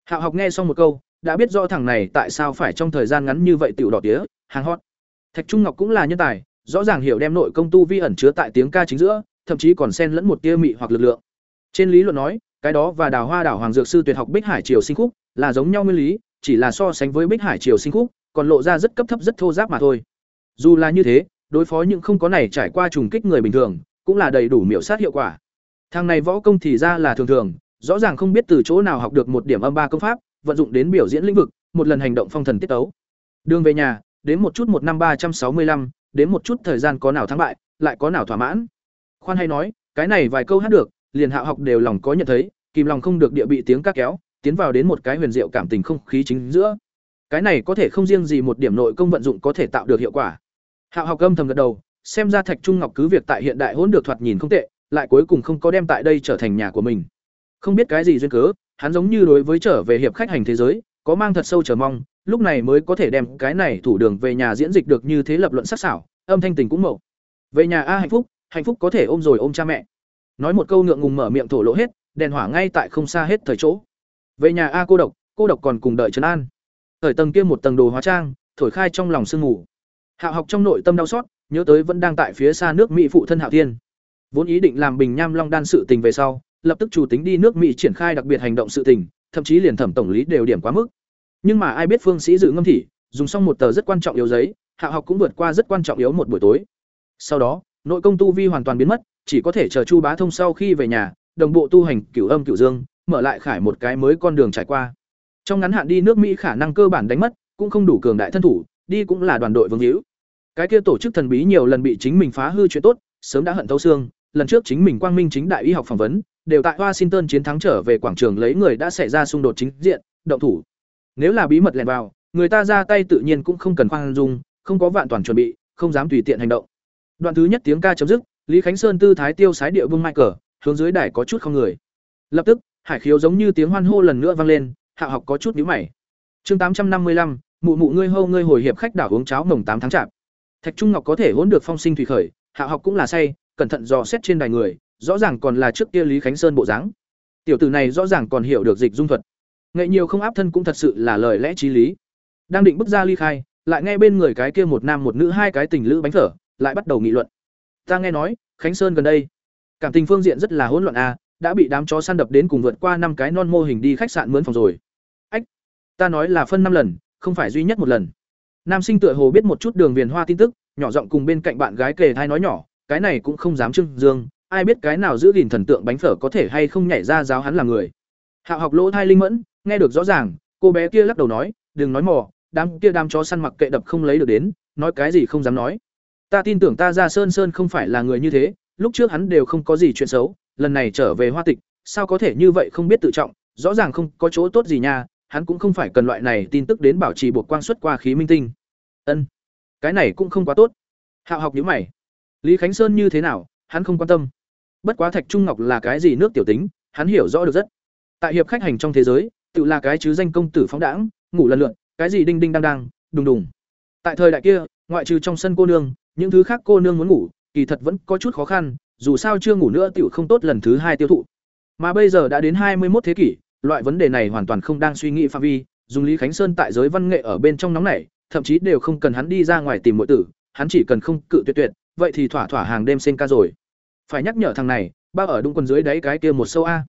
S1: Hạo học nghe xong một câu, đã biết rõ thằng này tại sao phải trong thời gian ngắn như vậy tiểu đỏ tía, hàng hot. Thạch Trung Ngọc cũng là nhân tài, rõ ràng hiểu đem nội công tu vi ẩn chứa tại tiếng ca chính giữa, thậm chí còn xen lẫn một tia mị hoặc lực lượng. Trên lý luận nói, cái đó và Đào Hoa đảo Hoàng Dược sư tuyệt học Bích Hải Triều sinh khúc là giống nhau nguyên lý, chỉ là so sánh với Bích Hải Triều sinh khúc, còn lộ ra rất cấp thấp rất thô ráp mà thôi. Dù là như thế, đối phó những không có này trải qua trùng kích người bình thường, cũng là đầy đủ miểu sát hiệu quả. Thằng này võ công thì ra là thường thường, rõ ràng không biết từ chỗ nào học được một điểm âm ba công pháp, vận dụng đến biểu diễn lĩnh vực, một lần hành động phong thần tiết tấu. Đường về nhà, đến một chút một năm ba trăm sáu mươi lăm, đến một chút thời gian có nào thắng bại, lại có nào thỏa mãn. Khoan hay nói, cái này vài câu hát được, liền Hạo học đều lòng có nhận thấy, kìm lòng không được địa bị tiếng các kéo, tiến vào đến một cái huyền diệu cảm tình không khí chính giữa. Cái này có thể không riêng gì một điểm nội công vận dụng có thể tạo được hiệu quả. Hạo học âm thầm gật đầu, xem ra Thạch Trung Ngọc cứ việc tại hiện đại hỗn được thoạt nhìn không tệ, lại cuối cùng không có đem tại đây trở thành nhà của mình. Không biết cái gì duyên cớ, hắn giống như đối với trở về hiệp khách hành thế giới, có mang thật sâu chờ mong, lúc này mới có thể đem cái này thủ đường về nhà diễn dịch được như thế lập luận sắc sảo, âm thanh tình cũng mậu. Về nhà a hạnh phúc, hạnh phúc có thể ôm rồi ôm cha mẹ. Nói một câu ngượng ngùng mở miệng thổ lộ hết, đèn hỏa ngay tại không xa hết thời chỗ. Về nhà a cô độc, cô độc còn cùng đợi trấn an. Thời tầng kia một tầng đồ hóa trang, thổi khai trong lòng sương ngủ. Hạ học trong nội tâm đau xót, nhớ tới vẫn đang tại phía xa nước Mỹ phụ thân Hạo Thiên. Vốn ý định làm Bình Nham Long đan sự tình về sau, lập tức chủ tính đi nước Mỹ triển khai đặc biệt hành động sự tình, thậm chí liền thẩm tổng lý đều điểm quá mức. Nhưng mà ai biết Phương Sĩ dự ngâm thị, dùng xong một tờ rất quan trọng yếu giấy, Hạ học cũng vượt qua rất quan trọng yếu một buổi tối. Sau đó, nội công tu vi hoàn toàn biến mất, chỉ có thể chờ Chu Bá Thông sau khi về nhà, đồng bộ tu hành cửu âm cửu dương, mở lại khải một cái mới con đường trải qua. Trong ngắn hạn đi nước Mỹ khả năng cơ bản đánh mất, cũng không đủ cường đại thân thủ, đi cũng là đoàn đội vương hữu. Cái kia tổ chức thần bí nhiều lần bị chính mình phá hư chuyện tốt, sớm đã hận thấu xương, lần trước chính mình quang minh chính đại y học phỏng vấn, đều tại Washington chiến thắng trở về quảng trường lấy người đã xảy ra xung đột chính diện, động thủ. Nếu là bí mật lẻn vào, người ta ra tay tự nhiên cũng không cần khoan dung, không có vạn toàn chuẩn bị, không dám tùy tiện hành động. Đoạn thứ nhất tiếng ca chấm dứt, Lý Khánh Sơn tư thái tiêu sái địa vương mai cờ, hướng dưới đài có chút không người. Lập tức, hải khiếu giống như tiếng hoan hô lần nữa vang lên, Hạ học có chút nhíu mày. Chương tám trăm năm mươi lăm, mụ mụ ngươi hô ngươi hồi hiệp khách đảo uống cháo mồng tám tháng chạp. Thạch Trung Ngọc có thể hỗn được phong sinh thủy khởi, Hạ học cũng là say, cẩn thận dò xét trên đài người, rõ ràng còn là trước kia Lý Khánh Sơn bộ dáng. Tiểu tử này rõ ràng còn hiểu được dịch dung thuật. Nghệ nhiều không áp thân cũng thật sự là lời lẽ chí lý. Đang định bước ra ly khai, lại nghe bên người cái kia một nam một nữ hai cái tình lữ bánh phở, lại bắt đầu nghị luận. Ta nghe nói, Khánh Sơn gần đây, cảm tình phương diện rất là hỗn loạn a, đã bị đám chó săn đập đến cùng vượt qua năm cái non mô hình đi khách sạn mướn phòng rồi. Ách, ta nói là phân năm lần, không phải duy nhất một lần. Nam sinh tựa hồ biết một chút đường viền hoa tin tức, nhỏ giọng cùng bên cạnh bạn gái kề thai nói nhỏ, cái này cũng không dám trưng dương, ai biết cái nào giữ gìn thần tượng bánh phở có thể hay không nhảy ra giáo hắn là người. Hạo học lỗ thai linh mẫn, nghe được rõ ràng, cô bé kia lắc đầu nói, đừng nói mò, đám kia đám chó săn mặc kệ đập không lấy được đến, nói cái gì không dám nói. Ta tin tưởng ta ra Sơn Sơn không phải là người như thế, lúc trước hắn đều không có gì chuyện xấu, lần này trở về Hoa Tịch, sao có thể như vậy không biết tự trọng, rõ ràng không có chỗ tốt gì nha, hắn cũng không phải cần loại này tin tức đến bảo trì buộc quang xuất qua khí minh tinh. Ân, cái này cũng không quá tốt. Hạo học nhữ mày. Lý Khánh Sơn như thế nào, hắn không quan tâm. Bất quá Thạch Trung Ngọc là cái gì nước tiểu tính, hắn hiểu rõ được rất. Tại hiệp khách hành trong thế giới, tự là cái chứ danh công tử phóng đãng, ngủ lần lượn, cái gì đinh đinh đang đang, đùng đùng. Tại thời đại kia, ngoại trừ trong sân cô nương, những thứ khác cô nương muốn ngủ, kỳ thật vẫn có chút khó khăn, dù sao chưa ngủ nữa tiểu không tốt lần thứ hai tiêu thụ. Mà bây giờ đã đến hai mươi một thế kỷ, loại vấn đề này hoàn toàn không đang suy nghĩ phạm vi, dùng Lý Khánh Sơn tại giới văn nghệ ở bên trong nóng này, thậm chí đều không cần hắn đi ra ngoài tìm muội tử, hắn chỉ cần không cự tuyệt tuyệt, vậy thì thỏa thỏa hàng đêm sen ca rồi. Phải nhắc nhở thằng này, ba ở đúng quần dưới đấy cái kia một sâu a.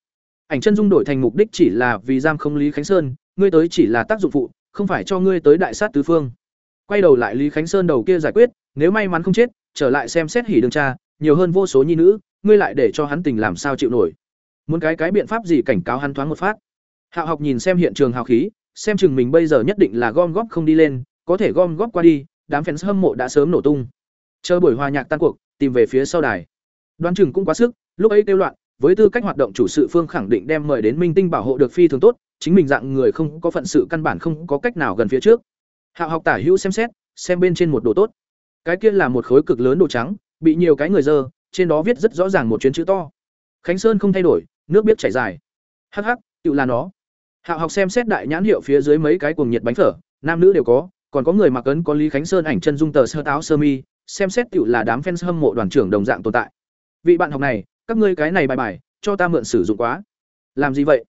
S1: Ảnh chân dung đổi thành mục đích chỉ là vì giam không Lý Khánh Sơn, ngươi tới chỉ là tác dụng phụ, không phải cho ngươi tới đại sát tứ phương. Quay đầu lại Lý Khánh Sơn đầu kia giải quyết, nếu may mắn không chết, trở lại xem xét hỉ đường cha, nhiều hơn vô số nhi nữ, ngươi lại để cho hắn tình làm sao chịu nổi. Muốn cái cái biện pháp gì cảnh cáo hắn thoáng một phát. Hạo học nhìn xem hiện trường hào khí, xem chừng mình bây giờ nhất định là gom góp không đi lên, có thể gom góp qua đi, đám fans hâm mộ đã sớm nổ tung. Chờ buổi hòa nhạc tan cuộc, tìm về phía sau đài. Đoán chừng cũng quá sức, lúc ấy kêu loạn, với tư cách hoạt động chủ sự phương khẳng định đem mời đến minh tinh bảo hộ được phi thường tốt, chính mình dạng người không có phận sự căn bản không có cách nào gần phía trước. Hạo học tả hữu xem xét, xem bên trên một đồ tốt. Cái kia là một khối cực lớn đồ trắng, bị nhiều cái người dơ, trên đó viết rất rõ ràng một chuyến chữ to. Khánh Sơn không thay đổi, nước biết chảy dài. Hắc hắc, tự là nó. Hạo học xem xét đại nhãn hiệu phía dưới mấy cái cuồng nhiệt bánh phở, nam nữ đều có, còn có người mặc ấn có Lý Khánh Sơn ảnh chân dung tờ sơ táo sơ mi, xem xét tự là đám fans hâm mộ đoàn trưởng đồng dạng tồn tại. Vị bạn học này, các ngươi cái này bài bài, cho ta mượn sử dụng quá. Làm gì vậy?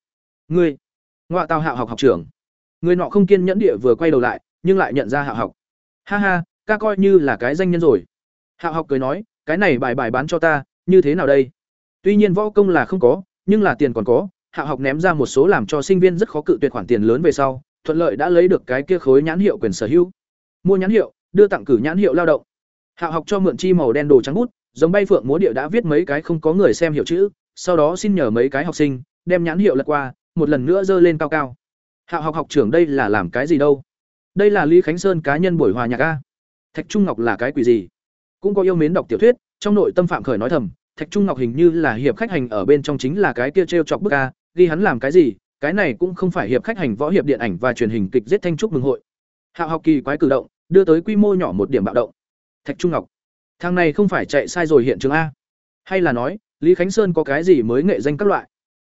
S1: Ngươi? Ngoại tao Hạo học học trưởng. Người nọ không kiên nhẫn địa vừa quay đầu lại, nhưng lại nhận ra Hạo học. Ha ha, ca coi như là cái danh nhân rồi. Hạo học cười nói, cái này bài bài bán cho ta, như thế nào đây? Tuy nhiên võ công là không có, nhưng là tiền còn có, Hạo học ném ra một số làm cho sinh viên rất khó cự tuyệt khoản tiền lớn về sau, thuận lợi đã lấy được cái kia khối nhãn hiệu quyền sở hữu. Mua nhãn hiệu, đưa tặng cử nhãn hiệu lao động. Hạo học cho mượn chi màu đen đồ trắng bút, giống bay phượng múa địa đã viết mấy cái không có người xem hiểu chữ, sau đó xin nhờ mấy cái học sinh đem nhãn hiệu lật qua, một lần nữa dơ lên cao cao. Hạo học học trưởng đây là làm cái gì đâu? Đây là Lý Khánh Sơn cá nhân buổi hòa nhạc a. Thạch Trung Ngọc là cái quỷ gì? Cũng có yêu mến đọc tiểu thuyết, trong nội tâm phạm khởi nói thầm, Thạch Trung Ngọc hình như là hiệp khách hành ở bên trong chính là cái kia trêu chọc bức a, ghi hắn làm cái gì, cái này cũng không phải hiệp khách hành võ hiệp điện ảnh và truyền hình kịch giết thanh trúc mừng hội. Hạo học kỳ quái cử động, đưa tới quy mô nhỏ một điểm bạo động. Thạch Trung Ngọc, thằng này không phải chạy sai rồi hiện trường a. Hay là nói lý khánh sơn có cái gì mới nghệ danh các loại?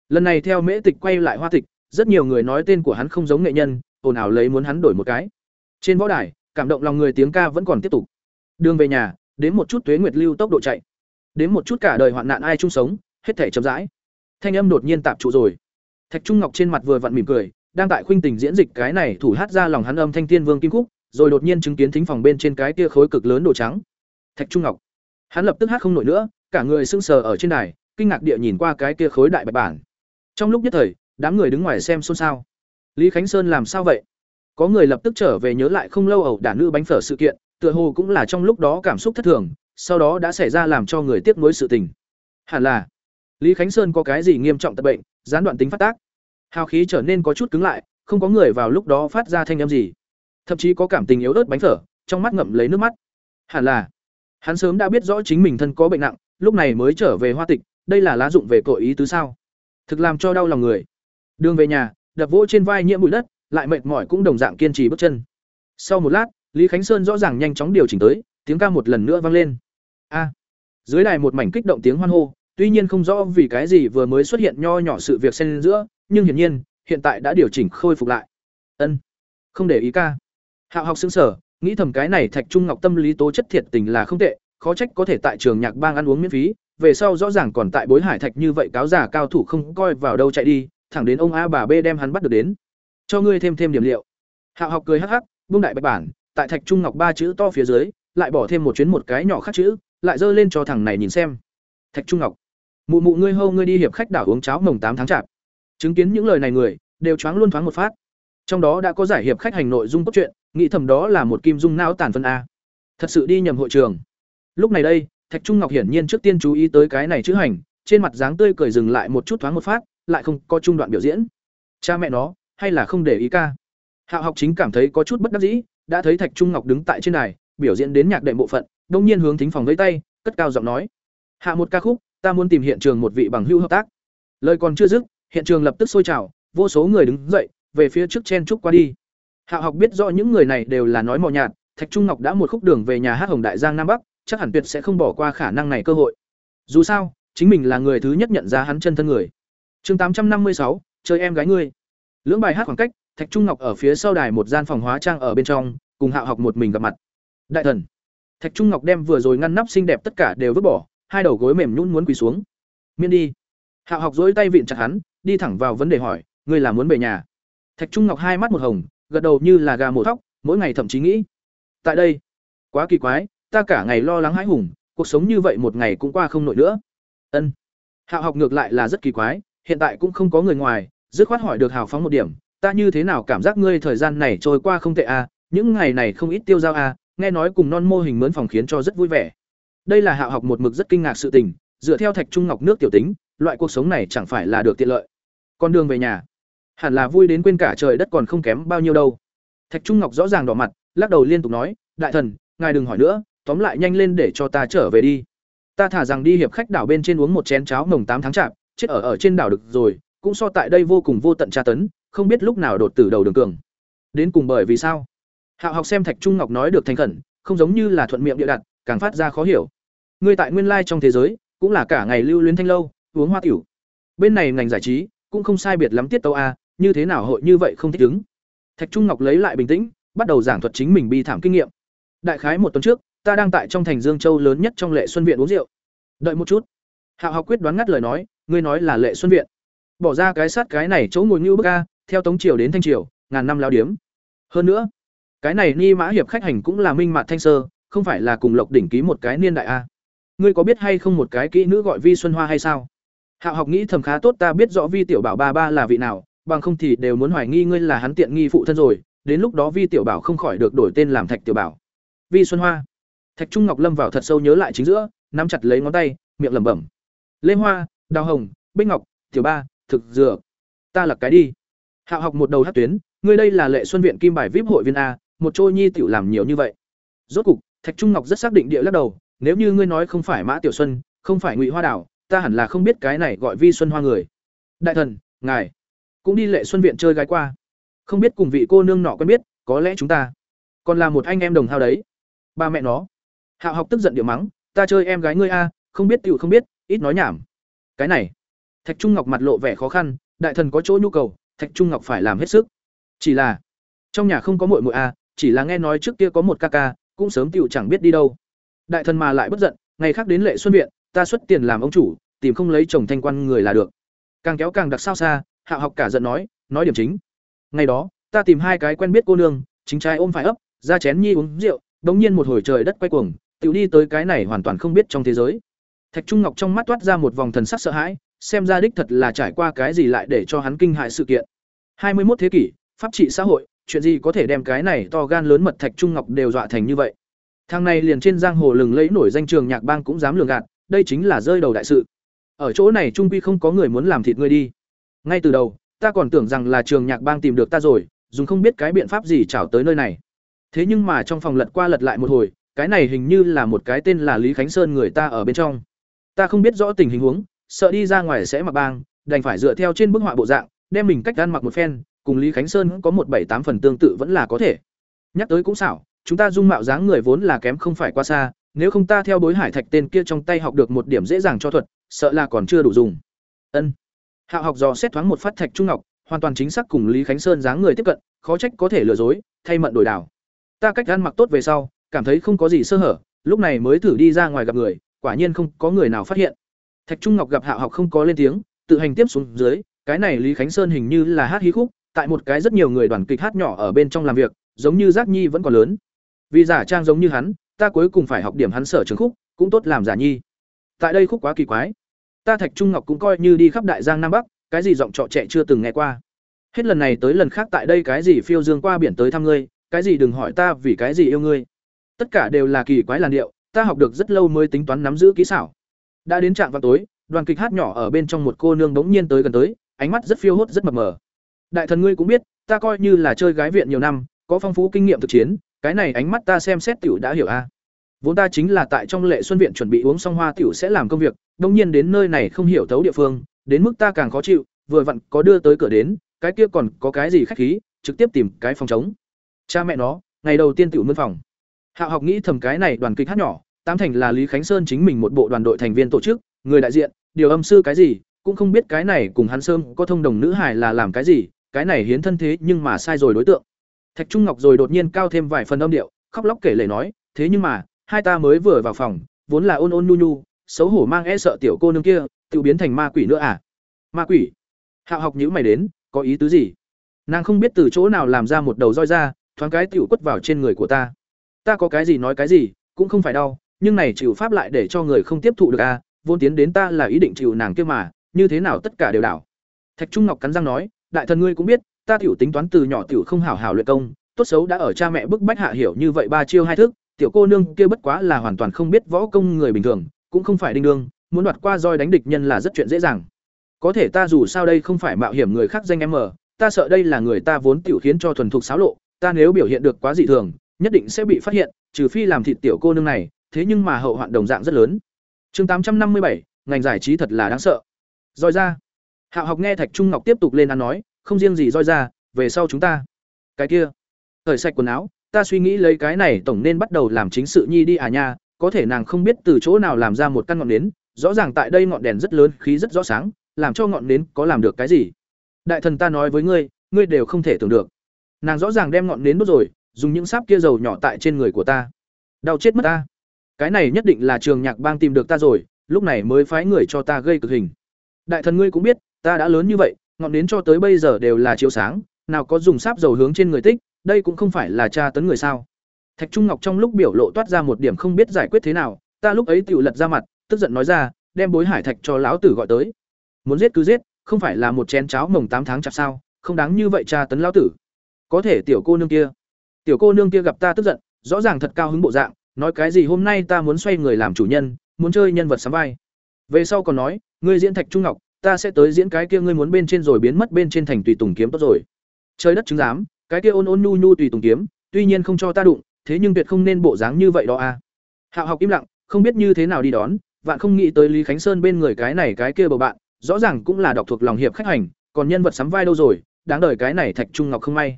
S1: Lần này theo mễ tịch quay lại hoa tịch rất nhiều người nói tên của hắn không giống nghệ nhân ồn ào lấy muốn hắn đổi một cái. Trên võ đài cảm động lòng người tiếng ca vẫn còn tiếp tục. Đường về nhà đến một chút tuế nguyệt lưu tốc độ chạy đến một chút cả đời hoạn nạn ai chung sống, hết thể chậm rãi. Thanh âm đột nhiên tạp trụ rồi. Thạch trung ngọc trên mặt vừa vặn mỉm cười, đang tại khuynh tình diễn dịch cái này thủ hát ra lòng hắn âm thanh tiên vương kim khúc, rồi đột nhiên chứng kiến thính phòng bên trên cái kia khối cực lớn đồ trắng. Thạch trung ngọc. Hắn lập tức hát không nổi nữa, cả người sưng sờ ở trên đài, kinh ngạc địa nhìn qua cái kia khối đại bạch bản. Trong lúc nhất thời, đám người đứng ngoài xem xôn xao. Lý khánh sơn làm sao vậy? Có người lập tức trở về nhớ lại không lâu ẩu đả nữ bánh phở sự kiện, tựa hồ cũng là trong lúc đó cảm xúc thất thường sau đó đã xảy ra làm cho người tiếc nuối sự tình. Hẳn là, lý khánh sơn có cái gì nghiêm trọng tật bệnh, gián đoạn tính phát tác. Hào khí trở nên có chút cứng lại, không có người vào lúc đó phát ra thanh âm gì. Thậm chí có cảm tình yếu ớt bánh phở, trong mắt ngậm lấy nước mắt. Hẳn là, hắn sớm đã biết rõ chính mình thân có bệnh nặng, lúc này mới trở về hoa tịch, đây là lá dụng về cội ý tứ sao? Thực làm cho đau lòng người. Đường về nhà, đập vỗ trên vai nhiễm bụi đất, lại mệt mỏi cũng đồng dạng kiên trì bước chân. Sau một lát, lý khánh sơn rõ ràng nhanh chóng điều chỉnh tới, tiếng ca một lần nữa vang lên a. Dưới đài một mảnh kích động tiếng hoan hô, tuy nhiên không rõ vì cái gì vừa mới xuất hiện nho nhỏ sự việc xen giữa, nhưng hiển nhiên, hiện tại đã điều chỉnh khôi phục lại. Ân, không để ý ca. Hạo học xứng sở nghĩ thầm cái này thạch trung ngọc tâm lý tố chất thiệt tình là không tệ, khó trách có thể tại trường nhạc bang ăn uống miễn phí, về sau rõ ràng còn tại bối hải thạch như vậy cáo giả cao thủ không coi vào đâu chạy đi, thẳng đến ông a bà b đem hắn bắt được đến. Cho ngươi thêm thêm điểm liệu. Hạo học cười hắc hắc, buông đại bạch bản, tại thạch trung ngọc ba chữ to phía dưới, lại bỏ thêm một chuyến một cái nhỏ khác chữ lại giơ lên cho thằng này nhìn xem. Thạch trung ngọc, mụ mụ ngươi hâu ngươi đi hiệp khách đảo uống cháo mồng tám tháng chạp. Chứng kiến những lời này người, đều choáng luôn thoáng một phát. Trong đó đã có giải hiệp khách hành nội dung cốt truyện, nghĩ thầm đó là một kim dung não tàn phân a. Thật sự đi nhầm hội trường. Lúc này đây, thạch trung ngọc hiển nhiên trước tiên chú ý tới cái này chữ hành, trên mặt dáng tươi cười dừng lại một chút thoáng một phát, lại không có trung đoạn biểu diễn. Cha mẹ nó, hay là không để ý ca. Hạo học chính cảm thấy có chút bất đắc dĩ, đã thấy thạch trung ngọc đứng tại trên đài, biểu diễn đến nhạc đệm bộ phận đông nhiên hướng thính phòng vẫy tay, cất cao giọng nói. Hạ một ca khúc, ta muốn tìm hiện trường một vị bằng hữu hợp tác. Lời còn chưa dứt, hiện trường lập tức sôi trào, vô số người đứng dậy, về phía trước chen trúc qua đi. Hạ học biết rõ những người này đều là nói mò nhạt, thạch trung ngọc đã một khúc đường về nhà hát hồng đại giang nam bắc, chắc hẳn tuyệt sẽ không bỏ qua khả năng này cơ hội. Dù sao, chính mình là người thứ nhất nhận ra hắn chân thân người. Chương tám trăm năm mươi sáu, chơi em gái ngươi. Lưỡng bài hát khoảng cách, thạch trung ngọc ở phía sau đài một gian phòng hóa trang ở bên trong, cùng Hạ học một mình gặp mặt. Đại thần thạch trung ngọc đem vừa rồi ngăn nắp xinh đẹp tất cả đều vứt bỏ hai đầu gối mềm nhún muốn quỳ xuống. Miễn đi. Hạo học dối tay vịn chặt hắn đi thẳng vào vấn đề hỏi ngươi là muốn về nhà? Thạch trung ngọc hai mắt một hồng gật đầu như là gà mổ thóc mỗi ngày thậm chí nghĩ tại đây? Quá kỳ quái ta cả ngày lo lắng hãi hùng cuộc sống như vậy một ngày cũng qua không nổi nữa. Ân. Hạo học ngược lại là rất kỳ quái hiện tại cũng không có người ngoài dứt khoát hỏi được hào phóng một điểm ta như thế nào cảm giác ngươi thời gian này trôi qua không tệ à, những ngày này không ít tiêu dao à, nghe nói cùng non mô hình mướn phòng khiến cho rất vui vẻ. Đây là Hạo học một mực rất kinh ngạc sự tình, dựa theo Thạch Trung Ngọc nước tiểu tính, loại cuộc sống này chẳng phải là được tiện lợi. Con đường về nhà, hẳn là vui đến quên cả trời đất còn không kém bao nhiêu đâu. Thạch Trung Ngọc rõ ràng đỏ mặt, lắc đầu liên tục nói, "Đại thần, ngài đừng hỏi nữa, tóm lại nhanh lên để cho ta trở về đi. Ta thả rằng đi hiệp khách đảo bên trên uống một chén cháo mồng tám tháng chạp, chết ở ở trên đảo được rồi, cũng so tại đây vô cùng vô tận tra tấn, không biết lúc nào đột tử đầu đường cường. Đến cùng bởi vì sao? Hạo học xem Thạch Trung Ngọc nói được thành khẩn, không giống như là thuận miệng địa đặt, càng phát ra khó hiểu. Ngươi tại nguyên lai trong thế giới, cũng là cả ngày lưu luyến thanh lâu, uống hoa tiểu. Bên này ngành giải trí, cũng không sai biệt lắm tiết tấu a, như thế nào hội như vậy không thích ứng. Thạch Trung Ngọc lấy lại bình tĩnh, bắt đầu giảng thuật chính mình bi thảm kinh nghiệm. Đại khái một tuần trước, ta đang tại trong thành Dương Châu lớn nhất trong Lệ Xuân viện uống rượu. Đợi một chút. Hạo học quyết đoán ngắt lời nói, ngươi nói là Lệ Xuân viện. Bỏ ra cái sát cái này chỗ ngồi như bức a, theo tống triều đến thanh triều ngàn năm lao điếm hơn nữa cái này ni mã hiệp khách hành cũng là minh mạt thanh sơ không phải là cùng lộc đỉnh ký một cái niên đại a. Ngươi có biết hay không một cái kỹ nữ gọi vi xuân hoa hay sao? Hạ học nghĩ thầm khá tốt ta biết rõ vi tiểu bảo ba ba là vị nào bằng không thì đều muốn hoài nghi ngươi là hắn tiện nghi phụ thân rồi đến lúc đó vi tiểu bảo không khỏi được đổi tên làm thạch tiểu bảo. Vi xuân hoa. Thạch trung ngọc lâm vào thật sâu nhớ lại chính giữa nắm chặt lấy ngón tay miệng lẩm bẩm. Lê hoa đào hồng bích ngọc tiểu ba thực dừa. ta là cái đi. Hạ học một đầu hát tuyến, ngươi đây là Lệ Xuân viện kim bài VIP hội viên a, một trôi nhi tiểu làm nhiều như vậy. Rốt cục, Thạch Trung Ngọc rất xác định địa lắc đầu, nếu như ngươi nói không phải Mã Tiểu Xuân, không phải Ngụy Hoa Đảo, ta hẳn là không biết cái này gọi Vi Xuân Hoa người. Đại thần, ngài cũng đi Lệ Xuân viện chơi gái qua. Không biết cùng vị cô nương nọ quen biết, có lẽ chúng ta còn là một anh em đồng hao đấy. Ba mẹ nó. Hạo học tức giận điệu mắng, ta chơi em gái ngươi a không biết tiểu không biết ít nói nhảm cái này thạch trung ngọc mặt lộ vẻ khó khăn đại thần có chỗ nhu cầu thạch trung ngọc phải làm hết sức chỉ là trong nhà không có muội muội a chỉ là nghe nói trước kia có một ca ca, cũng sớm tiểu chẳng biết đi đâu. Đại thần mà lại bất giận, ngày khác đến lệ xuân viện, ta xuất tiền làm ông chủ, tìm không lấy chồng thanh quan người là được. Càng kéo càng đặc sao xa, hạ học cả giận nói nói điểm chính. Ngày đó, ta tìm hai cái quen biết cô nương, chính trai ôm phải ấp, ra chén nhi uống rượu, đống nhiên một hồi trời đất quay cuồng, tiểu đi tới cái này hoàn toàn không biết trong thế giới. Thạch trung ngọc trong mắt toát ra một vòng thần sắc sợ hãi, xem ra đích thật là trải qua cái gì lại để cho hắn kinh hại sự kiện. Hai mươi 21 thế kỷ, pháp trị xã hội chuyện gì có thể đem cái này to gan lớn mật thạch trung ngọc đều dọa thành như vậy? Thằng này liền trên giang hồ lừng lẫy nổi danh trường nhạc bang cũng dám lường gạt, đây chính là rơi đầu đại sự. Ở chỗ này trung quy không có người muốn làm thịt ngươi đi. Ngay từ đầu, ta còn tưởng rằng là trường nhạc bang tìm được ta rồi, dùng không biết cái biện pháp gì trảo tới nơi này. Thế nhưng mà trong phòng lật qua lật lại một hồi, cái này hình như là một cái tên là lý khánh sơn người ta ở bên trong. Ta không biết rõ tình hình huống, sợ đi ra ngoài sẽ mặc bang, đành phải dựa theo trên bức họa bộ dạng, đem mình cách ăn mặc một phen cùng lý khánh sơn có một bảy tám phần tương tự vẫn là có thể. Nhắc tới cũng xảo, chúng ta dung mạo dáng người vốn là kém không phải qua xa, nếu không ta theo bối hải thạch tên kia trong tay học được một điểm dễ dàng cho thuật, sợ là còn chưa đủ dùng. Ân. Hạo học dò xét thoáng một phát thạch trung ngọc, hoàn toàn chính xác cùng lý khánh sơn dáng người tiếp cận, khó trách có thể lừa dối, thay mận đổi đảo. Ta cách ăn mặc tốt về sau, cảm thấy không có gì sơ hở, lúc này mới thử đi ra ngoài gặp người, quả nhiên không có người nào phát hiện. Thạch trung ngọc gặp hạo học không có lên tiếng, tự hành tiếp xuống dưới, cái này lý khánh sơn hình như là hát hí khúc tại một cái rất nhiều người đoàn kịch hát nhỏ ở bên trong làm việc, giống như giác nhi vẫn còn lớn. Vì giả trang giống như hắn, ta cuối cùng phải học điểm hắn sở trường khúc, cũng tốt làm giả nhi. Tại đây khúc quá kỳ quái. Ta thạch trung ngọc cũng coi như đi khắp đại giang nam bắc, cái gì giọng trọ trẻ chưa từng nghe qua. Hết lần này tới lần khác tại đây cái gì phiêu dương qua biển tới thăm ngươi, cái gì đừng hỏi ta vì cái gì yêu ngươi. Tất cả đều là kỳ quái làn điệu, ta học được rất lâu mới tính toán nắm giữ kỹ xảo. Đã đến trạm vào tối, đoàn kịch hát nhỏ ở bên trong một cô nương bỗng nhiên tới gần tới, ánh mắt rất phiêu hốt rất mập mờ đại thần ngươi cũng biết, ta coi như là chơi gái viện nhiều năm, có phong phú kinh nghiệm thực chiến, cái này ánh mắt ta xem xét tiểu đã hiểu a. Vốn ta chính là tại trong lệ xuân viện chuẩn bị uống xong hoa tiểu sẽ làm công việc, đông nhiên đến nơi này không hiểu thấu địa phương, đến mức ta càng khó chịu, vừa vặn có đưa tới cửa đến, cái kia còn có cái gì khách khí, trực tiếp tìm cái phòng chống cha mẹ nó, ngày đầu tiên tiểu mân phòng. Hạ học nghĩ thầm cái này đoàn kịch hát nhỏ tam thành là lý khánh sơn chính mình một bộ đoàn đội thành viên tổ chức, người đại diện, điều âm sư cái gì, cũng không biết cái này cùng hắn sơn có thông đồng nữ hải là làm cái gì cái này hiến thân thế nhưng mà sai rồi đối tượng. Thạch trung ngọc rồi đột nhiên cao thêm vài phần âm điệu, khóc lóc kể lể nói, thế nhưng mà, hai ta mới vừa vào phòng, vốn là ôn ôn nhu nhu, xấu hổ mang e sợ tiểu cô nương kia tự biến thành ma quỷ nữa à? Ma quỷ? Hạo học nhữ mày đến, có ý tứ gì? Nàng không biết từ chỗ nào làm ra một đầu roi ra, thoáng cái tiểu quất vào trên người của ta. Ta có cái gì nói cái gì, cũng không phải đau, nhưng này chịu pháp lại để cho người không tiếp thụ được à vốn tiến đến ta là ý định chịu nàng kia mà, như thế nào tất cả đều đảo. Thạch trung ngọc cắn răng nói đại thần ngươi cũng biết ta tiểu tính toán từ nhỏ tiểu không hảo hảo luyện công tốt xấu đã ở cha mẹ bức bách hạ hiểu như vậy ba chiêu hai thức tiểu cô nương kia bất quá là hoàn toàn không biết võ công người bình thường cũng không phải đinh đương muốn đoạt qua roi đánh địch nhân là rất chuyện dễ dàng. Có thể ta dù sao đây không phải mạo hiểm người khác danh em mở, ta sợ đây là người ta vốn tiểu khiến cho thuần thục xáo lộ ta nếu biểu hiện được quá dị thường nhất định sẽ bị phát hiện trừ phi làm thịt tiểu cô nương này thế nhưng mà hậu hoạn đồng dạng rất lớn. Chương tám trăm năm mươi bảy ngành giải trí thật là đáng sợ. Rồi ra hạo học nghe thạch trung ngọc tiếp tục lên ăn nói, không riêng gì roi ra, về sau chúng ta. Cái kia, thời sạch quần áo, ta suy nghĩ lấy cái này tổng nên bắt đầu làm chính sự nhi đi à nha, có thể nàng không biết từ chỗ nào làm ra một căn ngọn nến, rõ ràng tại đây ngọn đèn rất lớn, khí rất rõ sáng, làm cho ngọn nến có làm được cái gì? Đại thần ta nói với ngươi ngươi đều không thể tưởng được. Nàng rõ ràng đem ngọn nến đốt rồi, dùng những sáp kia dầu nhỏ tại trên người của ta. Đau chết mất ta. Cái này nhất định là trường nhạc bang tìm được ta rồi, lúc này mới phái người cho ta gây cực hình. Đại thần ngươi cũng biết ta đã lớn như vậy, ngọn nến cho tới bây giờ đều là chiếu sáng, nào có dùng sáp dầu hướng trên người tích, đây cũng không phải là tra tấn người sao. Thạch trung ngọc trong lúc biểu lộ toát ra một điểm không biết giải quyết thế nào, ta lúc ấy tự lật ra mặt, tức giận nói ra, đem bối hải thạch cho lão tử gọi tới. Muốn giết cứ giết, không phải là một chén cháo mồng tám tháng chặt sao, không đáng như vậy tra tấn lão tử. Có thể tiểu cô nương kia. Tiểu cô nương kia gặp ta tức giận, rõ ràng thật cao hứng bộ dạng, nói cái gì hôm nay ta muốn xoay người làm chủ nhân, muốn chơi nhân vật sắm vai. Về sau còn nói, ngươi diễn thạch trung ngọc ta sẽ tới diễn cái kia ngươi muốn bên trên rồi biến mất bên trên thành tùy tùng kiếm tốt rồi. Trời đất chứng giám cái kia ôn ôn nhu nhu tùy tùng kiếm tuy nhiên không cho ta đụng thế nhưng tuyệt không nên bộ dáng như vậy đó a à. hạo học im lặng không biết như thế nào đi đón vạn không nghĩ tới lý khánh sơn bên người cái này cái kia bầu bạn rõ ràng cũng là đọc thuộc lòng hiệp khách hành còn nhân vật sắm vai đâu rồi đáng đời cái này thạch trung ngọc không may.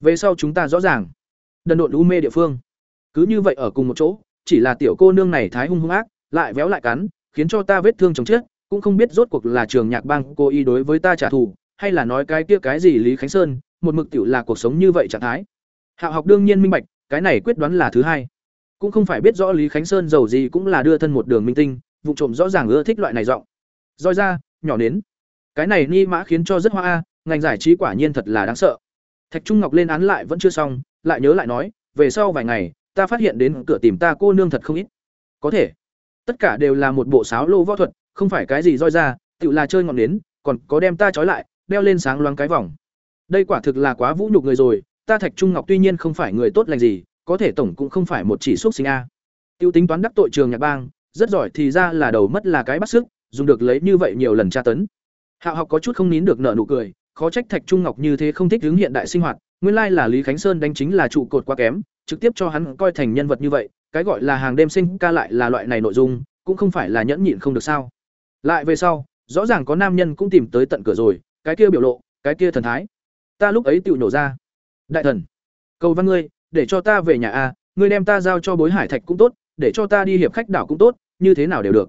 S1: Về sau chúng ta rõ ràng. Đần độn u mê địa phương. Cứ như vậy ở cùng một chỗ chỉ là tiểu cô nương này thái hung hung ác, lại véo lại cắn, khiến cho ta vết thương chồng chết, cũng không biết rốt cuộc là trường nhạc bang cô y đối với ta trả thù, hay là nói cái kia cái gì Lý Khánh Sơn, một mực tiểu là cuộc sống như vậy trạng thái. Hạo học đương nhiên minh bạch, cái này quyết đoán là thứ hai. Cũng không phải biết rõ Lý Khánh Sơn giàu gì cũng là đưa thân một đường minh tinh, vụ trộm rõ ràng ưa thích loại này giọng. Roi ra, nhỏ đến. Cái này ni mã khiến cho rất hoa a, ngành giải trí quả nhiên thật là đáng sợ. Thạch Trung Ngọc lên án lại vẫn chưa xong, lại nhớ lại nói, về sau vài ngày, ta phát hiện đến cửa tìm ta cô nương thật không ít. Có thể, tất cả đều là một bộ sáo lô võ thuật, không phải cái gì roi ra, tự là chơi ngọn nến, còn có đem ta trói lại, đeo lên sáng loáng cái vòng. Đây quả thực là quá vũ nhục người rồi, ta Thạch Trung Ngọc tuy nhiên không phải người tốt lành gì, có thể tổng cũng không phải một chỉ xúc sinh a. Tiêu tính toán đắc tội trường nhạc bang, rất giỏi thì ra là đầu mất là cái bắt sức, dùng được lấy như vậy nhiều lần tra tấn. Hạo học có chút không nín được nở nụ cười, khó trách Thạch Trung Ngọc như thế không thích hướng hiện đại sinh hoạt, nguyên lai là Lý Khánh Sơn đánh chính là trụ cột quá kém, trực tiếp cho hắn coi thành nhân vật như vậy, cái gọi là hàng đêm sinh ca lại là loại này nội dung, cũng không phải là nhẫn nhịn không được sao? Lại về sau, rõ ràng có nam nhân cũng tìm tới tận cửa rồi, cái kia biểu lộ, cái kia thần thái. Ta lúc ấy tự nổ ra. Đại thần, cầu văn ngươi, để cho ta về nhà a, ngươi đem ta giao cho Bối Hải Thạch cũng tốt, để cho ta đi hiệp khách đảo cũng tốt, như thế nào đều được.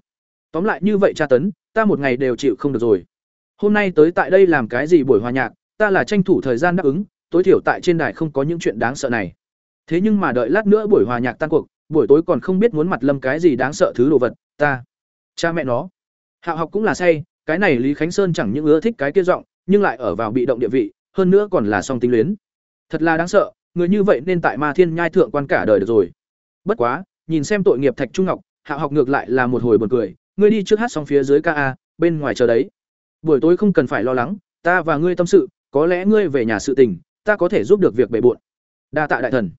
S1: Tóm lại như vậy tra tấn, ta một ngày đều chịu không được rồi. Hôm nay tới tại đây làm cái gì buổi hòa nhạc, ta là tranh thủ thời gian đáp ứng, tối thiểu tại trên đài không có những chuyện đáng sợ này. Thế nhưng mà đợi lát nữa buổi hòa nhạc tan cuộc, buổi tối còn không biết muốn mặt lâm cái gì đáng sợ thứ đồ vật, ta. Cha mẹ nó. Hạo học cũng là say, cái này Lý Khánh Sơn chẳng những ưa thích cái kia giọng, nhưng lại ở vào bị động địa vị, hơn nữa còn là song tính luyến. Thật là đáng sợ, người như vậy nên tại Ma Thiên nhai thượng quan cả đời được rồi. Bất quá, nhìn xem tội nghiệp Thạch Trung Ngọc, Hạo học ngược lại là một hồi buồn cười, ngươi đi trước hát xong phía dưới ca a, bên ngoài chờ đấy. Buổi tối không cần phải lo lắng, ta và ngươi tâm sự, có lẽ ngươi về nhà sự tình, ta có thể giúp được việc bề bộn. Đa tạ đại thần.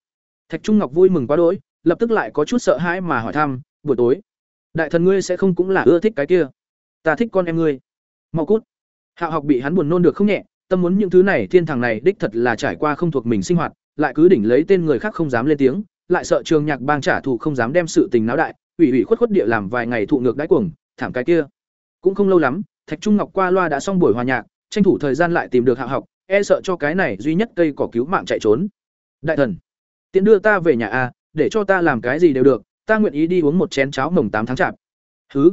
S1: Thạch Trung Ngọc vui mừng quá đỗi, lập tức lại có chút sợ hãi mà hỏi thăm, buổi tối, đại thần ngươi sẽ không cũng là ưa thích cái kia? Ta thích con em ngươi. Mau cút. Hạo học bị hắn buồn nôn được không nhẹ, tâm muốn những thứ này thiên thằng này đích thật là trải qua không thuộc mình sinh hoạt, lại cứ đỉnh lấy tên người khác không dám lên tiếng, lại sợ trường nhạc bang trả thù không dám đem sự tình náo đại, ủy ủy khuất khuất địa làm vài ngày thụ ngược đáy cuồng, thảm cái kia. Cũng không lâu lắm, Thạch Trung Ngọc qua loa đã xong buổi hòa nhạc, tranh thủ thời gian lại tìm được Hạ học, e sợ cho cái này duy nhất cây cỏ cứu mạng chạy trốn. Đại thần, tiện đưa ta về nhà a, để cho ta làm cái gì đều được, ta nguyện ý đi uống một chén cháo mồng tám tháng chạp. Hứ.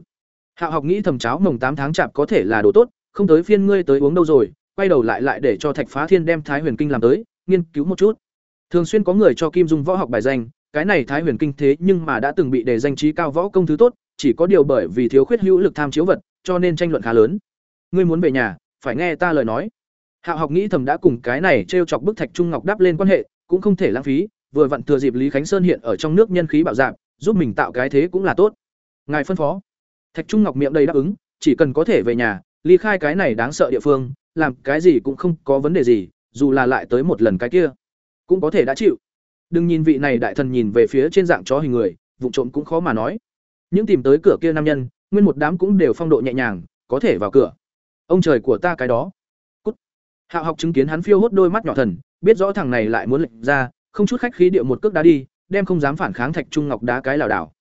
S1: Hạ học nghĩ thầm cháo mồng tám tháng chạp có thể là đồ tốt, không tới phiên ngươi tới uống đâu rồi, quay đầu lại lại để cho Thạch Phá Thiên đem Thái Huyền Kinh làm tới, nghiên cứu một chút. Thường xuyên có người cho Kim Dung võ học bài danh, cái này Thái Huyền Kinh thế nhưng mà đã từng bị đề danh trí cao võ công thứ tốt, chỉ có điều bởi vì thiếu khuyết hữu lực tham chiếu vật, cho nên tranh luận khá lớn. Ngươi muốn về nhà, phải nghe ta lời nói. Hạo học nghĩ thầm đã cùng cái này trêu chọc bức thạch trung ngọc đáp lên quan hệ, cũng không thể lãng phí, vừa vặn thừa dịp Lý Khánh Sơn hiện ở trong nước nhân khí bạo dạn, giúp mình tạo cái thế cũng là tốt. Ngài phân phó. Thạch Trung Ngọc miệng đầy đáp ứng, chỉ cần có thể về nhà, ly khai cái này đáng sợ địa phương, làm cái gì cũng không có vấn đề gì, dù là lại tới một lần cái kia, cũng có thể đã chịu. Đừng nhìn vị này đại thần nhìn về phía trên dạng chó hình người, vụng trộm cũng khó mà nói. Những tìm tới cửa kia nam nhân, nguyên một đám cũng đều phong độ nhẹ nhàng, có thể vào cửa. Ông trời của ta cái đó. Cút. Hạo học chứng kiến hắn phiêu hốt đôi mắt nhỏ thần, biết rõ thằng này lại muốn lệnh ra, không chút khách khí điệu một cước đá đi, đem không dám phản kháng Thạch Trung Ngọc đá cái lảo đảo.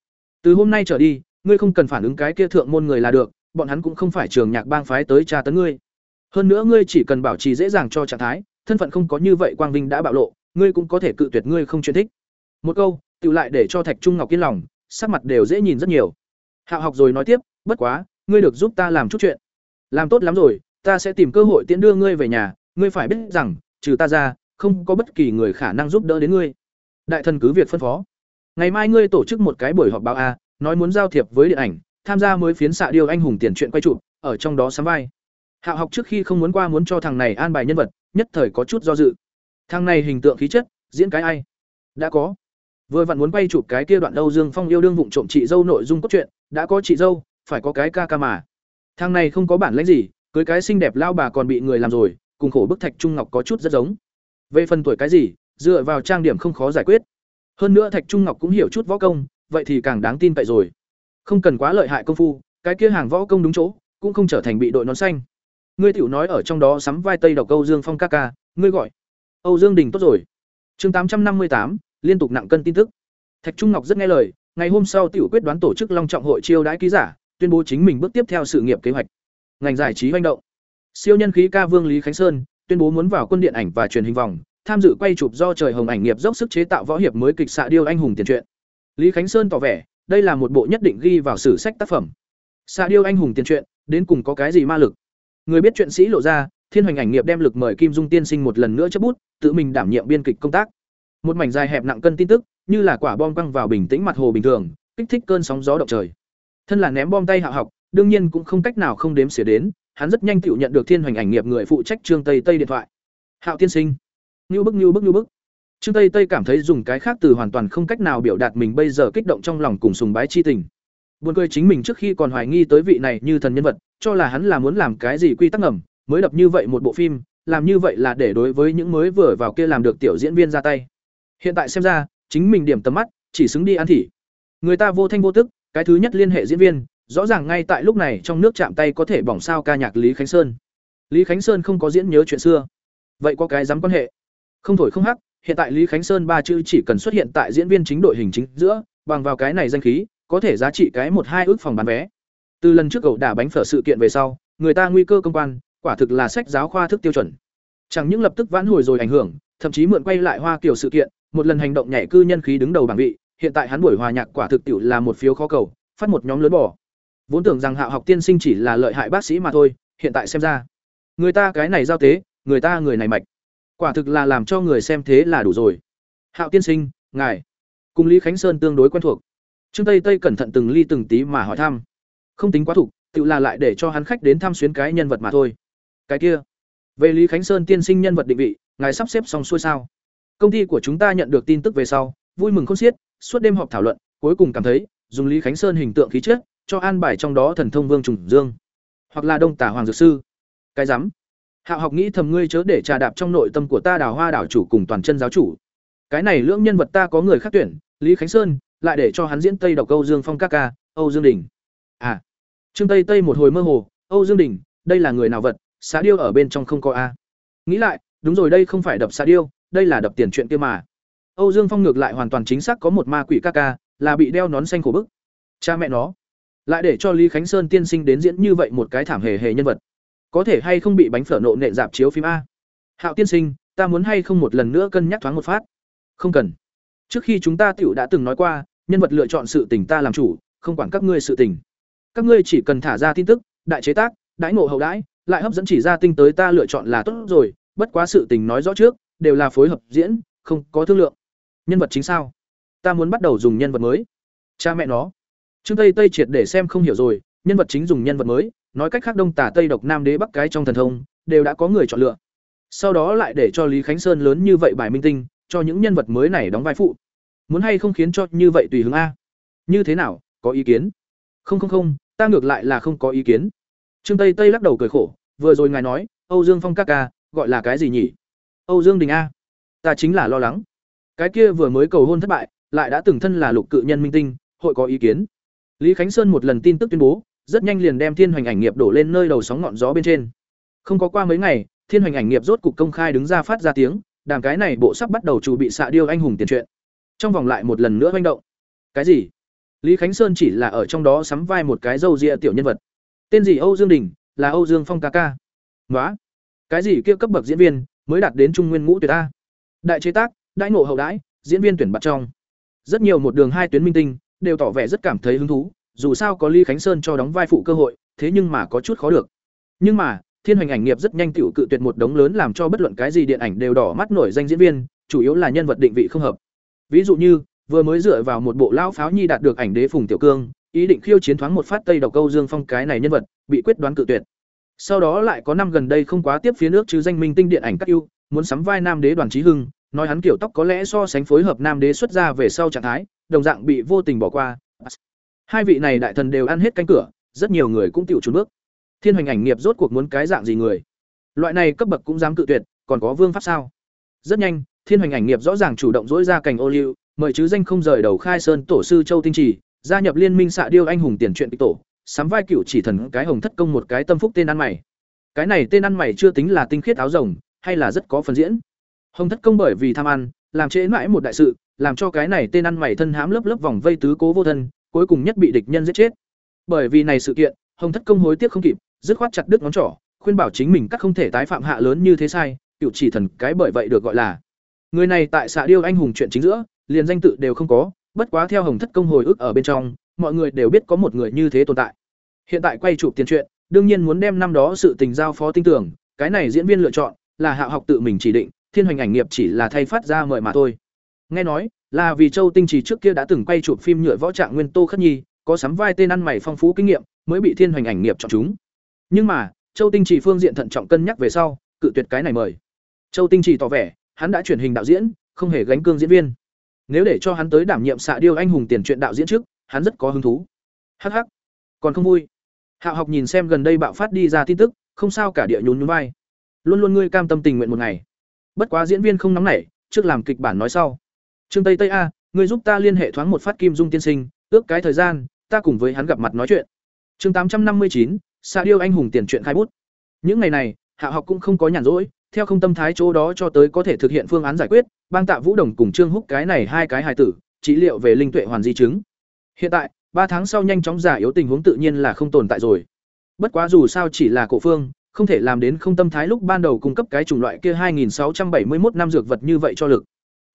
S1: Từ hôm nay trở đi, ngươi không cần phản ứng cái kia thượng môn người là được, bọn hắn cũng không phải trường nhạc bang phái tới tra tấn ngươi. Hơn nữa ngươi chỉ cần bảo trì dễ dàng cho trạng thái, thân phận không có như vậy quang vinh đã bạo lộ, ngươi cũng có thể cự tuyệt ngươi không chuyên thích. Một câu, tự lại để cho Thạch Trung Ngọc yên lòng, sắc mặt đều dễ nhìn rất nhiều. Hạo học rồi nói tiếp, bất quá, ngươi được giúp ta làm chút chuyện. Làm tốt lắm rồi, ta sẽ tìm cơ hội tiễn đưa ngươi về nhà, ngươi phải biết rằng, trừ ta ra, không có bất kỳ người khả năng giúp đỡ đến ngươi. Đại thần cứ việc phân phó. Ngày mai ngươi tổ chức một cái buổi họp báo a, nói muốn giao thiệp với điện ảnh, tham gia mới phiến xạ điêu anh hùng tiền truyện quay chụp, ở trong đó sắm vai. Hạo học trước khi không muốn qua muốn cho thằng này an bài nhân vật, nhất thời có chút do dự. Thằng này hình tượng khí chất, diễn cái ai? Đã có. Vừa vặn muốn quay chụp cái kia đoạn đâu Dương Phong yêu đương vụng trộm chị dâu nội dung cốt truyện, đã có chị dâu, phải có cái ca ca mà. Thằng này không có bản lĩnh gì, cưới cái xinh đẹp lao bà còn bị người làm rồi, cùng khổ bức thạch trung ngọc có chút rất giống. Về phần tuổi cái gì, dựa vào trang điểm không khó giải quyết. Hơn nữa Thạch Trung Ngọc cũng hiểu chút võ công, vậy thì càng đáng tin cậy rồi. Không cần quá lợi hại công phu, cái kia hàng võ công đúng chỗ, cũng không trở thành bị đội nón xanh. Ngươi tiểu nói ở trong đó sắm vai Tây độc Âu Dương Phong ca ca, ngươi gọi Âu Dương Đình tốt rồi. Chương tám trăm năm mươi tám liên tục nặng cân tin tức. Thạch Trung Ngọc rất nghe lời, ngày hôm sau tiểu quyết đoán tổ chức long trọng hội chiêu đãi ký giả, tuyên bố chính mình bước tiếp theo sự nghiệp kế hoạch. Ngành giải trí hoành động. Siêu nhân khí ca Vương Lý Khánh Sơn tuyên bố muốn vào quân điện ảnh và truyền hình vòng, tham dự quay chụp do trời hồng ảnh nghiệp dốc sức chế tạo võ hiệp mới kịch xạ điêu anh hùng tiền truyện. lý khánh sơn tỏ vẻ đây là một bộ nhất định ghi vào sử sách tác phẩm. Xạ điêu anh hùng tiền truyện đến cùng có cái gì ma lực? Người biết chuyện sĩ lộ ra thiên hoành ảnh nghiệp đem lực mời kim dung tiên sinh một lần nữa chấp bút tự mình đảm nhiệm biên kịch công tác. Một mảnh dài hẹp nặng cân tin tức như là quả bom quăng vào bình tĩnh mặt hồ bình thường kích thích cơn sóng gió động trời. Thân là ném bom tay hạ học đương nhiên cũng không cách nào không đếm xỉa đến hắn rất nhanh tựu nhận được thiên hoành ảnh nghiệp người phụ trách trương tây tây điện thoại. Hạo tiên sinh. Ngưu bức ngưu bức ngưu bức. Trương tây tây cảm thấy dùng cái khác từ hoàn toàn không cách nào biểu đạt mình bây giờ kích động trong lòng cùng sùng bái chi tình. Buồn cười chính mình trước khi còn hoài nghi tới vị này như thần nhân vật, cho là hắn là muốn làm cái gì quy tắc ngầm, mới đập như vậy một bộ phim, làm như vậy là để đối với những mới vừa vào kia làm được tiểu diễn viên ra tay. Hiện tại xem ra, chính mình điểm tầm mắt, chỉ xứng đi ăn thỉ người ta vô thanh vô tức, cái thứ nhất liên hệ diễn viên rõ ràng ngay tại lúc này trong nước chạm tay có thể bỏng sao ca nhạc lý khánh sơn. Lý khánh sơn không có diễn nhớ chuyện xưa. Vậy có cái dám quan hệ? Không thổi không hắc, hiện tại lý khánh sơn ba chữ chỉ cần xuất hiện tại diễn viên chính đội hình chính giữa, bằng vào cái này danh khí, có thể giá trị cái một hai ước phòng bán vé. Từ lần trước cậu đả bánh phở sự kiện về sau, người ta nguy cơ công quan, quả thực là sách giáo khoa thức tiêu chuẩn. Chẳng những lập tức vãn hồi rồi ảnh hưởng, thậm chí mượn quay lại hoa kiểu sự kiện, một lần hành động nhảy cư nhân khí đứng đầu bảng vị, hiện tại hắn buổi hòa nhạc quả thực tiệu là một phiếu khó cầu, phát một nhóm lớn bỏ vốn tưởng rằng hạo học tiên sinh chỉ là lợi hại bác sĩ mà thôi, hiện tại xem ra, người ta cái này giao tế, người ta người này mạch, quả thực là làm cho người xem thế là đủ rồi. Hạo tiên sinh, ngài, cùng lý khánh sơn tương đối quen thuộc. Trương tây tây cẩn thận từng ly từng tí mà hỏi thăm. Không tính quá thục, tự là lại để cho hắn khách đến thăm xuyến cái nhân vật mà thôi. Cái kia, về lý khánh sơn tiên sinh nhân vật định vị, ngài sắp xếp xong xuôi sao? Công ty của chúng ta nhận được tin tức về sau, vui mừng không xiết, suốt đêm họp thảo luận, cuối cùng cảm thấy, dùng lý khánh sơn hình tượng khí chất cho an bài trong đó thần thông vương trùng dương, hoặc là đông tả hoàng dược sư. Cái rắm. Hạo học nghĩ thầm ngươi chớ để trà đạp trong nội tâm của ta đào hoa đảo chủ cùng toàn chân giáo chủ. Cái này lưỡng nhân vật ta có người khác tuyển, lý khánh sơn, lại để cho hắn diễn tây độc âu dương phong ca ca, âu dương đình. À. Trương tây tây một hồi mơ hồ, âu dương đình, đây là người nào vật, xá điêu ở bên trong không có a. Nghĩ lại, đúng rồi đây không phải đập xá điêu, đây là đập tiền chuyện kia mà. Âu dương phong ngược lại hoàn toàn chính xác có một ma quỷ ca ca, là bị đeo nón xanh khổ bức. Cha mẹ nó lại để cho lý khánh sơn tiên sinh đến diễn như vậy một cái thảm hề hề nhân vật. Có thể hay không bị bánh phở nộ nệ dạp chiếu phim a? Hạo tiên sinh, ta muốn hay không một lần nữa cân nhắc thoáng một phát? Không cần. Trước khi chúng ta tiểu đã từng nói qua, nhân vật lựa chọn sự tình ta làm chủ, không quản các ngươi sự tình. Các ngươi chỉ cần thả ra tin tức, đại chế tác, đãi ngộ hậu đãi, lại hấp dẫn chỉ ra tinh tới ta lựa chọn là tốt rồi, bất quá sự tình nói rõ trước, đều là phối hợp diễn, không có thương lượng. Nhân vật chính sao? Ta muốn bắt đầu dùng nhân vật mới. Cha mẹ nó trương tây tây triệt để xem không hiểu rồi, nhân vật chính dùng nhân vật mới, nói cách khác đông tả tây độc nam đế bắc cái trong thần thông, đều đã có người chọn lựa. Sau đó lại để cho lý khánh sơn lớn như vậy bài minh tinh, cho những nhân vật mới này đóng vai phụ. Muốn hay không khiến cho như vậy tùy hướng a? Như thế nào, có ý kiến? Không không không, ta ngược lại là không có ý kiến. Trương tây tây lắc đầu cười khổ, vừa rồi ngài nói, âu dương phong ca ca, gọi là cái gì nhỉ? Âu dương đình a. Ta chính là lo lắng. Cái kia vừa mới cầu hôn thất bại, lại đã từng thân là lục cự nhân minh tinh, hội có ý kiến? Lý khánh sơn một lần tin tức tuyên bố, rất nhanh liền đem thiên hoành ảnh nghiệp đổ lên nơi đầu sóng ngọn gió bên trên. Không có qua mấy ngày, thiên hoành ảnh nghiệp rốt cục công khai đứng ra phát ra tiếng, đàm cái này bộ sắp bắt đầu chủ bị xạ điêu anh hùng tiền truyện. Trong vòng lại một lần nữa hoành động. Cái gì? Lý khánh sơn chỉ là ở trong đó sắm vai một cái dâu ria tiểu nhân vật. Tên gì âu dương đình? Là âu dương phong ca ca. Ngoá. cái gì kia cấp bậc diễn viên mới đạt đến trung nguyên ngũ tuyệt a? Đại chế tác, đại ngộ hậu đãi, diễn viên tuyển bạt trong. Rất nhiều một đường hai tuyến minh tinh đều tỏ vẻ rất cảm thấy hứng thú dù sao có Lý Khánh Sơn cho đóng vai phụ cơ hội, thế nhưng mà có chút khó được. Nhưng mà, Thiên Hoành ảnh nghiệp rất nhanh tiểu cự tuyệt một đống lớn làm cho bất luận cái gì điện ảnh đều đỏ mắt nổi danh diễn viên, chủ yếu là nhân vật định vị không hợp. Ví dụ như, vừa mới dựa vào một bộ lão pháo nhi đạt được ảnh đế Phùng Tiểu Cương, ý định khiêu chiến thoáng một phát Tây độc câu Dương Phong cái này nhân vật, bị quyết đoán cự tuyệt. Sau đó lại có năm gần đây không quá tiếp phía nước chứ danh minh tinh điện ảnh các ưu, muốn sắm vai nam đế Đoàn Chí Hưng, nói hắn kiểu tóc có lẽ so sánh phối hợp nam đế xuất ra về sau trạng thái, đồng dạng bị vô tình bỏ qua. Hai vị này đại thần đều ăn hết cánh cửa, rất nhiều người cũng tiểu trốn bước. Thiên Hoành ảnh nghiệp rốt cuộc muốn cái dạng gì người? Loại này cấp bậc cũng dám cự tuyệt, còn có vương pháp sao? Rất nhanh, Thiên Hoành ảnh nghiệp rõ ràng chủ động dỗi ra cành ô liu, mời chứ danh không rời đầu khai sơn tổ sư Châu Tinh Trì, gia nhập liên minh xạ điêu anh hùng tiền truyện tổ, sắm vai cựu chỉ thần cái hồng thất công một cái tâm phúc tên ăn mày. Cái này tên ăn mày chưa tính là tinh khiết áo rồng, hay là rất có phần diễn. Hồng thất công bởi vì tham ăn, làm trễ mãi một đại sự, làm cho cái này tên ăn mày thân hãm lớp lớp vòng vây tứ cố vô thân, cuối cùng nhất bị địch nhân giết chết. Bởi vì này sự kiện, Hồng Thất Công hối tiếc không kịp, dứt khoát chặt đứt ngón trỏ, khuyên bảo chính mình các không thể tái phạm hạ lớn như thế sai, cựu chỉ thần cái bởi vậy được gọi là. Người này tại xạ điêu anh hùng chuyện chính giữa, liền danh tự đều không có, bất quá theo hồng thất công hồi ức ở bên trong mọi người đều biết có một người như thế tồn tại hiện tại quay chụp tiền truyện đương nhiên muốn đem năm đó sự tình giao phó tinh tưởng cái này diễn viên lựa chọn là hạ học tự mình chỉ định thiên hoành ảnh nghiệp chỉ là thay phát ra mời mà thôi nghe nói là vì châu tinh trì trước kia đã từng quay chụp phim nhựa võ trạng nguyên tô khất nhi có sắm vai tên ăn mày phong phú kinh nghiệm mới bị thiên hoành ảnh nghiệp chọn chúng. Nhưng mà châu tinh trì phương diện thận trọng cân nhắc về sau cự tuyệt cái này mời. Châu tinh trì tỏ vẻ hắn đã chuyển hình đạo diễn không hề gánh cương diễn viên. Nếu để cho hắn tới đảm nhiệm xạ điêu anh hùng tiền truyện đạo diễn trước hắn rất có hứng thú. Hắc hắc, còn không vui. Hạo học nhìn xem gần đây bạo phát đi ra tin tức không sao cả địa nhún nhún vai. Luôn luôn ngươi cam tâm tình nguyện một ngày. Bất quá diễn viên không nóng nảy trước làm kịch bản nói sau trương tây tây a, ngươi giúp ta liên hệ thoáng một phát kim dung tiên sinh, ước cái thời gian, ta cùng với hắn gặp mặt nói chuyện. Chương tám trăm năm mươi chín điêu anh hùng tiền truyện khai bút. Những ngày này, hạ học cũng không có nhàn rỗi, theo không tâm thái chỗ đó cho tới có thể thực hiện phương án giải quyết, bang tạ vũ đồng cùng trương húc cái này hai cái hài tử, trị liệu về linh tuệ hoàn di chứng. Hiện tại, ba tháng sau nhanh chóng giả yếu tình huống tự nhiên là không tồn tại rồi. Bất quá dù sao chỉ là cổ phương, không thể làm đến không tâm thái lúc ban đầu cung cấp cái chủng loại kia 2671 năm dược vật như vậy cho lực.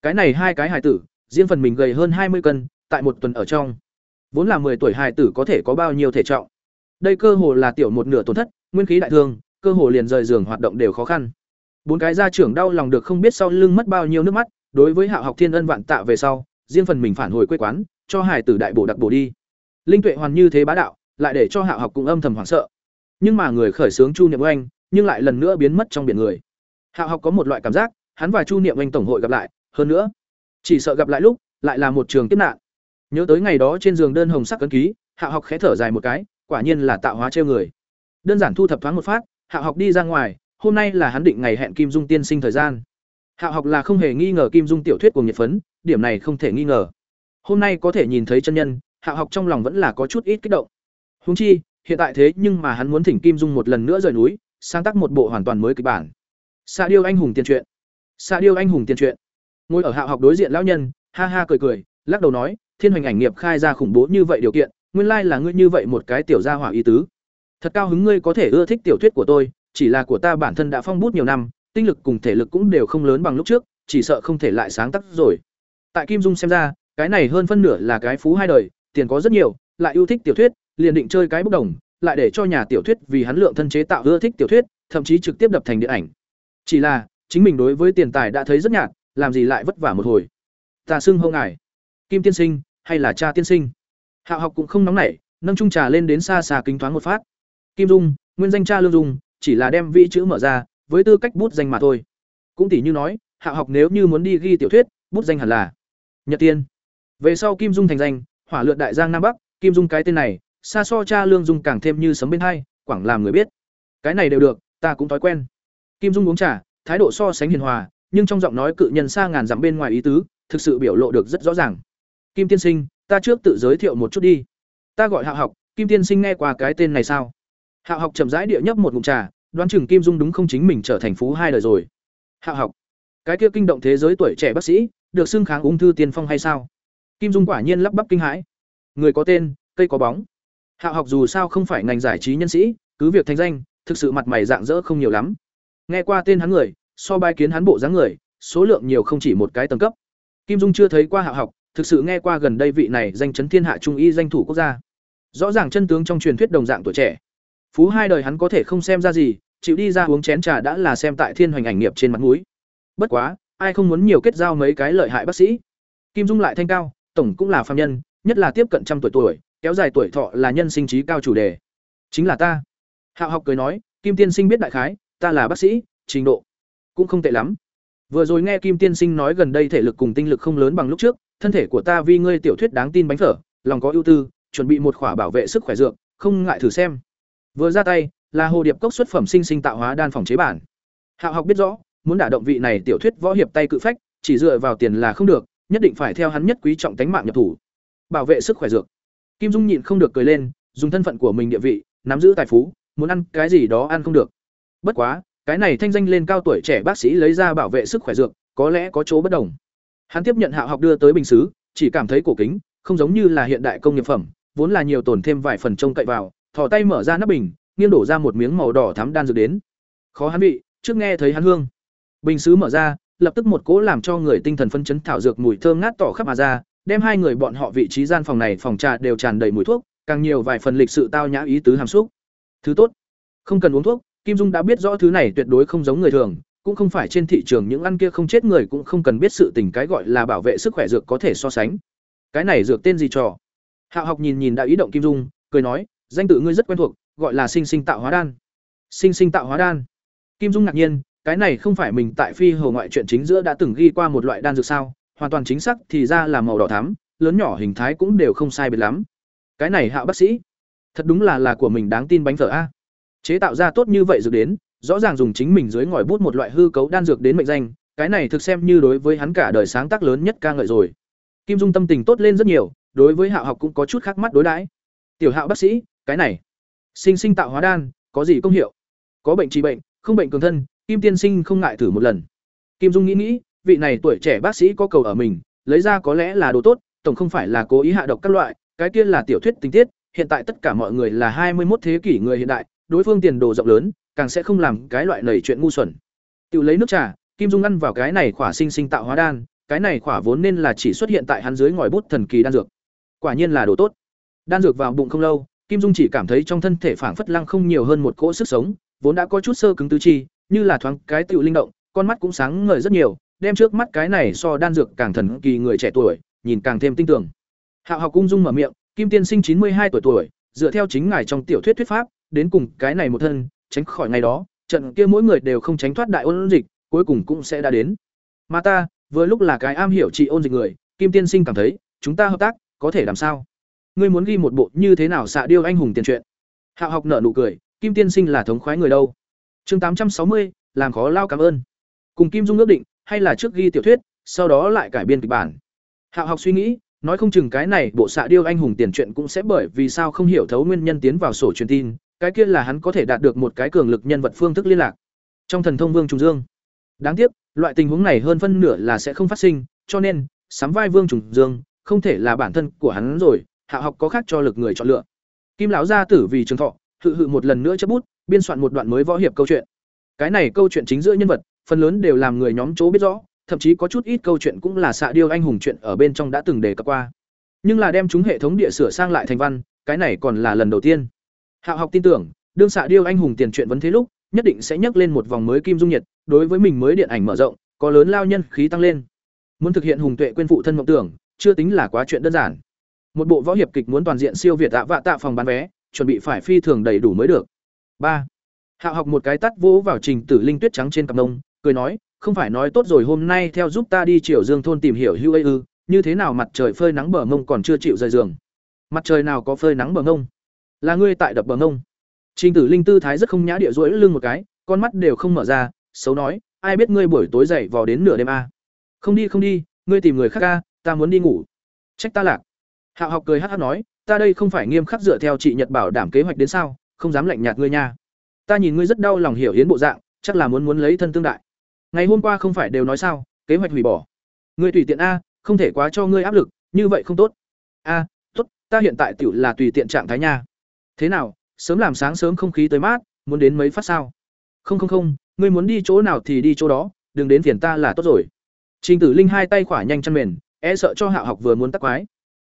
S1: Cái này hai cái hài tử, riêng phần mình gầy hơn 20 cân, tại một tuần ở trong. Vốn là 10 tuổi hài tử có thể có bao nhiêu thể trọng. Đây cơ hồ là tiểu một nửa tổn thất, nguyên khí đại thương, cơ hồ liền rời giường hoạt động đều khó khăn. Bốn cái gia trưởng đau lòng được không biết sau lưng mất bao nhiêu nước mắt, đối với Hạo học thiên ân vạn tạ về sau, riêng phần mình phản hồi quê quán, cho hài tử đại bổ đặc bổ đi. Linh tuệ hoàn như thế bá đạo, lại để cho Hạo học cũng âm thầm hoảng sợ, nhưng mà người khởi xướng chu niệm oanh nhưng lại lần nữa biến mất trong biển người hạo học có một loại cảm giác hắn và chu niệm oanh tổng hội gặp lại hơn nữa chỉ sợ gặp lại lúc lại là một trường kiếp nạn nhớ tới ngày đó trên giường đơn hồng sắc cấn ký hạo học khẽ thở dài một cái quả nhiên là tạo hóa treo người đơn giản thu thập thoáng một phát hạo học đi ra ngoài hôm nay là hắn định ngày hẹn kim dung tiên sinh thời gian hạo học là không hề nghi ngờ kim dung tiểu thuyết của nhiệt phấn điểm này không thể nghi ngờ hôm nay có thể nhìn thấy chân nhân hạo học trong lòng vẫn là có chút ít kích động húng chi hiện tại thế nhưng mà hắn muốn thỉnh Kim Dung một lần nữa rời núi, sáng tác một bộ hoàn toàn mới kịch bản. xạ điêu anh hùng tiền truyện. xạ điêu anh hùng tiền truyện. Ngồi ở hạ học đối diện lão nhân, ha ha cười cười, lắc đầu nói, Thiên Hoành ảnh nghiệp khai ra khủng bố như vậy điều kiện, nguyên lai là ngươi như vậy một cái tiểu gia hỏa ý tứ. Thật cao hứng ngươi có thể ưa thích tiểu thuyết của tôi, chỉ là của ta bản thân đã phong bút nhiều năm, tinh lực cùng thể lực cũng đều không lớn bằng lúc trước, chỉ sợ không thể lại sáng tác rồi. Tại Kim Dung xem ra, cái này hơn phân nửa là cái phú hai đời, tiền có rất nhiều, lại yêu thích tiểu thuyết, liền định chơi cái bốc đồng, lại để cho nhà tiểu thuyết vì hắn lượng thân chế tạo ưa thích tiểu thuyết, thậm chí trực tiếp đập thành điện ảnh. Chỉ là, chính mình đối với tiền tài đã thấy rất nhạt, làm gì lại vất vả một hồi. Ta xưng hô ngài, Kim tiên sinh, hay là cha tiên sinh? Hạo học cũng không nóng nảy, nâng chung trà lên đến xa xa kính thoáng một phát. Kim Dung, nguyên danh cha Lương Dung, chỉ là đem vị chữ mở ra, với tư cách bút danh mà thôi. Cũng tỷ như nói, Hạo học nếu như muốn đi ghi tiểu thuyết, bút danh hẳn là Nhật Tiên. Về sau Kim Dung thành danh, hỏa lượn đại giang nam bắc, Kim Dung cái tên này, xa so cha lương dung càng thêm như sấm bên hai quảng làm người biết cái này đều được ta cũng thói quen kim dung uống trà thái độ so sánh hiền hòa nhưng trong giọng nói cự nhân xa ngàn dặm bên ngoài ý tứ thực sự biểu lộ được rất rõ ràng. Kim tiên sinh ta trước tự giới thiệu một chút đi. Ta gọi Hạo học kim tiên sinh nghe qua cái tên này sao? Hạo học chậm rãi địa nhấp một ngụm trà đoán chừng kim dung đúng không chính mình trở thành phú hai đời rồi. Hạo học cái kia kinh động thế giới tuổi trẻ bác sĩ được xưng kháng ung thư tiên phong hay sao? Kim dung quả nhiên lắp bắp kinh hãi. Người có tên cây có bóng. Hạo học dù sao không phải ngành giải trí nhân sĩ, cứ việc thành danh, thực sự mặt mày dạng dỡ không nhiều lắm. Nghe qua tên hắn người, so bài kiến hắn bộ dáng người, số lượng nhiều không chỉ một cái tầng cấp. Kim Dung chưa thấy qua hạ học, thực sự nghe qua gần đây vị này danh chấn thiên hạ trung y danh thủ quốc gia. Rõ ràng chân tướng trong truyền thuyết đồng dạng tuổi trẻ. Phú hai đời hắn có thể không xem ra gì, chịu đi ra uống chén trà đã là xem tại thiên hoành ảnh nghiệp trên mặt mũi. Bất quá, ai không muốn nhiều kết giao mấy cái lợi hại bác sĩ. Kim Dung lại thanh cao, tổng cũng là phàm nhân, nhất là tiếp cận trăm tuổi tuổi, kéo dài tuổi thọ là nhân sinh trí cao chủ đề chính là ta hạo học cười nói kim tiên sinh biết đại khái ta là bác sĩ trình độ cũng không tệ lắm. Vừa rồi nghe kim tiên sinh nói gần đây thể lực cùng tinh lực không lớn bằng lúc trước thân thể của ta vì ngươi tiểu thuyết đáng tin bánh phở lòng có ưu tư chuẩn bị một khỏa bảo vệ sức khỏe dược không ngại thử xem. Vừa ra tay là hồ điệp cốc xuất phẩm sinh sinh tạo hóa đan phòng chế bản. Hạo học biết rõ muốn đả động vị này tiểu thuyết võ hiệp tay cự phách chỉ dựa vào tiền là không được nhất định phải theo hắn nhất quý trọng tánh mạng nhập thủ. Bảo vệ sức khỏe dược. Kim Dung nhịn không được cười lên, dùng thân phận của mình địa vị, nắm giữ tài phú, muốn ăn cái gì đó ăn không được. Bất quá, cái này thanh danh lên cao tuổi trẻ bác sĩ lấy ra bảo vệ sức khỏe dược, có lẽ có chỗ bất đồng. Hắn tiếp nhận Hạo học đưa tới bình sứ, chỉ cảm thấy cổ kính, không giống như là hiện đại công nghiệp phẩm, vốn là nhiều tổn thêm vài phần trông cậy vào, thò tay mở ra nắp bình, nghiêng đổ ra một miếng màu đỏ thắm đan dược đến. Khó hắn vị, trước nghe thấy hắn hương. Bình sứ mở ra, lập tức một cỗ làm cho người tinh thần phân chấn thảo dược mùi thơm ngát tỏ khắp mà ra, đem hai người bọn họ vị trí gian phòng này phòng trà đều tràn đầy mùi thuốc, càng nhiều vài phần lịch sự tao nhã ý tứ hàm xúc. Thứ tốt, không cần uống thuốc, Kim Dung đã biết rõ thứ này tuyệt đối không giống người thường, cũng không phải trên thị trường những ăn kia không chết người cũng không cần biết sự tình cái gọi là bảo vệ sức khỏe dược có thể so sánh. Cái này dược tên gì trò? Hạo học nhìn nhìn đã ý động Kim Dung, cười nói, danh tự ngươi rất quen thuộc, gọi là sinh sinh tạo hóa đan. Sinh sinh tạo hóa đan. Kim Dung ngạc nhiên, cái này không phải mình tại phi hồ ngoại truyện chính giữa đã từng ghi qua một loại đan dược sao? Hoàn toàn chính xác thì ra là màu đỏ thắm, lớn nhỏ hình thái cũng đều không sai biệt lắm. Cái này Hạo bác sĩ, thật đúng là là của mình đáng tin bánh phở a. Chế tạo ra tốt như vậy dược đến, rõ ràng dùng chính mình dưới ngòi bút một loại hư cấu đan dược đến mệnh danh, cái này thực xem như đối với hắn cả đời sáng tác lớn nhất ca ngợi rồi. Kim Dung tâm tình tốt lên rất nhiều, đối với Hạo học cũng có chút khác mắt đối đãi. Tiểu Hạo bác sĩ, cái này, sinh sinh tạo hóa đan, có gì công hiệu? Có bệnh trị bệnh, không bệnh cường thân, Kim tiên sinh không ngại thử một lần. Kim Dung nghĩ nghĩ, vị này tuổi trẻ bác sĩ có cầu ở mình, lấy ra có lẽ là đồ tốt, tổng không phải là cố ý hạ độc các loại, cái kia là tiểu thuyết tình tiết, hiện tại tất cả mọi người là hai mươi 21 thế kỷ người hiện đại, đối phương tiền đồ rộng lớn, càng sẽ không làm cái loại nảy chuyện ngu xuẩn. tự lấy nước trà, Kim Dung ăn vào cái này khỏa sinh sinh tạo hóa đan, cái này khỏa vốn nên là chỉ xuất hiện tại hắn dưới ngòi bút thần kỳ đan dược. Quả nhiên là đồ tốt. Đan dược vào bụng không lâu, Kim Dung chỉ cảm thấy trong thân thể phảng phất lăng không nhiều hơn một cỗ sức sống, vốn đã có chút sơ cứng tứ chi, như là thoáng cái tựu linh động, con mắt cũng sáng ngời rất nhiều, đem trước mắt cái này so đan dược càng thần kỳ người trẻ tuổi, nhìn càng thêm tinh tưởng. Hạo học cung dung mở miệng, Kim tiên sinh chín mươi hai tuổi tuổi, dựa theo chính ngài trong tiểu thuyết thuyết pháp, đến cùng cái này một thân, tránh khỏi ngày đó, trận kia mỗi người đều không tránh thoát đại ôn dịch, cuối cùng cũng sẽ đã đến. Mà ta, vừa lúc là cái am hiểu trị ôn dịch người, Kim tiên sinh cảm thấy, chúng ta hợp tác, có thể làm sao? Ngươi muốn ghi một bộ như thế nào xạ điêu anh hùng tiền truyện? Hạo học nở nụ cười, Kim tiên sinh là thống khoái người đâu? Chương tám trăm sáu mươi, làm khó lao cảm ơn. Cùng Kim Dung ước định, hay là trước ghi tiểu thuyết, sau đó lại cải biên kịch bản. Hạo học suy nghĩ, nói không chừng cái này bộ xạ điêu anh hùng tiền truyện cũng sẽ bởi vì sao không hiểu thấu nguyên nhân tiến vào sổ truyền tin, cái kia là hắn có thể đạt được một cái cường lực nhân vật phương thức liên lạc. Trong thần thông Vương Trùng Dương. Đáng tiếc, loại tình huống này hơn phân nửa là sẽ không phát sinh, cho nên, sắm vai Vương Trùng Dương, không thể là bản thân của hắn rồi, Hạ học có khác cho lực người chọn lựa. Kim lão gia tử vì trường thọ, hự hự một lần nữa chấp bút, biên soạn một đoạn mới võ hiệp câu chuyện. Cái này câu chuyện chính giữa nhân vật, phần lớn đều làm người nhóm chỗ biết rõ, thậm chí có chút ít câu chuyện cũng là xạ điêu anh hùng chuyện ở bên trong đã từng đề cập qua. Nhưng là đem chúng hệ thống địa sửa sang lại thành văn, cái này còn là lần đầu tiên. Hạo học tin tưởng, đương xạ điêu anh hùng tiền truyện vấn thế lúc, nhất định sẽ nhấc lên một vòng mới kim dung nhiệt, đối với mình mới điện ảnh mở rộng, có lớn lao nhân khí tăng lên. Muốn thực hiện hùng tuệ quên phụ thân mộng tưởng, chưa tính là quá chuyện đơn giản. Một bộ võ hiệp kịch muốn toàn diện siêu việt tạ vạ tạ phòng bán vé, chuẩn bị phải phi thường đầy đủ mới được. ba Hạo học một cái tắt vỗ vào Trình Tử Linh tuyết trắng trên cặp nông, cười nói, không phải nói tốt rồi hôm nay theo giúp ta đi Triều Dương thôn tìm hiểu hưu ư, như thế nào mặt trời phơi nắng bờ mông còn chưa chịu rời giường. Mặt trời nào có phơi nắng bờ mông? Là ngươi tại đập bờ ngông. Trình Tử Linh tư thái rất không nhã địa rỗi lưng một cái, con mắt đều không mở ra, xấu nói, ai biết ngươi buổi tối dậy vào đến nửa đêm a? À? Không đi không đi, ngươi tìm người khác a, ta muốn đi ngủ. Trách ta lạc. Hạo học cười hát hát nói, ta đây không phải nghiêm khắc dựa theo chị Nhật bảo đảm kế hoạch đến sao, không dám lạnh nhạt ngươi nha ta nhìn ngươi rất đau lòng hiểu hiến bộ dạng chắc là muốn muốn lấy thân tương đại ngày hôm qua không phải đều nói sao kế hoạch hủy bỏ ngươi tùy tiện a không thể quá cho ngươi áp lực như vậy không tốt a tốt ta hiện tại tiểu là tùy tiện trạng thái nha thế nào sớm làm sáng sớm không khí tới mát muốn đến mấy phát sao không không không ngươi muốn đi chỗ nào thì đi chỗ đó đừng đến phiền ta là tốt rồi trình tử linh hai tay khỏa nhanh chân mền e sợ cho hạ học vừa muốn tắc quái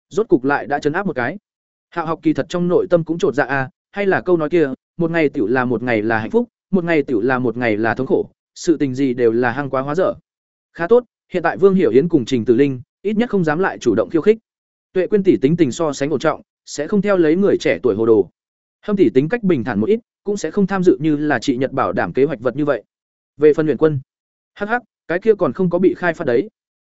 S1: rốt cục lại đã chấn áp một cái hạ học kỳ thật trong nội tâm cũng trột dạ a hay là câu nói kia một ngày tiểu là một ngày là hạnh phúc, một ngày tiểu là một ngày là thống khổ, sự tình gì đều là hăng quá hóa dở. Khá tốt, hiện tại Vương Hiểu Yến cùng Trình Tử Linh, ít nhất không dám lại chủ động khiêu khích. Tuệ Quyên tỷ tính tình so sánh ổn trọng, sẽ không theo lấy người trẻ tuổi hồ đồ. Hâm tỷ tính cách bình thản một ít, cũng sẽ không tham dự như là chị Nhật bảo đảm kế hoạch vật như vậy. Về phần luyện quân, hắc hắc, cái kia còn không có bị khai phát đấy.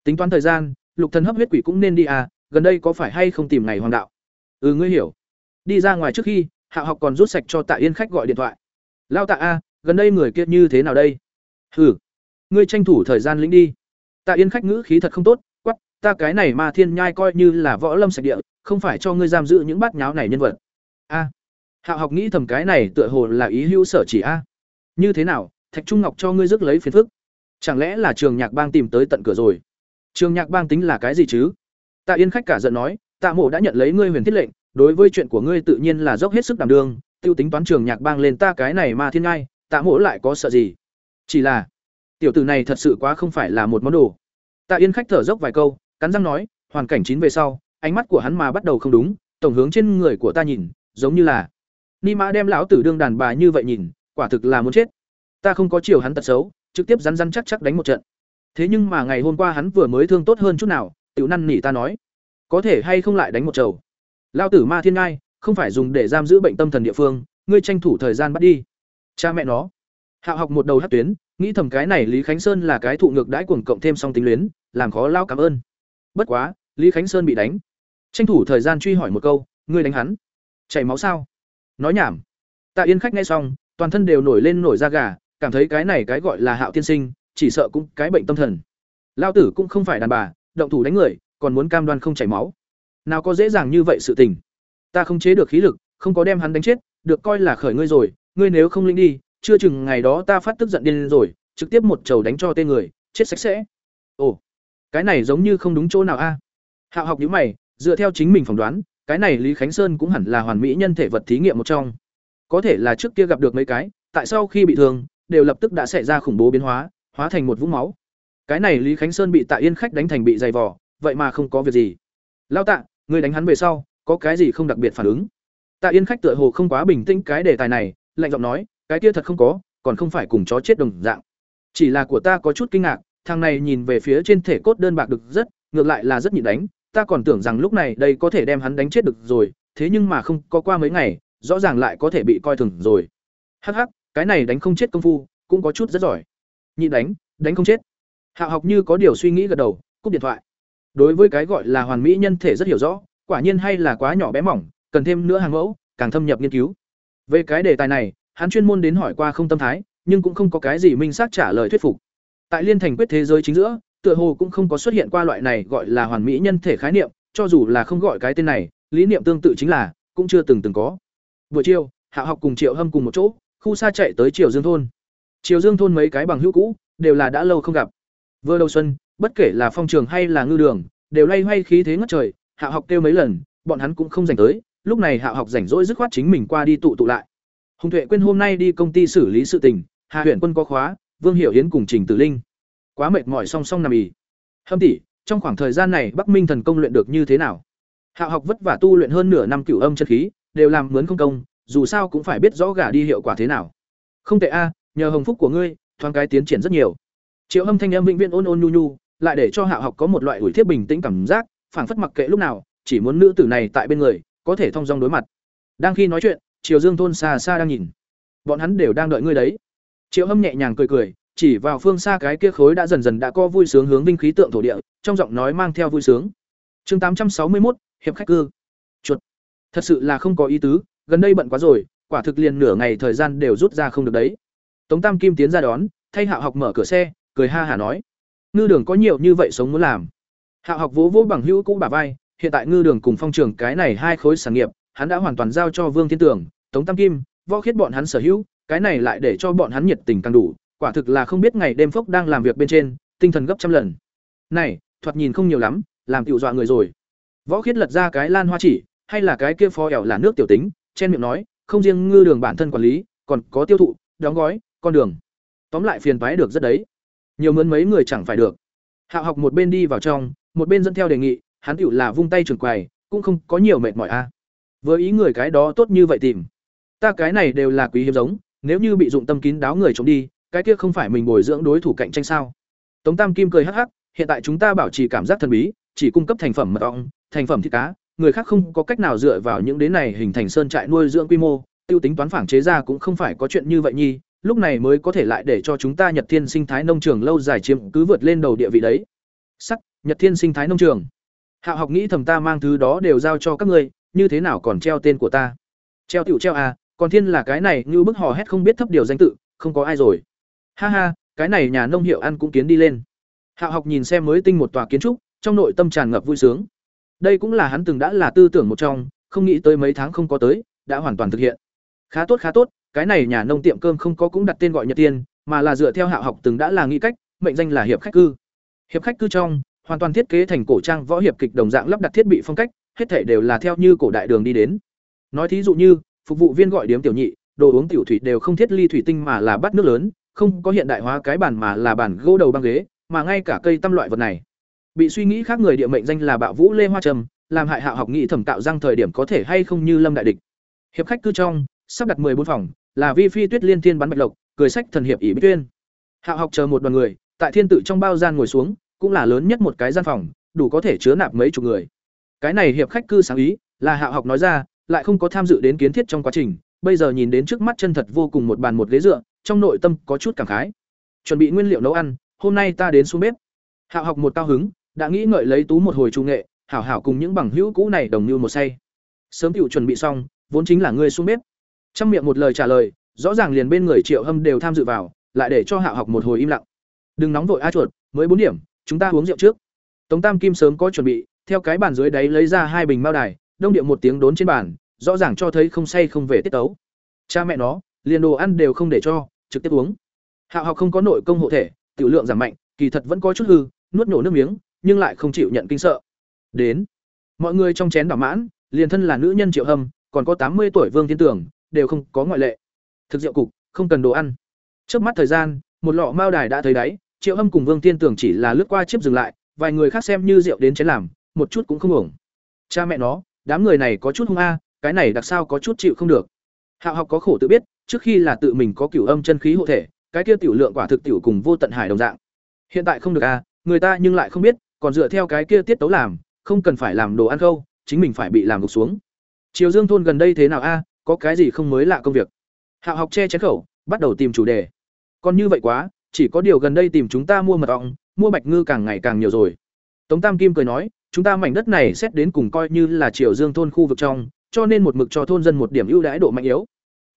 S1: Tính toán thời gian, Lục Thần hấp huyết quỷ cũng nên đi à, gần đây có phải hay không tìm ngày hoàng đạo? Ừ ngươi hiểu. Đi ra ngoài trước khi, hạ học còn rút sạch cho tạ yên khách gọi điện thoại lao tạ a gần đây người kia như thế nào đây hừ ngươi tranh thủ thời gian lĩnh đi tạ yên khách ngữ khí thật không tốt ta cái này mà thiên nhai coi như là võ lâm sạch địa, không phải cho ngươi giam giữ những bát nháo này nhân vật. A. Hạ học nghĩ thầm cái này tựa hồ là ý hữu sở chỉ a. Như thế nào, thạch trung ngọc cho ngươi rước lấy phiền phức? Chẳng lẽ là trường nhạc bang tìm tới tận cửa rồi? Trường nhạc bang tính là cái gì chứ? Tạ yên khách cả giận nói, tạ mộ đã nhận lấy ngươi huyền thiết lệnh, đối với chuyện của ngươi tự nhiên là dốc hết sức đảm đương, tiêu tính toán trường nhạc bang lên ta cái này mà thiên ngai tạ mỗ lại có sợ gì? Chỉ là, tiểu tử này thật sự quá không phải là một món đồ. Tạ yên khách thở dốc vài câu cắn răng nói, hoàn cảnh chín về sau, ánh mắt của hắn mà bắt đầu không đúng, tổng hướng trên người của ta nhìn, giống như là ni mã đem lão tử đương đàn bà như vậy nhìn, quả thực là muốn chết. Ta không có chiều hắn tật xấu, trực tiếp rắn rắn chắc chắc đánh một trận. Thế nhưng mà ngày hôm qua hắn vừa mới thương tốt hơn chút nào, tiểu năn nỉ ta nói, có thể hay không lại đánh một trầu Lão tử ma thiên ngai, không phải dùng để giam giữ bệnh tâm thần địa phương, ngươi tranh thủ thời gian bắt đi. Cha mẹ nó. Hạo học một đầu hất tuyến, nghĩ thầm cái này lý khánh sơn là cái thụ ngược đãi cuồng cộng thêm song tính luyến, làm khó lao cảm ơn bất quá, lý khánh sơn bị đánh. Tranh thủ thời gian truy hỏi một câu, ngươi đánh hắn? Chảy máu sao? Nói nhảm. Tạ yên khách nghe xong, toàn thân đều nổi lên nổi da gà, cảm thấy cái này cái gọi là hạo tiên sinh, chỉ sợ cũng cái bệnh tâm thần. Lao tử cũng không phải đàn bà, động thủ đánh người, còn muốn cam đoan không chảy máu. Nào có dễ dàng như vậy sự tình. Ta không chế được khí lực, không có đem hắn đánh chết, được coi là khởi ngươi rồi, ngươi nếu không linh đi, chưa chừng ngày đó ta phát tức giận điên rồi, trực tiếp một chầu đánh cho tên người, chết sạch sẽ. Ồ cái này giống như không đúng chỗ nào a. À? Hạo học nhữ mày, dựa theo chính mình phỏng đoán, cái này lý khánh sơn cũng hẳn là hoàn mỹ nhân thể vật thí nghiệm một trong. Có thể là trước kia gặp được mấy cái, tại sau khi bị thương, đều lập tức đã xảy ra khủng bố biến hóa hóa thành một vũng máu. Cái này lý khánh sơn bị tạ yên khách đánh thành bị dày vỏ vậy mà không có việc gì. Lao tạ, người đánh hắn về sau, có cái gì không đặc biệt phản ứng? Tạ yên khách tựa hồ không quá bình tĩnh cái đề tài này, lạnh giọng nói, cái kia thật không có, còn không phải cùng chó chết đồng dạng. Chỉ là của ta có chút kinh ngạc thằng này nhìn về phía trên thể cốt đơn bạc được rất, ngược lại là rất nhịn đánh. Ta còn tưởng rằng lúc này đây có thể đem hắn đánh chết được rồi, thế nhưng mà không có qua mấy ngày, rõ ràng lại có thể bị coi thường rồi. Hắc hắc, cái này đánh không chết công phu, cũng có chút rất giỏi. Nhịn đánh đánh không chết. Hạ học như có điều suy nghĩ gật đầu, cúp điện thoại. Đối với cái gọi là hoàn mỹ nhân thể rất hiểu rõ, quả nhiên hay là quá nhỏ bé mỏng, cần thêm nữa hàng mẫu, càng thâm nhập nghiên cứu. Về cái đề tài này, hắn chuyên môn đến hỏi qua không tâm thái, nhưng cũng không có cái gì minh xác trả lời thuyết phục tại liên thành quyết thế giới chính giữa, tựa hồ cũng không có xuất hiện qua loại này gọi là hoàn mỹ nhân thể khái niệm, cho dù là không gọi cái tên này, lý niệm tương tự chính là, cũng chưa từng từng có. Buổi chiều, hạ học cùng triệu hâm cùng một chỗ, khu xa chạy tới triều dương thôn. Triều dương thôn mấy cái bằng hữu cũ, đều là đã lâu không gặp. Vừa đầu xuân, bất kể là phong trường hay là ngư đường, đều lay hoay khí thế ngất trời, hạ học kêu mấy lần, bọn hắn cũng không dành tới, lúc này hạ học rảnh rỗi dứt khoát chính mình qua đi tụ tụ lại. Hùng tuệ quên hôm nay đi công ty xử lý sự tình hạ huyện quân có khóa vương hiểu hiến cùng trình tử linh. Quá mệt mỏi song song nằm ỉ. hâm tỷ, trong khoảng thời gian này bắc minh thần công luyện được như thế nào? Hạo học vất vả tu luyện hơn nửa năm cửu âm chân khí, đều làm mướn không công, dù sao cũng phải biết rõ gả đi hiệu quả thế nào. Không tệ a, nhờ hồng phúc của ngươi, thoáng cái tiến triển rất nhiều. Triệu hâm thanh âm vĩnh viễn ôn ôn nhu nhu, lại để cho Hạo học có một loại ủi thiết bình tĩnh cảm giác, phảng phất mặc kệ lúc nào, chỉ muốn nữ tử này tại bên người, có thể thông dong đối mặt. Đang khi nói chuyện, triều dương thôn xa xa đang nhìn. Bọn hắn đều đang đợi ngươi đấy triệu hâm nhẹ nhàng cười cười, chỉ vào phương xa cái kia khối đã dần dần đã co vui sướng hướng vinh khí tượng thổ địa, trong giọng nói mang theo vui sướng. Chương tám trăm sáu mươi một hiệp khách cư. Chuột. Thật sự là không có ý tứ, gần đây bận quá rồi, quả thực liền nửa ngày thời gian đều rút ra không được đấy. Tống tam kim tiến ra đón, thay hạ học mở cửa xe, cười ha hả nói. Ngư đường có nhiều như vậy sống muốn làm. Hạ học vỗ vỗ bằng hữu cũ bà vai, hiện tại ngư đường cùng phong trường cái này hai khối sản nghiệp, hắn đã hoàn toàn giao cho vương thiên tưởng, tống tam kim, võ khiết bọn hắn sở hữu cái này lại để cho bọn hắn nhiệt tình càng đủ, quả thực là không biết ngày đêm phốc đang làm việc bên trên, tinh thần gấp trăm lần. Này, thoạt nhìn không nhiều lắm, làm tiểu dọa người rồi. Võ khiết lật ra cái lan hoa chỉ, hay là cái kia phó ẻo là nước tiểu tính chen miệng nói, không riêng ngư đường bản thân quản lý, còn có tiêu thụ, đóng gói, con đường. Tóm lại phiền toái được rất đấy. Nhiều mướn mấy người chẳng phải được. Hạo học một bên đi vào trong, một bên dẫn theo đề nghị, hắn tiểu là vung tay trường quầy, cũng không có nhiều mệt mỏi a. À. với ý người cái đó tốt như vậy tìm. Ta cái này đều là quý hiếm giống nếu như bị dụng tâm kín đáo người trộm đi, cái kia không phải mình bồi dưỡng đối thủ cạnh tranh sao? Tống tam kim cười hắc hắc, hiện tại chúng ta bảo trì cảm giác thần bí, chỉ cung cấp thành phẩm mật ong, thành phẩm thịt cá, người khác không có cách nào dựa vào những đến này hình thành sơn trại nuôi dưỡng quy mô, tiêu tính toán phản chế ra cũng không phải có chuyện như vậy nhi, lúc này mới có thể lại để cho chúng ta nhật thiên sinh thái nông trường lâu dài chiếm cứ vượt lên đầu địa vị đấy. Sắc, nhật thiên sinh thái nông trường. Hạ học nghĩ thầm ta mang thứ đó đều giao cho các ngươi, như thế nào còn treo tên của ta? Treo tiểu treo à còn thiên là cái này như bức hò hét không biết thấp điều danh tự, không có ai rồi. Ha ha, cái này nhà nông hiệu ăn cũng kiến đi lên. Hạ học nhìn xem mới tinh một tòa kiến trúc, trong nội tâm tràn ngập vui sướng. Đây cũng là hắn từng đã là tư tưởng một trong, không nghĩ tới mấy tháng không có tới, đã hoàn toàn thực hiện. Khá tốt khá tốt, cái này nhà nông tiệm cơm không có cũng đặt tên gọi nhật tiên, mà là dựa theo hạ học từng đã là nghĩ cách, mệnh danh là hiệp khách cư. Hiệp khách cư trong, hoàn toàn thiết kế thành cổ trang võ hiệp kịch đồng dạng lắp đặt thiết bị phong cách, hết thể đều là theo như cổ đại đường đi đến. Nói thí dụ như phục vụ viên gọi điếm tiểu nhị, đồ uống tiểu thủy đều không thiết ly thủy tinh mà là bát nước lớn, không có hiện đại hóa cái bàn mà là bàn gỗ đầu băng ghế, mà ngay cả cây tăm loại vật này. Bị suy nghĩ khác người địa mệnh danh là bạo vũ lê hoa trầm, làm hại hạo học nghĩ thẩm tạo răng thời điểm có thể hay không như lâm đại địch. Hiệp khách cư trong, sắp đặt bốn phòng, là vi phi tuyết liên thiên bắn bạch lộc, cười sách thần hiệp ỷ bích tuyên. Hạo học chờ một đoàn người, tại thiên tự trong bao gian ngồi xuống, cũng là lớn nhất một cái gian phòng, đủ có thể chứa nạp mấy chục người. Cái này hiệp khách cư sáng ý, là hạo học nói ra lại không có tham dự đến kiến thiết trong quá trình, bây giờ nhìn đến trước mắt chân thật vô cùng một bàn một ghế dựa, trong nội tâm có chút cảm khái. Chuẩn bị nguyên liệu nấu ăn, hôm nay ta đến xuống bếp. Hạo học một cao hứng, đã nghĩ ngợi lấy tú một hồi trung nghệ, hảo hảo cùng những bằng hữu cũ này đồng như một say. Sớm tựu chuẩn bị xong, vốn chính là ngươi xuống bếp. Trong miệng một lời trả lời, rõ ràng liền bên người triệu hâm đều tham dự vào, lại để cho hạo học một hồi im lặng. Đừng nóng vội a chuột, mới bốn điểm, chúng ta uống rượu trước. Tống tam kim sớm có chuẩn bị, theo cái bàn dưới đáy lấy ra hai bình mao đài đông điệu một tiếng đốn trên bàn, rõ ràng cho thấy không say không về tiết tấu. Cha mẹ nó, liền đồ ăn đều không để cho, trực tiếp uống. Hạo học không có nội công hộ thể, tiểu lượng giảm mạnh, kỳ thật vẫn có chút hư, nuốt nổ nước miếng, nhưng lại không chịu nhận kinh sợ. Đến, mọi người trong chén đỏ mãn, liền thân là nữ nhân triệu hâm, còn có tám mươi tuổi vương thiên tưởng, đều không có ngoại lệ. Thực rượu cục, không cần đồ ăn. Trước mắt thời gian, một lọ mao đài đã thấy đáy, triệu hâm cùng vương thiên tưởng chỉ là lướt qua chiếc dừng lại, vài người khác xem như rượu đến chén làm, một chút cũng không ổng cha mẹ nó đám người này có chút hung a, cái này đặc sao có chút chịu không được. Hạo học có khổ tự biết, trước khi là tự mình có cửu âm chân khí hộ thể, cái kia tiểu lượng quả thực tiểu cùng vô tận hải đồng dạng. Hiện tại không được a, người ta nhưng lại không biết, còn dựa theo cái kia tiết tấu làm, không cần phải làm đồ ăn khâu, chính mình phải bị làm gục xuống. Chiều dương thôn gần đây thế nào a, có cái gì không mới lạ công việc? Hạo học che chén khẩu, bắt đầu tìm chủ đề. Còn như vậy quá, chỉ có điều gần đây tìm chúng ta mua mật ong, mua bạch ngư càng ngày càng nhiều rồi. Tống tam kim cười nói chúng ta mảnh đất này xét đến cùng coi như là triều dương thôn khu vực trong, cho nên một mực cho thôn dân một điểm ưu đãi độ mạnh yếu.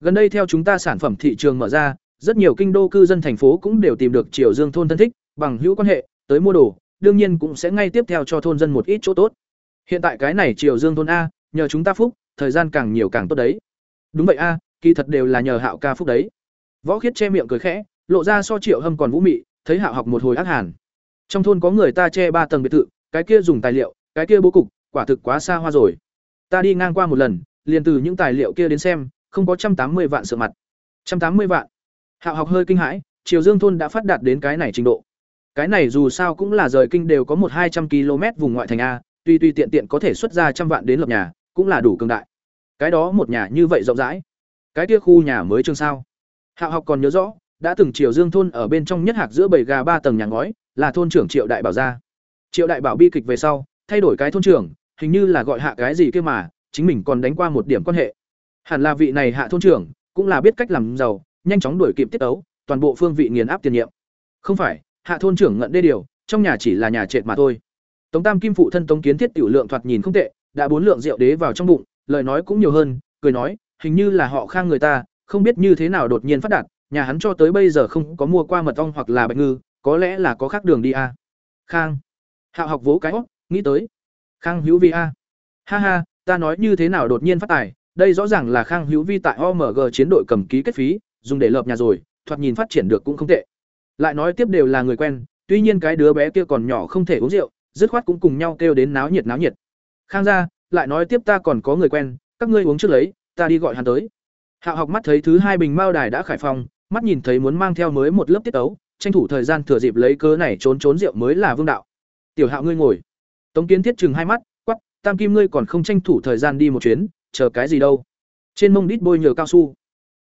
S1: Gần đây theo chúng ta sản phẩm thị trường mở ra, rất nhiều kinh đô cư dân thành phố cũng đều tìm được triều dương thôn thân thích, bằng hữu quan hệ, tới mua đồ, đương nhiên cũng sẽ ngay tiếp theo cho thôn dân một ít chỗ tốt. Hiện tại cái này triều dương thôn a, nhờ chúng ta phúc, thời gian càng nhiều càng tốt đấy. Đúng vậy a, kỳ thật đều là nhờ hạo ca phúc đấy. Võ khiết che miệng cười khẽ, lộ ra so triệu hâm còn vũ mị, thấy hạo học một hồi ác hàn. Trong thôn có người ta che ba tầng biệt thự cái kia dùng tài liệu, cái kia bố cục, quả thực quá xa hoa rồi. Ta đi ngang qua một lần, liền từ những tài liệu kia đến xem, không có trăm tám mươi vạn sự mặt. trăm tám mươi vạn? Hạo học hơi kinh hãi, triều dương thôn đã phát đạt đến cái này trình độ. Cái này dù sao cũng là rời kinh đều có một hai trăm km vùng ngoại thành a, tuy tuy tiện tiện có thể xuất ra trăm vạn đến lập nhà, cũng là đủ cường đại. Cái đó một nhà như vậy rộng rãi. Cái kia khu nhà mới trương sao? Hạo học còn nhớ rõ, đã từng triều dương thôn ở bên trong nhất hạc giữa bầy gà ba tầng nhà ngói, là thôn trưởng triệu đại bảo gia triệu đại bảo bi kịch về sau, thay đổi cái thôn trưởng, hình như là gọi hạ cái gì kia mà, chính mình còn đánh qua một điểm quan hệ. Hẳn là vị này hạ thôn trưởng, cũng là biết cách làm giàu, nhanh chóng đuổi kịp tiết ấu toàn bộ phương vị nghiền áp tiền nhiệm. Không phải, hạ thôn trưởng ngận đê điều, trong nhà chỉ là nhà trệt mà thôi. Tống tam kim phụ thân tống kiến thiết tiểu lượng thoạt nhìn không tệ, đã bốn lượng rượu đế vào trong bụng, lời nói cũng nhiều hơn, cười nói, hình như là họ khang người ta, không biết như thế nào đột nhiên phát đạt, nhà hắn cho tới bây giờ không có mua qua mật ong hoặc là bạch ngư, có lẽ là có khác đường đi a khang hạo học vỗ cái óc nghĩ tới. Khang hữu vi a. Ha ha, ta nói như thế nào đột nhiên phát tài, đây rõ ràng là khang hữu vi tại omg chiến đội cầm ký kết phí, dùng để lợp nhà rồi, thoạt nhìn phát triển được cũng không tệ. Lại nói tiếp đều là người quen, tuy nhiên cái đứa bé kia còn nhỏ không thể uống rượu, dứt khoát cũng cùng nhau kêu đến náo nhiệt náo nhiệt. Khang gia, lại nói tiếp ta còn có người quen, các ngươi uống trước lấy, ta đi gọi hắn tới. Hạo học mắt thấy thứ hai bình mao đài đã khải phong mắt nhìn thấy muốn mang theo mới một lớp tiết tấu tranh thủ thời gian thừa dịp lấy cớ này trốn trốn rượu mới là vương đạo tiểu hạo ngươi ngồi. Tống kiến thiết chừng hai mắt quắp tam kim ngươi còn không tranh thủ thời gian đi một chuyến, chờ cái gì đâu? Trên mông đít bôi nhờ cao su.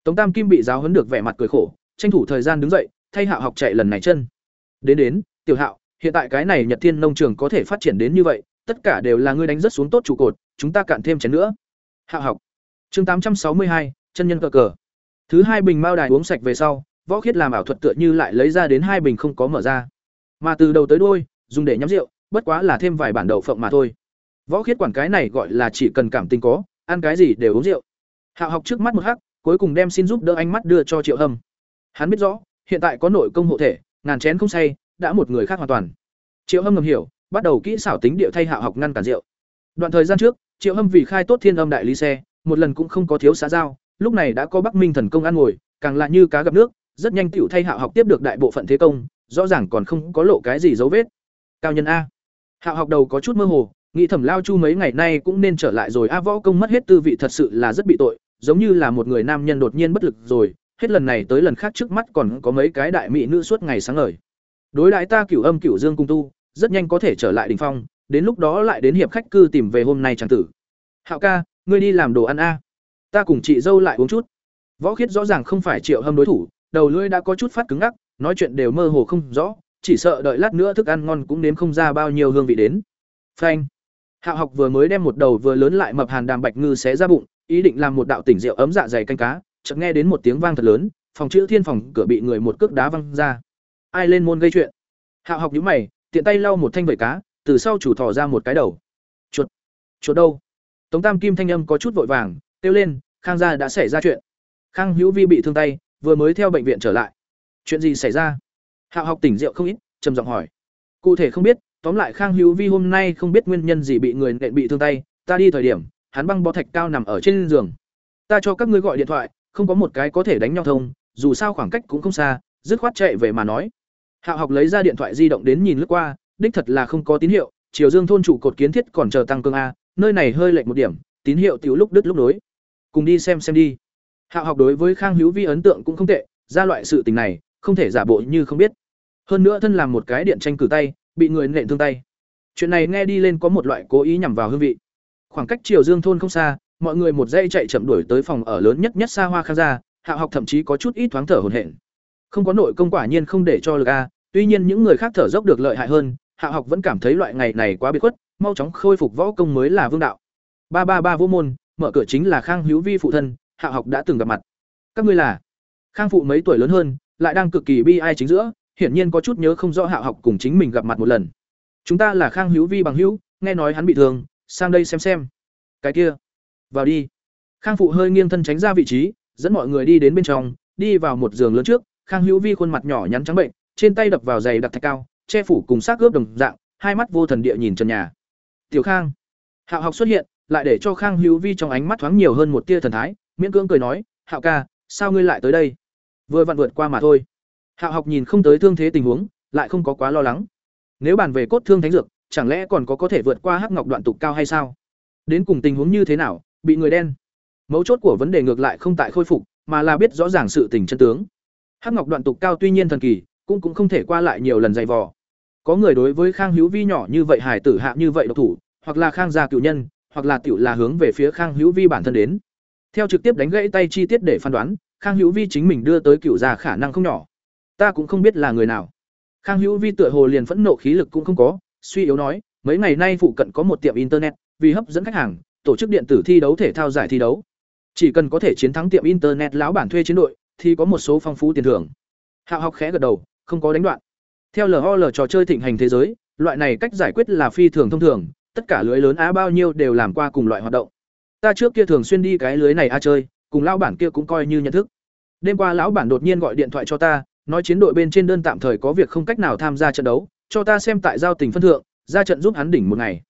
S1: Tống tam kim bị giáo hấn được vẻ mặt cười khổ, tranh thủ thời gian đứng dậy, thay hạo học chạy lần này chân. Đến đến, tiểu hạo, hiện tại cái này nhật thiên nông trường có thể phát triển đến như vậy, tất cả đều là ngươi đánh rất xuống tốt trụ cột, chúng ta cạn thêm chén nữa. Hạo học. Chương tám trăm sáu mươi hai, chân nhân cờ cờ. Thứ hai bình mao đài uống sạch về sau, võ khiết làm ảo thuật tựa như lại lấy ra đến hai bình không có mở ra. Mà từ đầu tới đôi dùng để nhắm rượu, bất quá là thêm vài bản đậu phộng mà thôi. Võ khiết quản cái này gọi là chỉ cần cảm tình có, ăn cái gì đều uống rượu. Hạo học trước mắt một hắc, cuối cùng đem xin giúp đỡ ánh mắt đưa cho triệu hâm. Hắn biết rõ, hiện tại có nội công hộ thể, ngàn chén không say, đã một người khác hoàn toàn. Triệu hâm ngầm hiểu, bắt đầu kỹ xảo tính điệu thay hạo học ngăn cản rượu. Đoạn thời gian trước, triệu hâm vì khai tốt thiên âm đại lý xe, một lần cũng không có thiếu xã giao, lúc này đã có bắc minh thần công ăn ngồi, càng là như cá gặp nước, rất nhanh tiểu thay hạo học tiếp được đại bộ phận thế công, rõ ràng còn không có lộ cái gì dấu vết cao nhân a hạo học đầu có chút mơ hồ nghĩ thẩm lao chu mấy ngày nay cũng nên trở lại rồi a võ công mất hết tư vị thật sự là rất bị tội giống như là một người nam nhân đột nhiên bất lực rồi hết lần này tới lần khác trước mắt còn có mấy cái đại mỹ nữ suốt ngày sáng ngời đối đại ta cửu âm cửu dương cung tu rất nhanh có thể trở lại đỉnh phong, đến lúc đó lại đến hiệp khách cư tìm về hôm nay chẳng tử. Hạo ca, ngươi đi làm đồ ăn a. Ta cùng chị dâu lại uống chút. Võ Khiết rõ ràng không phải Triệu Hâm đối thủ, đầu lưỡi đã có chút phát cứng ngắc, nói chuyện đều mơ hồ không rõ, chỉ sợ đợi lát nữa thức ăn ngon cũng nếm không ra bao nhiêu hương vị đến. Phanh. Hạo học vừa mới đem một đầu vừa lớn lại mập hàn đàm bạch ngư xé ra bụng, ý định làm một đạo tỉnh rượu ấm dạ dày canh cá, chợt nghe đến một tiếng vang thật lớn, phòng chữ thiên phòng cửa bị người một cước đá văng ra. Ai lên môn gây chuyện? Hạo học nhíu mày, tiện tay lau một thanh vẩy cá, từ sau chủ thò ra một cái đầu. Chuột. Chuột đâu? Tống Tam Kim thanh âm có chút vội vàng, kêu lên, Khang gia đã xảy ra chuyện. Khang Hữu Vi bị thương tay, vừa mới theo bệnh viện trở lại. Chuyện gì xảy ra? Hạo học tỉnh rượu không ít, trầm giọng hỏi. Cụ thể không biết, tóm lại Khang Hữu Vi hôm nay không biết nguyên nhân gì bị người nện bị thương tay, ta đi thời điểm, hắn băng bó thạch cao nằm ở trên giường. Ta cho các ngươi gọi điện thoại, không có một cái có thể đánh nhau thông, dù sao khoảng cách cũng không xa, dứt khoát chạy về mà nói. Hạo học lấy ra điện thoại di động đến nhìn lướt qua, đích thật là không có tín hiệu, Triều Dương thôn trụ cột kiến thiết còn chờ tăng cường a, nơi này hơi lệch một điểm, tín hiệu tiểu lúc đứt lúc nối. Cùng đi xem xem đi. Hạo học đối với Khang Hữu Vi ấn tượng cũng không tệ, ra loại sự tình này, không thể giả bộ như không biết. Hơn nữa thân làm một cái điện tranh cử tay, bị người nện thương tay. Chuyện này nghe đi lên có một loại cố ý nhằm vào hương vị. Khoảng cách Triều Dương thôn không xa, mọi người một dây chạy chậm đuổi tới phòng ở lớn nhất nhất xa hoa khang gia, hạ học thậm chí có chút ít thoáng thở hổn hển. Không có nội công quả nhiên không để cho lực a, tuy nhiên những người khác thở dốc được lợi hại hơn, hạ học vẫn cảm thấy loại ngày này quá biệt khuất, mau chóng khôi phục võ công mới là vương đạo. Ba ba ba vô môn, mở cửa chính là Khang Hữu Vi phụ thân, hạ học đã từng gặp mặt. Các ngươi là? Khang phụ mấy tuổi lớn hơn, lại đang cực kỳ bi ai chính giữa, hiển nhiên có chút nhớ không rõ Hạo học cùng chính mình gặp mặt một lần. Chúng ta là Khang Hữu Vi bằng hữu, nghe nói hắn bị thương, sang đây xem xem. Cái kia, vào đi. Khang phụ hơi nghiêng thân tránh ra vị trí, dẫn mọi người đi đến bên trong, đi vào một giường lớn trước, Khang Hữu Vi khuôn mặt nhỏ nhắn trắng bệnh, trên tay đập vào giày đặc thạch cao, che phủ cùng xác ướp đồng dạng, hai mắt vô thần địa nhìn trần nhà. "Tiểu Khang." Hạo học xuất hiện, lại để cho Khang Hữu Vi trong ánh mắt thoáng nhiều hơn một tia thần thái, miễn cưỡng cười nói, "Hạo ca, sao ngươi lại tới đây?" Vừa vặn vượt qua mà thôi. Hạo học nhìn không tới thương thế tình huống, lại không có quá lo lắng. Nếu bàn về cốt thương thánh dược, chẳng lẽ còn có có thể vượt qua hắc ngọc đoạn tục cao hay sao? Đến cùng tình huống như thế nào, bị người đen. Mấu chốt của vấn đề ngược lại không tại khôi phục, mà là biết rõ ràng sự tình chân tướng. Hắc ngọc đoạn tục cao tuy nhiên thần kỳ, cũng cũng không thể qua lại nhiều lần dày vò. Có người đối với Khang Hữu Vi nhỏ như vậy hài tử hạ như vậy độc thủ, hoặc là Khang gia cựu nhân, hoặc là tiểu là hướng về phía Khang Hữu Vi bản thân đến. Theo trực tiếp đánh gãy tay chi tiết để phán đoán, Khang Hữu Vi chính mình đưa tới cựu già khả năng không nhỏ. Ta cũng không biết là người nào. Khang Hữu Vi tựa hồ liền phẫn nộ khí lực cũng không có, suy yếu nói, mấy ngày nay phụ cận có một tiệm internet, vì hấp dẫn khách hàng, tổ chức điện tử thi đấu thể thao giải thi đấu. Chỉ cần có thể chiến thắng tiệm internet lão bản thuê chiến đội, thì có một số phong phú tiền thưởng. Hạo học khẽ gật đầu, không có đánh đoạn. Theo LOL trò chơi thịnh hành thế giới, loại này cách giải quyết là phi thường thông thường, tất cả lưới lớn á bao nhiêu đều làm qua cùng loại hoạt động. Ta trước kia thường xuyên đi cái lưới này a chơi, cùng lão bản kia cũng coi như nhận thức. Đêm qua lão bản đột nhiên gọi điện thoại cho ta, nói chiến đội bên trên đơn tạm thời có việc không cách nào tham gia trận đấu, cho ta xem tại giao tình phân thượng, ra trận giúp hắn đỉnh một ngày.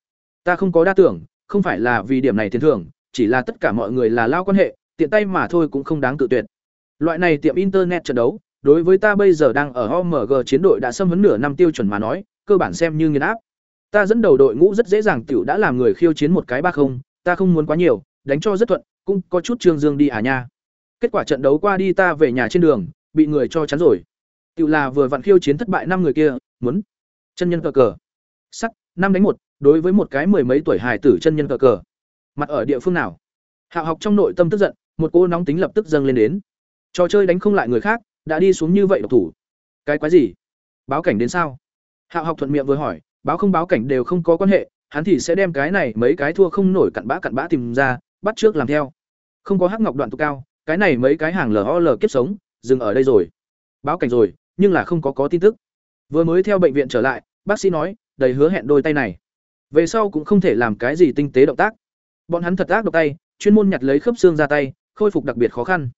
S1: Ta không có đa tưởng, không phải là vì điểm này tiền thưởng, chỉ là tất cả mọi người là lao quan hệ, tiện tay mà thôi cũng không đáng tự tuyệt. Loại này tiệm internet trận đấu, đối với ta bây giờ đang ở OMG chiến đội đã xâm vấn nửa năm tiêu chuẩn mà nói, cơ bản xem như nghiền áp. Ta dẫn đầu đội ngũ rất dễ dàng tiểu đã làm người khiêu chiến một cái ba không, ta không muốn quá nhiều, đánh cho rất thuận, cũng có chút trương dương đi à nha. Kết quả trận đấu qua đi ta về nhà trên đường, bị người cho chắn rồi. Tiểu là vừa vặn khiêu chiến thất bại năm người kia, muốn chân nhân cờ cờ. Sắc, năm đánh một, đối với một cái mười mấy tuổi hài tử chân nhân cờ cờ. Mặt ở địa phương nào? Hạo học trong nội tâm tức giận, một cô nóng tính lập tức dâng lên đến. Trò chơi đánh không lại người khác, đã đi xuống như vậy độc thủ. Cái quái gì? Báo cảnh đến sao? Hạo học thuận miệng vừa hỏi, báo không báo cảnh đều không có quan hệ, hắn thì sẽ đem cái này mấy cái thua không nổi cặn bã cặn bã tìm ra, bắt trước làm theo. Không có hắc ngọc đoạn tụ cao, cái này mấy cái hàng LOL kiếp sống, dừng ở đây rồi. Báo cảnh rồi, nhưng là không có có tin tức. Vừa mới theo bệnh viện trở lại, bác sĩ nói, đầy hứa hẹn đôi tay này. Về sau cũng không thể làm cái gì tinh tế động tác. Bọn hắn thật ác độc tay, chuyên môn nhặt lấy khớp xương ra tay, khôi phục đặc biệt khó khăn.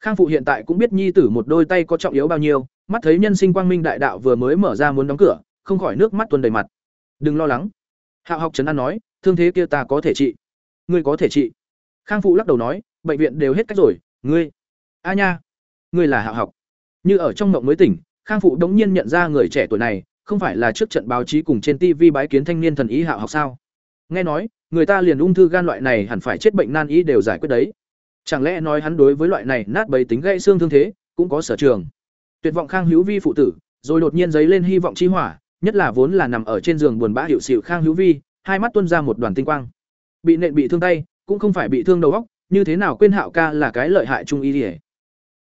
S1: Khang phụ hiện tại cũng biết nhi tử một đôi tay có trọng yếu bao nhiêu, mắt thấy nhân sinh quang minh đại đạo vừa mới mở ra muốn đóng cửa, không khỏi nước mắt tuôn đầy mặt. Đừng lo lắng. Hạo học trấn an nói, thương thế kia ta có thể trị. Ngươi có thể trị. Khang phụ lắc đầu nói, bệnh viện đều hết cách rồi, ngươi. A nha, ngươi là hạ học. Như ở trong mộng mới tỉnh, khang phụ đống nhiên nhận ra người trẻ tuổi này, không phải là trước trận báo chí cùng trên tv bái kiến thanh niên thần ý hạ học sao? Nghe nói, người ta liền ung thư gan loại này hẳn phải chết bệnh nan y đều giải quyết đấy. Chẳng lẽ nói hắn đối với loại này nát bầy tính gây xương thương thế, cũng có sở trường? Tuyệt vọng khang hữu vi phụ tử, rồi đột nhiên dấy lên hy vọng chi hỏa, nhất là vốn là nằm ở trên giường buồn bã hiệu xịu khang hữu vi, hai mắt tuân ra một đoàn tinh quang. Bị nện bị thương tay, cũng không phải bị thương đầu óc như thế nào quên hạo ca là cái lợi hại trung y ỉa